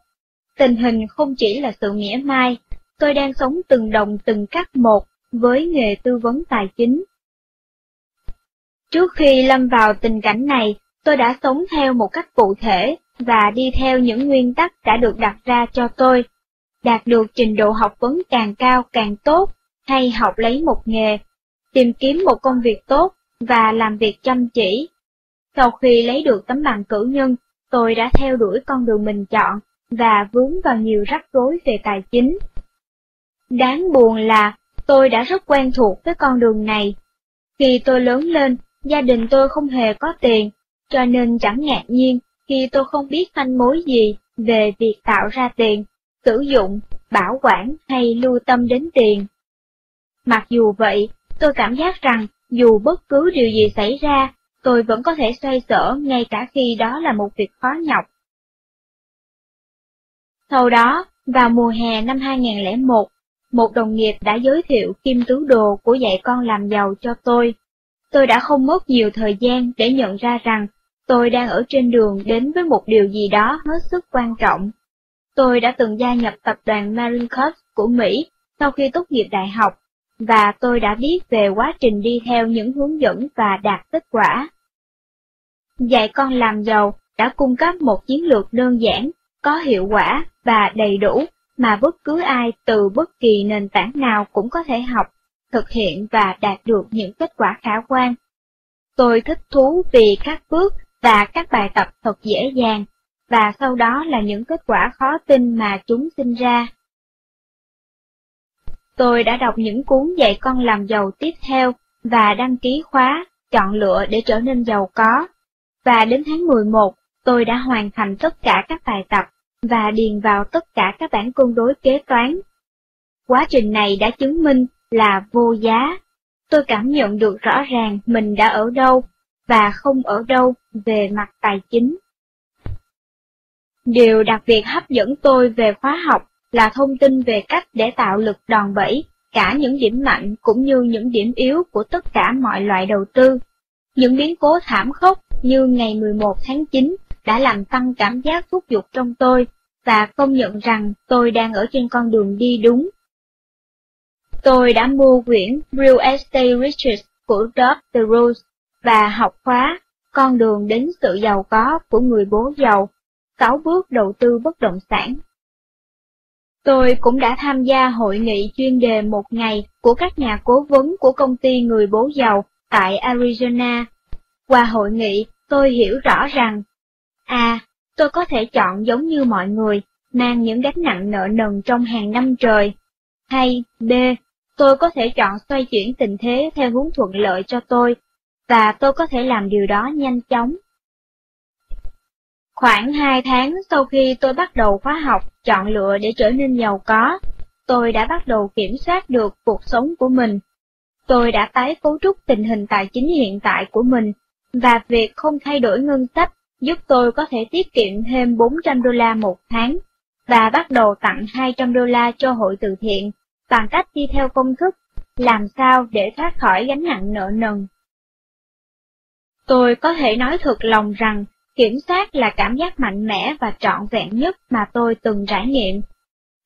Tình hình không chỉ là sự mỉa mai, tôi đang sống từng đồng từng cắt một với nghề tư vấn tài chính. Trước khi lâm vào tình cảnh này, tôi đã sống theo một cách cụ thể và đi theo những nguyên tắc đã được đặt ra cho tôi. Đạt được trình độ học vấn càng cao càng tốt, hay học lấy một nghề, tìm kiếm một công việc tốt và làm việc chăm chỉ. Sau khi lấy được tấm bằng cử nhân, tôi đã theo đuổi con đường mình chọn và vướng vào nhiều rắc rối về tài chính. Đáng buồn là tôi đã rất quen thuộc với con đường này. Khi tôi lớn lên, gia đình tôi không hề có tiền, cho nên chẳng ngạc nhiên khi tôi không biết manh mối gì về việc tạo ra tiền, sử dụng, bảo quản hay lưu tâm đến tiền. Mặc dù vậy, tôi cảm giác rằng dù bất cứ điều gì xảy ra, tôi vẫn có thể xoay sở ngay cả khi đó là một việc khó nhọc. Sau đó, vào mùa hè năm 2001, một đồng nghiệp đã giới thiệu kim tứ đồ của dạy con làm giàu cho tôi. Tôi đã không mất nhiều thời gian để nhận ra rằng tôi đang ở trên đường đến với một điều gì đó hết sức quan trọng. Tôi đã từng gia nhập tập đoàn Marine Corps của Mỹ sau khi tốt nghiệp đại học, và tôi đã biết về quá trình đi theo những hướng dẫn và đạt kết quả. Dạy con làm giàu đã cung cấp một chiến lược đơn giản, có hiệu quả và đầy đủ mà bất cứ ai từ bất kỳ nền tảng nào cũng có thể học, thực hiện và đạt được những kết quả khả quan. Tôi thích thú vì các bước và các bài tập thật dễ dàng, và sau đó là những kết quả khó tin mà chúng sinh ra. Tôi đã đọc những cuốn dạy con làm giàu tiếp theo và đăng ký khóa, chọn lựa để trở nên giàu có. Và đến tháng 11, tôi đã hoàn thành tất cả các bài tập và điền vào tất cả các bảng cân đối kế toán. Quá trình này đã chứng minh là vô giá. Tôi cảm nhận được rõ ràng mình đã ở đâu và không ở đâu về mặt tài chính. Điều đặc biệt hấp dẫn tôi về khóa học là thông tin về cách để tạo lực đòn bẩy, cả những điểm mạnh cũng như những điểm yếu của tất cả mọi loại đầu tư. Những biến cố thảm khốc như ngày 11 tháng 9 đã làm tăng cảm giác thúc giục trong tôi và công nhận rằng tôi đang ở trên con đường đi đúng. Tôi đã mua quyển Real Estate Riches của Doug DeRose và học khóa Con đường đến sự giàu có của người bố giàu, 6 bước đầu tư bất động sản. Tôi cũng đã tham gia hội nghị chuyên đề một ngày của các nhà cố vấn của công ty người bố giàu tại Arizona. Qua hội nghị, tôi hiểu rõ rằng, A. Tôi có thể chọn giống như mọi người, mang những gánh nặng nợ nần trong hàng năm trời. Hay B. Tôi có thể chọn xoay chuyển tình thế theo hướng thuận lợi cho tôi, và tôi có thể làm điều đó nhanh chóng. Khoảng 2 tháng sau khi tôi bắt đầu khóa học chọn lựa để trở nên giàu có, tôi đã bắt đầu kiểm soát được cuộc sống của mình. Tôi đã tái cấu trúc tình hình tài chính hiện tại của mình, và việc không thay đổi ngân sách giúp tôi có thể tiết kiệm thêm 400 đô la một tháng, và bắt đầu tặng 200 đô la cho hội từ thiện, bằng cách đi theo công thức, làm sao để thoát khỏi gánh nặng nợ nần. Tôi có thể nói thật lòng rằng, kiểm soát là cảm giác mạnh mẽ và trọn vẹn nhất mà tôi từng trải nghiệm.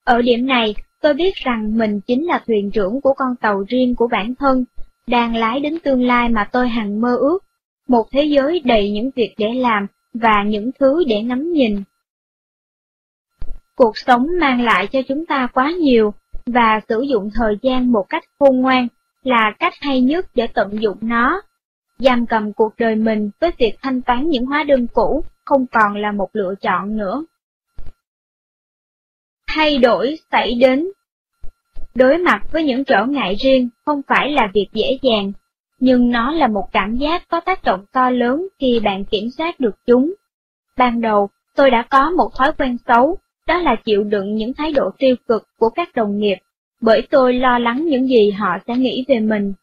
Ở điểm này, tôi biết rằng mình chính là thuyền trưởng của con tàu riêng của bản thân, đang lái đến tương lai mà tôi hằng mơ ước, một thế giới đầy những việc để làm và những thứ để ngắm nhìn. Cuộc sống mang lại cho chúng ta quá nhiều, và sử dụng thời gian một cách khôn ngoan là cách hay nhất để tận dụng nó. Giam cầm cuộc đời mình với việc thanh toán những hóa đơn cũ không còn là một lựa chọn nữa. Thay đổi xảy đến Đối mặt với những trở ngại riêng không phải là việc dễ dàng, nhưng nó là một cảm giác có tác động to lớn khi bạn kiểm soát được chúng. Ban đầu, tôi đã có một thói quen xấu, đó là chịu đựng những thái độ tiêu cực của các đồng nghiệp, bởi tôi lo lắng những gì họ sẽ nghĩ về mình.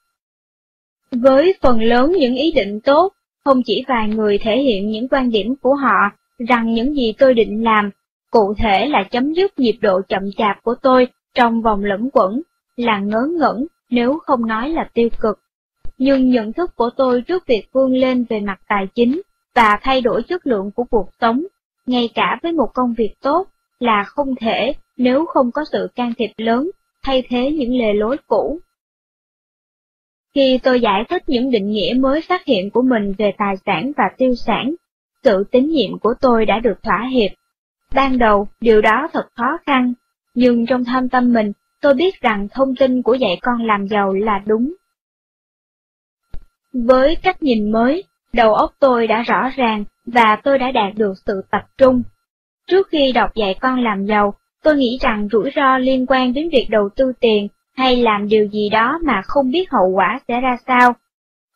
Với phần lớn những ý định tốt, không chỉ vài người thể hiện những quan điểm của họ rằng những gì tôi định làm, cụ thể là chấm dứt nhịp độ chậm chạp của tôi trong vòng lẫn quẩn, là ngớ ngẩn nếu không nói là tiêu cực. Nhưng nhận thức của tôi trước việc vươn lên về mặt tài chính và thay đổi chất lượng của cuộc sống, ngay cả với một công việc tốt, là không thể nếu không có sự can thiệp lớn, thay thế những lề lối cũ. Khi tôi giải thích những định nghĩa mới phát hiện của mình về tài sản và tiêu sản, sự tín nhiệm của tôi đã được thỏa hiệp. Ban đầu, điều đó thật khó khăn, nhưng trong thâm tâm mình, tôi biết rằng thông tin của dạy con làm giàu là đúng. Với cách nhìn mới, đầu óc tôi đã rõ ràng và tôi đã đạt được sự tập trung. Trước khi đọc dạy con làm giàu, tôi nghĩ rằng rủi ro liên quan đến việc đầu tư tiền hay làm điều gì đó mà không biết hậu quả sẽ ra sao.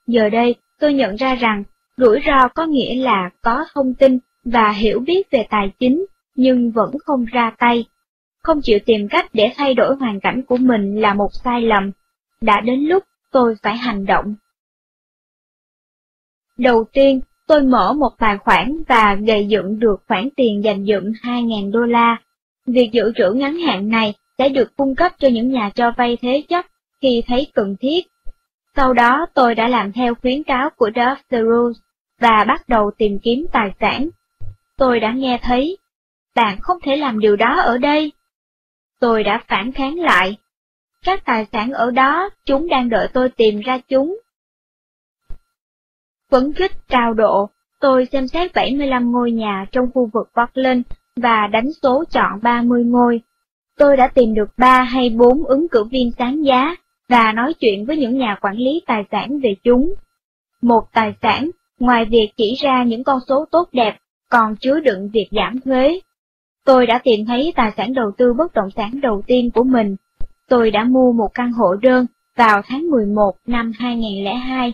Giờ đây, tôi nhận ra rằng rủi ro có nghĩa là có thông tin và hiểu biết về tài chính nhưng vẫn không ra tay. Không chịu tìm cách để thay đổi hoàn cảnh của mình là một sai lầm. Đã đến lúc tôi phải hành động. Đầu tiên, tôi mở một tài khoản và gây dựng được khoản tiền dành dụm 2.000 đô la. Việc dự trữ ngắn hạn này sẽ được cung cấp cho những nhà cho vay thế chấp khi thấy cần thiết. Sau đó tôi đã làm theo khuyến cáo của Duff the Rules và bắt đầu tìm kiếm tài sản. Tôi đã nghe thấy, bạn không thể làm điều đó ở đây. Tôi đã phản kháng lại. Các tài sản ở đó, chúng đang đợi tôi tìm ra chúng. Phấn khích cao độ, tôi xem xét 75 ngôi nhà trong khu vực Portland và đánh số chọn 30 ngôi. Tôi đã tìm được 3 hay 4 ứng cử viên sáng giá và nói chuyện với những nhà quản lý tài sản về chúng. Một tài sản, ngoài việc chỉ ra những con số tốt đẹp, còn chứa đựng việc giảm thuế. Tôi đã tìm thấy tài sản đầu tư bất động sản đầu tiên của mình. Tôi đã mua một căn hộ đơn vào tháng 11 năm 2002.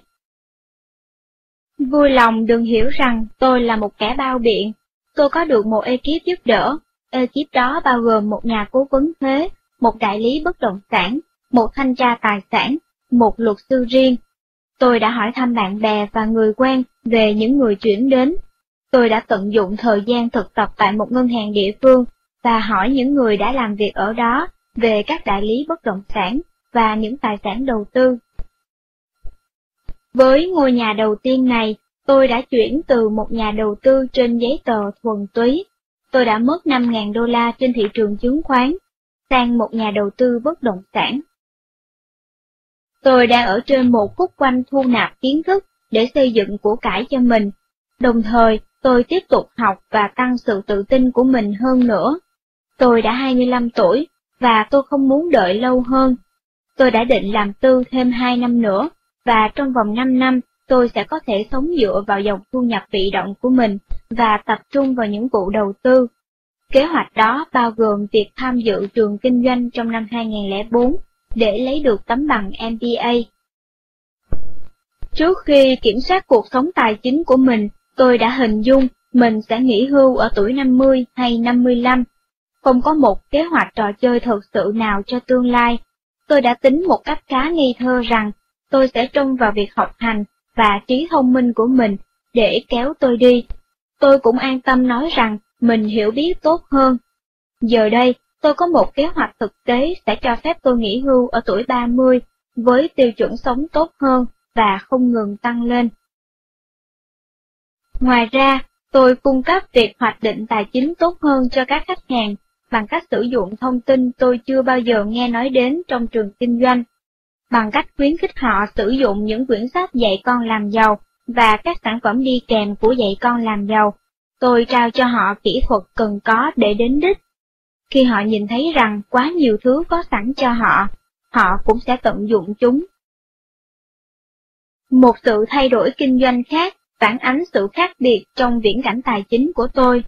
Vui lòng đừng hiểu rằng tôi là một kẻ bao biện. Tôi có được một ekip giúp đỡ. Ekip đó bao gồm một nhà cố vấn thuế, một đại lý bất động sản, một thanh tra tài sản, một luật sư riêng. Tôi đã hỏi thăm bạn bè và người quen về những người chuyển đến Tôi đã tận dụng thời gian thực tập tại một ngân hàng địa phương và hỏi những người đã làm việc ở đó về các đại lý bất động sản và những tài sản đầu tư. Với ngôi nhà đầu tiên này, tôi đã chuyển từ một nhà đầu tư trên giấy tờ thuần túy, tôi đã mất 5.000 đô la trên thị trường chứng khoán, sang một nhà đầu tư bất động sản. Tôi đang ở trên một khúc quanh thu nạp kiến thức để xây dựng của cải cho mình, đồng thời tôi tiếp tục học và tăng sự tự tin của mình hơn nữa. Tôi đã 25 tuổi, và tôi không muốn đợi lâu hơn. Tôi đã định làm tư thêm 2 năm nữa, và trong vòng 5 năm tôi sẽ có thể sống dựa vào dòng thu nhập bị động của mình và tập trung vào những vụ đầu tư. Kế hoạch đó bao gồm việc tham dự trường kinh doanh trong năm 2004 để lấy được tấm bằng MBA. Trước khi kiểm soát cuộc sống tài chính của mình, Tôi đã hình dung mình sẽ nghỉ hưu ở tuổi 50 hay 55. Không có một kế hoạch trò chơi thật sự nào cho tương lai. Tôi đã tính một cách khá nghi thơ rằng tôi sẽ trông vào việc học hành và trí thông minh của mình để kéo tôi đi. Tôi cũng an tâm nói rằng mình hiểu biết tốt hơn. Giờ đây, tôi có một kế hoạch thực tế sẽ cho phép tôi nghỉ hưu ở tuổi 30 với tiêu chuẩn sống tốt hơn và không ngừng tăng lên. Ngoài ra, tôi cung cấp việc hoạch định tài chính tốt hơn cho các khách hàng bằng cách sử dụng thông tin tôi chưa bao giờ nghe nói đến trong trường kinh doanh, bằng cách khuyến khích họ sử dụng những quyển sách dạy con làm giàu và các sản phẩm đi kèm của dạy con làm giàu. Tôi trao cho họ kỹ thuật cần có để đến đích. Khi họ nhìn thấy rằng quá nhiều thứ có sẵn cho họ, họ cũng sẽ tận dụng chúng. Một sự thay đổi kinh doanh khác phản ánh sự khác biệt trong viễn cảnh tài chính của tôi.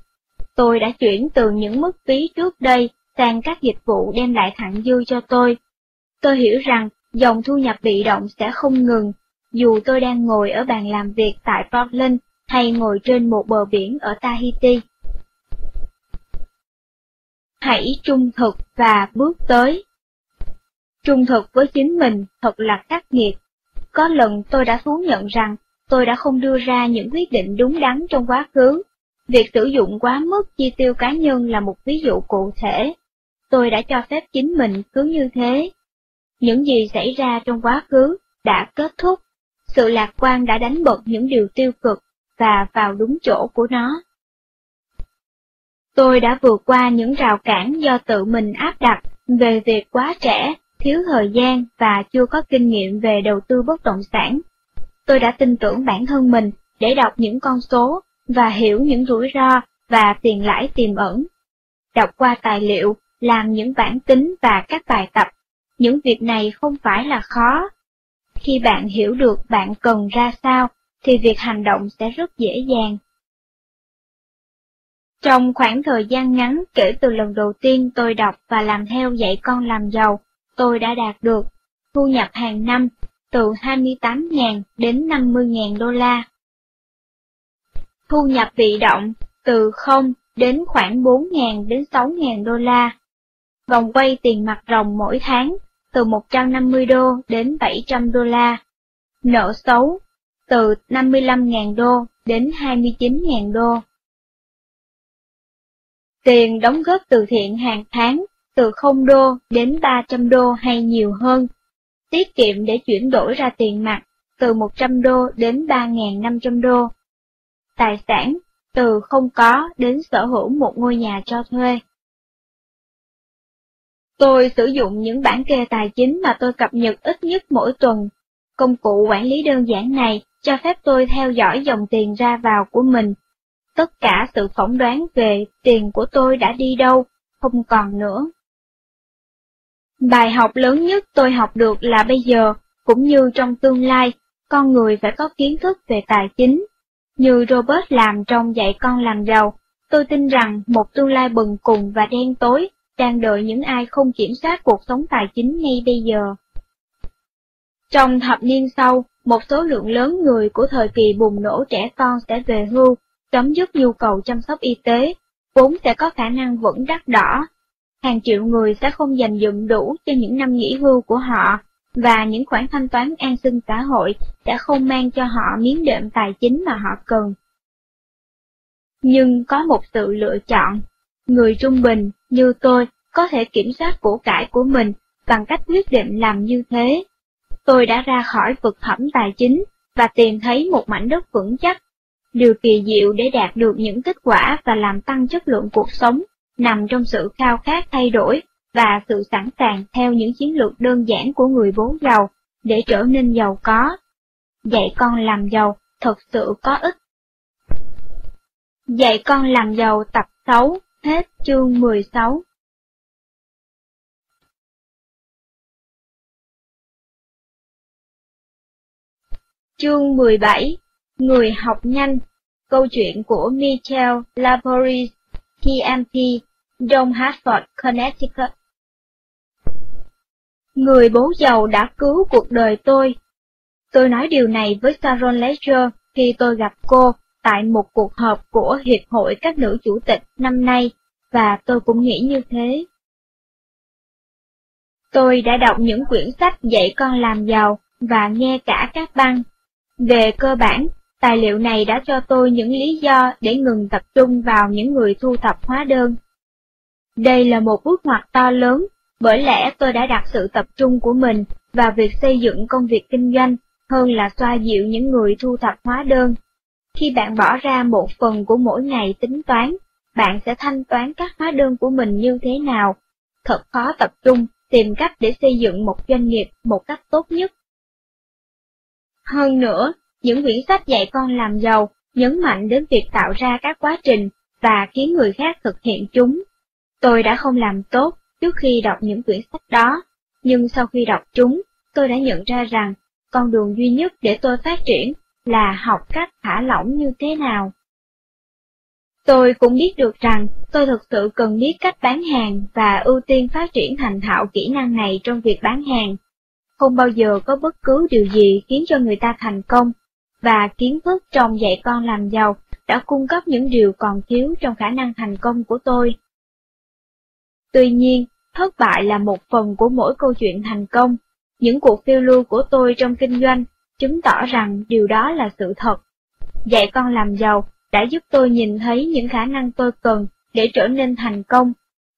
Tôi đã chuyển từ những mức phí trước đây sang các dịch vụ đem lại thặng dư cho tôi. Tôi hiểu rằng dòng thu nhập bị động sẽ không ngừng, dù tôi đang ngồi ở bàn làm việc tại Portland hay ngồi trên một bờ biển ở Tahiti. Hãy trung thực và bước tới. Trung thực với chính mình thật là khắc nghiệt. Có lần tôi đã thú nhận rằng tôi đã không đưa ra những quyết định đúng đắn trong quá khứ. Việc sử dụng quá mức chi tiêu cá nhân là một ví dụ cụ thể. Tôi đã cho phép chính mình cứ như thế. Những gì xảy ra trong quá khứ đã kết thúc. Sự lạc quan đã đánh bật những điều tiêu cực và vào đúng chỗ của nó. Tôi đã vượt qua những rào cản do tự mình áp đặt về việc quá trẻ, thiếu thời gian và chưa có kinh nghiệm về đầu tư bất động sản. Tôi đã tin tưởng bản thân mình để đọc những con số và hiểu những rủi ro và tiền lãi tiềm ẩn. Đọc qua tài liệu, làm những bản tính và các bài tập, những việc này không phải là khó. Khi bạn hiểu được bạn cần ra sao, thì việc hành động sẽ rất dễ dàng. Trong khoảng thời gian ngắn kể từ lần đầu tiên tôi đọc và làm theo dạy con làm giàu, tôi đã đạt được thu nhập hàng năm từ 28.000 đến 50.000 đô la. Thu nhập bị động từ 0 đến khoảng 4.000 đến 6.000 đô la. Vòng quay tiền mặt ròng mỗi tháng từ 150 đô đến 700 đô la. Nợ xấu, từ 55.000 đô đến 29.000 đô. Tiền đóng góp từ thiện hàng tháng, từ 0 đô đến 300 đô hay nhiều hơn. Tiết kiệm để chuyển đổi ra tiền mặt, từ 100 đô đến 3.500 đô. Tài sản, từ không có đến sở hữu một ngôi nhà cho thuê. Tôi sử dụng những bản kê tài chính mà tôi cập nhật ít nhất mỗi tuần. Công cụ quản lý đơn giản này cho phép tôi theo dõi dòng tiền ra vào của mình. Tất cả sự phỏng đoán về tiền của tôi đã đi đâu, không còn nữa. Bài học lớn nhất tôi học được là bây giờ, cũng như trong tương lai, con người phải có kiến thức về tài chính. Như Robert làm trong dạy con làm giàu, tôi tin rằng một tương lai bừng cùng và đen tối đang đợi những ai không kiểm soát cuộc sống tài chính ngay bây giờ. Trong thập niên sau, một số lượng lớn người của thời kỳ bùng nổ trẻ con sẽ về hưu, chấm dứt nhu cầu chăm sóc y tế, vốn sẽ có khả năng vẫn đắt đỏ. Hàng triệu người sẽ không dành dụm đủ cho những năm nghỉ hưu của họ, và những khoản thanh toán an sinh xã hội sẽ không mang cho họ miếng đệm tài chính mà họ cần. Nhưng có một sự lựa chọn, người trung bình như tôi có thể kiểm soát của cải của mình bằng cách quyết định làm như thế tôi đã ra khỏi vực thẳm tài chính và tìm thấy một mảnh đất vững chắc. Điều kỳ diệu để đạt được những kết quả và làm tăng chất lượng cuộc sống nằm trong sự khao khát thay đổi và sự sẵn sàng theo những chiến lược đơn giản của người bố giàu để trở nên giàu có. Dạy con làm giàu thật sự có ích. Dạy con làm giàu tập 6, hết chương 16. Chương 17 Người học nhanh Câu chuyện của Michel Laboris, TMP, Đông Hartford, Connecticut Người bố giàu đã cứu cuộc đời tôi. Tôi nói điều này với Sharon Ledger khi tôi gặp cô tại một cuộc họp của Hiệp hội các nữ chủ tịch năm nay, và tôi cũng nghĩ như thế. Tôi đã đọc những quyển sách dạy con làm giàu và nghe cả các băng về cơ bản, tài liệu này đã cho tôi những lý do để ngừng tập trung vào những người thu thập hóa đơn. Đây là một bước ngoặt to lớn, bởi lẽ tôi đã đặt sự tập trung của mình vào việc xây dựng công việc kinh doanh hơn là xoa dịu những người thu thập hóa đơn. Khi bạn bỏ ra một phần của mỗi ngày tính toán, bạn sẽ thanh toán các hóa đơn của mình như thế nào. Thật khó tập trung tìm cách để xây dựng một doanh nghiệp một cách tốt nhất. Hơn nữa, những quyển sách dạy con làm giàu nhấn mạnh đến việc tạo ra các quá trình và khiến người khác thực hiện chúng. Tôi đã không làm tốt trước khi đọc những quyển sách đó, nhưng sau khi đọc chúng, tôi đã nhận ra rằng con đường duy nhất để tôi phát triển là học cách thả lỏng như thế nào. Tôi cũng biết được rằng tôi thực sự cần biết cách bán hàng và ưu tiên phát triển thành thạo kỹ năng này trong việc bán hàng. Không bao giờ có bất cứ điều gì khiến cho người ta thành công, và kiến thức trong dạy con làm giàu đã cung cấp những điều còn thiếu trong khả năng thành công của tôi. Tuy nhiên, thất bại là một phần của mỗi câu chuyện thành công. Những cuộc phiêu lưu của tôi trong kinh doanh chứng tỏ rằng điều đó là sự thật. Dạy con làm giàu đã giúp tôi nhìn thấy những khả năng tôi cần để trở nên thành công,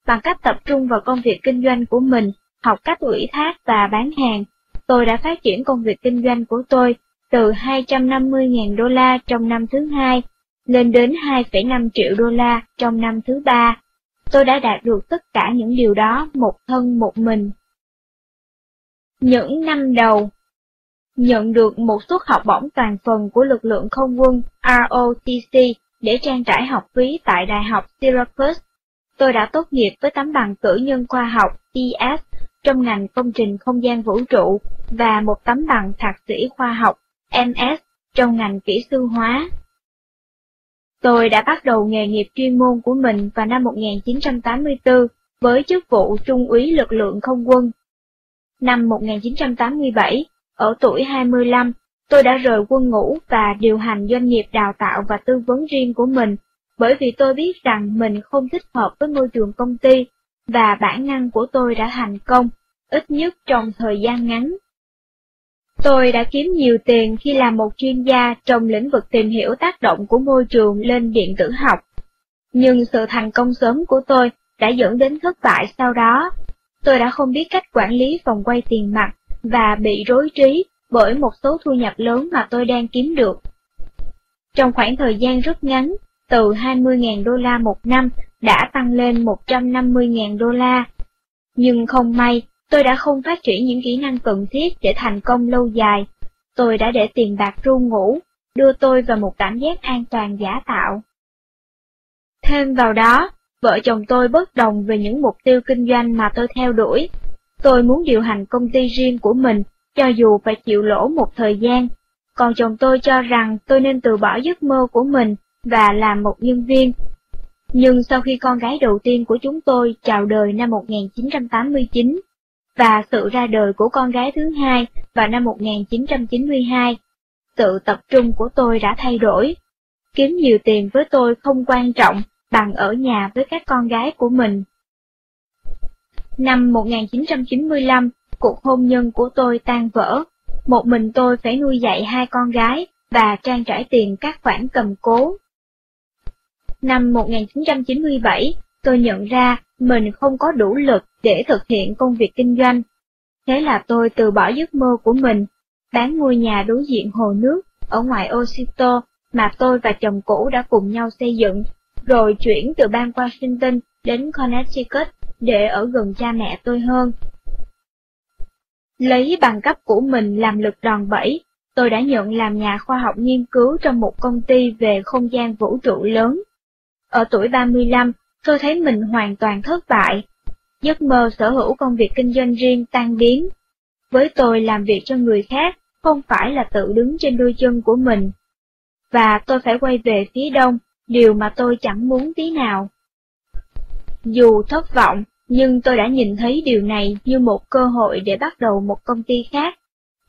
bằng cách tập trung vào công việc kinh doanh của mình, học cách ủy thác và bán hàng. Tôi đã phát triển công việc kinh doanh của tôi từ 250.000 đô la trong năm thứ hai lên đến 2,5 triệu đô la trong năm thứ ba. Tôi đã đạt được tất cả những điều đó một thân một mình. Những năm đầu Nhận được một suất học bổng toàn phần của lực lượng không quân ROTC để trang trải học phí tại Đại học Syracuse. Tôi đã tốt nghiệp với tấm bằng cử nhân khoa học TS trong ngành công trình không gian vũ trụ và một tấm bằng thạc sĩ khoa học MS trong ngành kỹ sư hóa. Tôi đã bắt đầu nghề nghiệp chuyên môn của mình vào năm 1984 với chức vụ trung úy lực lượng không quân. Năm 1987, ở tuổi 25, tôi đã rời quân ngũ và điều hành doanh nghiệp đào tạo và tư vấn riêng của mình, bởi vì tôi biết rằng mình không thích hợp với môi trường công ty, và bản năng của tôi đã thành công, ít nhất trong thời gian ngắn. Tôi đã kiếm nhiều tiền khi làm một chuyên gia trong lĩnh vực tìm hiểu tác động của môi trường lên điện tử học. Nhưng sự thành công sớm của tôi đã dẫn đến thất bại sau đó. Tôi đã không biết cách quản lý vòng quay tiền mặt và bị rối trí bởi một số thu nhập lớn mà tôi đang kiếm được. Trong khoảng thời gian rất ngắn, từ 20.000 đô la một năm đã tăng lên 150.000 đô la. Nhưng không may, tôi đã không phát triển những kỹ năng cần thiết để thành công lâu dài. Tôi đã để tiền bạc ru ngủ, đưa tôi vào một cảm giác an toàn giả tạo. Thêm vào đó, vợ chồng tôi bất đồng về những mục tiêu kinh doanh mà tôi theo đuổi. Tôi muốn điều hành công ty riêng của mình, cho dù phải chịu lỗ một thời gian. Còn chồng tôi cho rằng tôi nên từ bỏ giấc mơ của mình và làm một nhân viên. Nhưng sau khi con gái đầu tiên của chúng tôi chào đời năm 1989, và sự ra đời của con gái thứ hai vào năm 1992, sự tập trung của tôi đã thay đổi. Kiếm nhiều tiền với tôi không quan trọng bằng ở nhà với các con gái của mình. Năm 1995, cuộc hôn nhân của tôi tan vỡ. Một mình tôi phải nuôi dạy hai con gái và trang trải tiền các khoản cầm cố. Năm 1997, tôi nhận ra mình không có đủ lực để thực hiện công việc kinh doanh. Thế là tôi từ bỏ giấc mơ của mình, bán ngôi nhà đối diện hồ nước ở ngoài Osito mà tôi và chồng cũ đã cùng nhau xây dựng, rồi chuyển từ bang Washington đến Connecticut để ở gần cha mẹ tôi hơn. Lấy bằng cấp của mình làm lực đòn bẩy, tôi đã nhận làm nhà khoa học nghiên cứu trong một công ty về không gian vũ trụ lớn. Ở tuổi 35, tôi thấy mình hoàn toàn thất bại. Giấc mơ sở hữu công việc kinh doanh riêng tan biến. Với tôi làm việc cho người khác không phải là tự đứng trên đôi chân của mình. Và tôi phải quay về phía đông, điều mà tôi chẳng muốn tí nào. Dù thất vọng, nhưng tôi đã nhìn thấy điều này như một cơ hội để bắt đầu một công ty khác.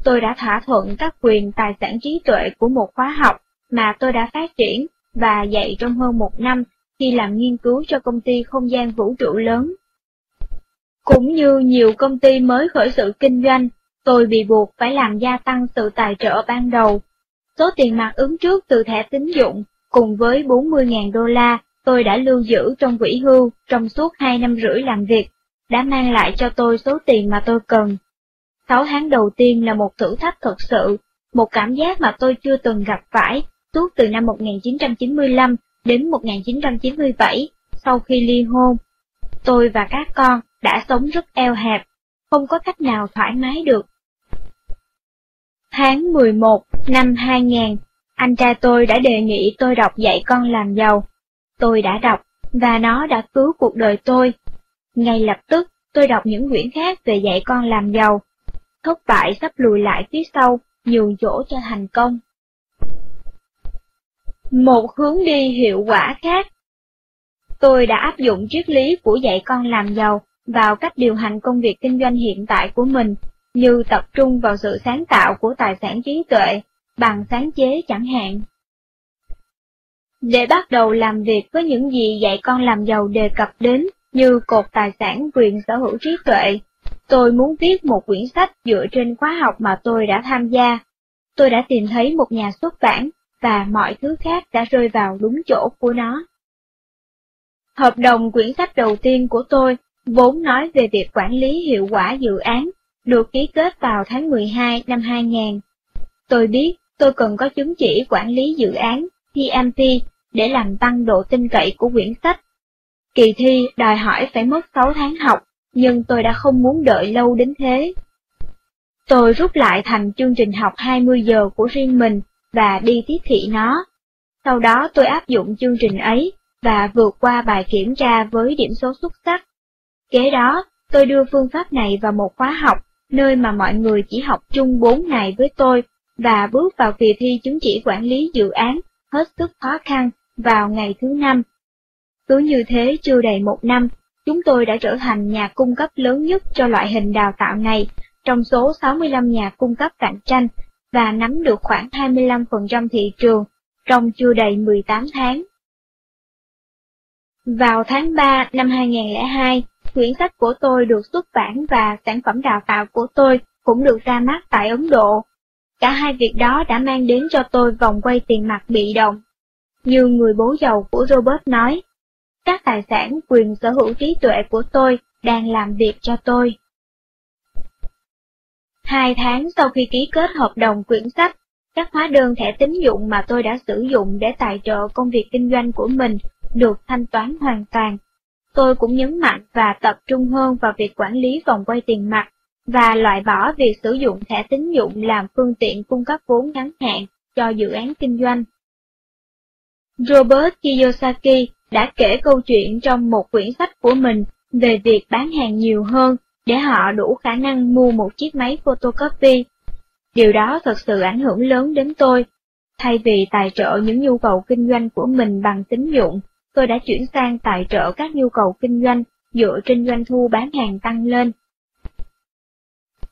Tôi đã thỏa thuận các quyền tài sản trí tuệ của một khóa học mà tôi đã phát triển và dạy trong hơn một năm khi làm nghiên cứu cho công ty không gian vũ trụ lớn. Cũng như nhiều công ty mới khởi sự kinh doanh, tôi bị buộc phải làm gia tăng sự tài trợ ban đầu. Số tiền mặt ứng trước từ thẻ tín dụng cùng với 40.000 đô la tôi đã lưu giữ trong quỹ hưu trong suốt hai năm rưỡi làm việc, đã mang lại cho tôi số tiền mà tôi cần. Sáu tháng đầu tiên là một thử thách thật sự, một cảm giác mà tôi chưa từng gặp phải suốt từ năm 1995 đến 1997, sau khi ly hôn. Tôi và các con đã sống rất eo hẹp, không có cách nào thoải mái được. Tháng 11 năm 2000, anh trai tôi đã đề nghị tôi đọc dạy con làm giàu. Tôi đã đọc, và nó đã cứu cuộc đời tôi. Ngay lập tức, tôi đọc những quyển khác về dạy con làm giàu. Thất bại sắp lùi lại phía sau, nhường chỗ cho thành công. Một hướng đi hiệu quả khác Tôi đã áp dụng triết lý của dạy con làm giàu vào cách điều hành công việc kinh doanh hiện tại của mình, như tập trung vào sự sáng tạo của tài sản trí tuệ, bằng sáng chế chẳng hạn. Để bắt đầu làm việc với những gì dạy con làm giàu đề cập đến như cột tài sản quyền sở hữu trí tuệ, tôi muốn viết một quyển sách dựa trên khóa học mà tôi đã tham gia. Tôi đã tìm thấy một nhà xuất bản và mọi thứ khác đã rơi vào đúng chỗ của nó. Hợp đồng quyển sách đầu tiên của tôi vốn nói về việc quản lý hiệu quả dự án, được ký kết vào tháng 12 năm 2000. Tôi biết tôi cần có chứng chỉ quản lý dự án PMP để làm tăng độ tin cậy của quyển sách. Kỳ thi đòi hỏi phải mất 6 tháng học, nhưng tôi đã không muốn đợi lâu đến thế. Tôi rút lại thành chương trình học 20 giờ của riêng mình và đi tiếp thị nó. Sau đó tôi áp dụng chương trình ấy và vượt qua bài kiểm tra với điểm số xuất sắc. Kế đó, tôi đưa phương pháp này vào một khóa học, nơi mà mọi người chỉ học chung 4 ngày với tôi, và bước vào kỳ thi chứng chỉ quản lý dự án hết sức khó khăn vào ngày thứ năm. Cứ như thế chưa đầy một năm, chúng tôi đã trở thành nhà cung cấp lớn nhất cho loại hình đào tạo này trong số 65 nhà cung cấp cạnh tranh và nắm được khoảng 25% thị trường trong chưa đầy 18 tháng. Vào tháng 3 năm 2002, quyển sách của tôi được xuất bản và sản phẩm đào tạo của tôi cũng được ra mắt tại Ấn Độ. Cả hai việc đó đã mang đến cho tôi vòng quay tiền mặt bị động. Như người bố giàu của Robert nói, các tài sản quyền sở hữu trí tuệ của tôi đang làm việc cho tôi. Hai tháng sau khi ký kết hợp đồng quyển sách, các hóa đơn thẻ tín dụng mà tôi đã sử dụng để tài trợ công việc kinh doanh của mình được thanh toán hoàn toàn. Tôi cũng nhấn mạnh và tập trung hơn vào việc quản lý vòng quay tiền mặt và loại bỏ việc sử dụng thẻ tín dụng làm phương tiện cung cấp vốn ngắn hạn cho dự án kinh doanh. Robert Kiyosaki đã kể câu chuyện trong một quyển sách của mình về việc bán hàng nhiều hơn để họ đủ khả năng mua một chiếc máy photocopy. Điều đó thật sự ảnh hưởng lớn đến tôi. Thay vì tài trợ những nhu cầu kinh doanh của mình bằng tín dụng, tôi đã chuyển sang tài trợ các nhu cầu kinh doanh dựa trên doanh thu bán hàng tăng lên.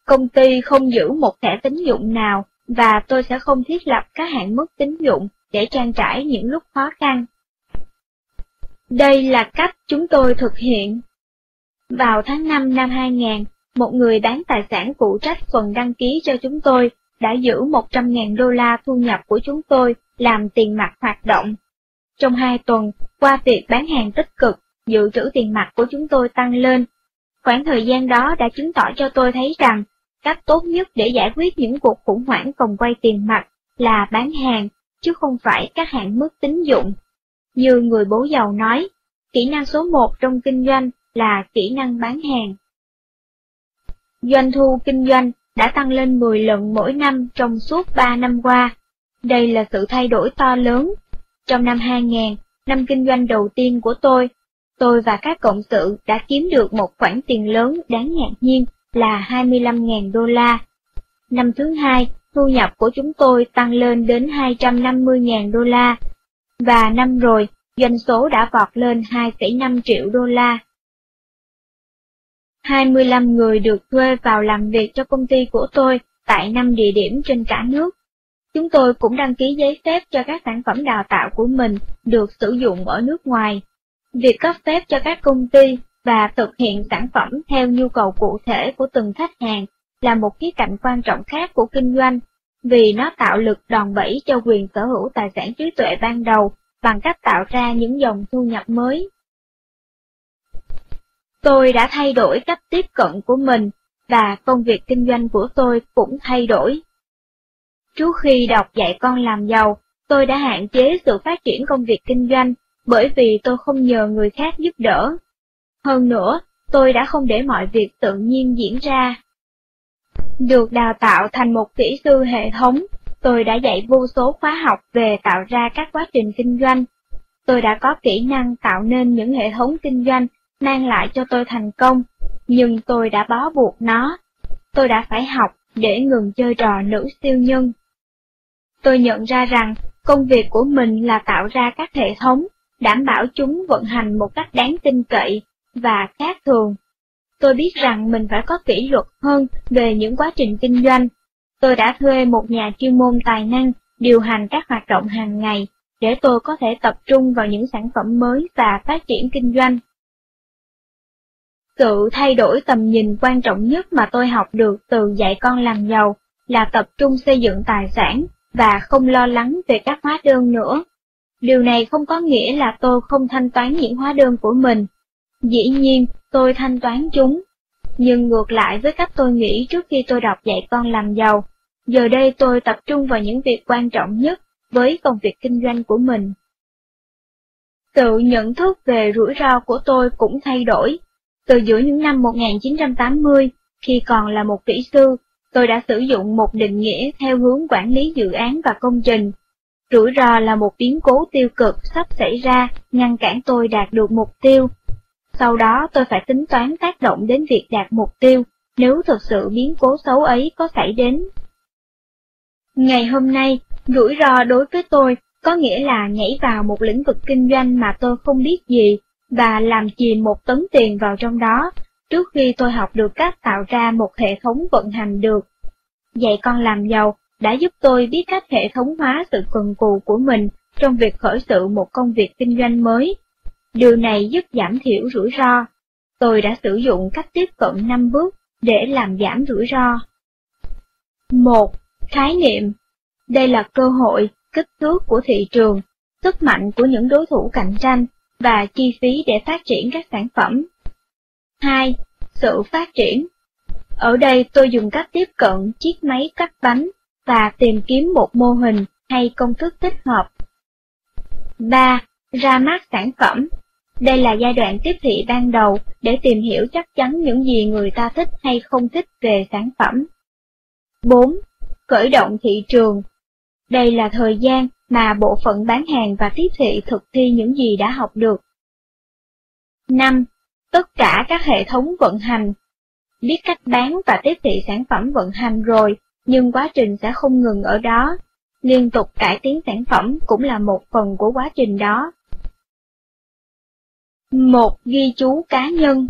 Công ty không giữ một thẻ tín dụng nào và tôi sẽ không thiết lập các hạn mức tín dụng để trang trải những lúc khó khăn. Đây là cách chúng tôi thực hiện. Vào tháng 5 năm 2000, một người bán tài sản phụ trách phần đăng ký cho chúng tôi đã giữ 100.000 đô la thu nhập của chúng tôi làm tiền mặt hoạt động. Trong hai tuần, qua việc bán hàng tích cực, dự trữ tiền mặt của chúng tôi tăng lên. Khoảng thời gian đó đã chứng tỏ cho tôi thấy rằng, cách tốt nhất để giải quyết những cuộc khủng hoảng vòng quay tiền mặt là bán hàng, chứ không phải các hạn mức tín dụng. Như người bố giàu nói, kỹ năng số 1 trong kinh doanh là kỹ năng bán hàng. Doanh thu kinh doanh đã tăng lên 10 lần mỗi năm trong suốt 3 năm qua. Đây là sự thay đổi to lớn. Trong năm 2000, năm kinh doanh đầu tiên của tôi, tôi và các cộng sự đã kiếm được một khoản tiền lớn đáng ngạc nhiên là 25.000 đô la. Năm thứ hai, thu nhập của chúng tôi tăng lên đến 250.000 đô la, và năm rồi, doanh số đã vọt lên 2,5 triệu đô la. 25 người được thuê vào làm việc cho công ty của tôi tại 5 địa điểm trên cả nước. Chúng tôi cũng đăng ký giấy phép cho các sản phẩm đào tạo của mình được sử dụng ở nước ngoài. Việc cấp phép cho các công ty và thực hiện sản phẩm theo nhu cầu cụ thể của từng khách hàng là một khía cạnh quan trọng khác của kinh doanh, vì nó tạo lực đòn bẩy cho quyền sở hữu tài sản trí tuệ ban đầu bằng cách tạo ra những dòng thu nhập mới. Tôi đã thay đổi cách tiếp cận của mình, và công việc kinh doanh của tôi cũng thay đổi. Trước khi đọc dạy con làm giàu, tôi đã hạn chế sự phát triển công việc kinh doanh bởi vì tôi không nhờ người khác giúp đỡ. Hơn nữa, tôi đã không để mọi việc tự nhiên diễn ra. Được đào tạo thành một kỹ sư hệ thống, tôi đã dạy vô số khóa học về tạo ra các quá trình kinh doanh. Tôi đã có kỹ năng tạo nên những hệ thống kinh doanh mang lại cho tôi thành công, nhưng tôi đã bó buộc nó. Tôi đã phải học để ngừng chơi trò nữ siêu nhân. Tôi nhận ra rằng công việc của mình là tạo ra các hệ thống, đảm bảo chúng vận hành một cách đáng tin cậy và khác thường. Tôi biết rằng mình phải có kỷ luật hơn về những quá trình kinh doanh. Tôi đã thuê một nhà chuyên môn tài năng điều hành các hoạt động hàng ngày để tôi có thể tập trung vào những sản phẩm mới và phát triển kinh doanh. Sự thay đổi tầm nhìn quan trọng nhất mà tôi học được từ dạy con làm giàu là tập trung xây dựng tài sản và không lo lắng về các hóa đơn nữa. Điều này không có nghĩa là tôi không thanh toán những hóa đơn của mình. Dĩ nhiên, tôi thanh toán chúng. Nhưng ngược lại với cách tôi nghĩ trước khi tôi đọc dạy con làm giàu, giờ đây tôi tập trung vào những việc quan trọng nhất với công việc kinh doanh của mình. Tự nhận thức về rủi ro của tôi cũng thay đổi. Từ giữa những năm 1980, khi còn là một kỹ sư, tôi đã sử dụng một định nghĩa theo hướng quản lý dự án và công trình. Rủi ro là một biến cố tiêu cực sắp xảy ra ngăn cản tôi đạt được mục tiêu. Sau đó tôi phải tính toán tác động đến việc đạt mục tiêu nếu thực sự biến cố xấu ấy có xảy đến. Ngày hôm nay, rủi ro đối với tôi có nghĩa là nhảy vào một lĩnh vực kinh doanh mà tôi không biết gì và làm chìm một tấn tiền vào trong đó trước khi tôi học được cách tạo ra một hệ thống vận hành được. Dạy con làm giàu đã giúp tôi biết cách hệ thống hóa sự cần cù của mình trong việc khởi sự một công việc kinh doanh mới. Điều này giúp giảm thiểu rủi ro. Tôi đã sử dụng cách tiếp cận 5 bước để làm giảm rủi ro. 1. Khái niệm Đây là cơ hội, kích thước của thị trường, sức mạnh của những đối thủ cạnh tranh và chi phí để phát triển các sản phẩm. 2. Sự phát triển Ở đây tôi dùng cách tiếp cận chiếc máy cắt bánh và tìm kiếm một mô hình hay công thức thích hợp. 3. Ra mắt sản phẩm đây là giai đoạn tiếp thị ban đầu để tìm hiểu chắc chắn những gì người ta thích hay không thích về sản phẩm. 4. Khởi động thị trường Đây là thời gian mà bộ phận bán hàng và tiếp thị thực thi những gì đã học được. 5. Tất cả các hệ thống vận hành Biết cách bán và tiếp thị sản phẩm vận hành rồi, nhưng quá trình sẽ không ngừng ở đó. Liên tục cải tiến sản phẩm cũng là một phần của quá trình đó. Một ghi chú cá nhân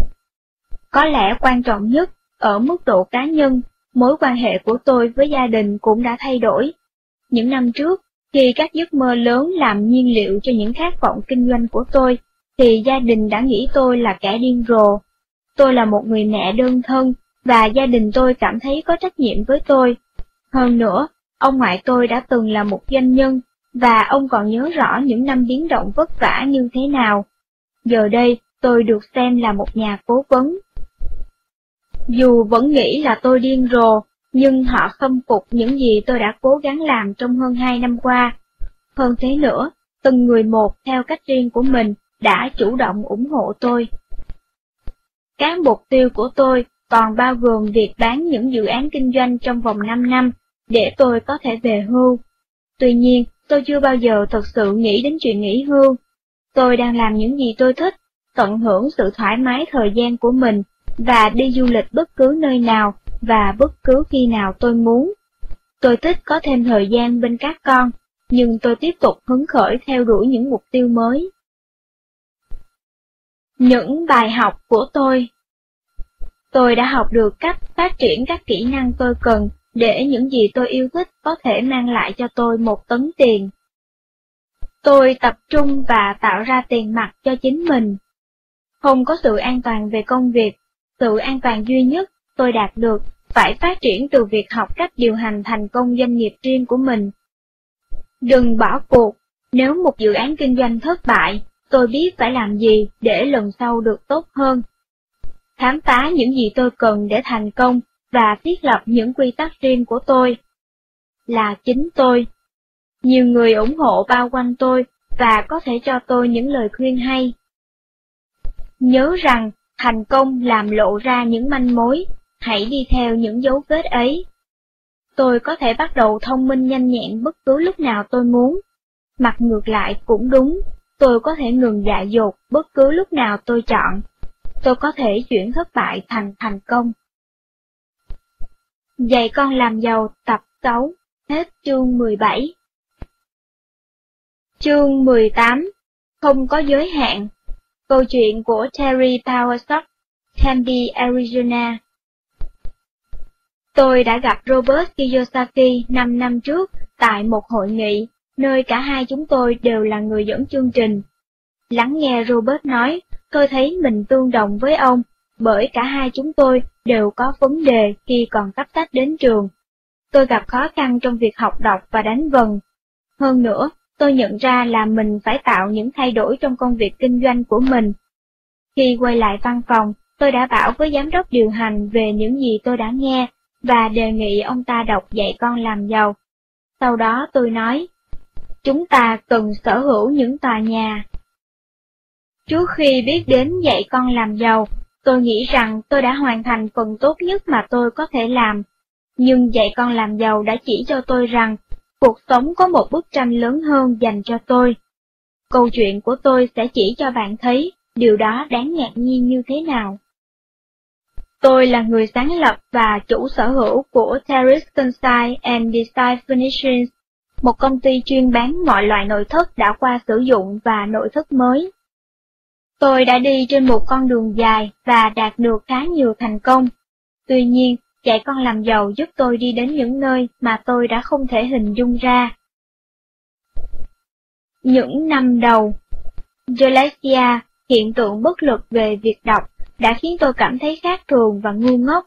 Có lẽ quan trọng nhất, ở mức độ cá nhân, mối quan hệ của tôi với gia đình cũng đã thay đổi. Những năm trước, khi các giấc mơ lớn làm nhiên liệu cho những khát vọng kinh doanh của tôi, thì gia đình đã nghĩ tôi là kẻ điên rồ. Tôi là một người mẹ đơn thân, và gia đình tôi cảm thấy có trách nhiệm với tôi. Hơn nữa, ông ngoại tôi đã từng là một doanh nhân, và ông còn nhớ rõ những năm biến động vất vả như thế nào. Giờ đây, tôi được xem là một nhà cố vấn. Dù vẫn nghĩ là tôi điên rồ, nhưng họ khâm phục những gì tôi đã cố gắng làm trong hơn hai năm qua. Hơn thế nữa, từng người một theo cách riêng của mình đã chủ động ủng hộ tôi. Các mục tiêu của tôi còn bao gồm việc bán những dự án kinh doanh trong vòng 5 năm để tôi có thể về hưu. Tuy nhiên, tôi chưa bao giờ thật sự nghĩ đến chuyện nghỉ hưu. Tôi đang làm những gì tôi thích, tận hưởng sự thoải mái thời gian của mình và đi du lịch bất cứ nơi nào và bất cứ khi nào tôi muốn. Tôi thích có thêm thời gian bên các con, nhưng tôi tiếp tục hứng khởi theo đuổi những mục tiêu mới. Những bài học của tôi Tôi đã học được cách phát triển các kỹ năng tôi cần để những gì tôi yêu thích có thể mang lại cho tôi một tấn tiền. Tôi tập trung và tạo ra tiền mặt cho chính mình. Không có sự an toàn về công việc, sự an toàn duy nhất tôi đạt được phải phát triển từ việc học cách điều hành thành công doanh nghiệp riêng của mình. Đừng bỏ cuộc, nếu một dự án kinh doanh thất bại, tôi biết phải làm gì để lần sau được tốt hơn. Khám phá những gì tôi cần để thành công và thiết lập những quy tắc riêng của tôi. Là chính tôi. Nhiều người ủng hộ bao quanh tôi và có thể cho tôi những lời khuyên hay. Nhớ rằng, thành công làm lộ ra những manh mối, hãy đi theo những dấu vết ấy. Tôi có thể bắt đầu thông minh nhanh nhẹn bất cứ lúc nào tôi muốn. Mặt ngược lại cũng đúng, tôi có thể ngừng dại dột bất cứ lúc nào tôi chọn. Tôi có thể chuyển thất bại thành thành công. Dạy con làm giàu tập 6, hết chương 17. Chương 18 Không có giới hạn. Câu chuyện của Terry Powersock, Tempe, Arizona. Tôi đã gặp Robert Kiyosaki 5 năm trước tại một hội nghị, nơi cả hai chúng tôi đều là người dẫn chương trình. Lắng nghe Robert nói, tôi thấy mình tương đồng với ông, bởi cả hai chúng tôi đều có vấn đề khi còn cấp tách đến trường. Tôi gặp khó khăn trong việc học đọc và đánh vần. Hơn nữa, tôi nhận ra là mình phải tạo những thay đổi trong công việc kinh doanh của mình. Khi quay lại văn phòng, tôi đã bảo với giám đốc điều hành về những gì tôi đã nghe và đề nghị ông ta đọc dạy con làm giàu. Sau đó tôi nói, chúng ta cần sở hữu những tòa nhà. Trước khi biết đến dạy con làm giàu, tôi nghĩ rằng tôi đã hoàn thành phần tốt nhất mà tôi có thể làm. Nhưng dạy con làm giàu đã chỉ cho tôi rằng, cuộc sống có một bức tranh lớn hơn dành cho tôi. Câu chuyện của tôi sẽ chỉ cho bạn thấy điều đó đáng ngạc nhiên như thế nào. Tôi là người sáng lập và chủ sở hữu của Terrace Consign and Design Furnishings, một công ty chuyên bán mọi loại nội thất đã qua sử dụng và nội thất mới. Tôi đã đi trên một con đường dài và đạt được khá nhiều thành công. Tuy nhiên, dạy con làm giàu giúp tôi đi đến những nơi mà tôi đã không thể hình dung ra. Những năm đầu, gelesia hiện tượng bất lực về việc đọc, đã khiến tôi cảm thấy khác thường và ngu ngốc.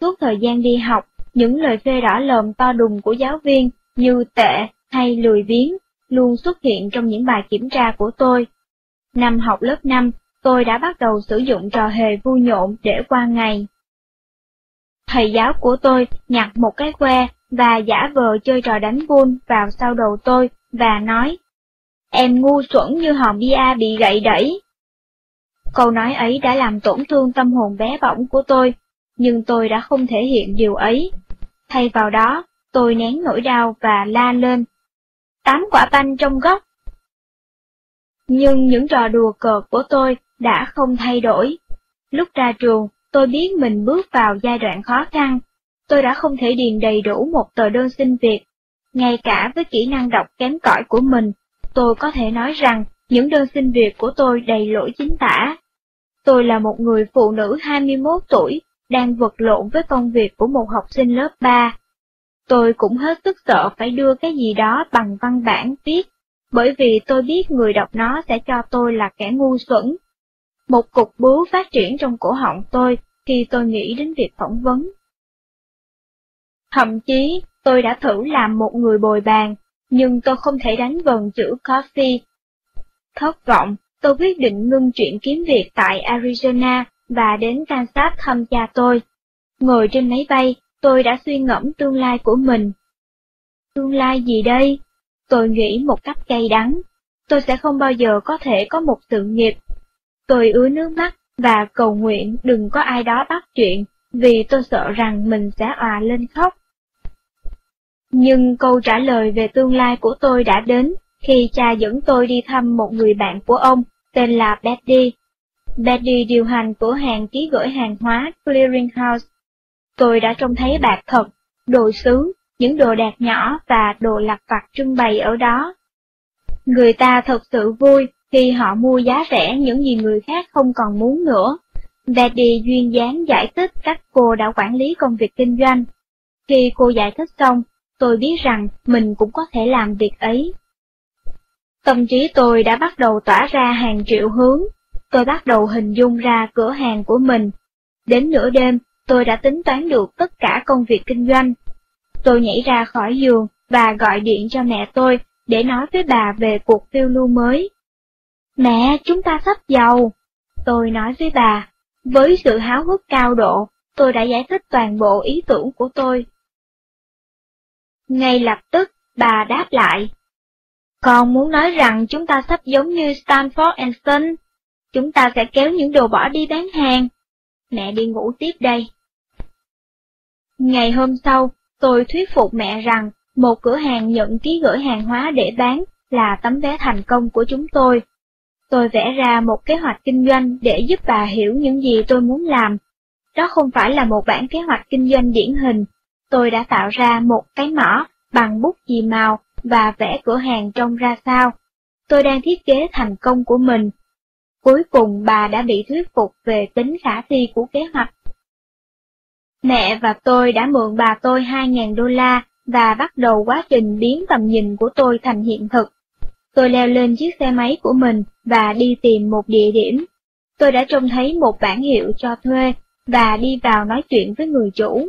Suốt thời gian đi học, những lời phê đỏ lồm to đùng của giáo viên như tệ hay lười biếng luôn xuất hiện trong những bài kiểm tra của tôi. Năm học lớp 5, tôi đã bắt đầu sử dụng trò hề vui nhộn để qua ngày. Thầy giáo của tôi nhặt một cái que và giả vờ chơi trò đánh buôn vào sau đầu tôi và nói, Em ngu xuẩn như hòn bia bị gậy đẩy. Câu nói ấy đã làm tổn thương tâm hồn bé bỏng của tôi, nhưng tôi đã không thể hiện điều ấy. Thay vào đó, tôi nén nỗi đau và la lên. Tám quả banh trong góc. Nhưng những trò đùa cợt của tôi đã không thay đổi. Lúc ra trường, tôi biết mình bước vào giai đoạn khó khăn. Tôi đã không thể điền đầy đủ một tờ đơn xin việc. Ngay cả với kỹ năng đọc kém cỏi của mình, tôi có thể nói rằng những đơn xin việc của tôi đầy lỗi chính tả. Tôi là một người phụ nữ 21 tuổi, đang vật lộn với công việc của một học sinh lớp 3. Tôi cũng hết sức sợ phải đưa cái gì đó bằng văn bản viết, bởi vì tôi biết người đọc nó sẽ cho tôi là kẻ ngu xuẩn. Một cục bướu phát triển trong cổ họng tôi khi tôi nghĩ đến việc phỏng vấn. Thậm chí, tôi đã thử làm một người bồi bàn, nhưng tôi không thể đánh vần chữ coffee. Thất vọng, tôi quyết định ngưng chuyện kiếm việc tại Arizona và đến Kansas thăm cha tôi. Ngồi trên máy bay, tôi đã suy ngẫm tương lai của mình. Tương lai gì đây? Tôi nghĩ một cách cay đắng. Tôi sẽ không bao giờ có thể có một sự nghiệp. Tôi ứa nước mắt và cầu nguyện đừng có ai đó bắt chuyện, vì tôi sợ rằng mình sẽ òa lên khóc. Nhưng câu trả lời về tương lai của tôi đã đến khi cha dẫn tôi đi thăm một người bạn của ông tên là Betty. Betty điều hành cửa hàng ký gửi hàng hóa Clearing House. Tôi đã trông thấy bạc thật, đồ sứ, những đồ đạc nhỏ và đồ lặt vặt trưng bày ở đó. Người ta thật sự vui khi họ mua giá rẻ những gì người khác không còn muốn nữa. Betty duyên dáng giải thích cách cô đã quản lý công việc kinh doanh. Khi cô giải thích xong, tôi biết rằng mình cũng có thể làm việc ấy. Tâm trí tôi đã bắt đầu tỏa ra hàng triệu hướng, tôi bắt đầu hình dung ra cửa hàng của mình. Đến nửa đêm, tôi đã tính toán được tất cả công việc kinh doanh. Tôi nhảy ra khỏi giường và gọi điện cho mẹ tôi để nói với bà về cuộc phiêu lưu mới. Mẹ, chúng ta sắp giàu. Tôi nói với bà, với sự háo hức cao độ, tôi đã giải thích toàn bộ ý tưởng của tôi. Ngay lập tức, bà đáp lại, con muốn nói rằng chúng ta sắp giống như Stanford and Son. Chúng ta sẽ kéo những đồ bỏ đi bán hàng. Mẹ đi ngủ tiếp đây. Ngày hôm sau, tôi thuyết phục mẹ rằng một cửa hàng nhận ký gửi hàng hóa để bán là tấm vé thành công của chúng tôi. Tôi vẽ ra một kế hoạch kinh doanh để giúp bà hiểu những gì tôi muốn làm. Đó không phải là một bản kế hoạch kinh doanh điển hình. Tôi đã tạo ra một cái mỏ bằng bút chì màu và vẽ cửa hàng trông ra sao. tôi đang thiết kế thành công của mình. Cuối cùng bà đã bị thuyết phục về tính khả thi của kế hoạch. Mẹ và tôi đã mượn bà tôi 2.000 đô la và bắt đầu quá trình biến tầm nhìn của tôi thành hiện thực. Tôi leo lên chiếc xe máy của mình và đi tìm một địa điểm. Tôi đã trông thấy một bản hiệu cho thuê và đi vào nói chuyện với người chủ.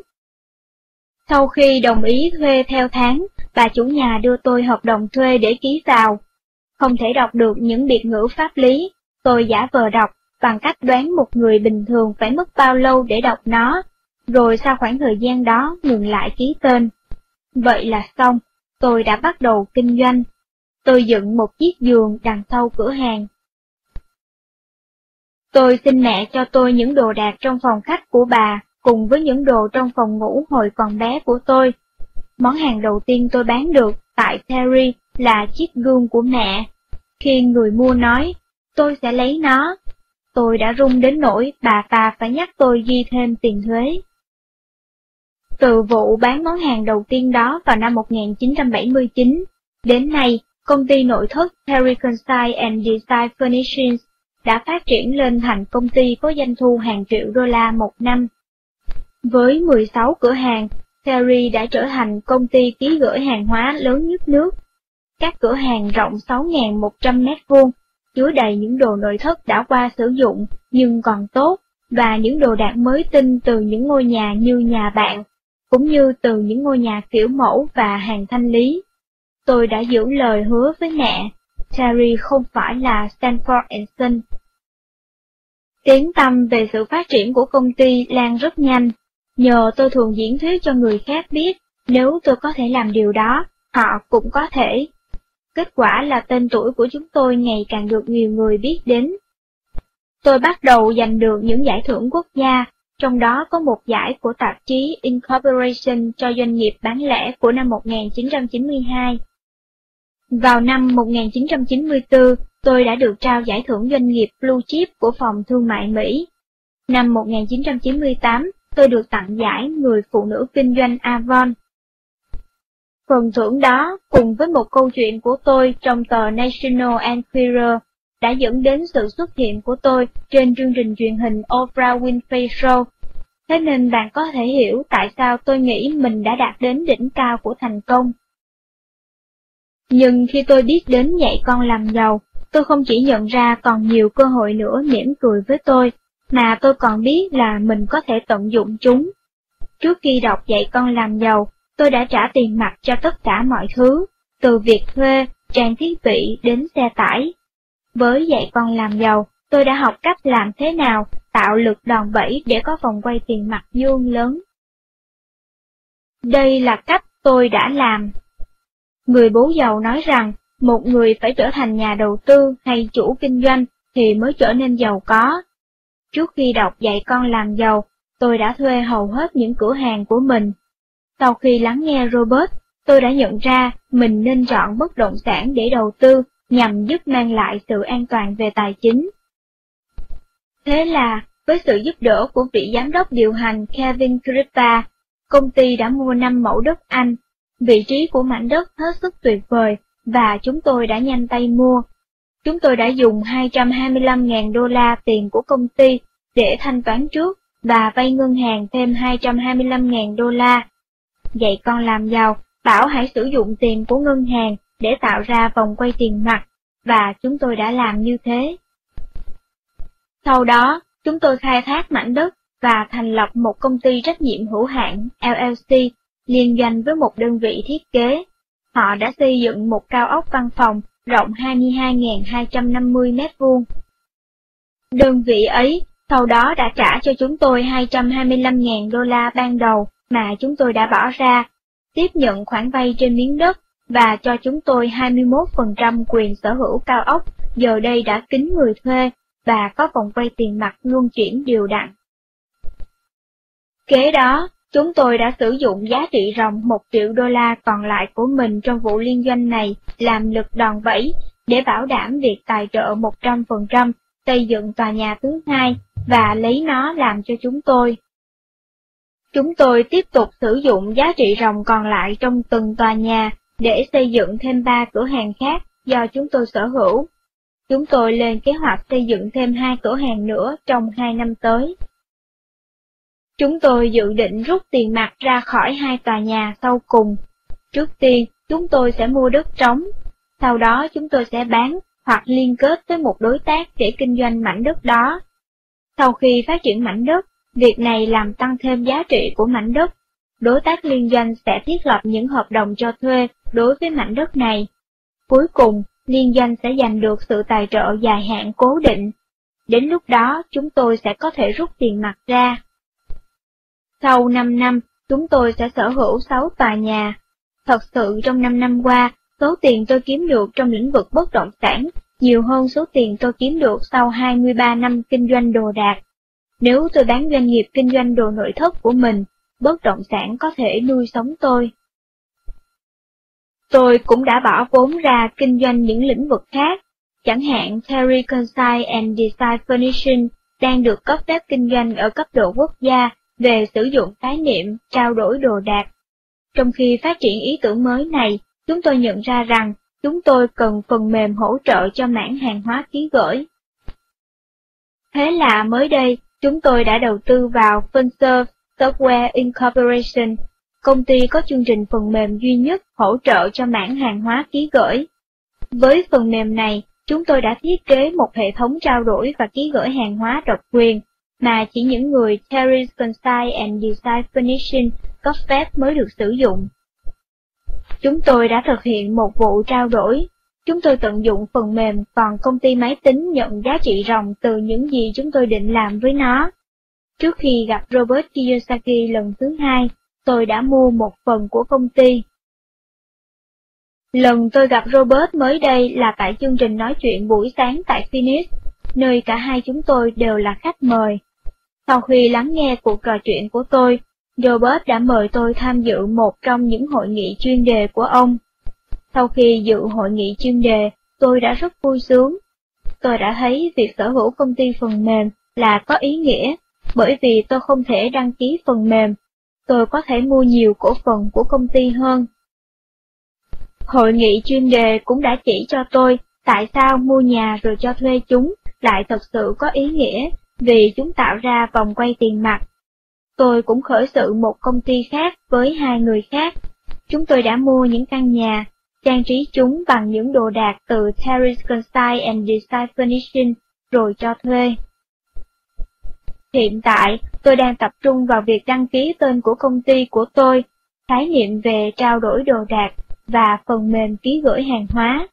Sau khi đồng ý thuê theo tháng, bà chủ nhà đưa tôi hợp đồng thuê để ký vào. Không thể đọc được những biệt ngữ pháp lý, tôi giả vờ đọc bằng cách đoán một người bình thường phải mất bao lâu để đọc nó, rồi sau khoảng thời gian đó ngừng lại ký tên. Vậy là xong, tôi đã bắt đầu kinh doanh. Tôi dựng một chiếc giường đằng sau cửa hàng. Tôi xin mẹ cho tôi những đồ đạc trong phòng khách của bà, cùng với những đồ trong phòng ngủ hồi còn bé của tôi. Món hàng đầu tiên tôi bán được tại Terry là chiếc gương của mẹ. Khi người mua nói, tôi sẽ lấy nó, tôi đã run đến nỗi bà ta phải nhắc tôi ghi thêm tiền thuế. Từ vụ bán món hàng đầu tiên đó vào năm 1979, đến nay, công ty nội thất Hurricane Style and Design Furnishings đã phát triển lên thành công ty có doanh thu hàng triệu đô la một năm. Với 16 cửa hàng, Terry đã trở thành công ty ký gửi hàng hóa lớn nhất nước. Các cửa hàng rộng 6.100 mét vuông, chứa đầy những đồ nội thất đã qua sử dụng nhưng còn tốt, và những đồ đạc mới tinh từ những ngôi nhà như nhà bạn, cũng như từ những ngôi nhà kiểu mẫu và hàng thanh lý. Tôi đã giữ lời hứa với mẹ, Terry không phải là Stanford Son. Tiếng tâm về sự phát triển của công ty lan rất nhanh, nhờ tôi thường diễn thuyết cho người khác biết, nếu tôi có thể làm điều đó, họ cũng có thể. Kết quả là tên tuổi của chúng tôi ngày càng được nhiều người biết đến. Tôi bắt đầu giành được những giải thưởng quốc gia, trong đó có một giải của tạp chí Incorporation cho doanh nghiệp bán lẻ của năm 1992. Vào năm 1994, tôi đã được trao giải thưởng doanh nghiệp Blue Chip của Phòng Thương mại Mỹ. Năm 1998, tôi được tặng giải Người Phụ nữ Kinh doanh Avon. Phần thưởng đó, cùng với một câu chuyện của tôi trong tờ National Enquirer, đã dẫn đến sự xuất hiện của tôi trên chương trình truyền hình Oprah Winfrey Show. Thế nên bạn có thể hiểu tại sao tôi nghĩ mình đã đạt đến đỉnh cao của thành công. Nhưng khi tôi biết đến dạy con làm giàu, tôi không chỉ nhận ra còn nhiều cơ hội nữa mỉm cười với tôi, mà tôi còn biết là mình có thể tận dụng chúng. Trước khi đọc dạy con làm giàu, tôi đã trả tiền mặt cho tất cả mọi thứ, từ việc thuê, trang thiết bị đến xe tải. Với dạy con làm giàu, tôi đã học cách làm thế nào tạo lực đòn bẩy để có vòng quay tiền mặt dương lớn. Đây là cách tôi đã làm. Người bố giàu nói rằng, một người phải trở thành nhà đầu tư hay chủ kinh doanh thì mới trở nên giàu có. Trước khi đọc dạy con làm giàu, tôi đã thuê hầu hết những cửa hàng của mình. Sau khi lắng nghe Robert, tôi đã nhận ra mình nên chọn bất động sản để đầu tư nhằm giúp mang lại sự an toàn về tài chính. Thế là, với sự giúp đỡ của vị giám đốc điều hành Kevin Kripa, công ty đã mua 5 mẫu đất Anh. Vị trí của mảnh đất hết sức tuyệt vời và chúng tôi đã nhanh tay mua. Chúng tôi đã dùng 225.000 đô la tiền của công ty để thanh toán trước và vay ngân hàng thêm 225.000 đô la. Vậy con làm giàu, bảo hãy sử dụng tiền của ngân hàng để tạo ra vòng quay tiền mặt, và chúng tôi đã làm như thế. Sau đó, chúng tôi khai thác mảnh đất và thành lập một công ty trách nhiệm hữu hạn LLC liên doanh với một đơn vị thiết kế. Họ đã xây dựng một cao ốc văn phòng rộng 22.250 mét vuông. Đơn vị ấy sau đó đã trả cho chúng tôi 225.000 đô la ban đầu mà chúng tôi đã bỏ ra, tiếp nhận khoản vay trên miếng đất và cho chúng tôi 21% quyền sở hữu cao ốc, giờ đây đã kín người thuê và có vòng vay tiền mặt luân chuyển đều đặn. Kế đó, chúng tôi đã sử dụng giá trị ròng 1 triệu đô la còn lại của mình trong vụ liên doanh này, làm lực đòn bẩy, để bảo đảm việc tài trợ 100% xây dựng tòa nhà thứ hai, và lấy nó làm cho chúng tôi. Chúng tôi tiếp tục sử dụng giá trị ròng còn lại trong từng tòa nhà, để xây dựng thêm ba cửa hàng khác do chúng tôi sở hữu. Chúng tôi lên kế hoạch xây dựng thêm hai cửa hàng nữa trong hai năm tới. Chúng tôi dự định rút tiền mặt ra khỏi hai tòa nhà sau cùng. Trước tiên, chúng tôi sẽ mua đất trống, sau đó chúng tôi sẽ bán hoặc liên kết với một đối tác để kinh doanh mảnh đất đó. Sau khi phát triển mảnh đất, việc này làm tăng thêm giá trị của mảnh đất. Đối tác liên doanh sẽ thiết lập những hợp đồng cho thuê đối với mảnh đất này. Cuối cùng, liên doanh sẽ giành được sự tài trợ dài hạn cố định. Đến lúc đó, chúng tôi sẽ có thể rút tiền mặt ra. Sau 5 năm, chúng tôi sẽ sở hữu 6 tòa nhà. Thật sự trong 5 năm qua, số tiền tôi kiếm được trong lĩnh vực bất động sản nhiều hơn số tiền tôi kiếm được sau 23 năm kinh doanh đồ đạc. Nếu tôi bán doanh nghiệp kinh doanh đồ nội thất của mình, bất động sản có thể nuôi sống tôi. Tôi cũng đã bỏ vốn ra kinh doanh những lĩnh vực khác, chẳng hạn Terry Consign and Design Furnishing đang được cấp phép kinh doanh ở cấp độ quốc gia về sử dụng khái niệm trao đổi đồ đạc. Trong khi phát triển ý tưởng mới này, chúng tôi nhận ra rằng chúng tôi cần phần mềm hỗ trợ cho mảng hàng hóa ký gửi. Thế là mới đây, chúng tôi đã đầu tư vào FunServe Software Incorporation, công ty có chương trình phần mềm duy nhất hỗ trợ cho mảng hàng hóa ký gửi. Với phần mềm này, chúng tôi đã thiết kế một hệ thống trao đổi và ký gửi hàng hóa độc quyền, mà chỉ những người Terry Consign and Design Finishing có phép mới được sử dụng. Chúng tôi đã thực hiện một vụ trao đổi. Chúng tôi tận dụng phần mềm còn công ty máy tính nhận giá trị ròng từ những gì chúng tôi định làm với nó. Trước khi gặp Robert Kiyosaki lần thứ hai, tôi đã mua một phần của công ty. Lần tôi gặp Robert mới đây là tại chương trình nói chuyện buổi sáng tại Phoenix, nơi cả hai chúng tôi đều là khách mời. Sau khi lắng nghe cuộc trò chuyện của tôi, Robert đã mời tôi tham dự một trong những hội nghị chuyên đề của ông. Sau khi dự hội nghị chuyên đề, tôi đã rất vui sướng. Tôi đã thấy việc sở hữu công ty phần mềm là có ý nghĩa, bởi vì tôi không thể đăng ký phần mềm, tôi có thể mua nhiều cổ phần của công ty hơn. Hội nghị chuyên đề cũng đã chỉ cho tôi tại sao mua nhà rồi cho thuê chúng lại thật sự có ý nghĩa, vì chúng tạo ra vòng quay tiền mặt Tôi cũng khởi sự một công ty khác với hai người khác. Chúng tôi đã mua những căn nhà, trang trí chúng bằng những đồ đạc từ Terrace Consign and Design Furnishing rồi cho thuê. Hiện tại, tôi đang tập trung vào việc đăng ký tên của công ty của tôi, khái niệm về trao đổi đồ đạc và phần mềm ký gửi hàng hóa.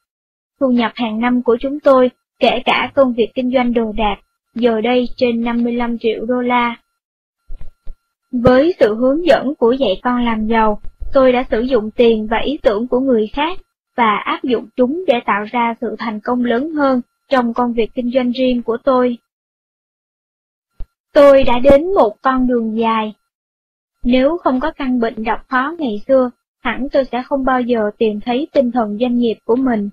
Thu nhập hàng năm của chúng tôi, kể cả công việc kinh doanh đồ đạc, giờ đây trên 55 triệu đô la. Với sự hướng dẫn của dạy con làm giàu, tôi đã sử dụng tiền và ý tưởng của người khác và áp dụng chúng để tạo ra sự thành công lớn hơn trong công việc kinh doanh riêng của tôi. Tôi đã đến một con đường dài. Nếu không có căn bệnh độc khó ngày xưa, hẳn tôi sẽ không bao giờ tìm thấy tinh thần doanh nghiệp của mình.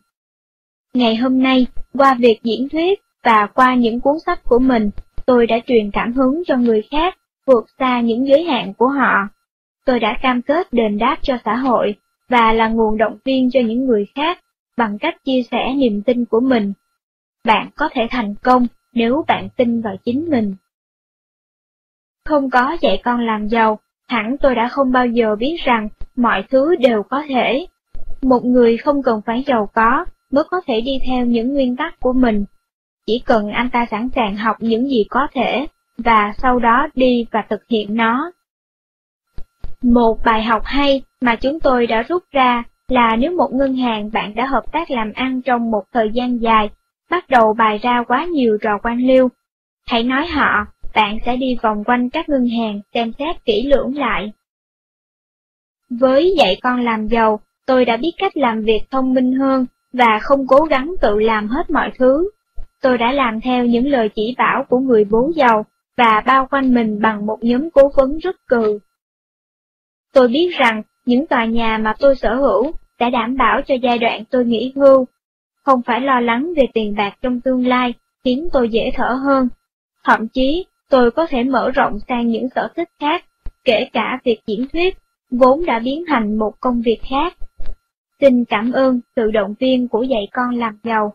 Ngày hôm nay, qua việc diễn thuyết và qua những cuốn sách của mình, tôi đã truyền cảm hứng cho người khác vượt xa những giới hạn của họ. Tôi đã cam kết đền đáp cho xã hội và là nguồn động viên cho những người khác bằng cách chia sẻ niềm tin của mình. Bạn có thể thành công nếu bạn tin vào chính mình. Không có dạy con làm giàu, hẳn tôi đã không bao giờ biết rằng mọi thứ đều có thể. Một người không cần phải giàu có mới có thể đi theo những nguyên tắc của mình. Chỉ cần anh ta sẵn sàng học những gì có thể, và sau đó đi và thực hiện nó. Một bài học hay mà chúng tôi đã rút ra là nếu một ngân hàng bạn đã hợp tác làm ăn trong một thời gian dài, bắt đầu bài ra quá nhiều trò quan liêu, hãy nói họ, bạn sẽ đi vòng quanh các ngân hàng xem xét kỹ lưỡng lại. Với dạy con làm giàu, tôi đã biết cách làm việc thông minh hơn và không cố gắng tự làm hết mọi thứ. Tôi đã làm theo những lời chỉ bảo của người bố giàu và bao quanh mình bằng một nhóm cố vấn rất cừ. Tôi biết rằng những tòa nhà mà tôi sở hữu đã đảm bảo cho giai đoạn tôi nghỉ hưu, không phải lo lắng về tiền bạc trong tương lai khiến tôi dễ thở hơn. Thậm chí, tôi có thể mở rộng sang những sở thích khác, kể cả việc diễn thuyết, vốn đã biến thành một công việc khác. xin cảm ơn sự động viên của dạy con làm giàu.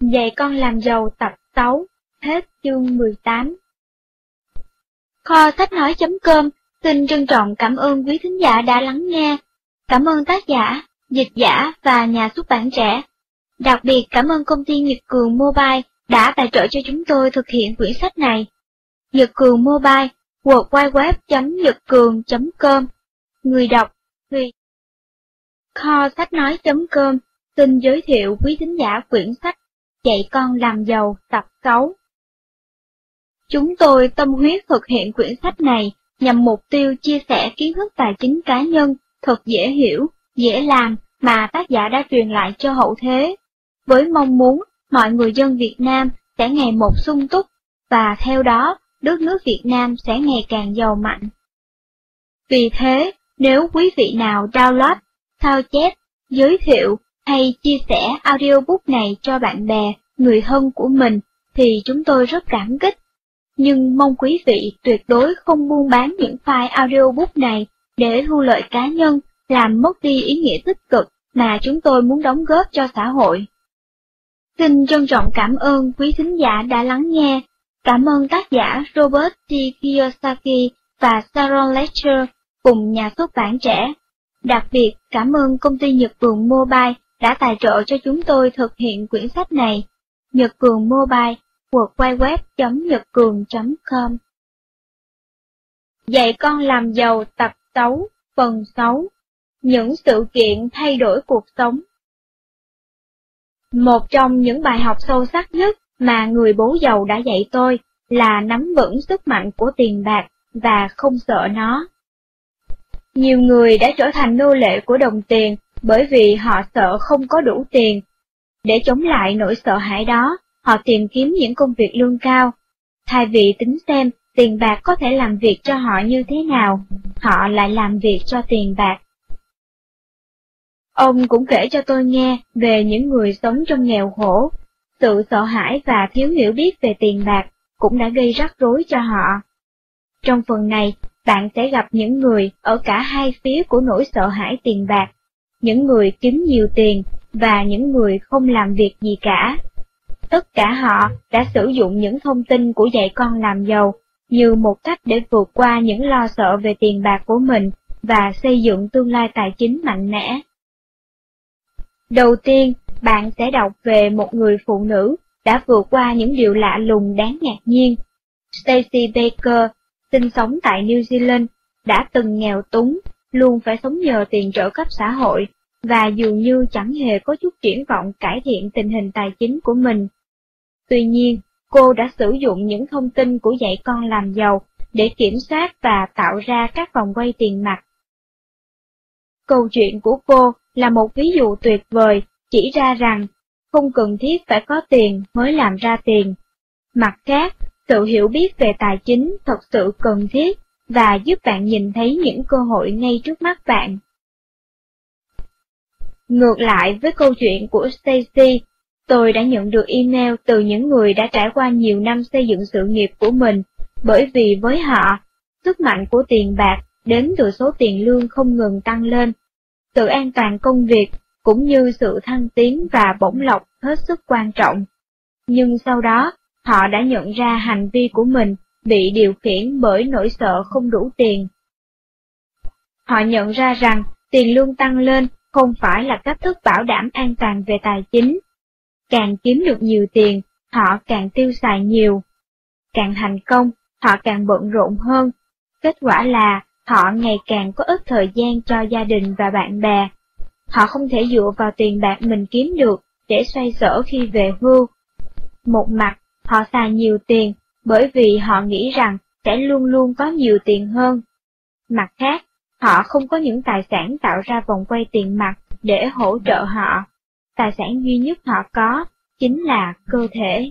Dạy con làm giàu tập 6, hết chương 18. Kho sách nói.com xin trân trọng cảm ơn quý thính giả đã lắng nghe. Cảm ơn tác giả, dịch giả và nhà xuất bản trẻ. Đặc biệt cảm ơn công ty Nhật Cường Mobile đã tài trợ cho chúng tôi thực hiện quyển sách này. Nhật Cường Mobile, www.nhậtcường.com Người đọc, huy Kho sách nói.com xin giới thiệu quý thính giả quyển sách Dạy con làm giàu tập 6. Chúng tôi tâm huyết thực hiện quyển sách này nhằm mục tiêu chia sẻ kiến thức tài chính cá nhân thật dễ hiểu, dễ làm mà tác giả đã truyền lại cho hậu thế, với mong muốn mọi người dân Việt Nam sẽ ngày một sung túc, và theo đó, đất nước Việt Nam sẽ ngày càng giàu mạnh. Vì thế, nếu quý vị nào download, sao chép, giới thiệu hay chia sẻ audiobook này cho bạn bè, người thân của mình, thì chúng tôi rất cảm kích. Nhưng mong quý vị tuyệt đối không buôn bán những file audiobook này để thu lợi cá nhân, làm mất đi ý nghĩa tích cực mà chúng tôi muốn đóng góp cho xã hội. Xin trân trọng cảm ơn quý thính giả đã lắng nghe. Cảm ơn tác giả Robert T. Kiyosaki và Sharon Lecter cùng nhà xuất bản trẻ. Đặc biệt cảm ơn công ty Nhật Cường Mobile đã tài trợ cho chúng tôi thực hiện quyển sách này. Nhật Cường Mobile, www.nhậtcường.com Dạy con làm giàu tập 6, phần 6 Những sự kiện thay đổi cuộc sống một trong những bài học sâu sắc nhất mà người bố giàu đã dạy tôi là nắm vững sức mạnh của tiền bạc và không sợ nó. Nhiều người đã trở thành nô lệ của đồng tiền bởi vì họ sợ không có đủ tiền. Để chống lại nỗi sợ hãi đó, họ tìm kiếm những công việc lương cao. Thay vì tính xem tiền bạc có thể làm việc cho họ như thế nào, họ lại làm việc cho tiền bạc. Ông cũng kể cho tôi nghe về những người sống trong nghèo khổ, sự sợ hãi và thiếu hiểu biết về tiền bạc cũng đã gây rắc rối cho họ. Trong phần này, bạn sẽ gặp những người ở cả hai phía của nỗi sợ hãi tiền bạc, những người kiếm nhiều tiền và những người không làm việc gì cả. Tất cả họ đã sử dụng những thông tin của dạy con làm giàu như một cách để vượt qua những lo sợ về tiền bạc của mình và xây dựng tương lai tài chính mạnh mẽ. Đầu tiên, bạn sẽ đọc về một người phụ nữ đã vượt qua những điều lạ lùng đáng ngạc nhiên. Stacy Baker, sinh sống tại New Zealand, đã từng nghèo túng, luôn phải sống nhờ tiền trợ cấp xã hội, và dường như chẳng hề có chút triển vọng cải thiện tình hình tài chính của mình. Tuy nhiên, cô đã sử dụng những thông tin của dạy con làm giàu để kiểm soát và tạo ra các vòng quay tiền mặt. Câu chuyện của cô là một ví dụ tuyệt vời chỉ ra rằng không cần thiết phải có tiền mới làm ra tiền. Mặt khác, sự hiểu biết về tài chính thật sự cần thiết và giúp bạn nhìn thấy những cơ hội ngay trước mắt bạn. Ngược lại với câu chuyện của Stacy, tôi đã nhận được email từ những người đã trải qua nhiều năm xây dựng sự nghiệp của mình, bởi vì với họ, sức mạnh của tiền bạc đến từ số tiền lương không ngừng tăng lên sự an toàn công việc cũng như sự thăng tiến và bổng lộc hết sức quan trọng. Nhưng sau đó, họ đã nhận ra hành vi của mình bị điều khiển bởi nỗi sợ không đủ tiền. Họ nhận ra rằng tiền lương tăng lên không phải là cách thức bảo đảm an toàn về tài chính. Càng kiếm được nhiều tiền, họ càng tiêu xài nhiều. Càng thành công, họ càng bận rộn hơn. Kết quả là Họ ngày càng có ít thời gian cho gia đình và bạn bè. Họ không thể dựa vào tiền bạc mình kiếm được để xoay sở khi về hưu. Một mặt, họ xài nhiều tiền bởi vì họ nghĩ rằng sẽ luôn luôn có nhiều tiền hơn. Mặt khác, họ không có những tài sản tạo ra vòng quay tiền mặt để hỗ trợ họ. Tài sản duy nhất họ có chính là cơ thể.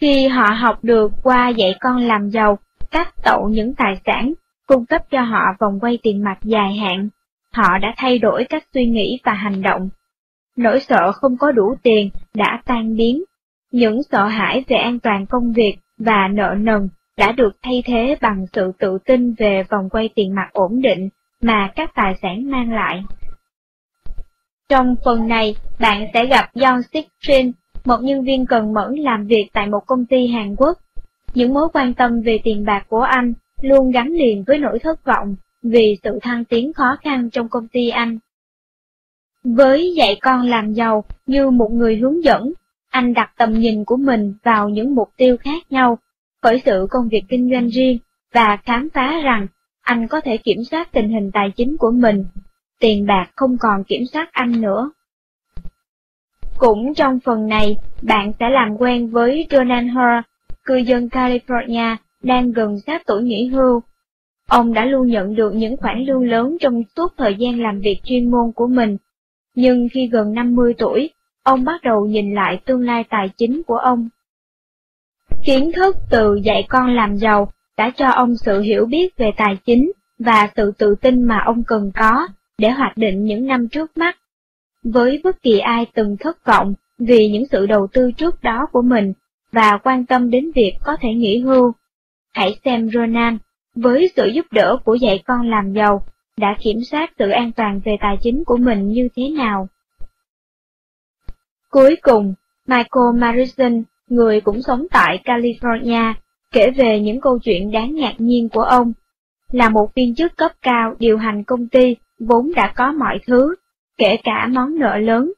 Khi họ học được qua dạy con làm giàu cách tậu những tài sản, cung cấp cho họ vòng quay tiền mặt dài hạn. Họ đã thay đổi cách suy nghĩ và hành động. Nỗi sợ không có đủ tiền đã tan biến. Những sợ hãi về an toàn công việc và nợ nần đã được thay thế bằng sự tự tin về vòng quay tiền mặt ổn định mà các tài sản mang lại. Trong phần này, bạn sẽ gặp John Jin, một nhân viên cần mẫn làm việc tại một công ty Hàn Quốc. Những mối quan tâm về tiền bạc của anh luôn gắn liền với nỗi thất vọng vì sự thăng tiến khó khăn trong công ty anh. Với dạy con làm giàu như một người hướng dẫn, anh đặt tầm nhìn của mình vào những mục tiêu khác nhau, khởi sự công việc kinh doanh riêng và khám phá rằng anh có thể kiểm soát tình hình tài chính của mình. Tiền bạc không còn kiểm soát anh nữa. Cũng trong phần này, bạn sẽ làm quen với Donald Hur, cư dân California đang gần sát tuổi nghỉ hưu. Ông đã luôn nhận được những khoản lương lớn trong suốt thời gian làm việc chuyên môn của mình, nhưng khi gần 50 tuổi, ông bắt đầu nhìn lại tương lai tài chính của ông. Kiến thức từ dạy con làm giàu đã cho ông sự hiểu biết về tài chính và sự tự tin mà ông cần có để hoạch định những năm trước mắt. Với bất kỳ ai từng thất vọng vì những sự đầu tư trước đó của mình và quan tâm đến việc có thể nghỉ hưu, hãy xem Ronan, với sự giúp đỡ của dạy con làm giàu, đã kiểm soát sự an toàn về tài chính của mình như thế nào. Cuối cùng, Michael Marison, người cũng sống tại California, kể về những câu chuyện đáng ngạc nhiên của ông. Là một viên chức cấp cao điều hành công ty vốn đã có mọi thứ, kể cả món nợ lớn.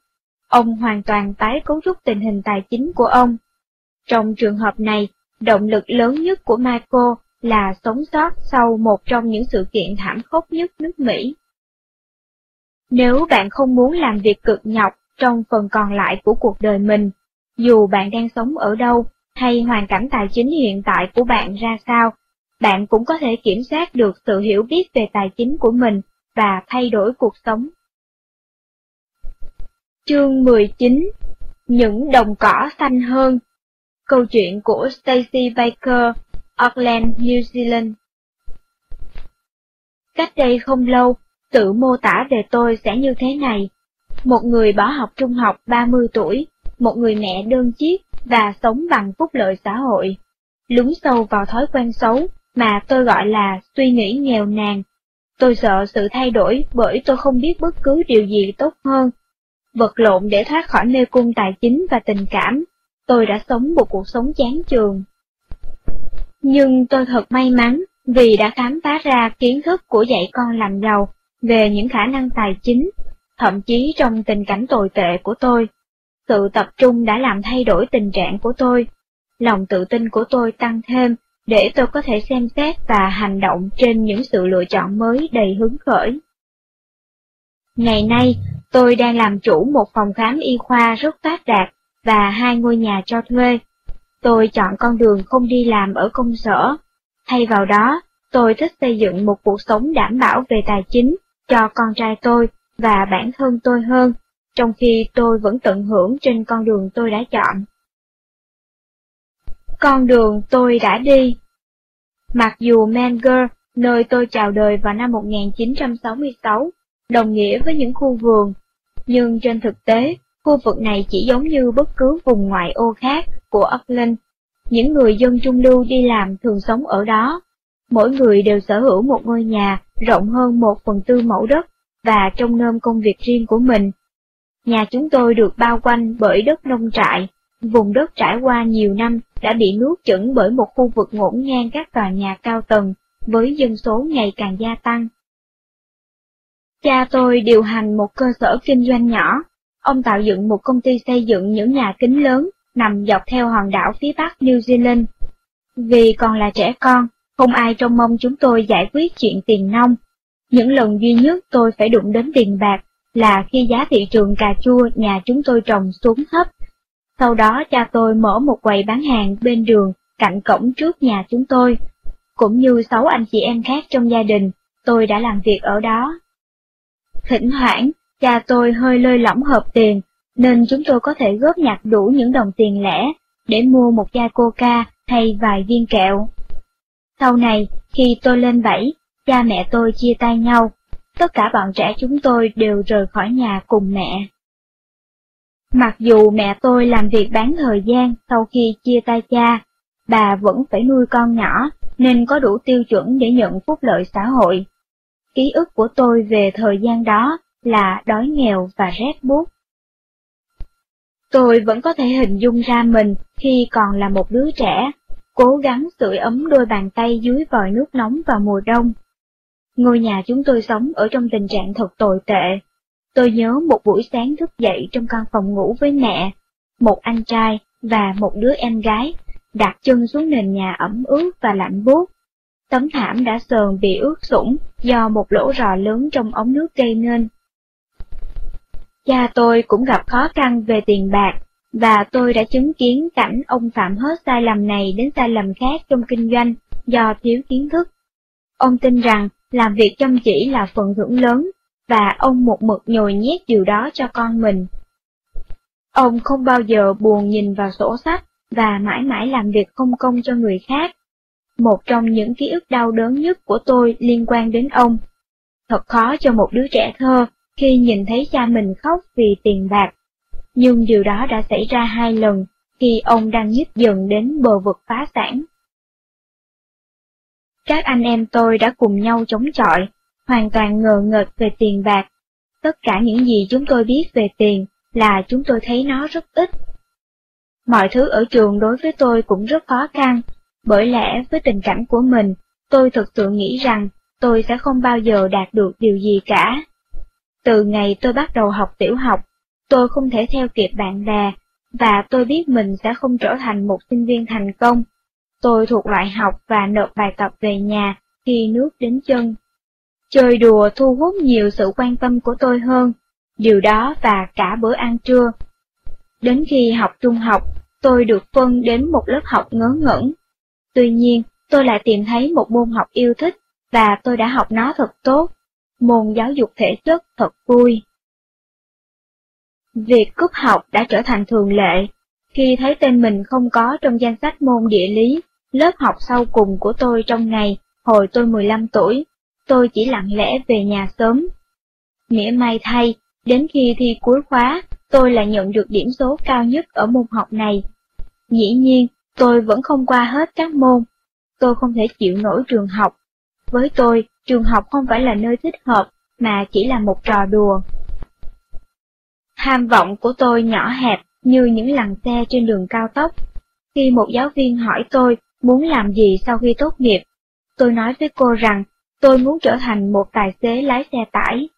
Ông hoàn toàn tái cấu trúc tình hình tài chính của ông. Trong trường hợp này, động lực lớn nhất của Michael là sống sót sau một trong những sự kiện thảm khốc nhất nước Mỹ. Nếu bạn không muốn làm việc cực nhọc trong phần còn lại của cuộc đời mình, dù bạn đang sống ở đâu hay hoàn cảnh tài chính hiện tại của bạn ra sao, bạn cũng có thể kiểm soát được sự hiểu biết về tài chính của mình và thay đổi cuộc sống. Chương 19 Những đồng cỏ xanh hơn Câu chuyện của Stacy Baker, Auckland, New Zealand Cách đây không lâu, tự mô tả về tôi sẽ như thế này. Một người bỏ học trung học 30 tuổi, một người mẹ đơn chiếc và sống bằng phúc lợi xã hội. Lúng sâu vào thói quen xấu mà tôi gọi là suy nghĩ nghèo nàn. Tôi sợ sự thay đổi bởi tôi không biết bất cứ điều gì tốt hơn. Vật lộn để thoát khỏi mê cung tài chính và tình cảm, tôi đã sống một cuộc sống chán trường. Nhưng tôi thật may mắn vì đã khám phá ra kiến thức của dạy con làm giàu về những khả năng tài chính, thậm chí trong tình cảnh tồi tệ của tôi. Sự tập trung đã làm thay đổi tình trạng của tôi. Lòng tự tin của tôi tăng thêm để tôi có thể xem xét và hành động trên những sự lựa chọn mới đầy hứng khởi. Ngày nay, tôi đang làm chủ một phòng khám y khoa rất phát đạt và hai ngôi nhà cho thuê. Tôi chọn con đường không đi làm ở công sở. Thay vào đó, tôi thích xây dựng một cuộc sống đảm bảo về tài chính cho con trai tôi và bản thân tôi hơn, trong khi tôi vẫn tận hưởng trên con đường tôi đã chọn. Con đường tôi đã đi Mặc dù Manger, nơi tôi chào đời vào năm 1966, đồng nghĩa với những khu vườn, nhưng trên thực tế, khu vực này chỉ giống như bất cứ vùng ngoại ô khác của Auckland. Những người dân trung lưu đi làm thường sống ở đó. Mỗi người đều sở hữu một ngôi nhà rộng hơn một phần tư mẫu đất và trông nom công việc riêng của mình. Nhà chúng tôi được bao quanh bởi đất nông trại, vùng đất trải qua nhiều năm đã bị nuốt chửng bởi một khu vực ngổn ngang các tòa nhà cao tầng, với dân số ngày càng gia tăng. Cha tôi điều hành một cơ sở kinh doanh nhỏ, ông tạo dựng một công ty xây dựng những nhà kính lớn nằm dọc theo hòn đảo phía bắc New Zealand. Vì còn là trẻ con, không ai trông mong chúng tôi giải quyết chuyện tiền nông. Những lần duy nhất tôi phải đụng đến tiền bạc là khi giá thị trường cà chua nhà chúng tôi trồng xuống thấp sau đó cha tôi mở một quầy bán hàng bên đường, cạnh cổng trước nhà chúng tôi. Cũng như sáu anh chị em khác trong gia đình, tôi đã làm việc ở đó. Thỉnh thoảng, cha tôi hơi lơi lỏng hợp tiền, nên chúng tôi có thể góp nhặt đủ những đồng tiền lẻ để mua một chai coca hay vài viên kẹo. Sau này, khi tôi lên bảy, cha mẹ tôi chia tay nhau, tất cả bọn trẻ chúng tôi đều rời khỏi nhà cùng mẹ. Mặc dù mẹ tôi làm việc bán thời gian sau khi chia tay cha, bà vẫn phải nuôi con nhỏ nên có đủ tiêu chuẩn để nhận phúc lợi xã hội. ký ức của tôi về thời gian đó là đói nghèo và rét buốt. Tôi vẫn có thể hình dung ra mình khi còn là một đứa trẻ, cố gắng sưởi ấm đôi bàn tay dưới vòi nước nóng vào mùa đông. Ngôi nhà chúng tôi sống ở trong tình trạng thật tồi tệ. Tôi nhớ một buổi sáng thức dậy trong căn phòng ngủ với mẹ, một anh trai và một đứa em gái, đặt chân xuống nền nhà ẩm ướt và lạnh buốt. Tấm thảm đã sờn bị ướt sũng do một lỗ rò lớn trong ống nước gây nên. Cha tôi cũng gặp khó khăn về tiền bạc, và tôi đã chứng kiến cảnh ông phạm hết sai lầm này đến sai lầm khác trong kinh doanh do thiếu kiến thức. Ông tin rằng làm việc chăm chỉ là phần thưởng lớn, và ông một mực nhồi nhét điều đó cho con mình. Ông không bao giờ buồn nhìn vào sổ sách và mãi mãi làm việc không công cho người khác. Một trong những ký ức đau đớn nhất của tôi liên quan đến ông. Thật khó cho một đứa trẻ thơ khi nhìn thấy cha mình khóc vì tiền bạc. Nhưng điều đó đã xảy ra hai lần khi ông đang nhích dần đến bờ vực phá sản. Các anh em tôi đã cùng nhau chống chọi, hoàn toàn ngờ ngợt về tiền bạc. Tất cả những gì chúng tôi biết về tiền là chúng tôi thấy nó rất ít. Mọi thứ ở trường đối với tôi cũng rất khó khăn, bởi lẽ với tình cảnh của mình, tôi thực sự nghĩ rằng tôi sẽ không bao giờ đạt được điều gì cả. Từ ngày tôi bắt đầu học tiểu học, tôi không thể theo kịp bạn bè, và tôi biết mình sẽ không trở thành một sinh viên thành công. Tôi thuộc loại học và nộp bài tập về nhà khi nước đến chân. Chơi đùa thu hút nhiều sự quan tâm của tôi hơn, điều đó và cả bữa ăn trưa. Đến khi học trung học, tôi được phân đến một lớp học ngớ ngẩn. Tuy nhiên, tôi lại tìm thấy một môn học yêu thích, và tôi đã học nó thật tốt. Môn giáo dục thể chất thật vui. Việc cúp học đã trở thành thường lệ. Khi thấy tên mình không có trong danh sách môn địa lý, lớp học sau cùng của tôi trong ngày, hồi tôi 15 tuổi, tôi chỉ lặng lẽ về nhà sớm. Nghĩa may thay, đến khi thi cuối khóa, tôi lại nhận được điểm số cao nhất ở môn học này. Dĩ nhiên, tôi vẫn không qua hết các môn. Tôi không thể chịu nổi trường học. Với tôi, trường học không phải là nơi thích hợp, mà chỉ là một trò đùa. Tham vọng của tôi nhỏ hẹp như những lằn xe trên đường cao tốc. Khi một giáo viên hỏi tôi muốn làm gì sau khi tốt nghiệp, tôi nói với cô rằng tôi muốn trở thành một tài xế lái xe tải.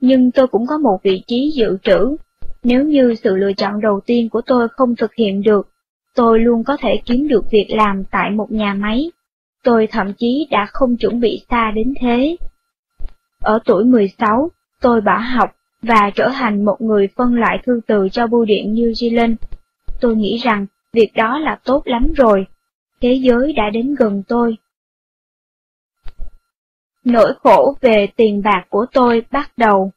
Nhưng tôi cũng có một vị trí dự trữ. Nếu như sự lựa chọn đầu tiên của tôi không thực hiện được, tôi luôn có thể kiếm được việc làm tại một nhà máy. Tôi thậm chí đã không chuẩn bị xa đến thế. Ở tuổi 16, tôi bỏ học và trở thành một người phân loại thư từ cho bưu điện New Zealand. Tôi nghĩ rằng việc đó là tốt lắm rồi. Thế giới đã đến gần tôi. Nỗi khổ về tiền bạc của tôi bắt đầu.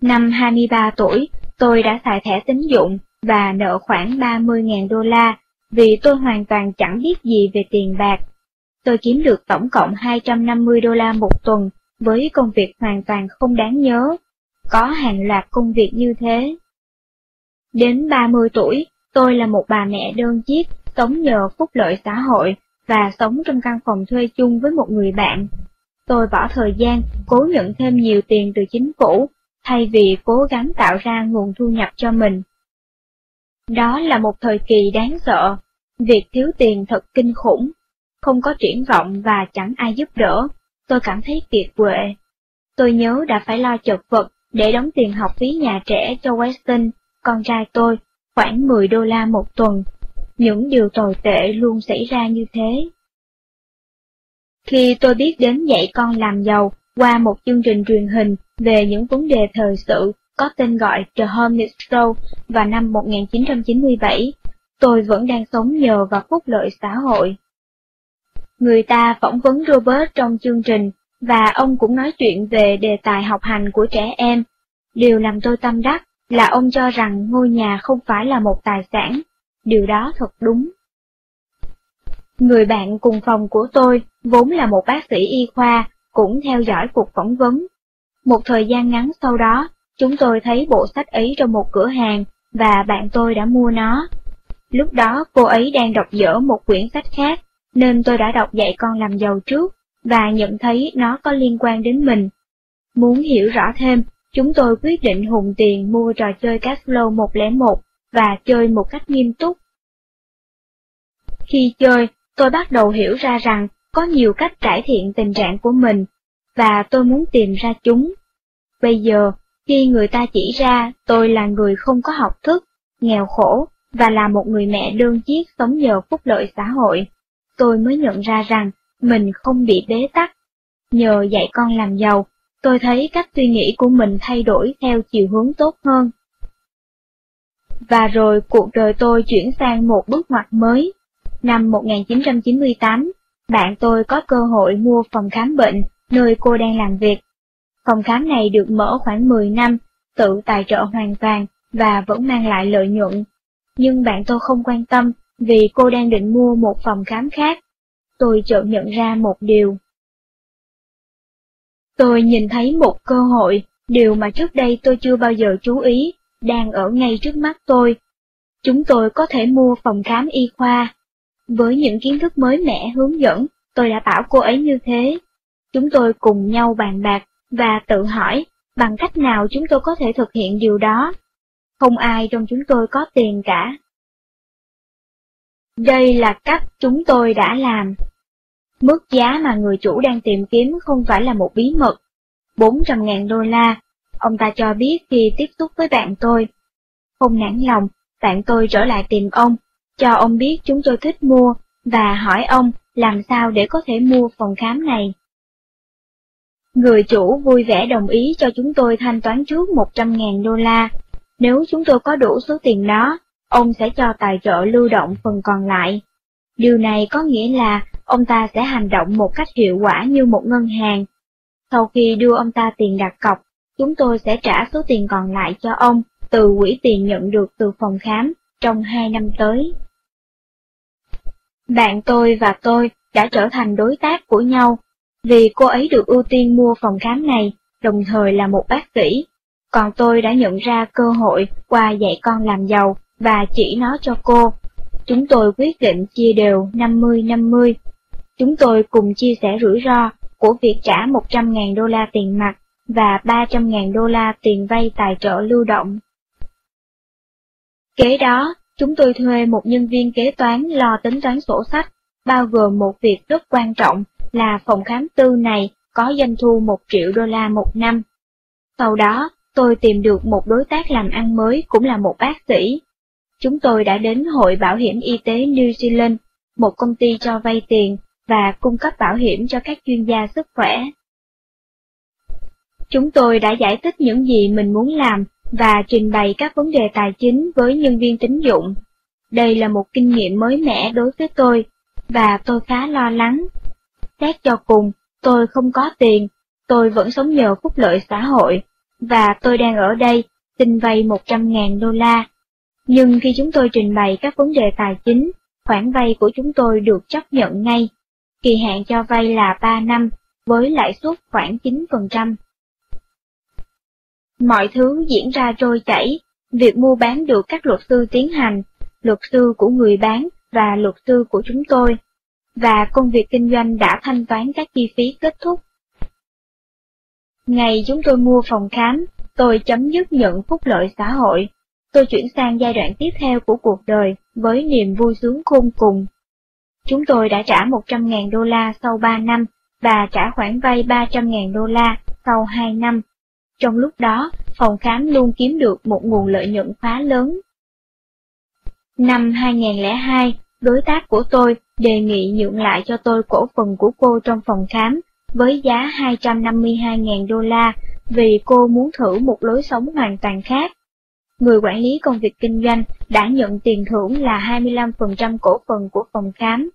Năm 23 tuổi, tôi đã xài thẻ tín dụng và nợ khoảng 30.000 đô la vì tôi hoàn toàn chẳng biết gì về tiền bạc. Tôi kiếm được tổng cộng 250 đô la một tuần với công việc hoàn toàn không đáng nhớ, có hàng loạt công việc như thế. Đến 30 tuổi, tôi là một bà mẹ đơn chiếc, sống nhờ phúc lợi xã hội và sống trong căn phòng thuê chung với một người bạn. Tôi bỏ thời gian cố nhận thêm nhiều tiền từ chính phủ, thay vì cố gắng tạo ra nguồn thu nhập cho mình. Đó là một thời kỳ đáng sợ, việc thiếu tiền thật kinh khủng, không có triển vọng và chẳng ai giúp đỡ, tôi cảm thấy kiệt quệ. Tôi nhớ đã phải lo chật vật để đóng tiền học phí nhà trẻ cho Weston, con trai tôi, khoảng 10 đô la một tuần. Những điều tồi tệ luôn xảy ra như thế. Khi tôi biết đến dạy con làm giàu qua một chương trình truyền hình về những vấn đề thời sự có tên gọi The Hermit Show vào năm 1997, tôi vẫn đang sống nhờ vào phúc lợi xã hội. Người ta phỏng vấn Robert trong chương trình, và ông cũng nói chuyện về đề tài học hành của trẻ em. Điều làm tôi tâm đắc là ông cho rằng ngôi nhà không phải là một tài sản, điều đó thật đúng. Người bạn cùng phòng của tôi, vốn là một bác sĩ y khoa, cũng theo dõi cuộc phỏng vấn. Một thời gian ngắn sau đó, chúng tôi thấy bộ sách ấy trong một cửa hàng, và bạn tôi đã mua nó. Lúc đó cô ấy đang đọc dở một quyển sách khác, nên tôi đã đọc dạy con làm giàu trước, và nhận thấy nó có liên quan đến mình. Muốn hiểu rõ thêm, chúng tôi quyết định hùng tiền mua trò chơi Cashflow 101 và chơi một cách nghiêm túc. Khi chơi, tôi bắt đầu hiểu ra rằng có nhiều cách cải thiện tình trạng của mình, và tôi muốn tìm ra chúng. Bây giờ, khi người ta chỉ ra tôi là người không có học thức, nghèo khổ, và là một người mẹ đơn chiếc sống nhờ phúc lợi xã hội, tôi mới nhận ra rằng mình không bị bế tắc. Nhờ dạy con làm giàu, tôi thấy cách suy nghĩ của mình thay đổi theo chiều hướng tốt hơn. Và rồi cuộc đời tôi chuyển sang một bước ngoặt mới. Năm 1998, bạn tôi có cơ hội mua phòng khám bệnh nơi cô đang làm việc. Phòng khám này được mở khoảng 10 năm, tự tài trợ hoàn toàn và vẫn mang lại lợi nhuận. Nhưng bạn tôi không quan tâm vì cô đang định mua một phòng khám khác. Tôi chợt nhận ra một điều. Tôi nhìn thấy một cơ hội, điều mà trước đây tôi chưa bao giờ chú ý, đang ở ngay trước mắt tôi. Chúng tôi có thể mua phòng khám y khoa. Với những kiến thức mới mẻ hướng dẫn, tôi đã bảo cô ấy như thế. Chúng tôi cùng nhau bàn bạc và tự hỏi bằng cách nào chúng tôi có thể thực hiện điều đó. Không ai trong chúng tôi có tiền cả. Đây là cách chúng tôi đã làm. Mức giá mà người chủ đang tìm kiếm không phải là một bí mật. 400.000 đô la, ông ta cho biết khi tiếp xúc với bạn tôi. Không nản lòng, bạn tôi trở lại tìm ông, cho ông biết chúng tôi thích mua, và hỏi ông làm sao để có thể mua phòng khám này. Người chủ vui vẻ đồng ý cho chúng tôi thanh toán trước 100.000 đô la. Nếu chúng tôi có đủ số tiền đó, ông sẽ cho tài trợ lưu động phần còn lại. Điều này có nghĩa là ông ta sẽ hành động một cách hiệu quả như một ngân hàng. Sau khi đưa ông ta tiền đặt cọc, chúng tôi sẽ trả số tiền còn lại cho ông từ quỹ tiền nhận được từ phòng khám trong hai năm tới. Bạn tôi và tôi đã trở thành đối tác của nhau, vì cô ấy được ưu tiên mua phòng khám này, đồng thời là một bác sĩ, còn tôi đã nhận ra cơ hội qua dạy con làm giàu và chỉ nó cho cô. Chúng tôi quyết định chia đều 50-50. Chúng tôi cùng chia sẻ rủi ro của việc trả 100.000 đô la tiền mặt và 300.000 đô la tiền vay tài trợ lưu động. Kế đó, chúng tôi thuê một nhân viên kế toán lo tính toán sổ sách, bao gồm một việc rất quan trọng là phòng khám tư này có doanh thu 1 triệu đô la một năm. Sau đó, tôi tìm được một đối tác làm ăn mới cũng là một bác sĩ. Chúng tôi đã đến Hội Bảo hiểm Y tế New Zealand, một công ty cho vay tiền và cung cấp bảo hiểm cho các chuyên gia sức khỏe. Chúng tôi đã giải thích những gì mình muốn làm và trình bày các vấn đề tài chính với nhân viên tín dụng. Đây là một kinh nghiệm mới mẻ đối với tôi, và tôi khá lo lắng. Xét cho cùng, tôi không có tiền, tôi vẫn sống nhờ phúc lợi xã hội, và tôi đang ở đây, xin vay 100.000 đô la. Nhưng khi chúng tôi trình bày các vấn đề tài chính, khoản vay của chúng tôi được chấp nhận ngay. Kỳ hạn cho vay là 3 năm, với lãi suất khoảng 9%. Mọi thứ diễn ra trôi chảy, việc mua bán được các luật sư tiến hành, luật sư của người bán và luật sư của chúng tôi, và công việc kinh doanh đã thanh toán các chi phí kết thúc. Ngày chúng tôi mua phòng khám, tôi chấm dứt nhận phúc lợi xã hội. Tôi chuyển sang giai đoạn tiếp theo của cuộc đời với niềm vui sướng khôn cùng. Chúng tôi đã trả 100.000 đô la sau 3 năm và trả khoản vay 300.000 đô la sau 2 năm. Trong lúc đó, phòng khám luôn kiếm được một nguồn lợi nhuận khá lớn. Năm 2002, đối tác của tôi đề nghị nhượng lại cho tôi cổ phần của cô trong phòng khám với giá 252.000 đô la vì cô muốn thử một lối sống hoàn toàn khác. Người quản lý công việc kinh doanh đã nhận tiền thưởng là 25% cổ phần của phòng khám.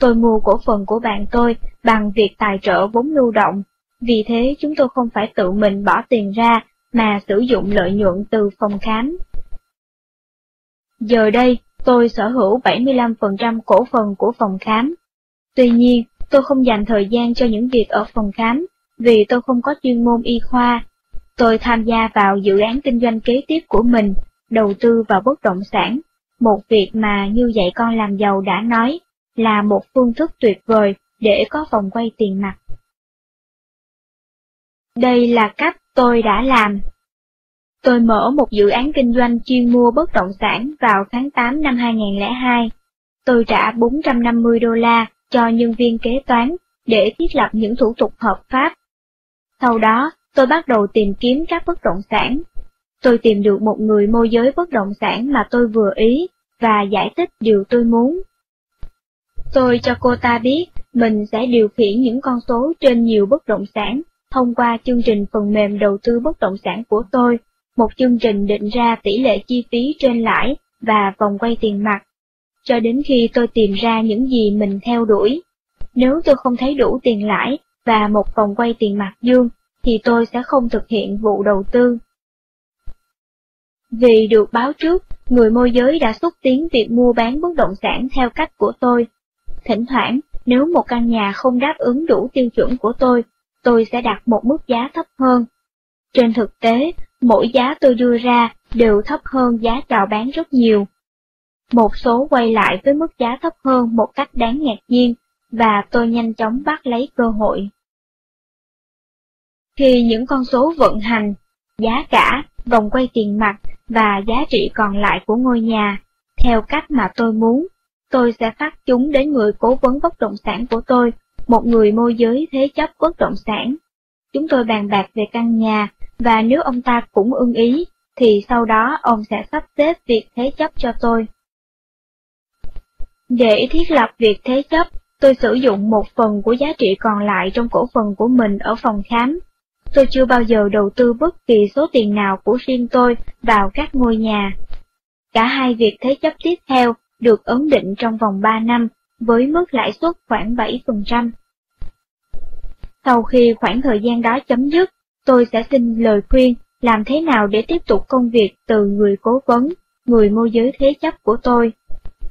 Tôi mua cổ phần của bạn tôi bằng việc tài trợ vốn lưu động, vì thế chúng tôi không phải tự mình bỏ tiền ra mà sử dụng lợi nhuận từ phòng khám. Giờ đây, tôi sở hữu 75% cổ phần của phòng khám. Tuy nhiên, tôi không dành thời gian cho những việc ở phòng khám, vì tôi không có chuyên môn y khoa. Tôi tham gia vào dự án kinh doanh kế tiếp của mình, đầu tư vào bất động sản, một việc mà như dạy con làm giàu đã nói, là một phương thức tuyệt vời để có vòng quay tiền mặt. Đây là cách tôi đã làm. Tôi mở một dự án kinh doanh chuyên mua bất động sản vào tháng 8 năm 2002. Tôi trả 450 đô la cho nhân viên kế toán để thiết lập những thủ tục hợp pháp. Sau đó, tôi bắt đầu tìm kiếm các bất động sản. Tôi tìm được một người môi giới bất động sản mà tôi vừa ý và giải thích điều tôi muốn. Tôi cho cô ta biết mình sẽ điều khiển những con số trên nhiều bất động sản thông qua chương trình phần mềm đầu tư bất động sản của tôi, một chương trình định ra tỷ lệ chi phí trên lãi và vòng quay tiền mặt, cho đến khi tôi tìm ra những gì mình theo đuổi. Nếu tôi không thấy đủ tiền lãi và một vòng quay tiền mặt dương, thì tôi sẽ không thực hiện vụ đầu tư. Vì được báo trước, người môi giới đã xúc tiến việc mua bán bất động sản theo cách của tôi. Thỉnh thoảng, nếu một căn nhà không đáp ứng đủ tiêu chuẩn của tôi, tôi sẽ đặt một mức giá thấp hơn. Trên thực tế, mỗi giá tôi đưa ra đều thấp hơn giá chào bán rất nhiều. Một số quay lại với mức giá thấp hơn một cách đáng ngạc nhiên, và tôi nhanh chóng bắt lấy cơ hội. Khi những con số vận hành, giá cả, vòng quay tiền mặt và giá trị còn lại của ngôi nhà, theo cách mà tôi muốn, tôi sẽ phát chúng đến người cố vấn bất động sản của tôi, một người môi giới thế chấp bất động sản. Chúng tôi bàn bạc về căn nhà, và nếu ông ta cũng ưng ý, thì sau đó ông sẽ sắp xếp việc thế chấp cho tôi. Để thiết lập việc thế chấp, tôi sử dụng một phần của giá trị còn lại trong cổ phần của mình ở phòng khám. Tôi chưa bao giờ đầu tư bất kỳ số tiền nào của riêng tôi vào các ngôi nhà. Cả hai việc thế chấp tiếp theo được ấn định trong vòng 3 năm, với mức lãi suất khoảng 7%. Sau khi khoảng thời gian đó chấm dứt, tôi sẽ xin lời khuyên làm thế nào để tiếp tục công việc từ người cố vấn, người môi giới thế chấp của tôi.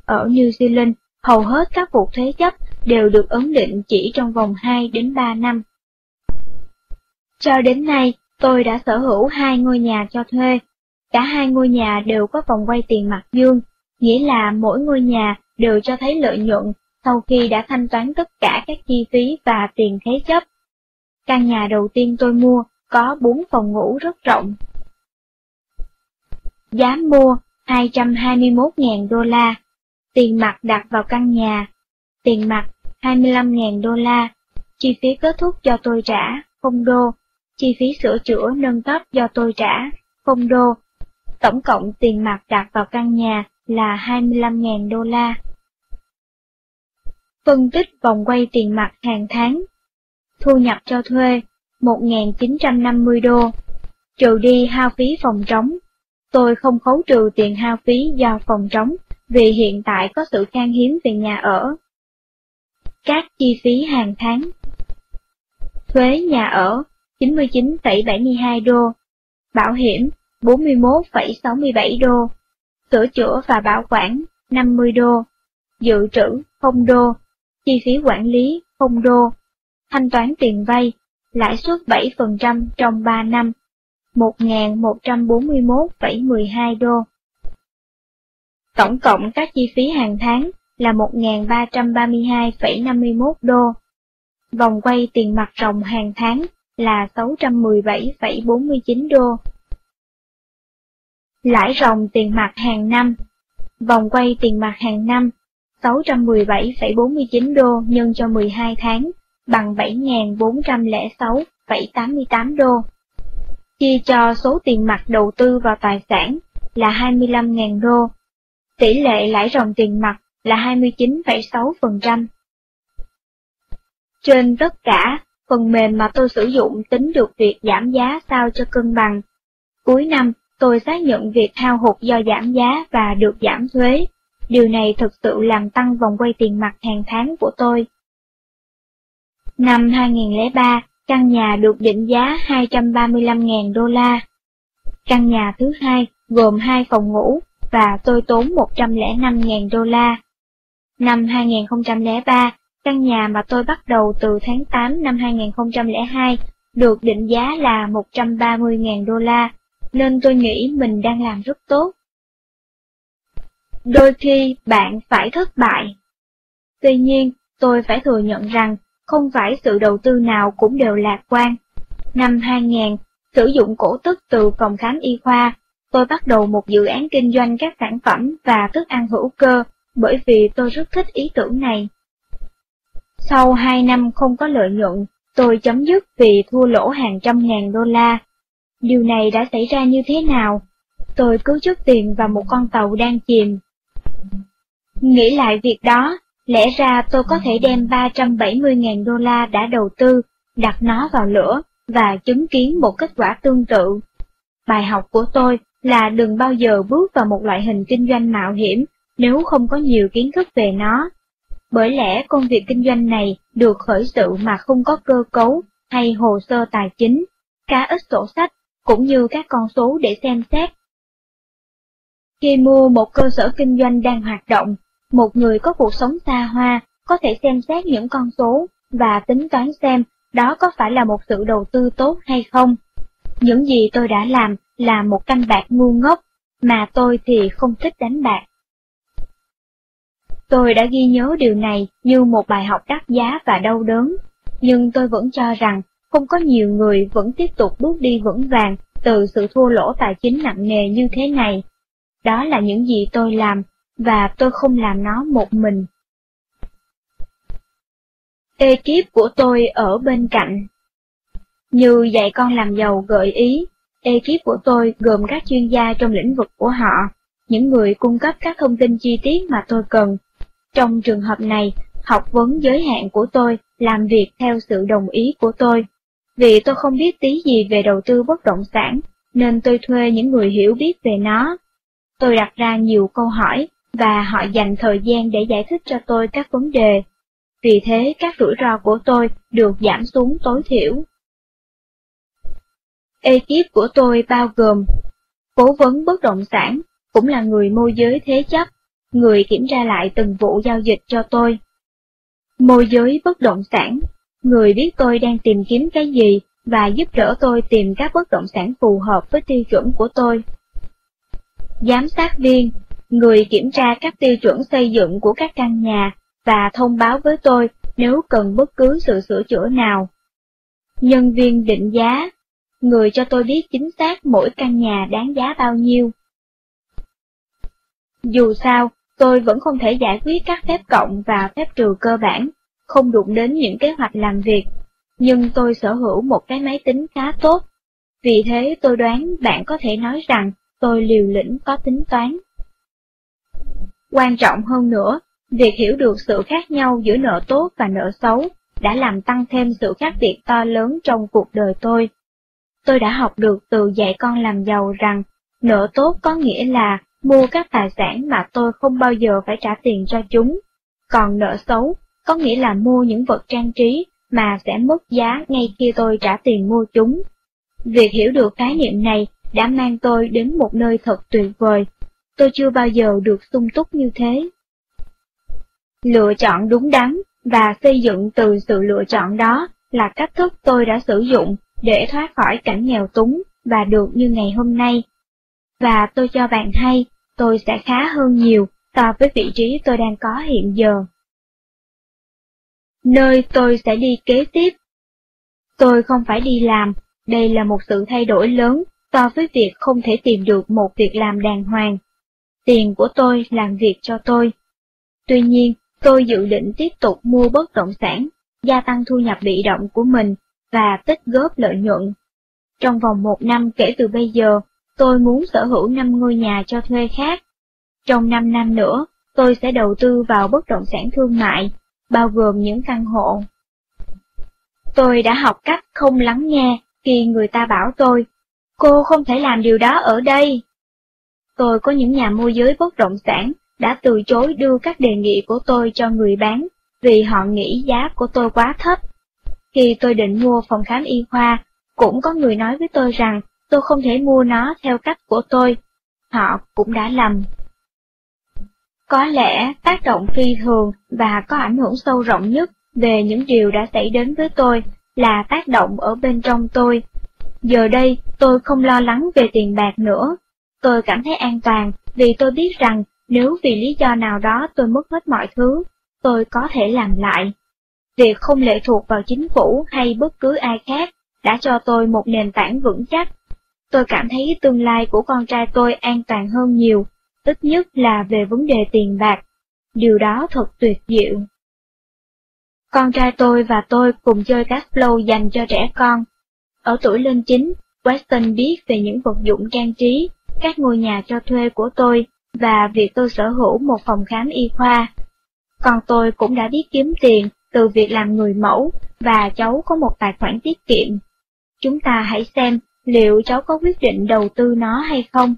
Ở New Zealand, hầu hết các vụ thế chấp đều được ấn định chỉ trong vòng 2 đến 3 năm. Cho đến nay, tôi đã sở hữu hai ngôi nhà cho thuê. Cả hai ngôi nhà đều có vòng quay tiền mặt dương, nghĩa là mỗi ngôi nhà đều cho thấy lợi nhuận sau khi đã thanh toán tất cả các chi phí và tiền thế chấp. Căn nhà đầu tiên tôi mua có 4 phòng ngủ rất rộng. Giá mua 221.000 đô la, tiền mặt đặt vào căn nhà, tiền mặt 25.000 đô la, chi phí kết thúc do tôi trả, không đô, chi phí sửa chữa nâng cấp do tôi trả, không đô. Tổng cộng tiền mặt đặt vào căn nhà là 25.000 đô la. Phân tích vòng quay tiền mặt hàng tháng. Thu nhập cho thuê 1.950 đô. Trừ đi hao phí phòng trống. Tôi không khấu trừ tiền hao phí do phòng trống vì hiện tại có sự khan hiếm về nhà ở. Các chi phí hàng tháng. Thuế nhà ở 99,72 đô. Bảo hiểm 41,67 đô. Sửa chữa và bảo quản 50 đô. Dự trữ 0 đô chi phí quản lý 0 đô, thanh toán tiền vay, lãi suất 7% trong 3 năm, 1.141,12 đô. Tổng cộng các chi phí hàng tháng là 1.332,51 đô. Vòng quay tiền mặt ròng hàng tháng là 617,49 đô. Lãi ròng tiền mặt hàng năm Vòng quay tiền mặt hàng năm 617,49 đô nhân cho 12 tháng, bằng 7.406,88 đô. Chia cho số tiền mặt đầu tư vào tài sản là 25.000 đô. Tỷ lệ lãi ròng tiền mặt là 29,6%. Trên tất cả, phần mềm mà tôi sử dụng tính được việc giảm giá sao cho cân bằng. Cuối năm, tôi xác nhận việc hao hụt do giảm giá và được giảm thuế. Điều này thực sự làm tăng vòng quay tiền mặt hàng tháng của tôi. Năm 2003, căn nhà được định giá 235.000 đô la. Căn nhà thứ hai gồm hai phòng ngủ và tôi tốn 105.000 đô la. Năm 2003, căn nhà mà tôi bắt đầu từ tháng 8 năm 2002 được định giá là 130.000 đô la, nên tôi nghĩ mình đang làm rất tốt. Đôi khi bạn phải thất bại. Tuy nhiên, tôi phải thừa nhận rằng không phải sự đầu tư nào cũng đều lạc quan. Năm 2000, sử dụng cổ tức từ phòng khám y khoa, tôi bắt đầu một dự án kinh doanh các sản phẩm và thức ăn hữu cơ bởi vì tôi rất thích ý tưởng này. Sau 2 năm không có lợi nhuận, tôi chấm dứt vì thua lỗ hàng trăm ngàn đô la. Điều này đã xảy ra như thế nào? Tôi cứu chút tiền vào một con tàu đang chìm. Nghĩ lại việc đó, lẽ ra tôi có thể đem 370.000 đô la đã đầu tư, đặt nó vào lửa và chứng kiến một kết quả tương tự. Bài học của tôi là đừng bao giờ bước vào một loại hình kinh doanh mạo hiểm nếu không có nhiều kiến thức về nó. Bởi lẽ công việc kinh doanh này được khởi sự mà không có cơ cấu hay hồ sơ tài chính, cá ít sổ sách, cũng như các con số để xem xét. Khi mua một cơ sở kinh doanh đang hoạt động, một người có cuộc sống xa hoa có thể xem xét những con số và tính toán xem đó có phải là một sự đầu tư tốt hay không. Những gì tôi đã làm là một canh bạc ngu ngốc, mà tôi thì không thích đánh bạc. Tôi đã ghi nhớ điều này như một bài học đắt giá và đau đớn, nhưng tôi vẫn cho rằng không có nhiều người vẫn tiếp tục bước đi vững vàng từ sự thua lỗ tài chính nặng nề như thế này. Đó là những gì tôi làm, và tôi không làm nó một mình. Ekip của tôi ở bên cạnh Như dạy con làm giàu gợi ý, ekip của tôi gồm các chuyên gia trong lĩnh vực của họ, những người cung cấp các thông tin chi tiết mà tôi cần. Trong trường hợp này, học vấn giới hạn của tôi làm việc theo sự đồng ý của tôi. Vì tôi không biết tí gì về đầu tư bất động sản, nên tôi thuê những người hiểu biết về nó. Tôi đặt ra nhiều câu hỏi, và họ dành thời gian để giải thích cho tôi các vấn đề. Vì thế các rủi ro của tôi được giảm xuống tối thiểu. Ekip của tôi bao gồm cố vấn bất động sản, cũng là người môi giới thế chấp, người kiểm tra lại từng vụ giao dịch cho tôi. Môi giới bất động sản, người biết tôi đang tìm kiếm cái gì và giúp đỡ tôi tìm các bất động sản phù hợp với tiêu chuẩn của tôi. Giám sát viên, người kiểm tra các tiêu chuẩn xây dựng của các căn nhà và thông báo với tôi nếu cần bất cứ sự sửa chữa nào. Nhân viên định giá, người cho tôi biết chính xác mỗi căn nhà đáng giá bao nhiêu. Dù sao, tôi vẫn không thể giải quyết các phép cộng và phép trừ cơ bản, không đụng đến những kế hoạch làm việc, nhưng tôi sở hữu một cái máy tính khá tốt. Vì thế tôi đoán bạn có thể nói rằng tôi liều lĩnh có tính toán. Quan trọng hơn nữa, việc hiểu được sự khác nhau giữa nợ tốt và nợ xấu đã làm tăng thêm sự khác biệt to lớn trong cuộc đời tôi. Tôi đã học được từ dạy con làm giàu rằng nợ tốt có nghĩa là mua các tài sản mà tôi không bao giờ phải trả tiền cho chúng, còn nợ xấu có nghĩa là mua những vật trang trí mà sẽ mất giá ngay khi tôi trả tiền mua chúng. Việc hiểu được khái niệm này đã mang tôi đến một nơi thật tuyệt vời tôi chưa bao giờ được sung túc như thế. Lựa chọn đúng đắn và xây dựng từ sự lựa chọn đó là cách thức tôi đã sử dụng để thoát khỏi cảnh nghèo túng và được như ngày hôm nay. Và tôi cho bạn hay, tôi sẽ khá hơn nhiều so với vị trí tôi đang có hiện giờ. Nơi tôi sẽ đi kế tiếp Tôi không phải đi làm, đây là một sự thay đổi lớn so với việc không thể tìm được một việc làm đàng hoàng tiền của tôi làm việc cho tôi. Tuy nhiên, tôi dự định tiếp tục mua bất động sản, gia tăng thu nhập bị động của mình và tích góp lợi nhuận. Trong vòng một năm kể từ bây giờ, tôi muốn sở hữu 5 ngôi nhà cho thuê khác. Trong 5 năm nữa, tôi sẽ đầu tư vào bất động sản thương mại, bao gồm những căn hộ. Tôi đã học cách không lắng nghe khi người ta bảo tôi, cô không thể làm điều đó ở đây. Tôi có những nhà môi giới bất động sản đã từ chối đưa các đề nghị của tôi cho người bán vì họ nghĩ giá của tôi quá thấp. Khi tôi định mua phòng khám y khoa, cũng có người nói với tôi rằng tôi không thể mua nó theo cách của tôi. Họ cũng đã lầm. Có lẽ tác động phi thường và có ảnh hưởng sâu rộng nhất về những điều đã xảy đến với tôi là tác động ở bên trong tôi. Giờ đây, tôi không lo lắng về tiền bạc nữa, Tôi cảm thấy an toàn vì tôi biết rằng nếu vì lý do nào đó tôi mất hết mọi thứ, tôi có thể làm lại. Việc không lệ thuộc vào chính phủ hay bất cứ ai khác đã cho tôi một nền tảng vững chắc. Tôi cảm thấy tương lai của con trai tôi an toàn hơn nhiều, ít nhất là về vấn đề tiền bạc. Điều đó thật tuyệt diệu. Con trai tôi và tôi cùng chơi các flow dành cho trẻ con. Ở tuổi lên chính, Weston biết về những vật dụng trang trí, các ngôi nhà cho thuê của tôi, và việc tôi sở hữu một phòng khám y khoa. Còn tôi cũng đã biết kiếm tiền từ việc làm người mẫu, và cháu có một tài khoản tiết kiệm. Chúng ta hãy xem liệu cháu có quyết định đầu tư nó hay không.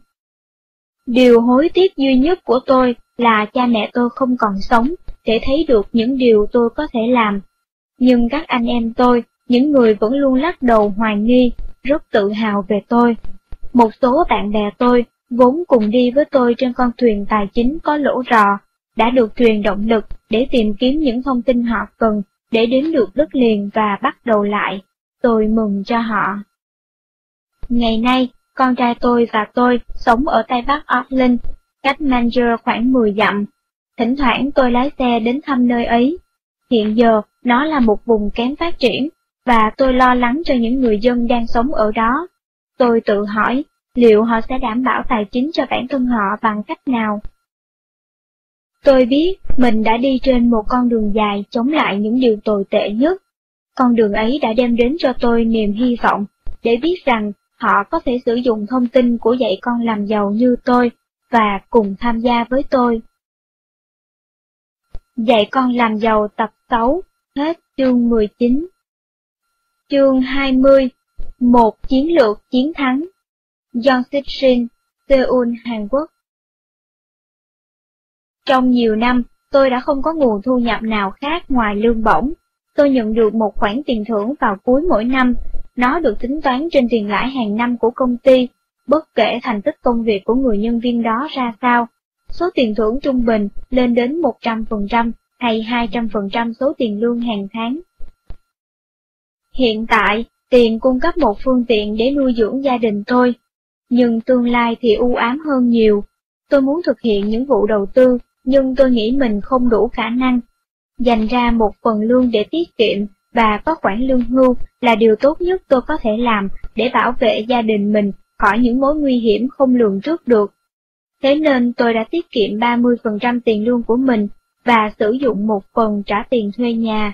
Điều hối tiếc duy nhất của tôi là cha mẹ tôi không còn sống để thấy được những điều tôi có thể làm. Nhưng các anh em tôi, những người vẫn luôn lắc đầu hoài nghi, rất tự hào về tôi. Một số bạn bè tôi, vốn cùng đi với tôi trên con thuyền tài chính có lỗ rò, đã được truyền động lực để tìm kiếm những thông tin họ cần để đến được đất liền và bắt đầu lại. Tôi mừng cho họ. Ngày nay, con trai tôi và tôi sống ở Tây Bắc Auckland, cách Manger khoảng 10 dặm. Thỉnh thoảng tôi lái xe đến thăm nơi ấy. Hiện giờ, nó là một vùng kém phát triển, và tôi lo lắng cho những người dân đang sống ở đó. Tôi tự hỏi, liệu họ sẽ đảm bảo tài chính cho bản thân họ bằng cách nào? Tôi biết mình đã đi trên một con đường dài chống lại những điều tồi tệ nhất. Con đường ấy đã đem đến cho tôi niềm hy vọng, để biết rằng họ có thể sử dụng thông tin của dạy con làm giàu như tôi, và cùng tham gia với tôi. Dạy con làm giàu tập 6, hết chương 19. Chương 20, một chiến lược chiến thắng. John Sitchin, Seoul, Hàn Quốc Trong nhiều năm, tôi đã không có nguồn thu nhập nào khác ngoài lương bổng. Tôi nhận được một khoản tiền thưởng vào cuối mỗi năm, nó được tính toán trên tiền lãi hàng năm của công ty, bất kể thành tích công việc của người nhân viên đó ra sao. Số tiền thưởng trung bình lên đến 100% hay 200% số tiền lương hàng tháng. Hiện tại, tiền cung cấp một phương tiện để nuôi dưỡng gia đình tôi, nhưng tương lai thì u ám hơn nhiều. Tôi muốn thực hiện những vụ đầu tư, nhưng tôi nghĩ mình không đủ khả năng. Dành ra một phần lương để tiết kiệm và có khoản lương hưu là điều tốt nhất tôi có thể làm để bảo vệ gia đình mình khỏi những mối nguy hiểm không lường trước được. Thế nên tôi đã tiết kiệm 30% tiền lương của mình và sử dụng một phần trả tiền thuê nhà.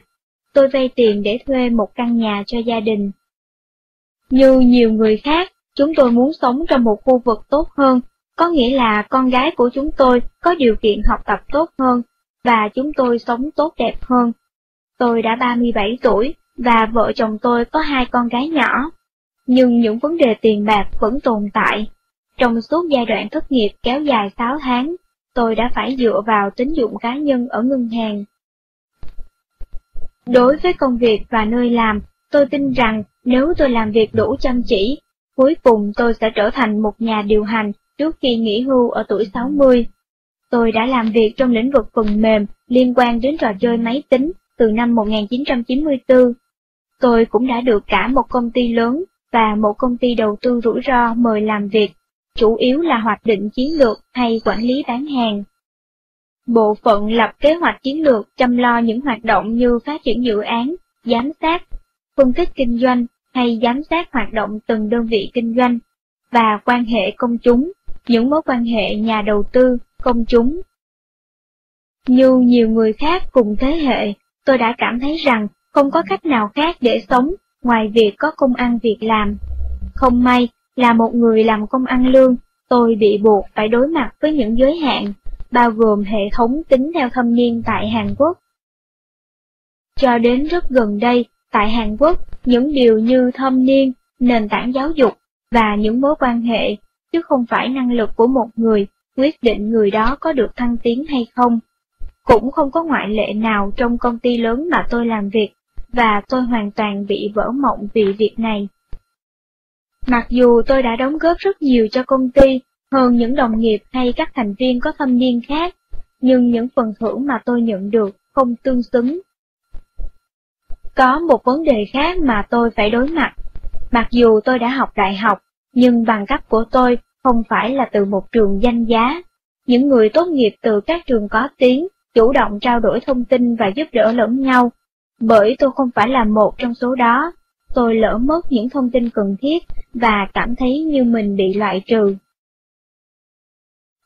Tôi vay tiền để thuê một căn nhà cho gia đình. Như nhiều người khác, chúng tôi muốn sống trong một khu vực tốt hơn, có nghĩa là con gái của chúng tôi có điều kiện học tập tốt hơn, và chúng tôi sống tốt đẹp hơn. Tôi đã 37 tuổi, và vợ chồng tôi có hai con gái nhỏ. Nhưng những vấn đề tiền bạc vẫn tồn tại. Trong suốt giai đoạn thất nghiệp kéo dài 6 tháng, tôi đã phải dựa vào tín dụng cá nhân ở ngân hàng. Đối với công việc và nơi làm, tôi tin rằng nếu tôi làm việc đủ chăm chỉ, cuối cùng tôi sẽ trở thành một nhà điều hành trước khi nghỉ hưu ở tuổi 60. Tôi đã làm việc trong lĩnh vực phần mềm liên quan đến trò chơi máy tính từ năm 1994. Tôi cũng đã được cả một công ty lớn và một công ty đầu tư rủi ro mời làm việc, chủ yếu là hoạch định chiến lược hay quản lý bán hàng. Bộ phận lập kế hoạch chiến lược chăm lo những hoạt động như phát triển dự án, giám sát, phân tích kinh doanh hay giám sát hoạt động từng đơn vị kinh doanh, và quan hệ công chúng, những mối quan hệ nhà đầu tư, công chúng. Như nhiều người khác cùng thế hệ, tôi đã cảm thấy rằng không có cách nào khác để sống ngoài việc có công ăn việc làm. Không may, là một người làm công ăn lương, tôi bị buộc phải đối mặt với những giới hạn, bao gồm hệ thống tính theo thâm niên tại Hàn Quốc. Cho đến rất gần đây, tại Hàn Quốc, những điều như thâm niên, nền tảng giáo dục và những mối quan hệ, chứ không phải năng lực của một người, quyết định người đó có được thăng tiến hay không. Cũng không có ngoại lệ nào trong công ty lớn mà tôi làm việc, và tôi hoàn toàn bị vỡ mộng vì việc này. Mặc dù tôi đã đóng góp rất nhiều cho công ty, hơn những đồng nghiệp hay các thành viên có thâm niên khác, nhưng những phần thưởng mà tôi nhận được không tương xứng. Có một vấn đề khác mà tôi phải đối mặt. Mặc dù tôi đã học đại học, nhưng bằng cấp của tôi không phải là từ một trường danh giá. Những người tốt nghiệp từ các trường có tiếng chủ động trao đổi thông tin và giúp đỡ lẫn nhau. Bởi tôi không phải là một trong số đó, tôi lỡ mất những thông tin cần thiết và cảm thấy như mình bị loại trừ.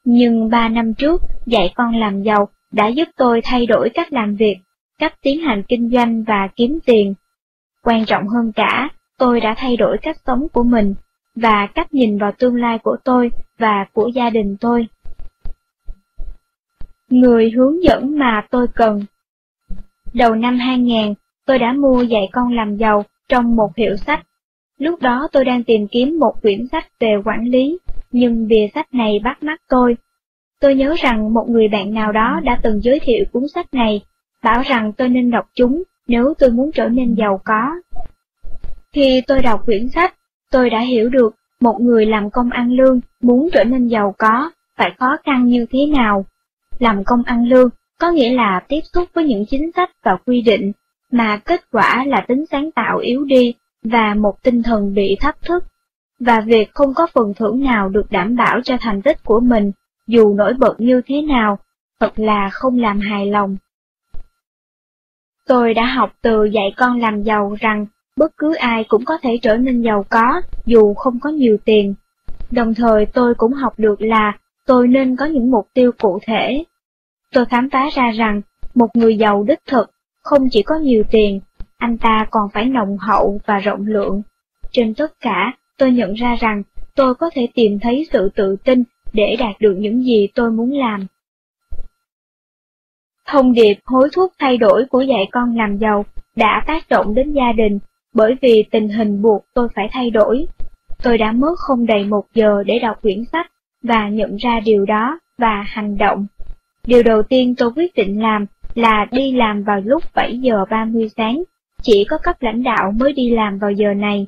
Nhưng ba năm trước, dạy con làm giàu đã giúp tôi thay đổi cách làm việc, cách tiến hành kinh doanh và kiếm tiền. Quan trọng hơn cả, tôi đã thay đổi cách sống của mình và cách nhìn vào tương lai của tôi và của gia đình tôi. Người hướng dẫn mà tôi cần Đầu năm 2000, tôi đã mua dạy con làm giàu trong một hiệu sách. Lúc đó tôi đang tìm kiếm một quyển sách về quản lý, nhưng bìa sách này bắt mắt tôi. Tôi nhớ rằng một người bạn nào đó đã từng giới thiệu cuốn sách này, bảo rằng tôi nên đọc chúng nếu tôi muốn trở nên giàu có. Khi tôi đọc quyển sách, tôi đã hiểu được một người làm công ăn lương muốn trở nên giàu có, phải khó khăn như thế nào. Làm công ăn lương có nghĩa là tiếp xúc với những chính sách và quy định, mà kết quả là tính sáng tạo yếu đi và một tinh thần bị thách thức, và việc không có phần thưởng nào được đảm bảo cho thành tích của mình, dù nổi bật như thế nào, thật là không làm hài lòng. Tôi đã học từ dạy con làm giàu rằng bất cứ ai cũng có thể trở nên giàu có dù không có nhiều tiền. Đồng thời tôi cũng học được là tôi nên có những mục tiêu cụ thể. Tôi khám phá ra rằng một người giàu đích thực không chỉ có nhiều tiền, anh ta còn phải nồng hậu và rộng lượng. Trên tất cả, tôi nhận ra rằng tôi có thể tìm thấy sự tự tin để đạt được những gì tôi muốn làm. Thông điệp hối thúc thay đổi của dạy con làm giàu đã tác động đến gia đình bởi vì tình hình buộc tôi phải thay đổi. Tôi đã mất không đầy một giờ để đọc quyển sách và nhận ra điều đó và hành động. Điều đầu tiên tôi quyết định làm là đi làm vào lúc 7 giờ 30 sáng, chỉ có cấp lãnh đạo mới đi làm vào giờ này.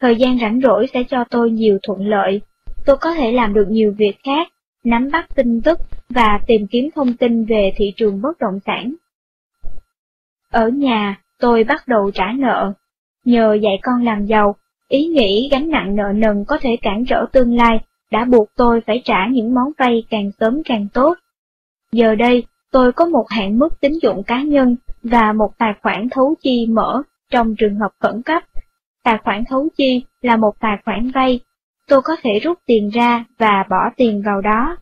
Thời gian rảnh rỗi sẽ cho tôi nhiều thuận lợi, tôi có thể làm được nhiều việc khác, nắm bắt tin tức và tìm kiếm thông tin về thị trường bất động sản. Ở nhà, tôi bắt đầu trả nợ, Nhờ dạy con làm giàu, ý nghĩ gánh nặng nợ nần có thể cản trở tương lai, đã buộc tôi phải trả những món vay càng sớm càng tốt. Giờ đây, tôi có một hạn mức tín dụng cá nhân và một tài khoản thấu chi mở trong trường hợp khẩn cấp. Tài khoản thấu chi là một tài khoản vay, tôi có thể rút tiền ra và bỏ tiền vào đó.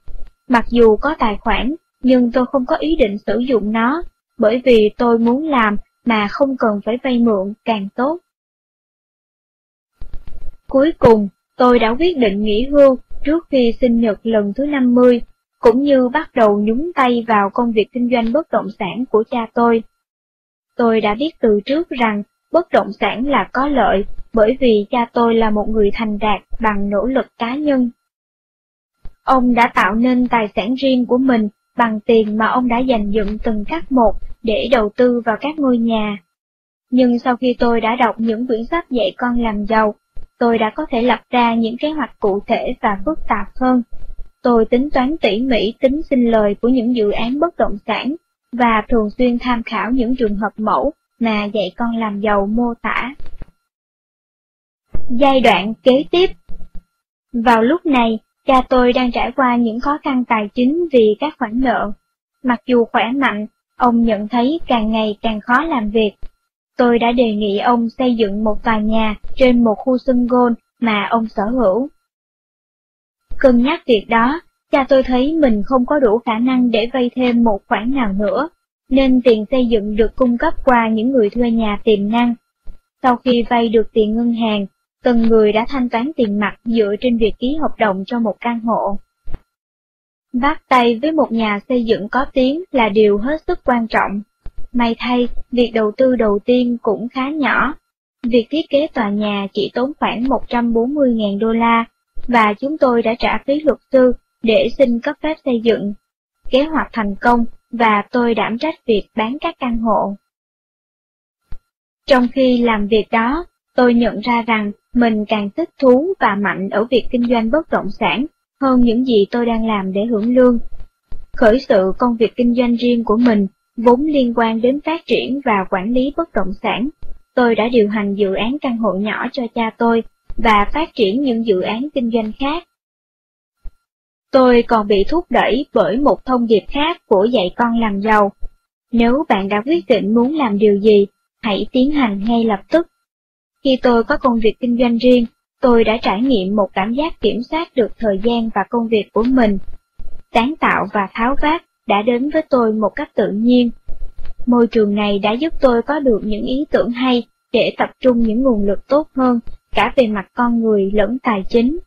Mặc dù có tài khoản, nhưng tôi không có ý định sử dụng nó, bởi vì tôi muốn làm mà không cần phải vay mượn càng tốt. Cuối cùng, tôi đã quyết định nghỉ hưu trước khi sinh nhật lần thứ 50, cũng như bắt đầu nhúng tay vào công việc kinh doanh bất động sản của cha tôi. Tôi đã biết từ trước rằng bất động sản là có lợi, bởi vì cha tôi là một người thành đạt bằng nỗ lực cá nhân. Ông đã tạo nên tài sản riêng của mình bằng tiền mà ông đã dành dụm từng cắt một để đầu tư vào các ngôi nhà. Nhưng sau khi tôi đã đọc những quyển sách dạy con làm giàu, tôi đã có thể lập ra những kế hoạch cụ thể và phức tạp hơn. Tôi tính toán tỉ mỉ tính sinh lời của những dự án bất động sản, và thường xuyên tham khảo những trường hợp mẫu mà dạy con làm giàu mô tả. Giai đoạn kế tiếp Vào lúc này, cha tôi đang trải qua những khó khăn tài chính vì các khoản nợ. Mặc dù khỏe mạnh, ông nhận thấy càng ngày càng khó làm việc Tôi đã đề nghị ông xây dựng một tòa nhà trên một khu sân gôn mà ông sở hữu. Cân nhắc việc đó, cha tôi thấy mình không có đủ khả năng để vay thêm một khoản nào nữa, nên tiền xây dựng được cung cấp qua những người thuê nhà tiềm năng. Sau khi vay được tiền ngân hàng, từng người đã thanh toán tiền mặt dựa trên việc ký hợp đồng cho một căn hộ. Bắt tay với một nhà xây dựng có tiếng là điều hết sức quan trọng. May thay, việc đầu tư đầu tiên cũng khá nhỏ. Việc thiết kế tòa nhà chỉ tốn khoảng 140.000 đô la, và chúng tôi đã trả phí luật sư để xin cấp phép xây dựng. Kế hoạch thành công, và tôi đảm trách việc bán các căn hộ. Trong khi làm việc đó, tôi nhận ra rằng mình càng thích thú và mạnh ở việc kinh doanh bất động sản hơn những gì tôi đang làm để hưởng lương. Khởi sự công việc kinh doanh riêng của mình vốn liên quan đến phát triển và quản lý bất động sản. Tôi đã điều hành dự án căn hộ nhỏ cho cha tôi và phát triển những dự án kinh doanh khác. Tôi còn bị thúc đẩy bởi một thông điệp khác của dạy con làm giàu. Nếu bạn đã quyết định muốn làm điều gì, hãy tiến hành ngay lập tức. Khi tôi có công việc kinh doanh riêng, tôi đã trải nghiệm một cảm giác kiểm soát được thời gian và công việc của mình. Sáng tạo và tháo vát đã đến với tôi một cách tự nhiên. Môi trường này đã giúp tôi có được những ý tưởng hay để tập trung những nguồn lực tốt hơn, cả về mặt con người lẫn tài chính.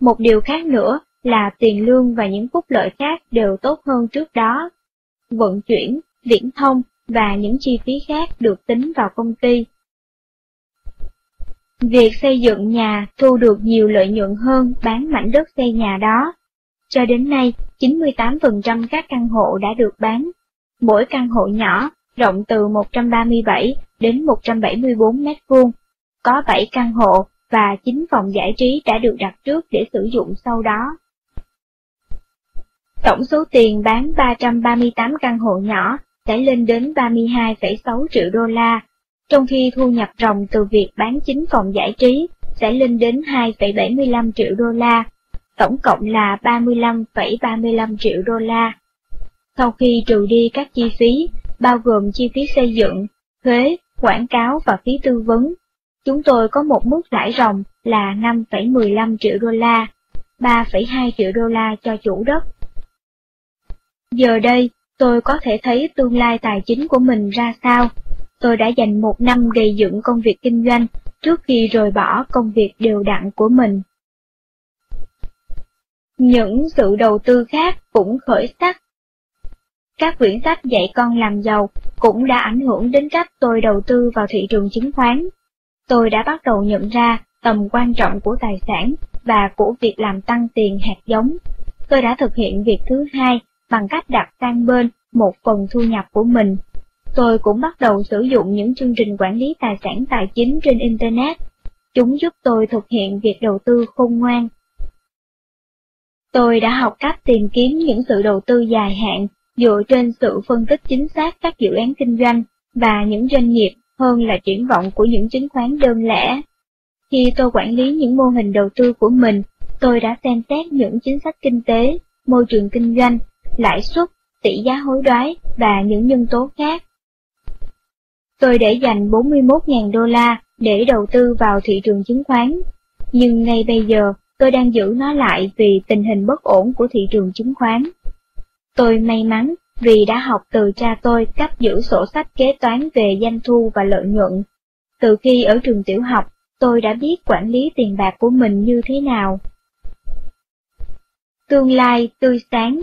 Một điều khác nữa là tiền lương và những phúc lợi khác đều tốt hơn trước đó. Vận chuyển, viễn thông và những chi phí khác được tính vào công ty. Việc xây dựng nhà thu được nhiều lợi nhuận hơn bán mảnh đất xây nhà đó. Cho đến nay, 98% các căn hộ đã được bán. Mỗi căn hộ nhỏ, rộng từ 137 đến 174 mét vuông, có 7 căn hộ và 9 phòng giải trí đã được đặt trước để sử dụng sau đó. Tổng số tiền bán 338 căn hộ nhỏ sẽ lên đến 32,6 triệu đô la, trong khi thu nhập ròng từ việc bán 9 phòng giải trí sẽ lên đến 2,75 triệu đô la, tổng cộng là 35,35 triệu đô la. Sau khi trừ đi các chi phí, bao gồm chi phí xây dựng, thuế, quảng cáo và phí tư vấn, chúng tôi có một mức lãi ròng là 5,15 triệu đô la, 3,2 triệu đô la cho chủ đất. Giờ đây, tôi có thể thấy tương lai tài chính của mình ra sao. Tôi đã dành một năm gây dựng công việc kinh doanh trước khi rời bỏ công việc đều đặn của mình. Những sự đầu tư khác cũng khởi sắc. Các quyển sách dạy con làm giàu cũng đã ảnh hưởng đến cách tôi đầu tư vào thị trường chứng khoán. Tôi đã bắt đầu nhận ra tầm quan trọng của tài sản và của việc làm tăng tiền hạt giống. Tôi đã thực hiện việc thứ hai bằng cách đặt sang bên một phần thu nhập của mình. Tôi cũng bắt đầu sử dụng những chương trình quản lý tài sản tài chính trên Internet. Chúng giúp tôi thực hiện việc đầu tư khôn ngoan. Tôi đã học cách tìm kiếm những sự đầu tư dài hạn dựa trên sự phân tích chính xác các dự án kinh doanh và những doanh nghiệp hơn là triển vọng của những chứng khoán đơn lẻ. Khi tôi quản lý những mô hình đầu tư của mình, tôi đã xem xét những chính sách kinh tế, môi trường kinh doanh lãi suất, tỷ giá hối đoái và những nhân tố khác. Tôi để dành 41.000 đô la để đầu tư vào thị trường chứng khoán, nhưng ngay bây giờ tôi đang giữ nó lại vì tình hình bất ổn của thị trường chứng khoán. Tôi may mắn vì đã học từ cha tôi cách giữ sổ sách kế toán về doanh thu và lợi nhuận. Từ khi ở trường tiểu học, tôi đã biết quản lý tiền bạc của mình như thế nào. Tương lai tươi sáng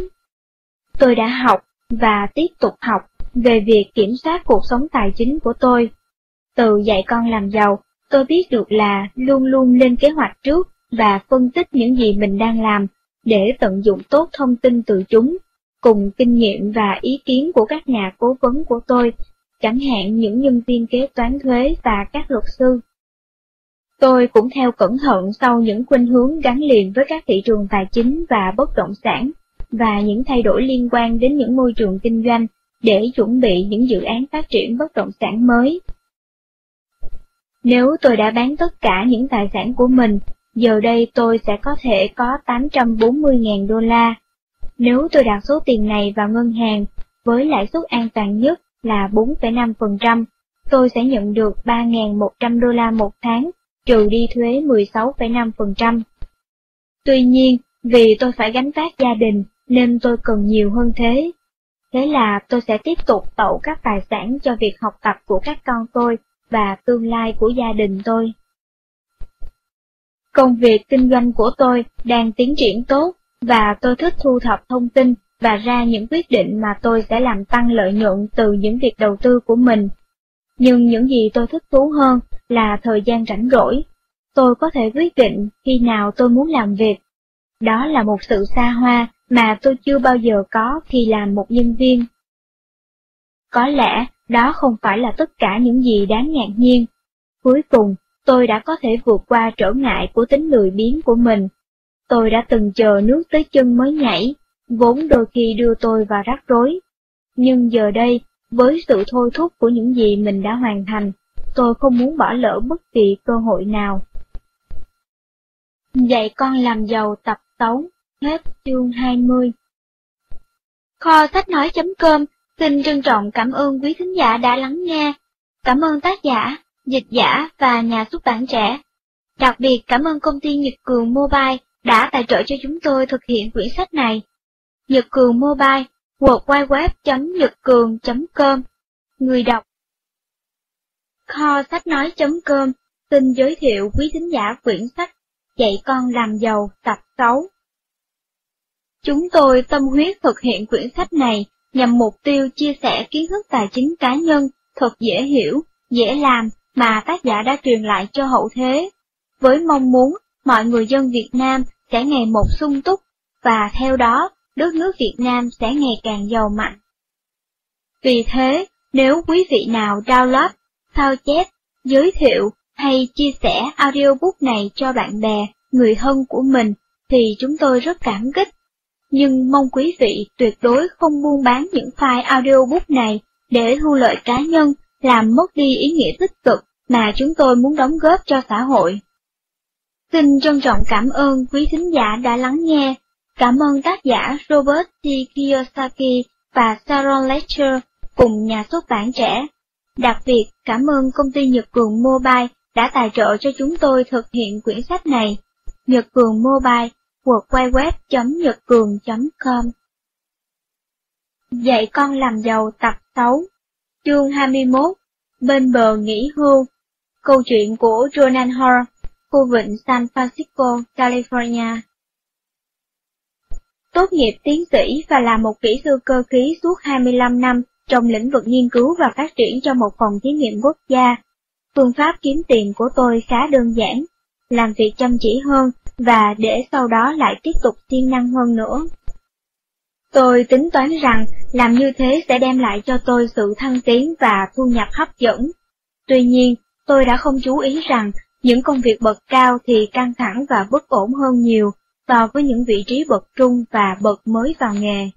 Tôi đã học và tiếp tục học về việc kiểm soát cuộc sống tài chính của tôi. Từ dạy con làm giàu, tôi biết được là luôn luôn lên kế hoạch trước và phân tích những gì mình đang làm để tận dụng tốt thông tin từ chúng, cùng kinh nghiệm và ý kiến của các nhà cố vấn của tôi, chẳng hạn những nhân viên kế toán thuế và các luật sư. Tôi cũng theo cẩn thận sau những khuynh hướng gắn liền với các thị trường tài chính và bất động sản và những thay đổi liên quan đến những môi trường kinh doanh để chuẩn bị những dự án phát triển bất động sản mới. Nếu tôi đã bán tất cả những tài sản của mình, giờ đây tôi sẽ có thể có 840.000 đô la. Nếu tôi đặt số tiền này vào ngân hàng với lãi suất an toàn nhất là 4,5%, tôi sẽ nhận được 3.100 đô la một tháng, trừ đi thuế 16,5%. Tuy nhiên, vì tôi phải gánh vác gia đình nên tôi cần nhiều hơn thế. Thế là tôi sẽ tiếp tục tậu các tài sản cho việc học tập của các con tôi và tương lai của gia đình tôi. Công việc kinh doanh của tôi đang tiến triển tốt và tôi thích thu thập thông tin và ra những quyết định mà tôi sẽ làm tăng lợi nhuận từ những việc đầu tư của mình. Nhưng những gì tôi thích thú hơn là thời gian rảnh rỗi. Tôi có thể quyết định khi nào tôi muốn làm việc. Đó là một sự xa hoa mà tôi chưa bao giờ có khi làm một nhân viên. Có lẽ đó không phải là tất cả những gì đáng ngạc nhiên. Cuối cùng, tôi đã có thể vượt qua trở ngại của tính lười biếng của mình. Tôi đã từng chờ nước tới chân mới nhảy, vốn đôi khi đưa tôi vào rắc rối. Nhưng giờ đây, với sự thôi thúc của những gì mình đã hoàn thành, tôi không muốn bỏ lỡ bất kỳ cơ hội nào. Dạy con làm giàu tập tấu Hết chương 20 Kho sách nói.com xin trân trọng cảm ơn quý thính giả đã lắng nghe. Cảm ơn tác giả, dịch giả và nhà xuất bản trẻ. Đặc biệt cảm ơn công ty Nhật Cường Mobile đã tài trợ cho chúng tôi thực hiện quyển sách này. Nhật Cường Mobile, www.nhậtcường.com Người đọc Kho sách nói.com xin giới thiệu quý thính giả quyển sách Dạy con làm giàu tập 6. Chúng tôi tâm huyết thực hiện quyển sách này nhằm mục tiêu chia sẻ kiến thức tài chính cá nhân thật dễ hiểu, dễ làm mà tác giả đã truyền lại cho hậu thế, với mong muốn mọi người dân Việt Nam sẽ ngày một sung túc, và theo đó, đất nước Việt Nam sẽ ngày càng giàu mạnh. Vì thế, nếu quý vị nào download, sao chép, giới thiệu hay chia sẻ audiobook này cho bạn bè, người thân của mình, thì chúng tôi rất cảm kích. Nhưng mong quý vị tuyệt đối không buôn bán những file audiobook này để thu lợi cá nhân, làm mất đi ý nghĩa tích cực mà chúng tôi muốn đóng góp cho xã hội. Xin trân trọng cảm ơn quý thính giả đã lắng nghe. Cảm ơn tác giả Robert T. Kiyosaki và Sharon Lecter cùng nhà xuất bản trẻ. Đặc biệt cảm ơn công ty Nhật Cường Mobile đã tài trợ cho chúng tôi thực hiện quyển sách này. Nhật Cường Mobile, www.nhậtcường.com Dạy con làm giàu tập 6 Chương 21 Bên bờ nghỉ hưu Câu chuyện của Ronan Hall khu vịnh San Francisco, California. Tốt nghiệp tiến sĩ và là một kỹ sư cơ khí suốt 25 năm trong lĩnh vực nghiên cứu và phát triển cho một phòng thí nghiệm quốc gia. Phương pháp kiếm tiền của tôi khá đơn giản, làm việc chăm chỉ hơn và để sau đó lại tiếp tục siêng năng hơn nữa. Tôi tính toán rằng làm như thế sẽ đem lại cho tôi sự thăng tiến và thu nhập hấp dẫn. Tuy nhiên, tôi đã không chú ý rằng những công việc bậc cao thì căng thẳng và bất ổn hơn nhiều so với những vị trí bậc trung và bậc mới vào nghề.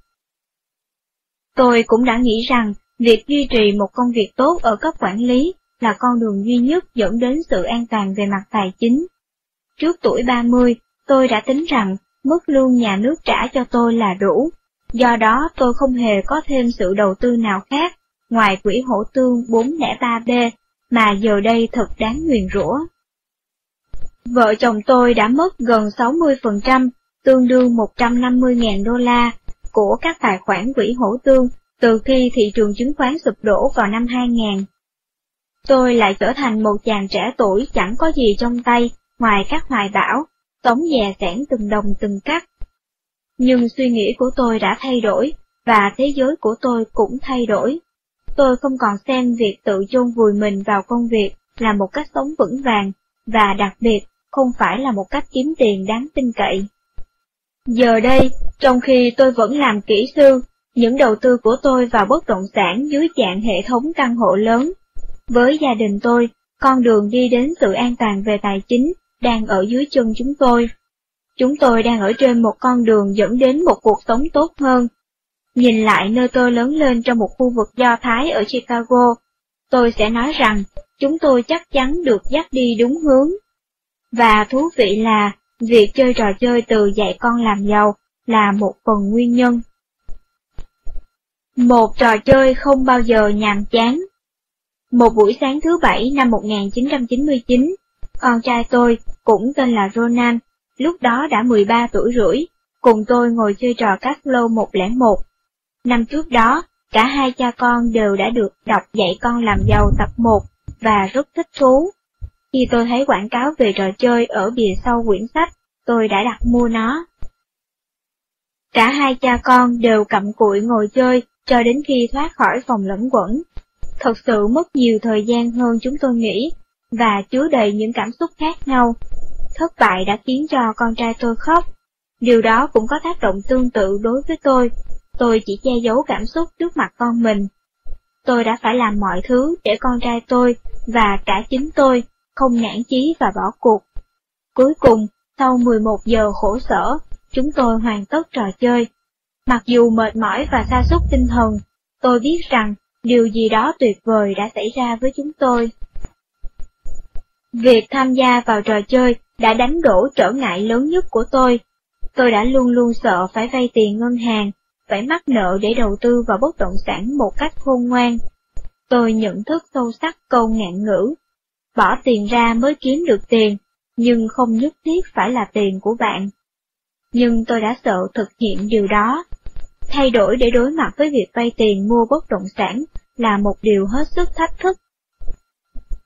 Tôi cũng đã nghĩ rằng việc duy trì một công việc tốt ở cấp quản lý là con đường duy nhất dẫn đến sự an toàn về mặt tài chính. Trước tuổi 30, tôi đã tính rằng mức lương nhà nước trả cho tôi là đủ, do đó tôi không hề có thêm sự đầu tư nào khác ngoài quỹ hỗ tương 403B mà giờ đây thật đáng nguyền rủa. Vợ chồng tôi đã mất gần 60%, tương đương 150.000 đô la, của các tài khoản quỹ hỗ tương từ khi thị trường chứng khoán sụp đổ vào năm 2000. Tôi lại trở thành một chàng trẻ tuổi chẳng có gì trong tay ngoài các hoài bão, tống dè sẻn từng đồng từng cắt. Nhưng suy nghĩ của tôi đã thay đổi, và thế giới của tôi cũng thay đổi. Tôi không còn xem việc tự chôn vùi mình vào công việc là một cách sống vững vàng, và đặc biệt không phải là một cách kiếm tiền đáng tin cậy. Giờ đây, trong khi tôi vẫn làm kỹ sư, những đầu tư của tôi vào bất động sản dưới dạng hệ thống căn hộ lớn. Với gia đình tôi, con đường đi đến sự an toàn về tài chính đang ở dưới chân chúng tôi. Chúng tôi đang ở trên một con đường dẫn đến một cuộc sống tốt hơn. Nhìn lại nơi tôi lớn lên trong một khu vực Do Thái ở Chicago, tôi sẽ nói rằng chúng tôi chắc chắn được dắt đi đúng hướng. Và thú vị là, việc chơi trò chơi từ dạy con làm giàu là một phần nguyên nhân. Một trò chơi không bao giờ nhàm chán. Một buổi sáng thứ bảy năm 1999, con trai tôi, cũng tên là Ronan, lúc đó đã 13 tuổi rưỡi, cùng tôi ngồi chơi trò Caslo 101. Năm trước đó, cả hai cha con đều đã được đọc dạy con làm giàu tập 1 và rất thích thú. Khi tôi thấy quảng cáo về trò chơi ở bìa sau quyển sách, tôi đã đặt mua nó. Cả hai cha con đều cầm cụi ngồi chơi cho đến khi thoát khỏi phòng lẫn quẩn. Thật sự mất nhiều thời gian hơn chúng tôi nghĩ, và chứa đầy những cảm xúc khác nhau. Thất bại đã khiến cho con trai tôi khóc. Điều đó cũng có tác động tương tự đối với tôi. Tôi chỉ che giấu cảm xúc trước mặt con mình. Tôi đã phải làm mọi thứ để con trai tôi, và cả chính tôi, không nản chí và bỏ cuộc. Cuối cùng, sau 11 giờ khổ sở, chúng tôi hoàn tất trò chơi. Mặc dù mệt mỏi và sa sút tinh thần, tôi biết rằng điều gì đó tuyệt vời đã xảy ra với chúng tôi. Việc tham gia vào trò chơi đã đánh đổ trở ngại lớn nhất của tôi. tôi đã luôn luôn sợ phải vay tiền ngân hàng, phải mắc nợ để đầu tư vào bất động sản một cách khôn ngoan. Tôi nhận thức sâu sắc câu ngạn ngữ, bỏ tiền ra mới kiếm được tiền, nhưng không nhất thiết phải là tiền của bạn. Nhưng tôi đã sợ thực hiện điều đó. Thay đổi để đối mặt với việc vay tiền mua bất động sản là một điều hết sức thách thức.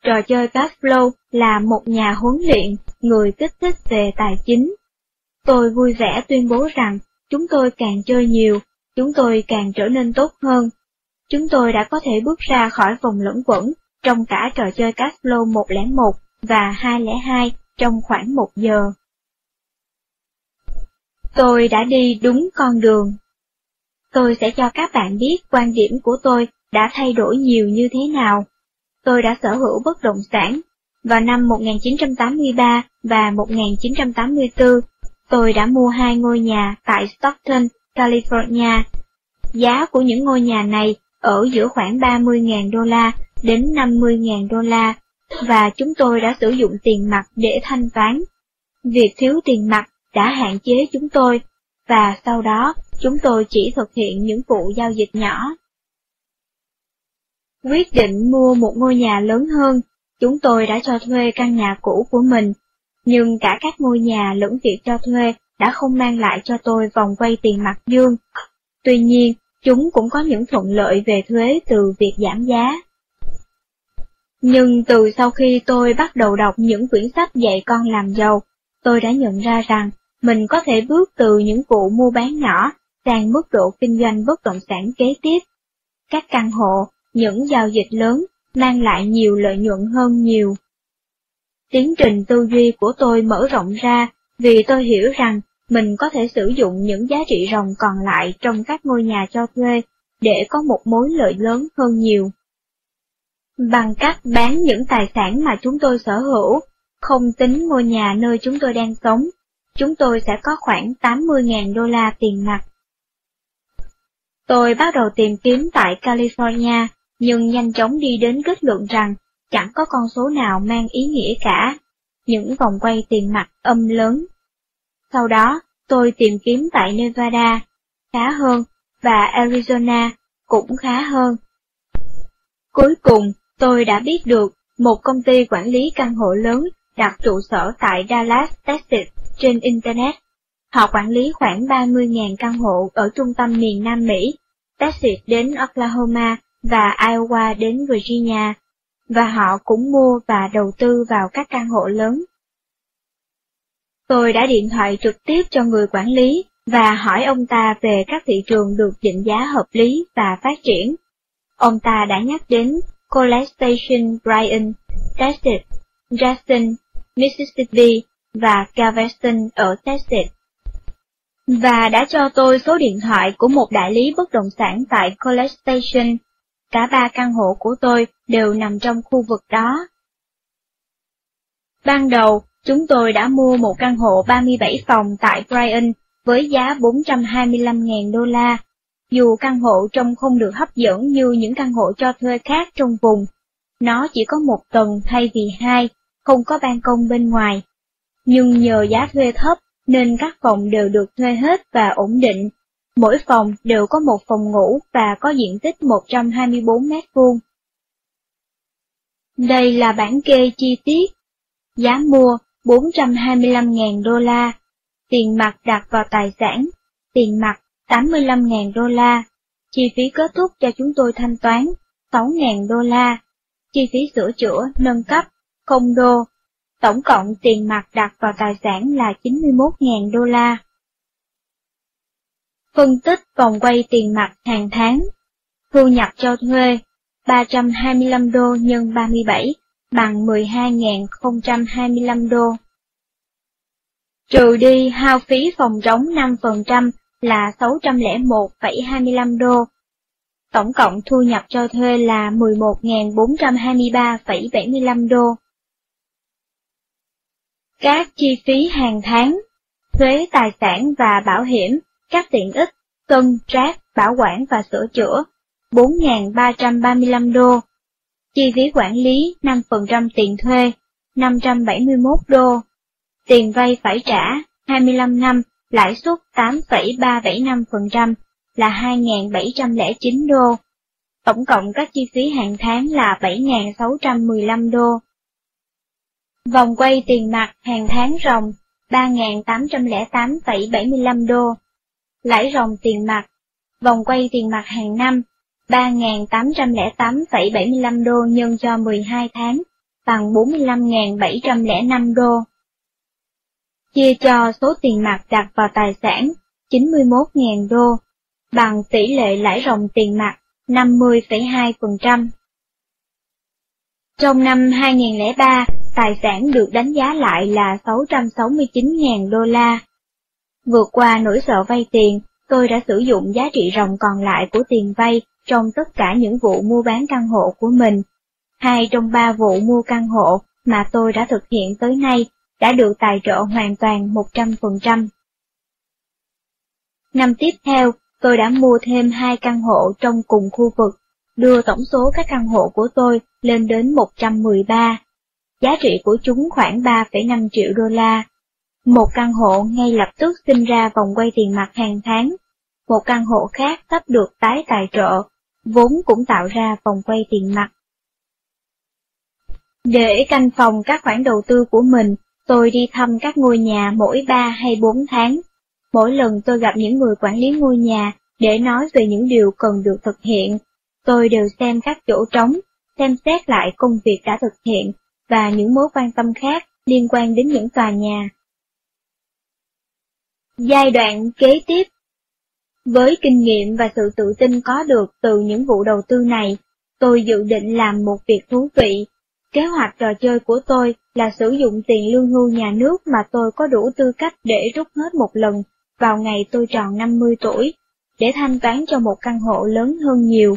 Trò chơi Cashflow là một nhà huấn luyện, người kích thích về tài chính. Tôi vui vẻ tuyên bố rằng, chúng tôi càng chơi nhiều, chúng tôi càng trở nên tốt hơn. Chúng tôi đã có thể bước ra khỏi vòng lẫn quẩn trong cả trò chơi Caslo 101 và 202 trong khoảng một giờ. Tôi đã đi đúng con đường. Tôi sẽ cho các bạn biết quan điểm của tôi đã thay đổi nhiều như thế nào. Tôi đã sở hữu bất động sản. Vào năm 1983 và 1984, tôi đã mua hai ngôi nhà tại Stockton, California. Giá của những ngôi nhà này ở giữa khoảng 30.000 đô la đến 50.000 đô la, và chúng tôi đã sử dụng tiền mặt để thanh toán. Việc thiếu tiền mặt đã hạn chế chúng tôi, và sau đó chúng tôi chỉ thực hiện những vụ giao dịch nhỏ. Quyết định mua một ngôi nhà lớn hơn, chúng tôi đã cho thuê căn nhà cũ của mình, nhưng cả các ngôi nhà lẫn việc cho thuê đã không mang lại cho tôi vòng quay tiền mặt dương. Tuy nhiên, chúng cũng có những thuận lợi về thuế từ việc giảm giá. Nhưng từ sau khi tôi bắt đầu đọc những quyển sách dạy con làm giàu, tôi đã nhận ra rằng mình có thể bước từ những vụ mua bán nhỏ sang mức độ kinh doanh bất động sản kế tiếp. Các căn hộ, những giao dịch lớn mang lại nhiều lợi nhuận hơn nhiều. Tiến trình tư duy của tôi mở rộng ra vì tôi hiểu rằng mình có thể sử dụng những giá trị ròng còn lại trong các ngôi nhà cho thuê để có một mối lợi lớn hơn nhiều. Bằng cách bán những tài sản mà chúng tôi sở hữu, không tính ngôi nhà nơi chúng tôi đang sống, chúng tôi sẽ có khoảng 80.000 đô la tiền mặt. Tôi bắt đầu tìm kiếm tại California, nhưng nhanh chóng đi đến kết luận rằng chẳng có con số nào mang ý nghĩa cả, những vòng quay tiền mặt âm lớn. Sau đó, tôi tìm kiếm tại Nevada, khá hơn, và Arizona, cũng khá hơn. Cuối cùng, tôi đã biết được một công ty quản lý căn hộ lớn đặt trụ sở tại Dallas, Texas trên Internet. Họ quản lý khoảng 30.000 căn hộ ở trung tâm miền Nam Mỹ, Texas đến Oklahoma và Iowa đến Virginia, và họ cũng mua và đầu tư vào các căn hộ lớn. Tôi đã điện thoại trực tiếp cho người quản lý và hỏi ông ta về các thị trường được định giá hợp lý và phát triển. Ông ta đã nhắc đến College Station Bryan, Texas, Jackson, Mississippi và Galveston ở Texas. Và đã cho tôi số điện thoại của một đại lý bất động sản tại College Station. Cả ba căn hộ của tôi đều nằm trong khu vực đó. Ban đầu, chúng tôi đã mua một căn hộ 37 phòng tại Bryan với giá 425.000 đô la. Dù căn hộ trông không được hấp dẫn như những căn hộ cho thuê khác trong vùng, nó chỉ có một tầng thay vì hai, không có ban công bên ngoài. Nhưng nhờ giá thuê thấp nên các phòng đều được thuê hết và ổn định. Mỗi phòng đều có một phòng ngủ và có diện tích 124 mét vuông. Đây là bản kê chi tiết. Giá mua 425.000 đô la, tiền mặt đặt vào tài sản, tiền mặt 85.000 đô la, chi phí kết thúc cho chúng tôi thanh toán 6.000 đô la, chi phí sửa chữa, nâng cấp, không đô, tổng cộng tiền mặt đặt vào tài sản là 91.000 đô la. Phân tích vòng quay tiền mặt hàng tháng, thu nhập cho thuê 325 đô nhân 37 bằng 12.025 đô. Trừ đi hao phí phòng trống 5% là 601,25 đô. Tổng cộng thu nhập cho thuê là 11.423,75 đô. Các chi phí hàng tháng, thuế tài sản và bảo hiểm, các tiện ích, cân, rác, bảo quản và sửa chữa, 4.335 đô. Chi phí quản lý 5% tiền thuê, 571 đô. Tiền vay phải trả 25 năm lãi suất 8,375% là 2.709 đô. Tổng cộng các chi phí hàng tháng là 7.615 đô. Vòng quay tiền mặt hàng tháng ròng 3.808,75 đô. Lãi ròng tiền mặt, vòng quay tiền mặt hàng năm 3.808,75 đô nhân cho 12 tháng, bằng 45.705 đô. Chia cho số tiền mặt đặt vào tài sản 91.000 đô, bằng tỷ lệ lãi ròng tiền mặt 50,2%. Trong năm 2003, tài sản được đánh giá lại là 669.000 đô la. Vượt qua nỗi sợ vay tiền, tôi đã sử dụng giá trị ròng còn lại của tiền vay trong tất cả những vụ mua bán căn hộ của mình. Hai trong ba vụ mua căn hộ mà tôi đã thực hiện tới nay đã được tài trợ hoàn toàn 100%. Năm tiếp theo, tôi đã mua thêm hai căn hộ trong cùng khu vực, đưa tổng số các căn hộ của tôi lên đến 113. Giá trị của chúng khoảng 3,5 triệu đô la. Một căn hộ ngay lập tức sinh ra vòng quay tiền mặt hàng tháng. Một căn hộ khác sắp được tái tài trợ, vốn cũng tạo ra vòng quay tiền mặt. Để canh phòng các khoản đầu tư của mình, tôi đi thăm các ngôi nhà mỗi 3 hay 4 tháng. Mỗi lần tôi gặp những người quản lý ngôi nhà để nói về những điều cần được thực hiện, tôi đều xem các chỗ trống, xem xét lại công việc đã thực hiện và những mối quan tâm khác liên quan đến những tòa nhà. Giai đoạn kế tiếp Với kinh nghiệm và sự tự tin có được từ những vụ đầu tư này, tôi dự định làm một việc thú vị. Kế hoạch trò chơi của tôi là sử dụng tiền lương hưu nhà nước mà tôi có đủ tư cách để rút hết một lần vào ngày tôi tròn 50 tuổi, để thanh toán cho một căn hộ lớn hơn nhiều.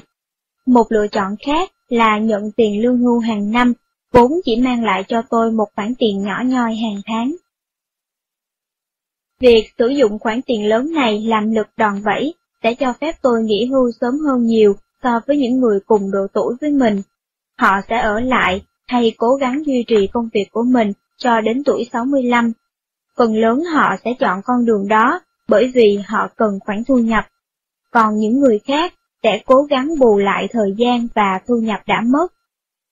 Một lựa chọn khác là nhận tiền lương hưu hàng năm, vốn chỉ mang lại cho tôi một khoản tiền nhỏ nhoi hàng tháng. Việc sử dụng khoản tiền lớn này làm lực đòn bẩy sẽ cho phép tôi nghỉ hưu sớm hơn nhiều so với những người cùng độ tuổi với mình. Họ sẽ ở lại hay cố gắng duy trì công việc của mình cho đến tuổi 65. Phần lớn họ sẽ chọn con đường đó bởi vì họ cần khoản thu nhập. Còn những người khác sẽ cố gắng bù lại thời gian và thu nhập đã mất.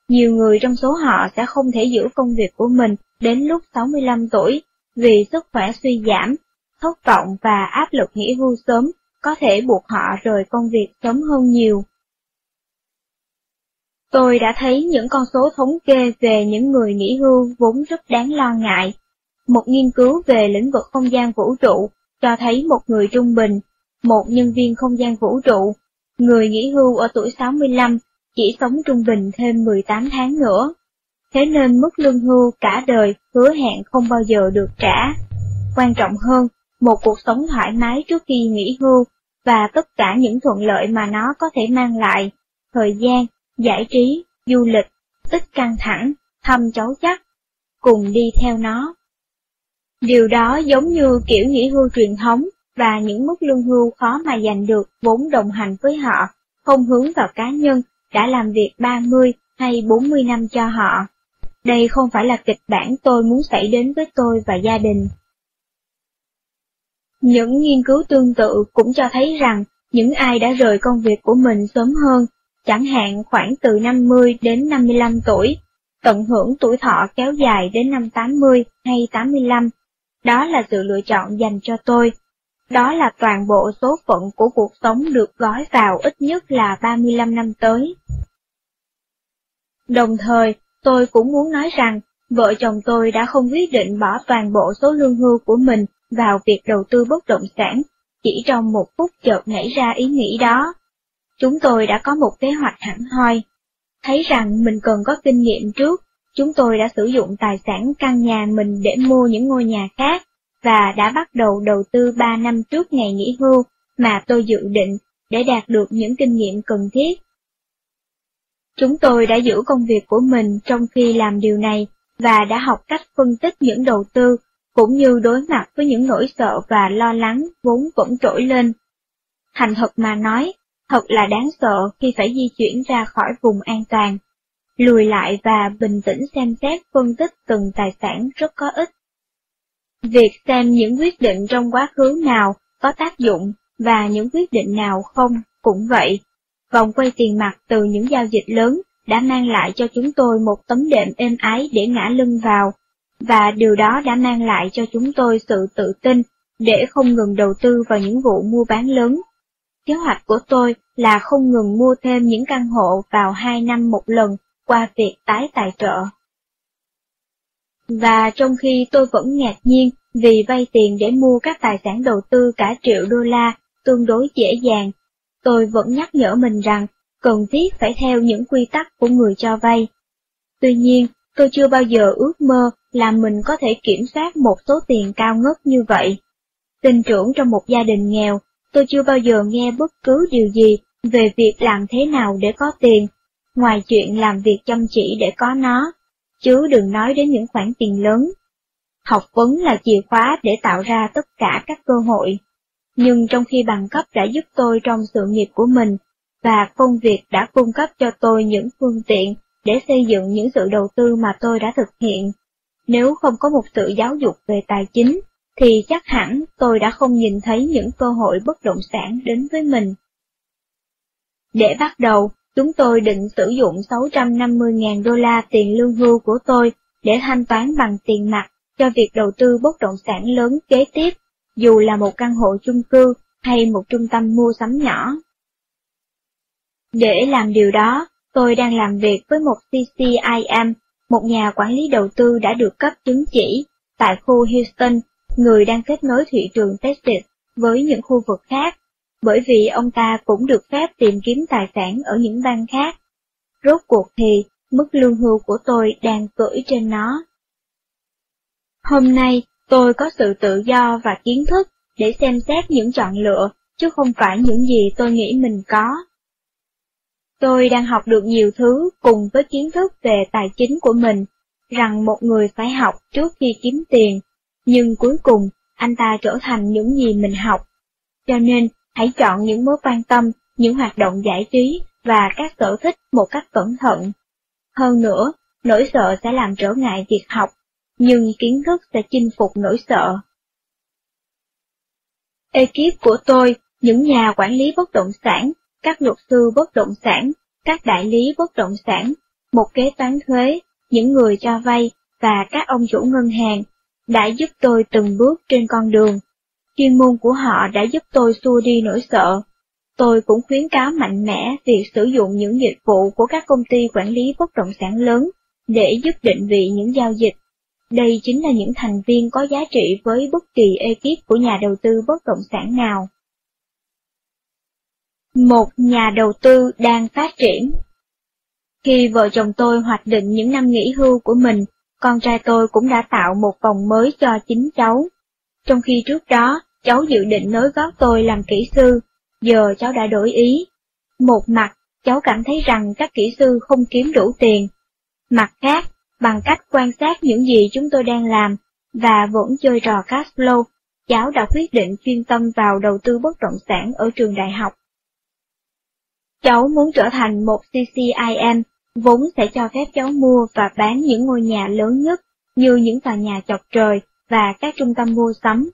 Nhiều người trong số họ sẽ không thể giữ công việc của mình đến lúc 65 tuổi vì sức khỏe suy giảm, thất vọng và áp lực nghỉ hưu sớm có thể buộc họ rời công việc sớm hơn nhiều. Tôi đã thấy những con số thống kê về những người nghỉ hưu vốn rất đáng lo ngại. Một nghiên cứu về lĩnh vực không gian vũ trụ cho thấy một người trung bình, một nhân viên không gian vũ trụ, người nghỉ hưu ở tuổi 65 chỉ sống trung bình thêm 18 tháng nữa. Thế nên mức lương hưu cả đời hứa hẹn không bao giờ được trả. Quan trọng hơn, một cuộc sống thoải mái trước khi nghỉ hưu và tất cả những thuận lợi mà nó có thể mang lại, thời gian, giải trí, du lịch, ít căng thẳng, thăm cháu chắc, cùng đi theo nó. Điều đó giống như kiểu nghỉ hưu truyền thống và những mức lương hưu khó mà giành được vốn đồng hành với họ, không hướng vào cá nhân đã làm việc 30 hay 40 năm cho họ. Đây không phải là kịch bản tôi muốn xảy đến với tôi và gia đình. Những nghiên cứu tương tự cũng cho thấy rằng những ai đã rời công việc của mình sớm hơn, chẳng hạn khoảng từ 50 đến 55 tuổi, tận hưởng tuổi thọ kéo dài đến năm 80 hay 85, đó là sự lựa chọn dành cho tôi. Đó là toàn bộ số phận của cuộc sống được gói vào ít nhất là 35 năm tới. Đồng thời, tôi cũng muốn nói rằng, vợ chồng tôi đã không quyết định bỏ toàn bộ số lương hưu của mình vào việc đầu tư bất động sản, chỉ trong một phút chợt nảy ra ý nghĩ đó. Chúng tôi đã có một kế hoạch hẳn hoi. Thấy rằng mình cần có kinh nghiệm trước, chúng tôi đã sử dụng tài sản căn nhà mình để mua những ngôi nhà khác, và đã bắt đầu đầu tư 3 năm trước ngày nghỉ hưu mà tôi dự định để đạt được những kinh nghiệm cần thiết. Chúng tôi đã giữ công việc của mình trong khi làm điều này và đã học cách phân tích những đầu tư cũng như đối mặt với những nỗi sợ và lo lắng vốn vẫn trỗi lên. Thành thật mà nói, thật là đáng sợ khi phải di chuyển ra khỏi vùng an toàn. Lùi lại và bình tĩnh xem xét phân tích từng tài sản rất có ích. Việc xem những quyết định trong quá khứ nào có tác dụng và những quyết định nào không cũng vậy. Vòng quay tiền mặt từ những giao dịch lớn đã mang lại cho chúng tôi một tấm đệm êm ái để ngã lưng vào, và điều đó đã mang lại cho chúng tôi sự tự tin để không ngừng đầu tư vào những vụ mua bán lớn. Kế hoạch của tôi là không ngừng mua thêm những căn hộ vào hai năm một lần qua việc tái tài trợ. Và trong khi tôi vẫn ngạc nhiên vì vay tiền để mua các tài sản đầu tư cả triệu đô la tương đối dễ dàng, tôi vẫn nhắc nhở mình rằng cần thiết phải theo những quy tắc của người cho vay. Tuy nhiên, tôi chưa bao giờ ước mơ là mình có thể kiểm soát một số tiền cao ngất như vậy. Sinh trưởng trong một gia đình nghèo, tôi chưa bao giờ nghe bất cứ điều gì về việc làm thế nào để có tiền, ngoài chuyện làm việc chăm chỉ để có nó, chứ đừng nói đến những khoản tiền lớn. Học vấn là chìa khóa để tạo ra tất cả các cơ hội. Nhưng trong khi bằng cấp đã giúp tôi trong sự nghiệp của mình, và công việc đã cung cấp cho tôi những phương tiện để xây dựng những sự đầu tư mà tôi đã thực hiện. Nếu không có một sự giáo dục về tài chính, thì chắc hẳn tôi đã không nhìn thấy những cơ hội bất động sản đến với mình. Để bắt đầu, chúng tôi định sử dụng 650.000 đô la tiền lương hưu của tôi để thanh toán bằng tiền mặt cho việc đầu tư bất động sản lớn kế tiếp, dù là một căn hộ chung cư hay một trung tâm mua sắm nhỏ. Để làm điều đó, tôi đang làm việc với một CCIM, một nhà quản lý đầu tư đã được cấp chứng chỉ, tại khu Houston, người đang kết nối thị trường Texas với những khu vực khác, bởi vì ông ta cũng được phép tìm kiếm tài sản ở những bang khác. Rốt cuộc thì, mức lương hưu của tôi đang cưỡi trên nó. Hôm nay, tôi có sự tự do và kiến thức để xem xét những chọn lựa, chứ không phải những gì tôi nghĩ mình có. Tôi đang học được nhiều thứ cùng với kiến thức về tài chính của mình, rằng một người phải học trước khi kiếm tiền, nhưng cuối cùng anh ta trở thành những gì mình học. Cho nên, hãy chọn những mối quan tâm, những hoạt động giải trí và các sở thích một cách cẩn thận. Hơn nữa, nỗi sợ sẽ làm trở ngại việc học, nhưng kiến thức sẽ chinh phục nỗi sợ. Ekip của tôi, những nhà quản lý bất động sản, các luật sư bất động sản, các đại lý bất động sản, một kế toán thuế, những người cho vay và các ông chủ ngân hàng đã giúp tôi từng bước trên con đường. Chuyên môn của họ đã giúp tôi xua đi nỗi sợ. Tôi cũng khuyến cáo mạnh mẽ việc sử dụng những dịch vụ của các công ty quản lý bất động sản lớn để giúp định vị những giao dịch. Đây chính là những thành viên có giá trị với bất kỳ ekip của nhà đầu tư bất động sản nào. Một nhà đầu tư đang phát triển Khi vợ chồng tôi hoạch định những năm nghỉ hưu của mình, con trai tôi cũng đã tạo một vòng mới cho chính cháu. Trong khi trước đó, cháu dự định nối gót tôi làm kỹ sư, giờ cháu đã đổi ý. Một mặt, cháu cảm thấy rằng các kỹ sư không kiếm đủ tiền. Mặt khác, bằng cách quan sát những gì chúng tôi đang làm, và vẫn chơi trò cash flow, cháu đã quyết định chuyên tâm vào đầu tư bất động sản ở trường đại học. Cháu muốn trở thành một CCIM, vốn sẽ cho phép cháu mua và bán những ngôi nhà lớn nhất, như những tòa nhà chọc trời và các trung tâm mua sắm.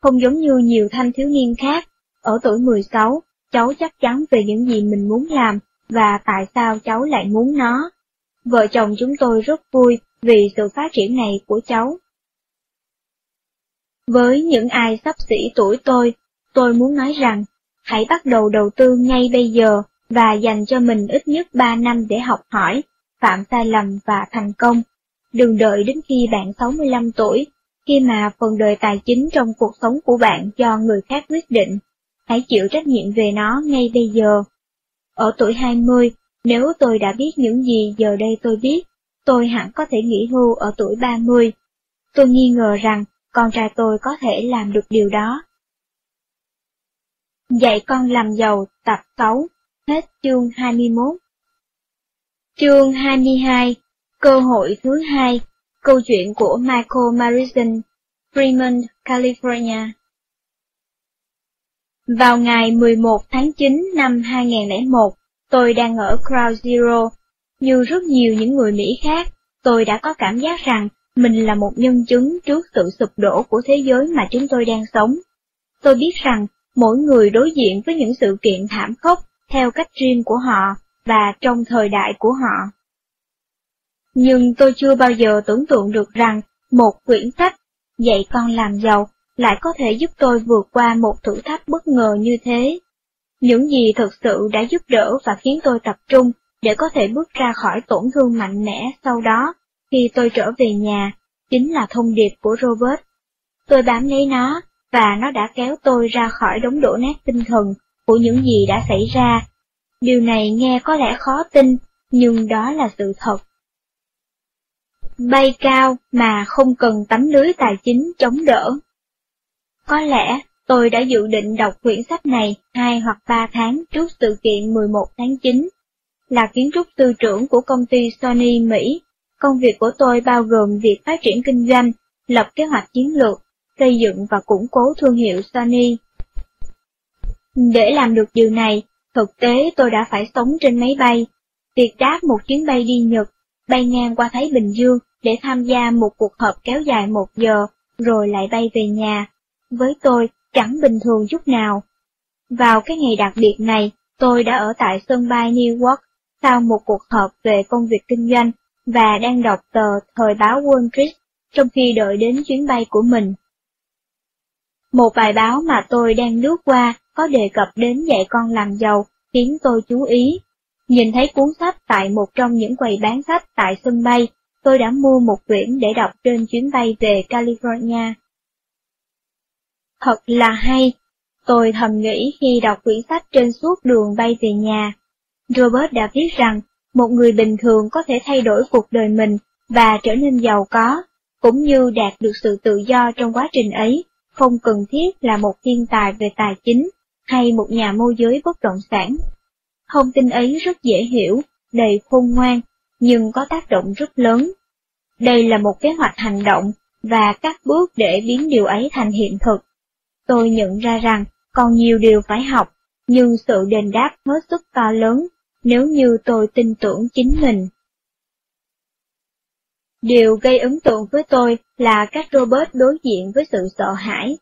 Không giống như nhiều thanh thiếu niên khác, ở tuổi 16, cháu chắc chắn về những gì mình muốn làm và tại sao cháu lại muốn nó. Vợ chồng chúng tôi rất vui vì sự phát triển này của cháu. Với những ai sắp xỉ tuổi tôi, tôi muốn nói rằng, hãy bắt đầu đầu tư ngay bây giờ và dành cho mình ít nhất 3 năm để học hỏi, phạm sai lầm và thành công. Đừng đợi đến khi bạn 65 tuổi, khi mà phần đời tài chính trong cuộc sống của bạn do người khác quyết định. Hãy chịu trách nhiệm về nó ngay bây giờ. Ở tuổi 20, nếu tôi đã biết những gì giờ đây tôi biết, tôi hẳn có thể nghỉ hưu ở tuổi 30. Tôi nghi ngờ rằng con trai tôi có thể làm được điều đó. Dạy con làm giàu tập 6 Hết chương 21 Chương 22 Cơ hội thứ hai Câu chuyện của Michael Marison, Fremont, California Vào ngày 11 tháng 9 năm 2001, tôi đang ở Crowd Zero. Như rất nhiều những người Mỹ khác, tôi đã có cảm giác rằng mình là một nhân chứng trước sự sụp đổ của thế giới mà chúng tôi đang sống. Tôi biết rằng mỗi người đối diện với những sự kiện thảm khốc theo cách riêng của họ và trong thời đại của họ. Nhưng tôi chưa bao giờ tưởng tượng được rằng một quyển sách dạy con làm giàu lại có thể giúp tôi vượt qua một thử thách bất ngờ như thế. Những gì thực sự đã giúp đỡ và khiến tôi tập trung để có thể bước ra khỏi tổn thương mạnh mẽ sau đó khi tôi trở về nhà, chính là thông điệp của Robert. Tôi bám lấy nó, và nó đã kéo tôi ra khỏi đống đổ nát tinh thần của những gì đã xảy ra. Điều này nghe có lẽ khó tin, nhưng đó là sự thật. Bay cao mà không cần tấm lưới tài chính chống đỡ. Có lẽ tôi đã dự định đọc quyển sách này hai hoặc ba tháng trước sự kiện 11 tháng 9. Là kiến trúc sư trưởng của công ty Sony Mỹ, công việc của tôi bao gồm việc phát triển kinh doanh, lập kế hoạch chiến lược, xây dựng và củng cố thương hiệu Sony. Để làm được điều này, thực tế tôi đã phải sống trên máy bay, việc đáp một chuyến bay đi Nhật, bay ngang qua Thái Bình Dương để tham gia một cuộc họp kéo dài một giờ, rồi lại bay về nhà. Với tôi, chẳng bình thường chút nào. Vào cái ngày đặc biệt này, tôi đã ở tại sân bay New York sau một cuộc họp về công việc kinh doanh và đang đọc tờ thời báo Wall Street trong khi đợi đến chuyến bay của mình. Một bài báo mà tôi đang lướt qua có đề cập đến dạy con làm giàu khiến tôi chú ý. Nhìn thấy cuốn sách tại một trong những quầy bán sách tại sân bay, tôi đã mua một quyển để đọc trên chuyến bay về California. Thật là hay, tôi thầm nghĩ khi đọc quyển sách trên suốt đường bay về nhà. Robert đã viết rằng, một người bình thường có thể thay đổi cuộc đời mình và trở nên giàu có, cũng như đạt được sự tự do trong quá trình ấy, không cần thiết là một thiên tài về tài chính hay một nhà môi giới bất động sản. Thông tin ấy rất dễ hiểu, đầy khôn ngoan, nhưng có tác động rất lớn. Đây là một kế hoạch hành động và các bước để biến điều ấy thành hiện thực. Tôi nhận ra rằng còn nhiều điều phải học, nhưng sự đền đáp hết sức to lớn nếu như tôi tin tưởng chính mình. Điều gây ấn tượng với tôi là cách Robert đối diện với sự sợ hãi.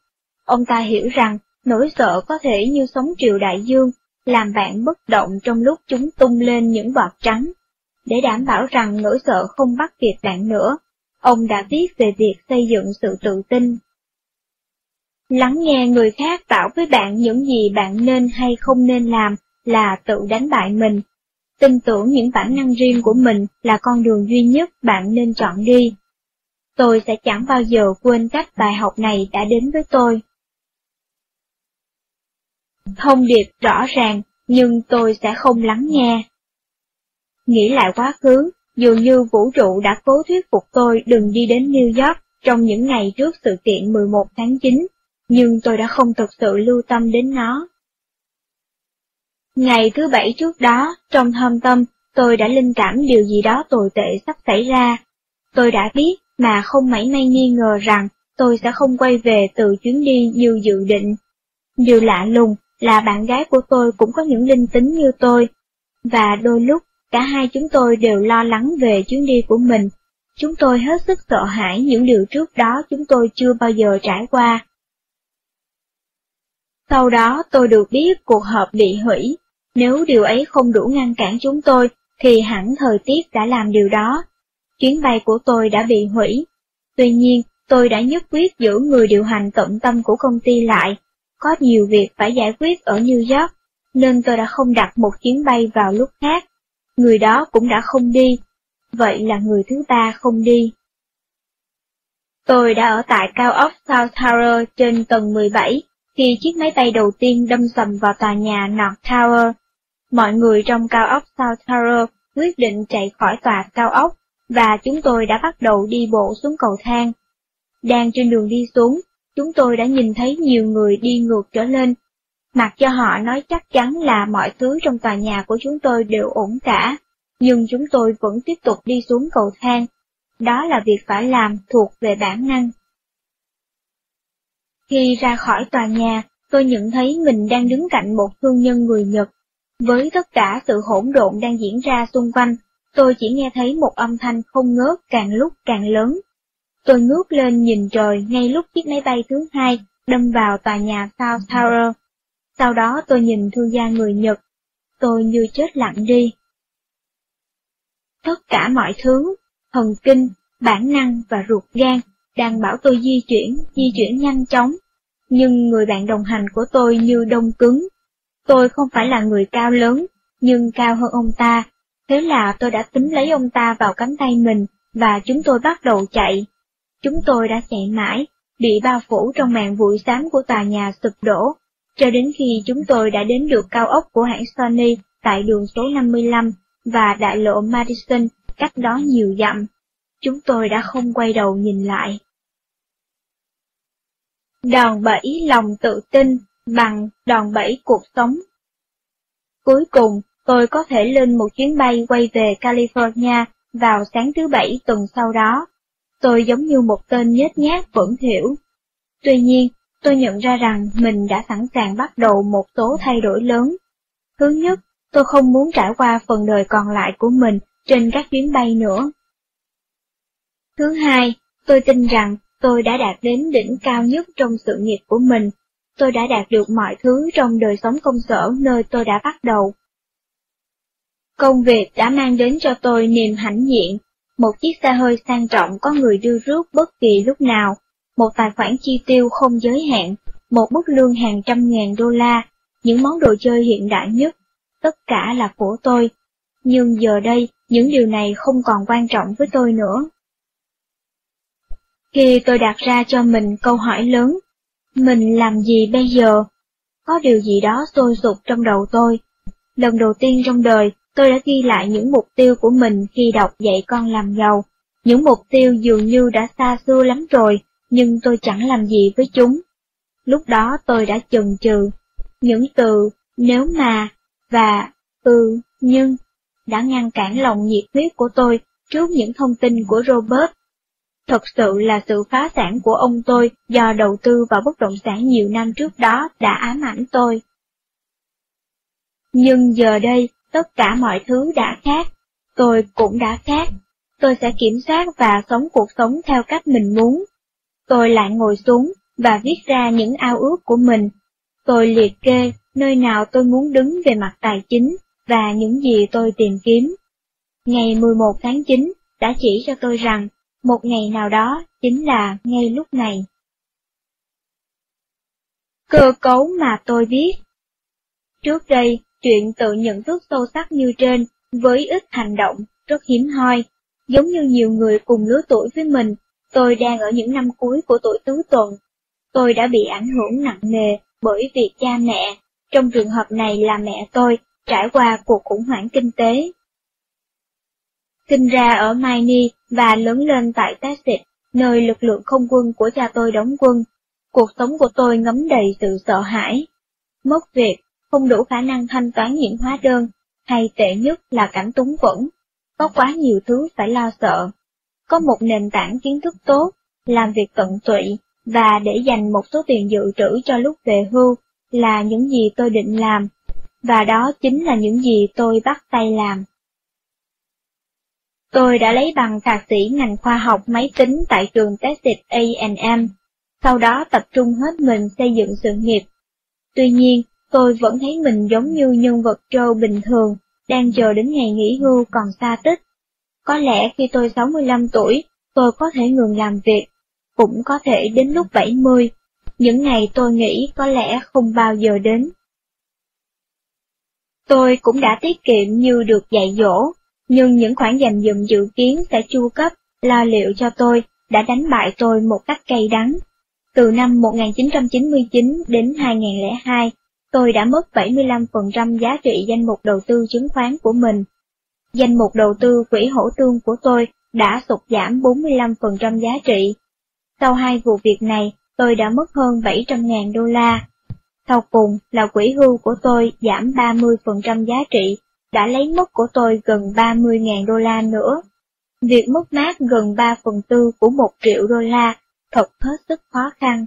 Ông ta hiểu rằng nỗi sợ có thể như sóng triều đại dương, làm bạn bất động trong lúc chúng tung lên những bọt trắng. Để đảm bảo rằng nỗi sợ không bắt kịp bạn nữa, ông đã viết về việc xây dựng sự tự tin. Lắng nghe người khác bảo với bạn những gì bạn nên hay không nên làm là tự đánh bại mình tin tưởng những bản năng riêng của mình là con đường duy nhất bạn nên chọn đi. Tôi sẽ chẳng bao giờ quên cách bài học này đã đến với tôi. Thông điệp rõ ràng, nhưng tôi sẽ không lắng nghe. Nghĩ lại quá khứ, dường như vũ trụ đã cố thuyết phục tôi đừng đi đến New York trong những ngày trước sự kiện 11 tháng 9, nhưng tôi đã không thực sự lưu tâm đến nó. Ngày thứ bảy trước đó, trong thâm tâm, tôi đã linh cảm điều gì đó tồi tệ sắp xảy ra. Tôi đã biết mà không mảy may nghi ngờ rằng tôi sẽ không quay về từ chuyến đi như dự định. Điều lạ lùng là bạn gái của tôi cũng có những linh tính như tôi, và đôi lúc cả hai chúng tôi đều lo lắng về chuyến đi của mình. Chúng tôi hết sức sợ hãi những điều trước đó chúng tôi chưa bao giờ trải qua. Sau đó tôi được biết cuộc họp bị hủy, nếu điều ấy không đủ ngăn cản chúng tôi, thì hẳn thời tiết đã làm điều đó. Chuyến bay của tôi đã bị hủy. Tuy nhiên, tôi đã nhất quyết giữ người điều hành tận tâm của công ty lại. Có nhiều việc phải giải quyết ở New York, nên tôi đã không đặt một chuyến bay vào lúc khác. Người đó cũng đã không đi, vậy là người thứ ba không đi. Tôi đã ở tại cao ốc South Tower trên tầng 17, khi chiếc máy bay đầu tiên đâm sầm vào tòa nhà North Tower. Mọi người trong cao ốc South Tower quyết định chạy khỏi tòa cao ốc, và chúng tôi đã bắt đầu đi bộ xuống cầu thang. Đang trên đường đi xuống, chúng tôi đã nhìn thấy nhiều người đi ngược trở lên, mặc cho họ nói chắc chắn là mọi thứ trong tòa nhà của chúng tôi đều ổn cả, nhưng chúng tôi vẫn tiếp tục đi xuống cầu thang. Đó là việc phải làm thuộc về bản năng. Khi ra khỏi tòa nhà, tôi nhận thấy mình đang đứng cạnh một thương nhân người Nhật với tất cả sự hỗn độn đang diễn ra xung quanh, tôi chỉ nghe thấy một âm thanh không ngớt càng lúc càng lớn. Tôi ngước lên nhìn trời ngay lúc chiếc máy bay thứ hai đâm vào tòa nhà South Tower. Sau đó tôi nhìn thương gia người Nhật. Tôi như chết lặng đi. Tất cả mọi thứ, thần kinh, bản năng và ruột gan, đang bảo tôi di chuyển, di chuyển nhanh chóng. Nhưng người bạn đồng hành của tôi như đông cứng. Tôi không phải là người cao lớn, nhưng cao hơn ông ta. Thế là tôi đã tính lấy ông ta vào cánh tay mình, và chúng tôi bắt đầu chạy. Chúng tôi đã chạy mãi, bị bao phủ trong màn bụi xám của tòa nhà sụp đổ, cho đến khi chúng tôi đã đến được cao ốc của hãng Sony tại đường số 55 và đại lộ Madison cách đó nhiều dặm. Chúng tôi đã không quay đầu nhìn lại. Đòn bẩy lòng tự tin bằng đòn bẩy cuộc sống. Cuối cùng, tôi có thể lên một chuyến bay quay về California vào sáng thứ bảy tuần sau đó. Tôi giống như một tên nhếch nhác vẫn hiểu. Tuy nhiên, tôi nhận ra rằng mình đã sẵn sàng bắt đầu một số thay đổi lớn. Thứ nhất, tôi không muốn trải qua phần đời còn lại của mình trên các chuyến bay nữa. Thứ hai, tôi tin rằng tôi đã đạt đến đỉnh cao nhất trong sự nghiệp của mình. Tôi đã đạt được mọi thứ trong đời sống công sở nơi tôi đã bắt đầu. Công việc đã mang đến cho tôi niềm hãnh diện, một chiếc xe hơi sang trọng có người đưa rước bất kỳ lúc nào, một tài khoản chi tiêu không giới hạn, một mức lương hàng trăm ngàn đô la, những món đồ chơi hiện đại nhất, tất cả là của tôi. Nhưng giờ đây, những điều này không còn quan trọng với tôi nữa. Khi tôi đặt ra cho mình câu hỏi lớn, mình làm gì bây giờ? Có điều gì đó sôi sục trong đầu tôi. Lần đầu tiên trong đời, tôi đã ghi lại những mục tiêu của mình khi đọc dạy con làm giàu. Những mục tiêu dường như đã xa xưa lắm rồi, nhưng tôi chẳng làm gì với chúng. Lúc đó tôi đã chần chừ. Những từ nếu mà và ừ nhưng đã ngăn cản lòng nhiệt huyết của tôi trước những thông tin của Robert. Thật sự là sự phá sản của ông tôi do đầu tư vào bất động sản nhiều năm trước đó đã ám ảnh tôi. Nhưng giờ đây, tất cả mọi thứ đã khác, tôi cũng đã khác. Tôi sẽ kiểm soát và sống cuộc sống theo cách mình muốn. Tôi lại ngồi xuống và viết ra những ao ước của mình. Tôi liệt kê nơi nào tôi muốn đứng về mặt tài chính và những gì tôi tìm kiếm. Ngày 11 tháng 9 đã chỉ cho tôi rằng một ngày nào đó chính là ngay lúc này. Cơ cấu mà tôi biết Trước đây, chuyện tự nhận thức sâu sắc như trên, với ít hành động, rất hiếm hoi. Giống như nhiều người cùng lứa tuổi với mình, tôi đang ở những năm cuối của tuổi tứ tuần. Tôi đã bị ảnh hưởng nặng nề bởi việc cha mẹ, trong trường hợp này là mẹ tôi, trải qua cuộc khủng hoảng kinh tế. Sinh ra ở Miami và lớn lên tại Texas, nơi lực lượng không quân của cha tôi đóng quân, cuộc sống của tôi ngấm đầy sự sợ hãi. Mất việc, không đủ khả năng thanh toán những hóa đơn, hay tệ nhất là cảnh túng quẫn, có quá nhiều thứ phải lo sợ. Có một nền tảng kiến thức tốt, làm việc tận tụy, và để dành một số tiền dự trữ cho lúc về hưu là những gì tôi định làm, và đó chính là những gì tôi bắt tay làm. Tôi đã lấy bằng thạc sĩ ngành khoa học máy tính tại trường Texas A&M, sau đó tập trung hết mình xây dựng sự nghiệp. Tuy nhiên, tôi vẫn thấy mình giống như nhân vật Joe bình thường, đang chờ đến ngày nghỉ hưu còn xa tích. Có lẽ khi tôi 65 tuổi, tôi có thể ngừng làm việc, cũng có thể đến lúc 70, những ngày tôi nghĩ có lẽ không bao giờ đến. Tôi cũng đã tiết kiệm như được dạy dỗ, nhưng những khoản dành dụm dự kiến sẽ chu cấp, lo liệu cho tôi, đã đánh bại tôi một cách cay đắng. Từ năm 1999 đến 2002, tôi đã mất 75% giá trị danh mục đầu tư chứng khoán của mình. Danh mục đầu tư quỹ hỗ tương của tôi đã sụt giảm 45% giá trị. Sau hai vụ việc này, tôi đã mất hơn 700.000 đô la. Sau cùng là quỹ hưu của tôi giảm 30% giá trị, đã lấy mất của tôi gần 30.000 đô la nữa. Việc mất mát gần 3 phần tư của 1 triệu đô la thật hết sức khó khăn.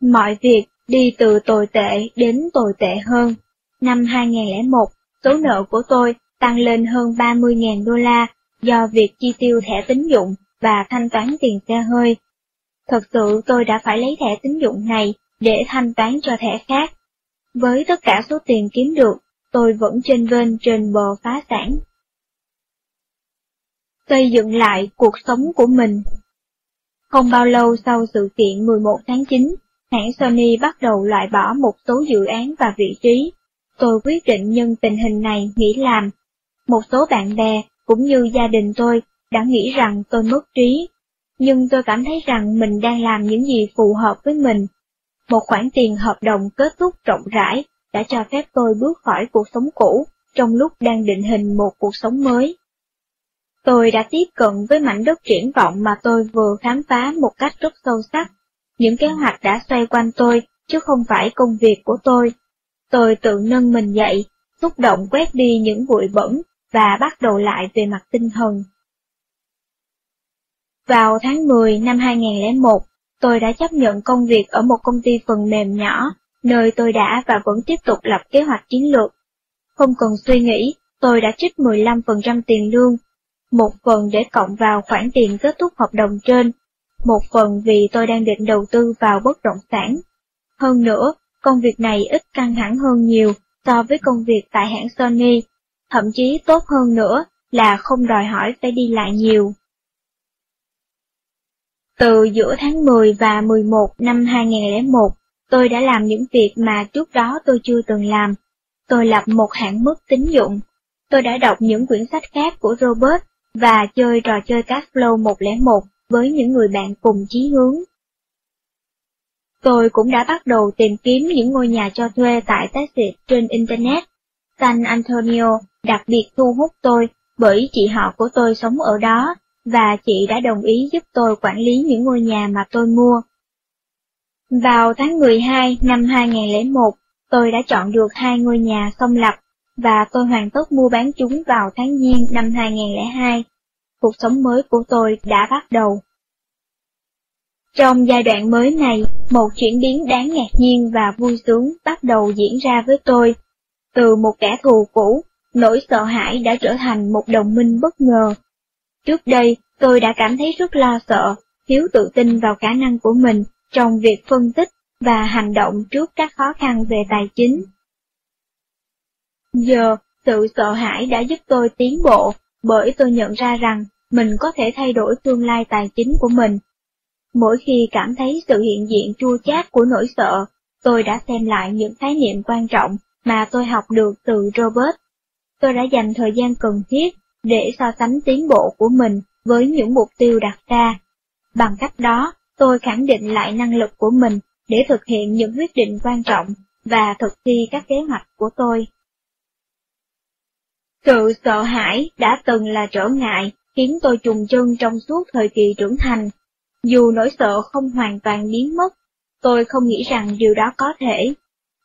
Mọi việc đi từ tồi tệ đến tồi tệ hơn. Năm 2001, số nợ của tôi tăng lên hơn 30.000 đô la do việc chi tiêu thẻ tín dụng và thanh toán tiền xe hơi. Thật sự tôi đã phải lấy thẻ tín dụng này để thanh toán cho thẻ khác. Với tất cả số tiền kiếm được, tôi vẫn trên vên trên bờ phá sản. Xây dựng lại cuộc sống của mình Không bao lâu sau sự kiện 11 tháng 9, hãng Sony bắt đầu loại bỏ một số dự án và vị trí. Tôi quyết định nhân tình hình này nghỉ làm. Một số bạn bè, cũng như gia đình tôi, đã nghĩ rằng tôi mất trí. Nhưng tôi cảm thấy rằng mình đang làm những gì phù hợp với mình. Một khoản tiền hợp đồng kết thúc rộng rãi đã cho phép tôi bước khỏi cuộc sống cũ, trong lúc đang định hình một cuộc sống mới. Tôi đã tiếp cận với mảnh đất triển vọng mà tôi vừa khám phá một cách rất sâu sắc. Những kế hoạch đã xoay quanh tôi, chứ không phải công việc của tôi. Tôi tự nâng mình dậy, xúc động quét đi những bụi bẩn và bắt đầu lại về mặt tinh thần. Vào tháng 10 năm 2001, tôi đã chấp nhận công việc ở một công ty phần mềm nhỏ, nơi tôi đã và vẫn tiếp tục lập kế hoạch chiến lược. Không cần suy nghĩ, tôi đã trích 15% tiền lương, một phần để cộng vào khoản tiền kết thúc hợp đồng trên, một phần vì tôi đang định đầu tư vào bất động sản. Hơn nữa, công việc này ít căng thẳng hơn nhiều so với công việc tại hãng Sony, thậm chí tốt hơn nữa là không đòi hỏi phải đi lại nhiều. Từ giữa tháng 10 và 11 năm 2001, tôi đã làm những việc mà trước đó tôi chưa từng làm. Tôi lập một hạn mức tín dụng. Tôi đã đọc những quyển sách khác của Robert và chơi trò chơi Cashflow 101 với những người bạn cùng chí hướng. Tôi cũng đã bắt đầu tìm kiếm những ngôi nhà cho thuê tại Texas trên Internet. San Antonio đặc biệt thu hút tôi bởi chị họ của tôi sống ở đó, và chị đã đồng ý giúp tôi quản lý những ngôi nhà mà tôi mua. Vào tháng 12 năm 2001, tôi đã chọn được hai ngôi nhà song lập, và tôi hoàn tất mua bán chúng vào tháng Giêng năm 2002. Cuộc sống mới của tôi đã bắt đầu. Trong giai đoạn mới này, một chuyển biến đáng ngạc nhiên và vui sướng bắt đầu diễn ra với tôi. Từ một kẻ thù cũ, nỗi sợ hãi đã trở thành một đồng minh bất ngờ. Trước đây, tôi đã cảm thấy rất lo sợ, thiếu tự tin vào khả năng của mình trong việc phân tích và hành động trước các khó khăn về tài chính. Giờ, sự sợ hãi đã giúp tôi tiến bộ, bởi tôi nhận ra rằng mình có thể thay đổi tương lai tài chính của mình. Mỗi khi cảm thấy sự hiện diện chua chát của nỗi sợ, tôi đã xem lại những khái niệm quan trọng mà tôi học được từ Robert. Tôi đã dành thời gian cần thiết để so sánh tiến bộ của mình với những mục tiêu đặt ra. Bằng cách đó, tôi khẳng định lại năng lực của mình để thực hiện những quyết định quan trọng và thực thi các kế hoạch của tôi. Sự sợ hãi đã từng là trở ngại khiến tôi trùng chân trong suốt thời kỳ trưởng thành. Dù nỗi sợ không hoàn toàn biến mất, tôi không nghĩ rằng điều đó có thể,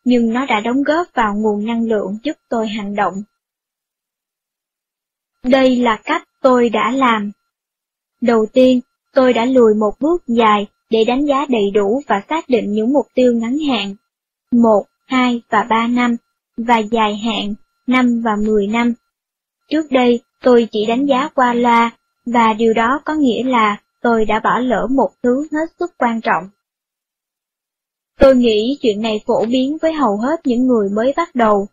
nhưng nó đã đóng góp vào nguồn năng lượng giúp tôi hành động. Đây là cách tôi đã làm. Đầu tiên, tôi đã lùi một bước dài để đánh giá đầy đủ và xác định những mục tiêu ngắn hạn, 1, 2 và 3 năm, và dài hạn, 5 và 10 năm. Trước đây, tôi chỉ đánh giá qua loa, và điều đó có nghĩa là tôi đã bỏ lỡ một thứ hết sức quan trọng. Tôi nghĩ chuyện này phổ biến với hầu hết những người mới bắt đầu.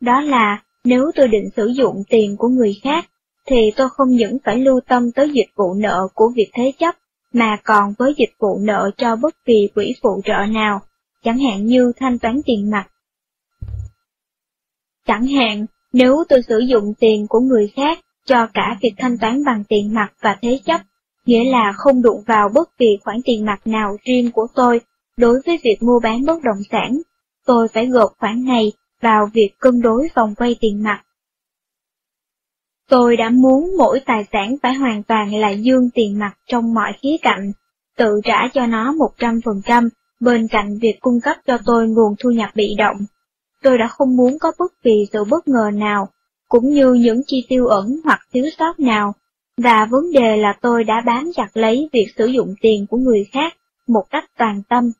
Đó là, nếu tôi định sử dụng tiền của người khác, thì tôi không những phải lưu tâm tới dịch vụ nợ của việc thế chấp, mà còn với dịch vụ nợ cho bất kỳ quỹ phụ trợ nào, chẳng hạn như thanh toán tiền mặt. Chẳng hạn, nếu tôi sử dụng tiền của người khác cho cả việc thanh toán bằng tiền mặt và thế chấp, nghĩa là không đụng vào bất kỳ khoản tiền mặt nào riêng của tôi đối với việc mua bán bất động sản, tôi phải gộp khoản này vào việc cân đối vòng quay tiền mặt. Tôi đã muốn mỗi tài sản phải hoàn toàn là dương tiền mặt trong mọi khía cạnh, tự trả cho nó 100% bên cạnh việc cung cấp cho tôi nguồn thu nhập bị động. Tôi đã không muốn có bất kỳ sự bất ngờ nào, cũng như những chi tiêu ẩn hoặc thiếu sót nào, và vấn đề là tôi đã bám chặt lấy việc sử dụng tiền của người khác một cách toàn tâm.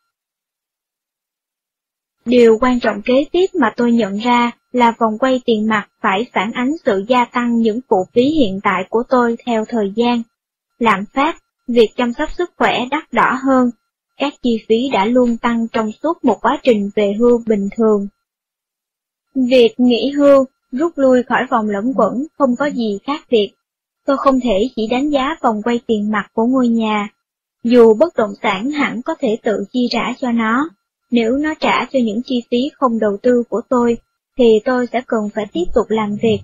Điều quan trọng kế tiếp mà tôi nhận ra là vòng quay tiền mặt phải phản ánh sự gia tăng những phụ phí hiện tại của tôi theo thời gian. Lạm phát, việc chăm sóc sức khỏe đắt đỏ hơn, các chi phí đã luôn tăng trong suốt một quá trình về hưu bình thường. Việc nghỉ hưu, rút lui khỏi vòng lẫn quẩn không có gì khác biệt. Tôi không thể chỉ đánh giá vòng quay tiền mặt của ngôi nhà. Dù bất động sản hẳn có thể tự chi trả cho nó, nếu nó trả cho những chi phí không đầu tư của tôi, thì tôi sẽ cần phải tiếp tục làm việc.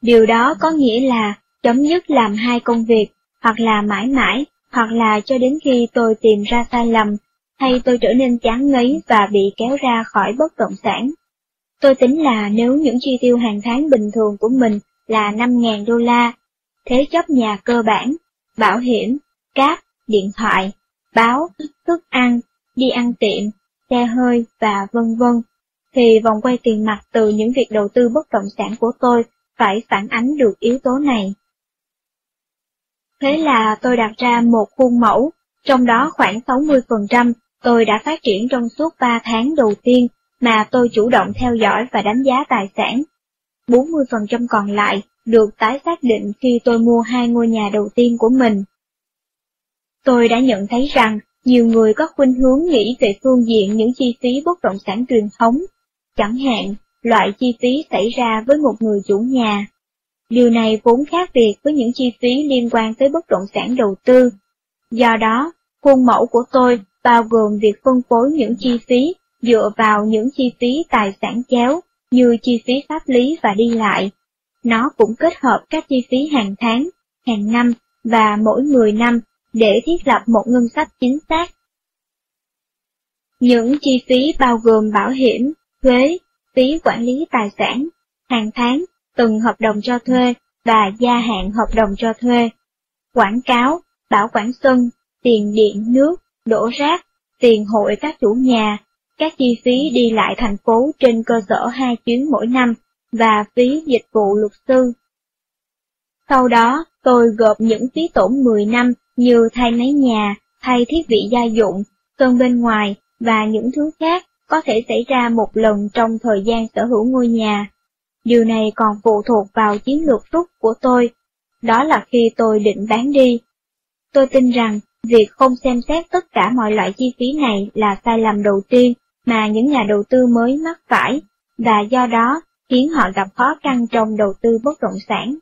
Điều đó có nghĩa là chấm dứt làm hai công việc, hoặc là mãi mãi, hoặc là cho đến khi tôi tìm ra sai lầm, hay tôi trở nên chán ngấy và bị kéo ra khỏi bất động sản. Tôi tính là nếu những chi tiêu hàng tháng bình thường của mình là 5.000 đô la, thế chấp nhà cơ bản, bảo hiểm, cáp, điện thoại, báo, thức ăn, đi ăn tiệm, xe hơi và vân vân, thì vòng quay tiền mặt từ những việc đầu tư bất động sản của tôi phải phản ánh được yếu tố này. Thế là tôi đặt ra một khuôn mẫu, trong đó khoảng 60% tôi đã phát triển trong suốt 3 tháng đầu tiên mà tôi chủ động theo dõi và đánh giá tài sản. 40% còn lại được tái xác định khi tôi mua hai ngôi nhà đầu tiên của mình. Tôi đã nhận thấy rằng nhiều người có khuynh hướng nghĩ về phương diện những chi phí bất động sản truyền thống, chẳng hạn loại chi phí xảy ra với một người chủ nhà. Điều này vốn khác biệt với những chi phí liên quan tới bất động sản đầu tư. Do đó, khuôn mẫu của tôi bao gồm việc phân phối những chi phí dựa vào những chi phí tài sản chéo như chi phí pháp lý và đi lại. Nó cũng kết hợp các chi phí hàng tháng, hàng năm và mỗi 10 năm để thiết lập một ngân sách chính xác. Những chi phí bao gồm bảo hiểm, thuế, phí quản lý tài sản, hàng tháng, từng hợp đồng cho thuê và gia hạn hợp đồng cho thuê, quảng cáo, bảo quản sân, tiền điện nước, đổ rác, tiền hội các chủ nhà, các chi phí đi lại thành phố trên cơ sở hai chuyến mỗi năm và phí dịch vụ luật sư. Sau đó, tôi gộp những phí tổn 10 năm như thay máy nhà, thay thiết bị gia dụng, sân bên ngoài và những thứ khác có thể xảy ra một lần trong thời gian sở hữu ngôi nhà. Điều này còn phụ thuộc vào chiến lược rút của tôi, đó là khi tôi định bán đi. Tôi tin rằng việc không xem xét tất cả mọi loại chi phí này là sai lầm đầu tiên mà những nhà đầu tư mới mắc phải, và do đó khiến họ gặp khó khăn trong đầu tư bất động sản.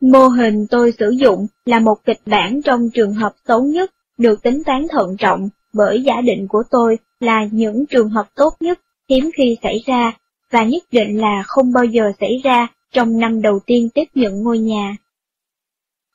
Mô hình tôi sử dụng là một kịch bản trong trường hợp xấu nhất, được tính toán thận trọng bởi giả định của tôi là những trường hợp tốt nhất hiếm khi xảy ra, và nhất định là không bao giờ xảy ra trong năm đầu tiên tiếp nhận ngôi nhà.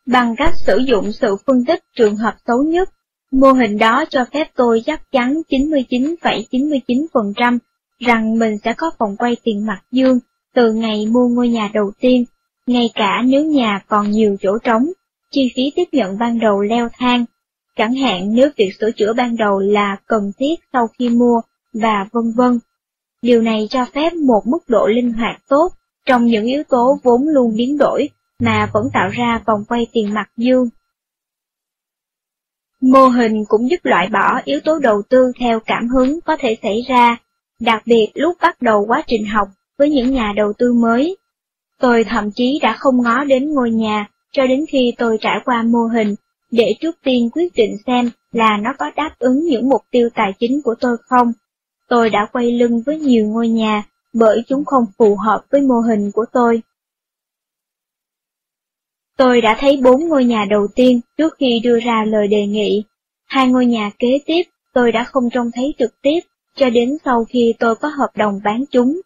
Bằng cách sử dụng sự phân tích trường hợp xấu nhất, mô hình đó cho phép tôi chắc chắn 99,99% rằng mình sẽ có vòng quay tiền mặt dương từ ngày mua ngôi nhà đầu tiên ngay cả nếu nhà còn nhiều chỗ trống, chi phí tiếp nhận ban đầu leo thang, chẳng hạn nếu việc sửa chữa ban đầu là cần thiết sau khi mua, và vân vân. Điều này cho phép một mức độ linh hoạt tốt trong những yếu tố vốn luôn biến đổi mà vẫn tạo ra vòng quay tiền mặt dương. Mô hình cũng giúp loại bỏ yếu tố đầu tư theo cảm hứng có thể xảy ra, đặc biệt lúc bắt đầu quá trình học với những nhà đầu tư mới. Tôi thậm chí đã không ngó đến ngôi nhà cho đến khi tôi trải qua mô hình, để trước tiên quyết định xem là nó có đáp ứng những mục tiêu tài chính của tôi không. Tôi đã quay lưng với nhiều ngôi nhà, bởi chúng không phù hợp với mô hình của tôi. Tôi đã thấy bốn ngôi nhà đầu tiên trước khi đưa ra lời đề nghị. Hai ngôi nhà kế tiếp tôi đã không trông thấy trực tiếp cho đến sau khi tôi có hợp đồng bán chúng.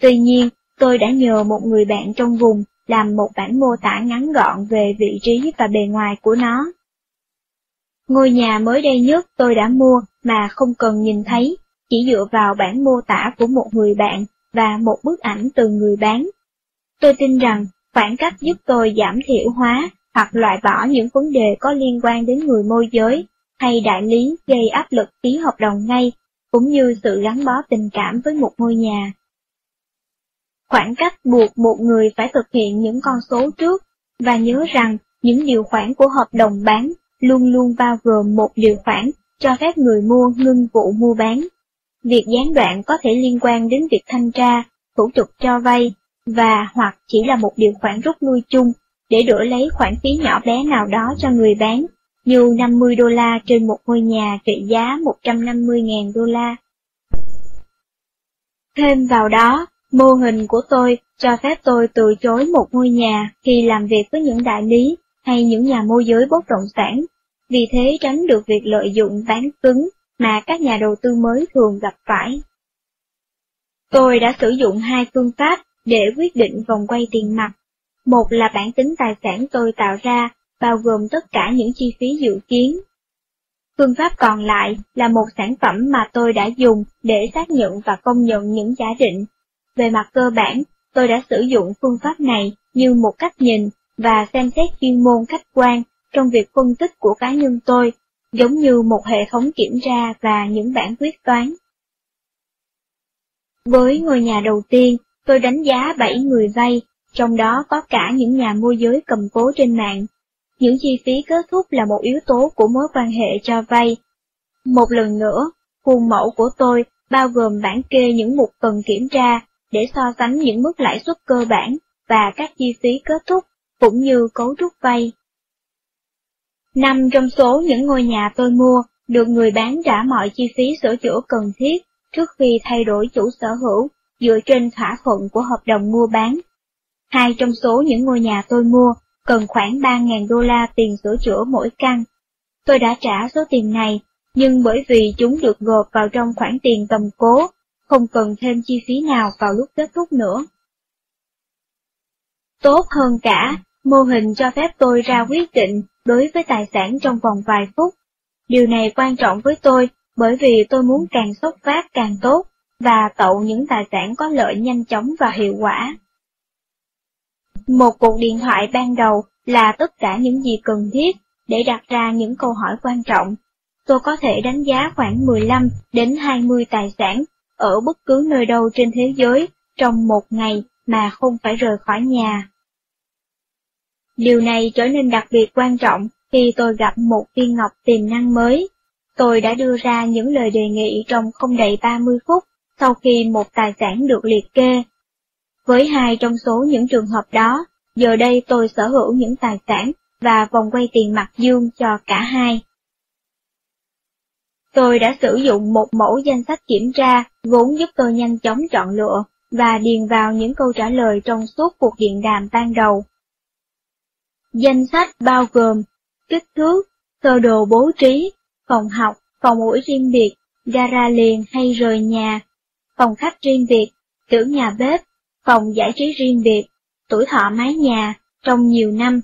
Tuy nhiên, tôi đã nhờ một người bạn trong vùng làm một bản mô tả ngắn gọn về vị trí và bề ngoài của nó. Ngôi nhà mới đây nhất tôi đã mua mà không cần nhìn thấy, chỉ dựa vào bản mô tả của một người bạn và một bức ảnh từ người bán. Tôi tin rằng khoảng cách giúp tôi giảm thiểu hóa hoặc loại bỏ những vấn đề có liên quan đến người môi giới hay đại lý gây áp lực ký hợp đồng ngay, cũng như sự gắn bó tình cảm với một ngôi nhà. Khoảng cách buộc một người phải thực hiện những con số trước, và nhớ rằng những điều khoản của hợp đồng bán luôn luôn bao gồm một điều khoản cho phép người mua ngưng vụ mua bán. Việc gián đoạn có thể liên quan đến việc thanh tra, thủ tục cho vay, và hoặc chỉ là một điều khoản rút lui chung để đổi lấy khoản phí nhỏ bé nào đó cho người bán, như 50 đô la trên một ngôi nhà trị giá 150.000 đô la. Thêm vào đó, mô hình của tôi cho phép tôi từ chối một ngôi nhà khi làm việc với những đại lý hay những nhà môi giới bất động sản, vì thế tránh được việc lợi dụng bán cứng mà các nhà đầu tư mới thường gặp phải. Tôi đã sử dụng hai phương pháp để quyết định vòng quay tiền mặt. Một là bản tính tài sản tôi tạo ra, bao gồm tất cả những chi phí dự kiến. Phương pháp còn lại là một sản phẩm mà tôi đã dùng để xác nhận và công nhận những giả định. Về mặt cơ bản, tôi đã sử dụng phương pháp này như một cách nhìn và xem xét chuyên môn khách quan trong việc phân tích của cá nhân tôi, giống như một hệ thống kiểm tra và những bản quyết toán. Với ngôi nhà đầu tiên, tôi đánh giá 7 người vay, trong đó có cả những nhà môi giới cầm cố trên mạng. Những chi phí kết thúc là một yếu tố của mối quan hệ cho vay. Một lần nữa, khuôn mẫu của tôi bao gồm bản kê những mục cần kiểm tra để so sánh những mức lãi suất cơ bản và các chi phí kết thúc, cũng như cấu trúc vay. Năm trong số những ngôi nhà tôi mua được người bán trả mọi chi phí sửa chữa cần thiết trước khi thay đổi chủ sở hữu dựa trên thỏa thuận của hợp đồng mua bán. Hai trong số những ngôi nhà tôi mua cần khoảng 3.000 đô la tiền sửa chữa mỗi căn. Tôi đã trả số tiền này, nhưng bởi vì chúng được gộp vào trong khoản tiền cầm cố, không cần thêm chi phí nào vào lúc kết thúc nữa. Tốt hơn cả, mô hình cho phép tôi ra quyết định đối với tài sản trong vòng vài phút. Điều này quan trọng với tôi bởi vì tôi muốn càng sốc phát càng tốt và tậu những tài sản có lợi nhanh chóng và hiệu quả. Một cuộc điện thoại ban đầu là tất cả những gì cần thiết để đặt ra những câu hỏi quan trọng. Tôi có thể đánh giá khoảng 15 đến 20 tài sản ở bất cứ nơi đâu trên thế giới trong một ngày mà không phải rời khỏi nhà. Điều này trở nên đặc biệt quan trọng khi tôi gặp một viên ngọc tiềm năng mới. Tôi đã đưa ra những lời đề nghị trong không đầy 30 phút sau khi một tài sản được liệt kê. Với hai trong số những trường hợp đó, giờ đây tôi sở hữu những tài sản và vòng quay tiền mặt dương cho cả hai. Tôi đã sử dụng một mẫu danh sách kiểm tra vốn giúp tôi nhanh chóng chọn lựa và điền vào những câu trả lời trong suốt cuộc điện đàm ban đầu. Danh sách bao gồm kích thước, sơ đồ bố trí, phòng học, phòng ủi riêng biệt, gara liền hay rời nhà, phòng khách riêng biệt, tưởng nhà bếp, phòng giải trí riêng biệt, tuổi thọ mái nhà, trong nhiều năm,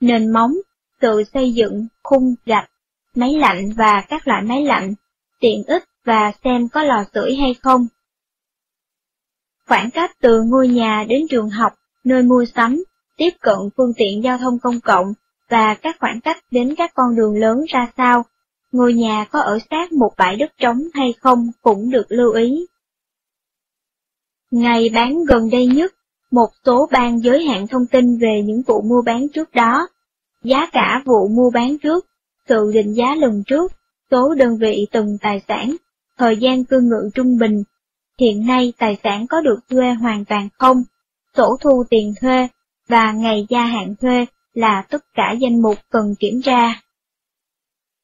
nền móng, tự xây dựng, khung gạch, máy lạnh và các loại máy lạnh, tiện ích và xem có lò sưởi hay không. Khoảng cách từ ngôi nhà đến trường học, nơi mua sắm, tiếp cận phương tiện giao thông công cộng và các khoảng cách đến các con đường lớn ra sao, ngôi nhà có ở sát một bãi đất trống hay không cũng được lưu ý. Ngày bán gần đây nhất, một số ban giới hạn thông tin về những vụ mua bán trước đó, giá cả vụ mua bán trước, sự định giá lần trước, số đơn vị từng tài sản, thời gian cư ngự trung bình, hiện nay tài sản có được thuê hoàn toàn không, sổ thu tiền thuê và ngày gia hạn thuê là tất cả danh mục cần kiểm tra.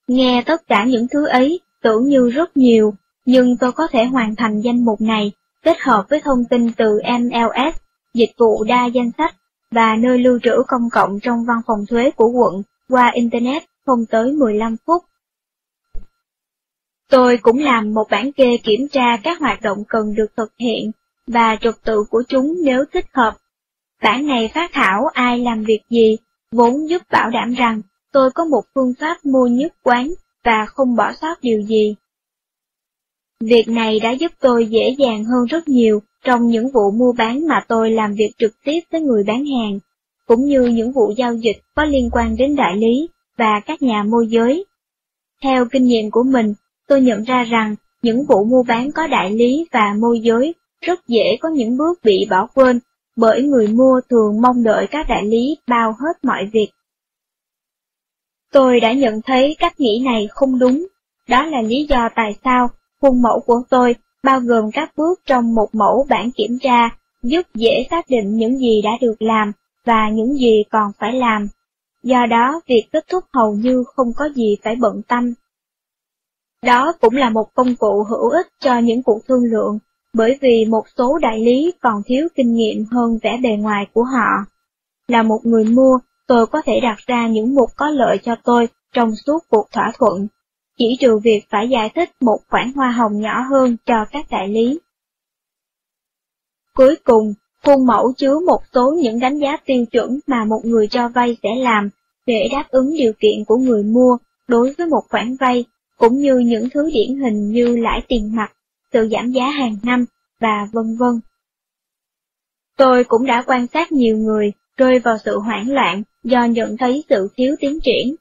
Nghe tất cả những thứ ấy tưởng như rất nhiều, nhưng tôi có thể hoàn thành danh mục này kết hợp với thông tin từ MLS, dịch vụ đa danh sách và nơi lưu trữ công cộng trong văn phòng thuế của quận qua Internet không tới 15 phút. Tôi cũng làm một bản kê kiểm tra các hoạt động cần được thực hiện và trật tự của chúng nếu thích hợp. Bản này phát thảo ai làm việc gì, vốn giúp bảo đảm rằng tôi có một phương pháp mua nhất quán và không bỏ sót điều gì. Việc này đã giúp tôi dễ dàng hơn rất nhiều trong những vụ mua bán mà tôi làm việc trực tiếp với người bán hàng, cũng như những vụ giao dịch có liên quan đến đại lý và các nhà môi giới. Theo kinh nghiệm của mình, tôi nhận ra rằng những vụ mua bán có đại lý và môi giới rất dễ có những bước bị bỏ quên bởi người mua thường mong đợi các đại lý bao hết mọi việc. Tôi đã nhận thấy cách nghĩ này không đúng, đó là lý do tại sao khuôn mẫu của tôi bao gồm các bước trong một mẫu bản kiểm tra, giúp dễ xác định những gì đã được làm và những gì còn phải làm. Do đó, việc kết thúc hầu như không có gì phải bận tâm. Đó cũng là một công cụ hữu ích cho những cuộc thương lượng, bởi vì một số đại lý còn thiếu kinh nghiệm hơn vẻ bề ngoài của họ. Là một người mua, tôi có thể đặt ra những mục có lợi cho tôi trong suốt cuộc thỏa thuận, chỉ trừ việc phải giải thích một khoản hoa hồng nhỏ hơn cho các đại lý. Cuối cùng, khuôn mẫu chứa một số những đánh giá tiêu chuẩn mà một người cho vay sẽ làm để đáp ứng điều kiện của người mua đối với một khoản vay, cũng như những thứ điển hình như lãi tiền mặt, sự giảm giá hàng năm, và vân vân. Tôi cũng đã quan sát nhiều người rơi vào sự hoảng loạn do nhận thấy sự thiếu tiến triển.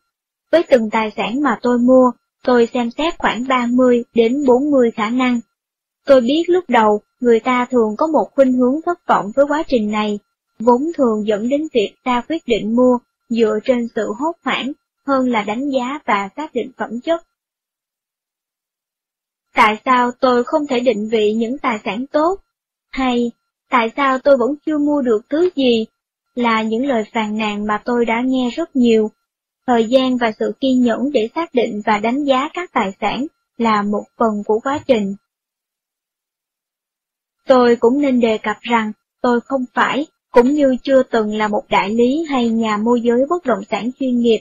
Với từng tài sản mà tôi mua, tôi xem xét khoảng 30 đến 40 khả năng. Tôi biết lúc đầu người ta thường có một khuynh hướng thất vọng với quá trình này, vốn thường dẫn đến việc ta quyết định mua dựa trên sự hốt hoảng hơn là đánh giá và xác định phẩm chất. Tại sao tôi không thể định vị những tài sản tốt? Hay, tại sao tôi vẫn chưa mua được thứ gì? Là những lời phàn nàn mà tôi đã nghe rất nhiều. Thời gian và sự kiên nhẫn để xác định và đánh giá các tài sản là một phần của quá trình. Tôi cũng nên đề cập rằng tôi không phải, cũng như chưa từng là một đại lý hay nhà môi giới bất động sản chuyên nghiệp.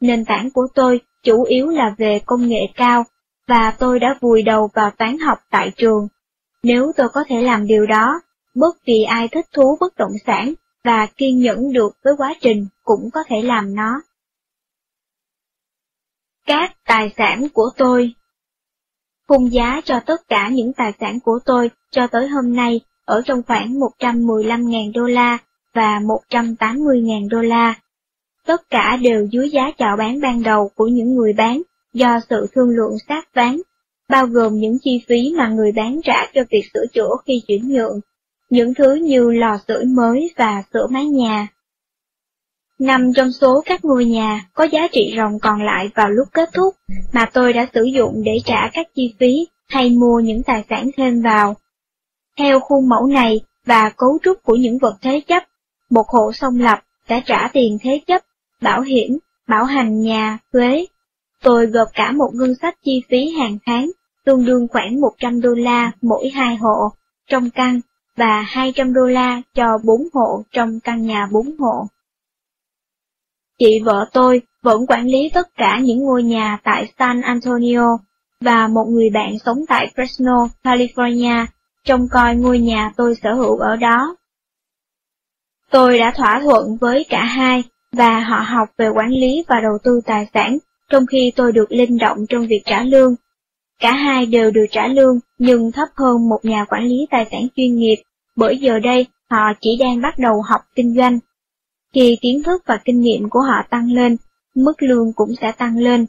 Nền tảng của tôi chủ yếu là về công nghệ cao, và tôi đã vùi đầu vào toán học tại trường. Nếu tôi có thể làm điều đó, bất kỳ ai thích thú bất động sản và kiên nhẫn được với quá trình cũng có thể làm nó. Các tài sản của tôi Khung giá cho tất cả những tài sản của tôi cho tới hôm nay ở trong khoảng 115.000 đô la và 180.000 đô la. Tất cả đều dưới giá chào bán ban đầu của những người bán do sự thương lượng sát ván, bao gồm những chi phí mà người bán trả cho việc sửa chữa khi chuyển nhượng, những thứ như lò sưởi mới và sửa mái nhà. Nằm trong số các ngôi nhà có giá trị ròng còn lại vào lúc kết thúc mà tôi đã sử dụng để trả các chi phí hay mua những tài sản thêm vào. Theo khuôn mẫu này và cấu trúc của những vật thế chấp, một hộ song lập đã trả tiền thế chấp, bảo hiểm, bảo hành nhà, thuế, Tôi gộp cả một ngân sách chi phí hàng tháng, tương đương khoảng 100 đô la mỗi hai hộ trong căn và 200 đô la cho bốn hộ trong căn nhà bốn hộ. Chị vợ tôi vẫn quản lý tất cả những ngôi nhà tại San Antonio, và một người bạn sống tại Fresno, California, trông coi ngôi nhà tôi sở hữu ở đó. Tôi đã thỏa thuận với cả hai, và họ học về quản lý và đầu tư tài sản trong khi tôi được linh động trong việc trả lương. Cả hai đều được trả lương, nhưng thấp hơn một nhà quản lý tài sản chuyên nghiệp, bởi giờ đây họ chỉ đang bắt đầu học kinh doanh. Khi kiến thức và kinh nghiệm của họ tăng lên, mức lương cũng sẽ tăng lên.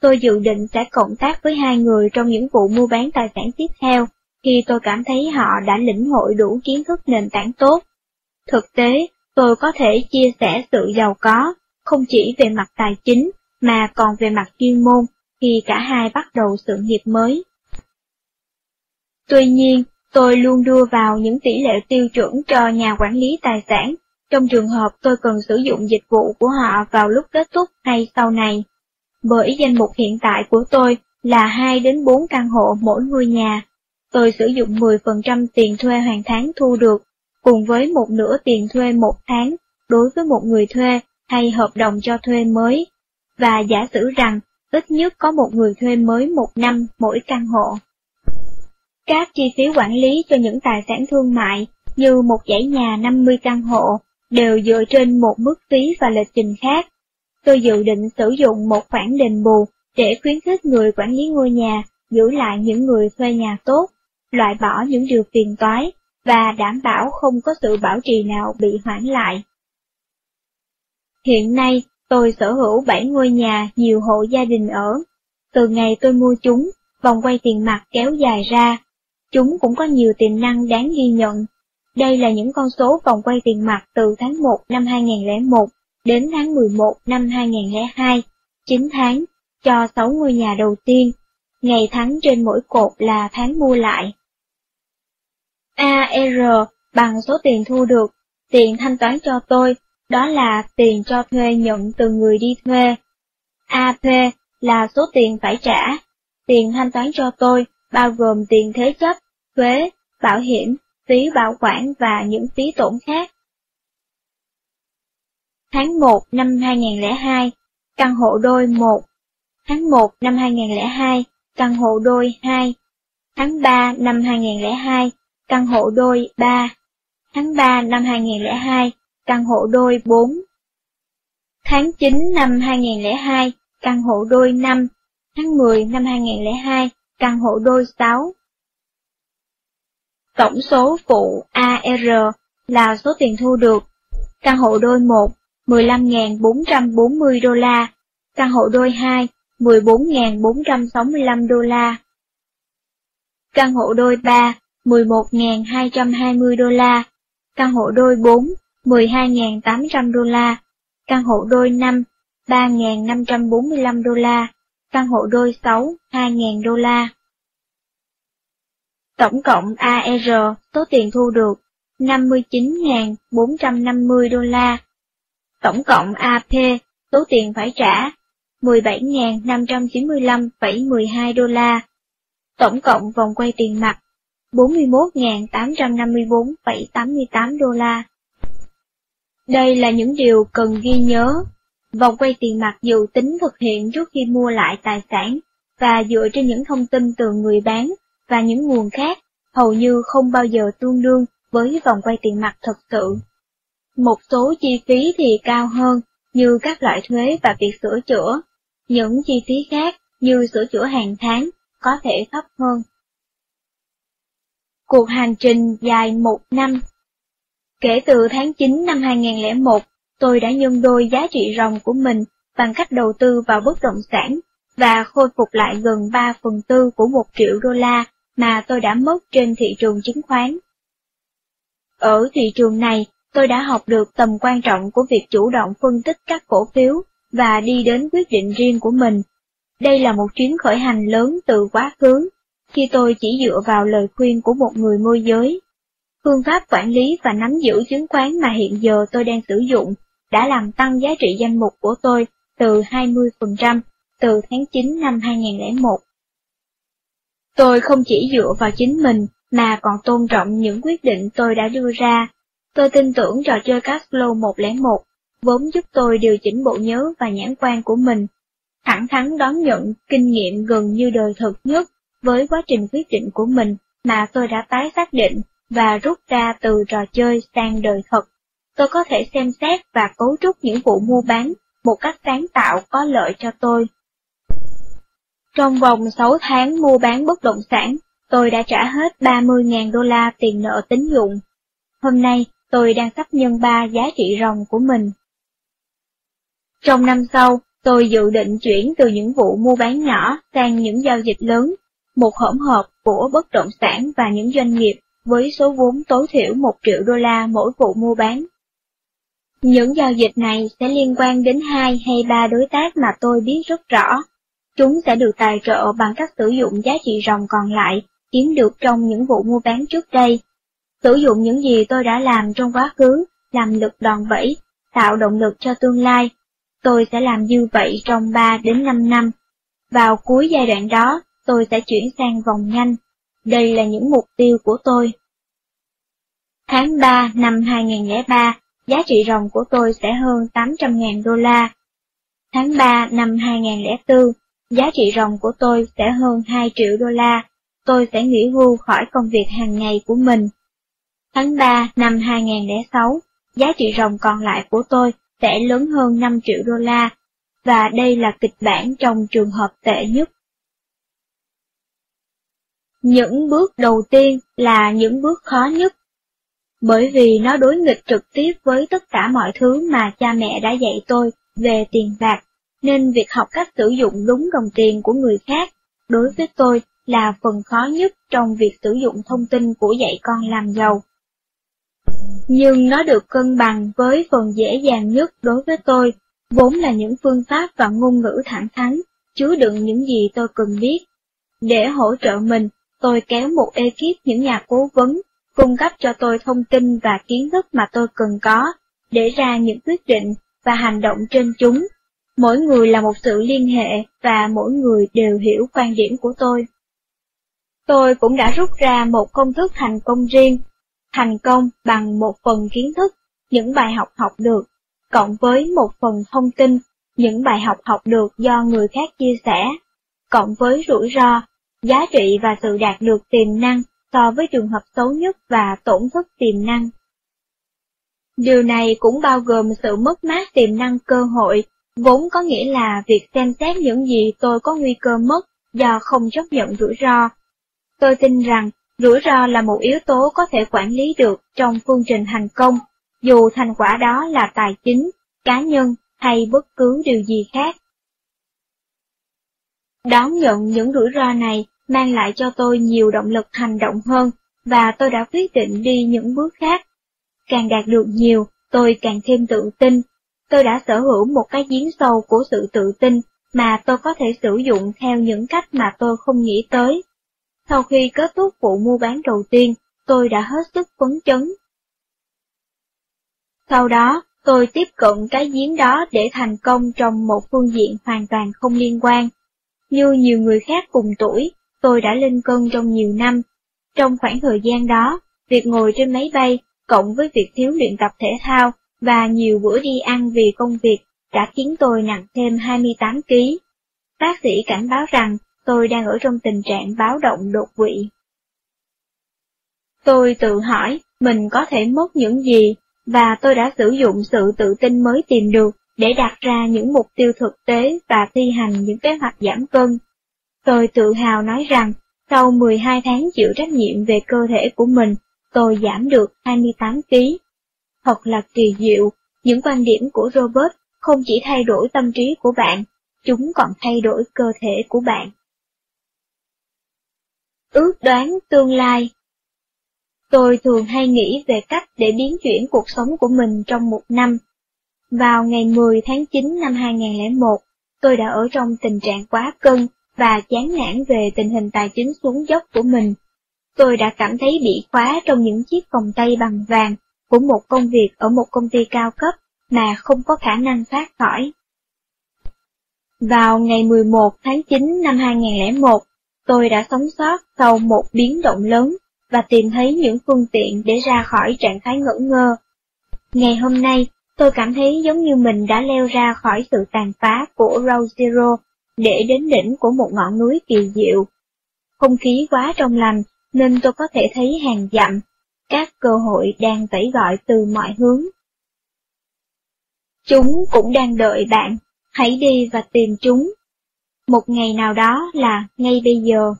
Tôi dự định sẽ cộng tác với hai người trong những vụ mua bán tài sản tiếp theo, khi tôi cảm thấy họ đã lĩnh hội đủ kiến thức nền tảng tốt. Thực tế, tôi có thể chia sẻ sự giàu có, không chỉ về mặt tài chính, mà còn về mặt chuyên môn khi cả hai bắt đầu sự nghiệp mới. Tuy nhiên, tôi luôn đưa vào những tỷ lệ tiêu chuẩn cho nhà quản lý tài sản, trong trường hợp tôi cần sử dụng dịch vụ của họ vào lúc kết thúc hay sau này. Bởi danh mục hiện tại của tôi là 2 đến 4 căn hộ mỗi ngôi nhà, tôi sử dụng 10% tiền thuê hàng tháng thu được, cùng với một nửa tiền thuê một tháng đối với một người thuê hay hợp đồng cho thuê mới và giả sử rằng ít nhất có một người thuê mới một năm mỗi căn hộ. Các chi phí quản lý cho những tài sản thương mại như một dãy nhà 50 căn hộ đều dựa trên một mức phí và lịch trình khác. Tôi dự định sử dụng một khoản đền bù để khuyến khích người quản lý ngôi nhà giữ lại những người thuê nhà tốt, loại bỏ những điều phiền toái và đảm bảo không có sự bảo trì nào bị hoãn lại. Hiện nay, Tôi sở hữu 7 ngôi nhà nhiều hộ gia đình ở. Từ ngày tôi mua chúng, vòng quay tiền mặt kéo dài ra. Chúng cũng có nhiều tiềm năng đáng ghi nhận. Đây là những con số vòng quay tiền mặt từ tháng 1 năm 2001 đến tháng 11 năm 2002, 9 tháng, cho 6 ngôi nhà đầu tiên. Ngày tháng trên mỗi cột là tháng mua lại. AR bằng số tiền thu được, tiền thanh toán cho tôi, đó là tiền cho thuê nhận từ người đi thuê. A là số tiền phải trả. Tiền thanh toán cho tôi bao gồm tiền thế chấp, thuế, bảo hiểm, phí bảo quản và những phí tổn khác. Tháng 1 năm 2002, căn hộ đôi 1. Tháng 1 năm 2002, căn hộ đôi 2. Tháng 3 năm 2002, căn hộ đôi 3. Tháng 3 năm 2002, căn hộ đôi 4. Tháng 9 năm 2002, căn hộ đôi 5. Tháng 10 năm 2002, căn hộ đôi 6. Tổng số phụ AR là số tiền thu được. Căn hộ đôi 1, 15.440 đô la. Căn hộ đôi 2, 14.465 đô la. Căn hộ đôi 3, 11.220 đô la. Căn hộ đôi 4, 12.800 đô la. Căn hộ đôi 5, 3.545 đô la. Căn hộ đôi 6, 2.000 đô la. Tổng cộng AR, số tiền thu được, 59.450 đô la. Tổng cộng AP, số tiền phải trả, 17.595,12 đô la. Tổng cộng vòng quay tiền mặt, 41.854,88 đô la. Đây là những điều cần ghi nhớ. Vòng quay tiền mặt dự tính thực hiện trước khi mua lại tài sản, và dựa trên những thông tin từ người bán và những nguồn khác, hầu như không bao giờ tương đương với vòng quay tiền mặt thực sự. Một số chi phí thì cao hơn, như các loại thuế và việc sửa chữa. Những chi phí khác, như sửa chữa hàng tháng, có thể thấp hơn. Cuộc hành trình dài một năm Kể từ tháng 9 năm 2001, tôi đã nhân đôi giá trị ròng của mình bằng cách đầu tư vào bất động sản và khôi phục lại gần 3 phần tư của 1 triệu đô la mà tôi đã mất trên thị trường chứng khoán. Ở thị trường này, tôi đã học được tầm quan trọng của việc chủ động phân tích các cổ phiếu và đi đến quyết định riêng của mình. Đây là một chuyến khởi hành lớn từ quá khứ, khi tôi chỉ dựa vào lời khuyên của một người môi giới. Phương pháp quản lý và nắm giữ chứng khoán mà hiện giờ tôi đang sử dụng đã làm tăng giá trị danh mục của tôi từ 20% từ tháng 9 năm 2001. Tôi không chỉ dựa vào chính mình mà còn tôn trọng những quyết định tôi đã đưa ra. Tôi tin tưởng trò chơi Cashflow 101 vốn giúp tôi điều chỉnh bộ nhớ và nhãn quan của mình, thẳng thắn đón nhận kinh nghiệm gần như đời thực nhất với quá trình quyết định của mình mà tôi đã tái xác định và rút ra từ trò chơi sang đời thật. Tôi có thể xem xét và cấu trúc những vụ mua bán một cách sáng tạo có lợi cho tôi. Trong vòng 6 tháng mua bán bất động sản, tôi đã trả hết 30.000 đô la tiền nợ tín dụng. Hôm nay, tôi đang sắp nhân ba giá trị ròng của mình. Trong năm sau, tôi dự định chuyển từ những vụ mua bán nhỏ sang những giao dịch lớn, một hỗn hợp của bất động sản và những doanh nghiệp với số vốn tối thiểu 1 triệu đô la mỗi vụ mua bán. Những giao dịch này sẽ liên quan đến hai hay ba đối tác mà tôi biết rất rõ. Chúng sẽ được tài trợ bằng cách sử dụng giá trị ròng còn lại kiếm được trong những vụ mua bán trước đây. Sử dụng những gì tôi đã làm trong quá khứ, làm lực đòn bẩy, tạo động lực cho tương lai. Tôi sẽ làm như vậy trong 3 đến 5 năm. Vào cuối giai đoạn đó, tôi sẽ chuyển sang vòng nhanh. Đây là những mục tiêu của tôi. Tháng 3 năm 2003, giá trị ròng của tôi sẽ hơn 800.000 đô la. Tháng 3 năm 2004, giá trị ròng của tôi sẽ hơn 2 triệu đô la. Tôi sẽ nghỉ hưu khỏi công việc hàng ngày của mình. Tháng 3 năm 2006, giá trị ròng còn lại của tôi sẽ lớn hơn 5 triệu đô la, và đây là kịch bản trong trường hợp tệ nhất. Những bước đầu tiên là những bước khó nhất, bởi vì nó đối nghịch trực tiếp với tất cả mọi thứ mà cha mẹ đã dạy tôi về tiền bạc, nên việc học cách sử dụng đúng đồng tiền của người khác, đối với tôi là phần khó nhất trong việc sử dụng thông tin của dạy con làm giàu. Nhưng nó được cân bằng với phần dễ dàng nhất đối với tôi, vốn là những phương pháp và ngôn ngữ thẳng thắn, chứa đựng những gì tôi cần biết. Để hỗ trợ mình, tôi kéo một ekip những nhà cố vấn cung cấp cho tôi thông tin và kiến thức mà tôi cần có, để ra những quyết định và hành động trên chúng. Mỗi người là một sự liên hệ và mỗi người đều hiểu quan điểm của tôi. Tôi cũng đã rút ra một công thức thành công riêng, thành công bằng một phần kiến thức, những bài học học được, cộng với một phần thông tin, những bài học học được do người khác chia sẻ, cộng với rủi ro, giá trị và sự đạt được tiềm năng so với trường hợp xấu nhất và tổn thất tiềm năng. Điều này cũng bao gồm sự mất mát tiềm năng cơ hội, vốn có nghĩa là việc xem xét những gì tôi có nguy cơ mất do không chấp nhận rủi ro. Tôi tin rằng rủi ro là một yếu tố có thể quản lý được trong phương trình thành công, dù thành quả đó là tài chính, cá nhân hay bất cứ điều gì khác. Đón nhận những rủi ro này mang lại cho tôi nhiều động lực hành động hơn, và tôi đã quyết định đi những bước khác. Càng đạt được nhiều, tôi càng thêm tự tin. Tôi đã sở hữu một cái giếng sâu của sự tự tin mà tôi có thể sử dụng theo những cách mà tôi không nghĩ tới. Sau khi kết thúc vụ mua bán đầu tiên, tôi đã hết sức phấn chấn. Sau đó, tôi tiếp cận cái giếng đó để thành công trong một phương diện hoàn toàn không liên quan. Như nhiều người khác cùng tuổi, tôi đã lên cân trong nhiều năm. Trong khoảng thời gian đó, việc ngồi trên máy bay, cộng với việc thiếu luyện tập thể thao và nhiều bữa đi ăn vì công việc đã khiến tôi nặng thêm 28 kg. Bác sĩ cảnh báo rằng tôi đang ở trong tình trạng báo động đột quỵ. Tôi tự hỏi mình có thể mất những gì, và tôi đã sử dụng sự tự tin mới tìm được để đặt ra những mục tiêu thực tế và thi hành những kế hoạch giảm cân. Tôi tự hào nói rằng, sau 12 tháng chịu trách nhiệm về cơ thể của mình, tôi giảm được 28 kg. Thật là kỳ diệu, những quan điểm của Robert không chỉ thay đổi tâm trí của bạn, chúng còn thay đổi cơ thể của bạn. Ước đoán tương lai Tôi thường hay nghĩ về cách để biến chuyển cuộc sống của mình trong một năm. Vào ngày 10 tháng 9 năm 2001, tôi đã ở trong tình trạng quá cân và chán nản về tình hình tài chính xuống dốc của mình. Tôi đã cảm thấy bị khóa trong những chiếc vòng tay bằng vàng của một công việc ở một công ty cao cấp mà không có khả năng thoát khỏi. Vào ngày 11 tháng 9 năm 2001, tôi đã sống sót sau một biến động lớn và tìm thấy những phương tiện để ra khỏi trạng thái ngỡ ngơ. Ngày hôm nay, tôi cảm thấy giống như mình đã leo ra khỏi sự tàn phá của Row Zero để đến đỉnh của một ngọn núi kỳ diệu. Không khí quá trong lành nên tôi có thể thấy hàng dặm, các cơ hội đang vẫy gọi từ mọi hướng. Chúng cũng đang đợi bạn, hãy đi và tìm chúng. Một ngày nào đó là ngay bây giờ.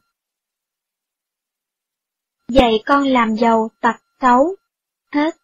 Dạy con làm giàu tập 6. Hết.